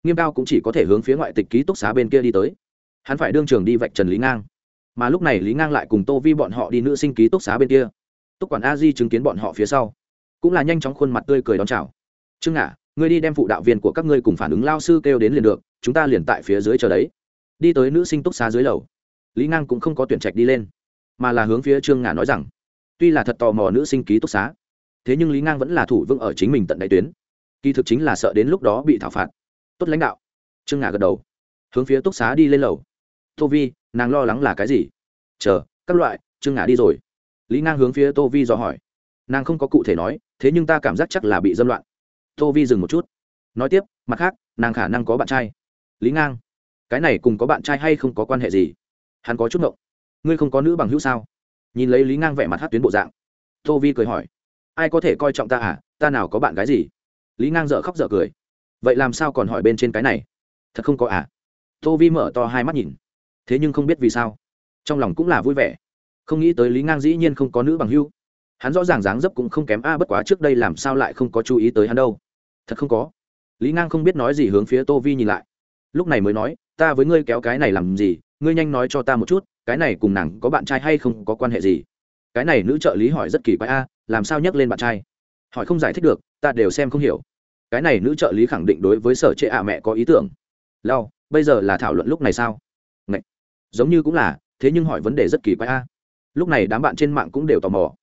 nghiêm cao cũng chỉ có thể hướng phía ngoại tịch ký túc xá bên kia đi tới. Hắn phải đương trường đi vạch trần lý ngang mà lúc này lý ngang lại cùng tô vi bọn họ đi nữ sinh ký túc xá bên kia. Túc quản a di chứng kiến bọn họ phía sau, cũng là nhanh chóng khuôn mặt tươi cười đón chào. Trương ngả, ngươi đi đem phụ đạo viên của các ngươi cùng phản ứng lao sư kêu đến liền được, chúng ta liền tại phía dưới chờ đấy. Đi tới nữ sinh túc xá dưới lầu, lý ngang cũng không có tuyển trạch đi lên, mà là hướng phía trương ngả nói rằng, tuy là thật tò mò nữ sinh ký túc xá, thế nhưng lý ngang vẫn là thủ vững ở chính mình tận đại tuyến. Kỳ thực chính là sợ đến lúc đó bị thảo phạt. Tốt lãnh đạo. Trương ngả gật đầu, hướng phía túc xá đi lên lầu tô vi, nàng lo lắng là cái gì? Chờ, các loại, trương ngả đi rồi. Lý ngang hướng phía tô vi dò hỏi. Nàng không có cụ thể nói, thế nhưng ta cảm giác chắc là bị dâm loạn. Tô vi dừng một chút. Nói tiếp, mặt khác, nàng khả năng có bạn trai. Lý ngang, cái này cùng có bạn trai hay không có quan hệ gì? Hắn có chút ngộng. Ngươi không có nữ bằng hữu sao? Nhìn lấy lý ngang vẻ mặt hát tuyến bộ dạng. Tô vi cười hỏi. Ai có thể coi trọng ta à? Ta nào có bạn gái gì? Lý ngang dợ khóc dợ cười. Vậy làm sao còn hỏi bên trên cái này? Thật không có à? Tô vi mở to hai mắt nhìn thế nhưng không biết vì sao, trong lòng cũng là vui vẻ. Không nghĩ tới lý ngang dĩ nhiên không có nữ bằng hưu hắn rõ ràng dáng dấp cũng không kém a, bất quá trước đây làm sao lại không có chú ý tới hắn đâu. Thật không có. Lý ngang không biết nói gì hướng phía tô vi nhìn lại. Lúc này mới nói, ta với ngươi kéo cái này làm gì? Ngươi nhanh nói cho ta một chút, cái này cùng nàng có bạn trai hay không, có quan hệ gì? Cái này nữ trợ lý hỏi rất kỳ quái a, làm sao nhắc lên bạn trai? Hỏi không giải thích được, ta đều xem không hiểu. Cái này nữ trợ lý khẳng định đối với sở trệ ạ mẹ có ý tưởng. Lao bây giờ là thảo luận lúc này sao? Giống như cũng là, thế nhưng hỏi vấn đề rất kỳ quái a. Lúc này đám bạn trên mạng cũng đều tò mò.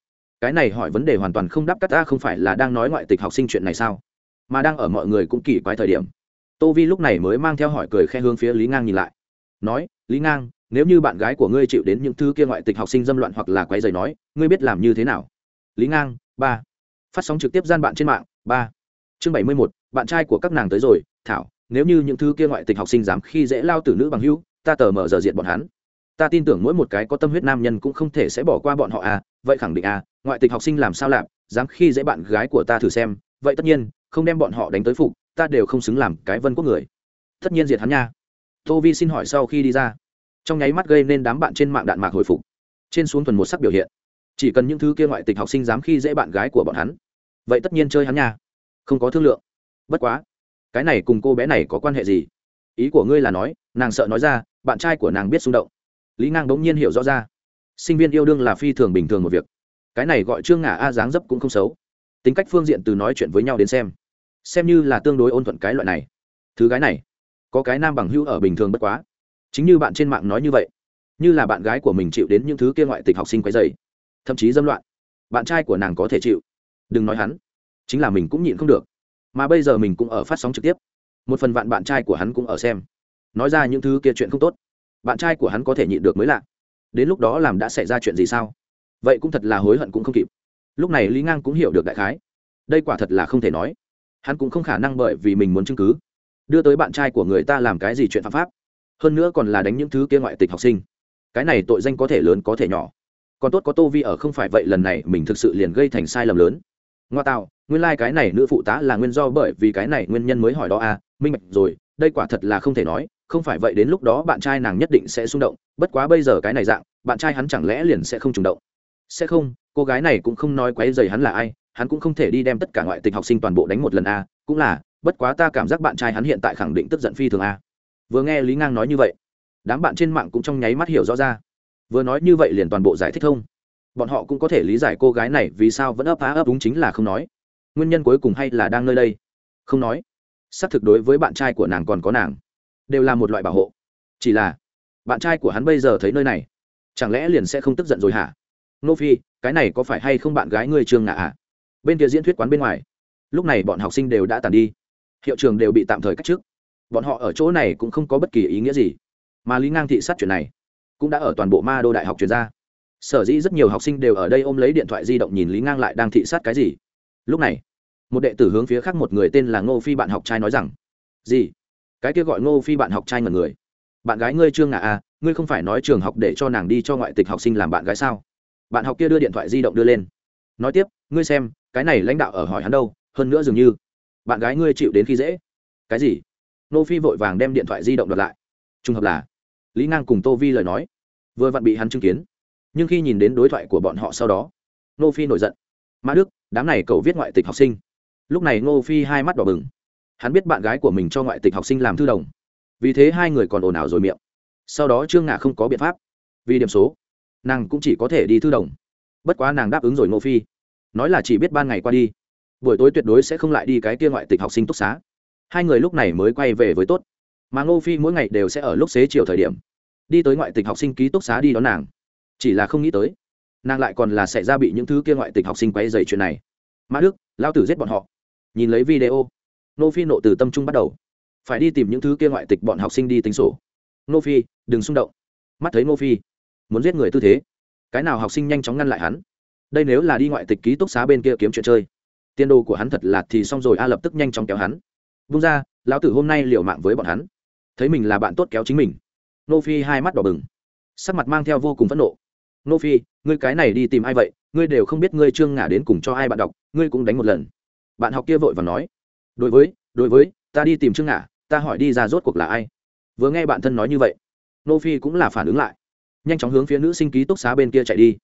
Cái này hỏi vấn đề hoàn toàn không đáp cắt ta không phải là đang nói ngoại tịch học sinh chuyện này sao? Mà đang ở mọi người cũng kỳ quái thời điểm. Tô vi lúc này mới mang theo hỏi cười khe hướng phía lý ngang nhìn lại. Nói, lý ngang, nếu như bạn gái của ngươi chịu đến những thứ kia ngoại tịch học sinh dâm loạn hoặc là quay dày nói, ngươi biết làm như thế nào? Lý ngang, ba. Phát sóng trực tiếp gian bạn trên mạng, ba. Chương bảy mươi một bạn trai của các nàng tới rồi, thảo, nếu như những thứ kia ngoại tịch học sinh dám khi dễ lao tử nữ bằng hữu ta tờ mở giờ diện bọn hắn. Ta tin tưởng mỗi một cái có tâm huyết nam nhân cũng không thể sẽ bỏ qua bọn họ à vậy khẳng định à ngoại tịch học sinh làm sao làm, dám khi dễ bạn gái của ta thử xem, vậy tất nhiên, không đem bọn họ đánh tới phục, ta đều không xứng làm cái vân quốc người. Tất nhiên diệt hắn nha. Tô vi xin hỏi sau khi đi ra. Trong nháy mắt gây nên đám bạn trên mạng đạn mạc hồi phục. Trên xuống tuần một sắc biểu hiện. Chỉ cần những thứ kia ngoại tịch học sinh dám khi dễ bạn gái của bọn hắn, vậy tất nhiên chơi hắn nha. Không có thương lượng. Bất quá, cái này cùng cô bé này có quan hệ gì? Ý của ngươi là nói, nàng sợ nói ra bạn trai của nàng biết xung động. Lý ngang bỗng nhiên hiểu rõ ra, sinh viên yêu đương là phi thường bình thường một việc. Cái này gọi trương ngả a dáng dấp cũng không xấu. Tính cách phương diện từ nói chuyện với nhau đến xem xem như là tương đối ôn thuận cái loại này. Thứ gái này, có cái nam bằng hữu ở bình thường bất quá. Chính như bạn trên mạng nói như vậy, như là bạn gái của mình chịu đến những thứ kia ngoại tịch học sinh quấy dày thậm chí dâm loạn, bạn trai của nàng có thể chịu. Đừng nói hắn, chính là mình cũng nhịn không được. Mà bây giờ mình cũng ở phát sóng trực tiếp. Một phần vạn bạn trai của hắn cũng ở xem nói ra những thứ kia chuyện không tốt. Bạn trai của hắn có thể nhịn được mới lạ. Đến lúc đó làm đã xảy ra chuyện gì sao? Vậy cũng thật là hối hận cũng không kịp. Lúc này lý ngang cũng hiểu được đại khái. Đây quả thật là không thể nói. Hắn cũng không khả năng bởi vì mình muốn chứng cứ, đưa tới bạn trai của người ta làm cái gì chuyện phạm pháp. Hơn nữa còn là đánh những thứ kia ngoại tịch học sinh. Cái này tội danh có thể lớn có thể nhỏ. Còn tốt có tô vi ở không phải vậy lần này mình thực sự liền gây thành sai lầm lớn. Ngoa tạo, nguyên lai、like、cái này nữ phụ tá là nguyên do bởi vì cái này nguyên nhân mới hỏi đó à minh bạch rồi, đây quả thật là không thể nói không phải vậy đến lúc đó bạn trai nàng nhất định sẽ xung động, bất quá bây giờ cái này dạng, bạn trai hắn chẳng lẽ liền sẽ không trùng động? Sẽ không, cô gái này cũng không nói quấy dày hắn là ai, hắn cũng không thể đi đem tất cả ngoại tịch học sinh toàn bộ đánh một lần a, cũng là, bất quá ta cảm giác bạn trai hắn hiện tại khẳng định tức giận phi thường a. Vừa nghe lý ngang nói như vậy, đám bạn trên mạng cũng trong nháy mắt hiểu rõ ra. Vừa nói như vậy liền toàn bộ giải thích thông bọn họ cũng có thể lý giải cô gái này vì sao vẫn ấp á ấp đúng chính là không nói. Nguyên nhân cuối cùng hay là đang nơi đây? Không nói. Xác thực đối với bạn trai của nàng còn có nàng đều là một loại bảo hộ. Chỉ là, bạn trai của hắn bây giờ thấy nơi này, chẳng lẽ liền sẽ không tức giận rồi hả? Nô phi, cái này có phải hay không bạn gái ngươi trường ngạ à bên kia diễn thuyết quán bên ngoài, lúc này bọn học sinh đều đã tàn đi. Hiệu trường đều bị tạm thời cách chức. bọn họ ở chỗ này cũng không có bất kỳ ý nghĩa gì. Mà lý ngang thị sát chuyện này, cũng đã ở toàn bộ ma đô đại học truyền ra. Sở dĩ rất nhiều học sinh đều ở đây ôm lấy điện thoại di động nhìn lý ngang lại đang thị sát cái gì. Lúc này, một đệ tử hướng phía khác một người tên là ngô phi bạn học trai nói rằng, gì? Cái kia gọi ngô phi bạn học trai ngần người. Bạn gái ngươi trương ngạ à ngươi không phải nói trường học để cho nàng đi cho ngoại tịch học sinh làm bạn gái sao? Bạn học kia đưa điện thoại di động đưa lên. Nói tiếp, ngươi xem, cái này lãnh đạo ở hỏi hắn đâu, hơn nữa dường như bạn gái ngươi chịu đến khi dễ. Cái gì? Nô phi vội vàng đem điện thoại di động đặt lại. Trùng hợp là, lý ngang cùng tô vi lời nói, vừa vặn bị hắn chứng kiến. Nhưng khi nhìn đến đối thoại của bọn họ sau đó nô phi nổi giận. Mã đức, đám này cậu viết ngoại tịch học sinh. Lúc này nô phi hai mắt đỏ bừng hắn biết bạn gái của mình cho ngoại tịch học sinh làm thư đồng. Vì thế hai người còn ồn ào rồi miệng. Sau đó trương ngạ không có biện pháp. Vì điểm số, nàng cũng chỉ có thể đi thư đồng. Bất quá nàng đáp ứng rồi ngô phi. Nói là chỉ biết ban ngày qua đi. Buổi tối tuyệt đối sẽ không lại đi cái kia ngoại tịch học sinh túc xá. Hai người lúc này mới quay về với tốt. Mà ngô phi mỗi ngày đều sẽ ở lúc xế chiều thời điểm, đi tới ngoại tịch học sinh ký túc xá đi đón nàng. Chỉ là không nghĩ tới, nàng lại còn là xảy ra bị những thứ kia ngoại tịch học sinh quay dày chuyện này. Mã đức lao tử giết bọn họ. Nhìn lấy video nô phi nộ từ tâm trung bắt đầu. Phải đi tìm những thứ kia ngoại tịch bọn học sinh đi tính sổ. Nô phi, đừng xung động. Mắt thấy nô phi, muốn giết người tư thế. Cái nào học sinh nhanh chóng ngăn lại hắn? Đây nếu là đi ngoại tịch ký túc xá bên kia kiếm chuyện chơi. Tiên đồ của hắn thật là thì xong rồi, a lập tức nhanh chóng kéo hắn. Vung ra, lão tử hôm nay liều mạng với bọn hắn. Thấy mình là bạn tốt kéo chính mình. Nô phi hai mắt đỏ bừng. Sắc mặt mang theo vô cùng phẫn nộ. Nô phi, ngươi cái này đi tìm ai vậy? Ngươi đều không biết ngươi trương ngả đến cùng cho ai bạn đọc, ngươi cũng đánh một lần. Bạn học kia vội và nói đối với đối với, ta đi tìm trương ngả, ta hỏi đi ra rốt cuộc là ai. Vừa nghe bạn thân nói như vậy, nô phi cũng là phản ứng lại. Nhanh chóng hướng phía nữ sinh ký túc xá bên kia chạy đi.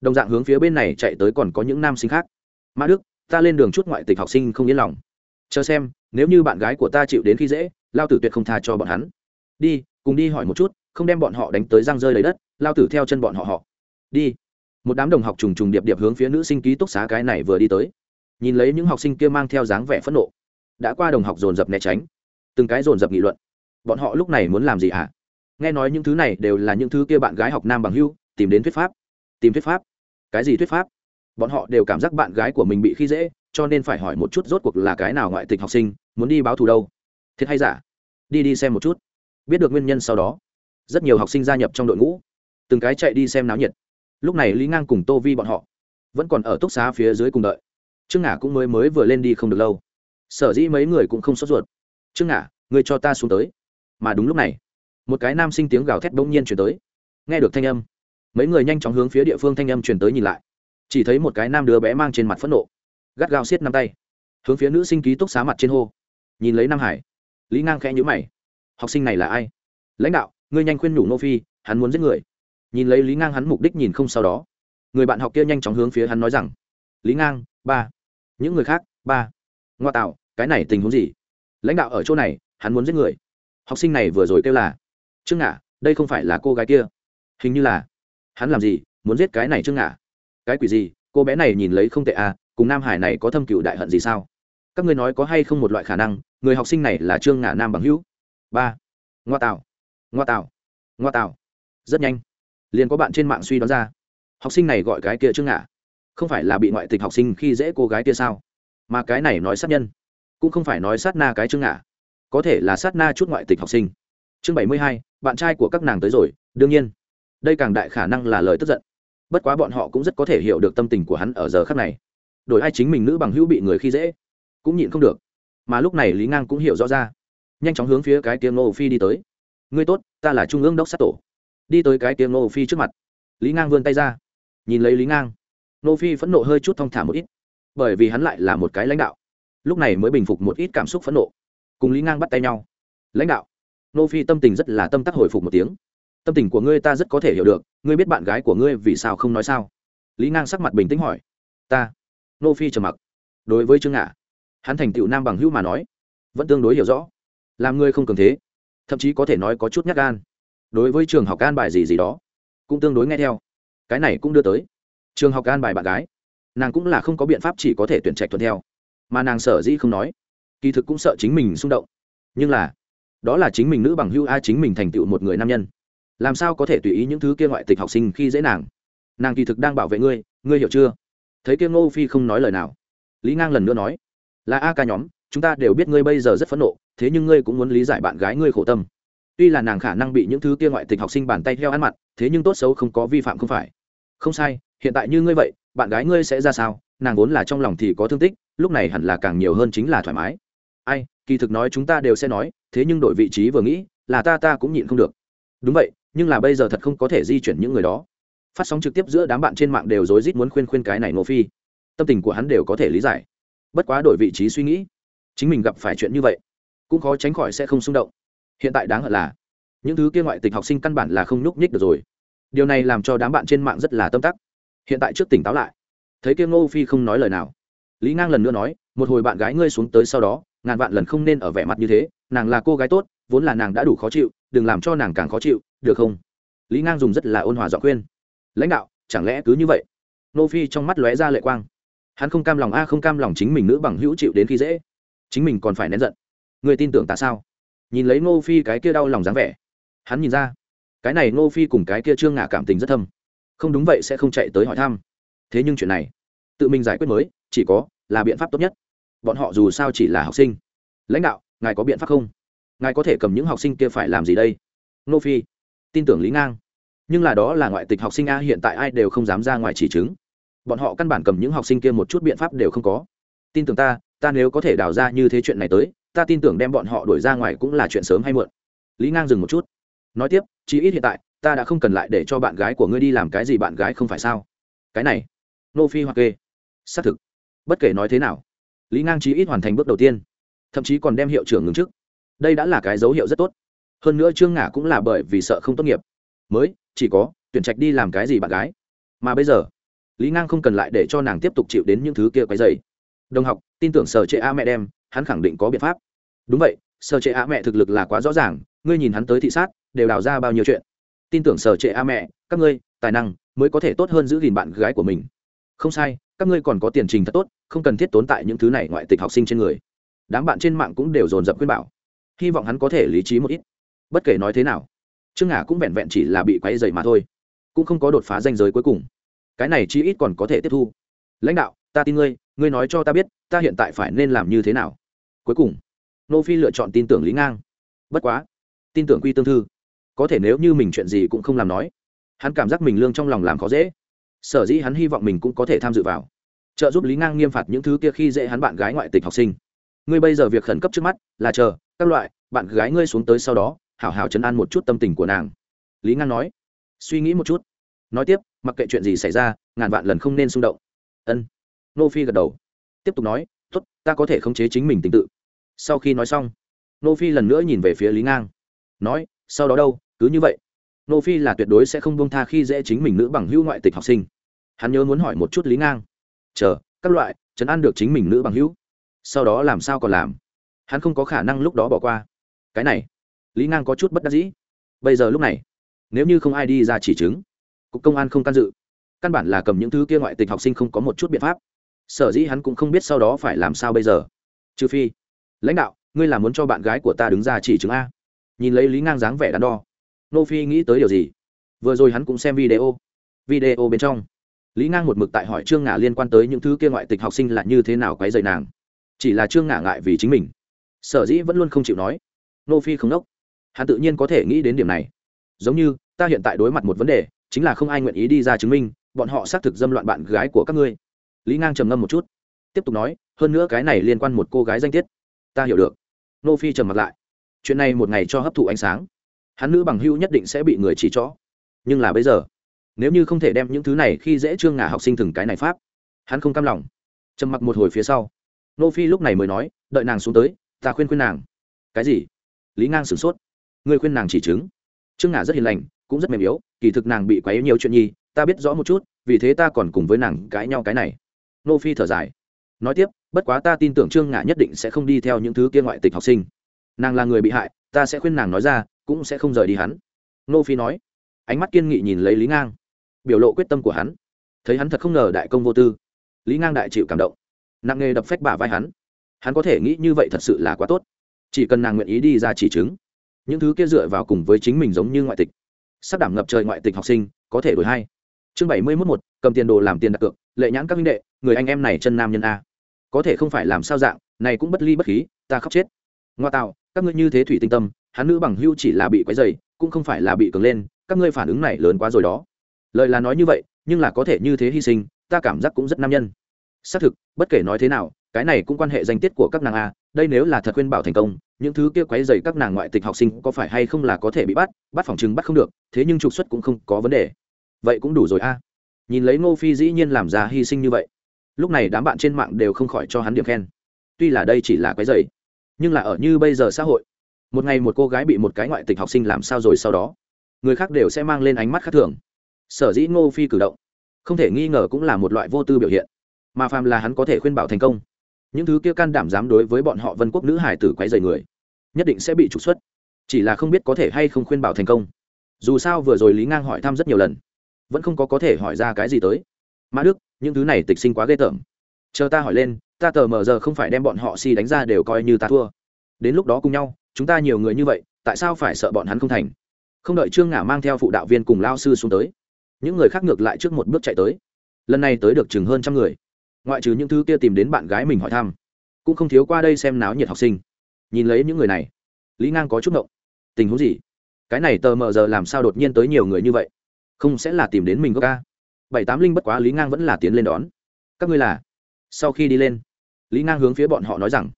Đồng dạng hướng phía bên này chạy tới còn có những nam sinh khác. Mã đức, ta lên đường chút ngoại tịch học sinh không yên lòng. Chờ xem, nếu như bạn gái của ta chịu đến khi dễ, lao tử tuyệt không tha cho bọn hắn. Đi, cùng đi hỏi một chút, không đem bọn họ đánh tới răng rơi lấy đất, lao tử theo chân bọn họ họ. Đi. Một đám đồng học trùng trùng điệp điệp hướng phía nữ sinh ký túc xá cái này vừa đi tới. Nhìn lấy những học sinh kia mang theo dáng vẻ phẫn nộ đã qua đồng học dồn dập né tránh. Từng cái dồn dập nghị luận. Bọn họ lúc này muốn làm gì hả? Nghe nói những thứ này đều là những thứ kia bạn gái học nam bằng hưu, tìm đến thuyết pháp. Tìm thuyết pháp. Cái gì thuyết pháp? Bọn họ đều cảm giác bạn gái của mình bị khi dễ, cho nên phải hỏi một chút rốt cuộc là cái nào ngoại tịch học sinh, muốn đi báo thù đâu. Thiệt hay giả? Đi đi xem một chút. Biết được nguyên nhân sau đó. Rất nhiều học sinh gia nhập trong đội ngũ. Từng cái chạy đi xem náo nhiệt. Lúc này lý ngang cùng tô vi bọn họ vẫn còn ở túc xá phía dưới cùng đợi. Trương ngả cũng mới mới vừa lên đi không được lâu sở dĩ mấy người cũng không sốt ruột. Trương ngả người cho ta xuống tới. Mà đúng lúc này, một cái nam sinh tiếng gào thét bỗng nhiên chuyển tới. Nghe được thanh âm, mấy người nhanh chóng hướng phía địa phương thanh âm chuyển tới nhìn lại. Chỉ thấy một cái nam đứa bé mang trên mặt phẫn nộ, gắt gao xiết năm tay, hướng phía nữ sinh ký túc xá mặt trên hô. Nhìn lấy nam hải, lý ngang khẽ nhữ mày. Học sinh này là ai? Lãnh đạo, ngươi nhanh khuyên nhủ nô phi, hắn muốn giết người. Nhìn lấy lý ngang hắn mục đích nhìn không sau đó, người bạn học kia nhanh chóng hướng phía hắn nói rằng, lý ngang, ba. Những người khác, ba. Ngoa tạo cái này tình huống gì? Lãnh đạo ở chỗ này, hắn muốn giết người. Học sinh này vừa rồi kêu là, trương ngả đây không phải là cô gái kia. Hình như là, hắn làm gì, muốn giết cái này trương ngả cái quỷ gì, cô bé này nhìn lấy không tệ à cùng nam hải này có thâm cựu đại hận gì sao? Các ngươi nói có hay không một loại khả năng, người học sinh này là trương ngả nam bằng hữu? Ba, ngoa tạo ngoa tạo ngoa tạo rất nhanh, liền có bạn trên mạng suy đoán ra, học sinh này gọi cái kia trương ngả không phải là bị ngoại tịch học sinh khi dễ cô gái kia sao? Mà cái này nói sát nhân cũng không phải nói sát na cái chương ngả có thể là sát na chút ngoại tịch học sinh. Chương bảy mươi hai, bạn trai của các nàng tới rồi, đương nhiên. Đây càng đại khả năng là lời tức giận. Bất quá bọn họ cũng rất có thể hiểu được tâm tình của hắn ở giờ khắc này. Đổi ai chính mình nữ bằng hữu bị người khi dễ, cũng nhịn không được. Mà lúc này lý ngang cũng hiểu rõ ra. Nhanh chóng hướng phía cái tiếng ngô phi đi tới. Ngươi tốt, ta là trung ương đốc sát tổ. Đi tới cái tiếng ngô phi trước mặt. Lý ngang vươn tay ra. Nhìn lấy lý ngang, ngô phi phẫn nộ hơi chút thong thả một ít. Bởi vì hắn lại là một cái lãnh đạo lúc này mới bình phục một ít cảm xúc phẫn nộ. Cùng lý ngang bắt tay nhau. Lãnh đạo, nô phi tâm tình rất là tâm tắc hồi phục một tiếng. Tâm tình của ngươi ta rất có thể hiểu được, ngươi biết bạn gái của ngươi vì sao không nói sao? Lý ngang sắc mặt bình tĩnh hỏi. Ta, nô phi trầm mặc. Đối với trương ngạ hắn thành tựu nam bằng hữu mà nói, vẫn tương đối hiểu rõ. Làm ngươi không cường thế, thậm chí có thể nói có chút nhát gan. Đối với trường học an bài gì gì đó, cũng tương đối nghe theo. Cái này cũng đưa tới. Trường học an bài bạn gái, nàng cũng là không có biện pháp chỉ có thể tuyển trạch thuận theo mà nàng sợ dĩ không nói. Kỳ thực cũng sợ chính mình xung động. Nhưng là, đó là chính mình nữ bằng hưu a, chính mình thành tựu một người nam nhân. Làm sao có thể tùy ý những thứ kia ngoại tịch học sinh khi dễ nàng? Nàng kỳ thực đang bảo vệ ngươi ngươi hiểu chưa? Thấy kia ngô phi không nói lời nào, lý ngang lần nữa nói, là a ca nhóm, chúng ta đều biết ngươi bây giờ rất phẫn nộ, thế nhưng ngươi cũng muốn lý giải bạn gái ngươi khổ tâm. Tuy là nàng khả năng bị những thứ kia ngoại tịch học sinh bàn tay theo ăn mặt, thế nhưng tốt xấu không có vi phạm không phải. Không sai, hiện tại như ngươi vậy, bạn gái ngươi sẽ ra sao? Nàng vốn là trong lòng thì có thương tích, lúc này hẳn là càng nhiều hơn chính là thoải mái. Ai, kỳ thực nói chúng ta đều sẽ nói, thế nhưng đổi vị trí vừa nghĩ, là ta ta cũng nhịn không được. Đúng vậy, nhưng là bây giờ thật không có thể di chuyển những người đó. Phát sóng trực tiếp giữa đám bạn trên mạng đều rối rít muốn khuyên khuyên cái này nô phi. Tâm tình của hắn đều có thể lý giải. Bất quá đổi vị trí suy nghĩ, chính mình gặp phải chuyện như vậy, cũng khó tránh khỏi sẽ không xung động. Hiện tại đáng hận là, những thứ kia ngoại tịch học sinh căn bản là không nhúc nhích được rồi. Điều này làm cho đám bạn trên mạng rất là tâm tắc. Hiện tại trước tỉnh táo lại thấy kia ngô phi không nói lời nào. Lý ngang lần nữa nói, một hồi bạn gái ngươi xuống tới sau đó, ngàn vạn lần không nên ở vẻ mặt như thế, nàng là cô gái tốt, vốn là nàng đã đủ khó chịu, đừng làm cho nàng càng khó chịu, được không? Lý ngang dùng rất là ôn hòa dọ khuyên. Lãnh đạo, chẳng lẽ cứ như vậy? Nô phi trong mắt lóe ra lệ quang. Hắn không cam lòng a, không cam lòng chính mình nữ bằng hữu chịu đến khi dễ. Chính mình còn phải nén giận. Người tin tưởng ta sao? Nhìn lấy nô phi cái kia đau lòng dáng vẻ, hắn nhìn ra, cái này nô phi cùng cái kia trương ngả cảm tình rất thâm. Không đúng vậy sẽ không chạy tới hỏi thăm thế nhưng chuyện này, tự mình giải quyết mới, chỉ có là biện pháp tốt nhất. Bọn họ dù sao chỉ là học sinh. Lãnh đạo, ngài có biện pháp không? Ngài có thể cầm những học sinh kia phải làm gì đây? Nô phi, tin tưởng lý ngang. Nhưng là đó là ngoại tịch học sinh a, hiện tại ai đều không dám ra ngoài chỉ chứng bọn họ căn bản cầm những học sinh kia một chút biện pháp đều không có. Tin tưởng ta ta nếu có thể đào ra như thế chuyện này tới, ta tin tưởng đem bọn họ đuổi ra ngoài cũng là chuyện sớm hay muộn. Lý ngang dừng một chút. Nói tiếp, chí ít hiện tại, ta đã không cần lại để cho bạn gái của ngươi đi làm cái gì bạn gái không phải sao? Cái này nô phi hoặc kê. Xác thực. Bất kể nói thế nào, lý ngang chí ít hoàn thành bước đầu tiên, thậm chí còn đem hiệu trưởng ngừng trước đây đã là cái dấu hiệu rất tốt. Hơn nữa trương ngả cũng là bởi vì sợ không tốt nghiệp. Mới, chỉ có, tuyển trạch đi làm cái gì bạn gái. Mà bây giờ, lý ngang không cần lại để cho nàng tiếp tục chịu đến những thứ kia quấy dày đồng học, tin tưởng sở trệ a mẹ đem, hắn khẳng định có biện pháp. Đúng vậy, sở trệ a mẹ thực lực là quá rõ ràng, ngươi nhìn hắn tới thị sát, đều đào ra bao nhiêu chuyện. Tin tưởng sở trệ a mẹ, các ngươi, tài năng, mới có thể tốt hơn giữ gìn bạn gái của mình không sai, các ngươi còn có tiền trình thật tốt, không cần thiết tốn tại những thứ này ngoại tịch học sinh trên người. Đám bạn trên mạng cũng đều dồn dập khuyên bảo. Hy vọng hắn có thể lý trí một ít. Bất kể nói thế nào, trương ngả cũng vẹn vẹn chỉ là bị quay dày mà thôi, cũng không có đột phá danh giới cuối cùng. Cái này chi ít còn có thể tiếp thu. Lãnh đạo, ta tin ngươi ngươi nói cho ta biết, ta hiện tại phải nên làm như thế nào? Cuối cùng, nô phi lựa chọn tin tưởng lý ngang. Bất quá, tin tưởng quy tương thư. Có thể nếu như mình chuyện gì cũng không làm nói, hắn cảm giác mình lương trong lòng làm khó dễ sở dĩ hắn hy vọng mình cũng có thể tham dự vào. Trợ giúp lý ngang nghiêm phạt những thứ kia khi dễ hắn bạn gái ngoại tịch học sinh. Ngươi bây giờ việc khẩn cấp trước mắt là chờ, các loại, bạn gái ngươi xuống tới sau đó, hảo hảo chấn an một chút tâm tình của nàng. Lý ngang nói. Suy nghĩ một chút. Nói tiếp, mặc kệ chuyện gì xảy ra, ngàn vạn lần không nên xung động. Ân. Nô phi gật đầu. Tiếp tục nói, tốt, ta có thể khống chế chính mình tình tự. Sau khi nói xong, nô phi lần nữa nhìn về phía lý ngang. Nói, sau đó đâu, cứ như vậy nô phi là tuyệt đối sẽ không buông tha khi dễ chính mình nữ bằng hữu ngoại tịch học sinh. Hắn nhớ muốn hỏi một chút lý ngang. Chờ, các loại chấn an được chính mình nữ bằng hữu. Sau đó làm sao còn làm? Hắn không có khả năng lúc đó bỏ qua. Cái này, lý ngang có chút bất đắc dĩ. Bây giờ lúc này, nếu như không ai đi ra chỉ chứng, cục công an không can dự. Căn bản là cầm những thứ kia ngoại tịch học sinh không có một chút biện pháp. Sở dĩ hắn cũng không biết sau đó phải làm sao bây giờ. Trừ phi, lãnh đạo, ngươi là muốn cho bạn gái của ta đứng ra chỉ chứng a. Nhìn lấy lý ngang dáng vẻ đắn đo nô phi nghĩ tới điều gì? Vừa rồi hắn cũng xem video. Video bên trong, lý ngang một mực tại hỏi trương ngả liên quan tới những thứ kia ngoại tịch học sinh là như thế nào quấy dày nàng. Chỉ là trương ngả ngại vì chính mình. Sở dĩ vẫn luôn không chịu nói. Nô phi không đốc. Hắn tự nhiên có thể nghĩ đến điểm này. Giống như, ta hiện tại đối mặt một vấn đề, chính là không ai nguyện ý đi ra chứng minh, bọn họ xác thực dâm loạn bạn gái của các ngươi. Lý ngang trầm ngâm một chút. Tiếp tục nói, hơn nữa cái này liên quan một cô gái danh tiết. Ta hiểu được. Nô phi trầm mặt lại. Chuyện này một ngày cho hấp thụ ánh sáng hắn nữ bằng hữu nhất định sẽ bị người chỉ rõ nhưng là bây giờ, nếu như không thể đem những thứ này khi dễ trương ngà học sinh từng cái này pháp, hắn không cam lòng. Trầm mặc một hồi phía sau, nô phi lúc này mới nói, đợi nàng xuống tới, ta khuyên khuyên nàng. Cái gì? Lý ngang sửng sốt. Người khuyên nàng chỉ chứng. Trương ngà rất hiền lành, cũng rất mềm yếu, kỳ thực nàng bị quấy nhiều chuyện nhi, ta biết rõ một chút, vì thế ta còn cùng với nàng cãi nhau cái này. Nô phi thở dài. Nói tiếp, bất quá ta tin tưởng trương ngà nhất định sẽ không đi theo những thứ kia ngoại tịch học sinh. Nàng là người bị hại, ta sẽ khuyên nàng nói ra cũng sẽ không rời đi hắn. Nô phi nói. Ánh mắt kiên nghị nhìn lấy lý ngang. Biểu lộ quyết tâm của hắn. Thấy hắn thật không ngờ đại công vô tư. Lý ngang đại chịu cảm động. Nặng nghề đập phách bả vai hắn. Hắn có thể nghĩ như vậy thật sự là quá tốt. Chỉ cần nàng nguyện ý đi ra chỉ chứng. Những thứ kia dựa vào cùng với chính mình giống như ngoại tịch. Sắp đảm ngập trời ngoại tịch học sinh, có thể đổi hay. chương bảy mươi mốt một, cầm tiền đồ làm tiền đặt cược, lệ nhãn các minh đệ, người anh em này chân nam nhân a. Có thể không phải làm sao dạng, này cũng bất ly bất khí, ta khóc chết. Ngoa tạo, các ngươi như thế thủy tinh tâm hắn nữ bằng hưu chỉ là bị quấy dày cũng không phải là bị cường lên, các ngươi phản ứng này lớn quá rồi đó. Lời là nói như vậy, nhưng là có thể như thế hy sinh, ta cảm giác cũng rất nam nhân. Xác thực, bất kể nói thế nào, cái này cũng quan hệ danh tiết của các nàng a, đây nếu là thật khuyên bảo thành công, những thứ kia quấy dày các nàng ngoại tịch học sinh có phải hay không là có thể bị bắt bắt phòng chứng bắt không được, thế nhưng trục xuất cũng không có vấn đề. Vậy cũng đủ rồi a. Nhìn lấy ngô phi dĩ nhiên làm ra hy sinh như vậy. Lúc này đám bạn trên mạng đều không khỏi cho hắn điểm khen. Tuy là đây chỉ là quấy dày nhưng là ở như bây giờ xã hội một ngày một cô gái bị một cái ngoại tịch học sinh làm sao rồi sau đó? Người khác đều sẽ mang lên ánh mắt khác thường. Sở dĩ ngô phi cử động, không thể nghi ngờ cũng là một loại vô tư biểu hiện, mà phàm là hắn có thể khuyên bảo thành công. Những thứ kia can đảm dám đối với bọn họ vân quốc nữ hải tử quấy dày người, nhất định sẽ bị trục xuất. Chỉ là không biết có thể hay không khuyên bảo thành công. Dù sao vừa rồi lý ngang hỏi thăm rất nhiều lần, vẫn không có có thể hỏi ra cái gì tới. Mã đức, những thứ này tịch sinh quá ghê tởm. Chờ ta hỏi lên, ta tờ mờ giờ không phải đem bọn họ si đánh ra đều coi như ta thua. Đến lúc đó cùng nhau chúng ta nhiều người như vậy, tại sao phải sợ bọn hắn không thành? Không đợi trương ngả mang theo phụ đạo viên cùng lao sư xuống tới, những người khác ngược lại trước một bước chạy tới. Lần này tới được chừng hơn trăm người. Ngoại trừ những thứ kia tìm đến bạn gái mình hỏi thăm, cũng không thiếu qua đây xem náo nhiệt học sinh. Nhìn lấy những người này, lý ngang có chút ngộng. Tình huống gì? Cái này tờ mờ giờ làm sao đột nhiên tới nhiều người như vậy? Không sẽ là tìm đến mình có ca? Bảy tám linh bất quá lý ngang vẫn là tiến lên đón. Các ngươi là? Sau khi đi lên, lý ngang hướng phía bọn họ nói rằng,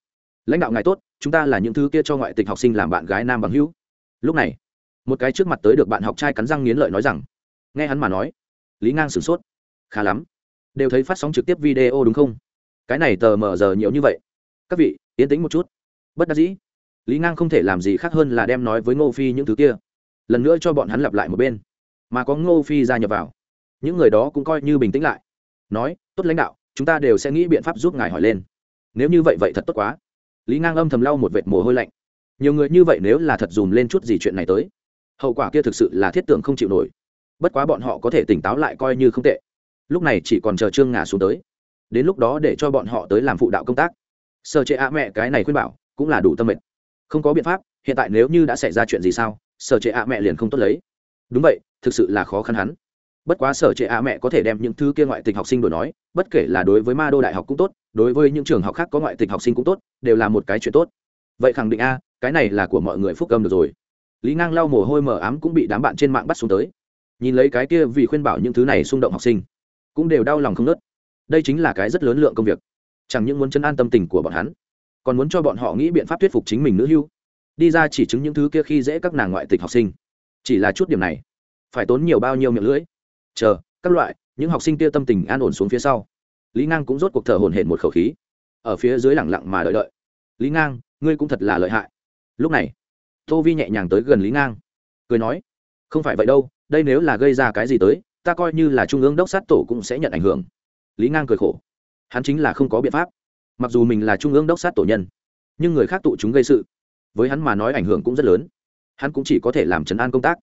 lãnh đạo ngài tốt chúng ta là những thứ kia cho ngoại tịch học sinh làm bạn gái nam bằng hữu. Lúc này, một cái trước mặt tới được bạn học trai cắn răng nghiến lợi nói rằng, nghe hắn mà nói, lý ngang sửng sốt. Khá lắm. Đều thấy phát sóng trực tiếp video đúng không? Cái này tờ mờ giờ nhiều như vậy. Các vị, yên tĩnh một chút. Bất đắc dĩ. Lý ngang không thể làm gì khác hơn là đem nói với ngô phi những thứ kia. Lần nữa cho bọn hắn lặp lại một bên. Mà có ngô phi gia nhập vào. Những người đó cũng coi như bình tĩnh lại. Nói, tốt lãnh đạo, chúng ta đều sẽ nghĩ biện pháp giúp ngài hỏi lên. Nếu như vậy vậy thật tốt quá lý ngang âm thầm lau một vệt mồ hôi lạnh. Nhiều người như vậy nếu là thật dùm lên chút gì chuyện này tới, hậu quả kia thực sự là thiết tưởng không chịu nổi. Bất quá bọn họ có thể tỉnh táo lại coi như không tệ. Lúc này chỉ còn chờ trương ngả xuống tới. Đến lúc đó để cho bọn họ tới làm phụ đạo công tác. Sơ chế ạ mẹ cái này khuyên bảo cũng là đủ tâm mệnh không có biện pháp, hiện tại nếu như đã xảy ra chuyện gì sao, sở trệ ạ mẹ liền không tốt lấy. Đúng vậy, thực sự là khó khăn hắn. Bất quá sở trệ ạ mẹ có thể đem những thứ kia ngoại tịch học sinh đổi nói, bất kể là đối với ma đô đại học cũng tốt đối với những trường học khác có ngoại tịch học sinh cũng tốt, đều là một cái chuyện tốt. Vậy khẳng định a, cái này là của mọi người phúc âm được rồi. Lý ngang lau mồ hôi mờ ám cũng bị đám bạn trên mạng bắt xuống tới. Nhìn lấy cái kia vì khuyên bảo những thứ này xung động học sinh, cũng đều đau lòng không nớt đây chính là cái rất lớn lượng công việc. Chẳng những muốn chân an tâm tình của bọn hắn, còn muốn cho bọn họ nghĩ biện pháp thuyết phục chính mình nữ hưu. Đi ra chỉ chứng những thứ kia khi dễ các nàng ngoại tịch học sinh. Chỉ là chút điểm này, phải tốn nhiều bao nhiêu miệng lưỡi. Chờ, các loại, những học sinh kia tâm tình an ổn xuống phía sau lý ngang cũng rốt cuộc thở hổn hển một khẩu khí. Ở phía dưới lẳng lặng mà đợi đợi. Lý ngang, ngươi cũng thật là lợi hại. Lúc này, tô vi nhẹ nhàng tới gần lý ngang. Cười nói, không phải vậy đâu, đây nếu là gây ra cái gì tới, ta coi như là trung ương đốc sát tổ cũng sẽ nhận ảnh hưởng. Lý ngang cười khổ. Hắn chính là không có biện pháp. Mặc dù mình là trung ương đốc sát tổ nhân, nhưng người khác tụ chúng gây sự, với hắn mà nói ảnh hưởng cũng rất lớn. Hắn cũng chỉ có thể làm chấn an công tác.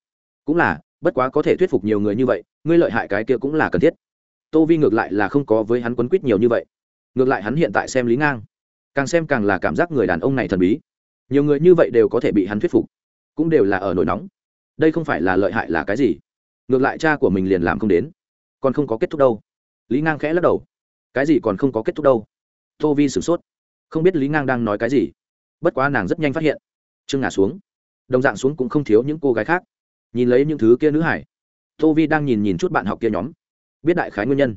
Cũng là, bất quá có thể thuyết phục nhiều người như vậy, ngươi lợi hại cái kia cũng là cần thiết tô vi ngược lại là không có với hắn quấn quýt nhiều như vậy. Ngược lại hắn hiện tại xem lý ngang, càng xem càng là cảm giác người đàn ông này thần bí. Nhiều người như vậy đều có thể bị hắn thuyết phục, cũng đều là ở nổi nóng. Đây không phải là lợi hại là cái gì? Ngược lại cha của mình liền làm không đến, còn không có kết thúc đâu. Lý ngang khẽ lắc đầu. Cái gì còn không có kết thúc đâu? Tô vi sửng sốt. Không biết lý ngang đang nói cái gì. Bất quá nàng rất nhanh phát hiện. Trương ngả xuống. Đồng dạng xuống cũng không thiếu những cô gái khác. Nhìn lấy những thứ kia nữ hải. Tô vi đang nhìn nhìn chút bạn học kia nhóm biết đại khái nguyên nhân.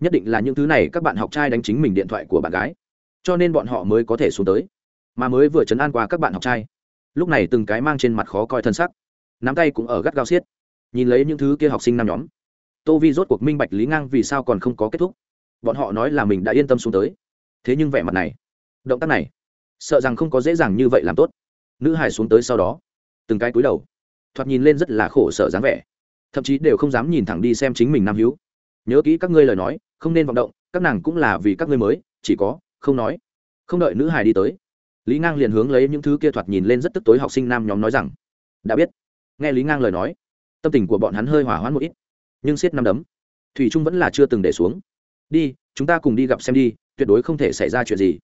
Nhất định là những thứ này các bạn học trai đánh chính mình điện thoại của bạn gái. Cho nên bọn họ mới có thể xuống tới. Mà mới vừa chấn an qua các bạn học trai. Lúc này từng cái mang trên mặt khó coi thân sắc. Nắm tay cũng ở gắt gao xiết. Nhìn lấy những thứ kia học sinh năm nhóm. Tô vi rốt cuộc minh bạch lý ngang vì sao còn không có kết thúc. Bọn họ nói là mình đã yên tâm xuống tới. Thế nhưng vẻ mặt này, động tác này, sợ rằng không có dễ dàng như vậy làm tốt. Nữ hải xuống tới sau đó, từng cái cúi đầu, thoạt nhìn lên rất là khổ sở dáng vẻ. Thậm chí đều không dám nhìn thẳng đi xem chính mình nam hữu nhớ kỹ các ngươi lời nói, không nên vọng động, các nàng cũng là vì các ngươi mới, chỉ có, không nói. Không đợi nữ hải đi tới, lý ngang liền hướng lấy những thứ kia thoạt nhìn lên rất tức tối học sinh nam nhóm nói rằng, đã biết. Nghe lý ngang lời nói, tâm tình của bọn hắn hơi hỏa hoãn một ít, nhưng siết năm đấm, thủy trung vẫn là chưa từng để xuống. Đi, chúng ta cùng đi gặp xem đi, tuyệt đối không thể xảy ra chuyện gì.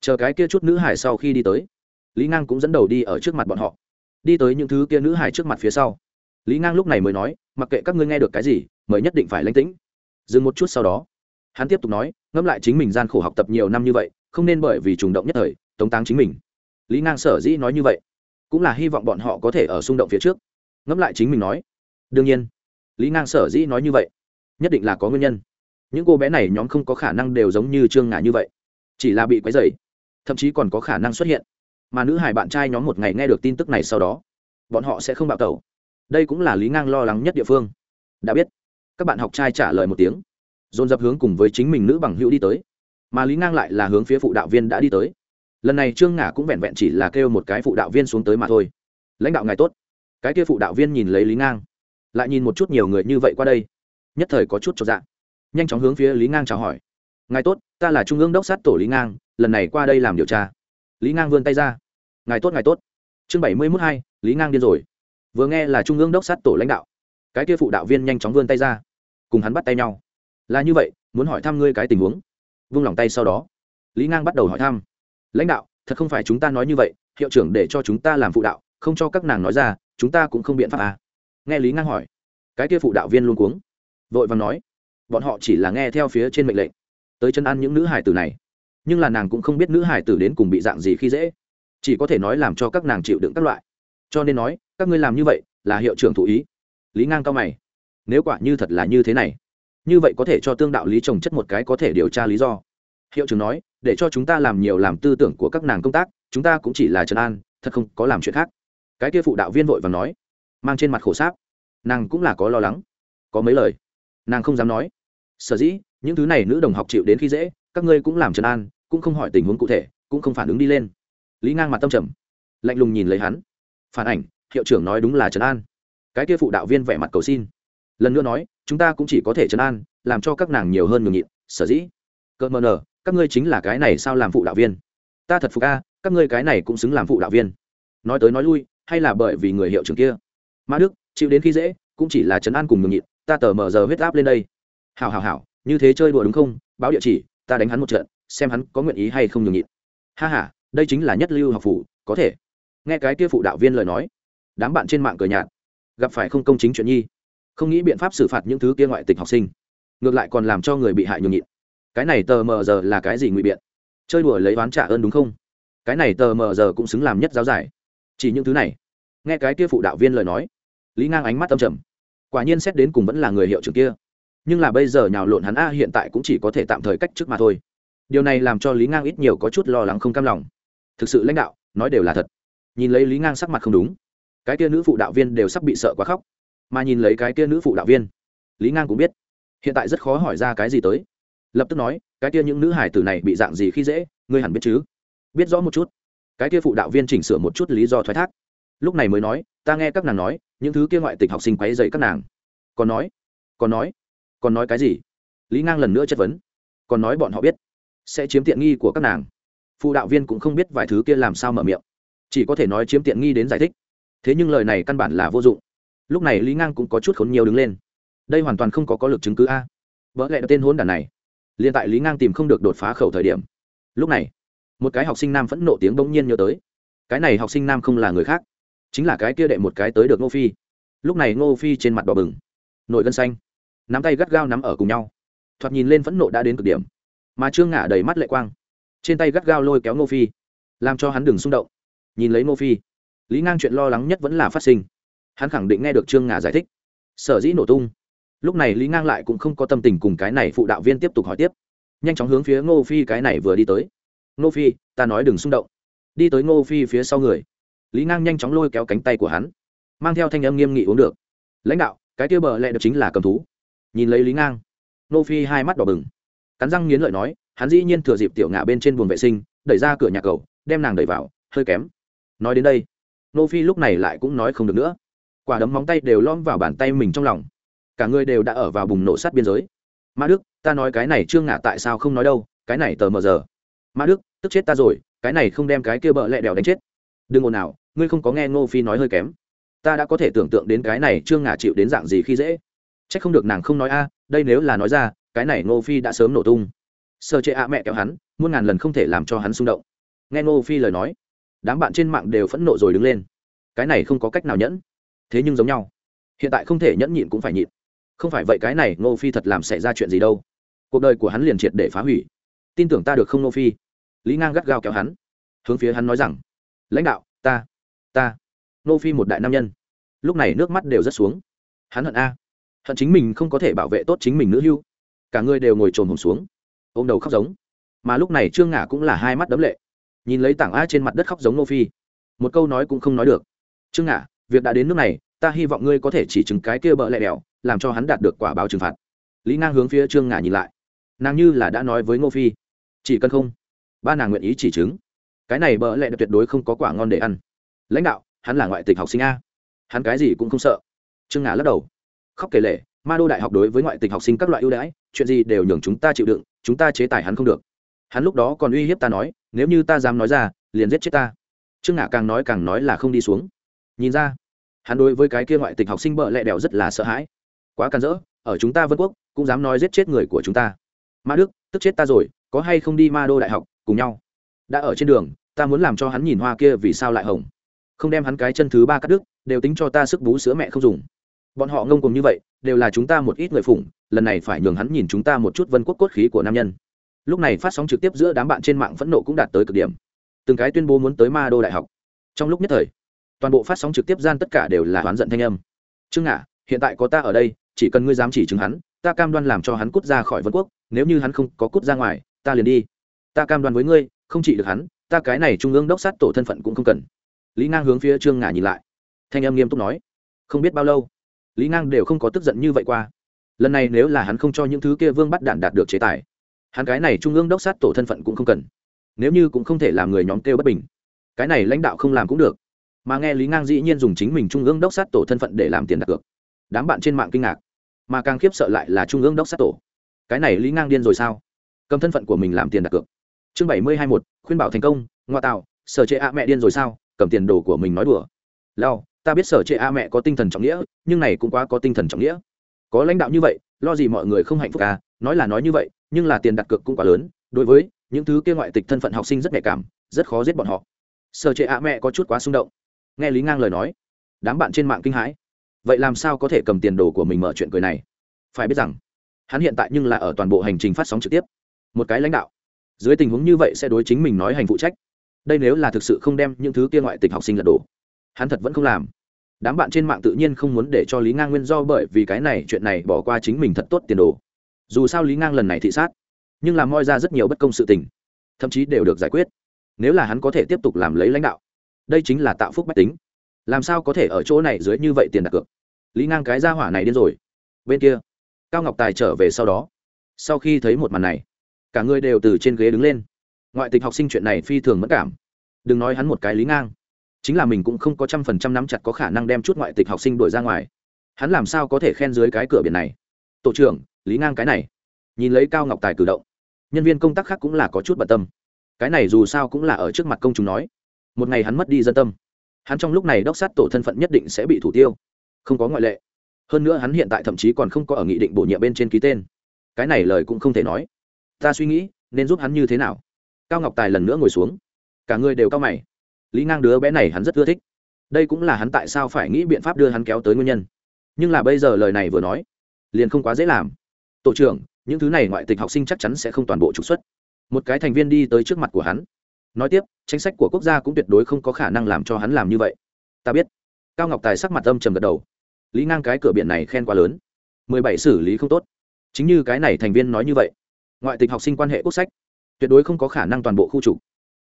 Chờ cái kia chút nữ hải sau khi đi tới, lý ngang cũng dẫn đầu đi ở trước mặt bọn họ. Đi tới những thứ kia nữ hải trước mặt phía sau, lý ngang lúc này mới nói, mặc kệ các ngươi nghe được cái gì mới nhất định phải lánh tĩnh dừng một chút sau đó, hắn tiếp tục nói, ngẫm lại chính mình gian khổ học tập nhiều năm như vậy, không nên bởi vì trùng động nhất thời, tống táng chính mình. Lý ngang sở dĩ nói như vậy, cũng là hy vọng bọn họ có thể ở xung động phía trước. Ngẫm lại chính mình nói, đương nhiên. Lý ngang sở dĩ nói như vậy, nhất định là có nguyên nhân. Những cô bé này nhóm không có khả năng đều giống như trương ngà như vậy, chỉ là bị quấy dày thậm chí còn có khả năng xuất hiện. Mà nữ hải bạn trai nhóm một ngày nghe được tin tức này sau đó, bọn họ sẽ không bạo tẩu. Đây cũng là lý ngang lo lắng nhất địa phương. Đã biết các bạn học trai trả lời một tiếng. Dồn dập hướng cùng với chính mình nữ bằng hữu đi tới. Mà lý ngang lại là hướng phía phụ đạo viên đã đi tới. Lần này trương ngả cũng vẹn vẹn chỉ là kêu một cái phụ đạo viên xuống tới mà thôi. Lãnh đạo ngài tốt. Cái kia phụ đạo viên nhìn lấy lý ngang, lại nhìn một chút nhiều người như vậy qua đây. Nhất thời có chút cho dạng nhanh chóng hướng phía lý ngang chào hỏi. Ngài tốt, ta là trung ương đốc sát tổ lý ngang, lần này qua đây làm điều tra. Lý ngang vươn tay ra. Ngài tốt ngài tốt. Chương bảy mươi mốt hai, lý ngang điên rồi. Vừa nghe là trung ương đốc sát tổ lãnh đạo. Cái kia phụ đạo viên nhanh chóng vươn tay ra cùng hắn bắt tay nhau. Là như vậy, muốn hỏi thăm ngươi cái tình huống. Vung lòng tay sau đó, lý ngang bắt đầu hỏi thăm. Lãnh đạo, thật không phải chúng ta nói như vậy, hiệu trưởng để cho chúng ta làm phụ đạo, không cho các nàng nói ra, chúng ta cũng không biện pháp à. nghe lý ngang hỏi, cái kia phụ đạo viên luôn cuống, vội vàng nói, bọn họ chỉ là nghe theo phía trên mệnh lệnh, tới chân ăn những nữ hải tử này. Nhưng là nàng cũng không biết nữ hải tử đến cùng bị dạng gì khi dễ, chỉ có thể nói làm cho các nàng chịu đựng các loại. Cho nên nói, các ngươi làm như vậy là hiệu trưởng thụ ý. Lý ngang cao mày nếu quả như thật là như thế này, như vậy có thể cho tương đạo lý trồng chất một cái có thể điều tra lý do. Hiệu trưởng nói, để cho chúng ta làm nhiều làm tư tưởng của các nàng công tác, chúng ta cũng chỉ là trấn an, thật không có làm chuyện khác. Cái kia phụ đạo viên vội và nói, mang trên mặt khổ sáp. Nàng cũng là có lo lắng, có mấy lời. Nàng không dám nói. Sở dĩ, những thứ này nữ đồng học chịu đến khi dễ, các ngươi cũng làm trấn an, cũng không hỏi tình huống cụ thể, cũng không phản ứng đi lên. Lý ngang mặt tâm trầm, lạnh lùng nhìn lấy hắn. Phản ảnh, hiệu trưởng nói đúng là trấn an. Cái kia phụ đạo viên vẻ mặt cầu xin lần nữa nói, chúng ta cũng chỉ có thể chấn an, làm cho các nàng nhiều hơn nhường nhịn, sở dĩ. Cợt mờ nở các ngươi chính là cái này sao làm phụ đạo viên? Ta thật phục a, các ngươi cái này cũng xứng làm phụ đạo viên. Nói tới nói lui, hay là bởi vì người hiệu trưởng kia? Mã đức, chịu đến khi dễ, cũng chỉ là chấn an cùng nhường nhịn, ta tờ mờ giờ huyết áp lên đây. Hào hào hào như thế chơi đùa đúng không? Báo địa chỉ, ta đánh hắn một trận, xem hắn có nguyện ý hay không nhường nhịn. Ha h a đây chính là nhất lưu học phủ, có thể. Nghe cái kia phụ đạo viên lời nói, đám bạn trên mạng cười nhạt. Gặp phải không công chính chuyện nhi không nghĩ biện pháp xử phạt những thứ kia ngoại tịch học sinh. Ngược lại còn làm cho người bị hại nhường nhịn. Cái này tờ mờ giờ là cái gì ngụy biện? Chơi đùa lấy oán trả ơn đúng không? Cái này tờ mờ giờ cũng xứng làm nhất giáo giải. Chỉ những thứ này. Nghe cái kia phụ đạo viên lời nói, lý ngang ánh mắt âm trầm. Quả nhiên xét đến cùng vẫn là người hiệu trưởng kia. Nhưng là bây giờ nhào lộn hắn a hiện tại cũng chỉ có thể tạm thời cách trước mà thôi. Điều này làm cho lý ngang ít nhiều có chút lo lắng không cam lòng. Thực sự lãnh đạo, nói đều là thật. Nhìn lấy lý ngang sắc mặt không đúng. Cái kia nữ phụ đạo viên đều sắp bị sợ quá khóc mà nhìn lấy cái kia nữ phụ đạo viên. Lý ngang cũng biết, hiện tại rất khó hỏi ra cái gì tới. Lập tức nói, cái kia những nữ hải tử này bị dạng gì khi dễ, ngươi hẳn biết chứ? Biết rõ một chút. Cái kia phụ đạo viên chỉnh sửa một chút lý do thoái thác. Lúc này mới nói, ta nghe các nàng nói, những thứ kia ngoại tịch học sinh quấy dậy các nàng. Còn nói còn nói còn nói cái gì? Lý ngang lần nữa chất vấn. Còn nói bọn họ biết, sẽ chiếm tiện nghi của các nàng. Phụ đạo viên cũng không biết vài thứ kia làm sao mở miệng. Chỉ có thể nói chiếm tiện nghi đến giải thích. Thế nhưng lời này căn bản là vô dụng lúc này lý ngang cũng có chút khốn nhiều đứng lên. Đây hoàn toàn không có có lực chứng cứ a. Vỡ lẽ tên hôn đàn này. Liền tại lý ngang tìm không được đột phá khẩu thời điểm. Lúc này, một cái học sinh nam phẫn nộ tiếng bỗng nhiên nhớ tới. Cái này học sinh nam không là người khác, chính là cái kia đệ một cái tới được ngô phi. Lúc này ngô phi trên mặt đỏ bừng, nội gân xanh, nắm tay gắt gao nắm ở cùng nhau. Thoạt nhìn lên phẫn nộ đã đến cực điểm, mà trương ngả đầy mắt lệ quang. Trên tay gắt gao lôi kéo ngô phi, làm cho hắn đừng xung động. Nhìn lấy ngô phi, lý ngang chuyện lo lắng nhất vẫn là phát sinh hắn khẳng định nghe được trương ngà giải thích. Sở dĩ nổ tung. Lúc này lý ngang lại cũng không có tâm tình cùng cái này phụ đạo viên tiếp tục hỏi tiếp. Nhanh chóng hướng phía ngô phi cái này vừa đi tới. Ngô phi, ta nói đừng xung động. Đi tới ngô phi phía sau người, lý ngang nhanh chóng lôi kéo cánh tay của hắn, mang theo thanh âm nghiêm nghị uống được. Lãnh đạo, cái kia bờ lẹ được chính là cầm thú. Nhìn lấy lý ngang, ngô phi hai mắt đỏ bừng. Cắn răng nghiến lợi nói, hắn dĩ nhiên thừa dịp tiểu ngã bên trên buồng vệ sinh, đẩy ra cửa nhà cầu, đem nàng đẩy vào, hơi kém. Nói đến đây, ngô phi lúc này lại cũng nói không được nữa quả đấm móng tay đều lom vào bàn tay mình trong lòng. Cả người đều đã ở vào bùng nổ sát biên giới. Mã đức, ta nói cái này trương ngả tại sao không nói đâu, cái này tờ mờ giờ. Mã đức, tức chết ta rồi, cái này không đem cái kia bợ lẹ đèo đánh chết. Đừng ồn nào ngươi không có nghe ngô phi nói hơi kém. Ta đã có thể tưởng tượng đến cái này trương ngả chịu đến dạng gì khi dễ. C h ắ c không được nàng không nói a, đây nếu là nói ra, cái này ngô phi đã sớm nổ tung. Sơ chế a mẹ kéo hắn, muôn ngàn lần không thể làm cho hắn xung động. Nghe ngô phi lời nói, đám bạn trên mạng đều phẫn nộ rồi đứng lên. Cái này không có cách nào nhẫn thế nhưng giống nhau. Hiện tại không thể nhẫn nhịn cũng phải nhịn. Không phải vậy cái này ngô phi thật làm xảy ra chuyện gì đâu. Cuộc đời của hắn liền triệt để phá hủy. Tin tưởng ta được không ngô phi? Lý ngang gắt gao kéo hắn. Hướng phía hắn nói rằng, lãnh đạo, ta ta. Ngô phi một đại nam nhân. Lúc này nước mắt đều rất xuống. Hắn hận a. Hận chính mình không có thể bảo vệ tốt chính mình nữ hưu. Cả người đều ngồi trồn hồn xuống. Ôm đầu khóc giống. Mà lúc này trương ngả cũng là hai mắt đấm lệ. Nhìn lấy tảng a trên mặt đất khóc giống Ngô phi. Một câu nói cũng không nói được. Trương ngả việc đã đến nước này, ta hy vọng ngươi có thể chỉ chứng cái kia bợ lẹ đèo làm cho hắn đạt được quả báo trừng phạt. Lý ngang hướng phía trương ngà nhìn lại. Nàng như là đã nói với ngô phi. Chỉ cần không, ba nàng nguyện ý chỉ chứng. Cái này bợ lẹ tuyệt đối không có quả ngon để ăn. Lãnh đạo, hắn là ngoại tịch học sinh a. Hắn cái gì cũng không sợ. Trương ngà lắc đầu. Khóc kể lệ ma đô đại học đối với ngoại tịch học sinh các loại ưu đãi, chuyện gì đều nhường chúng ta chịu đựng, chúng ta chế tài hắn không được. Hắn lúc đó còn uy hiếp ta nói, nếu như ta dám nói ra, liền giết chết ta. Trương ngà càng nói càng nói là không đi xuống nhìn ra, hắn đối với cái kia ngoại tịch học sinh bợ lẹ đèo rất là sợ hãi. Quá can dỡ ở chúng ta vân quốc, cũng dám nói giết chết người của chúng ta. Ma đức, tức chết ta rồi, có hay không đi ma đô đại học, cùng nhau? Đã ở trên đường, ta muốn làm cho hắn nhìn hoa kia vì sao lại hồng không đem hắn cái chân thứ ba cắt đứt, đều tính cho ta sức bú sữa mẹ không dùng. Bọn họ ngông cùng như vậy, đều là chúng ta một ít người phủng lần này phải nhường hắn nhìn chúng ta một chút vân quốc cốt khí của nam nhân. Lúc này phát sóng trực tiếp giữa đám bạn trên mạng phẫn nộ cũng đạt tới cực điểm. Từng cái tuyên bố muốn tới ma đô đại học. Trong lúc nhất thời toàn bộ phát sóng trực tiếp gian tất cả đều là oán giận thanh âm. Trương ngả, hiện tại có ta ở đây, chỉ cần ngươi dám chỉ chứng hắn, ta cam đoan làm cho hắn cút ra khỏi vân quốc, nếu như hắn không có cút ra ngoài, ta liền đi. Ta cam đoan với ngươi, không chỉ được hắn, ta cái này trung ương đốc sát tổ thân phận cũng không cần. Lý ngang hướng phía trương ngả nhìn lại. Thanh âm nghiêm túc nói, không biết bao lâu, lý ngang đều không có tức giận như vậy qua. Lần này nếu là hắn không cho những thứ kia vương bắt đạn đạt được chế tài, hắn cái này trung ương đốc sát tổ thân phận cũng không cần. Nếu như cũng không thể làm người nhóm kêu bất bình, cái này lãnh đạo không làm cũng được mà nghe lý ngang dĩ nhiên dùng chính mình trung ương đốc sát tổ thân phận để làm tiền đặt cược. Đám bạn trên mạng kinh ngạc. Mà càng khiếp sợ lại là trung ương đốc sát tổ. Cái này lý ngang điên rồi sao? Cầm thân phận của mình làm tiền đặt cược. Chương bảy mươi hai một khuyên bảo thành công, ngoại tạo, sở trệ a mẹ điên rồi sao? Cầm tiền đồ của mình nói đùa. Lao ta biết sở trệ a mẹ có tinh thần trọng nghĩa, nhưng này cũng quá có tinh thần trọng nghĩa. Có lãnh đạo như vậy, lo gì mọi người không hạnh phúc à? Nói là nói như vậy, nhưng là tiền đặt cược cũng quá lớn. Đối với những thứ kia ngoại tịch thân phận học sinh rất nhạy cảm, rất khó giết bọn họ. Sở trệ a mẹ có chút quá xung động nghe lý ngang lời nói, đám bạn trên mạng kinh hãi. Vậy làm sao có thể cầm tiền đồ của mình mở chuyện cười này? Phải biết rằng, hắn hiện tại nhưng là ở toàn bộ hành trình phát sóng trực tiếp. Một cái lãnh đạo, dưới tình huống như vậy sẽ đối chính mình nói hành phụ trách. Đây nếu là thực sự không đem những thứ kia ngoại tịch học sinh lật đổ, hắn thật vẫn không làm. Đám bạn trên mạng tự nhiên không muốn để cho lý ngang nguyên do bởi vì cái này chuyện này bỏ qua chính mình thật tốt tiền đồ. Dù sao lý ngang lần này thị sát, nhưng làm moi ra rất nhiều bất công sự tình, thậm chí đều được giải quyết. Nếu là hắn có thể tiếp tục làm lấy lãnh đạo đây chính là tạo phúc bách tính. Làm sao có thể ở chỗ này dưới như vậy tiền đặt cược? Lý ngang cái ra hỏa này điên rồi. Bên kia, cao ngọc tài trở về sau đó. Sau khi thấy một màn này, cả người đều từ trên ghế đứng lên. Ngoại tịch học sinh chuyện này phi thường mất cảm. Đừng nói hắn một cái lý ngang, chính là mình cũng không có trăm phần trăm nắm chặt có khả năng đem chút ngoại tịch học sinh đuổi ra ngoài. Hắn làm sao có thể khen dưới cái cửa biển này? Tổ trưởng, lý ngang cái này. Nhìn lấy cao ngọc tài cử động, nhân viên công tác khác cũng là có chút bận tâm. Cái này dù sao cũng là ở trước mặt công chúng nói một ngày hắn mất đi dân tâm. Hắn trong lúc này đốc sát tổ thân phận nhất định sẽ bị thủ tiêu. Không có ngoại lệ. Hơn nữa hắn hiện tại thậm chí còn không có ở nghị định bổ nhiệm bên trên ký tên. Cái này lời cũng không thể nói. Ta suy nghĩ, nên giúp hắn như thế nào? Cao ngọc tài lần nữa ngồi xuống. Cả người đều cao mày. Lý ngang đứa bé này hắn rất ưa thích. Đây cũng là hắn tại sao phải nghĩ biện pháp đưa hắn kéo tới nguyên nhân. Nhưng là bây giờ lời này vừa nói, liền không quá dễ làm. Tổ trưởng, những thứ này ngoại tịch học sinh chắc chắn sẽ không toàn bộ trục xuất. Một cái thành viên đi tới trước mặt của hắn nói tiếp, chính sách của quốc gia cũng tuyệt đối không có khả năng làm cho hắn làm như vậy. Ta biết. Cao ngọc tài sắc mặt âm trầm gật đầu. Lý ngang cái cửa biển này khen quá lớn. Mười bảy xử lý không tốt. Chính như cái này thành viên nói như vậy, ngoại tịch học sinh quan hệ quốc sách, tuyệt đối không có khả năng toàn bộ khu trục.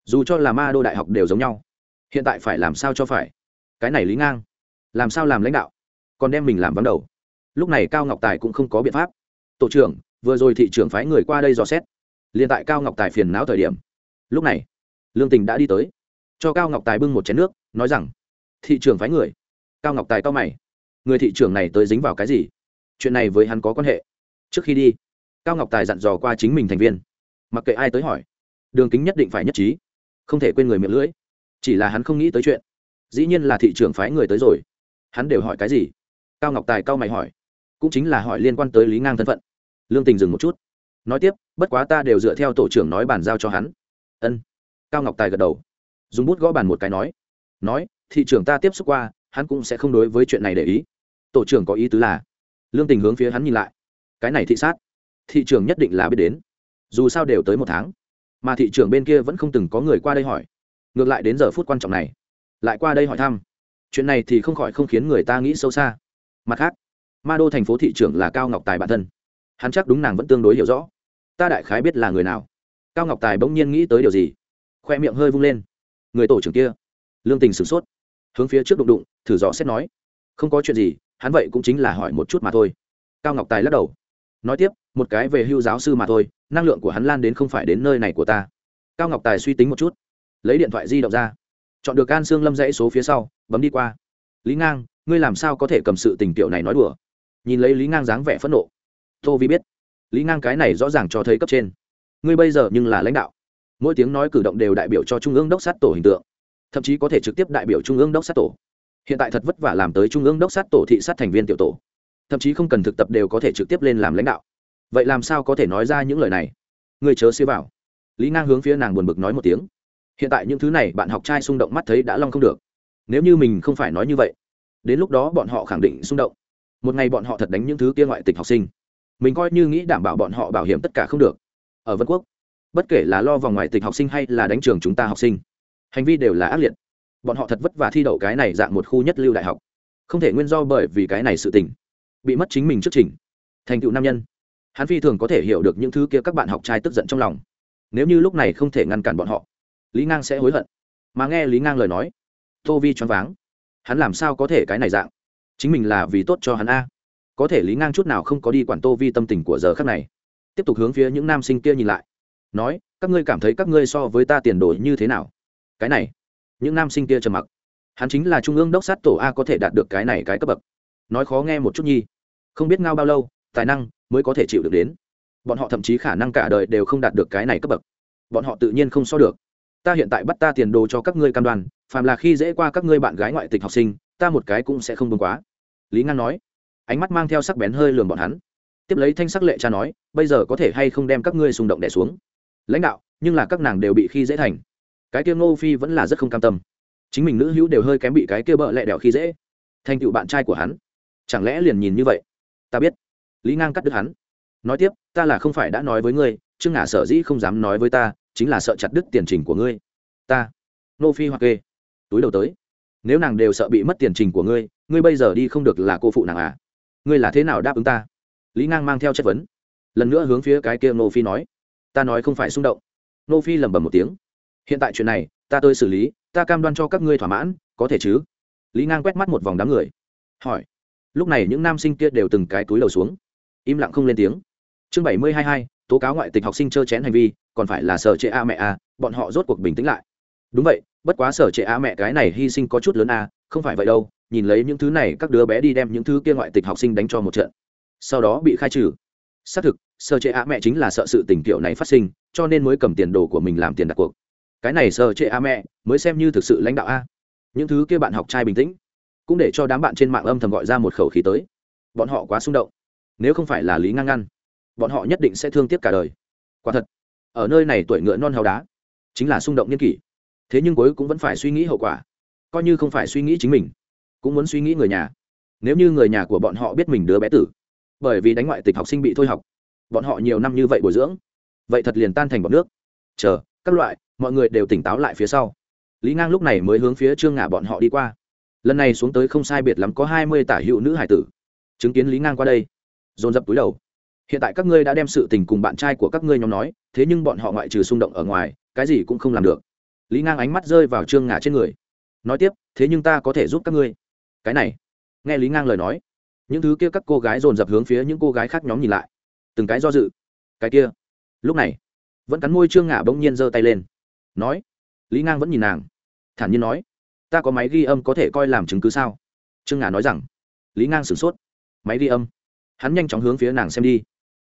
Dù cho là ma đô đại học đều giống nhau, hiện tại phải làm sao cho phải? Cái này lý ngang, làm sao làm lãnh đạo? Còn đem mình làm vắng đầu. Lúc này cao ngọc tài cũng không có biện pháp. Tổ trưởng, vừa rồi thị trưởng phái người qua đây dò xét. Liền tại cao ngọc tài phiền não thời điểm. Lúc này lương tình đã đi tới. Cho cao ngọc tài bưng một chén nước, nói rằng, thị trường phái người. Cao ngọc tài cao mày. Người thị trường này tới dính vào cái gì? Chuyện này với hắn có quan hệ. Trước khi đi. Cao ngọc tài dặn dò qua chính mình thành viên. Mặc kệ ai tới hỏi, đường kính nhất định phải nhất trí, không thể quên người miệng lưỡi. Chỉ là hắn không nghĩ tới chuyện. Dĩ nhiên là thị trường phái người tới rồi. Hắn đều hỏi cái gì? Cao ngọc tài cao mày hỏi. Cũng chính là hỏi liên quan tới lý ngang thân phận. Lương tình dừng một chút. Nói tiếp, bất quá ta đều dựa theo tổ trưởng nói bàn giao cho hắn. Ân cao ngọc tài gật đầu dùng bút gõ bàn một cái nói nói thị trưởng ta tiếp xúc qua hắn cũng sẽ không đối với chuyện này để ý tổ trưởng có ý tứ là lương tình hướng phía hắn nhìn lại cái này thị sát thị trường nhất định là biết đến dù sao đều tới một tháng mà thị trường bên kia vẫn không từng có người qua đây hỏi ngược lại đến giờ phút quan trọng này lại qua đây hỏi thăm chuyện này thì không khỏi không khiến người ta nghĩ sâu xa mặt khác ma đô thành phố thị trưởng là cao ngọc tài bản thân hắn chắc đúng nàng vẫn tương đối hiểu rõ ta đại khái biết là người nào cao ngọc tài bỗng nhiên nghĩ tới điều gì khoe miệng hơi vung lên. Người tổ trưởng kia. Lương tình sửng sốt, hướng phía trước đụng đụng, thử dò xét nói, không có chuyện gì, hắn vậy cũng chính là hỏi một chút mà thôi. Cao ngọc tài lắc đầu, nói tiếp, một cái về hưu giáo sư mà thôi, năng lượng của hắn lan đến không phải đến nơi này của ta. Cao ngọc tài suy tính một chút, lấy điện thoại di động ra, chọn được can xương lâm dãy số phía sau, bấm đi qua. Lý ngang, ngươi làm sao có thể cầm sự tình tiểu này nói đùa? Nhìn lấy lý ngang dáng vẻ phẫn nộ, tô vi biết. Lý ngang cái này rõ ràng cho thấy cấp trên. Ngươi bây giờ nhưng là lãnh đạo mỗi tiếng nói cử động đều đại biểu cho trung ương đốc sát tổ hình tượng, thậm chí có thể trực tiếp đại biểu trung ương đốc sát tổ. Hiện tại thật vất vả làm tới trung ương đốc sát tổ thị sát thành viên tiểu tổ, thậm chí không cần thực tập đều có thể trực tiếp lên làm lãnh đạo. Vậy làm sao có thể nói ra những lời này? Người chớ xưa vào. Lý ngang hướng phía nàng buồn bực nói một tiếng. Hiện tại những thứ này bạn học trai xung động mắt thấy đã long không được. Nếu như mình không phải nói như vậy, đến lúc đó bọn họ khẳng định xung động. Một ngày bọn họ thật đánh những thứ kia ngoại tịch học sinh. Mình coi như nghĩ đảm bảo bọn họ bảo hiểm tất cả không được. Ở vân quốc bất kể là lo vòng ngoài tịch học sinh hay là đánh trường chúng ta học sinh, hành vi đều là ác liệt. Bọn họ thật vất vả thi đậu cái này dạng một khu nhất lưu đại học. Không thể nguyên do bởi vì cái này sự tình, bị mất chính mình trước trình. Thành tựu nam nhân. Hắn phi thường có thể hiểu được những thứ kia các bạn học trai tức giận trong lòng. Nếu như lúc này không thể ngăn cản bọn họ, lý ngang sẽ hối hận. Mà nghe lý ngang lời nói, tô vi choáng váng. Hắn làm sao có thể cái này dạng? Chính mình là vì tốt cho hắn a. Có thể lý ngang chút nào không có đi quản tô vi tâm tình của giờ khắc này. Tiếp tục hướng phía những nam sinh kia nhìn lại nói, các ngươi cảm thấy các ngươi so với ta tiền đồ như thế nào? Cái này, những nam sinh kia trầm mặc. Hắn chính là trung ương đốc sát tổ a có thể đạt được cái này cái cấp bậc. Nói khó nghe một chút nhi không biết ngao bao lâu, tài năng mới có thể chịu được đến. Bọn họ thậm chí khả năng cả đời đều không đạt được cái này cấp bậc. Bọn họ tự nhiên không so được. Ta hiện tại bắt ta tiền đồ cho các ngươi cam đoan, phàm là khi dễ qua các ngươi bạn gái ngoại tịch học sinh, ta một cái cũng sẽ không buông quá. Lý ngang nói. Ánh mắt mang theo sắc bén hơi lường bọn hắn. Tiếp lấy thanh sắc lệ cha nói, bây giờ có thể hay không đem các ngươi xung động đẻ xuống? Lãnh đạo, nhưng là các nàng đều bị khi dễ thành. Cái kia ngô phi vẫn là rất không cam tâm. Chính mình nữ hữu đều hơi kém bị cái kia bợ lẹ đèo khi dễ. Thành tựu bạn trai của hắn. Chẳng lẽ liền nhìn như vậy? Ta biết. Lý ngang cắt đứt hắn. Nói tiếp, ta là không phải đã nói với ngươi chương ngả sở dĩ không dám nói với ta, chính là sợ chặt đứt tiền trình của ngươi. Ta. Nô phi hoặc kê. Túi đầu tới. Nếu nàng đều sợ bị mất tiền trình của ngươi ngươi bây giờ đi không được là cô phụ nàng à? Ngươi là thế nào đáp ứng ta? Lý ngang mang theo chất vấn. Lần nữa hướng phía cái kia nô phi nói ta nói không phải xung động. Nô phi lẩm bẩm một tiếng. Hiện tại chuyện này, ta tôi xử lý, ta cam đoan cho các ngươi thỏa mãn, có thể chứ? Lý ngang quét mắt một vòng đám người. Hỏi. Lúc này những nam sinh kia đều từng cái túi lầu xuống. Im lặng không lên tiếng. Chương bảy mươi hai hai, tố cáo ngoại tịch học sinh trơ chén hành vi, còn phải là sở trệ a mẹ a, bọn họ rốt cuộc bình tĩnh lại. Đúng vậy, bất quá sở trệ a mẹ cái này hy sinh có chút lớn a, không phải vậy đâu, nhìn lấy những thứ này, các đứa bé đi đem những thứ kia ngoại tịch học sinh đánh cho một trận. Sau đó bị khai trừ xác thực, sơ chế a mẹ chính là sợ sự tình kiểu này phát sinh, cho nên mới cầm tiền đồ của mình làm tiền đặt cuộc. Cái này sơ chế a mẹ, mới xem như thực sự lãnh đạo a. Những thứ kia bạn học trai bình tĩnh, cũng để cho đám bạn trên mạng âm thầm gọi ra một khẩu khí tới. Bọn họ quá xung động. Nếu không phải là lý ngang ngăn, bọn họ nhất định sẽ thương tiếc cả đời. Quả thật, ở nơi này tuổi ngựa non hào đá, chính là xung động niên kỷ. Thế nhưng cuối cũng vẫn phải suy nghĩ hậu quả. Coi như không phải suy nghĩ chính mình, cũng muốn suy nghĩ người nhà. Nếu như người nhà của bọn họ biết mình đứa bé tử bởi vì đánh ngoại tịch học sinh bị thôi học. Bọn họ nhiều năm như vậy bồi dưỡng, vậy thật liền tan thành bọn nước. Chờ, các loại, mọi người đều tỉnh táo lại phía sau. Lý ngang lúc này mới hướng phía trương ngả bọn họ đi qua. Lần này xuống tới không sai biệt lắm có hai mươi tả hữu nữ hải tử. Chứng kiến lý ngang qua đây, dồn dập túi đầu. Hiện tại các ngươi đã đem sự tình cùng bạn trai của các ngươi nhóm nói, thế nhưng bọn họ ngoại trừ xung động ở ngoài, cái gì cũng không làm được. Lý ngang ánh mắt rơi vào trương ngả trên người. Nói tiếp, thế nhưng ta có thể giúp các ngươi. Cái này, nghe lý ngang lời nói những thứ kia các cô gái dồn dập hướng phía những cô gái khác nhóm nhìn lại. Từng cái do dự. Cái kia. Lúc này, vẫn cắn môi trương ngả bỗng nhiên giơ tay lên. Nói. Lý ngang vẫn nhìn nàng. Thản nhiên nói. Ta có máy ghi âm có thể coi làm chứng cứ sao? Trương Ngả nói rằng. Lý ngang sửng sốt. Máy ghi âm. Hắn nhanh chóng hướng phía nàng xem đi.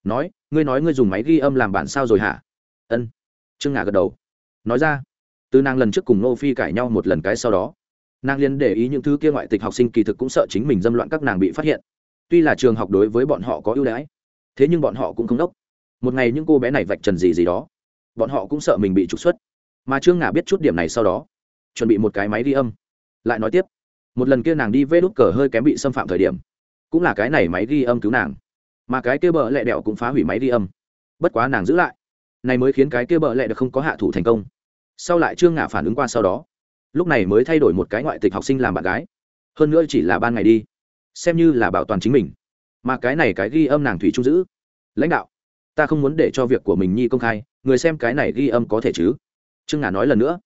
Nói. Ngươi nói ngươi dùng máy ghi âm làm bản sao rồi hả? Ân. Trương Ngả gật đầu. Nói ra. Từ nàng lần trước cùng nô phi cãi nhau một lần cái sau đó, nàng liên để ý những thứ kia ngoại tịch học sinh kỳ thực cũng sợ chính mình dâm loạn các nàng bị phát hiện tuy là trường học đối với bọn họ có ưu đãi, thế nhưng bọn họ cũng không đốc. Một ngày những cô bé này vạch trần gì gì đó, bọn họ cũng sợ mình bị trục xuất. Mà trương ngà biết chút điểm này sau đó, chuẩn bị một cái máy ghi âm. Lại nói tiếp, một lần kia nàng đi vê đút cờ hơi kém bị xâm phạm thời điểm, cũng là cái này máy ghi âm cứu nàng. Mà cái kia bợ lẹ đẹo cũng phá hủy máy ghi âm. Bất quá nàng giữ lại. Này mới khiến cái kia bợ lẹ được không có hạ thủ thành công. Sau lại trương ngả phản ứng qua sau đó, lúc này mới thay đổi một cái ngoại tịch học sinh làm bạn gái. Hơn nữa chỉ là ban ngày đi xem như là bảo toàn chính mình. Mà cái này cái ghi âm nàng thủy trung giữ. Lãnh đạo, ta không muốn để cho việc của mình nhi công khai, người xem cái này ghi âm có thể chứ? Trương ngà nói lần nữa.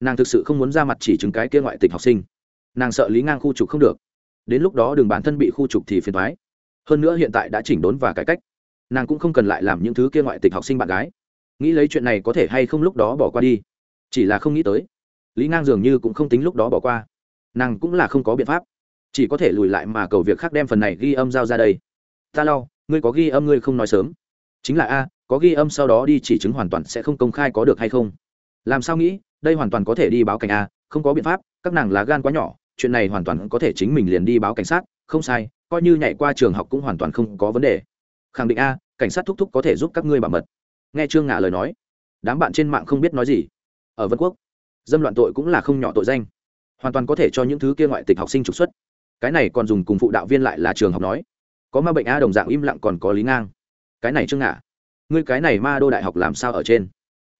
Nàng thực sự không muốn ra mặt chỉ chứng cái kia ngoại tịch học sinh. Nàng sợ lý ngang khu trục không được. Đến lúc đó đường bản thân bị khu trục thì phiền thoái hơn nữa hiện tại đã chỉnh đốn và cải cách. Nàng cũng không cần lại làm những thứ kia ngoại tịch học sinh bạn gái. Nghĩ lấy chuyện này có thể hay không lúc đó bỏ qua đi. Chỉ là không nghĩ tới. Lý ngang dường như cũng không tính lúc đó bỏ qua. Nàng cũng là không có biện pháp chỉ có thể lùi lại mà cầu việc khác đem phần này ghi âm giao ra đây. Ta lau ngươi có ghi âm ngươi không nói sớm. Chính là a, có ghi âm sau đó đi chỉ chứng hoàn toàn sẽ không công khai có được hay không. Làm sao nghĩ, đây hoàn toàn có thể đi báo cảnh a, không có biện pháp, các nàng lá gan quá nhỏ, chuyện này hoàn toàn có thể chính mình liền đi báo cảnh sát, không sai, coi như nhảy qua trường học cũng hoàn toàn không có vấn đề. Khẳng định a, cảnh sát thúc thúc có thể giúp các ngươi bảo mật. Nghe trương ngạ lời nói, đám bạn trên mạng không biết nói gì. Ở vân quốc, dâm loạn tội cũng là không nhỏ tội danh. Hoàn toàn có thể cho những thứ kia ngoại tịch học sinh trục xuất cái này còn dùng cùng phụ đạo viên lại là trường học nói. Có ma bệnh a đồng dạng im lặng còn có lý ngang. Cái này trương ngạ, ngươi cái này ma đô đại học làm sao ở trên?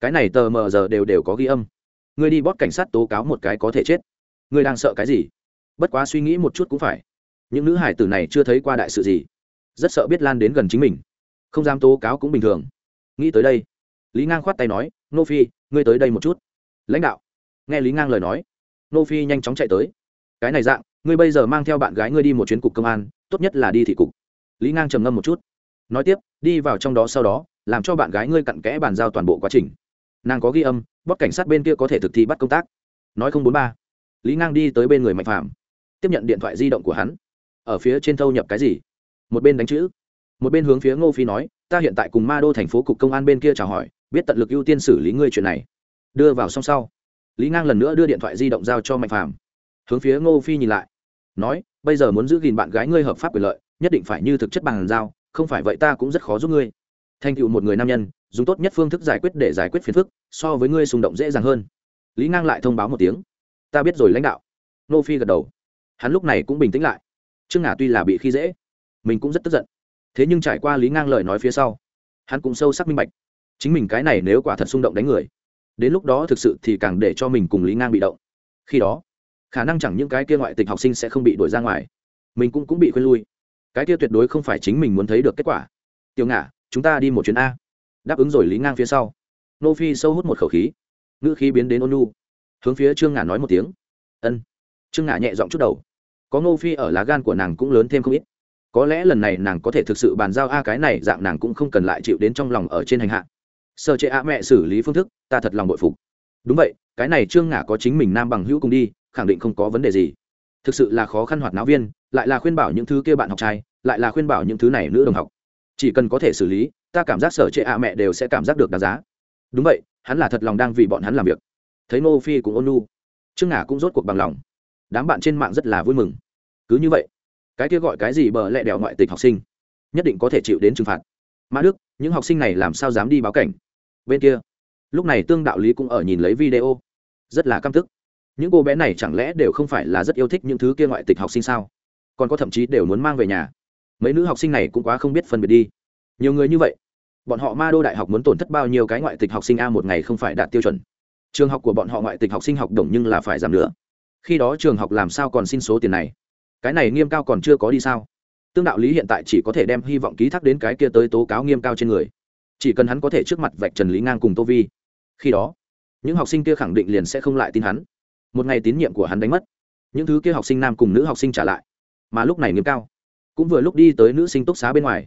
Cái này tờ mờ giờ đều đều có ghi âm. Ngươi đi bót cảnh sát tố cáo một cái có thể chết. Ngươi đang sợ cái gì? Bất quá suy nghĩ một chút cũng phải. Những nữ hải tử này chưa thấy qua đại sự gì. Rất sợ biết lan đến gần chính mình. Không dám tố cáo cũng bình thường. Nghĩ tới đây, lý ngang khoát tay nói, nô phi, ngươi tới đây một chút. Lãnh đạo, nghe lý ngang lời nói, nô phi nhanh chóng chạy tới. Cái này dạng ngươi bây giờ mang theo bạn gái ngươi đi một chuyến cục công an, tốt nhất là đi thị cục. Lý ngang trầm ngâm một chút. Nói tiếp, đi vào trong đó sau đó, làm cho bạn gái ngươi cặn kẽ bàn giao toàn bộ quá trình. Nàng có ghi âm, bóp cảnh sát bên kia có thể thực thi bắt công tác. Nói không bốn ba. Lý ngang đi tới bên người mạnh phạm tiếp nhận điện thoại di động của hắn. Ở phía trên thâu nhập cái gì? Một bên đánh chữ. Một bên hướng phía ngô phi nói, ta hiện tại cùng ma đô thành phố cục công an bên kia chào hỏi, biết tận lực ưu tiên xử lý ngươi chuyện này. Đưa vào xong sau. Lý ngang lần nữa đưa điện thoại di động giao cho mạnh phàm. Hướng phía ngô phi nhìn lại nói, bây giờ muốn giữ gìn bạn gái ngươi hợp pháp quyền lợi, nhất định phải như thực chất bằng giao, không phải vậy ta cũng rất khó giúp ngươi. Thành tựu một người nam nhân, dùng tốt nhất phương thức giải quyết để giải quyết phiền phức, so với ngươi xung động dễ dàng hơn. Lý ngang lại thông báo một tiếng. Ta biết rồi lãnh đạo. Nô phi gật đầu. Hắn lúc này cũng bình tĩnh lại. Trương ngà tuy là bị khi dễ, mình cũng rất tức giận. Thế nhưng trải qua lý ngang lời nói phía sau, hắn cũng sâu sắc minh bạch. Chính mình cái này nếu quả thật xung động đánh người, đến lúc đó thực sự thì càng để cho mình cùng lý ngang bị động. Khi đó khả năng chẳng những cái kia ngoại tịch học sinh sẽ không bị đuổi ra ngoài, mình cũng cũng bị khuyên lui. Cái kia tuyệt đối không phải chính mình muốn thấy được kết quả. Tiểu ngả chúng ta đi một chuyến a. Đáp ứng rồi lý ngang phía sau. Nô phi sâu hút một khẩu khí. Ngữ khí biến đến ôn nu hướng phía trương ngả nói một tiếng. Ân. Trương ngả nhẹ giọng chút đầu. Có nô phi ở lá gan của nàng cũng lớn thêm không ít. Có lẽ lần này nàng có thể thực sự bàn giao a cái này dạng nàng cũng không cần lại chịu đến trong lòng ở trên hành hạ. Sợ chệ a mẹ xử lý phương thức, ta thật lòng bội phục. Đúng vậy cái này trương ngả có chính mình nam bằng hữu cùng đi, khẳng định không có vấn đề gì. Thực sự là khó khăn hoạt náo viên, lại là khuyên bảo những thứ kia bạn học trai, lại là khuyên bảo những thứ này nữ đồng học. Chỉ cần có thể xử lý, ta cảm giác sở trệ a mẹ đều sẽ cảm giác được đáng giá. Đúng vậy, hắn là thật lòng đang vì bọn hắn làm việc. Thấy nô phi cũng ôn nu, trương ngả cũng rốt cuộc bằng lòng. Đám bạn trên mạng rất là vui mừng. Cứ như vậy, cái kia gọi cái gì bờ lẹ đèo ngoại tịch học sinh, nhất định có thể chịu đến trừng phạt. Mã đức, những học sinh này làm sao dám đi báo cảnh? Bên kia, lúc này tương đạo lý cũng ở nhìn lấy video rất là căm tức. Những cô bé này chẳng lẽ đều không phải là rất yêu thích những thứ kia ngoại tịch học sinh sao? Còn có thậm chí đều muốn mang về nhà. Mấy nữ học sinh này cũng quá không biết phân biệt đi. Nhiều người như vậy, bọn họ ma đô đại học muốn tổn thất bao nhiêu cái ngoại tịch học sinh a một ngày không phải đạt tiêu chuẩn. Trường học của bọn họ ngoại tịch học sinh học đồng nhưng là phải giảm nữa khi đó trường học làm sao còn xin số tiền này? Cái này nghiêm cao còn chưa có đi sao? Tương đạo lý hiện tại chỉ có thể đem hy vọng ký thác đến cái kia tới tố cáo nghiêm cao trên người. Chỉ cần hắn có thể trước mặt vạch trần lý ngang cùng tô vi. Khi đó những học sinh kia khẳng định liền sẽ không lại tin hắn. Một ngày tín nhiệm của hắn đánh mất. Những thứ kia học sinh nam cùng nữ học sinh trả lại. Mà lúc này nghiêm cao. Cũng vừa lúc đi tới nữ sinh túc xá bên ngoài.